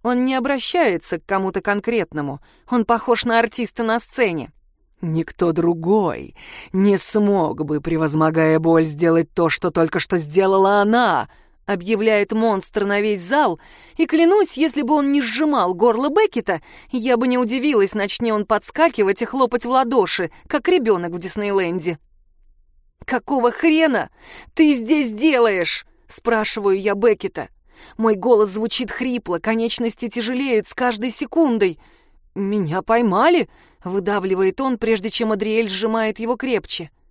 Он не обращается к кому-то конкретному. Он похож на артиста на сцене. Никто другой не смог бы, превозмогая боль, сделать то, что только что сделала она —— объявляет монстр на весь зал, и клянусь, если бы он не сжимал горло Беккета, я бы не удивилась, начни он подскакивать и хлопать в ладоши, как ребенок в Диснейленде. «Какого хрена ты здесь делаешь?» — спрашиваю я Беккета. Мой голос звучит хрипло, конечности тяжелеют с каждой секундой. «Меня поймали?» — выдавливает он, прежде чем Адриэль сжимает его крепче. —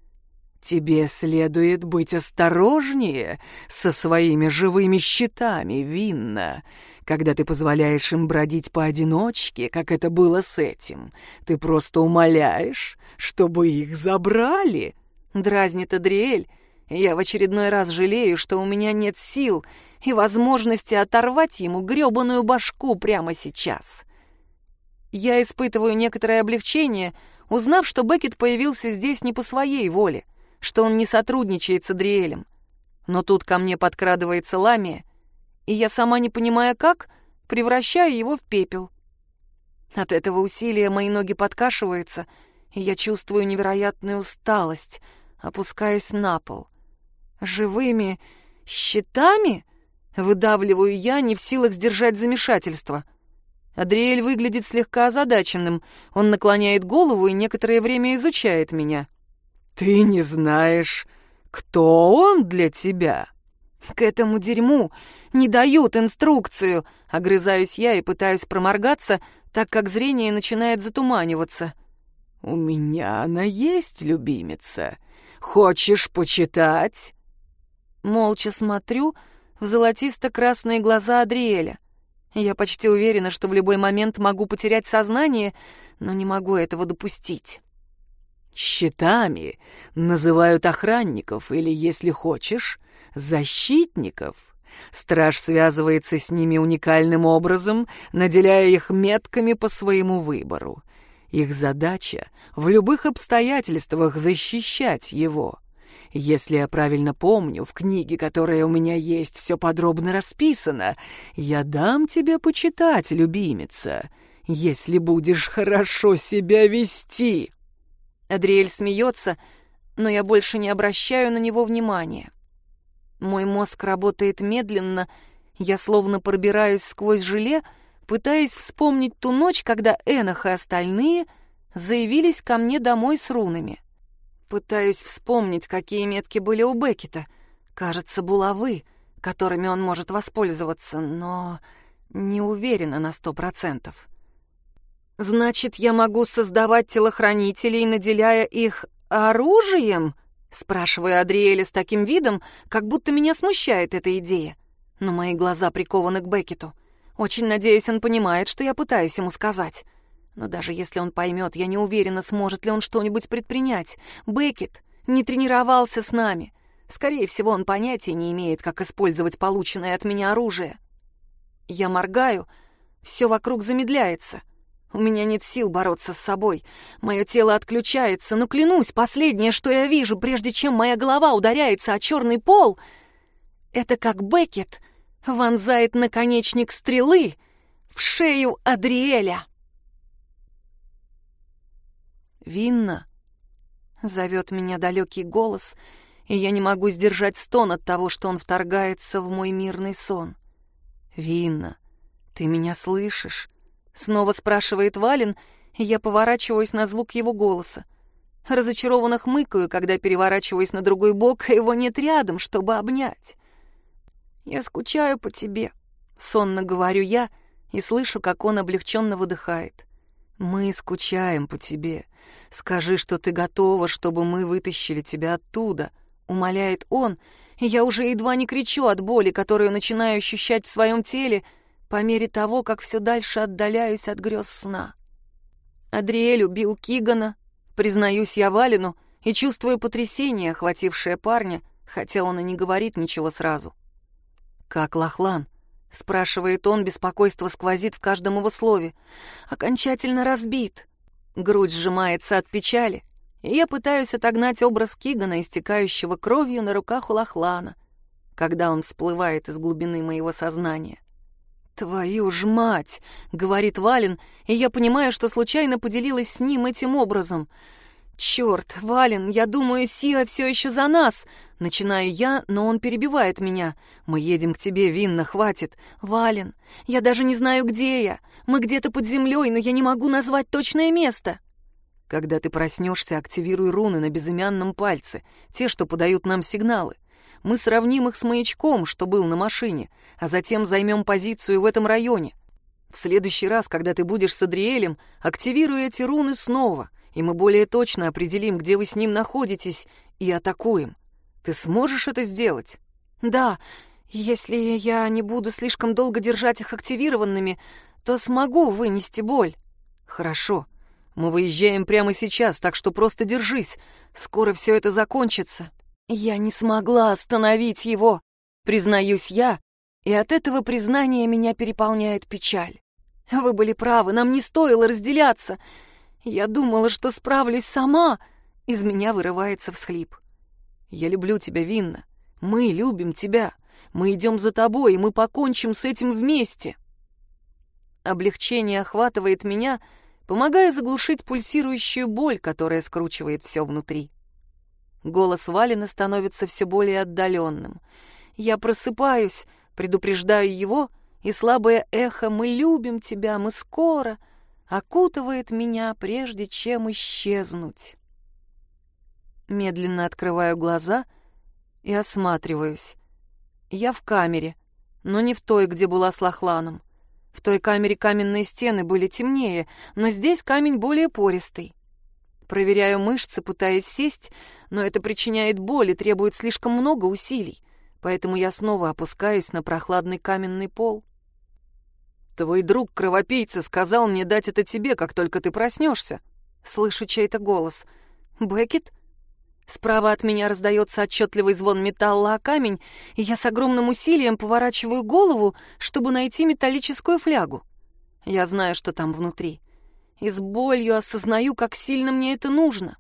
Тебе следует быть осторожнее со своими живыми щитами, Винна. Когда ты позволяешь им бродить поодиночке, как это было с этим, ты просто умоляешь, чтобы их забрали. Дразнит Адриэль, Я в очередной раз жалею, что у меня нет сил и возможности оторвать ему грёбаную башку прямо сейчас. Я испытываю некоторое облегчение, узнав, что Беккет появился здесь не по своей воле, что он не сотрудничает с Адриэлем. Но тут ко мне подкрадывается Ламия, и я сама не понимая как, превращаю его в пепел. От этого усилия мои ноги подкашиваются, и я чувствую невероятную усталость, опускаясь на пол. Живыми щитами выдавливаю я, не в силах сдержать замешательство. Адриэль выглядит слегка озадаченным. Он наклоняет голову и некоторое время изучает меня. «Ты не знаешь, кто он для тебя?» «К этому дерьму не дают инструкцию!» Огрызаюсь я и пытаюсь проморгаться, так как зрение начинает затуманиваться. «У меня она есть, любимица. Хочешь почитать?» Молча смотрю в золотисто-красные глаза Адриэля. Я почти уверена, что в любой момент могу потерять сознание, но не могу этого допустить. «Щитами называют охранников или, если хочешь, защитников. Страж связывается с ними уникальным образом, наделяя их метками по своему выбору. Их задача — в любых обстоятельствах защищать его. Если я правильно помню, в книге, которая у меня есть, все подробно расписано. Я дам тебе почитать, любимица, если будешь хорошо себя вести». Адриэль смеется, но я больше не обращаю на него внимания. Мой мозг работает медленно, я словно пробираюсь сквозь желе, пытаясь вспомнить ту ночь, когда Энах и остальные заявились ко мне домой с рунами. Пытаюсь вспомнить, какие метки были у Беккета. Кажется, булавы, которыми он может воспользоваться, но не уверена на сто процентов. Значит, я могу создавать телохранителей, наделяя их оружием? Спрашиваю Адриэля с таким видом, как будто меня смущает эта идея. Но мои глаза прикованы к Беккету. Очень надеюсь, он понимает, что я пытаюсь ему сказать. Но даже если он поймет, я не уверена, сможет ли он что-нибудь предпринять. Беккет не тренировался с нами. Скорее всего, он понятия не имеет, как использовать полученное от меня оружие. Я моргаю, все вокруг замедляется. У меня нет сил бороться с собой. Мое тело отключается, но клянусь, последнее, что я вижу, прежде чем моя голова ударяется о черный пол, это как Беккет вонзает наконечник стрелы в шею Адриэля. «Винна!» — зовет меня далекий голос, и я не могу сдержать стон от того, что он вторгается в мой мирный сон. «Винна, ты меня слышишь?» Снова спрашивает Вален, и я поворачиваюсь на звук его голоса. Разочарованно хмыкаю, когда переворачиваюсь на другой бок, а его нет рядом, чтобы обнять. «Я скучаю по тебе», — сонно говорю я и слышу, как он облегченно выдыхает. «Мы скучаем по тебе. Скажи, что ты готова, чтобы мы вытащили тебя оттуда», — умоляет он, и я уже едва не кричу от боли, которую начинаю ощущать в своем теле, — по мере того, как все дальше отдаляюсь от грез сна. Адриэль убил Кигана, признаюсь я Валину, и чувствую потрясение, охватившее парня, хотя он и не говорит ничего сразу. «Как Лохлан?» — спрашивает он, беспокойство сквозит в каждом его слове. «Окончательно разбит». Грудь сжимается от печали, и я пытаюсь отогнать образ Кигана, истекающего кровью на руках у Лохлана, когда он всплывает из глубины моего сознания. «Твою ж мать!» — говорит Вален, и я понимаю, что случайно поделилась с ним этим образом. «Черт, Вален, я думаю, Сиа все еще за нас!» Начинаю я, но он перебивает меня. «Мы едем к тебе, Винна, хватит!» «Вален, я даже не знаю, где я. Мы где-то под землей, но я не могу назвать точное место!» Когда ты проснешься, активируй руны на безымянном пальце, те, что подают нам сигналы. Мы сравним их с маячком, что был на машине, а затем займем позицию в этом районе. В следующий раз, когда ты будешь с Адриэлем, активируй эти руны снова, и мы более точно определим, где вы с ним находитесь, и атакуем. Ты сможешь это сделать? Да, если я не буду слишком долго держать их активированными, то смогу вынести боль. Хорошо. Мы выезжаем прямо сейчас, так что просто держись. Скоро все это закончится. Я не смогла остановить его, признаюсь я, и от этого признания меня переполняет печаль. Вы были правы, нам не стоило разделяться. Я думала, что справлюсь сама. Из меня вырывается всхлип. Я люблю тебя, Винна. Мы любим тебя. Мы идем за тобой, и мы покончим с этим вместе. Облегчение охватывает меня, помогая заглушить пульсирующую боль, которая скручивает все внутри. Голос Валина становится все более отдаленным. Я просыпаюсь, предупреждаю его, и слабое эхо «Мы любим тебя, мы скоро» окутывает меня, прежде чем исчезнуть. Медленно открываю глаза и осматриваюсь. Я в камере, но не в той, где была с Лохланом. В той камере каменные стены были темнее, но здесь камень более пористый. Проверяю мышцы, пытаясь сесть, но это причиняет боль и требует слишком много усилий, поэтому я снова опускаюсь на прохладный каменный пол. «Твой друг-кровопийца сказал мне дать это тебе, как только ты проснешься. Слышу чей-то голос. «Беккет?» Справа от меня раздается отчетливый звон металла о камень, и я с огромным усилием поворачиваю голову, чтобы найти металлическую флягу. Я знаю, что там внутри. И с болью осознаю, как сильно мне это нужно.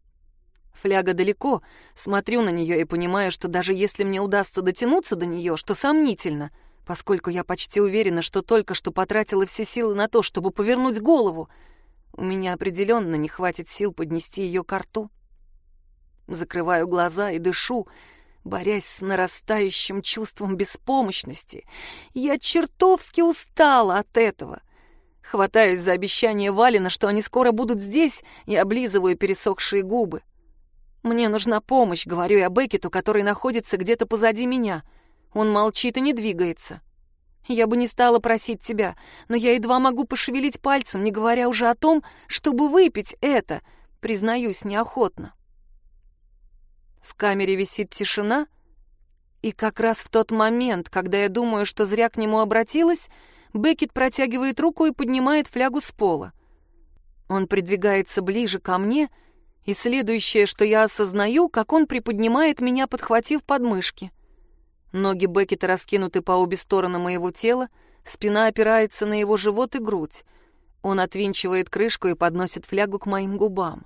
Фляга далеко, смотрю на нее и понимаю, что даже если мне удастся дотянуться до нее, что сомнительно, поскольку я почти уверена, что только что потратила все силы на то, чтобы повернуть голову, у меня определенно не хватит сил поднести ее к рту. Закрываю глаза и дышу, борясь с нарастающим чувством беспомощности. Я чертовски устала от этого. Хватаюсь за обещание Валина, что они скоро будут здесь, и облизываю пересохшие губы. «Мне нужна помощь», — говорю я Беккету, который находится где-то позади меня. Он молчит и не двигается. «Я бы не стала просить тебя, но я едва могу пошевелить пальцем, не говоря уже о том, чтобы выпить это», — признаюсь неохотно. В камере висит тишина, и как раз в тот момент, когда я думаю, что зря к нему обратилась, Беккет протягивает руку и поднимает флягу с пола. Он придвигается ближе ко мне, и следующее, что я осознаю, как он приподнимает меня, подхватив подмышки. Ноги Беккета раскинуты по обе стороны моего тела, спина опирается на его живот и грудь. Он отвинчивает крышку и подносит флягу к моим губам.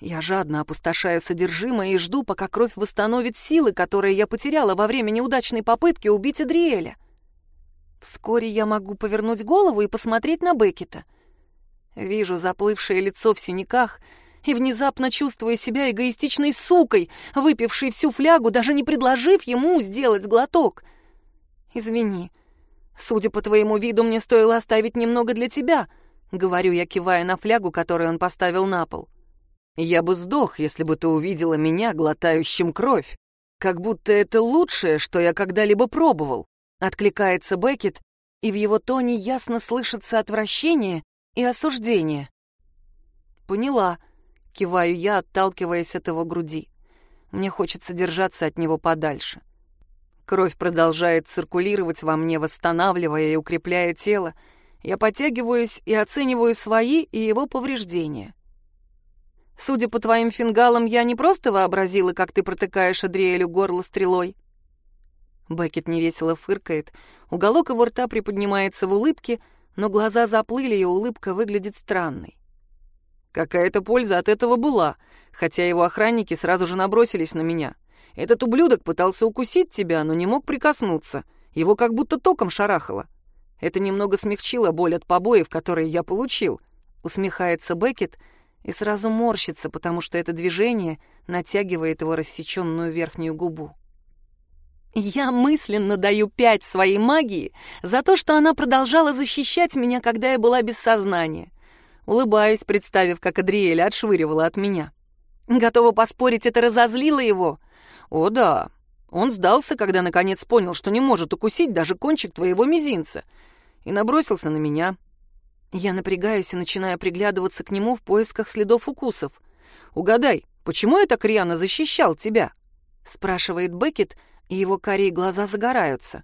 Я жадно опустошаю содержимое и жду, пока кровь восстановит силы, которые я потеряла во время неудачной попытки убить Адриэля. Вскоре я могу повернуть голову и посмотреть на Беккета. Вижу заплывшее лицо в синяках и внезапно чувствую себя эгоистичной сукой, выпившей всю флягу, даже не предложив ему сделать глоток. «Извини, судя по твоему виду, мне стоило оставить немного для тебя», — говорю я, кивая на флягу, которую он поставил на пол. Я бы сдох, если бы ты увидела меня, глотающим кровь. Как будто это лучшее, что я когда-либо пробовал. Откликается Беккет, и в его тоне ясно слышится отвращение и осуждение. Поняла. Киваю я, отталкиваясь от его груди. Мне хочется держаться от него подальше. Кровь продолжает циркулировать во мне, восстанавливая и укрепляя тело. Я подтягиваюсь и оцениваю свои и его повреждения. Судя по твоим фингалам, я не просто вообразила, как ты протыкаешь Адриэлю горло стрелой. Беккет невесело фыркает, уголок его рта приподнимается в улыбке, но глаза заплыли, и улыбка выглядит странной. Какая-то польза от этого была, хотя его охранники сразу же набросились на меня. Этот ублюдок пытался укусить тебя, но не мог прикоснуться. Его как будто током шарахало. Это немного смягчило боль от побоев, которые я получил. Усмехается Беккет — и сразу морщится, потому что это движение натягивает его рассеченную верхнюю губу. Я мысленно даю пять своей магии за то, что она продолжала защищать меня, когда я была без сознания. Улыбаюсь, представив, как Адриэля отшвыривала от меня. Готова поспорить, это разозлило его. О да, он сдался, когда наконец понял, что не может укусить даже кончик твоего мизинца, и набросился на меня. Я напрягаюсь и начинаю приглядываться к нему в поисках следов укусов. «Угадай, почему я так рьяно защищал тебя?» — спрашивает Беккет, и его карие глаза загораются.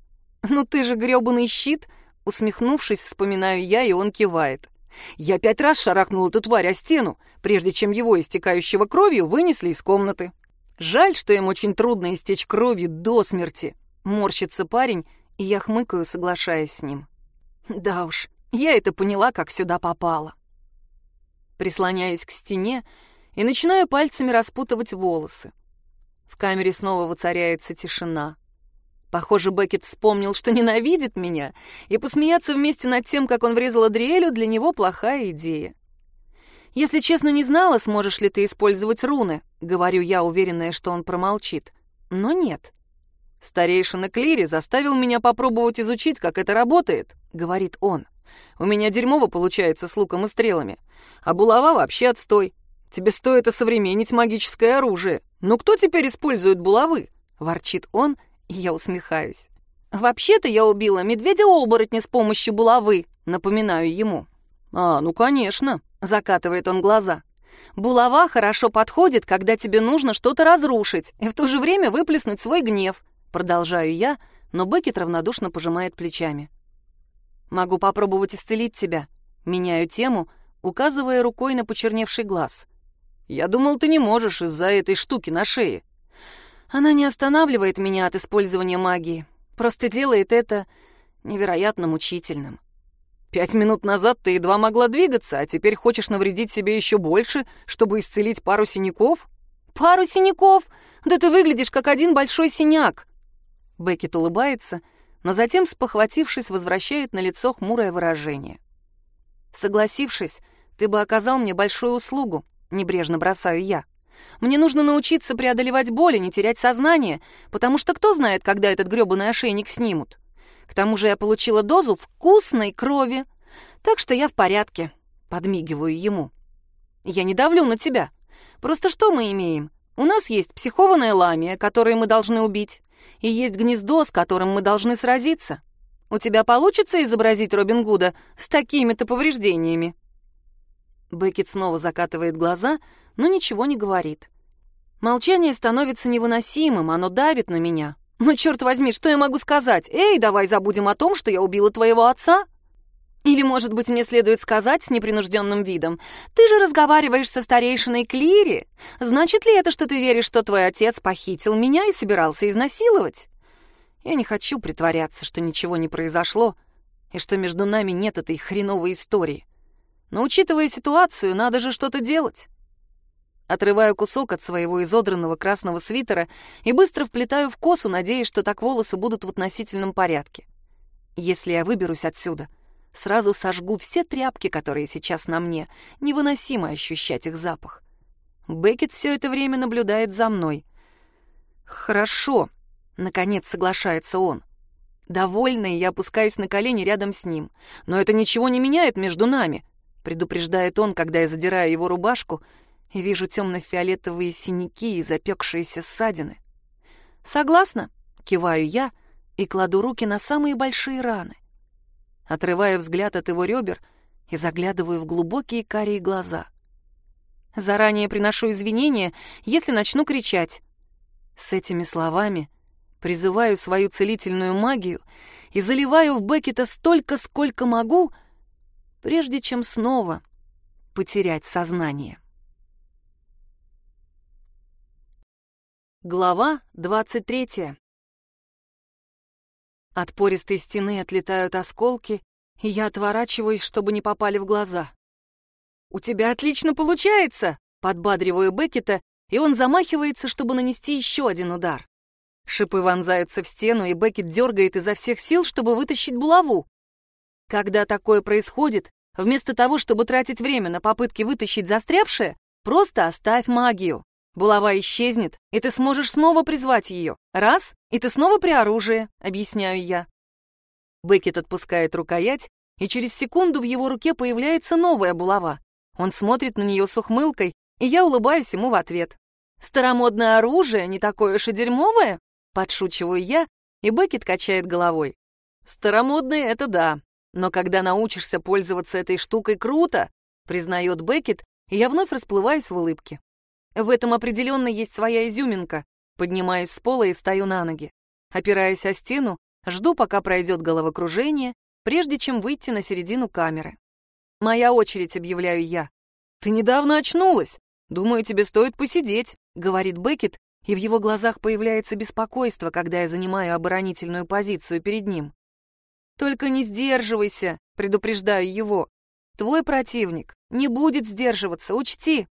«Ну ты же грёбаный щит!» — усмехнувшись, вспоминаю я, и он кивает. «Я пять раз шарахнул эту тварь о стену, прежде чем его, истекающего кровью, вынесли из комнаты». Жаль, что им очень трудно истечь кровью до смерти. Морщится парень, и я хмыкаю, соглашаясь с ним. Да уж, я это поняла, как сюда попала. Прислоняюсь к стене и начинаю пальцами распутывать волосы. В камере снова воцаряется тишина. Похоже, Беккет вспомнил, что ненавидит меня, и посмеяться вместе над тем, как он врезал Адриэлю, для него плохая идея. «Если честно, не знала, сможешь ли ты использовать руны», — говорю я, уверенная, что он промолчит. Но нет. «Старейшина Клири заставил меня попробовать изучить, как это работает», — говорит он. «У меня дерьмово получается с луком и стрелами, а булава вообще отстой. Тебе стоит осовременить магическое оружие. Ну кто теперь использует булавы?» — ворчит он, и я усмехаюсь. «Вообще-то я убила медведя-оборотня с помощью булавы», — напоминаю ему. «А, ну конечно», — закатывает он глаза. «Булава хорошо подходит, когда тебе нужно что-то разрушить и в то же время выплеснуть свой гнев», Продолжаю я, но Беккет равнодушно пожимает плечами. «Могу попробовать исцелить тебя». Меняю тему, указывая рукой на почерневший глаз. «Я думал, ты не можешь из-за этой штуки на шее». Она не останавливает меня от использования магии, просто делает это невероятно мучительным. Пять минут назад ты едва могла двигаться, а теперь хочешь навредить себе еще больше, чтобы исцелить пару синяков? Пару синяков? Да ты выглядишь как один большой синяк. Беккет улыбается, но затем, спохватившись, возвращает на лицо хмурое выражение. «Согласившись, ты бы оказал мне большую услугу», — небрежно бросаю я. «Мне нужно научиться преодолевать боль и не терять сознание, потому что кто знает, когда этот грёбаный ошейник снимут. К тому же я получила дозу вкусной крови, так что я в порядке», — подмигиваю ему. «Я не давлю на тебя. Просто что мы имеем? У нас есть психованная ламия, которую мы должны убить и есть гнездо, с которым мы должны сразиться. У тебя получится изобразить Робин Гуда с такими-то повреждениями?» Беккет снова закатывает глаза, но ничего не говорит. Молчание становится невыносимым, оно давит на меня. «Ну, черт возьми, что я могу сказать? Эй, давай забудем о том, что я убила твоего отца!» Или, может быть, мне следует сказать с непринужденным видом, «Ты же разговариваешь со старейшиной Клири. Значит ли это, что ты веришь, что твой отец похитил меня и собирался изнасиловать?» Я не хочу притворяться, что ничего не произошло и что между нами нет этой хреновой истории. Но, учитывая ситуацию, надо же что-то делать. Отрываю кусок от своего изодранного красного свитера и быстро вплетаю в косу, надеясь, что так волосы будут в относительном порядке. Если я выберусь отсюда — Сразу сожгу все тряпки, которые сейчас на мне. Невыносимо ощущать их запах. Беккет все это время наблюдает за мной. «Хорошо», — наконец соглашается он. Довольный, я опускаюсь на колени рядом с ним. «Но это ничего не меняет между нами», — предупреждает он, когда я задираю его рубашку и вижу темно-фиолетовые синяки и запекшиеся ссадины. «Согласна», — киваю я и кладу руки на самые большие раны отрывая взгляд от его ребер и заглядываю в глубокие карие глаза. Заранее приношу извинения, если начну кричать. С этими словами призываю свою целительную магию и заливаю в Беккета столько, сколько могу, прежде чем снова потерять сознание. Глава двадцать третья. От пористой стены отлетают осколки, и я отворачиваюсь, чтобы не попали в глаза. «У тебя отлично получается!» — подбадриваю Беккета, и он замахивается, чтобы нанести еще один удар. Шипы вонзаются в стену, и Беккет дергает изо всех сил, чтобы вытащить булаву. Когда такое происходит, вместо того, чтобы тратить время на попытки вытащить застрявшее, просто оставь магию. Булава исчезнет, и ты сможешь снова призвать ее. Раз, и ты снова при оружии, объясняю я. Беккет отпускает рукоять, и через секунду в его руке появляется новая булава. Он смотрит на нее с ухмылкой, и я улыбаюсь ему в ответ. «Старомодное оружие не такое уж и дерьмовое?» Подшучиваю я, и Беккет качает головой. «Старомодное — это да, но когда научишься пользоваться этой штукой, круто!» признает Беккет, и я вновь расплываюсь в улыбке. В этом определенно есть своя изюминка. Поднимаюсь с пола и встаю на ноги. Опираясь о стену, жду, пока пройдет головокружение, прежде чем выйти на середину камеры. «Моя очередь», — объявляю я. «Ты недавно очнулась. Думаю, тебе стоит посидеть», — говорит Беккет, и в его глазах появляется беспокойство, когда я занимаю оборонительную позицию перед ним. «Только не сдерживайся», — предупреждаю его. «Твой противник не будет сдерживаться, учти».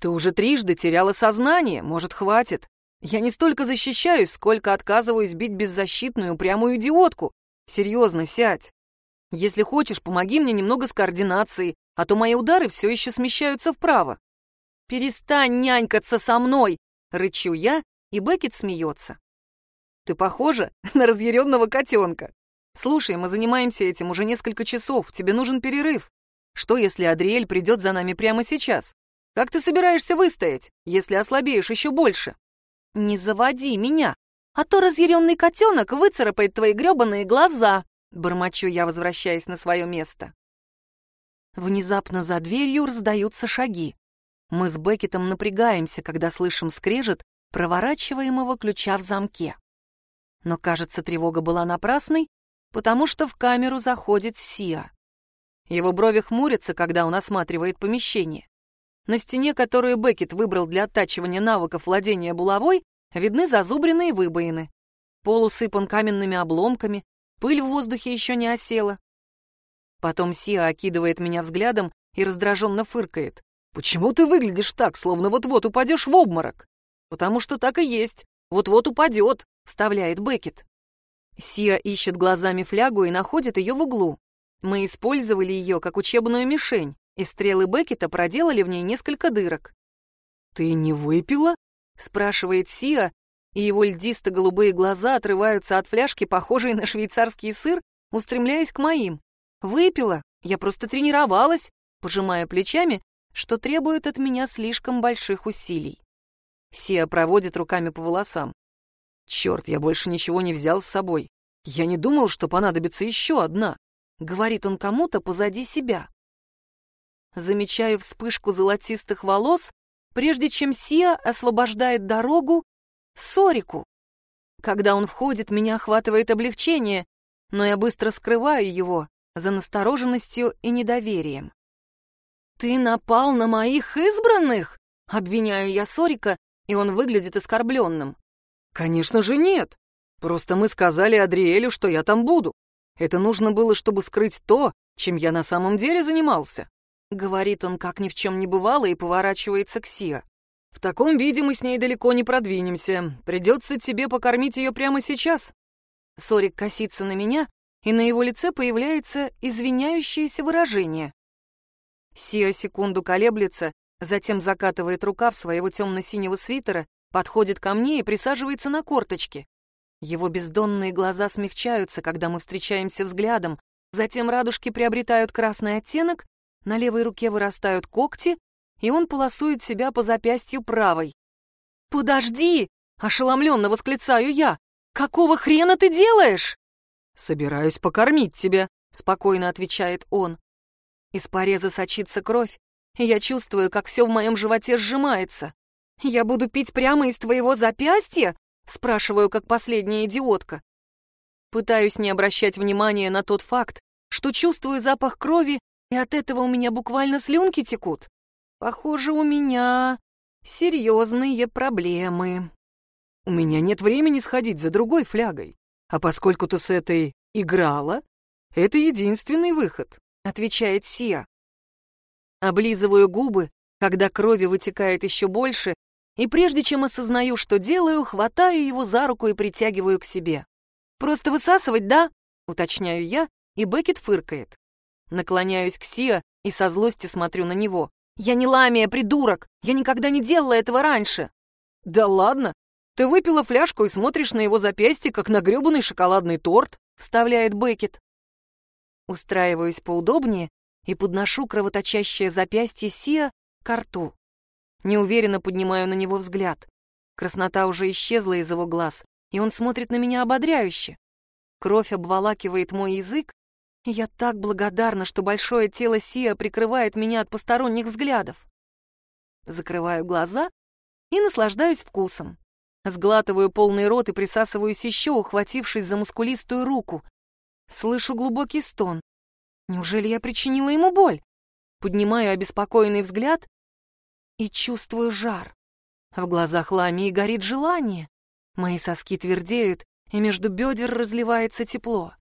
«Ты уже трижды теряла сознание, может, хватит. Я не столько защищаюсь, сколько отказываюсь бить беззащитную упрямую идиотку. Серьезно, сядь. Если хочешь, помоги мне немного с координацией, а то мои удары все еще смещаются вправо. Перестань нянькаться со мной, рычу я, и Беккет смеется. Ты похожа на разъяренного котенка. Слушай, мы занимаемся этим уже несколько часов, тебе нужен перерыв. Что, если Адриэль придет за нами прямо сейчас? Как ты собираешься выстоять, если ослабеешь еще больше? Не заводи меня, а то разъяренный котенок выцарапает твои гребаные глаза, бормочу я, возвращаясь на свое место. Внезапно за дверью раздаются шаги. Мы с Беккетом напрягаемся, когда слышим скрежет проворачиваемого ключа в замке. Но, кажется, тревога была напрасной, потому что в камеру заходит Сиа. Его брови хмурятся, когда он осматривает помещение. На стене, которую Беккет выбрал для оттачивания навыков владения булавой, видны зазубренные выбоины. Пол усыпан каменными обломками, пыль в воздухе еще не осела. Потом Сиа окидывает меня взглядом и раздраженно фыркает. «Почему ты выглядишь так, словно вот-вот упадешь в обморок?» «Потому что так и есть. Вот-вот упадет», — вставляет Беккет. Сиа ищет глазами флягу и находит ее в углу. Мы использовали ее как учебную мишень, и стрелы Беккета проделали в ней несколько дырок. «Ты не выпила?» — спрашивает Сиа, и его льдисто-голубые глаза отрываются от фляжки, похожей на швейцарский сыр, устремляясь к моим. «Выпила? Я просто тренировалась», пожимая плечами, что требует от меня слишком больших усилий. Сия проводит руками по волосам. «Черт, я больше ничего не взял с собой. Я не думал, что понадобится еще одна», — говорит он кому-то позади себя. Замечаю вспышку золотистых волос, прежде чем Сия освобождает дорогу Сорику. Когда он входит, меня охватывает облегчение, но я быстро скрываю его, за настороженностью и недоверием. «Ты напал на моих избранных?» — обвиняю я Сорика, и он выглядит оскорбленным. «Конечно же нет. Просто мы сказали Адриэлю, что я там буду. Это нужно было, чтобы скрыть то, чем я на самом деле занимался», — говорит он, как ни в чем не бывало, и поворачивается к Сиа. «В таком виде мы с ней далеко не продвинемся. Придется тебе покормить ее прямо сейчас». Сорик косится на меня, и на его лице появляется извиняющееся выражение. Сиа секунду колеблется, затем закатывает рукав своего темно-синего свитера, подходит ко мне и присаживается на корточки. Его бездонные глаза смягчаются, когда мы встречаемся взглядом, затем радужки приобретают красный оттенок, на левой руке вырастают когти, и он полосует себя по запястью правой. «Подожди!» — ошеломленно восклицаю я. «Какого хрена ты делаешь?» «Собираюсь покормить тебя», — спокойно отвечает он. Из пореза сочится кровь, и я чувствую, как все в моем животе сжимается. «Я буду пить прямо из твоего запястья?» — спрашиваю, как последняя идиотка. Пытаюсь не обращать внимания на тот факт, что чувствую запах крови, и от этого у меня буквально слюнки текут. Похоже, у меня серьезные проблемы. У меня нет времени сходить за другой флягой. А поскольку ты с этой играла, это единственный выход, отвечает Сия. Облизываю губы, когда крови вытекает еще больше, и прежде чем осознаю, что делаю, хватаю его за руку и притягиваю к себе. «Просто высасывать, да?» — уточняю я, и Беккет фыркает. Наклоняюсь к Сия и со злостью смотрю на него. «Я не ламия, придурок! Я никогда не делала этого раньше!» «Да ладно! Ты выпила фляжку и смотришь на его запястье, как на грёбаный шоколадный торт», — вставляет Беккет. Устраиваюсь поудобнее и подношу кровоточащее запястье Сия к рту. Неуверенно поднимаю на него взгляд. Краснота уже исчезла из его глаз, и он смотрит на меня ободряюще. Кровь обволакивает мой язык, и я так благодарна, что большое тело Сия прикрывает меня от посторонних взглядов. Закрываю глаза и наслаждаюсь вкусом. Сглатываю полный рот и присасываюсь еще, ухватившись за мускулистую руку. Слышу глубокий стон. Неужели я причинила ему боль? Поднимаю обеспокоенный взгляд и чувствую жар. В глазах Ламии горит желание. Мои соски твердеют, и между бедер разливается тепло.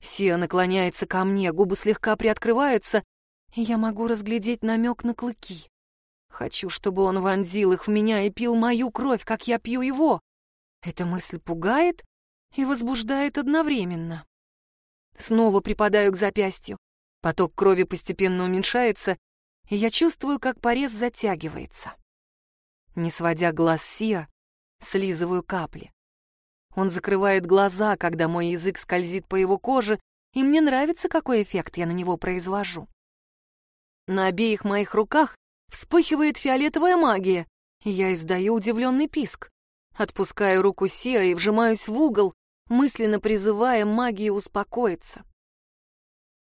Сия наклоняется ко мне, губы слегка приоткрываются, и я могу разглядеть намек на клыки. Хочу, чтобы он вонзил их в меня и пил мою кровь, как я пью его. Эта мысль пугает и возбуждает одновременно. Снова припадаю к запястью. Поток крови постепенно уменьшается, и я чувствую, как порез затягивается. Не сводя глаз Сия, слизываю капли. Он закрывает глаза, когда мой язык скользит по его коже, и мне нравится, какой эффект я на него произвожу. На обеих моих руках вспыхивает фиолетовая магия, и я издаю удивленный писк. Отпускаю руку Сиа и вжимаюсь в угол, мысленно призывая магию успокоиться.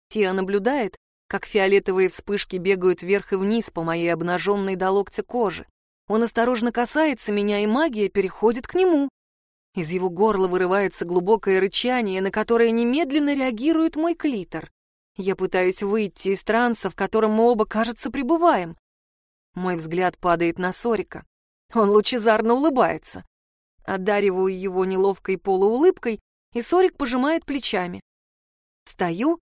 Тиа наблюдает, как фиолетовые вспышки бегают вверх и вниз по моей обнаженной до локтя коже. Он осторожно касается меня, и магия переходит к нему. Из его горла вырывается глубокое рычание, на которое немедленно реагирует мой клитор. Я пытаюсь выйти из транса, в котором мы оба, кажется, пребываем. Мой взгляд падает на Сорика. Он лучезарно улыбается. Одариваю его неловкой полуулыбкой, и Сорик пожимает плечами. Стою,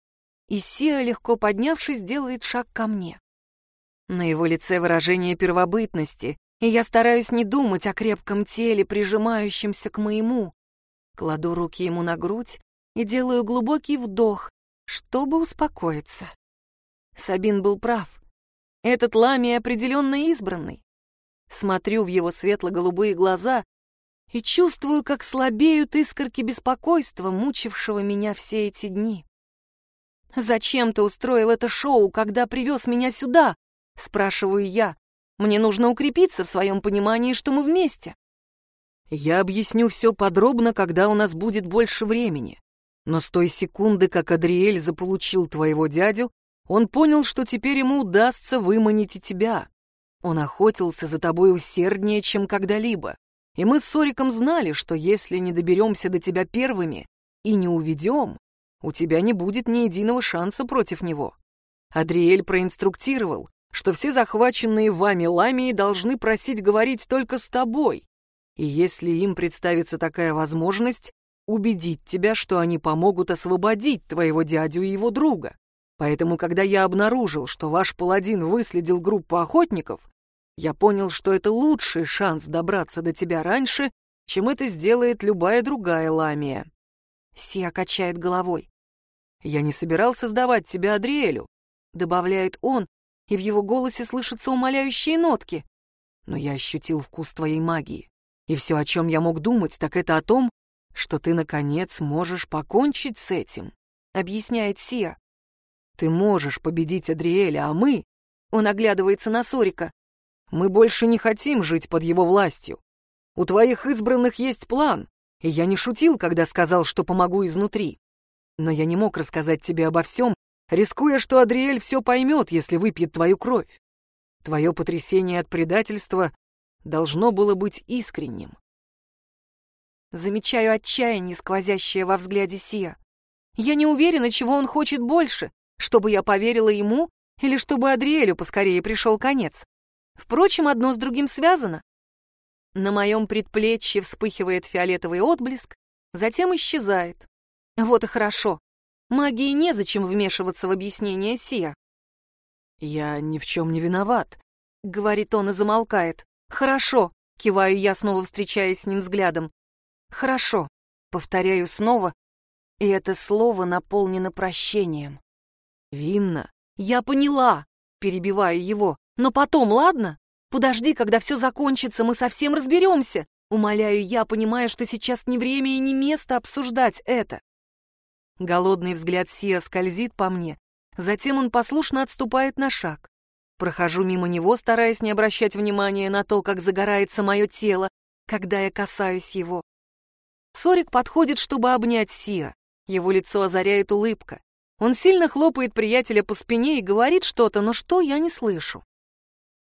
и Сия, легко поднявшись, делает шаг ко мне. На его лице выражение первобытности, и я стараюсь не думать о крепком теле, прижимающемся к моему. Кладу руки ему на грудь и делаю глубокий вдох, чтобы успокоиться. Сабин был прав. Этот Лами определенно избранный. Смотрю в его светло-голубые глаза и чувствую, как слабеют искорки беспокойства, мучившего меня все эти дни. «Зачем ты устроил это шоу, когда привез меня сюда?» — спрашиваю я, мне нужно укрепиться в своем понимании, что мы вместе. Я объясню все подробно, когда у нас будет больше времени. Но с той секунды, как Адриэль заполучил твоего дядю, он понял, что теперь ему удастся выманить и тебя. Он охотился за тобой усерднее, чем когда-либо. И мы с Сориком знали, что если не доберемся до тебя первыми и не уведем, у тебя не будет ни единого шанса против него. Адриэль проинструктировал, что все захваченные вами ламии должны просить говорить только с тобой. И если им представится такая возможность, убедить тебя, что они помогут освободить твоего дядю и его друга. Поэтому, когда я обнаружил, что ваш паладин выследил группу охотников, я понял, что это лучший шанс добраться до тебя раньше, чем это сделает любая другая ламия. Сия качает головой. Я не собирался сдавать тебя Адриэлю, добавляет он, и в его голосе слышатся умоляющие нотки. Но я ощутил вкус твоей магии. И все, о чем я мог думать, так это о том, что ты, наконец, можешь покончить с этим, — объясняет Сия. Ты можешь победить Адриэля, а мы... Он оглядывается на Сорика. Мы больше не хотим жить под его властью. У твоих избранных есть план, и я не шутил, когда сказал, что помогу изнутри. Но я не мог рассказать тебе обо всем, рискуя, что Адриэль все поймет, если выпьет твою кровь. Твое потрясение от предательства должно было быть искренним. Замечаю отчаяние, сквозящее во взгляде Сия. Я не уверена, чего он хочет больше, чтобы я поверила ему или чтобы Адриэлю поскорее пришел конец. Впрочем, одно с другим связано. На моем предплечье вспыхивает фиолетовый отблеск, затем исчезает. Вот и хорошо. Магии незачем вмешиваться в объяснение Сия. «Я ни в чем не виноват», — говорит он и замолкает. «Хорошо», — киваю я, снова встречаясь с ним взглядом. «Хорошо», — повторяю снова, и это слово наполнено прощением. «Винна». «Я поняла», — перебиваю его. «Но потом, ладно? Подожди, когда все закончится, мы совсем разберемся», — умоляю я, понимая, что сейчас не время и не место обсуждать это. Голодный взгляд Сия скользит по мне, затем он послушно отступает на шаг. Прохожу мимо него, стараясь не обращать внимания на то, как загорается мое тело, когда я касаюсь его. Сорик подходит, чтобы обнять Сия. Его лицо озаряет улыбка. Он сильно хлопает приятеля по спине и говорит что-то, но что я не слышу.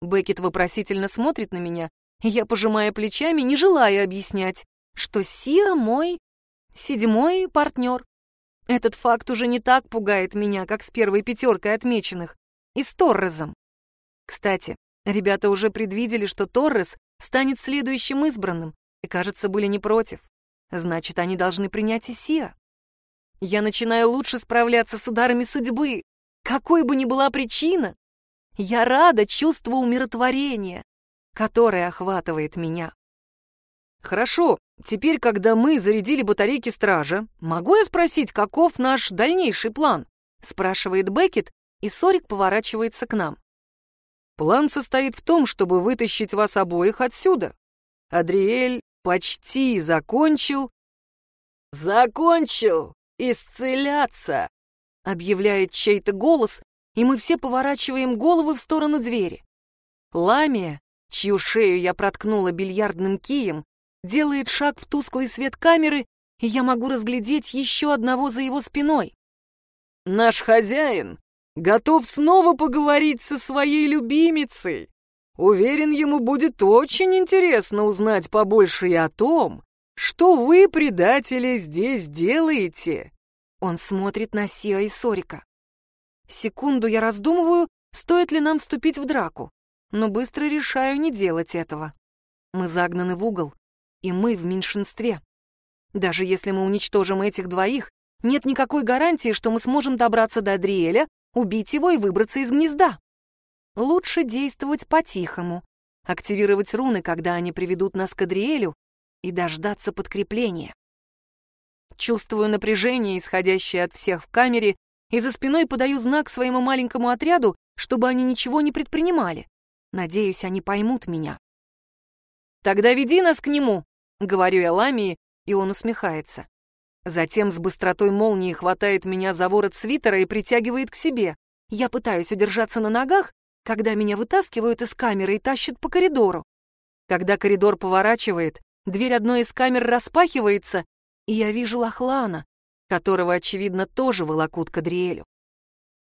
Беккет вопросительно смотрит на меня, и я, пожимая плечами, не желаю объяснять, что Сия мой седьмой партнер. Этот факт уже не так пугает меня, как с первой пятеркой отмеченных. И с Торресом. Кстати, ребята уже предвидели, что Торрес станет следующим избранным, и, кажется, были не против. Значит, они должны принять Исия. Я начинаю лучше справляться с ударами судьбы. Какой бы ни была причина, я рада чувству умиротворения, которое охватывает меня. Хорошо, теперь, когда мы зарядили батарейки стража, могу я спросить, каков наш дальнейший план? Спрашивает Беккет, и Сорик поворачивается к нам. План состоит в том, чтобы вытащить вас обоих отсюда. Адриэль почти закончил... Закончил исцеляться, объявляет чей-то голос, и мы все поворачиваем головы в сторону двери. Ламия, чью шею я проткнула бильярдным кием, делает шаг в тусклый свет камеры, и я могу разглядеть еще одного за его спиной. Наш хозяин готов снова поговорить со своей любимицей. Уверен, ему будет очень интересно узнать побольше и о том, что вы, предатели, здесь делаете. Он смотрит на Сиа и Сорика. Секунду я раздумываю, стоит ли нам вступить в драку, но быстро решаю не делать этого. Мы загнаны в угол, и мы в меньшинстве. Даже если мы уничтожим этих двоих, нет никакой гарантии, что мы сможем добраться до Адриэля, убить его и выбраться из гнезда. Лучше действовать по-тихому, активировать руны, когда они приведут нас к Адриэлю, и дождаться подкрепления. Чувствую напряжение, исходящее от всех в камере, и за спиной подаю знак своему маленькому отряду, чтобы они ничего не предпринимали. Надеюсь, они поймут меня. «Тогда веди нас к нему», — говорю я Ламии, и он усмехается. Затем с быстротой молнии хватает меня за ворот свитера и притягивает к себе. Я пытаюсь удержаться на ногах, когда меня вытаскивают из камеры и тащат по коридору. Когда коридор поворачивает, дверь одной из камер распахивается, и я вижу Лохлана, которого, очевидно, тоже волокут к.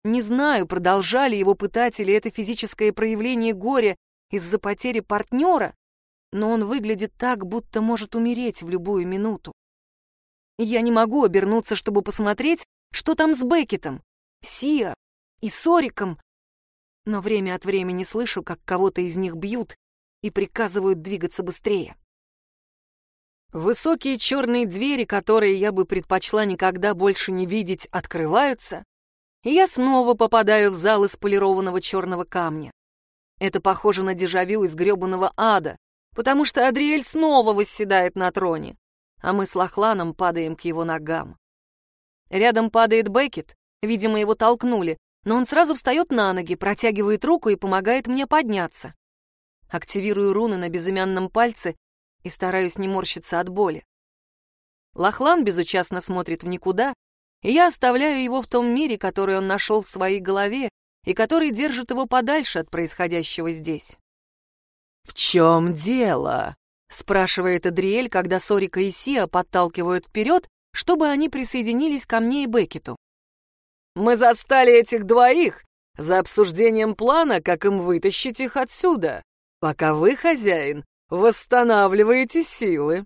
Не знаю, продолжали его пытать или это физическое проявление горя из-за потери партнера, но он выглядит так, будто может умереть в любую минуту. Я не могу обернуться, чтобы посмотреть, что там с Беккетом, Сиа и Сориком, но время от времени слышу, как кого-то из них бьют и приказывают двигаться быстрее. Высокие черные двери, которые я бы предпочла никогда больше не видеть, открываются, и я снова попадаю в зал из полированного черного камня. Это похоже на дежавю из гребаного ада, потому что Адриэль снова восседает на троне, а мы с Лохланом падаем к его ногам. Рядом падает Беккет, видимо, его толкнули, но он сразу встает на ноги, протягивает руку и помогает мне подняться. Активирую руны на безымянном пальце и стараюсь не морщиться от боли. Лохлан безучастно смотрит в никуда, и я оставляю его в том мире, который он нашел в своей голове и который держит его подальше от происходящего здесь. «В чем дело?» — спрашивает Адриэль, когда Сорика и Сия подталкивают вперед, чтобы они присоединились ко мне и Беккету. «Мы застали этих двоих за обсуждением плана, как им вытащить их отсюда, пока вы, хозяин, восстанавливаете силы».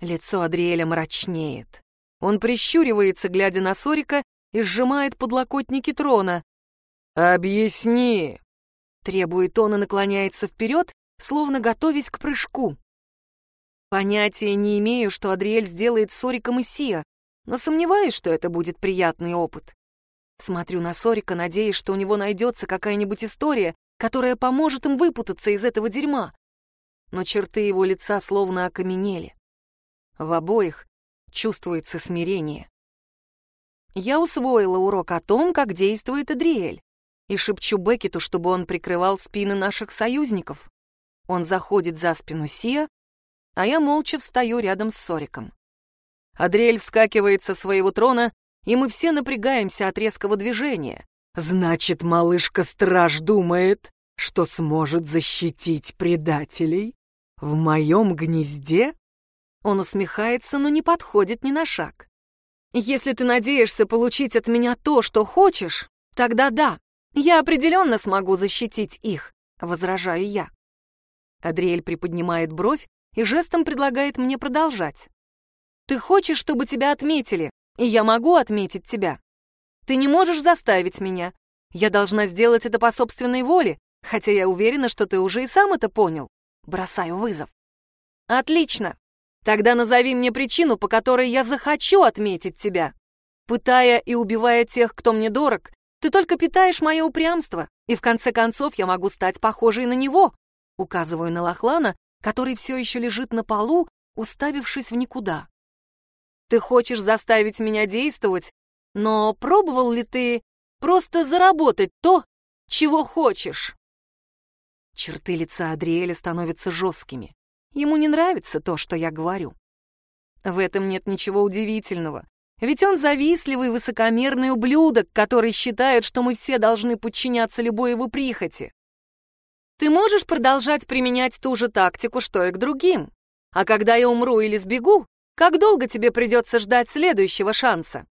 Лицо Адриэля мрачнеет. Он прищуривается, глядя на Сорика, и сжимает подлокотники трона. «Объясни!» Требует он и наклоняется вперед, словно готовясь к прыжку. Понятия не имею, что Адриэль сделает с Сориком и Сия, но сомневаюсь, что это будет приятный опыт. Смотрю на Сорика, надеясь, что у него найдется какая-нибудь история, которая поможет им выпутаться из этого дерьма но черты его лица словно окаменели. В обоих чувствуется смирение. Я усвоила урок о том, как действует Адриэль, и шепчу Беккету, чтобы он прикрывал спины наших союзников. Он заходит за спину Сия, а я молча встаю рядом с Сориком. Адриэль вскакивает со своего трона, и мы все напрягаемся от резкого движения. Значит, малышка-страж думает, что сможет защитить предателей? «В моем гнезде?» Он усмехается, но не подходит ни на шаг. «Если ты надеешься получить от меня то, что хочешь, тогда да, я определенно смогу защитить их», — возражаю я. Адриэль приподнимает бровь и жестом предлагает мне продолжать. «Ты хочешь, чтобы тебя отметили, и я могу отметить тебя. Ты не можешь заставить меня. Я должна сделать это по собственной воле, хотя я уверена, что ты уже и сам это понял. Бросаю вызов. Отлично. Тогда назови мне причину, по которой я захочу отметить тебя. Пытая и убивая тех, кто мне дорог, ты только питаешь мое упрямство, и в конце концов я могу стать похожей на него. Указываю на Лохлана, который все еще лежит на полу, уставившись в никуда. Ты хочешь заставить меня действовать, но пробовал ли ты просто заработать то, чего хочешь? Черты лица Адриэля становятся жесткими. Ему не нравится то, что я говорю. В этом нет ничего удивительного. Ведь он завистливый, высокомерный ублюдок, который считает, что мы все должны подчиняться любой его прихоти. Ты можешь продолжать применять ту же тактику, что и к другим. А когда я умру или сбегу, как долго тебе придется ждать следующего шанса?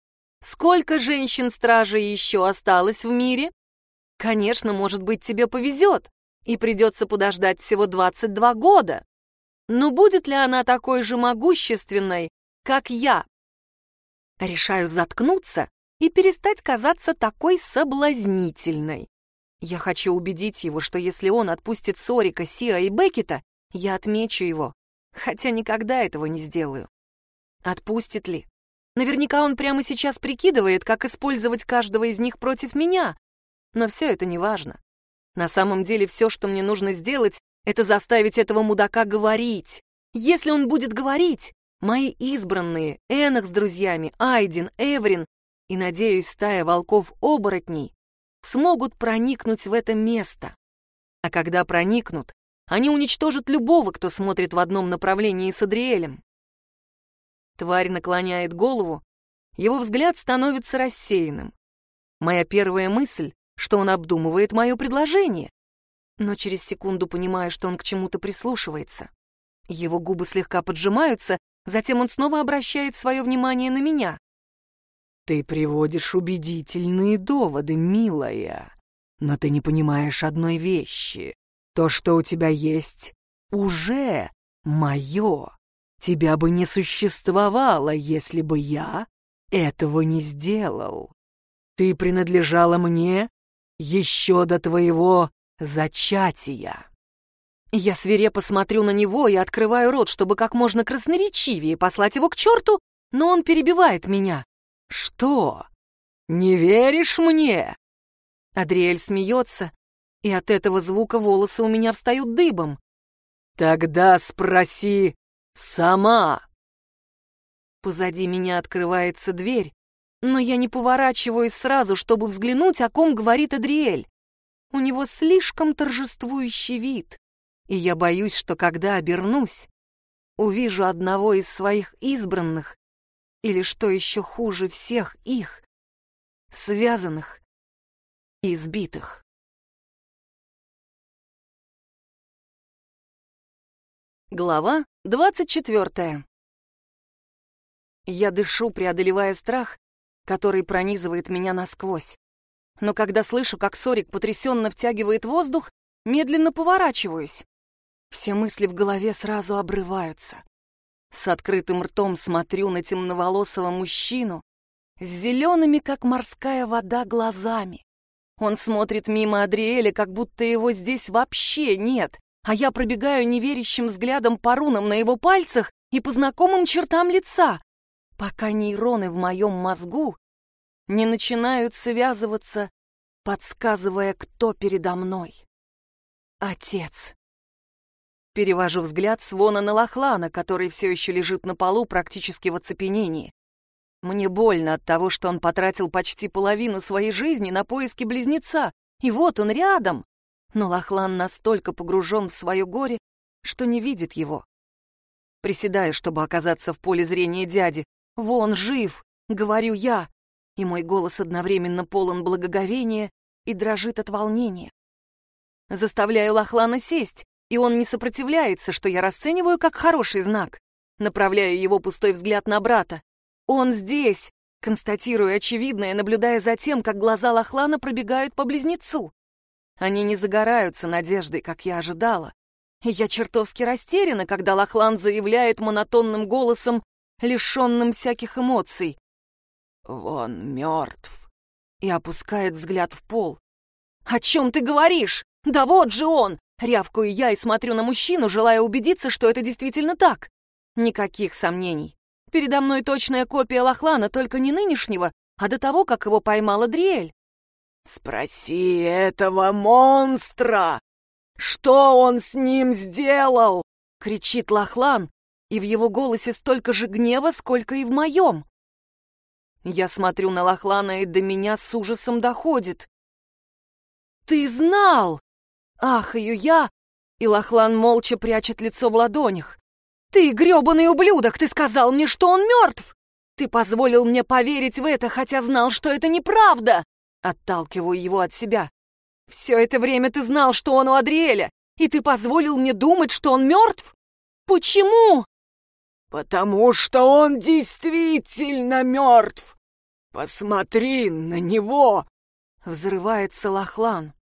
Сколько женщин-стражей еще осталось в мире? Конечно, может быть, тебе повезет, и придется подождать всего 22 года. Но будет ли она такой же могущественной, как я? Решаю заткнуться и перестать казаться такой соблазнительной. Я хочу убедить его, что если он отпустит Сорика, Сиа и Беккета, я отмечу его, хотя никогда этого не сделаю. Отпустит ли? Наверняка он прямо сейчас прикидывает, как использовать каждого из них против меня. Но все это не важно. На самом деле все, что мне нужно сделать, это заставить этого мудака говорить. Если он будет говорить, мои избранные, Энах с друзьями, Айдин, Эврин и, надеюсь, стая волков-оборотней смогут проникнуть в это место. А когда проникнут, они уничтожат любого, кто смотрит в одном направлении с Адриэлем. Тварь наклоняет голову, его взгляд становится рассеянным. Моя первая мысль, что он обдумывает мое предложение но через секунду понимаю, что он к чему-то прислушивается. Его губы слегка поджимаются, затем он снова обращает свое внимание на меня. «Ты приводишь убедительные доводы, милая, но ты не понимаешь одной вещи. То, что у тебя есть, уже мое. Тебя бы не существовало, если бы я этого не сделал. Ты принадлежала мне еще до твоего зачатия. Я свирепо смотрю на него и открываю рот, чтобы как можно красноречивее послать его к черту, но он перебивает меня. «Что? Не веришь мне?» Адриэль смеется, и от этого звука волосы у меня встают дыбом. «Тогда спроси сама!» Позади меня открывается дверь, но я не поворачиваюсь сразу, чтобы взглянуть, о ком говорит Адриэль. У него слишком торжествующий вид, и я боюсь, что когда обернусь, увижу одного из своих избранных, или, что еще хуже всех их, связанных и избитых. Глава двадцать четвертая. Я дышу, преодолевая страх, который пронизывает меня насквозь но когда слышу, как Сорик потрясенно втягивает воздух, медленно поворачиваюсь. Все мысли в голове сразу обрываются. С открытым ртом смотрю на темноволосого мужчину с зелеными, как морская вода, глазами. Он смотрит мимо Адриэля, как будто его здесь вообще нет, а я пробегаю неверящим взглядом по рунам на его пальцах и по знакомым чертам лица, пока нейроны в моем мозгу не начинают связываться, подсказывая, кто передо мной. Отец. Перевожу взгляд с Вона на Лохлана, который все еще лежит на полу практически в оцепенении. Мне больно от того, что он потратил почти половину своей жизни на поиски близнеца, и вот он рядом. Но Лохлан настолько погружен в свое горе, что не видит его. Приседаю, чтобы оказаться в поле зрения дяди. «Вон, жив!» — говорю я и мой голос одновременно полон благоговения и дрожит от волнения. Заставляю Лохлана сесть, и он не сопротивляется, что я расцениваю как хороший знак. Направляю его пустой взгляд на брата. «Он здесь!» констатирую очевидное, наблюдая за тем, как глаза Лохлана пробегают по близнецу. Они не загораются надеждой, как я ожидала. Я чертовски растеряна, когда Лохлан заявляет монотонным голосом, лишенным всяких эмоций. «Он мертв», и опускает взгляд в пол. «О чем ты говоришь? Да вот же он! Рявкаю я и смотрю на мужчину, желая убедиться, что это действительно так. Никаких сомнений. Передо мной точная копия Лохлана, только не нынешнего, а до того, как его поймала Дриэль. «Спроси этого монстра! Что он с ним сделал?» — кричит Лохлан, и в его голосе столько же гнева, сколько и в моем. Я смотрю на Лохлана, и до меня с ужасом доходит. «Ты знал!» Ахаю я, и Лохлан молча прячет лицо в ладонях. «Ты, грёбаный ублюдок, ты сказал мне, что он мертв! Ты позволил мне поверить в это, хотя знал, что это неправда!» Отталкиваю его от себя. «Все это время ты знал, что он у Адриэля, и ты позволил мне думать, что он мертв? Почему?» «Потому что он действительно мертв! Посмотри на него!» Взрывается Лохлан.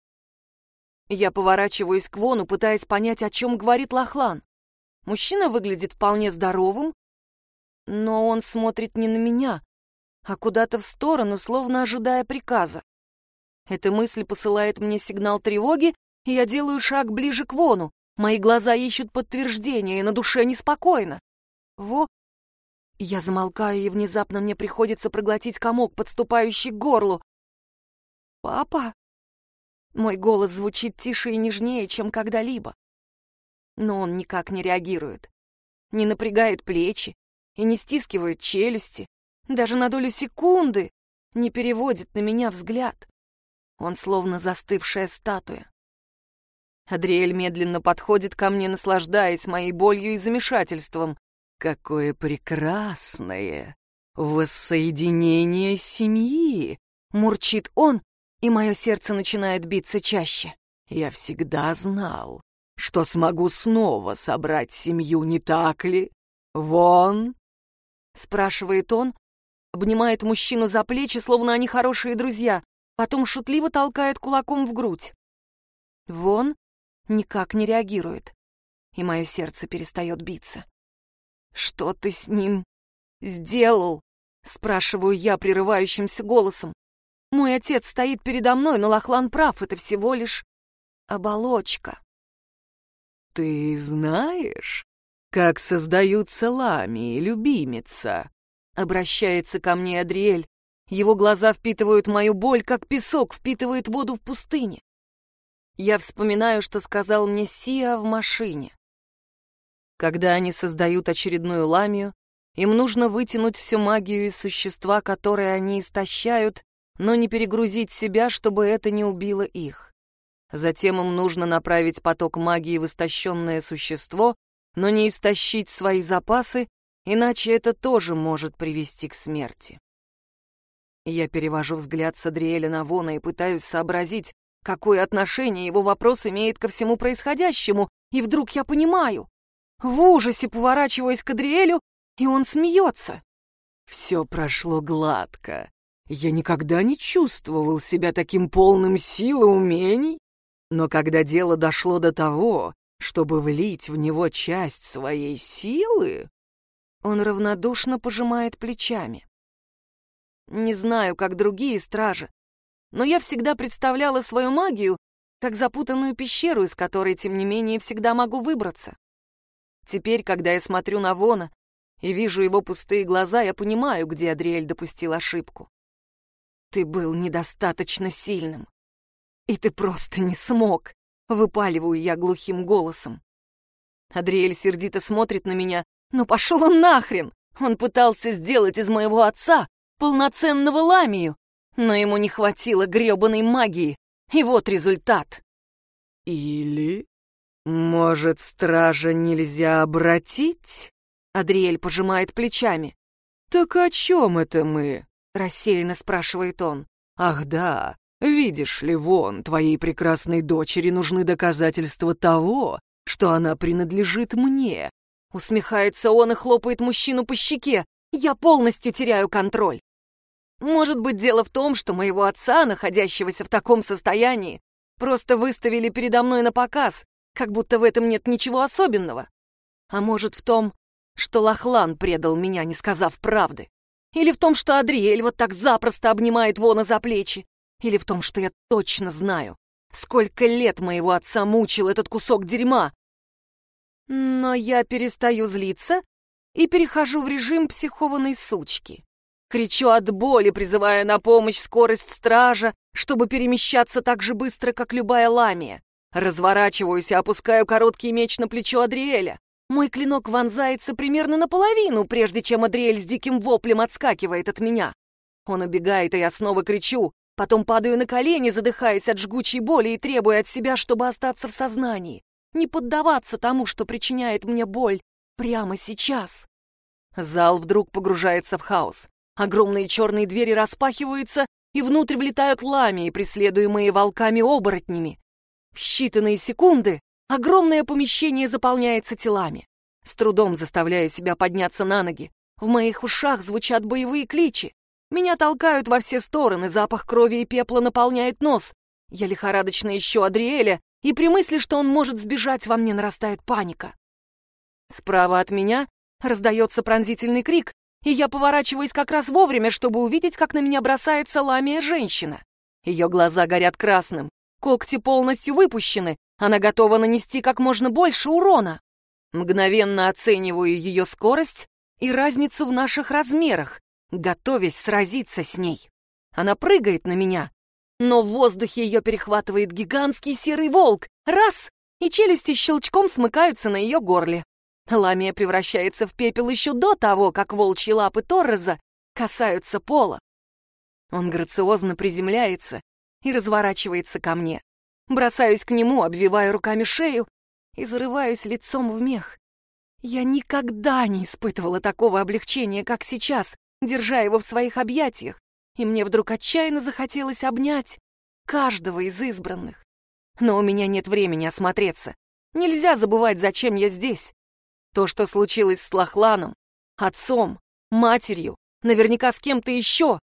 Я поворачиваюсь к Вону, пытаясь понять, о чем говорит Лохлан. Мужчина выглядит вполне здоровым, но он смотрит не на меня, а куда-то в сторону, словно ожидая приказа. Эта мысль посылает мне сигнал тревоги, и я делаю шаг ближе к Вону. Мои глаза ищут подтверждения, и на душе неспокойно. Во... Я замолкаю, и внезапно мне приходится проглотить комок, подступающий к горлу. «Папа?» Мой голос звучит тише и нежнее, чем когда-либо. Но он никак не реагирует. Не напрягает плечи и не стискивает челюсти. Даже на долю секунды не переводит на меня взгляд. Он словно застывшая статуя. Адриэль медленно подходит ко мне, наслаждаясь моей болью и замешательством. «Какое прекрасное воссоединение семьи!» — мурчит он, и мое сердце начинает биться чаще. Я всегда знал, что смогу снова собрать семью, не так ли? Вон!» Спрашивает он, обнимает мужчину за плечи, словно они хорошие друзья, потом шутливо толкает кулаком в грудь. Вон никак не реагирует, и мое сердце перестает биться. «Что ты с ним сделал?» — спрашиваю я прерывающимся голосом. Мой отец стоит передо мной, но Лохлан прав, это всего лишь оболочка. «Ты знаешь, как создаются ламии, любимица?» Обращается ко мне Адриэль. Его глаза впитывают мою боль, как песок впитывает воду в пустыне. Я вспоминаю, что сказал мне Сиа в машине. Когда они создают очередную ламию, им нужно вытянуть всю магию из существа, которое они истощают, но не перегрузить себя, чтобы это не убило их. Затем им нужно направить поток магии в истощенное существо, но не истощить свои запасы, иначе это тоже может привести к смерти. Я перевожу взгляд с Адриэля на Вона и пытаюсь сообразить, какое отношение его вопрос имеет ко всему происходящему, и вдруг я понимаю. В ужасе поворачиваюсь к Адриэлю, и он смеется. «Все прошло гладко. Я никогда не чувствовал себя таким полным сил и умений, но когда дело дошло до того, чтобы влить в него часть своей силы, он равнодушно пожимает плечами. Не знаю, как другие стражи, но я всегда представляла свою магию как запутанную пещеру, из которой, тем не менее, всегда могу выбраться. Теперь, когда я смотрю на Вона и вижу его пустые глаза, я понимаю, где Адриэль допустил ошибку. Ты был недостаточно сильным. И ты просто не смог, выпаливаю я глухим голосом. Адриэль сердито смотрит на меня, но пошел он нахрен. Он пытался сделать из моего отца полноценного ламию, но ему не хватило грёбаной магии. И вот результат. Или, может, стража нельзя обратить? Адриэль пожимает плечами. Так о чем это мы? — рассеянно спрашивает он. «Ах да, видишь ли, вон, твоей прекрасной дочери нужны доказательства того, что она принадлежит мне». Усмехается он и хлопает мужчину по щеке. Я полностью теряю контроль. Может быть, дело в том, что моего отца, находящегося в таком состоянии, просто выставили передо мной на показ, как будто в этом нет ничего особенного. А может в том, что Лохлан предал меня, не сказав правды. Или в том, что Адриэль вот так запросто обнимает Вона за плечи. Или в том, что я точно знаю, Сколько лет моего отца мучил этот кусок дерьма! Но я перестаю злиться и перехожу в режим психованной сучки. Кричу от боли, призывая на помощь скорость стража, чтобы перемещаться так же быстро, как любая ламия. Разворачиваюсь и опускаю короткий меч на плечо Адриэля. Мой клинок вонзается примерно наполовину, прежде чем Адриэль с диким воплем отскакивает от меня. Он убегает, и я снова кричу, потом падаю на колени, задыхаясь от жгучей боли и требуя от себя, чтобы остаться в сознании, не поддаваться тому, что причиняет мне боль прямо сейчас. Зал вдруг погружается в хаос. Огромные черные двери распахиваются, и внутрь влетают ламии, преследуемые волками-оборотнями. В считанные секунды огромное помещение заполняется телами. С трудом заставляю себя подняться на ноги. В моих ушах звучат боевые кличи. Меня толкают во все стороны, запах крови и пепла наполняет нос. Я лихорадочно ищу Адриэля, и при мысли, что он может сбежать, во мне нарастает паника. Справа от меня раздается пронзительный крик, и я поворачиваюсь как раз вовремя, чтобы увидеть, как на меня бросается ламия женщина. Ее глаза горят красным, когти полностью выпущены, она готова нанести как можно больше урона. Мгновенно оцениваю ее скорость и разницу в наших размерах, готовясь сразиться с ней. Она прыгает на меня, но в воздухе ее перехватывает гигантский серый волк. Раз! И челюсти щелчком смыкаются на ее горле. Ламия превращается в пепел еще до того, как волчьи лапы Торреза касаются пола. Он грациозно приземляется и разворачивается ко мне. Бросаюсь к нему, обвиваю руками шею и зарываюсь лицом в мех. Я никогда не испытывала такого облегчения, как сейчас, держа его в своих объятиях, и мне вдруг отчаянно захотелось обнять каждого из избранных. Но у меня нет времени осмотреться. Нельзя забывать, зачем я здесь. То, что случилось с Лохланом, отцом, матерью, наверняка с кем-то еще.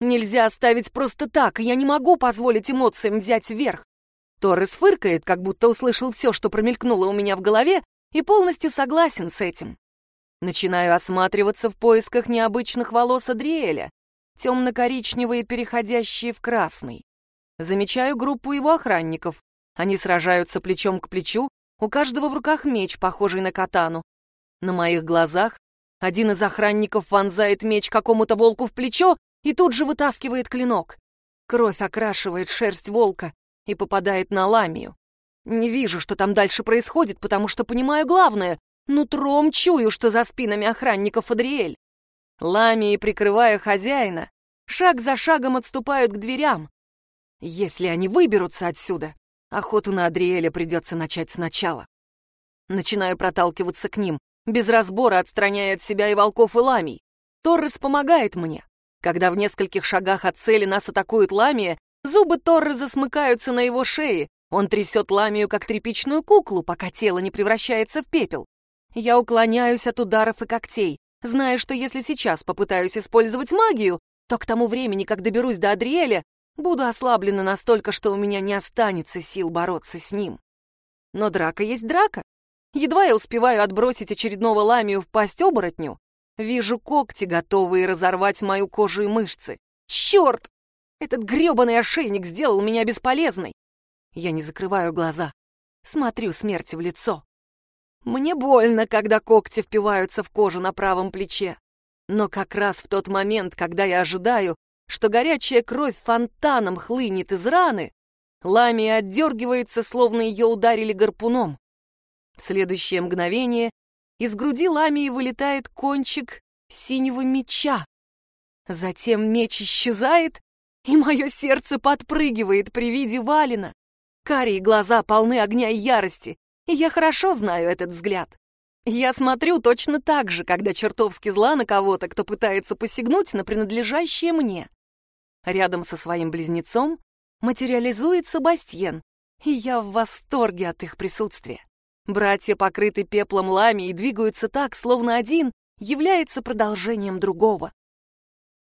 Нельзя оставить просто так, и я не могу позволить эмоциям взять вверх. Торрес фыркает, как будто услышал все, что промелькнуло у меня в голове, и полностью согласен с этим. Начинаю осматриваться в поисках необычных волос Адриэля, темно-коричневые, переходящие в красный. Замечаю группу его охранников. Они сражаются плечом к плечу, у каждого в руках меч, похожий на катану. На моих глазах один из охранников вонзает меч какому-то волку в плечо и тут же вытаскивает клинок. Кровь окрашивает шерсть волка и попадает на ламию. Не вижу, что там дальше происходит, потому что понимаю главное. Нутром чую, что за спинами охранников Адриэль. Ламии, прикрывая хозяина, шаг за шагом отступают к дверям. Если они выберутся отсюда, Охоту на Адриэля придется начать сначала. Начинаю проталкиваться к ним, без разбора отстраняя от себя и волков, и ламий. Торрес помогает мне. Когда в нескольких шагах от цели нас атакует ламия, зубы Торреса смыкаются на его шее. Он трясет ламию, как тряпичную куклу, пока тело не превращается в пепел. Я уклоняюсь от ударов и когтей, зная, что если сейчас попытаюсь использовать магию, то к тому времени, как доберусь до Адриэля, Буду ослаблена настолько, что у меня не останется сил бороться с ним. Но драка есть драка. Едва я успеваю отбросить очередного ламию в пасть оборотню, вижу когти, готовые разорвать мою кожу и мышцы. Черт! Этот грёбаный ошейник сделал меня бесполезной. Я не закрываю глаза, смотрю смерти в лицо. Мне больно, когда когти впиваются в кожу на правом плече. Но как раз в тот момент, когда я ожидаю, что горячая кровь фонтаном хлынет из раны, Ламия отдергивается, словно ее ударили гарпуном. В следующее мгновение из груди Ламии вылетает кончик синего меча. Затем меч исчезает, и мое сердце подпрыгивает при виде Валина. Карие глаза полны огня и ярости, и я хорошо знаю этот взгляд. Я смотрю точно так же, когда чертовски зла на кого-то, кто пытается посягнуть на принадлежащее мне. Рядом со своим близнецом материализуется Бастьен, и я в восторге от их присутствия. Братья покрыты пеплом лами и двигаются так, словно один является продолжением другого.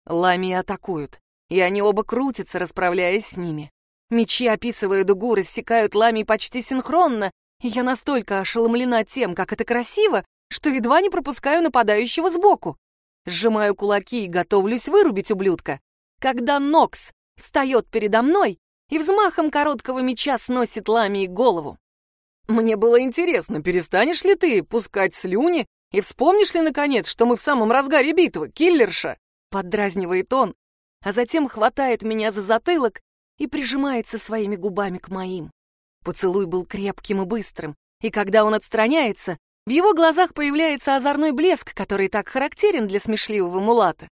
Лами атакуют, и они оба крутятся, расправляясь с ними. Мечи, описывая дугу, рассекают лами почти синхронно, и я настолько ошеломлена тем, как это красиво, что едва не пропускаю нападающего сбоку. Сжимаю кулаки и готовлюсь вырубить ублюдка, когда Нокс встает передо мной и взмахом короткого меча сносит Ламии голову. «Мне было интересно, перестанешь ли ты пускать слюни и вспомнишь ли, наконец, что мы в самом разгаре битвы, киллерша?» Поддразнивает он, а затем хватает меня за затылок и прижимается своими губами к моим. Поцелуй был крепким и быстрым, и когда он отстраняется, в его глазах появляется озорной блеск, который так характерен для смешливого мулата.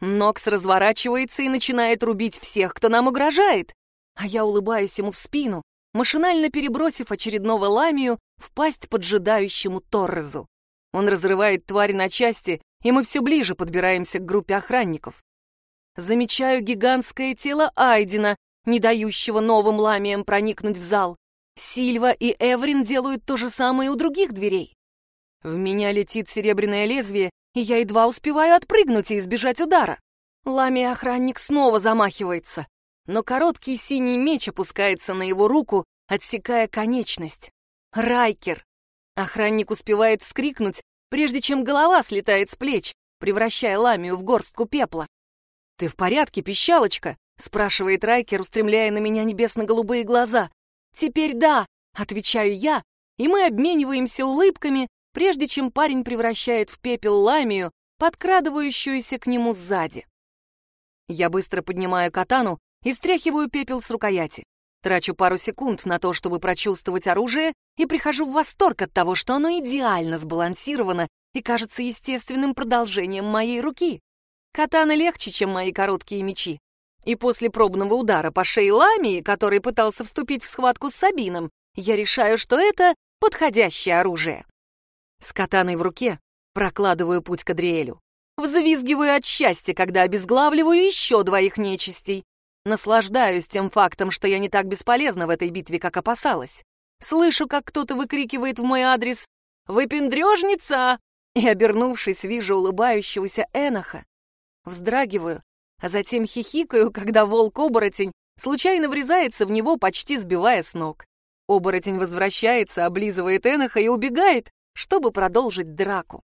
Нокс разворачивается и начинает рубить всех, кто нам угрожает, а я улыбаюсь ему в спину, машинально перебросив очередного ламию в пасть поджидающему Торрезу. Он разрывает тварь на части, и мы все ближе подбираемся к группе охранников. Замечаю гигантское тело Айдена, не дающего новым ламиям проникнуть в зал. Сильва и Эврин делают то же самое у других дверей. В меня летит серебряное лезвие, и я едва успеваю отпрыгнуть и избежать удара. Ламия-охранник снова замахивается, но короткий синий меч опускается на его руку, отсекая конечность. Райкер. Охранник успевает вскрикнуть, прежде чем голова слетает с плеч, превращая ламию в горстку пепла. «Ты в порядке, пищалочка?» — спрашивает Райкер, устремляя на меня небесно-голубые глаза. «Теперь да», — отвечаю я, и мы обмениваемся улыбками, прежде чем парень превращает в пепел ламию, подкрадывающуюся к нему сзади. Я быстро поднимаю катану и стряхиваю пепел с рукояти. Трачу пару секунд на то, чтобы прочувствовать оружие, и прихожу в восторг от того, что оно идеально сбалансировано и кажется естественным продолжением моей руки. Катана легче, чем мои короткие мечи. И после пробного удара по шее Ламии, который пытался вступить в схватку с Сабином, я решаю, что это подходящее оружие. С катаной в руке прокладываю путь к Адриэлю. Взвизгиваю от счастья, когда обезглавливаю еще двоих нечистей. Наслаждаюсь тем фактом, что я не так бесполезна в этой битве, как опасалась. Слышу, как кто-то выкрикивает в мой адрес «Выпендрежница!» и, обернувшись, вижу улыбающегося Эноха. Вздрагиваю, а затем хихикаю, когда волк-оборотень случайно врезается в него, почти сбивая с ног. Оборотень возвращается, облизывает Эноха и убегает, чтобы продолжить драку.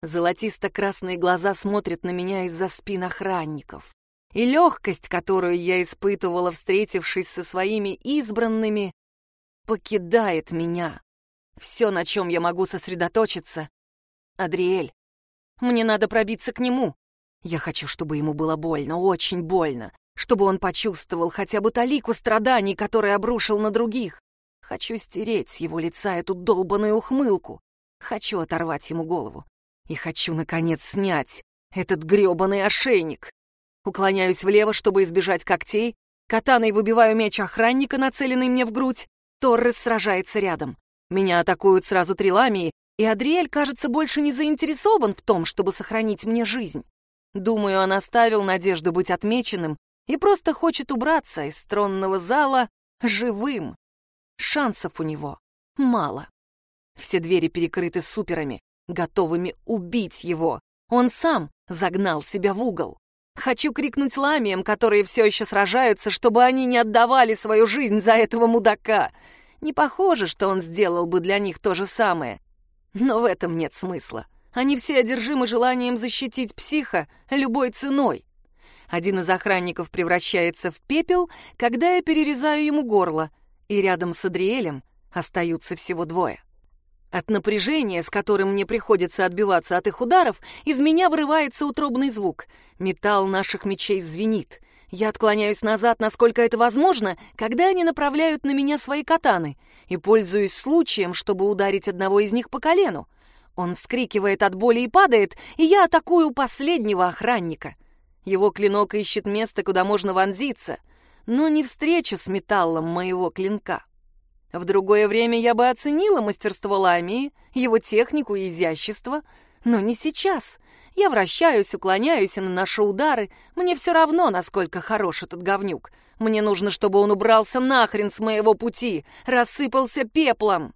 Золотисто-красные глаза смотрят на меня из-за спин охранников. И легкость, которую я испытывала, встретившись со своими избранными, покидает меня. Все, на чем я могу сосредоточиться — Адриэль. Мне надо пробиться к нему. Я хочу, чтобы ему было больно, очень больно, чтобы он почувствовал хотя бы талику страданий, которые обрушил на других. Хочу стереть с его лица эту долбаную ухмылку. Хочу оторвать ему голову. И хочу, наконец, снять этот грёбаный ошейник. Уклоняюсь влево, чтобы избежать когтей. Катаной выбиваю меч охранника, нацеленный мне в грудь. Торрес сражается рядом. Меня атакуют сразу три ламии, и Адриэль, кажется, больше не заинтересован в том, чтобы сохранить мне жизнь. Думаю, он оставил надежду быть отмеченным и просто хочет убраться из тронного зала живым. Шансов у него мало. Все двери перекрыты суперами, готовыми убить его. Он сам загнал себя в угол. Хочу крикнуть ламиям, которые все еще сражаются, чтобы они не отдавали свою жизнь за этого мудака. Не похоже, что он сделал бы для них то же самое. Но в этом нет смысла. Они все одержимы желанием защитить психа любой ценой. Один из охранников превращается в пепел, когда я перерезаю ему горло, и рядом с Адриэлем остаются всего двое. От напряжения, с которым мне приходится отбиваться от их ударов, из меня вырывается утробный звук. Металл наших мечей звенит. Я отклоняюсь назад, насколько это возможно, когда они направляют на меня свои катаны, и пользуюсь случаем, чтобы ударить одного из них по колену. Он вскрикивает от боли и падает, и я атакую последнего охранника. Его клинок ищет место, куда можно вонзиться, но не встречу с металлом моего клинка. В другое время я бы оценила мастерство Ламии, его технику и изящество, но не сейчас. Я вращаюсь, уклоняюсь и наношу удары. Мне все равно, насколько хорош этот говнюк. Мне нужно, чтобы он убрался нахрен с моего пути, рассыпался пеплом.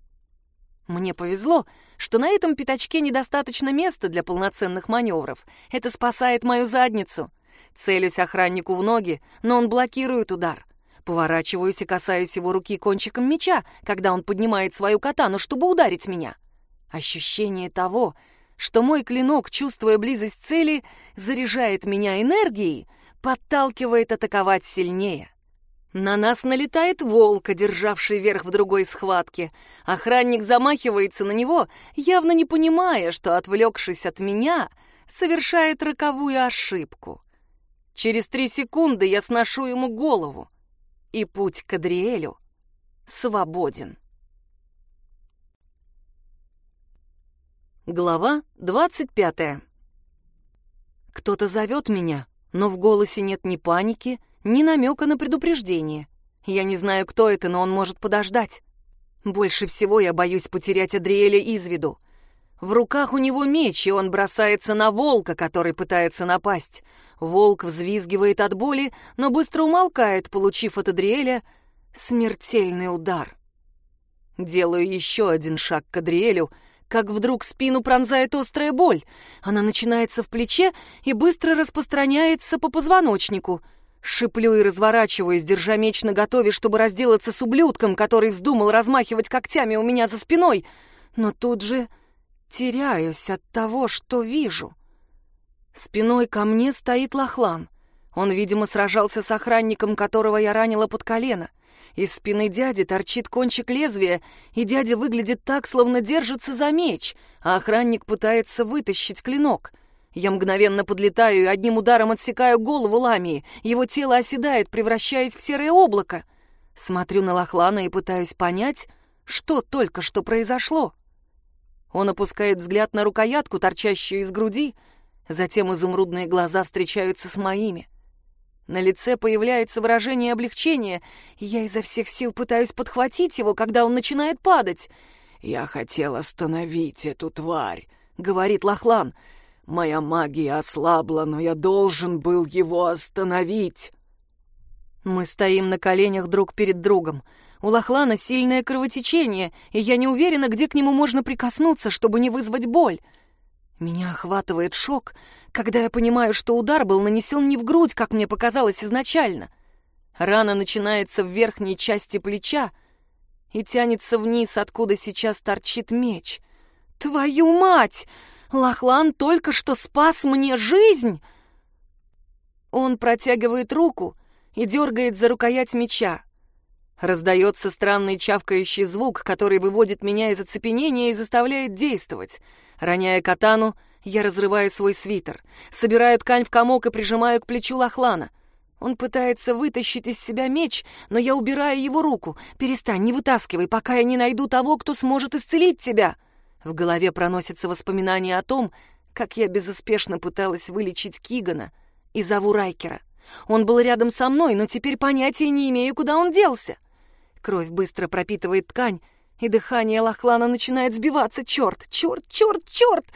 Мне повезло, что на этом пятачке недостаточно места для полноценных маневров. Это спасает мою задницу. Целюсь охраннику в ноги, но он блокирует удар. Поворачиваюсь и касаюсь его руки кончиком меча, когда он поднимает свою катану, чтобы ударить меня. Ощущение того, что мой клинок, чувствуя близость цели, заряжает меня энергией, подталкивает атаковать сильнее. На нас налетает волк, одержавший верх в другой схватке. Охранник замахивается на него, явно не понимая, что, отвлекшись от меня, совершает роковую ошибку. Через три секунды я сношу ему голову, и путь к Адриэлю свободен. Глава двадцать пятая. Кто-то зовет меня, но в голосе нет ни паники, ни намека на предупреждение. Я не знаю, кто это, но он может подождать. Больше всего я боюсь потерять Адриэля из виду. В руках у него меч, и он бросается на волка, который пытается напасть. Волк взвизгивает от боли, но быстро умолкает, получив от Адриэля смертельный удар. Делаю еще один шаг к Адриэлю, как вдруг спину пронзает острая боль. Она начинается в плече и быстро распространяется по позвоночнику — Шиплю и разворачиваюсь, держа меч наготове, чтобы разделаться с ублюдком, который вздумал размахивать когтями у меня за спиной. Но тут же теряюсь от того, что вижу. Спиной ко мне стоит Лохлан. Он, видимо, сражался с охранником, которого я ранила под колено. Из спины дяди торчит кончик лезвия, и дядя выглядит так, словно держится за меч, а охранник пытается вытащить клинок — я мгновенно подлетаю и одним ударом отсекаю голову Ламии. Его тело оседает, превращаясь в серое облако. Смотрю на Лохлана и пытаюсь понять, что только что произошло. Он опускает взгляд на рукоятку, торчащую из груди, затем изумрудные глаза встречаются с моими. На лице появляется выражение облегчения, и я изо всех сил пытаюсь подхватить его, когда он начинает падать. «Я хотел остановить эту тварь», — говорит Лохлан, — Моя магия ослабла, но я должен был его остановить. Мы стоим на коленях друг перед другом. У Лохлана сильное кровотечение, и я не уверена, где к нему можно прикоснуться, чтобы не вызвать боль. Меня охватывает шок, когда я понимаю, что удар был нанесен не в грудь, как мне показалось изначально. Рана начинается в верхней части плеча и тянется вниз, откуда сейчас торчит меч. «Твою мать!» Лохлан только что спас мне жизнь!» Он протягивает руку и дергает за рукоять меча. Раздается странный чавкающий звук, который выводит меня из оцепенения и заставляет действовать. Роняя катану, я разрываю свой свитер, собираю ткань в комок и прижимаю к плечу Лохлана. Он пытается вытащить из себя меч, но я убираю его руку. «Перестань, не вытаскивай, пока я не найду того, кто сможет исцелить тебя!» В голове проносятся воспоминания о том, как я безуспешно пыталась вылечить Кигана и зову Райкера. Он был рядом со мной, но теперь понятия не имею, куда он делся. Кровь быстро пропитывает ткань, и дыхание Лохлана начинает сбиваться. Черт, черт, черт, черт!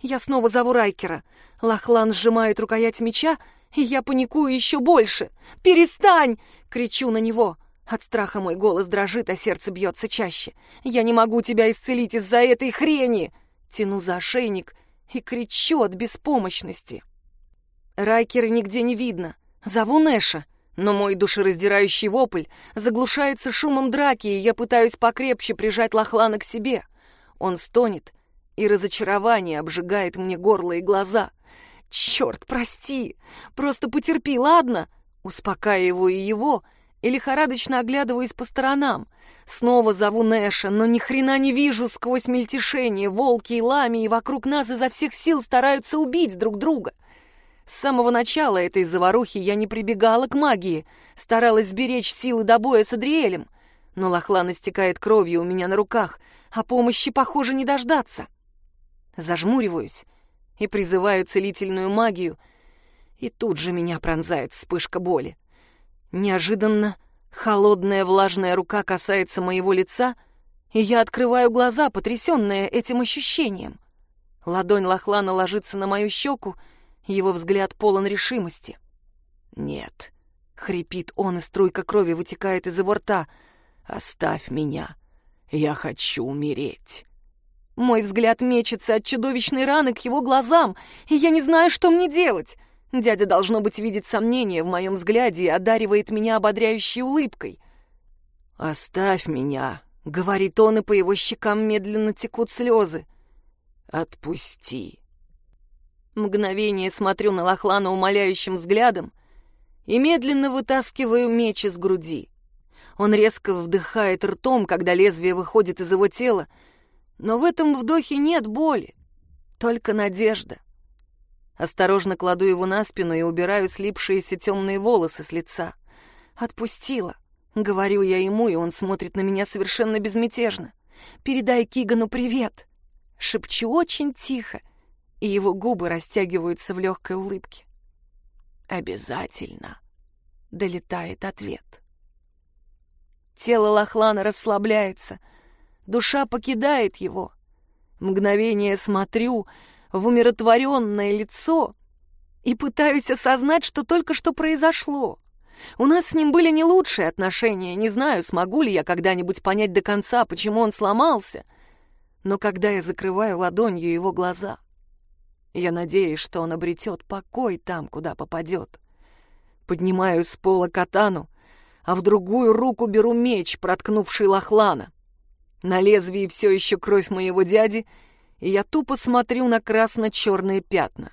Я снова зову Райкера. Лохлан сжимает рукоять меча, и я паникую еще больше. «Перестань!» — кричу на него. От страха мой голос дрожит, а сердце бьется чаще. «Я не могу тебя исцелить из-за этой хрени!» Тяну за ошейник и кричу от беспомощности. Райкера нигде не видно. Зову Нэша, но мой душераздирающий вопль заглушается шумом драки, и я пытаюсь покрепче прижать Лохлана к себе. Он стонет, и разочарование обжигает мне горло и глаза. «Черт, прости! Просто потерпи, ладно?» Успокаиваю его — и лихорадочно оглядываюсь по сторонам. Снова зову Нэша, но ни хрена не вижу сквозь мельтешение. Волки и ламии вокруг нас изо всех сил стараются убить друг друга. С самого начала этой заварухи я не прибегала к магии, старалась сберечь силы до боя с Адриэлем. Но Лохлан истекает кровью у меня на руках, а помощи, похоже, не дождаться. Зажмуриваюсь и призываю целительную магию, и тут же меня пронзает вспышка боли. Неожиданно холодная влажная рука касается моего лица, и я открываю глаза, потрясенная этим ощущением. Ладонь Лохлана ложится на мою щеку, его взгляд полон решимости. «Нет», — хрипит он, и струйка крови вытекает из его рта. «Оставь меня. Я хочу умереть». Мой взгляд мечется от чудовищной раны к его глазам, и я не знаю, что мне делать. Дядя, должно быть, видит сомнение в моем взгляде и одаривает меня ободряющей улыбкой. «Оставь меня», — говорит он, и по его щекам медленно текут слезы. «Отпусти». Мгновение смотрю на Лохлана умоляющим взглядом и медленно вытаскиваю меч из груди. Он резко вдыхает ртом, когда лезвие выходит из его тела, но в этом вдохе нет боли, только надежда. Осторожно кладу его на спину и убираю слипшиеся темные волосы с лица. «Отпустила», — говорю я ему, и он смотрит на меня совершенно безмятежно. «Передай Кигану привет», — шепчу очень тихо, и его губы растягиваются в легкой улыбке. «Обязательно», — долетает ответ. Тело Лохлана расслабляется, душа покидает его. Мгновение смотрю в умиротворенное лицо и пытаюсь осознать, что только что произошло. У нас с ним были не лучшие отношения, не знаю, смогу ли я когда-нибудь понять до конца, почему он сломался. Но когда я закрываю ладонью его глаза, я надеюсь, что он обретет покой там, куда попадет. Поднимаю с пола катану, а в другую руку беру меч, проткнувший Лохлана. На лезвии все еще кровь моего дяди, и я тупо смотрю на красно-черные пятна.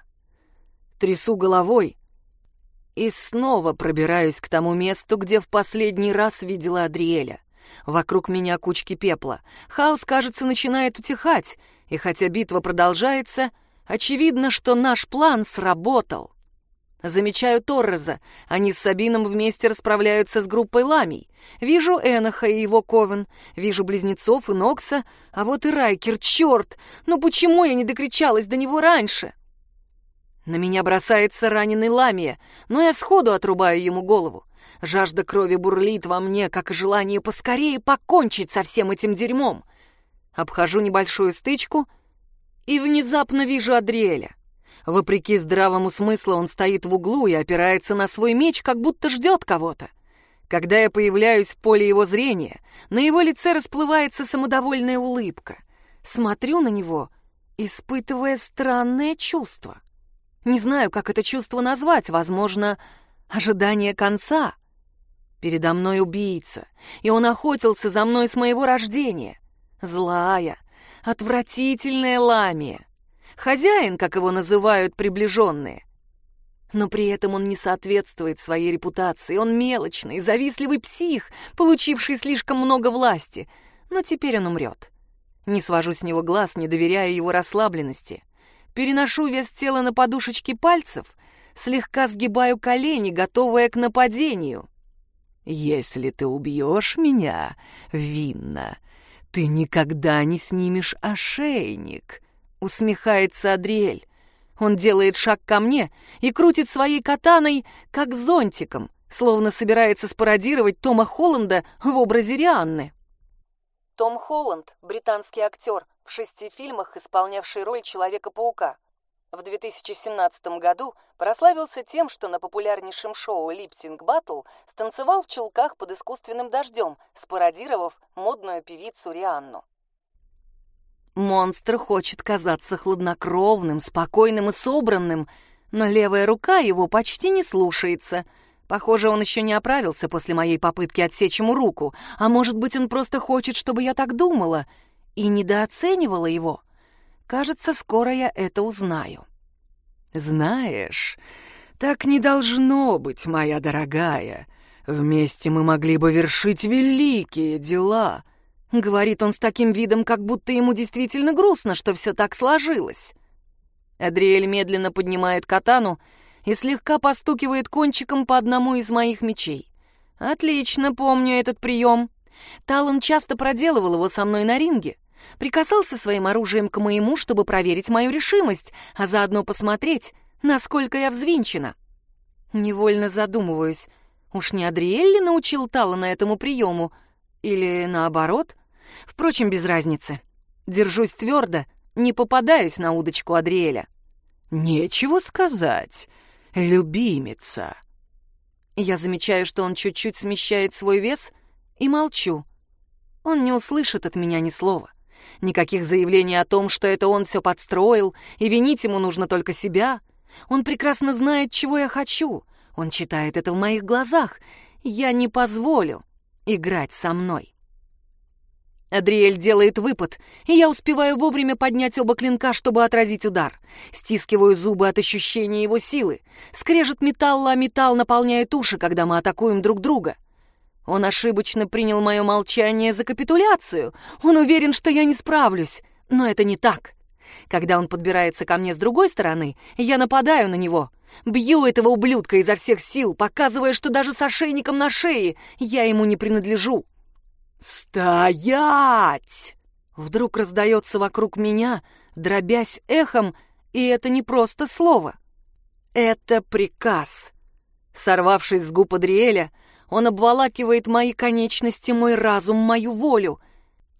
Трясу головой и снова пробираюсь к тому месту, где в последний раз видела Адриэля. Вокруг меня кучки пепла. Хаос, кажется, начинает утихать, и хотя битва продолжается, очевидно, что наш план сработал. Замечаю Торреза. Они с Сабином вместе расправляются с группой ламий. Вижу Эноха и его ковен. Вижу близнецов и Нокса. А вот и Райкер, черт! Ну почему я не докричалась до него раньше? На меня бросается раненый ламия, но я сходу отрубаю ему голову. Жажда крови бурлит во мне, как и желание поскорее покончить со всем этим дерьмом. Обхожу небольшую стычку и внезапно вижу Адриэля. Вопреки здравому смыслу он стоит в углу и опирается на свой меч, как будто ждет кого-то. Когда я появляюсь в поле его зрения, на его лице расплывается самодовольная улыбка. Смотрю на него, испытывая странное чувство. Не знаю, как это чувство назвать, возможно, ожидание конца. Передо мной убийца, и он охотился за мной с моего рождения. Злая, отвратительная ламия. Хозяин, как его называют приближенные. Но при этом он не соответствует своей репутации. Он мелочный, завистливый псих, получивший слишком много власти. Но теперь он умрет. Не свожу с него глаз, не доверяя его расслабленности. Переношу вес тела на подушечки пальцев, слегка сгибаю колени, готовая к нападению. «Если ты убьешь меня, Винна, ты никогда не снимешь ошейник», Усмехается Адриэль. Он делает шаг ко мне и крутит своей катаной, как зонтиком, словно собирается спародировать Тома Холланда в образе Рианны. Том Холланд — британский актер, в шести фильмах исполнявший роль Человека-паука. В 2017 году прославился тем, что на популярнейшем шоу «Lip Sync Battle» станцевал в чулках под искусственным дождем, спародировав модную певицу Рианну. Монстр хочет казаться хладнокровным, спокойным и собранным, но левая рука его почти не слушается. Похоже, он еще не оправился после моей попытки отсечь ему руку, а может быть, он просто хочет, чтобы я так думала и недооценивала его. Кажется, скоро я это узнаю. «Знаешь, так не должно быть, моя дорогая. Вместе мы могли бы вершить великие дела», Говорит он с таким видом, как будто ему действительно грустно, что все так сложилось. Адриэль медленно поднимает катану и слегка постукивает кончиком по одному из моих мечей. Отлично помню этот прием. Талон часто проделывал его со мной на ринге. Прикасался своим оружием к моему, чтобы проверить мою решимость, а заодно посмотреть, насколько я взвинчена. Невольно задумываюсь, уж не Адриэль ли научил Талона этому приему? Или наоборот — Впрочем, без разницы. Держусь твердо, не попадаюсь на удочку Адриэля. «Нечего сказать, любимица». Я замечаю, что он чуть-чуть смещает свой вес, и молчу. Он не услышит от меня ни слова. Никаких заявлений о том, что это он все подстроил, и винить ему нужно только себя. Он прекрасно знает, чего я хочу. Он читает это в моих глазах. Я не позволю играть со мной. Адриэль делает выпад, и я успеваю вовремя поднять оба клинка, чтобы отразить удар. Стискиваю зубы от ощущения его силы. Скрежет металла о металл наполняет уши, когда мы атакуем друг друга. Он ошибочно принял мое молчание за капитуляцию. Он уверен, что я не справлюсь. Но это не так. Когда он подбирается ко мне с другой стороны, я нападаю на него. Бью этого ублюдка изо всех сил, показывая, что даже с ошейником на шее я ему не принадлежу. «Стоять!» Вдруг раздается вокруг меня, дробясь эхом, и это не просто слово. Это приказ. Сорвавшись с губ Адриэля, он обволакивает мои конечности, мой разум, мою волю.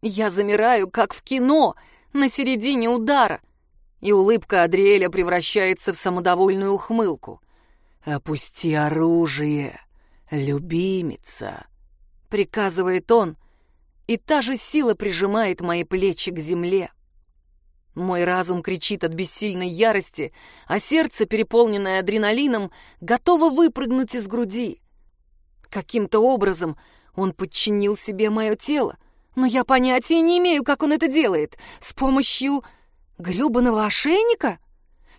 Я замираю, как в кино, на середине удара, и улыбка Адриэля превращается в самодовольную ухмылку. «Опусти оружие, любимица», — приказывает он, и та же сила прижимает мои плечи к земле. Мой разум кричит от бессильной ярости, а сердце, переполненное адреналином, готово выпрыгнуть из груди. Каким-то образом он подчинил себе мое тело, но я понятия не имею, как он это делает. С помощью грёбаного ошейника?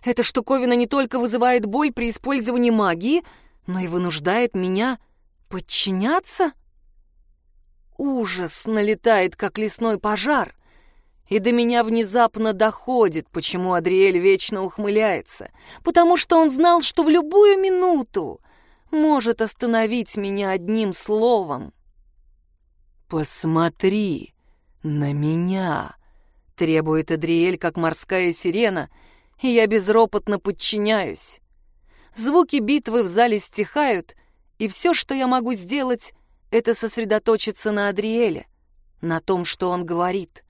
Эта штуковина не только вызывает боль при использовании магии, но и вынуждает меня подчиняться? — Ужас налетает, как лесной пожар. И до меня внезапно доходит, почему Адриэль вечно ухмыляется. Потому что он знал, что в любую минуту может остановить меня одним словом. «Посмотри на меня!» — требует Адриэль, как морская сирена, и я безропотно подчиняюсь. Звуки битвы в зале стихают, и все, что я могу сделать — это сосредоточиться на Адриэле, на том, что он говорит.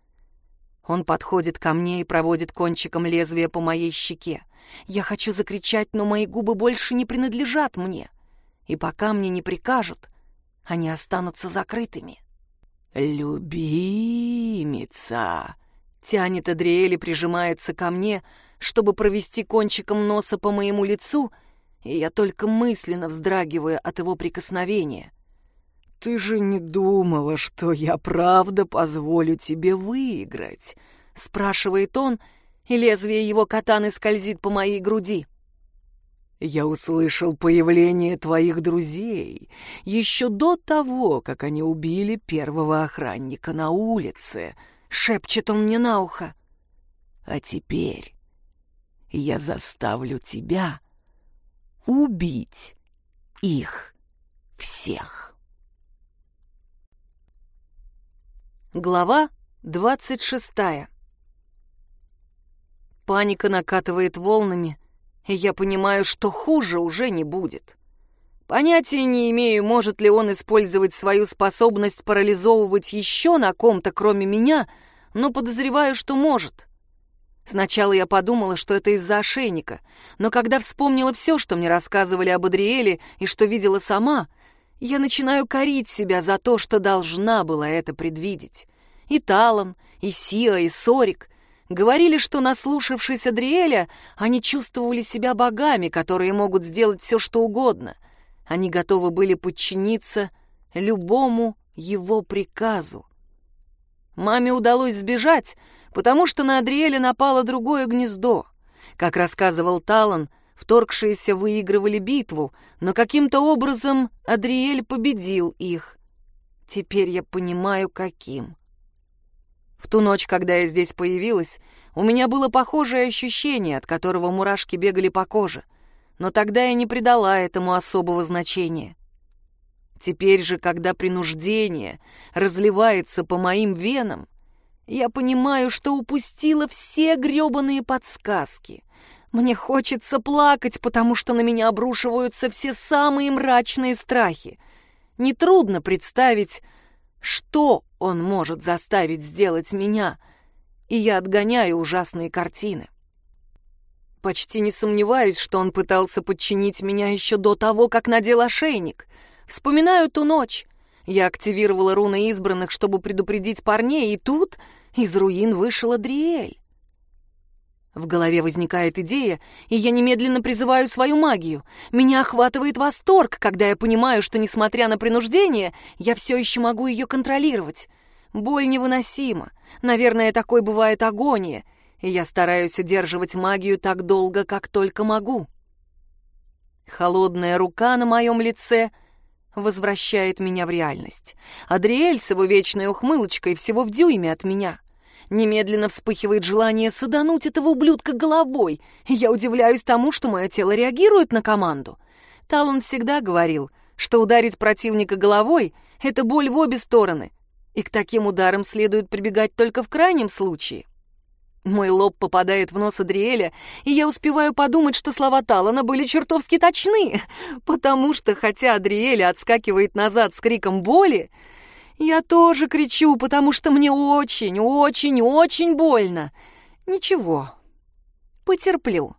Он подходит ко мне и проводит кончиком лезвия по моей щеке. Я хочу закричать, но мои губы больше не принадлежат мне. И пока мне не прикажут, они останутся закрытыми. «Любимица!» — тянет Адриэль и прижимается ко мне, чтобы провести кончиком носа по моему лицу, и я только мысленно вздрагиваю от его прикосновения. «Ты же не думала, что я правда позволю тебе выиграть?» — спрашивает он, и лезвие его катаны скользит по моей груди. «Я услышал появление твоих друзей еще до того, как они убили первого охранника на улице», — шепчет он мне на ухо. «А теперь я заставлю тебя убить их всех». Глава двадцать шестая. Паника накатывает волнами, и я понимаю, что хуже уже не будет. Понятия не имею, может ли он использовать свою способность парализовывать еще на ком-то, кроме меня, но подозреваю, что может. Сначала я подумала, что это из-за ошейника, но когда вспомнила все, что мне рассказывали об Адриэле и что видела сама, я начинаю корить себя за то, что должна была это предвидеть. И Талан, и Сиа, и Сорик говорили, что, наслушавшись Адриэля, они чувствовали себя богами, которые могут сделать все, что угодно. Они готовы были подчиниться любому его приказу. Маме удалось сбежать, потому что на Адриэля напало другое гнездо. Как рассказывал Талан, Вторгшиеся выигрывали битву, но каким-то образом Адриэль победил их. Теперь я понимаю, каким. В ту ночь, когда я здесь появилась, у меня было похожее ощущение, от которого мурашки бегали по коже, но тогда я не придала этому особого значения. Теперь же, когда принуждение разливается по моим венам, я понимаю, что упустила все грёбаные подсказки. Мне хочется плакать, потому что на меня обрушиваются все самые мрачные страхи. Нетрудно представить, что он может заставить сделать меня, и я отгоняю ужасные картины. Почти не сомневаюсь, что он пытался подчинить меня еще до того, как надел ошейник. Вспоминаю ту ночь. Я активировала руны избранных, чтобы предупредить парней, и тут из руин вышел Адриэль. В голове возникает идея, и я немедленно призываю свою магию. Меня охватывает восторг, когда я понимаю, что, несмотря на принуждение, я все еще могу ее контролировать. Боль невыносима. Наверное, такой бывает агония, и я стараюсь удерживать магию так долго, как только могу. Холодная рука на моем лице возвращает меня в реальность. Адриэль с его вечной ухмылочкой всего в дюйме от меня. Немедленно вспыхивает желание садануть этого ублюдка головой, я удивляюсь тому, что мое тело реагирует на команду. Талон всегда говорил, что ударить противника головой — это боль в обе стороны, и к таким ударам следует прибегать только в крайнем случае. Мой лоб попадает в нос Адриэля, и я успеваю подумать, что слова Талана были чертовски точны, потому что, хотя Адриэль отскакивает назад с криком боли, я тоже кричу, потому что мне очень, очень, очень больно. Ничего, потерплю.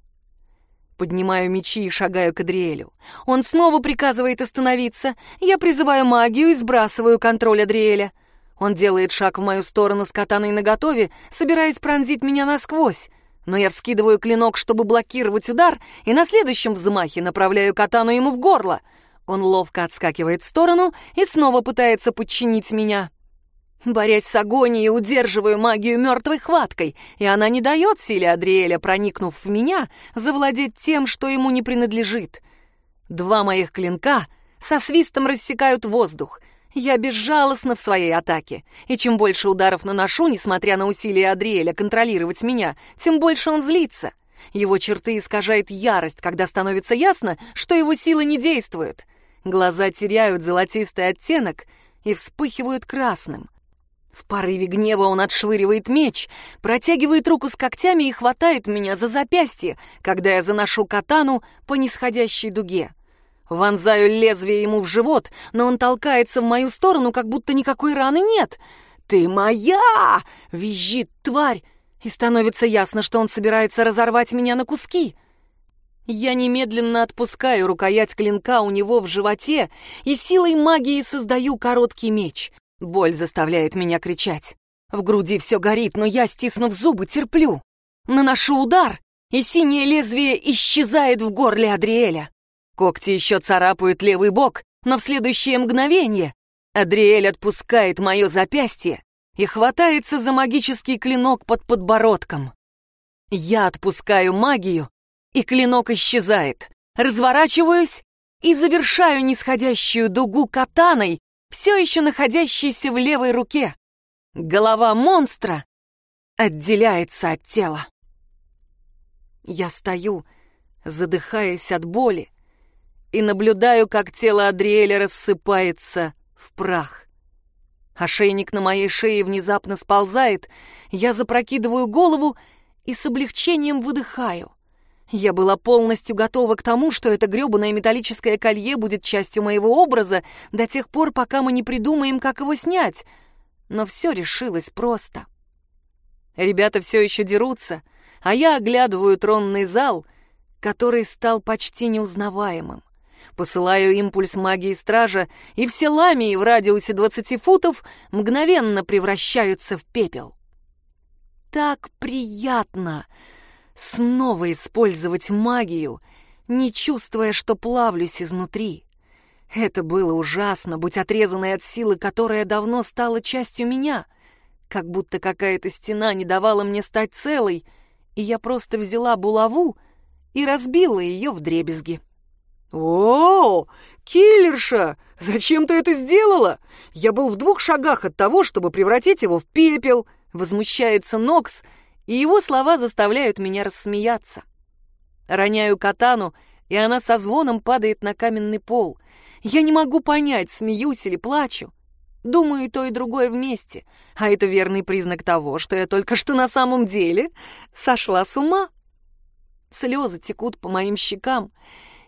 Поднимаю мечи и шагаю к Адриэлю. Он снова приказывает остановиться. Я призываю магию и сбрасываю контроль Адриэля. Он делает шаг в мою сторону с катаной наготове, собираясь пронзить меня насквозь. Но я вскидываю клинок, чтобы блокировать удар, и на следующем взмахе направляю катану ему в горло. Он ловко отскакивает в сторону и снова пытается подчинить меня. Борясь с агонией, удерживаю магию мертвой хваткой, и она не дает силе Адриэля, проникнув в меня, завладеть тем, что ему не принадлежит. Два моих клинка со свистом рассекают воздух — я безжалостна в своей атаке, и чем больше ударов наношу, несмотря на усилия Адриэля контролировать меня, тем больше он злится. Его черты искажает ярость, когда становится ясно, что его сила не действует. Глаза теряют золотистый оттенок и вспыхивают красным. В порыве гнева он отшвыривает меч, протягивает руку с когтями и хватает меня за запястье, когда я заношу катану по нисходящей дуге. Вонзаю лезвие ему в живот, но он толкается в мою сторону, как будто никакой раны нет. «Ты моя!» — визжит тварь, и становится ясно, что он собирается разорвать меня на куски. Я немедленно отпускаю рукоять клинка у него в животе и силой магии создаю короткий меч. Боль заставляет меня кричать. В груди все горит, но я, стиснув зубы, терплю. Наношу удар, и синее лезвие исчезает в горле Адриэля. Когти еще царапают левый бок, но в следующее мгновение Адриэль отпускает мое запястье и хватается за магический клинок под подбородком. Я отпускаю магию, и клинок исчезает. Разворачиваюсь и завершаю нисходящую дугу катаной, все еще находящейся в левой руке. Голова монстра отделяется от тела. Я стою, задыхаясь от боли, и наблюдаю, как тело Адриэля рассыпается в прах. Ошейник на моей шее внезапно сползает, я запрокидываю голову и с облегчением выдыхаю. Я была полностью готова к тому, что это грёбаное металлическое колье будет частью моего образа до тех пор, пока мы не придумаем, как его снять. Но все решилось просто. Ребята все еще дерутся, а я оглядываю тронный зал, который стал почти неузнаваемым посылаю импульс магии стража, и все ламии в радиусе 20 футов мгновенно превращаются в пепел. Так приятно снова использовать магию, не чувствуя, что плавлюсь изнутри. Это было ужасно, быть отрезанной от силы, которая давно стала частью меня, как будто какая-то стена не давала мне стать целой, и я просто взяла булаву и разбила ее в дребезги. «О, киллерша! Зачем ты это сделала? Я был в двух шагах от того, чтобы превратить его в пепел!» Возмущается Нокс, и его слова заставляют меня рассмеяться. Роняю катану, и она со звоном падает на каменный пол. Я не могу понять, смеюсь или плачу. Думаю, и то, и другое вместе. А это верный признак того, что я только что на самом деле сошла с ума. Слезы текут по моим щекам,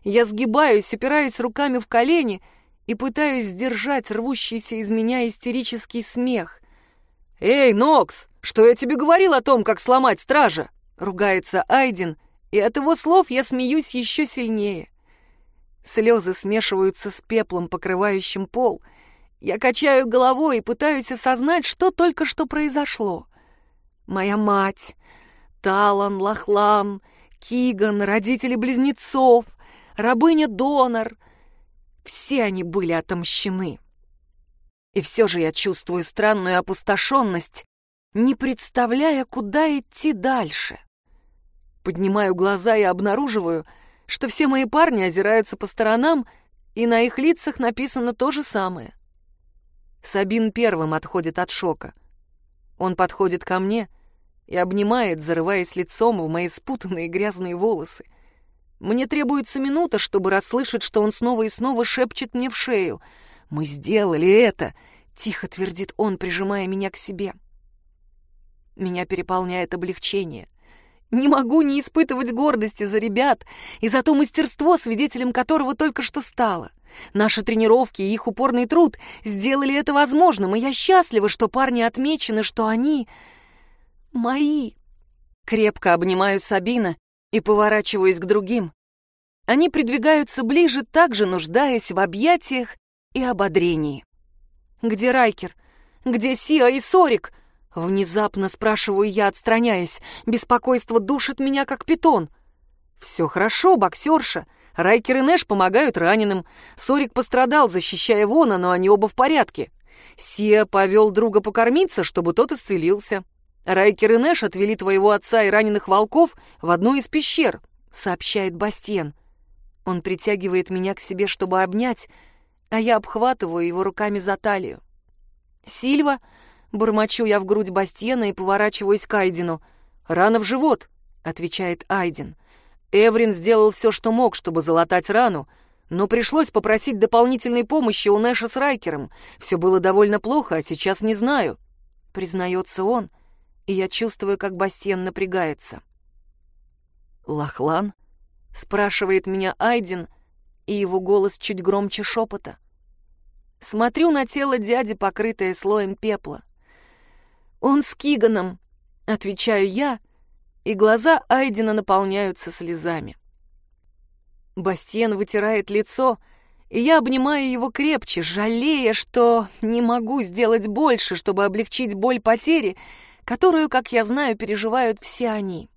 я сгибаюсь, опираюсь руками в колени и пытаюсь сдержать рвущийся из меня истерический смех. «Эй, Нокс, что я тебе говорил о том, как сломать стража?» Ругается Айден, и от его слов я смеюсь еще сильнее. Слезы смешиваются с пеплом, покрывающим пол. Я качаю головой и пытаюсь осознать, что только что произошло. Моя мать, Талан, Лахлан, Киган, родители близнецов, рабыня Донор. Все они были отомщены. И все же я чувствую странную опустошенность, не представляя, куда идти дальше. Поднимаю глаза и обнаруживаю, что все мои парни озираются по сторонам, и на их лицах написано то же самое. Сабин первым отходит от шока. Он подходит ко мне и обнимает, зарываясь лицом в мои спутанные грязные волосы. Мне требуется минута, чтобы расслышать, что он снова и снова шепчет мне в шею. «Мы сделали это!» — тихо твердит он, прижимая меня к себе. Меня переполняет облегчение. Не могу не испытывать гордости за ребят и за то мастерство, свидетелем которого только что стало. Наши тренировки и их упорный труд сделали это возможным, и я счастлива, что парни отмечены, что они мои. Крепко обнимаю Сабина и поворачиваюсь к другим. Они придвигаются ближе, также нуждаясь в объятиях и ободрении. «Где Райкер? Где Сиа и Сорик?» Внезапно спрашиваю я, отстраняясь. Беспокойство душит меня, как питон. «Все хорошо, боксерша. Райкер и Нэш помогают раненым. Сорик пострадал, защищая Вона, но они оба в порядке. Сия повел друга покормиться, чтобы тот исцелился. Райкер и Нэш отвели твоего отца и раненых волков в одну из пещер», — сообщает Бастиен. Он притягивает меня к себе, чтобы обнять, а я обхватываю его руками за талию. «Сильва?» — бормочу я в грудь Бастиена и поворачиваюсь к Айдину. «Рана в живот», — отвечает Айдин. Эврин сделал все, что мог, чтобы залатать рану, но пришлось попросить дополнительной помощи у Нэша с Райкером. Все было довольно плохо, а сейчас не знаю. Признается он, и я чувствую, как Бастиен напрягается. «Лохлан?» — спрашивает меня Айдин, и его голос чуть громче шепота. Смотрю на тело дяди, покрытое слоем пепла. «Он с Киганом», — отвечаю я, и глаза Айдена наполняются слезами. Бастиен вытирает лицо, и я обнимаю его крепче, жалея, что не могу сделать больше, чтобы облегчить боль потери, которую, как я знаю, переживают все они.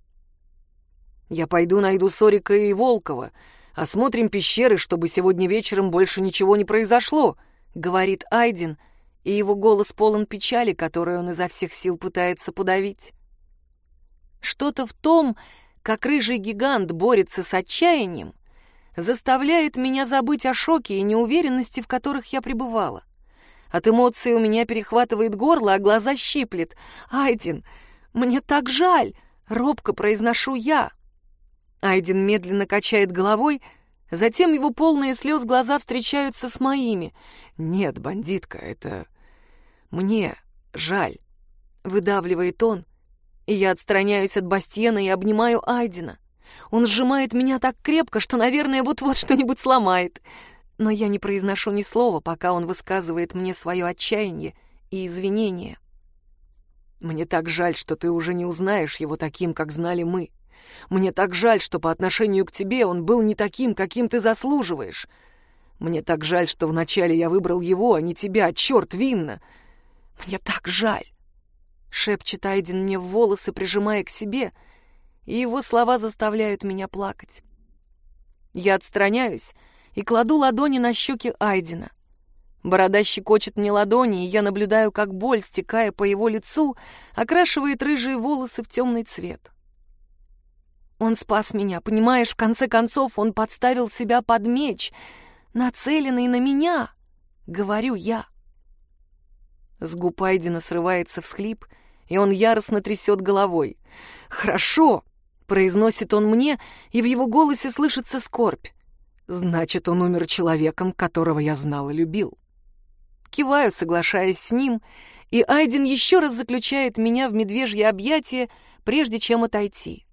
Я пойду найду Сорика и Волкова, осмотрим пещеры, чтобы сегодня вечером больше ничего не произошло, — говорит Айден, и его голос полон печали, которую он изо всех сил пытается подавить. Что-то в том, как рыжий гигант борется с отчаянием, заставляет меня забыть о шоке и неуверенности, в которых я пребывала. От эмоций у меня перехватывает горло, а глаза щиплет. «Айден, мне так жаль!» — робко произношу я. Айден медленно качает головой, затем его полные слез глаза встречаются с моими. «Нет, бандитка, это... мне жаль», — выдавливает он, и я отстраняюсь от Бастиена и обнимаю Айдена. Он сжимает меня так крепко, что, наверное, вот-вот что-нибудь сломает. Но я не произношу ни слова, пока он высказывает мне свое отчаяние и извинения. Мне так жаль, что ты уже не узнаешь его таким, как знали мы. Мне так жаль, что по отношению к тебе он был не таким, каким ты заслуживаешь. Мне так жаль, что вначале я выбрал его, а не тебя, черт, винно. Мне так жаль шепчет Айден мне в волосы, прижимая к себе, и его слова заставляют меня плакать. Я отстраняюсь и кладу ладони на щеки Айдена. Борода щекочет мне ладони, и я наблюдаю, как боль, стекая по его лицу, окрашивает рыжие волосы в темный цвет. Он спас меня, понимаешь, в конце концов он подставил себя под меч, нацеленный на меня, говорю я. С губ Айдена срывается всхлип — и он яростно трясет головой. «Хорошо!» — произносит он мне, и в его голосе слышится скорбь. «Значит, он умер человеком, которого я знал и любил». Киваю, соглашаясь с ним, и Айден еще раз заключает меня в медвежье объятие, прежде чем отойти.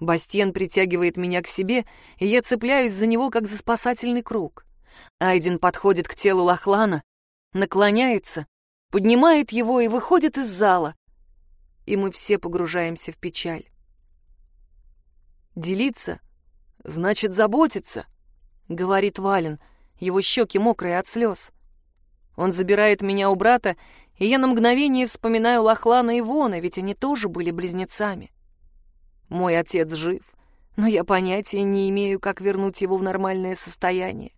Бастиен притягивает меня к себе, и я цепляюсь за него, как за спасательный круг. Айден подходит к телу Лохлана, наклоняется поднимает его и выходит из зала. И мы все погружаемся в печаль. «Делиться значит заботиться», — говорит Вален, его щеки мокрые от слез. Он забирает меня у брата, и я на мгновение вспоминаю Лохлана и Вона, ведь они тоже были близнецами. Мой отец жив, но я понятия не имею, как вернуть его в нормальное состояние.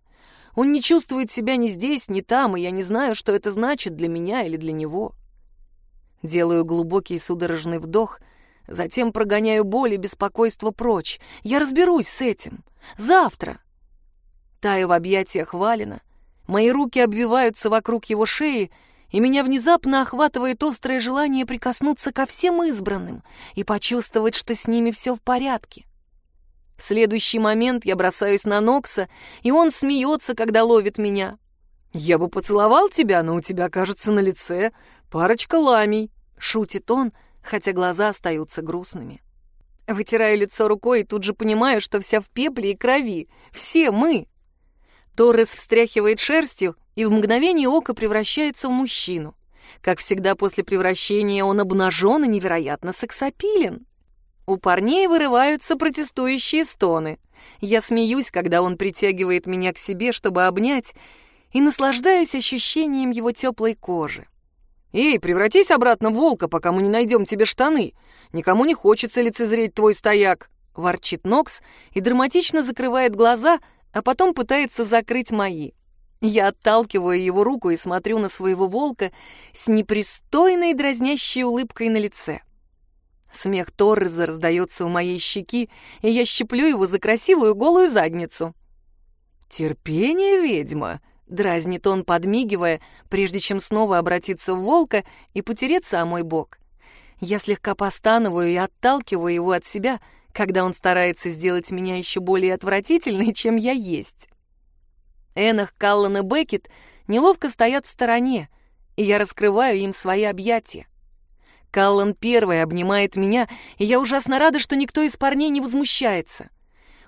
Он не чувствует себя ни здесь, ни там, и я не знаю, что это значит для меня или для него. Делаю глубокий судорожный вдох, затем прогоняю боль и беспокойство прочь. Я разберусь с этим. Завтра. Таю в объятиях Валина. Мои руки обвиваются вокруг его шеи, и меня внезапно охватывает острое желание прикоснуться ко всем избранным и почувствовать, что с ними все в порядке. В следующий момент я бросаюсь на Нокса, и он смеется, когда ловит меня. «Я бы поцеловал тебя, но у тебя, кажется, на лице парочка ламий», — шутит он, хотя глаза остаются грустными. Вытираю лицо рукой и тут же понимаю, что вся в пепле и крови. Все мы. Торрес встряхивает шерстью и в мгновение ока превращается в мужчину. Как всегда после превращения он обнажен и невероятно сексапилен. У парней вырываются протестующие стоны. Я смеюсь, когда он притягивает меня к себе, чтобы обнять, и наслаждаюсь ощущением его теплой кожи. «Эй, превратись обратно в волка, пока мы не найдем тебе штаны. Никому не хочется лицезреть твой стояк», — ворчит Нокс и драматично закрывает глаза, а потом пытается закрыть мои. Я отталкиваю его руку и смотрю на своего волка с непристойной дразнящей улыбкой на лице. Смех Торреза раздается у моей щеки, и я щеплю его за красивую голую задницу. «Терпение, ведьма!» — дразнит он, подмигивая, прежде чем снова обратиться в волка и потереться о мой бок. Я слегка постановую и отталкиваю его от себя, когда он старается сделать меня еще более отвратительной, чем я есть. Энах, Каллан и Беккет неловко стоят в стороне, и я раскрываю им свои объятия. Каллан первый обнимает меня, и я ужасно рада, что никто из парней не возмущается.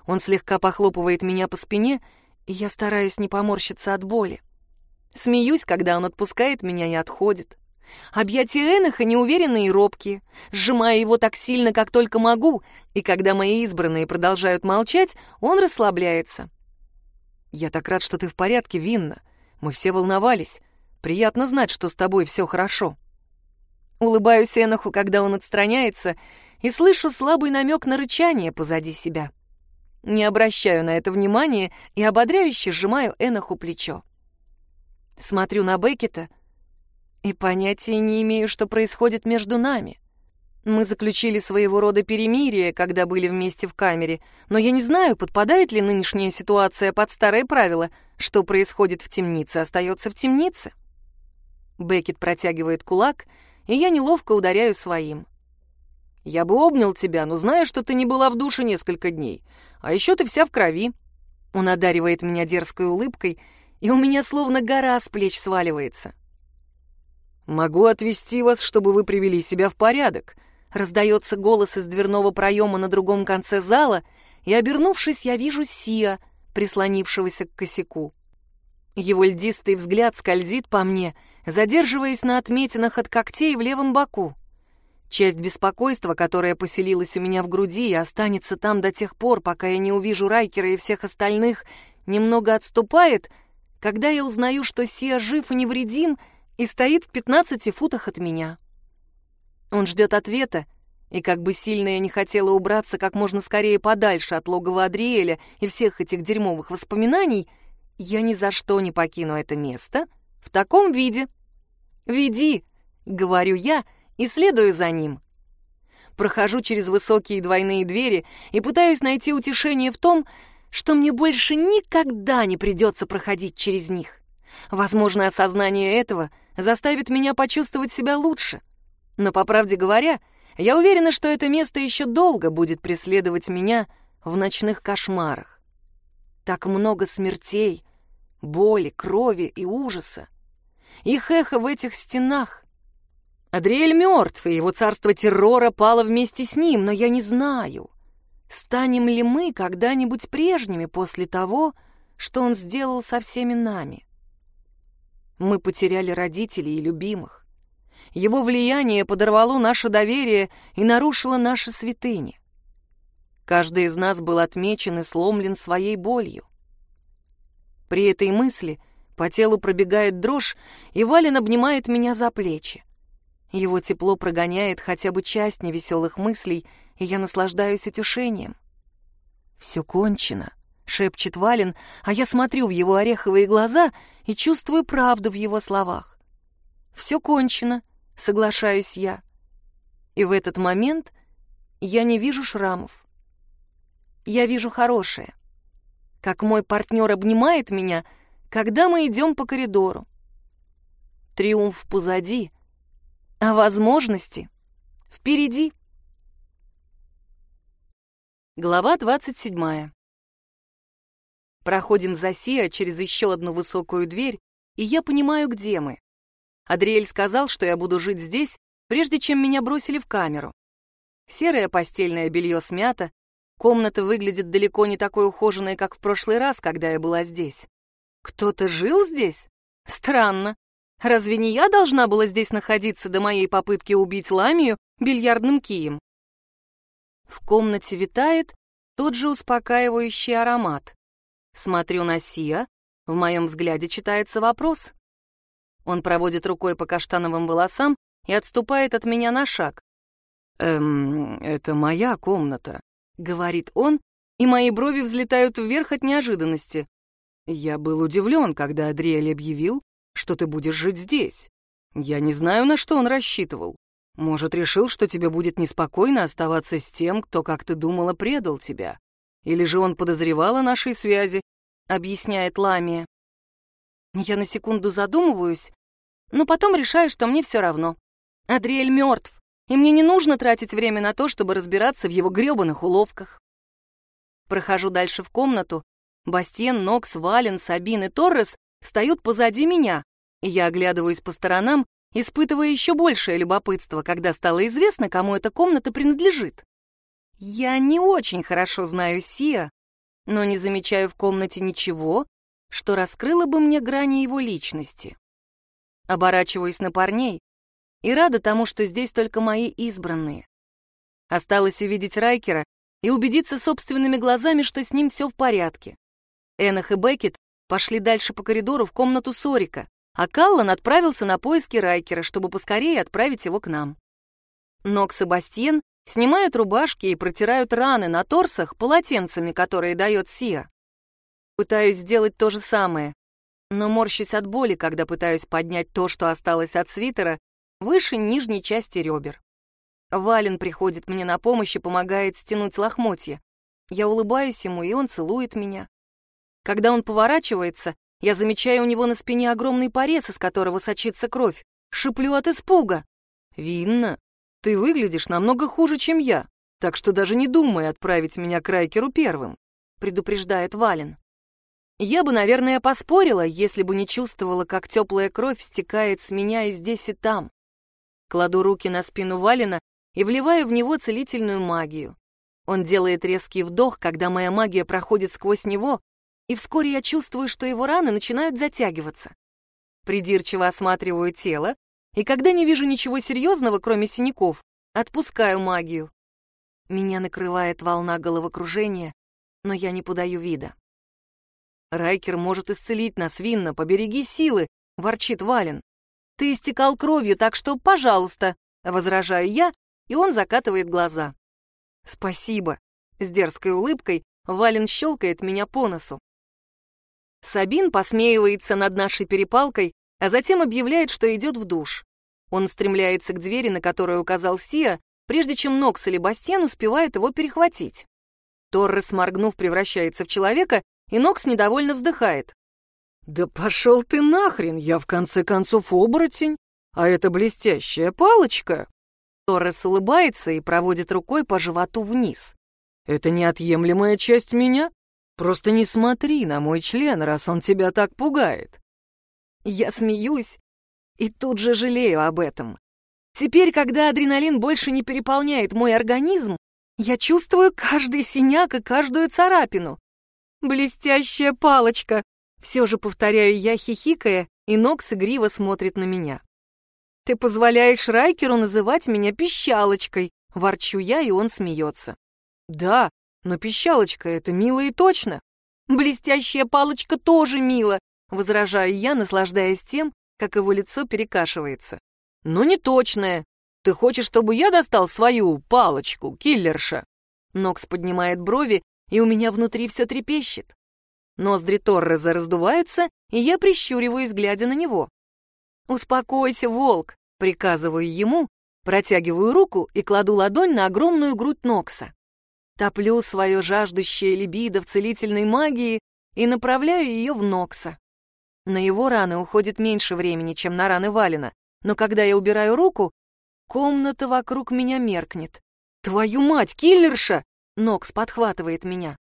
Он слегка похлопывает меня по спине, и я стараюсь не поморщиться от боли. Смеюсь, когда он отпускает меня и отходит. Объятия Эноха неуверенные и робкие, сжимая его так сильно, как только могу, и когда мои избранные продолжают молчать, он расслабляется. «Я так рад, что ты в порядке, Винна. Мы все волновались. Приятно знать, что с тобой все хорошо». Улыбаюсь Эноху, когда он отстраняется, и слышу слабый намек на рычание позади себя. Не обращаю на это внимания и ободряюще сжимаю Эноху плечо. Смотрю на Беккета и понятия не имею, что происходит между нами. Мы заключили своего рода перемирие, когда были вместе в камере, но я не знаю, подпадает ли нынешняя ситуация под старое правило, что происходит в темнице, остается в темнице. Беккет протягивает кулак — и я неловко ударяю своим. «Я бы обнял тебя, но знаю, что ты не была в душе несколько дней, а еще ты вся в крови». Он одаривает меня дерзкой улыбкой, и у меня словно гора с плеч сваливается. «Могу отвезти вас, чтобы вы привели себя в порядок», раздается голос из дверного проема на другом конце зала, и, обернувшись, я вижу Сия, прислонившегося к косяку. Его льдистый взгляд скользит по мне — задерживаясь на отметинах от когтей в левом боку. Часть беспокойства, которая поселилась у меня в груди и останется там до тех пор, пока я не увижу Райкера и всех остальных, немного отступает, когда я узнаю, что Сия жив и невредим и стоит в 15 футах от меня. Он ждет ответа, и как бы сильно я не хотела убраться как можно скорее подальше от логова Адриэля и всех этих дерьмовых воспоминаний, я ни за что не покину это место — в таком виде. «Веди», — говорю я и следую за ним. Прохожу через высокие двойные двери и пытаюсь найти утешение в том, что мне больше никогда не придется проходить через них. Возможно, осознание этого заставит меня почувствовать себя лучше. Но, по правде говоря, я уверена, что это место еще долго будет преследовать меня в ночных кошмарах. Так много смертей, боли, крови и ужаса. Их эхо в этих стенах. Адриэль мертв, и его царство террора пало вместе с ним, но я не знаю, станем ли мы когда-нибудь прежними после того, что он сделал со всеми нами. Мы потеряли родителей и любимых. Его влияние подорвало наше доверие и нарушило наши святыни. Каждый из нас был отмечен и сломлен своей болью. При этой мысли — по телу пробегает дрожь, и Вален обнимает меня за плечи. Его тепло прогоняет хотя бы часть невеселых мыслей, и я наслаждаюсь утешением. Все кончено. — шепчет Вален, а я смотрю в его ореховые глаза и чувствую правду в его словах. «Все кончено», — соглашаюсь я. И в этот момент я не вижу шрамов. Я вижу хорошее. Как мой партнер обнимает меня, когда мы идем по коридору. Триумф позади, а возможности впереди. Глава 27. Проходим за Сиа через еще одну высокую дверь, и я понимаю, где мы. Адриэль сказал, что я буду жить здесь, прежде чем меня бросили в камеру. Серое постельное белье смято, комната выглядит далеко не такой ухоженной, как в прошлый раз, когда я была здесь. Кто-то жил здесь? Странно. Разве не я должна была здесь находиться до моей попытки убить Ламию бильярдным кием? В комнате витает тот же успокаивающий аромат. Смотрю на Сия, в моем взгляде читается вопрос. Он проводит рукой по каштановым волосам и отступает от меня на шаг. «Эм, это моя комната», — говорит он, и мои брови взлетают вверх от неожиданности. Я был удивлен, когда Адриэль объявил, что ты будешь жить здесь. Я не знаю, на что он рассчитывал. Может, решил, что тебе будет неспокойно оставаться с тем, кто, как ты думала, предал тебя. Или же он подозревал о нашей связи, объясняет Ламия. Я на секунду задумываюсь, но потом решаю, что мне все равно. Адриэль мертв, и мне не нужно тратить время на то, чтобы разбираться в его грёбаных уловках. Прохожу дальше в комнату. Бастиен, Нокс, Вален, Сабин и Торрес встают позади меня, и я оглядываюсь по сторонам, испытывая еще большее любопытство, когда стало известно, кому эта комната принадлежит. Я не очень хорошо знаю Сия, но не замечаю в комнате ничего, что раскрыло бы мне грани его личности. Оборачиваюсь на парней и рада тому, что здесь только мои избранные. Осталось увидеть Райкера и убедиться собственными глазами, что с ним все в порядке. Энах и Беккет пошли дальше по коридору в комнату Сорика, а Каллан отправился на поиски Райкера, чтобы поскорее отправить его к нам. Нокс и Бастиен снимают рубашки и протирают раны на торсах полотенцами, которые дает Сия. Пытаюсь сделать то же самое, но морщусь от боли, когда пытаюсь поднять то, что осталось от свитера, выше нижней части ребер. Вален приходит мне на помощь и помогает стянуть лохмотья. Я улыбаюсь ему, и он целует меня. Когда он поворачивается, я замечаю у него на спине огромный порез, из которого сочится кровь. Шиплю от испуга. «Винна, ты выглядишь намного хуже, чем я, так что даже не думай отправить меня к Райкеру первым», предупреждает Вален. Я бы, наверное, поспорила, если бы не чувствовала, как теплая кровь стекает с меня и здесь, и там. Кладу руки на спину Валена и вливаю в него целительную магию. Он делает резкий вдох, когда моя магия проходит сквозь него, и вскоре я чувствую, что его раны начинают затягиваться. Придирчиво осматриваю тело, и когда не вижу ничего серьезного, кроме синяков, отпускаю магию. Меня накрывает волна головокружения, но я не подаю вида. «Райкер может исцелить нас, Винна, побереги силы», — ворчит Вален. «Ты истекал кровью, так что, пожалуйста», — возражаю я, и он закатывает глаза. «Спасибо», — с дерзкой улыбкой Вален щелкает меня по носу. Сабин посмеивается над нашей перепалкой, а затем объявляет, что идет в душ. Он стремляется к двери, на которую указал Сия, прежде чем Нокс или Бастиен успевает его перехватить. Торрес, моргнув, превращается в человека, и Нокс недовольно вздыхает. «Да пошел ты нахрен, я в конце концов оборотень, а это блестящая палочка!» Торрес улыбается и проводит рукой по животу вниз. «Это неотъемлемая часть меня? Просто не смотри на мой член, раз он тебя так пугает. Я смеюсь и тут же жалею об этом. Теперь, когда адреналин больше не переполняет мой организм, я чувствую каждый синяк и каждую царапину. Блестящая палочка! Все же повторяю я, хихикая, и Нокс игриво смотрит на меня. Ты позволяешь Райкеру называть меня пищалочкой, ворчу я, и он смеется. Да, но пищалочка — это мило и точно. Блестящая палочка тоже мило, возражаю я, наслаждаясь тем, как его лицо перекашивается. Но не точное. Ты хочешь, чтобы я достал свою палочку, киллерша? Нокс поднимает брови, и у меня внутри все трепещет. Ноздри Торреза раздуваются, и я прищуриваюсь, глядя на него. «Успокойся, волк!» — приказываю ему, протягиваю руку и кладу ладонь на огромную грудь Нокса. Топлю свое жаждущее либидо в целительной магии и направляю ее в Нокса. На его раны уходит меньше времени, чем на раны Валина, но когда я убираю руку, комната вокруг меня меркнет. «Твою мать, киллерша!» Нокс подхватывает меня.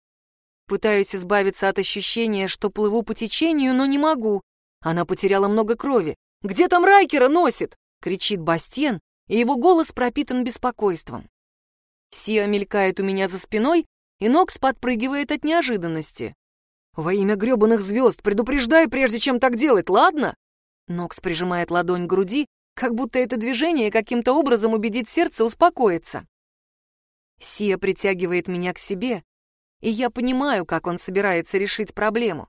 Пытаюсь избавиться от ощущения, что плыву по течению, но не могу. Она потеряла много крови. «Где там Райкера носит?» — кричит Бастен, и его голос пропитан беспокойством. Сия мелькает у меня за спиной, и Нокс подпрыгивает от неожиданности. «Во имя грёбаных звезд, предупреждай, прежде чем так делать, ладно?» Нокс прижимает ладонь к груди, как будто это движение каким-то образом убедит сердце успокоиться. Сия притягивает меня к себе, и я понимаю, как он собирается решить проблему.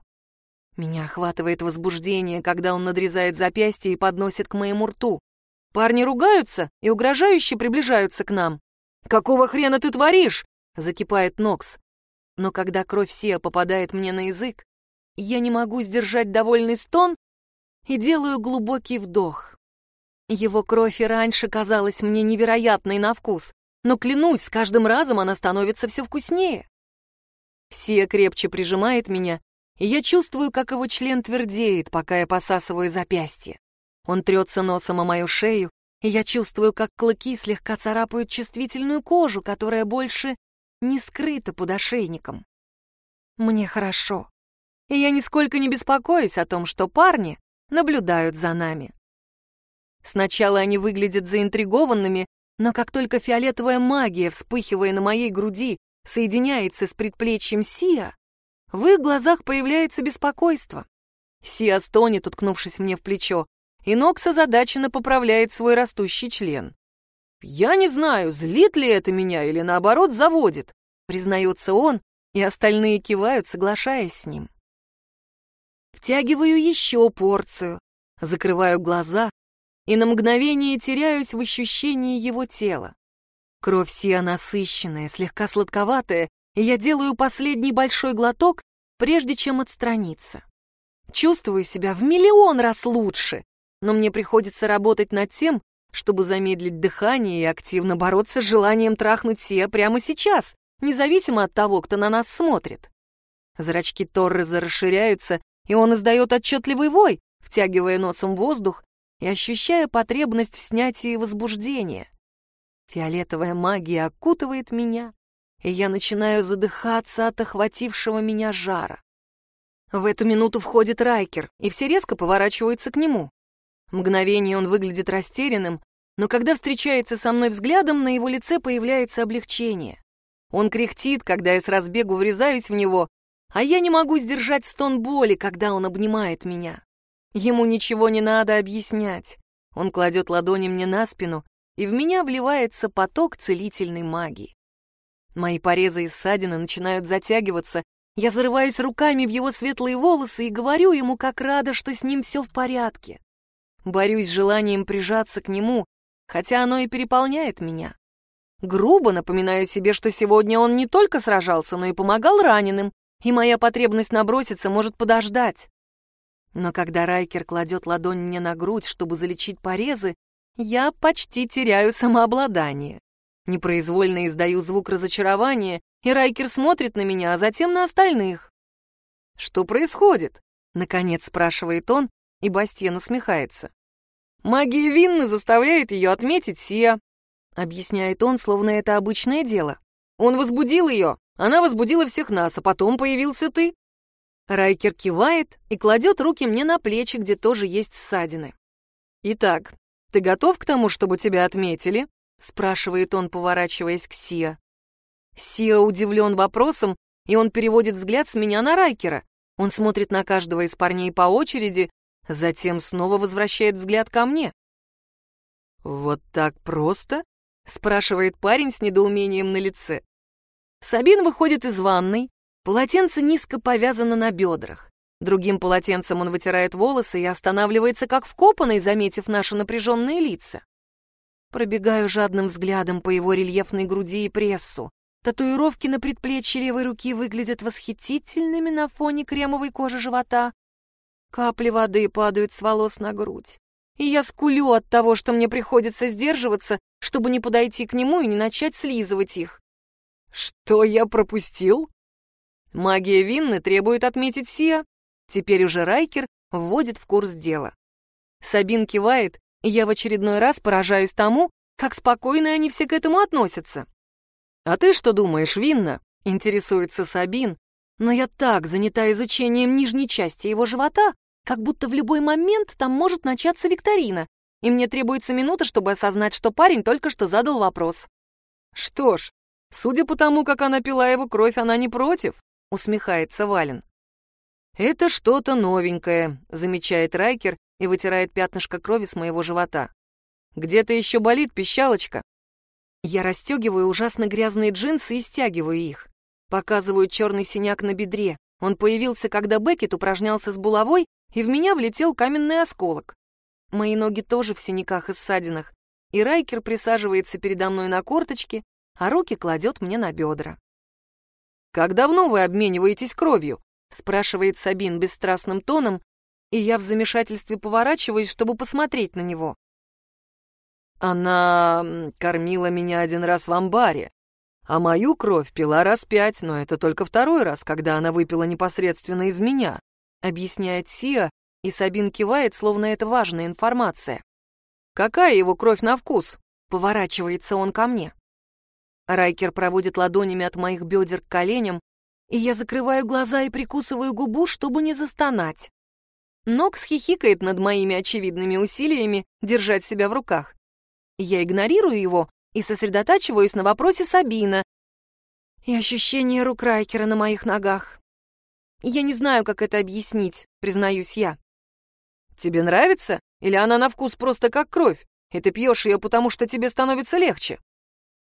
Меня охватывает возбуждение, когда он надрезает запястье и подносит к моему рту. Парни ругаются и угрожающе приближаются к нам. «Какого хрена ты творишь?» — закипает Нокс. Но когда кровь Сия попадает мне на язык, я не могу сдержать довольный стон и делаю глубокий вдох. Его кровь и раньше казалась мне невероятной на вкус, но, клянусь, с каждым разом она становится все вкуснее. Сия крепче прижимает меня, и я чувствую, как его член твердеет, пока я посасываю запястье. Он трется носом о мою шею, и я чувствую, как клыки слегка царапают чувствительную кожу, которая больше не скрыта под ошейником. Мне хорошо, и я нисколько не беспокоюсь о том, что парни наблюдают за нами. Сначала они выглядят заинтригованными, но как только фиолетовая магия, вспыхивая на моей груди, соединяется с предплечьем Сия, в их глазах появляется беспокойство. Сия стонет, уткнувшись мне в плечо, и Нокс озадаченно поправляет свой растущий член. «Я не знаю, злит ли это меня или, наоборот, заводит», признается он, и остальные кивают, соглашаясь с ним. Втягиваю еще порцию, закрываю глаза и на мгновение теряюсь в ощущении его тела. Кровь сия насыщенная, слегка сладковатая, и я делаю последний большой глоток, прежде чем отстраниться. Чувствую себя в миллион раз лучше, но мне приходится работать над тем, чтобы замедлить дыхание и активно бороться с желанием трахнуть Сия прямо сейчас, независимо от того, кто на нас смотрит. Зрачки Торреза расширяются, и он издает отчетливый вой, втягивая носом воздух и ощущая потребность в снятии возбуждения. Фиолетовая магия окутывает меня, и я начинаю задыхаться от охватившего меня жара. В эту минуту входит Райкер, и все резко поворачиваются к нему. Мгновение он выглядит растерянным, но когда встречается со мной взглядом, на его лице появляется облегчение. Он кряхтит, когда я с разбегу врезаюсь в него, а я не могу сдержать стон боли, когда он обнимает меня. Ему ничего не надо объяснять. Он кладет ладони мне на спину и в меня вливается поток целительной магии. Мои порезы и ссадины начинают затягиваться, я зарываюсь руками в его светлые волосы и говорю ему, как рада, что с ним все в порядке. Борюсь с желанием прижаться к нему, хотя оно и переполняет меня. Грубо напоминаю себе, что сегодня он не только сражался, но и помогал раненым, и моя потребность наброситься может подождать. Но когда Райкер кладет ладонь мне на грудь, чтобы залечить порезы, я почти теряю самообладание. Непроизвольно издаю звук разочарования, и Райкер смотрит на меня, а затем на остальных. «Что происходит?» — наконец спрашивает он, и Бастиен усмехается. «Магия Винны заставляет ее отметить Сия», — объясняет он, словно это обычное дело. «Он возбудил ее, она возбудила всех нас, а потом появился ты». Райкер кивает и кладет руки мне на плечи, где тоже есть ссадины. «Итак, «Ты готов к тому, чтобы тебя отметили?» — спрашивает он, поворачиваясь к Сиа. Сиа удивлен вопросом, и он переводит взгляд с меня на Райкера. Он смотрит на каждого из парней по очереди, затем снова возвращает взгляд ко мне. «Вот так просто?» — спрашивает парень с недоумением на лице. Сабин выходит из ванной, полотенце низко повязано на бедрах. Другим полотенцем он вытирает волосы и останавливается как вкопанный, заметив наши напряженные лица. Пробегаю жадным взглядом по его рельефной груди и прессу. Татуировки на предплечье левой руки выглядят восхитительными на фоне кремовой кожи живота. Капли воды падают с волос на грудь. И я скулю от того, что мне приходится сдерживаться, чтобы не подойти к нему и не начать слизывать их. Что я пропустил? Магия Винны требует отметить Сия. Теперь уже Райкер вводит в курс дела. Сабин кивает, и я в очередной раз поражаюсь тому, как спокойно они все к этому относятся. «А ты что думаешь, Винна?» — интересуется Сабин, но я так занята изучением нижней части его живота, как будто в любой момент там может начаться викторина, и мне требуется минута, чтобы осознать, что парень только что задал вопрос. «Что ж, судя по тому, как она пила его кровь, она не против», — усмехается Вален. «Это что-то новенькое», — замечает Райкер и вытирает пятнышко крови с моего живота. «Где-то еще болит пищалочка?» Я расстегиваю ужасно грязные джинсы и стягиваю их. Показываю черный синяк на бедре. Он появился, когда Беккет упражнялся с булавой, и в меня влетел каменный осколок. Мои ноги тоже в синяках и ссадинах, и Райкер присаживается передо мной на корточки, а руки кладет мне на бедра. «Как давно вы обмениваетесь кровью?» — спрашивает Сабин бесстрастным тоном, и я в замешательстве поворачиваюсь, чтобы посмотреть на него. Она кормила меня один раз в амбаре, а мою кровь пила раз пять, но это только второй раз, когда она выпила непосредственно из меня, объясняет Сия, и Сабин кивает, словно это важная информация. Какая его кровь на вкус? Поворачивается он ко мне. Райкер проводит ладонями от моих бедер к коленям, и я закрываю глаза и прикусываю губу, чтобы не застонать. Нокс хихикает над моими очевидными усилиями держать себя в руках. Я игнорирую его и сосредотачиваюсь на вопросе Сабина и ощущение рук Райкера на моих ногах. Я не знаю, как это объяснить, признаюсь я. Тебе нравится? Или она на вкус просто как кровь, и ты пьешь ее, потому что тебе становится легче?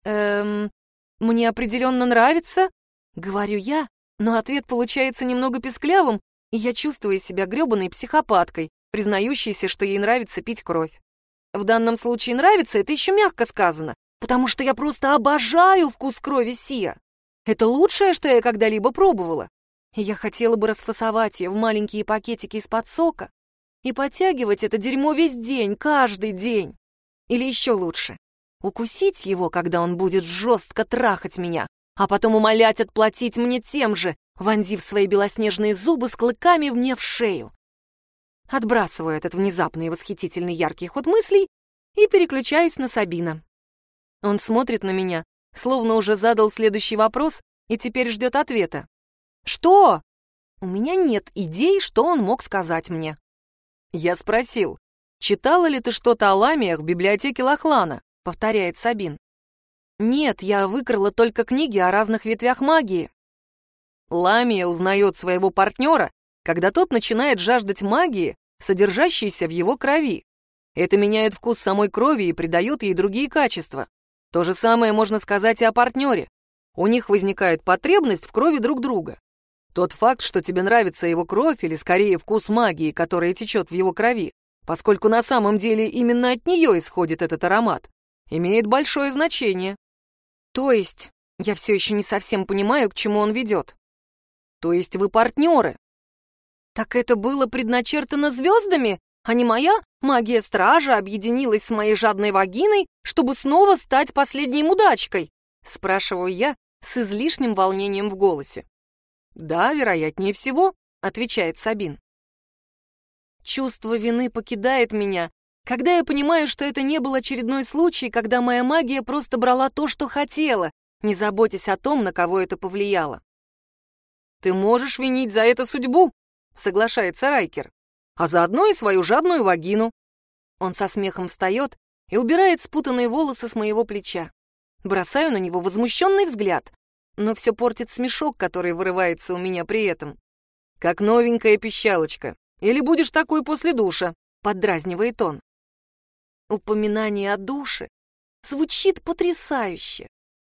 Эм, мне определенно нравится, говорю я, но ответ получается немного песклявым, и я чувствую себя грёбаной психопаткой, признающейся, что ей нравится пить кровь. В данном случае нравится, это еще мягко сказано, потому что я просто обожаю вкус крови Сия. Это лучшее, что я когда-либо пробовала. Я хотела бы расфасовать ее в маленькие пакетики из-под сока и подтягивать это дерьмо весь день, каждый день. Или еще лучше, укусить его, когда он будет жестко трахать меня, а потом умолять отплатить мне тем же, вонзив свои белоснежные зубы с клыками мне в шею. Отбрасываю этот внезапный и восхитительный яркий ход мыслей и переключаюсь на Сабина. Он смотрит на меня, словно уже задал следующий вопрос и теперь ждет ответа. «Что?» У меня нет идей, что он мог сказать мне. Я спросил, читала ли ты что-то о ламиях в библиотеке Лохлана? Повторяет Сабин. Нет, я выкрала только книги о разных ветвях магии. Ламия узнает своего партнера, когда тот начинает жаждать магии, содержащейся в его крови. Это меняет вкус самой крови и придает ей другие качества. То же самое можно сказать и о партнере. У них возникает потребность в крови друг друга. Тот факт, что тебе нравится его кровь, или скорее вкус магии, которая течет в его крови, поскольку на самом деле именно от нее исходит этот аромат, имеет большое значение. То есть, я все еще не совсем понимаю, к чему он ведет. То есть вы партнеры, так это было предначертано звездами, а не моя магия стража объединилась с моей жадной вагиной, чтобы снова стать последней мудачкой? Спрашиваю я с излишним волнением в голосе. Да, вероятнее всего, отвечает Сабин. Чувство вины покидает меня, когда я понимаю, что это не был очередной случай, когда моя магия просто брала то, что хотела, не заботясь о том, на кого это повлияло. Ты можешь винить за это судьбу, соглашается Райкер, а заодно и свою жадную вагину. Он со смехом встает и убирает спутанные волосы с моего плеча. Бросаю на него возмущенный взгляд, но все портит смешок, который вырывается у меня при этом. «Как новенькая пищалочка. Или будешь такой после душа?» — поддразнивает он. Упоминание о душе звучит потрясающе,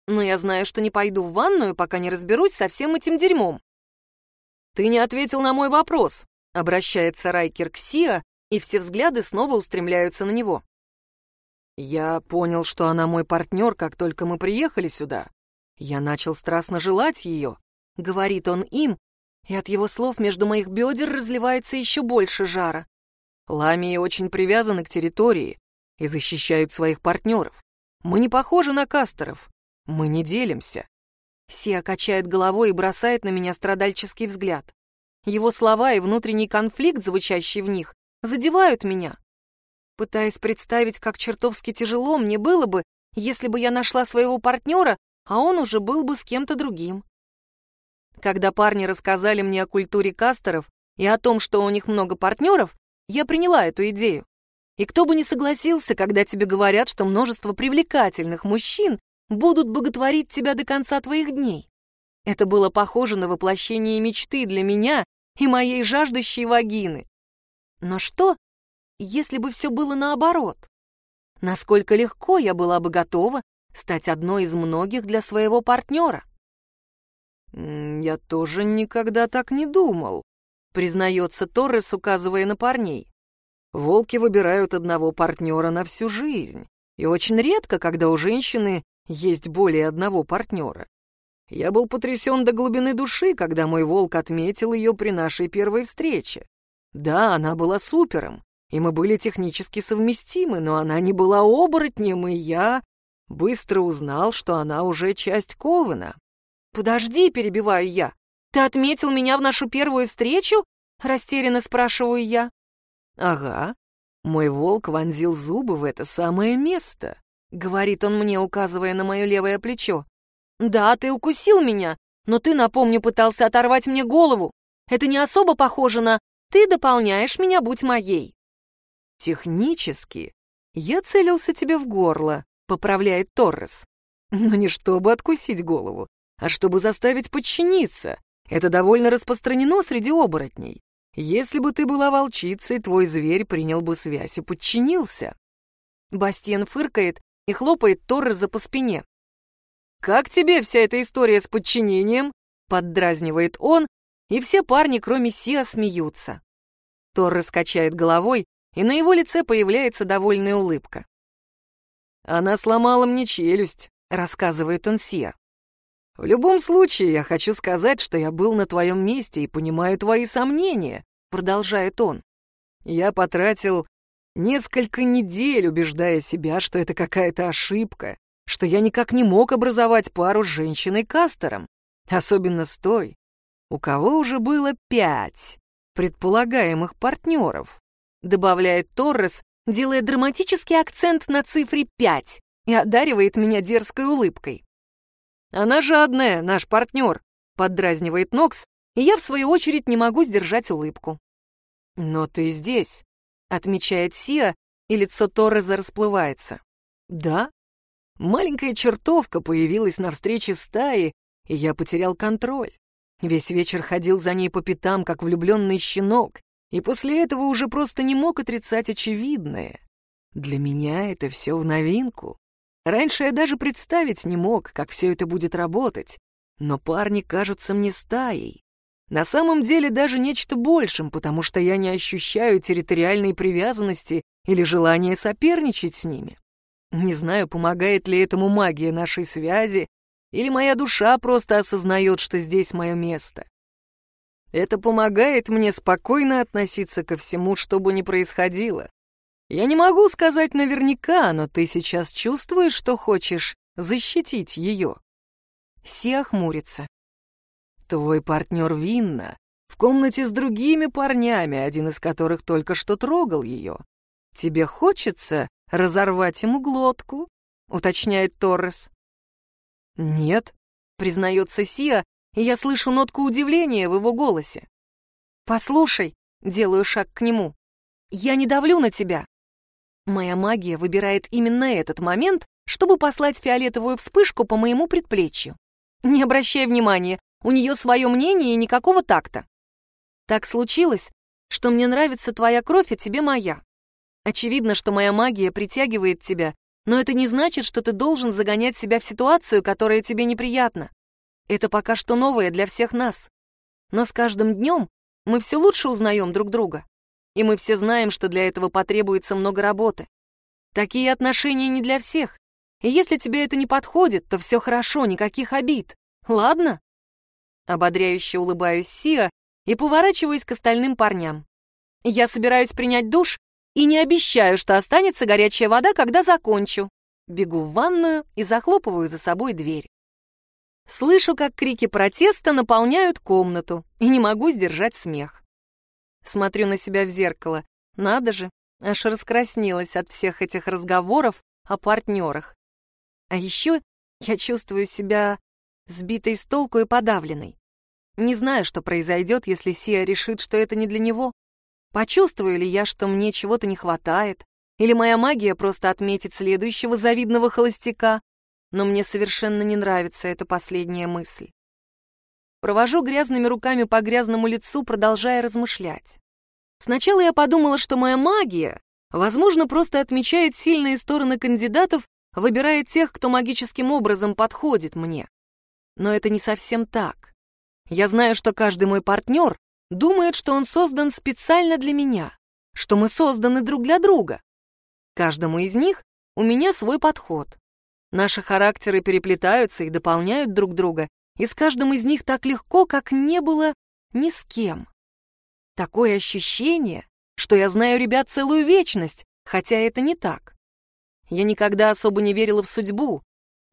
но я знаю, что не пойду в ванную, пока не разберусь со всем этим дерьмом. «Ты не ответил на мой вопрос», — обращается Райкер к Сиа, и все взгляды снова устремляются на него. «Я понял, что она мой партнер, как только мы приехали сюда. Я начал страстно желать ее, говорит он им, и от его слов между моих бедер разливается еще больше жара. Ламии очень привязаны к территории и защищают своих партнеров. Мы не похожи на кастеров. Мы не делимся. Сия качает головой и бросает на меня страдальческий взгляд. Его слова и внутренний конфликт, звучащий в них, задевают меня. Пытаясь представить, как чертовски тяжело мне было бы, если бы я нашла своего партнера, а он уже был бы с кем-то другим. Когда парни рассказали мне о культуре кастеров и о том, что у них много партнеров, я приняла эту идею. И кто бы не согласился, когда тебе говорят, что множество привлекательных мужчин будут боготворить тебя до конца твоих дней. Это было похоже на воплощение мечты для меня и моей жаждущей вагины. Но что, если бы все было наоборот? Насколько легко я была бы готова стать одной из многих для своего партнера? «Я тоже никогда так не думал», — признается Торрес, указывая на парней. «Волки выбирают одного партнера на всю жизнь, и очень редко, когда у женщины есть более одного партнера. Я был потрясен до глубины души, когда мой волк отметил ее при нашей первой встрече. Да, она была супером, и мы были технически совместимы, но она не была оборотнем, и я быстро узнал, что она уже часть Кована. «Подожди», — перебиваю я. «Ты отметил меня в нашу первую встречу?» — растерянно спрашиваю я. «Ага. Мой волк вонзил зубы в это самое место», — говорит он мне, указывая на мое левое плечо. «Да, ты укусил меня, но ты, напомню, пытался оторвать мне голову. Это не особо похоже на «ты дополняешь меня, будь моей». «Технически я целился тебе в горло», — поправляет Торрес. «Но не чтобы откусить голову, а чтобы заставить подчиниться. Это довольно распространено среди оборотней. Если бы ты была волчицей, твой зверь принял бы связь и подчинился. Бастиен фыркает и хлопает Торреса по спине. «Как тебе вся эта история с подчинением?» Поддразнивает он, и все парни, кроме Сиа, смеются. Торрес качает головой, и на его лице появляется довольная улыбка. «Она сломала мне челюсть», — рассказывает он Сиа. В любом случае, я хочу сказать, что я был на твоем месте и понимаю твои сомнения, продолжает он. Я потратил несколько недель, убеждая себя, что это какая-то ошибка, что я никак не мог образовать пару с женщиной-кастером, особенно с той, у кого уже было пять предполагаемых партнеров, добавляет Торрес, делая драматический акцент на цифре пять и одаривает меня дерзкой улыбкой. «Она жадная, наш партнер», — поддразнивает Нокс, и я, в свою очередь, не могу сдержать улыбку. «Но ты здесь», — отмечает Сия, и лицо Торреза расплывается. «Да?» Маленькая чертовка появилась на встрече стаи, и я потерял контроль. Весь вечер ходил за ней по пятам, как влюбленный щенок, и после этого уже просто не мог отрицать очевидное. Для меня это все в новинку. Раньше я даже представить не мог, как все это будет работать, но парни кажутся мне стаей. На самом деле даже нечто большим, потому что я не ощущаю территориальной привязанности или желания соперничать с ними. Не знаю, помогает ли этому магия нашей связи, или моя душа просто осознает, что здесь мое место. Это помогает мне спокойно относиться ко всему, что бы ни происходило. Я не могу сказать наверняка, но ты сейчас чувствуешь, что хочешь защитить ее?» Сиа хмурится. «Твой партнер Винна в комнате с другими парнями, один из которых только что трогал ее. Тебе хочется разорвать ему глотку?» — уточняет Торрес. «Нет», — признается Сиа, и я слышу нотку удивления в его голосе. «Послушай», — делаю шаг к нему, — «я не давлю на тебя. Моя магия выбирает именно этот момент, чтобы послать фиолетовую вспышку по моему предплечью. Не обращай внимания, у нее свое мнение и никакого такта. Так случилось, что мне нравится твоя кровь, а тебе моя. Очевидно, что моя магия притягивает тебя, но это не значит, что ты должен загонять себя в ситуацию, которая тебе неприятна. Это пока что новое для всех нас. Но с каждым днем мы все лучше узнаем друг друга. И мы все знаем, что для этого потребуется много работы. Такие отношения не для всех, И если тебе это не подходит, то все хорошо, никаких обид. Ладно?» Ободряюще улыбаюсь Сиа и поворачиваюсь к остальным парням. «Я собираюсь принять душ и не обещаю, что останется горячая вода, когда закончу». Бегу в ванную и захлопываю за собой дверь. Слышу, как крики протеста наполняют комнату, и не могу сдержать смех. Смотрю на себя в зеркало. Надо же, аж раскраснелась от всех этих разговоров о партнерах. А еще я чувствую себя сбитой с толку и подавленной. Не знаю, что произойдет, если Сия решит, что это не для него. Почувствую ли я, что мне чего-то не хватает, или моя магия просто отметит следующего завидного холостяка, но мне совершенно не нравится эта последняя мысль. Провожу грязными руками по грязному лицу, продолжая размышлять. Сначала я подумала, что моя магия, возможно, просто отмечает сильные стороны кандидатов, выбирая тех, кто магическим образом подходит мне. Но это не совсем так. Я знаю, что каждый мой партнер думает, что он создан специально для меня, что мы созданы друг для друга. Каждому из них у меня свой подход. Наши характеры переплетаются и дополняют друг друга, и с каждым из них так легко, как не было ни с кем. Такое ощущение, что я знаю ребят целую вечность, хотя это не так. Я никогда особо не верила в судьбу,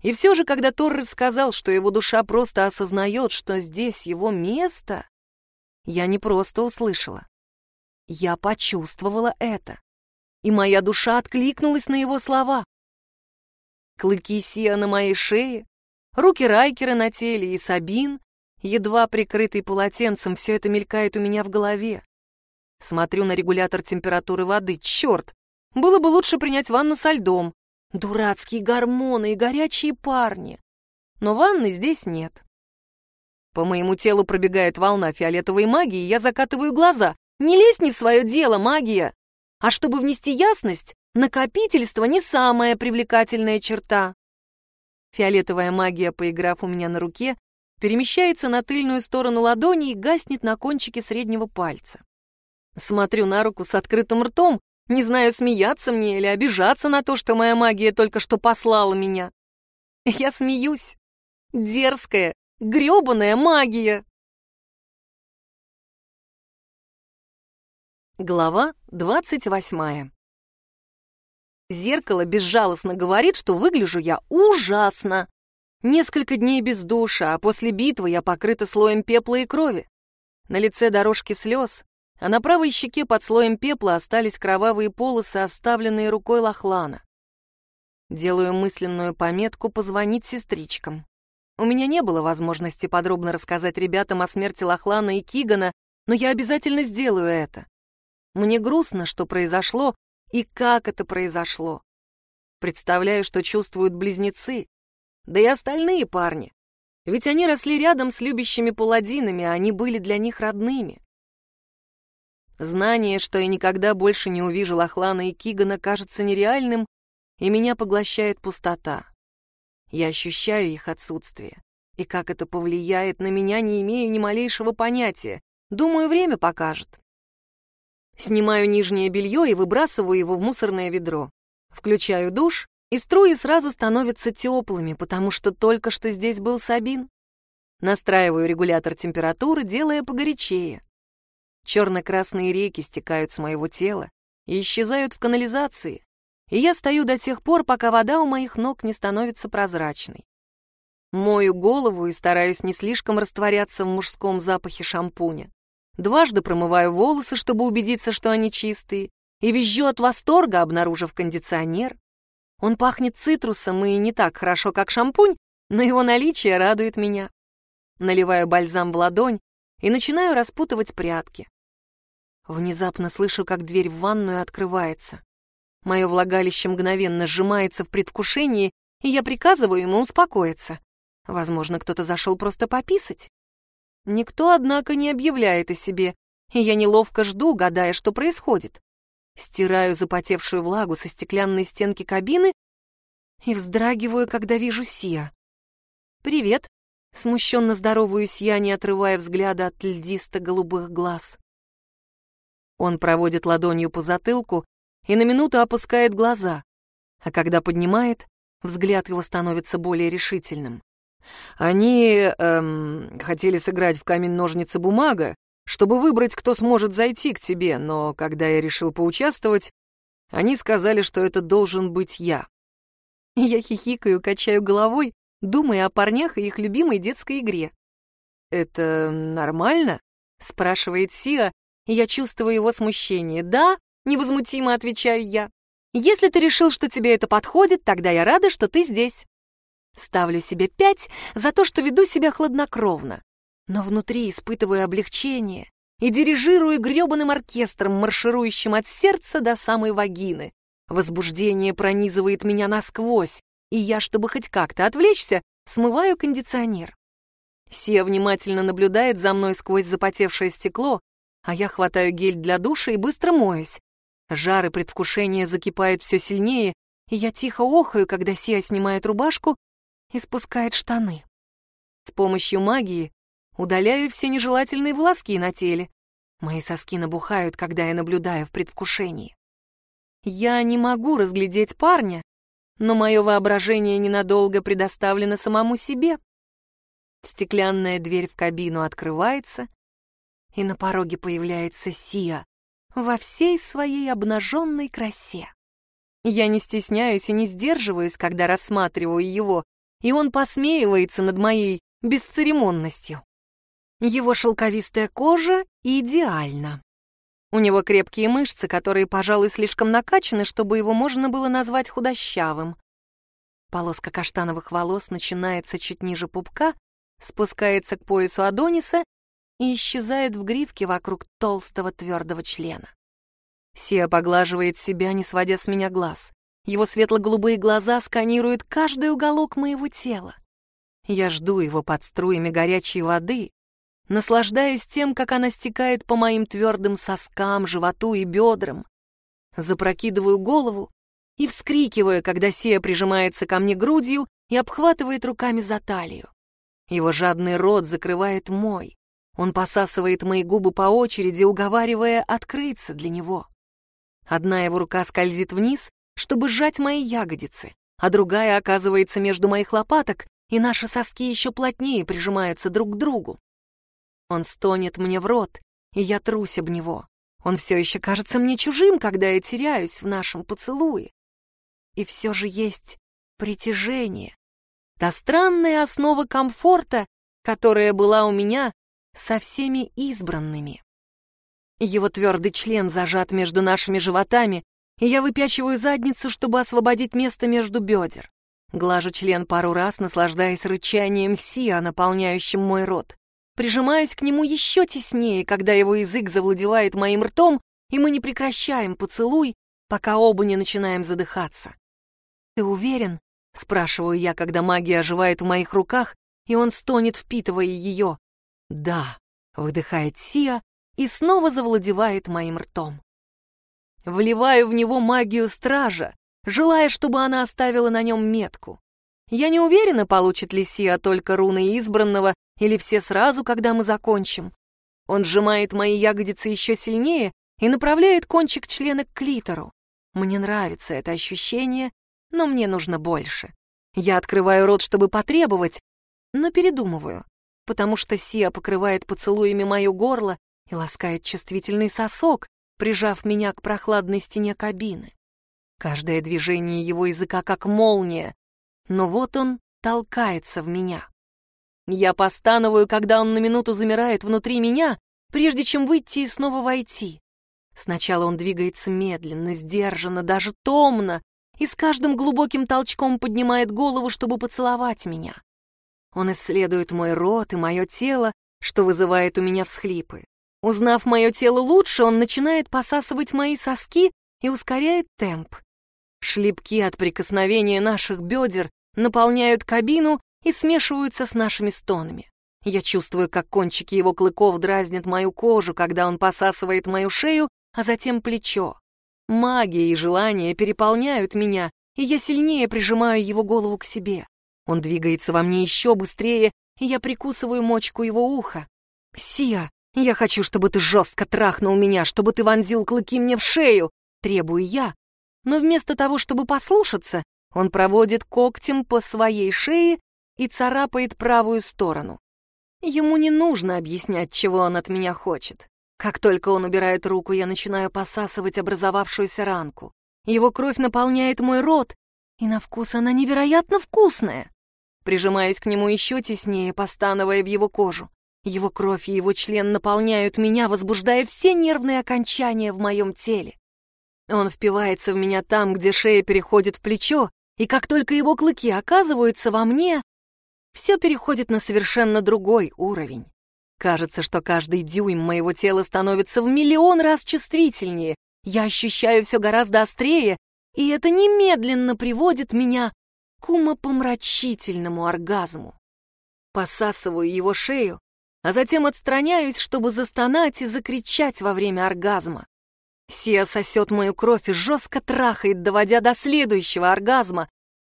и все же, когда Торрес сказал, что его душа просто осознает, что здесь его место, я не просто услышала. Я почувствовала это, и моя душа откликнулась на его слова. Клыки Сиа на моей шее, руки Райкера на теле и Сабин, едва прикрытый полотенцем, все это мелькает у меня в голове. Смотрю на регулятор температуры воды. Черт! Было бы лучше принять ванну со льдом. Дурацкие гормоны и горячие парни. Но ванны здесь нет. По моему телу пробегает волна фиолетовой магии, я закатываю глаза. Не лезь не в свое дело, магия! А чтобы внести ясность, Накопительство не самая привлекательная черта. Фиолетовая магия, поиграв у меня на руке, перемещается на тыльную сторону ладони и гаснет на кончике среднего пальца. Смотрю на руку с открытым ртом, не знаю, смеяться мне или обижаться на то, что моя магия только что послала меня. Я смеюсь. Дерзкая, грёбаная магия. Глава двадцать восьмая. Зеркало безжалостно говорит, что выгляжу я ужасно. Несколько дней без душа, а после битвы я покрыта слоем пепла и крови. На лице дорожки слез, а на правой щеке под слоем пепла остались кровавые полосы, оставленные рукой Лохлана. Делаю мысленную пометку позвонить сестричкам. У меня не было возможности подробно рассказать ребятам о смерти Лохлана и Кигана, но я обязательно сделаю это. Мне грустно, что произошло, и как это произошло? Представляю, что чувствуют близнецы, да и остальные парни. Ведь они росли рядом с любящими паладинами, а они были для них родными. Знание, что я никогда больше не увижу Лохлана и Кигана, кажется нереальным, и меня поглощает пустота. Я ощущаю их отсутствие. И как это повлияет на меня, не имею ни малейшего понятия. Думаю, время покажет. Снимаю нижнее белье и выбрасываю его в мусорное ведро. Включаю душ, и струи сразу становятся теплыми, потому что только что здесь был Сабин. Настраиваю регулятор температуры, делая погорячее. Черно-красные реки стекают с моего тела и исчезают в канализации, и я стою до тех пор, пока вода у моих ног не становится прозрачной. Мою голову и стараюсь не слишком растворяться в мужском запахе шампуня. Дважды промываю волосы, чтобы убедиться, что они чистые, и визжу от восторга, обнаружив кондиционер. Он пахнет цитрусом и не так хорошо, как шампунь, но его наличие радует меня. Наливаю бальзам в ладонь и начинаю распутывать прятки. Внезапно слышу, как дверь в ванную открывается. Мое влагалище мгновенно сжимается в предвкушении, и я приказываю ему успокоиться. Возможно, кто-то зашел просто пописать. Никто, однако, не объявляет о себе, и я неловко жду, гадая, что происходит. Стираю запотевшую влагу со стеклянной стенки кабины и вздрагиваю, когда вижу Сия. «Привет», — смущенно здороваюсь я, не отрывая взгляда от льдисто-голубых глаз. Он проводит ладонью по затылку и на минуту опускает глаза, а когда поднимает, Взгляд его становится более решительным. Они эм, хотели сыграть в камень-ножницы-бумага, чтобы выбрать, кто сможет зайти к тебе, но когда я решил поучаствовать, они сказали, что это должен быть я. Я хихикаю, качаю головой, думая о парнях и их любимой детской игре. «Это нормально?» — спрашивает Сиа, и я чувствую его смущение. «Да», — невозмутимо отвечаю я. «Если ты решил, что тебе это подходит, тогда я рада, что ты здесь». Ставлю себе пять за то, что веду себя хладнокровно, но внутри испытываю облегчение и дирижирую грёбаным оркестром, марширующим от сердца до самой вагины. Возбуждение пронизывает меня насквозь, и я, чтобы хоть как-то отвлечься, смываю кондиционер. Сия внимательно наблюдает за мной сквозь запотевшее стекло, а я хватаю гель для душа и быстро моюсь. Жар и предвкушение закипают все сильнее, и я тихо охаю, когда Сия снимает рубашку и спускает штаны. С помощью магии удаляю все нежелательные волоски на теле. Мои соски набухают, когда я наблюдаю в предвкушении. Я не могу разглядеть парня, но мое воображение ненадолго предоставлено самому себе. Стеклянная дверь в кабину открывается, и на пороге появляется Сия во всей своей обнаженной красе. Я не стесняюсь и не сдерживаюсь, когда рассматриваю его, и он посмеивается над моей бесцеремонностью. Его шелковистая кожа идеальна. У него крепкие мышцы, которые, пожалуй, слишком накачаны, чтобы его можно было назвать худощавым. Полоска каштановых волос начинается чуть ниже пупка, спускается к поясу Адониса и исчезает в гривке вокруг толстого твердого члена. Сия поглаживает себя, не сводя с меня глаз. Его светло-голубые глаза сканируют каждый уголок моего тела. Я жду его под струями горячей воды, наслаждаясь тем, как она стекает по моим твердым соскам, животу и бедрам. Запрокидываю голову и вскрикиваю, когда Сия прижимается ко мне грудью и обхватывает руками за талию. Его жадный рот закрывает мой. Он посасывает мои губы по очереди, уговаривая открыться для него. Одна его рука скользит вниз, чтобы сжать мои ягодицы, а другая оказывается между моих лопаток, и наши соски еще плотнее прижимаются друг к другу. Он стонет мне в рот, и я трусь об него. Он все еще кажется мне чужим, когда я теряюсь в нашем поцелуе. И все же есть притяжение. Та странная основа комфорта, которая была у меня со всеми избранными. Его твердый член зажат между нашими животами, и я выпячиваю задницу, чтобы освободить место между бедер. Глажу член пару раз, наслаждаясь рычанием Сиа, наполняющим мой рот. Прижимаюсь к нему еще теснее, когда его язык завладевает моим ртом, и мы не прекращаем поцелуй, пока оба не начинаем задыхаться. «Ты уверен?» — спрашиваю я, когда магия оживает в моих руках, и он стонет, впитывая ее. «Да», — выдыхает Сиа и снова завладевает моим ртом. Вливаю в него магию стража, желая, чтобы она оставила на нем метку. Я не уверена, получит ли Сиа только руны избранного или все сразу, когда мы закончим. Он сжимает мои ягодицы еще сильнее и направляет кончик члена к клитору. Мне нравится это ощущение, но мне нужно больше. Я открываю рот, чтобы потребовать, но передумываю, потому что Сиа покрывает поцелуями мое горло и ласкает чувствительный сосок, прижав меня к прохладной стене кабины. Каждое движение его языка как молния, но вот он толкается в меня. Я постановую, когда он на минуту замирает внутри меня, прежде чем выйти и снова войти. Сначала он двигается медленно, сдержанно, даже томно, и с каждым глубоким толчком поднимает голову, чтобы поцеловать меня. Он исследует мой рот и мое тело, что вызывает у меня всхлипы. Узнав мое тело лучше, он начинает посасывать мои соски и ускоряет темп. Шлепки от прикосновения наших бедер наполняют кабину и смешиваются с нашими стонами. Я чувствую, как кончики его клыков дразнят мою кожу, когда он посасывает мою шею, а затем плечо. Магия и желание переполняют меня, и я сильнее прижимаю его голову к себе. Он двигается во мне еще быстрее, и я прикусываю мочку его уха. «Сия, я хочу, чтобы ты жестко трахнул меня, чтобы ты вонзил клыки мне в шею!» Требую я. Но вместо того, чтобы послушаться, Он проводит когтем по своей шее и царапает правую сторону. Ему не нужно объяснять, чего он от меня хочет. Как только он убирает руку, я начинаю посасывать образовавшуюся ранку. Его кровь наполняет мой рот, и на вкус она невероятно вкусная. Прижимаюсь к нему еще теснее, постановая в его кожу. Его кровь и его член наполняют меня, возбуждая все нервные окончания в моем теле. Он впивается в меня там, где шея переходит в плечо, и как только его клыки оказываются во мне, все переходит на совершенно другой уровень. Кажется, что каждый дюйм моего тела становится в миллион раз чувствительнее. Я ощущаю все гораздо острее, и это немедленно приводит меня к умопомрачительному оргазму. Посасываю его шею, а затем отстраняюсь, чтобы застонать и закричать во время оргазма. Сия сосет мою кровь и жестко трахает, доводя до следующего оргазма,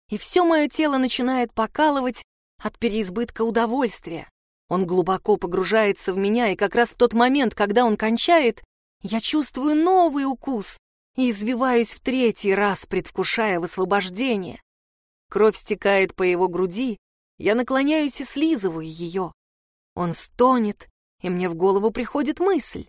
и все мое тело начинает покалывать от переизбытка удовольствия. Он глубоко погружается в меня, и как раз в тот момент, когда он кончает, я чувствую новый укус и извиваюсь в третий раз, предвкушая высвобождение. Кровь стекает по его груди, я наклоняюсь и слизываю ее. Он стонет, и мне в голову приходит мысль.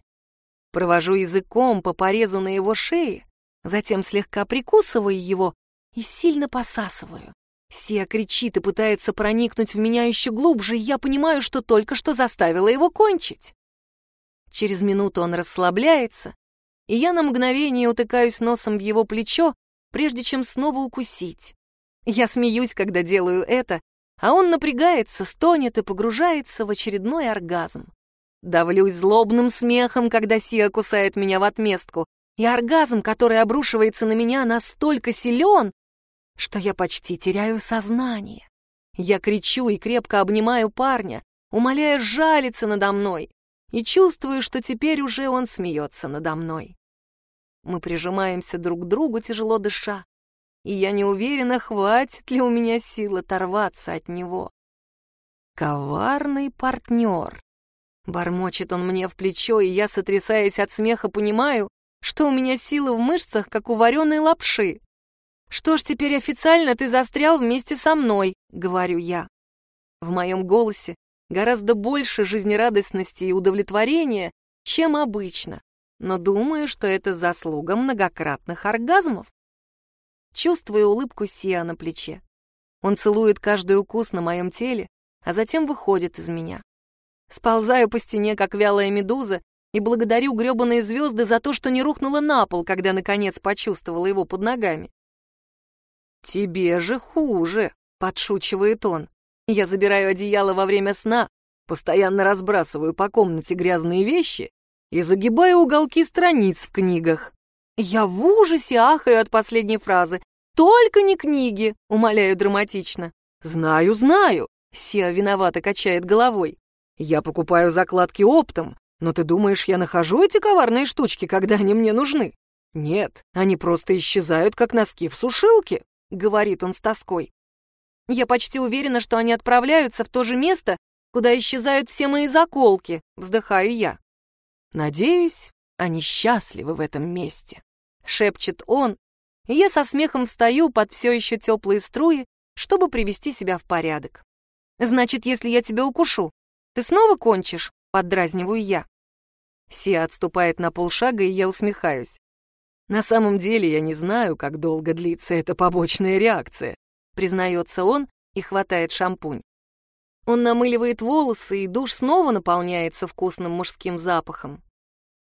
Провожу языком по порезу на его шее, затем слегка прикусываю его и сильно посасываю. Сия кричит и пытается проникнуть в меня еще глубже, и я понимаю, что только что заставила его кончить. Через минуту он расслабляется, и я на мгновение утыкаюсь носом в его плечо, прежде чем снова укусить. Я смеюсь, когда делаю это, а он напрягается, стонет и погружается в очередной оргазм. Давлюсь злобным смехом, когда Сия кусает меня в отместку, и оргазм, который обрушивается на меня, настолько силен, что я почти теряю сознание. Я кричу и крепко обнимаю парня, умоляя жалиться надо мной, и чувствую, что теперь уже он смеется надо мной. Мы прижимаемся друг к другу, тяжело дыша, и я не уверена, хватит ли у меня сил оторваться от него. Коварный партнер. Бормочет он мне в плечо, и я, сотрясаясь от смеха, понимаю, что у меня силы в мышцах, как у вареной лапши. «Что ж, теперь официально ты застрял вместе со мной», — говорю я. В моем голосе гораздо больше жизнерадостности и удовлетворения, чем обычно, но думаю, что это заслуга многократных оргазмов. Чувствую улыбку Сиа на плече. Он целует каждый укус на моем теле, а затем выходит из меня. Сползаю по стене, как вялая медуза, и благодарю грёбаные звезды за то, что не рухнула на пол, когда наконец почувствовала его под ногами. «Тебе же хуже», — подшучивает он. Я забираю одеяло во время сна, постоянно разбрасываю по комнате грязные вещи и загибаю уголки страниц в книгах. Я в ужасе ахаю от последней фразы. «Только не книги!» — умоляю драматично. «Знаю, знаю!» — Сиа виновато качает головой. «Я покупаю закладки оптом, но ты думаешь, я нахожу эти коварные штучки, когда они мне нужны? Нет, они просто исчезают, как носки в сушилке», — говорит он с тоской. «Я почти уверена, что они отправляются в то же место, куда исчезают все мои заколки», — вздыхаю я. «Надеюсь, они счастливы в этом месте» шепчет он, и я со смехом встаю под все еще теплые струи, чтобы привести себя в порядок. «Значит, если я тебя укушу, ты снова кончишь?» — поддразниваю я. Сия отступает на полшага, и я усмехаюсь. «На самом деле я не знаю, как долго длится эта побочная реакция», — признается он и хватает шампунь. Он намыливает волосы, и душ снова наполняется вкусным мужским запахом.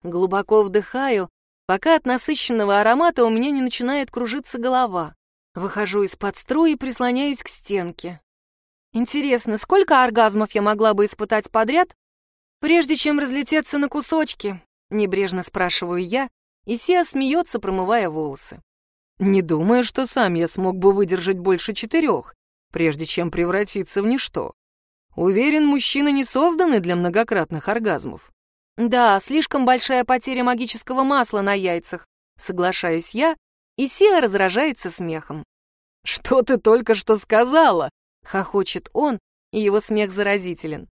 Глубоко вдыхаю пока от насыщенного аромата у меня не начинает кружиться голова. Выхожу из-под струи и прислоняюсь к стенке. Интересно, сколько оргазмов я могла бы испытать подряд, прежде чем разлететься на кусочки? Небрежно спрашиваю я, и Сия смеется, промывая волосы. Не думаю, что сам я смог бы выдержать больше четырех, прежде чем превратиться в ничто. Уверен, мужчины не созданы для многократных оргазмов. Да, слишком большая потеря магического масла на яйцах, соглашаюсь я, и Сия разражается смехом. «Что ты только что сказала?» — хохочет он, и его смех заразителен.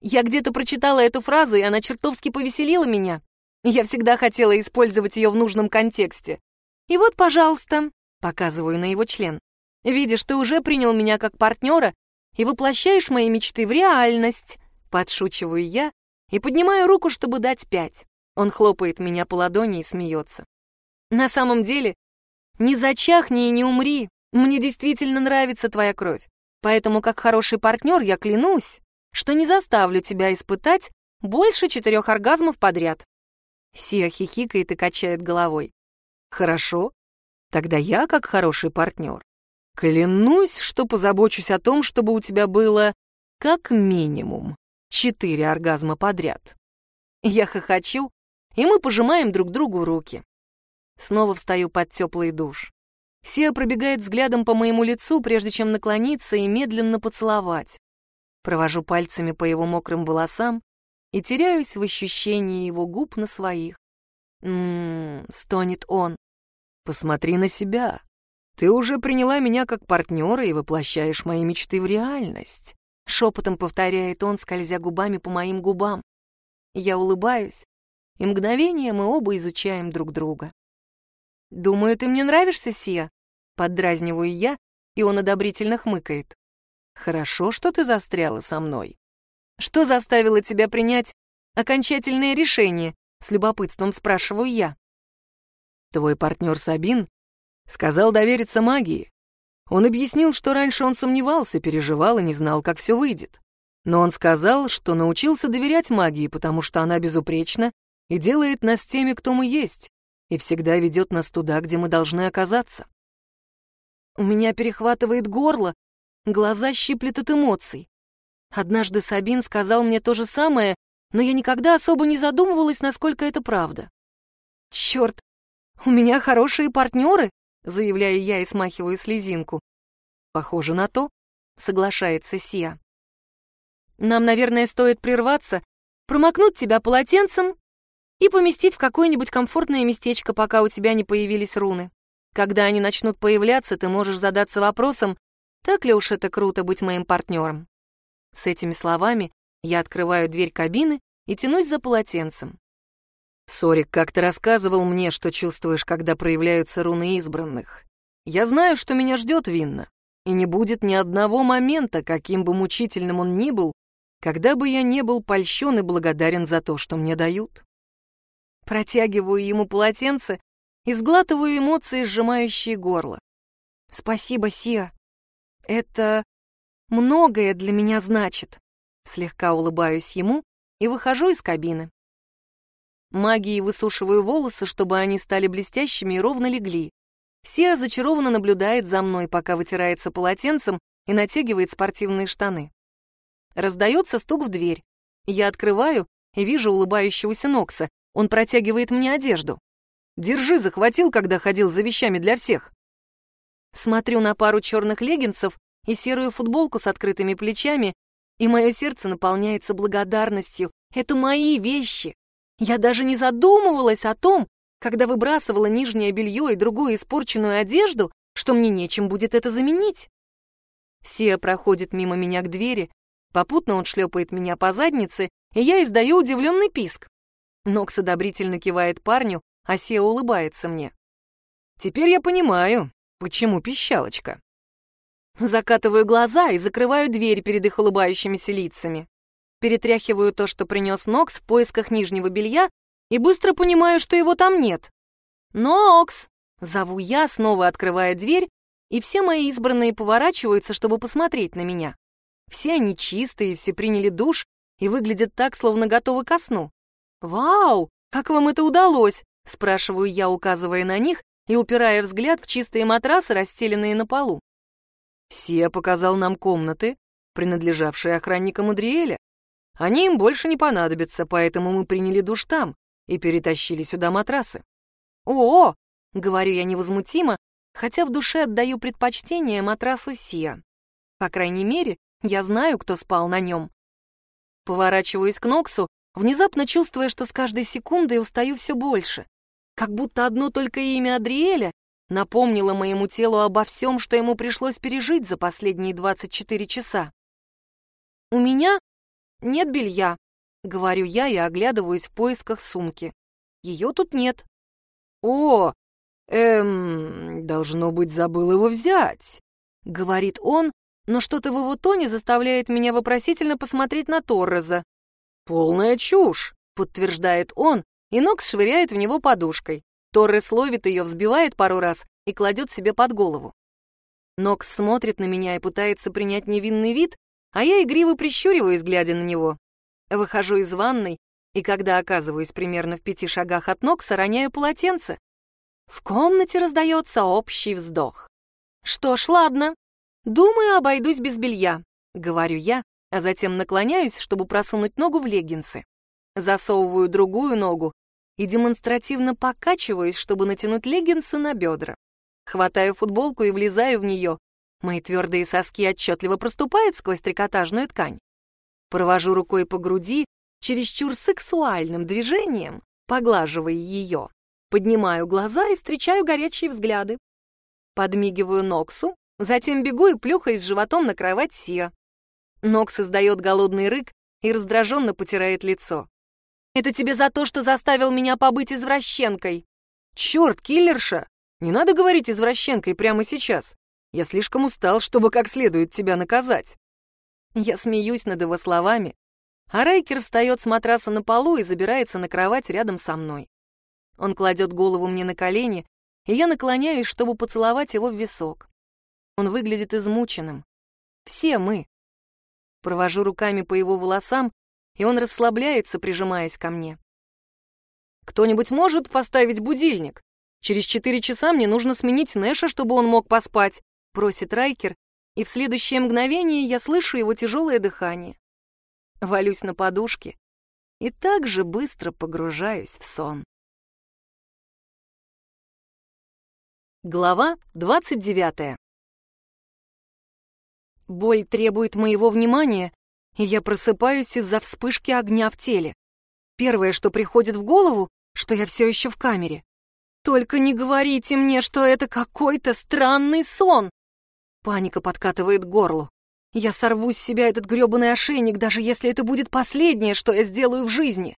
Я где-то прочитала эту фразу, и она чертовски повеселила меня. Я всегда хотела использовать ее в нужном контексте. И вот, пожалуйста, показываю на его член. Видишь, ты уже принял меня как партнера и воплощаешь мои мечты в реальность. Подшучиваю я и поднимаю руку, чтобы дать пять. Он хлопает меня по ладони и смеется. На самом деле, не зачахни и не умри. Мне действительно нравится твоя кровь. Поэтому, как хороший партнер, я клянусь, что не заставлю тебя испытать больше четырех оргазмов подряд. Сия хихикает и качает головой. Хорошо, тогда я, как хороший партнер, клянусь, что позабочусь о том, чтобы у тебя было как минимум четыре оргазма подряд. Я хохочу, и мы пожимаем друг другу руки. Снова встаю под теплый душ. Сия пробегает взглядом по моему лицу, прежде чем наклониться и медленно поцеловать. Провожу пальцами по его мокрым волосам и теряюсь в ощущении его губ на своих. «Ммм», — стонет он. «Посмотри на себя. Ты уже приняла меня как партнера и воплощаешь мои мечты в реальность», — шепотом повторяет он, скользя губами по моим губам. Я улыбаюсь, и мгновение мы оба изучаем друг друга. «Думаю, ты мне нравишься, Сия?» Поддразниваю я, и он одобрительно хмыкает. «Хорошо, что ты застряла со мной». «Что заставило тебя принять окончательное решение?» С любопытством спрашиваю я. «Твой партнер Сабин сказал довериться магии. Он объяснил, что раньше он сомневался, переживал и не знал, как все выйдет. Но он сказал, что научился доверять магии, потому что она безупречна и делает нас теми, кто мы есть, и всегда ведет нас туда, где мы должны оказаться. У меня перехватывает горло, глаза щиплет от эмоций. Однажды Сабин сказал мне то же самое, но я никогда особо не задумывалась, насколько это правда. «Черт, у меня хорошие партнеры», — заявляю я и смахиваю слезинку. «Похоже на то», — соглашается Сия. «Нам, наверное, стоит прерваться, промокнуть тебя полотенцем и поместить в какое-нибудь комфортное местечко, пока у тебя не появились руны. Когда они начнут появляться, ты можешь задаться вопросом, так ли уж это круто быть моим партнером. С этими словами я открываю дверь кабины и тянусь за полотенцем. Сорик как-то рассказывал мне, что чувствуешь, когда проявляются руны избранных. Я знаю, что меня ждет Винна, и не будет ни одного момента, каким бы мучительным он ни был, когда бы я не был польщен и благодарен за то, что мне дают. Протягиваю ему полотенце и сглатываю эмоции, сжимающие горло. «Спасибо, Сия. Это многое для меня значит». Слегка улыбаюсь ему и выхожу из кабины. Магией высушиваю волосы, чтобы они стали блестящими и ровно легли. Сия зачарованно наблюдает за мной, пока вытирается полотенцем и натягивает спортивные штаны. Раздается стук в дверь. Я открываю и вижу улыбающегося Нокса, он протягивает мне одежду. Держи, захватил, когда ходил за вещами для всех. Смотрю на пару черных леггинсов и серую футболку с открытыми плечами, и мое сердце наполняется благодарностью. Это мои вещи. Я даже не задумывалась о том, когда выбрасывала нижнее белье и другую испорченную одежду, что мне нечем будет это заменить. Сия проходит мимо меня к двери, попутно он шлепает меня по заднице, и я издаю удивленный писк. Нокс одобрительно кивает парню, а Сеа улыбается мне. «Теперь я понимаю, почему пищалочка». Закатываю глаза и закрываю дверь перед их улыбающимися лицами. Перетряхиваю то, что принес Нокс в поисках нижнего белья, и быстро понимаю, что его там нет. «Нокс!» — зову я, снова открывая дверь, и все мои избранные поворачиваются, чтобы посмотреть на меня. Все они чистые, все приняли душ и выглядят так, словно готовы ко сну. «Вау! Как вам это удалось?» — спрашиваю я, указывая на них и упирая взгляд в чистые матрасы, расстеленные на полу. Сия показал нам комнаты, принадлежавшие охранникам Адриэля. Они им больше не понадобятся, поэтому мы приняли душ там и перетащили сюда матрасы. «О!», -о — говорю я невозмутимо, хотя в душе отдаю предпочтение матрасу Сия. По крайней мере, я знаю, кто спал на нем. Поворачиваюсь к Ноксу внезапно чувствуя, что с каждой секундой устаю все больше. Как будто одно только имя Адриэля напомнило моему телу обо всем, что ему пришлось пережить за последние 24 часа. «У меня нет белья», — говорю я и оглядываюсь в поисках сумки. Ее тут нет. «О, эм, должно быть, забыл его взять», говорит он, но что-то в его тоне заставляет меня вопросительно посмотреть на Торреза. «Полная чушь», — подтверждает он, и Нокс швыряет в него подушкой. Торрес ловит ее, взбивает пару раз и кладет себе под голову. Нокс смотрит на меня и пытается принять невинный вид, а я игриво прищуриваюсь, глядя на него. Выхожу из ванной, и когда оказываюсь примерно в пяти шагах от Нокса, роняю полотенце. В комнате раздается общий вздох. Что ж, ладно. Думаю, обойдусь без белья, говорю я, а затем наклоняюсь, чтобы просунуть ногу в леггинсы. Засовываю другую ногу и демонстративно покачиваюсь, чтобы натянуть леггинсы на бедра. Хватаю футболку и влезаю в нее. Мои твердые соски отчетливо проступают сквозь трикотажную ткань. Провожу рукой по груди, чересчур сексуальным движением, поглаживая ее. Поднимаю глаза и встречаю горячие взгляды. Подмигиваю Ноксу, затем бегу и плюхаюсь животом на кровать Сия. Нокс издает голодный рык и раздраженно потирает лицо. «Это тебе за то, что заставил меня побыть извращенкой!» «Черт, киллерша! Не надо говорить извращенкой прямо сейчас. Я слишком устал, чтобы как следует тебя наказать». Я смеюсь над его словами, а Райкер встает с матраса на полу и забирается на кровать рядом со мной. Он кладет голову мне на колени, и я наклоняюсь, чтобы поцеловать его в висок. Он выглядит измученным. Все мы. Провожу руками по его волосам, и он расслабляется, прижимаясь ко мне. «Кто-нибудь может поставить будильник? Через четыре часа мне нужно сменить Нэша, чтобы он мог поспать», — просит Райкер, и в следующее мгновение я слышу его тяжелое дыхание. Валюсь на подушке и так же быстро погружаюсь в сон. Глава 29. Боль требует моего внимания, и я просыпаюсь из-за вспышки огня в теле. Первое, что приходит в голову, что я все еще в камере. Только не говорите мне, что это какой-то странный сон. Паника подкатывает к горлу. Я сорву с себя этот грёбаный ошейник, даже если это будет последнее, что я сделаю в жизни.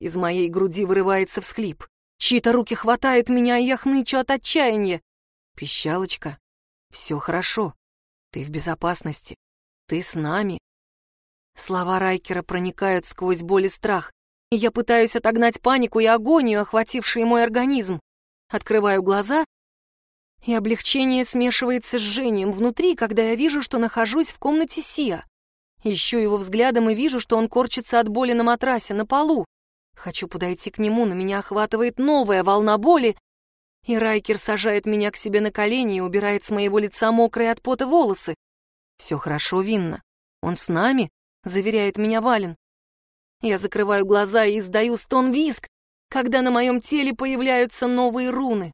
Из моей груди вырывается всхлип. Чьи-то руки хватают меня, и я хнычу от отчаяния. Пищалочка, все хорошо. Ты в безопасности. Ты с нами. Слова Райкера проникают сквозь боль и страх, и я пытаюсь отогнать панику и агонию, охватившие мой организм. Открываю глаза, и облегчение смешивается с жжением внутри, когда я вижу, что нахожусь в комнате Сия. Ищу его взглядом и вижу, что он корчится от боли на матрасе, на полу. Хочу подойти к нему, но меня охватывает новая волна боли, и Райкер сажает меня к себе на колени и убирает с моего лица мокрые от пота волосы. «Все хорошо, Винна. Он с нами», — заверяет меня Вален. Я закрываю глаза и издаю стон-виск, когда на моем теле появляются новые руны.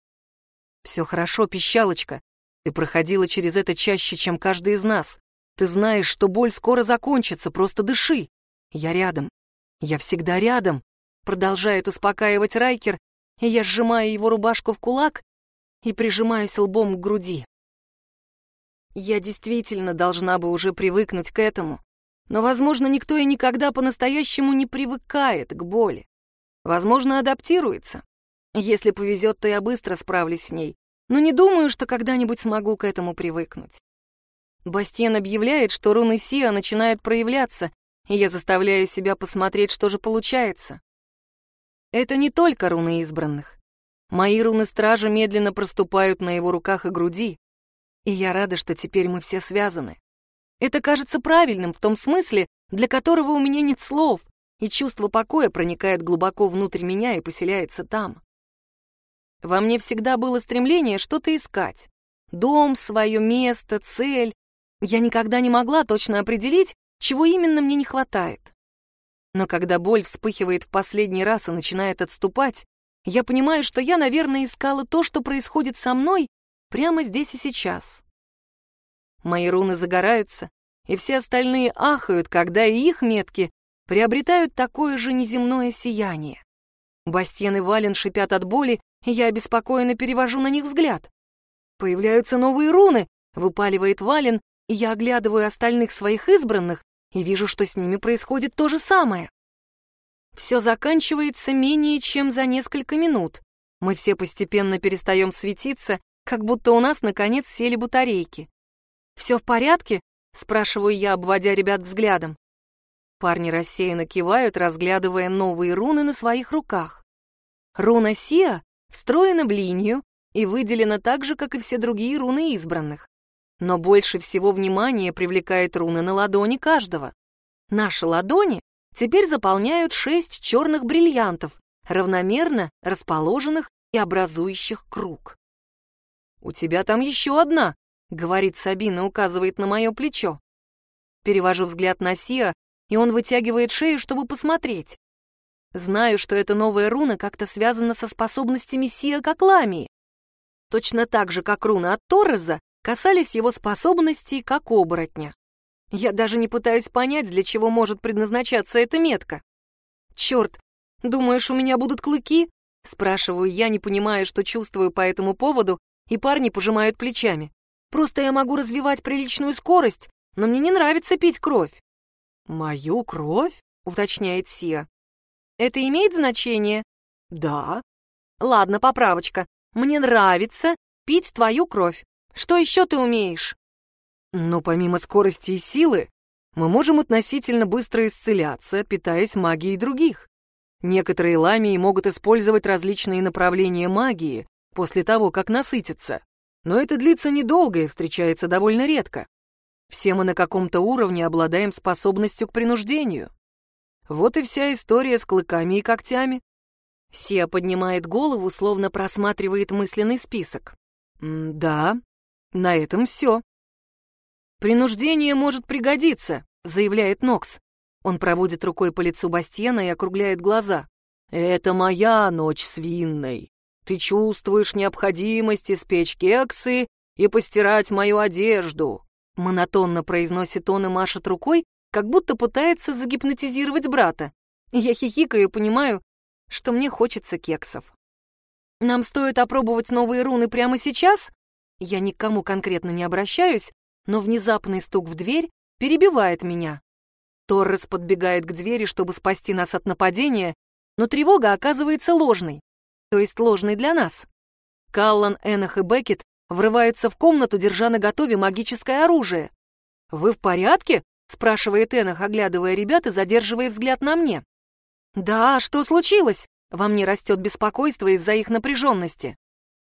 «Все хорошо, пищалочка. Ты проходила через это чаще, чем каждый из нас. Ты знаешь, что боль скоро закончится, просто дыши. Я рядом. Я всегда рядом», — продолжает успокаивать Райкер, и я сжимаю его рубашку в кулак и прижимаюсь лбом к груди. Я действительно должна бы уже привыкнуть к этому, но, возможно, никто и никогда по-настоящему не привыкает к боли. Возможно, адаптируется. Если повезет, то я быстро справлюсь с ней, но не думаю, что когда-нибудь смогу к этому привыкнуть. Бастиен объявляет, что руны Сиа начинают проявляться, и я заставляю себя посмотреть, что же получается. Это не только руны избранных. Мои руны стража медленно проступают на его руках и груди, и я рада, что теперь мы все связаны. Это кажется правильным в том смысле, для которого у меня нет слов, и чувство покоя проникает глубоко внутрь меня и поселяется там. Во мне всегда было стремление что-то искать. Дом, свое место, цель. Я никогда не могла точно определить, чего именно мне не хватает. Но когда боль вспыхивает в последний раз и начинает отступать, я понимаю, что я, наверное, искала то, что происходит со мной прямо здесь и сейчас. Мои руны загораются, и все остальные ахают, когда и их метки приобретают такое же неземное сияние. Бастьен и Вален шипят от боли, я обеспокоенно перевожу на них взгляд. Появляются новые руны, выпаливает Вален, и я оглядываю остальных своих избранных, и вижу, что с ними происходит то же самое. Все заканчивается менее чем за несколько минут. Мы все постепенно перестаем светиться, как будто у нас, наконец, сели батарейки. Все в порядке?» — спрашиваю я, обводя ребят взглядом. Парни рассеянно кивают, разглядывая новые руны на своих руках. Руна Сиа встроена в линию и выделена так же, как и все другие руны избранных. Но больше всего внимания привлекает руны на ладони каждого. Наши ладони теперь заполняют шесть черных бриллиантов, равномерно расположенных и образующих круг. «У тебя там еще одна», — говорит Сабина, указывает на мое плечо. Перевожу взгляд на Сиа, и он вытягивает шею, чтобы посмотреть. Знаю, что эта новая руна как-то связана со способностями Сиа как Ламии. Точно так же, как руна от Торреза, касались его способностей как оборотня. Я даже не пытаюсь понять, для чего может предназначаться эта метка. Черт, думаешь, у меня будут клыки? Спрашиваю я, не понимая, что чувствую по этому поводу, и парни пожимают плечами. Просто я могу развивать приличную скорость, но мне не нравится пить кровь. «Мою кровь?» — уточняет Сия. «Это имеет значение?» «Да». «Ладно, поправочка. Мне нравится пить твою кровь. Что еще ты умеешь?» «Но помимо скорости и силы, мы можем относительно быстро исцеляться, питаясь магией других. Некоторые ламии могут использовать различные направления магии после того, как насытятся. Но это длится недолго и встречается довольно редко. Все мы на каком-то уровне обладаем способностью к принуждению. Вот и вся история с клыками и когтями. Сия поднимает голову, словно просматривает мысленный список. Да, на этом все. «Принуждение может пригодиться», — заявляет Нокс. Он проводит рукой по лицу Бастьена и округляет глаза. «Это моя ночь с Винной. Ты чувствуешь необходимость испечь кексы и постирать мою одежду», — монотонно произносит он и машет рукой, как будто пытается загипнотизировать брата. Я хихикаю и понимаю, что мне хочется кексов. «Нам стоит опробовать новые руны прямо сейчас?» Я никому конкретно не обращаюсь, но внезапный стук в дверь перебивает меня. Торрес подбегает к двери, чтобы спасти нас от нападения, но тревога оказывается ложной, то есть ложной для нас. Каллан, Энах и Беккет врываются в комнату, держа на готове магическое оружие. «Вы в порядке?» — спрашивает Энах, оглядывая ребят и задерживая взгляд на мне. «Да, что случилось?» Во мне растет беспокойство из-за их напряженности.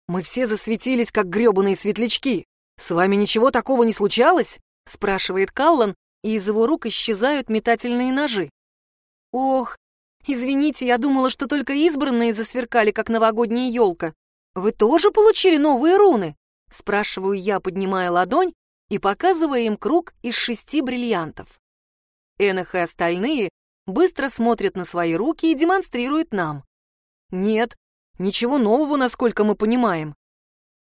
Мы все засветились, как гребаные светлячки. С вами ничего такого не случалось? Спрашивает Каллан, и из его рук исчезают метательные ножи. Ох, извините, я думала, что только избранные засверкали, как новогодняя елка. Вы тоже получили новые руны? Спрашиваю я, поднимая ладонь и показывая им круг из шести бриллиантов. Энах и остальные быстро смотрят на свои руки и демонстрируют нам. Нет, ничего нового, насколько мы понимаем.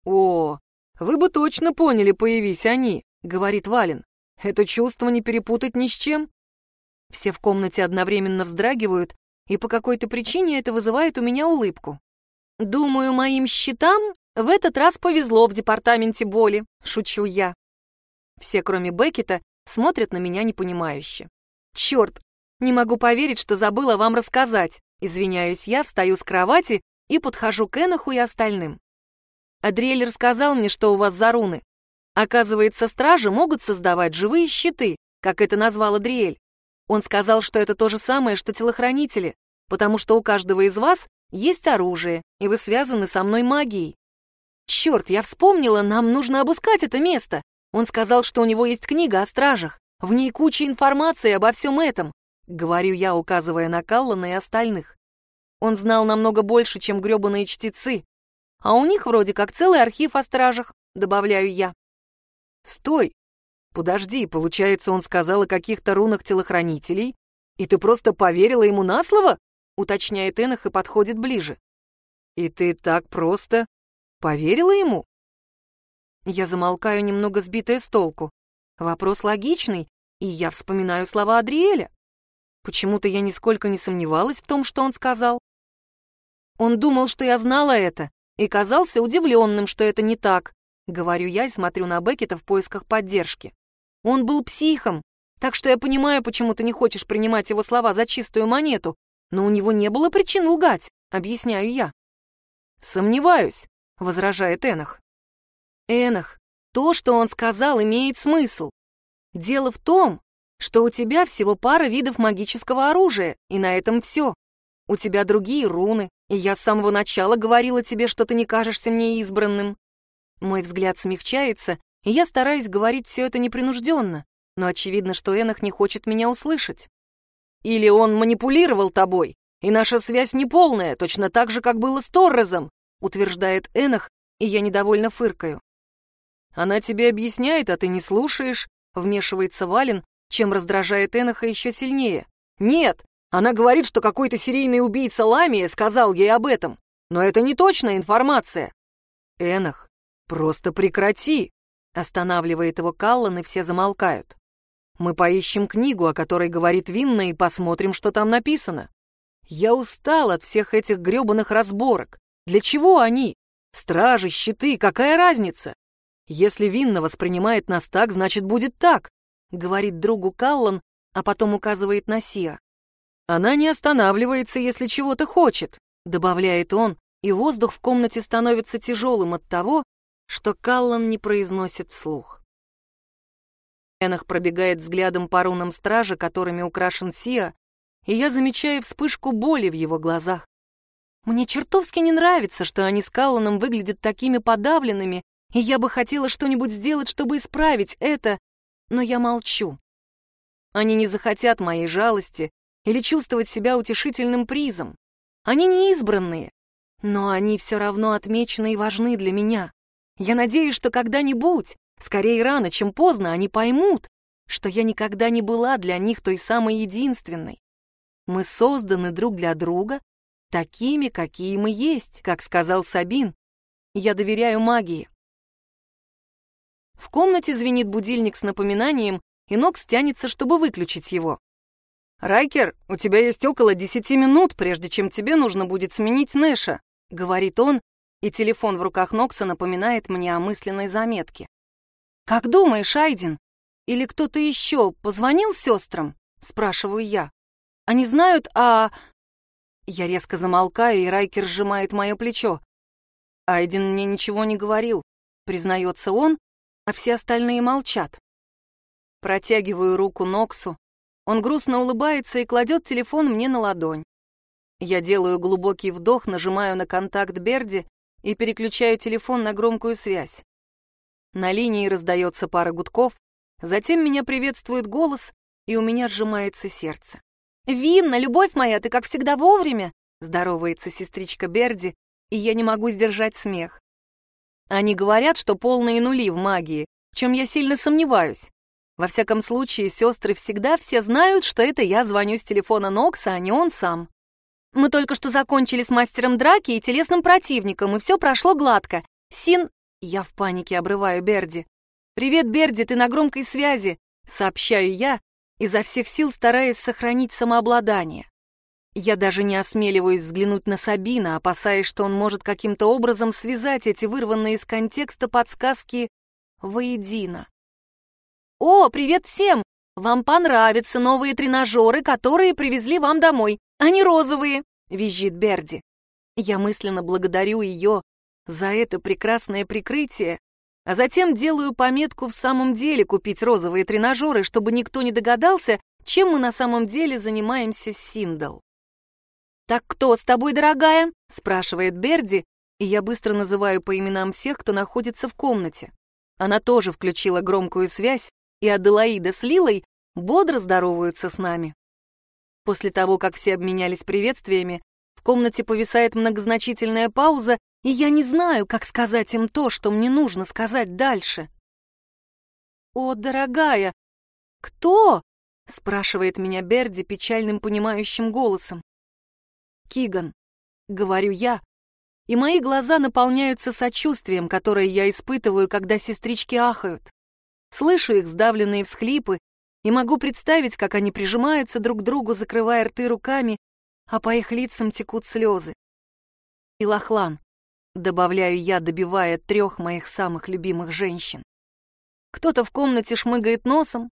О, вы бы точно поняли, появись они, говорит Вален. Это чувство не перепутать ни с чем. Все в комнате одновременно вздрагивают, и по какой-то причине это вызывает у меня улыбку. Думаю, моим счетам в этот раз повезло в департаменте боли, шучу я. Все, кроме Беккета, смотрят на меня непонимающе. Черт, не могу поверить, что забыла вам рассказать. Извиняюсь я, встаю с кровати и подхожу к Энаху и остальным. Адриэль рассказал мне, что у вас за руны. Оказывается, стражи могут создавать живые щиты, как это назвал Адриэль. Он сказал, что это то же самое, что телохранители, потому что у каждого из вас есть оружие, и вы связаны со мной магией. Черт, я вспомнила, нам нужно обыскать это место. Он сказал, что у него есть книга о стражах. В ней куча информации обо всем этом. Говорю я, указывая на Каллана и остальных. Он знал намного больше, чем грёбаные чтецы. А у них вроде как целый архив о стражах, добавляю я. Стой! Подожди, получается, он сказал о каких-то рунах телохранителей, и ты просто поверила ему на слово? Уточняет Энах и подходит ближе. И ты так просто поверила ему? Я замолкаю, немного сбитая с толку. Вопрос логичный, и я вспоминаю слова Адриэля. Почему-то я нисколько не сомневалась в том, что он сказал. Он думал, что я знала это, и казался удивленным, что это не так. Говорю я и смотрю на Беккета в поисках поддержки. Он был психом, так что я понимаю, почему ты не хочешь принимать его слова за чистую монету, но у него не было причин лгать, объясняю я. «Сомневаюсь», — возражает Энах. «Энах, То, что он сказал, имеет смысл. Дело в том, что у тебя всего пара видов магического оружия, и на этом все. У тебя другие руны, и я с самого начала говорила тебе, что ты не кажешься мне избранным. Мой взгляд смягчается, и я стараюсь говорить все это непринужденно, но очевидно, что Энах не хочет меня услышать. Или он манипулировал тобой, и наша связь неполная, точно так же, как было с Торрезом, утверждает Энах, и я недовольно фыркаю. Она тебе объясняет, а ты не слушаешь, вмешивается Вален, чем раздражает Эноха еще сильнее. Нет, она говорит, что какой-то серийный убийца Ламия сказал ей об этом. Но это не точная информация. Энах, просто прекрати. Останавливает его Каллан, и все замолкают. Мы поищем книгу, о которой говорит Винна, и посмотрим, что там написано. Я устал от всех этих грёбаных разборок. Для чего они? Стражи, щиты, какая разница? Если Винна воспринимает нас так, значит, будет так, говорит другу Каллан, а потом указывает на Сиа. Она не останавливается, если чего-то хочет, добавляет он, и воздух в комнате становится тяжелым от того, что Каллан не произносит вслух. Энах пробегает взглядом по рунам стража, которыми украшен Сиа, и я замечаю вспышку боли в его глазах. Мне чертовски не нравится, что они с Калланом выглядят такими подавленными, и я бы хотела что-нибудь сделать, чтобы исправить это, но я молчу. Они не захотят моей жалости или чувствовать себя утешительным призом. Они не избранные, но они все равно отмечены и важны для меня. Я надеюсь, что когда-нибудь, скорее рано, чем поздно, они поймут, что я никогда не была для них той самой единственной. Мы созданы друг для друга, такими, какие мы есть, как сказал Сабин. Я доверяю магии. В комнате звенит будильник с напоминанием, и Нокс тянется, чтобы выключить его. «Райкер, у тебя есть около десяти минут, прежде чем тебе нужно будет сменить Нэша», — говорит он, и телефон в руках Нокса напоминает мне о мысленной заметке. «Как думаешь, Айден? Или кто-то еще позвонил сестрам?» — спрашиваю я. «Они знают о...» Я резко замолкаю, и Райкер сжимает мое плечо. Айден мне ничего не говорил, признается он, а все остальные молчат. Протягиваю руку Ноксу. Он грустно улыбается и кладет телефон мне на ладонь. Я делаю глубокий вдох, нажимаю на контакт Берди и переключаю телефон на громкую связь. На линии раздается пара гудков, затем меня приветствует голос, и у меня сжимается сердце. «Винна, любовь моя, ты как всегда вовремя!» Здоровается сестричка Берди, и я не могу сдержать смех. Они говорят, что полные нули в магии, в чем я сильно сомневаюсь. Во всяком случае, сестры всегда все знают, что это я звоню с телефона Нокса, а не он сам. Мы только что закончили с мастером драки и телесным противником, и все прошло гладко. Син... Я в панике обрываю Берди. «Привет, Берди, ты на громкой связи», — сообщаю я, изо всех сил стараясь сохранить самообладание. Я даже не осмеливаюсь взглянуть на Сабина, опасаясь, что он может каким-то образом связать эти вырванные из контекста подсказки воедино. «О, привет всем! Вам понравятся новые тренажеры, которые привезли вам домой. Они розовые!» — визжит Берди. Я мысленно благодарю ее за это прекрасное прикрытие, а затем делаю пометку в самом деле купить розовые тренажеры, чтобы никто не догадался, чем мы на самом деле занимаемся с Синдал. «Так кто с тобой, дорогая?» — спрашивает Берди, и я быстро называю по именам всех, кто находится в комнате. Она тоже включила громкую связь, и Аделаида с Лилой бодро здороваются с нами. После того, как все обменялись приветствиями, в комнате повисает многозначительная пауза, и я не знаю, как сказать им то, что мне нужно сказать дальше. «О, дорогая, кто?» — спрашивает меня Берди печальным понимающим голосом. Киган, говорю я, и мои глаза наполняются сочувствием, которое я испытываю, когда сестрички ахают. Слышу их сдавленные всхлипы и могу представить, как они прижимаются друг к другу, закрывая рты руками, а по их лицам текут слезы. И Лохлан, добавляю я, добивая трех моих самых любимых женщин. Кто-то в комнате шмыгает носом.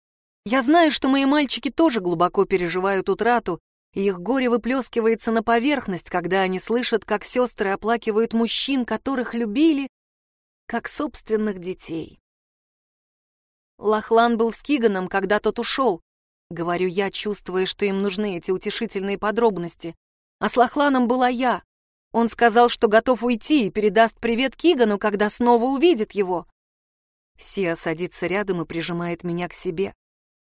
Я знаю, что мои мальчики тоже глубоко переживают утрату, их горе выплескивается на поверхность, когда они слышат, как сестры оплакивают мужчин, которых любили, как собственных детей. Лохлан был с Киганом, когда тот ушел. Говорю я, чувствуя, что им нужны эти утешительные подробности. А с Лохланом была я. Он сказал, что готов уйти и передаст привет Кигану, когда снова увидит его. Сия садится рядом и прижимает меня к себе.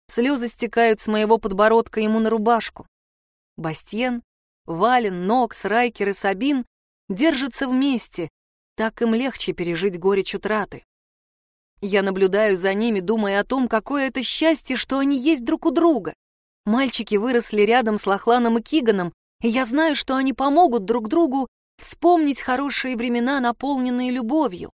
Слезы стекают с моего подбородка ему на рубашку. Бастьен, Вален, Нокс, Райкер и Сабин держатся вместе, так им легче пережить горечь утраты. Я наблюдаю за ними, думая о том, какое это счастье, что они есть друг у друга. Мальчики выросли рядом с Лохланом и Киганом, и я знаю, что они помогут друг другу вспомнить хорошие времена, наполненные любовью.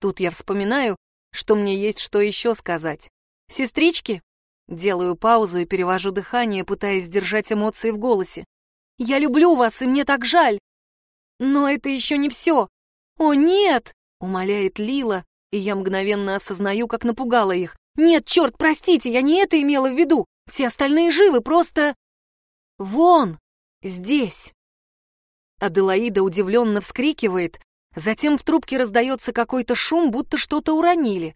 Тут я вспоминаю, что мне есть что еще сказать. «Сестрички?» Делаю паузу и перевожу дыхание, пытаясь сдержать эмоции в голосе. «Я люблю вас, и мне так жаль!» «Но это еще не все!» «О, нет!» — умоляет Лила, и я мгновенно осознаю, как напугала их. «Нет, черт, простите, я не это имела в виду! Все остальные живы, просто...» «Вон! Здесь!» Аделаида удивленно вскрикивает, затем в трубке раздается какой-то шум, будто что-то уронили.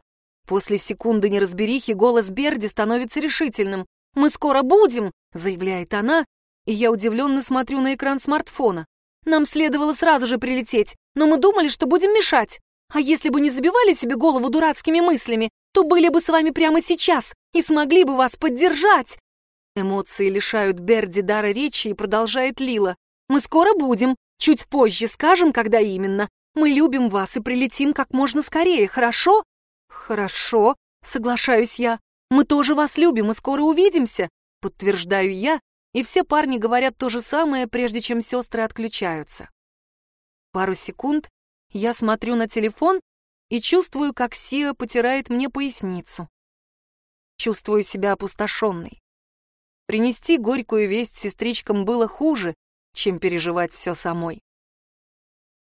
После секунды неразберихи голос Берди становится решительным. «Мы скоро будем!» — заявляет она, и я удивленно смотрю на экран смартфона. «Нам следовало сразу же прилететь, но мы думали, что будем мешать. А если бы не забивали себе голову дурацкими мыслями, то были бы с вами прямо сейчас и смогли бы вас поддержать. Эмоции лишают Берди дара речи и продолжает Лила. Мы скоро будем, чуть позже скажем, когда именно. Мы любим вас и прилетим как можно скорее, хорошо? Хорошо, соглашаюсь я. Мы тоже вас любим и скоро увидимся, подтверждаю я, и все парни говорят то же самое, прежде чем сестры отключаются. Пару секунд, я смотрю на телефон и чувствую, как Сия потирает мне поясницу. Чувствую себя опустошенной. Принести горькую весть сестричкам было хуже, чем переживать все самой.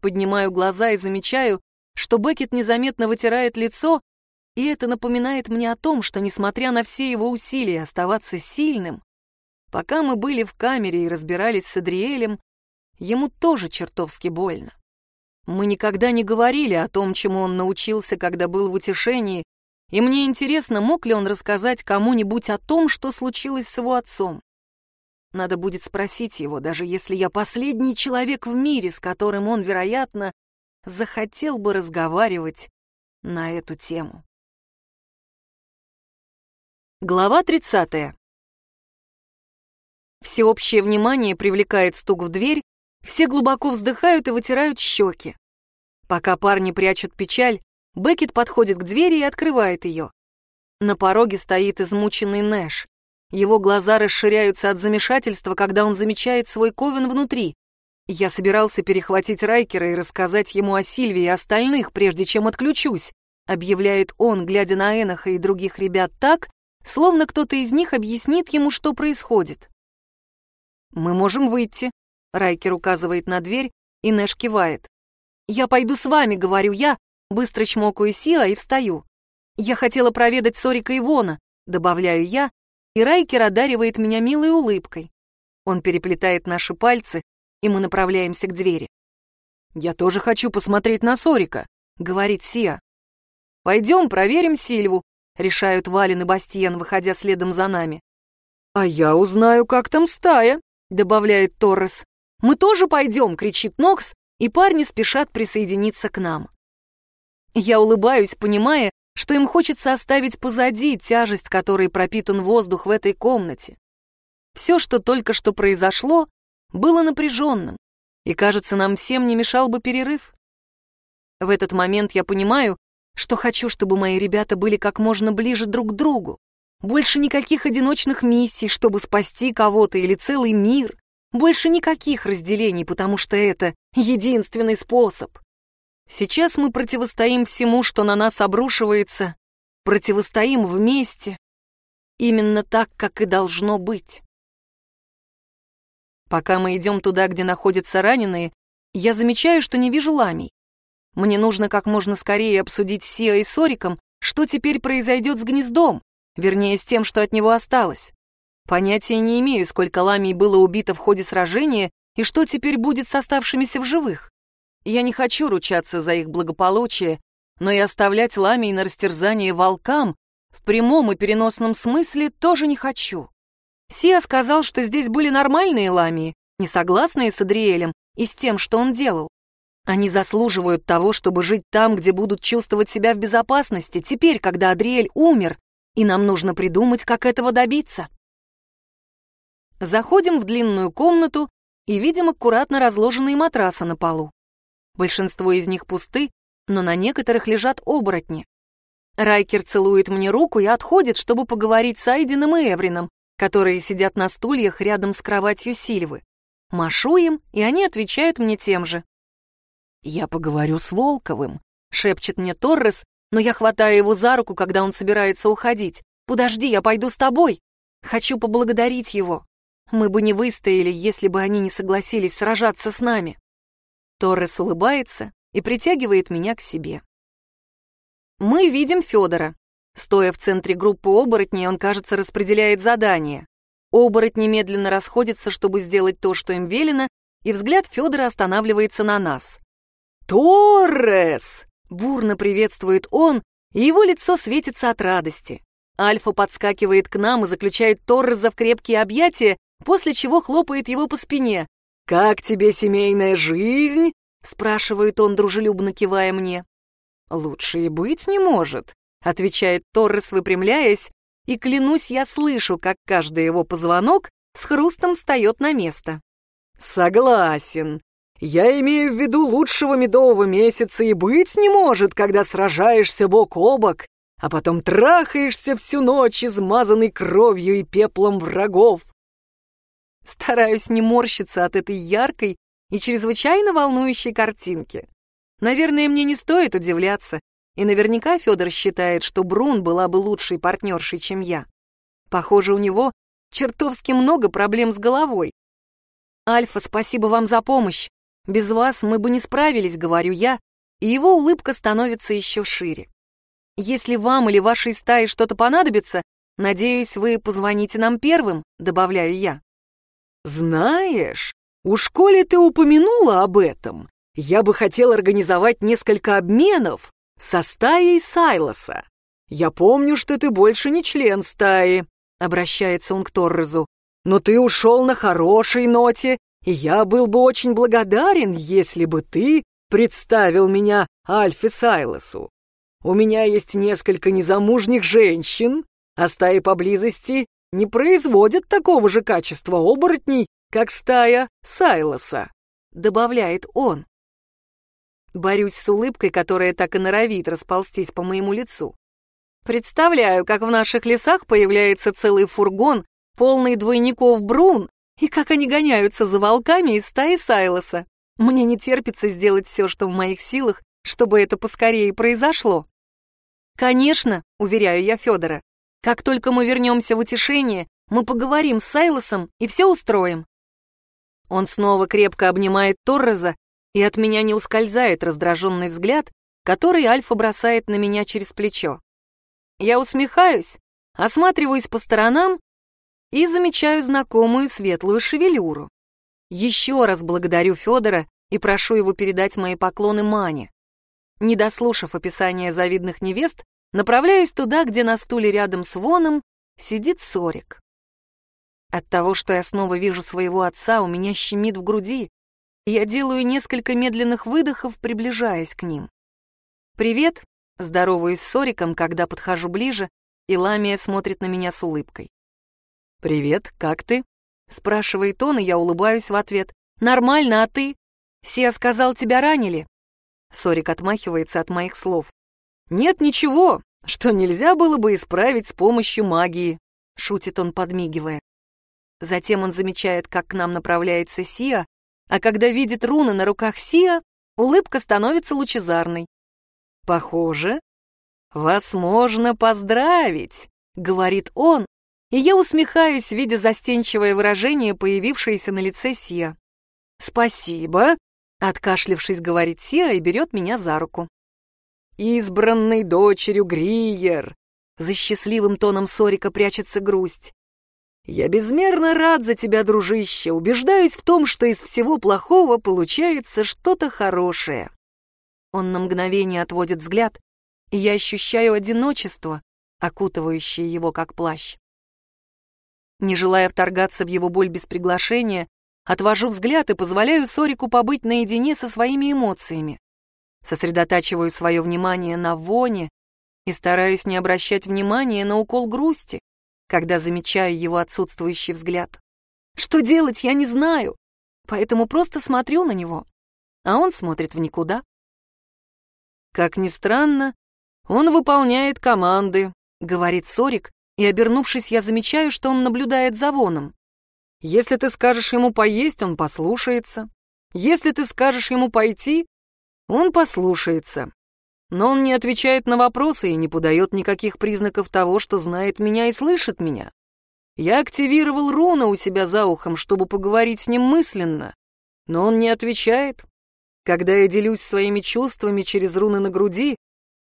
Поднимаю глаза и замечаю, что Беккет незаметно вытирает лицо, и это напоминает мне о том, что, несмотря на все его усилия оставаться сильным, пока мы были в камере и разбирались с Адриэлем, ему тоже чертовски больно. Мы никогда не говорили о том, чему он научился, когда был в утешении, и мне интересно, мог ли он рассказать кому-нибудь о том, что случилось с его отцом. Надо будет спросить его, даже если я последний человек в мире, с которым он, вероятно, захотел бы разговаривать на эту тему. Глава 30. Всеобщее внимание привлекает стук в дверь, все глубоко вздыхают и вытирают щеки. Пока парни прячут печаль, Беккет подходит к двери и открывает ее. На пороге стоит измученный Нэш. Его глаза расширяются от замешательства, когда он замечает свой ковен внутри. Я собирался перехватить Райкера и рассказать ему о Сильвии и остальных, прежде чем отключусь, объявляет он, глядя на Эноха и других ребят так, словно кто-то из них объяснит ему, что происходит. «Мы можем выйти», — Райкер указывает на дверь, и Нэш кивает. «Я пойду с вами», — говорю я, быстро чмокаю Сила и встаю. «Я хотела проведать Сорика и Вона», — добавляю я, и Райкер одаривает меня милой улыбкой. Он переплетает наши пальцы, и мы направляемся к двери. «Я тоже хочу посмотреть на Сорика», — говорит Сия. «Пойдем проверим Сильву», — решают Вален и Бастиен, выходя следом за нами. «А я узнаю, как там стая», — добавляет Торрес. «Мы тоже пойдем», — кричит Нокс, и парни спешат присоединиться к нам. Я улыбаюсь, понимая, что им хочется оставить позади тяжесть, которой пропитан воздух в этой комнате. Все, что только что произошло, было напряженным, и, кажется, нам всем не мешал бы перерыв. В этот момент я понимаю, что хочу, чтобы мои ребята были как можно ближе друг к другу. Больше никаких одиночных миссий, чтобы спасти кого-то или целый мир. Больше никаких разделений, потому что это единственный способ. Сейчас мы противостоим всему, что на нас обрушивается, противостоим вместе, именно так, как и должно быть. Пока мы идем туда, где находятся раненые, я замечаю, что не вижу ламий. Мне нужно как можно скорее обсудить с Сиа и Сориком, что теперь произойдет с гнездом, вернее, с тем, что от него осталось. Понятия не имею, сколько ламий было убито в ходе сражения и что теперь будет с оставшимися в живых. Я не хочу ручаться за их благополучие, но и оставлять ламий на растерзание волкам в прямом и переносном смысле тоже не хочу. Сия сказал, что здесь были нормальные ламии, не согласные с Адриэлем и с тем, что он делал. Они заслуживают того, чтобы жить там, где будут чувствовать себя в безопасности, теперь, когда Адриэль умер, и нам нужно придумать, как этого добиться. Заходим в длинную комнату и видим аккуратно разложенные матрасы на полу. Большинство из них пусты, но на некоторых лежат оборотни. Райкер целует мне руку и отходит, чтобы поговорить с Айдином и Эврином, которые сидят на стульях рядом с кроватью Сильвы. Машу им, и они отвечают мне тем же. «Я поговорю с Волковым», — шепчет мне Торрес, но я хватаю его за руку, когда он собирается уходить. «Подожди, я пойду с тобой. Хочу поблагодарить его. Мы бы не выстояли, если бы они не согласились сражаться с нами». Торрес улыбается и притягивает меня к себе. Мы видим Федора. Стоя в центре группы оборотней, он, кажется, распределяет задания. Оборотни медленно расходятся, чтобы сделать то, что им велено, и взгляд Федора останавливается на нас. «Торрес!» — бурно приветствует он, и его лицо светится от радости. Альфа подскакивает к нам и заключает Торреса в крепкие объятия, после чего хлопает его по спине. «Как тебе семейная жизнь?» — спрашивает он, дружелюбно кивая мне. «Лучше и быть не может», — отвечает Торрес, выпрямляясь, и, клянусь, я слышу, как каждый его позвонок с хрустом встает на место. «Согласен. Я имею в виду лучшего медового месяца и быть не может, когда сражаешься бок о бок, а потом трахаешься всю ночь, измазанный кровью и пеплом врагов. Стараюсь не морщиться от этой яркой и чрезвычайно волнующей картинки. Наверное, мне не стоит удивляться, и наверняка Федор считает, что Брун была бы лучшей партнершей, чем я. Похоже, у него чертовски много проблем с головой. «Альфа, спасибо вам за помощь. Без вас мы бы не справились», — говорю я, и его улыбка становится еще шире. «Если вам или вашей стае что-то понадобится, надеюсь, вы позвоните нам первым», — добавляю я. «Знаешь, у школе ты упомянула об этом. Я бы хотел организовать несколько обменов со стаей Сайлоса. Я помню, что ты больше не член стаи», — обращается он к Торрезу. «Но ты ушел на хорошей ноте, я был бы очень благодарен, если бы ты представил меня Альфе Сайлосу. У меня есть несколько незамужних женщин, а стаи поблизости не производят такого же качества оборотней, как стая Сайлоса», — добавляет он. Борюсь с улыбкой, которая так и норовит расползтись по моему лицу. Представляю, как в наших лесах появляется целый фургон, полный двойников брун, и как они гоняются за волками из стаи Сайлоса. Мне не терпится сделать все, что в моих силах, чтобы это поскорее произошло. Конечно, уверяю я Федора, как только мы вернемся в утешение, мы поговорим с Сайлосом и все устроим. Он снова крепко обнимает Торреза, и от меня не ускользает раздраженный взгляд, который Альфа бросает на меня через плечо. Я усмехаюсь, осматриваюсь по сторонам и замечаю знакомую светлую шевелюру. Еще раз благодарю Федора и прошу его передать мои поклоны Мане. Не дослушав описание завидных невест, направляюсь туда, где на стуле рядом с Воном сидит Сорик. От того, что я снова вижу своего отца, у меня щемит в груди, я делаю несколько медленных выдохов, приближаясь к ним. «Привет!» — здороваюсь с Сориком, когда подхожу ближе, и Ламия смотрит на меня с улыбкой. «Привет, как ты?» — спрашивает он, и я улыбаюсь в ответ. «Нормально, а ты? Сия сказал, тебя ранили?» Сорик отмахивается от моих слов. «Нет ничего, что нельзя было бы исправить с помощью магии», — шутит он, подмигивая. Затем он замечает, как к нам направляется Сия, а когда видит руны на руках Сия, улыбка становится лучезарной. «Похоже, вас можно поздравить», — говорит он, и я усмехаюсь, видя застенчивое выражение, появившееся на лице Сия. «Спасибо», — откашлившись, говорит Сия и берет меня за руку. «Избранной дочерью Гриер», — за счастливым тоном Сорика прячется грусть. Я безмерно рад за тебя, дружище, убеждаюсь в том, что из всего плохого получается что-то хорошее. Он на мгновение отводит взгляд, и я ощущаю одиночество, окутывающее его как плащ. Не желая вторгаться в его боль без приглашения, отвожу взгляд и позволяю Сорику побыть наедине со своими эмоциями. Сосредотачиваю свое внимание на воне и стараюсь не обращать внимания на укол грусти, когда замечаю его отсутствующий взгляд. Что делать, я не знаю, поэтому просто смотрю на него, а он смотрит в никуда. Как ни странно, он выполняет команды, говорит Сорик, и, обернувшись, я замечаю, что он наблюдает за воном. Если ты скажешь ему поесть, он послушается. Если ты скажешь ему пойти, он послушается. Но он не отвечает на вопросы и не подает никаких признаков того, что знает меня и слышит меня. Я активировал руна у себя за ухом, чтобы поговорить с ним мысленно, но он не отвечает. Когда я делюсь своими чувствами через руны на груди,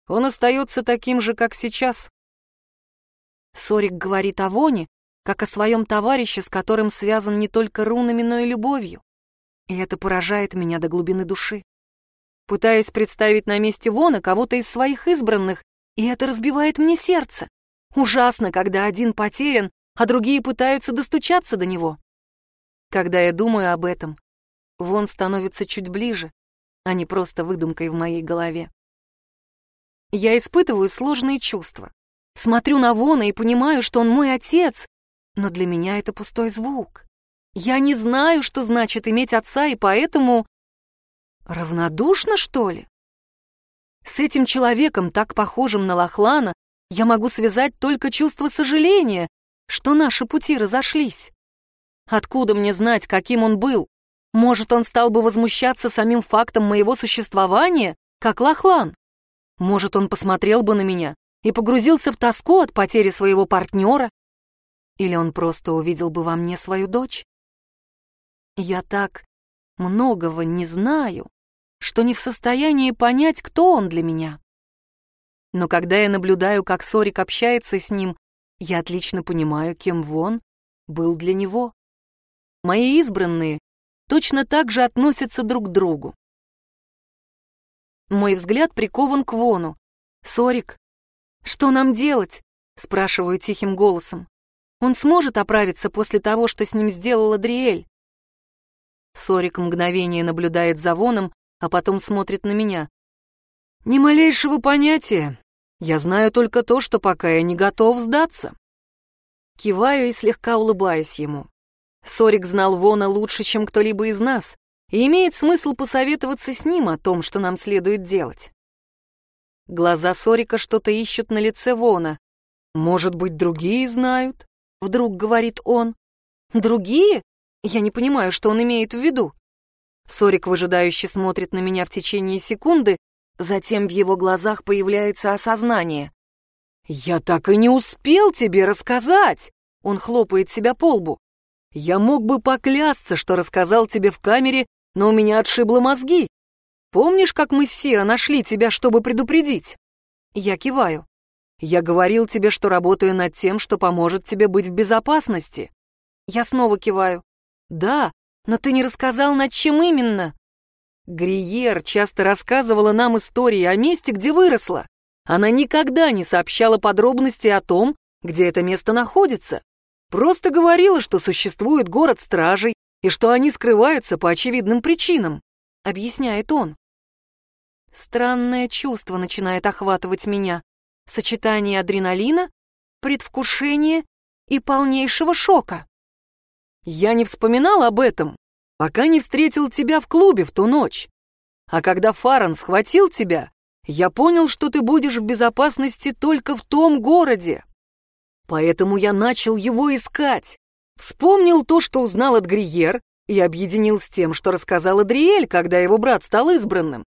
он остается таким же, как сейчас. Сорик говорит о Воне, как о своем товарище, с которым связан не только рунами, но и любовью. И это поражает меня до глубины души. Пытаюсь представить на месте Вона кого-то из своих избранных, и это разбивает мне сердце. Ужасно, когда один потерян, а другие пытаются достучаться до него. Когда я думаю об этом, Вон становится чуть ближе, а не просто выдумкой в моей голове. Я испытываю сложные чувства. Смотрю на Вона и понимаю, что он мой отец, но для меня это пустой звук. Я не знаю, что значит иметь отца, и поэтому... Равнодушно, что ли? С этим человеком, так похожим на Лохлана, я могу связать только чувство сожаления, что наши пути разошлись. Откуда мне знать, каким он был? Может, он стал бы возмущаться самим фактом моего существования, как Лохлан? Может, он посмотрел бы на меня и погрузился в тоску от потери своего партнера? Или он просто увидел бы во мне свою дочь? Я так многого не знаю, что не в состоянии понять, кто он для меня. Но когда я наблюдаю, как Сорик общается с ним, я отлично понимаю, кем Вон был для него. Мои избранные точно так же относятся друг к другу. Мой взгляд прикован к Вону. «Сорик, что нам делать?» — спрашиваю тихим голосом. «Он сможет оправиться после того, что с ним сделала Дриэль?» Сорик мгновение наблюдает за Воном, а потом смотрит на меня. «Ни малейшего понятия. Я знаю только то, что пока я не готов сдаться». Киваю и слегка улыбаюсь ему. Сорик знал Вона лучше, чем кто-либо из нас, и имеет смысл посоветоваться с ним о том, что нам следует делать. Глаза Сорика что-то ищут на лице Вона. «Может быть, другие знают?» — вдруг говорит он. «Другие? Я не понимаю, что он имеет в виду». Сорик выжидающе смотрит на меня в течение секунды, затем в его глазах появляется осознание. «Я так и не успел тебе рассказать!» Он хлопает себя по лбу. «Я мог бы поклясться, что рассказал тебе в камере, но у меня отшибло мозги. Помнишь, как мы с Сиа нашли тебя, чтобы предупредить?» Я киваю. «Я говорил тебе, что работаю над тем, что поможет тебе быть в безопасности». Я снова киваю. «Да, но ты не рассказал, над чем именно». Гриер часто рассказывала нам истории о месте, где выросла. Она никогда не сообщала подробности о том, где это место находится. Просто говорила, что существует город стражей и что они скрываются по очевидным причинам, объясняет он. Странное чувство начинает охватывать меня. Сочетание адреналина, предвкушения и полнейшего шока. Я не вспоминал об этом, пока не встретил тебя в клубе в ту ночь. А когда Фаран схватил тебя, я понял, что ты будешь в безопасности только в том городе. Поэтому я начал его искать. Вспомнил то, что узнал от Гриер, и объединил с тем, что рассказал Адриэль, когда его брат стал избранным.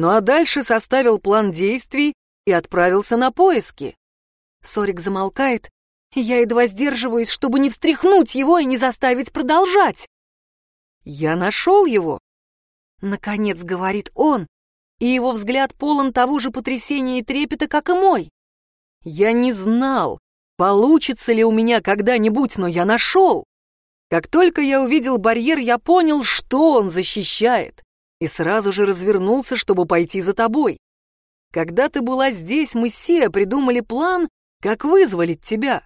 Ну а дальше составил план действий и отправился на поиски. Сорик замолкает, и я едва сдерживаюсь, чтобы не встряхнуть его и не заставить продолжать. «Я нашел его!» Наконец говорит он, и его взгляд полон того же потрясения и трепета, как и мой. «Я не знал, получится ли у меня когда-нибудь, но я нашел. Как только я увидел барьер, я понял, что он защищает, и сразу же развернулся, чтобы пойти за тобой. Когда ты была здесь, мы с Сия придумали план, как вызволить тебя.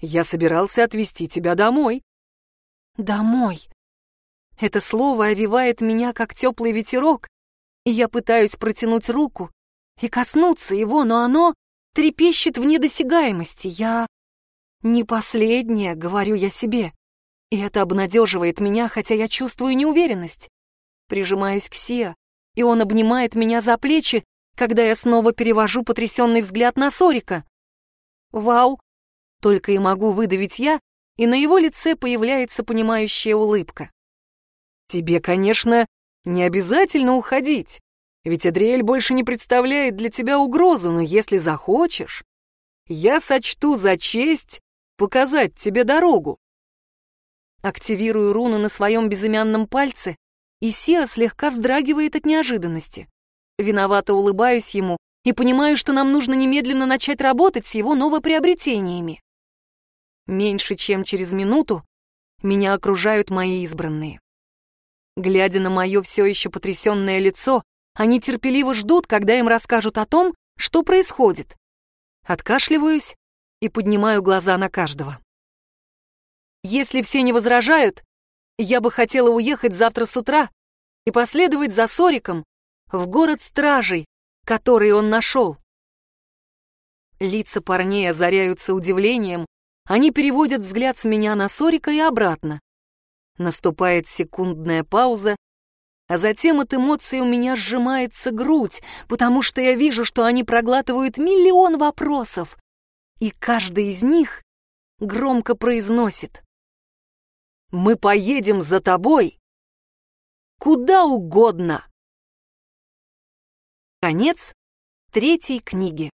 Я собирался отвезти тебя домой». «Домой». Это слово овивает меня, как теплый ветерок, и я пытаюсь протянуть руку и коснуться его, но оно трепещет в недосягаемости. Я не последняя, говорю я себе. И это обнадеживает меня, хотя я чувствую неуверенность. Прижимаюсь к Сиа, и он обнимает меня за плечи, когда я снова перевожу потрясенный взгляд на Сорика. «Вау!» — только и могу выдавить я, и на его лице появляется понимающая улыбка. «Тебе, конечно, не обязательно уходить, ведь Адриэль больше не представляет для тебя угрозу, но если захочешь, я сочту за честь показать тебе дорогу. Активирую руну на своем безымянном пальце, и Сиа слегка вздрагивает от неожиданности. Виновато улыбаюсь ему и понимаю, что нам нужно немедленно начать работать с его новоприобретениями. Меньше чем через минуту меня окружают мои избранные. Глядя на мое все еще потрясенное лицо, они терпеливо ждут, когда им расскажут о том, что происходит. Откашливаюсь и поднимаю глаза на каждого. Если все не возражают, я бы хотела уехать завтра с утра и последовать за Сориком в город стражей, который он нашел. Лица парней озаряются удивлением, они переводят взгляд с меня на Сорика и обратно. Наступает секундная пауза, а затем от эмоций у меня сжимается грудь, потому что я вижу, что они проглатывают миллион вопросов, и каждый из них громко произносит «Мы поедем за тобой куда угодно». Конец третьей книги.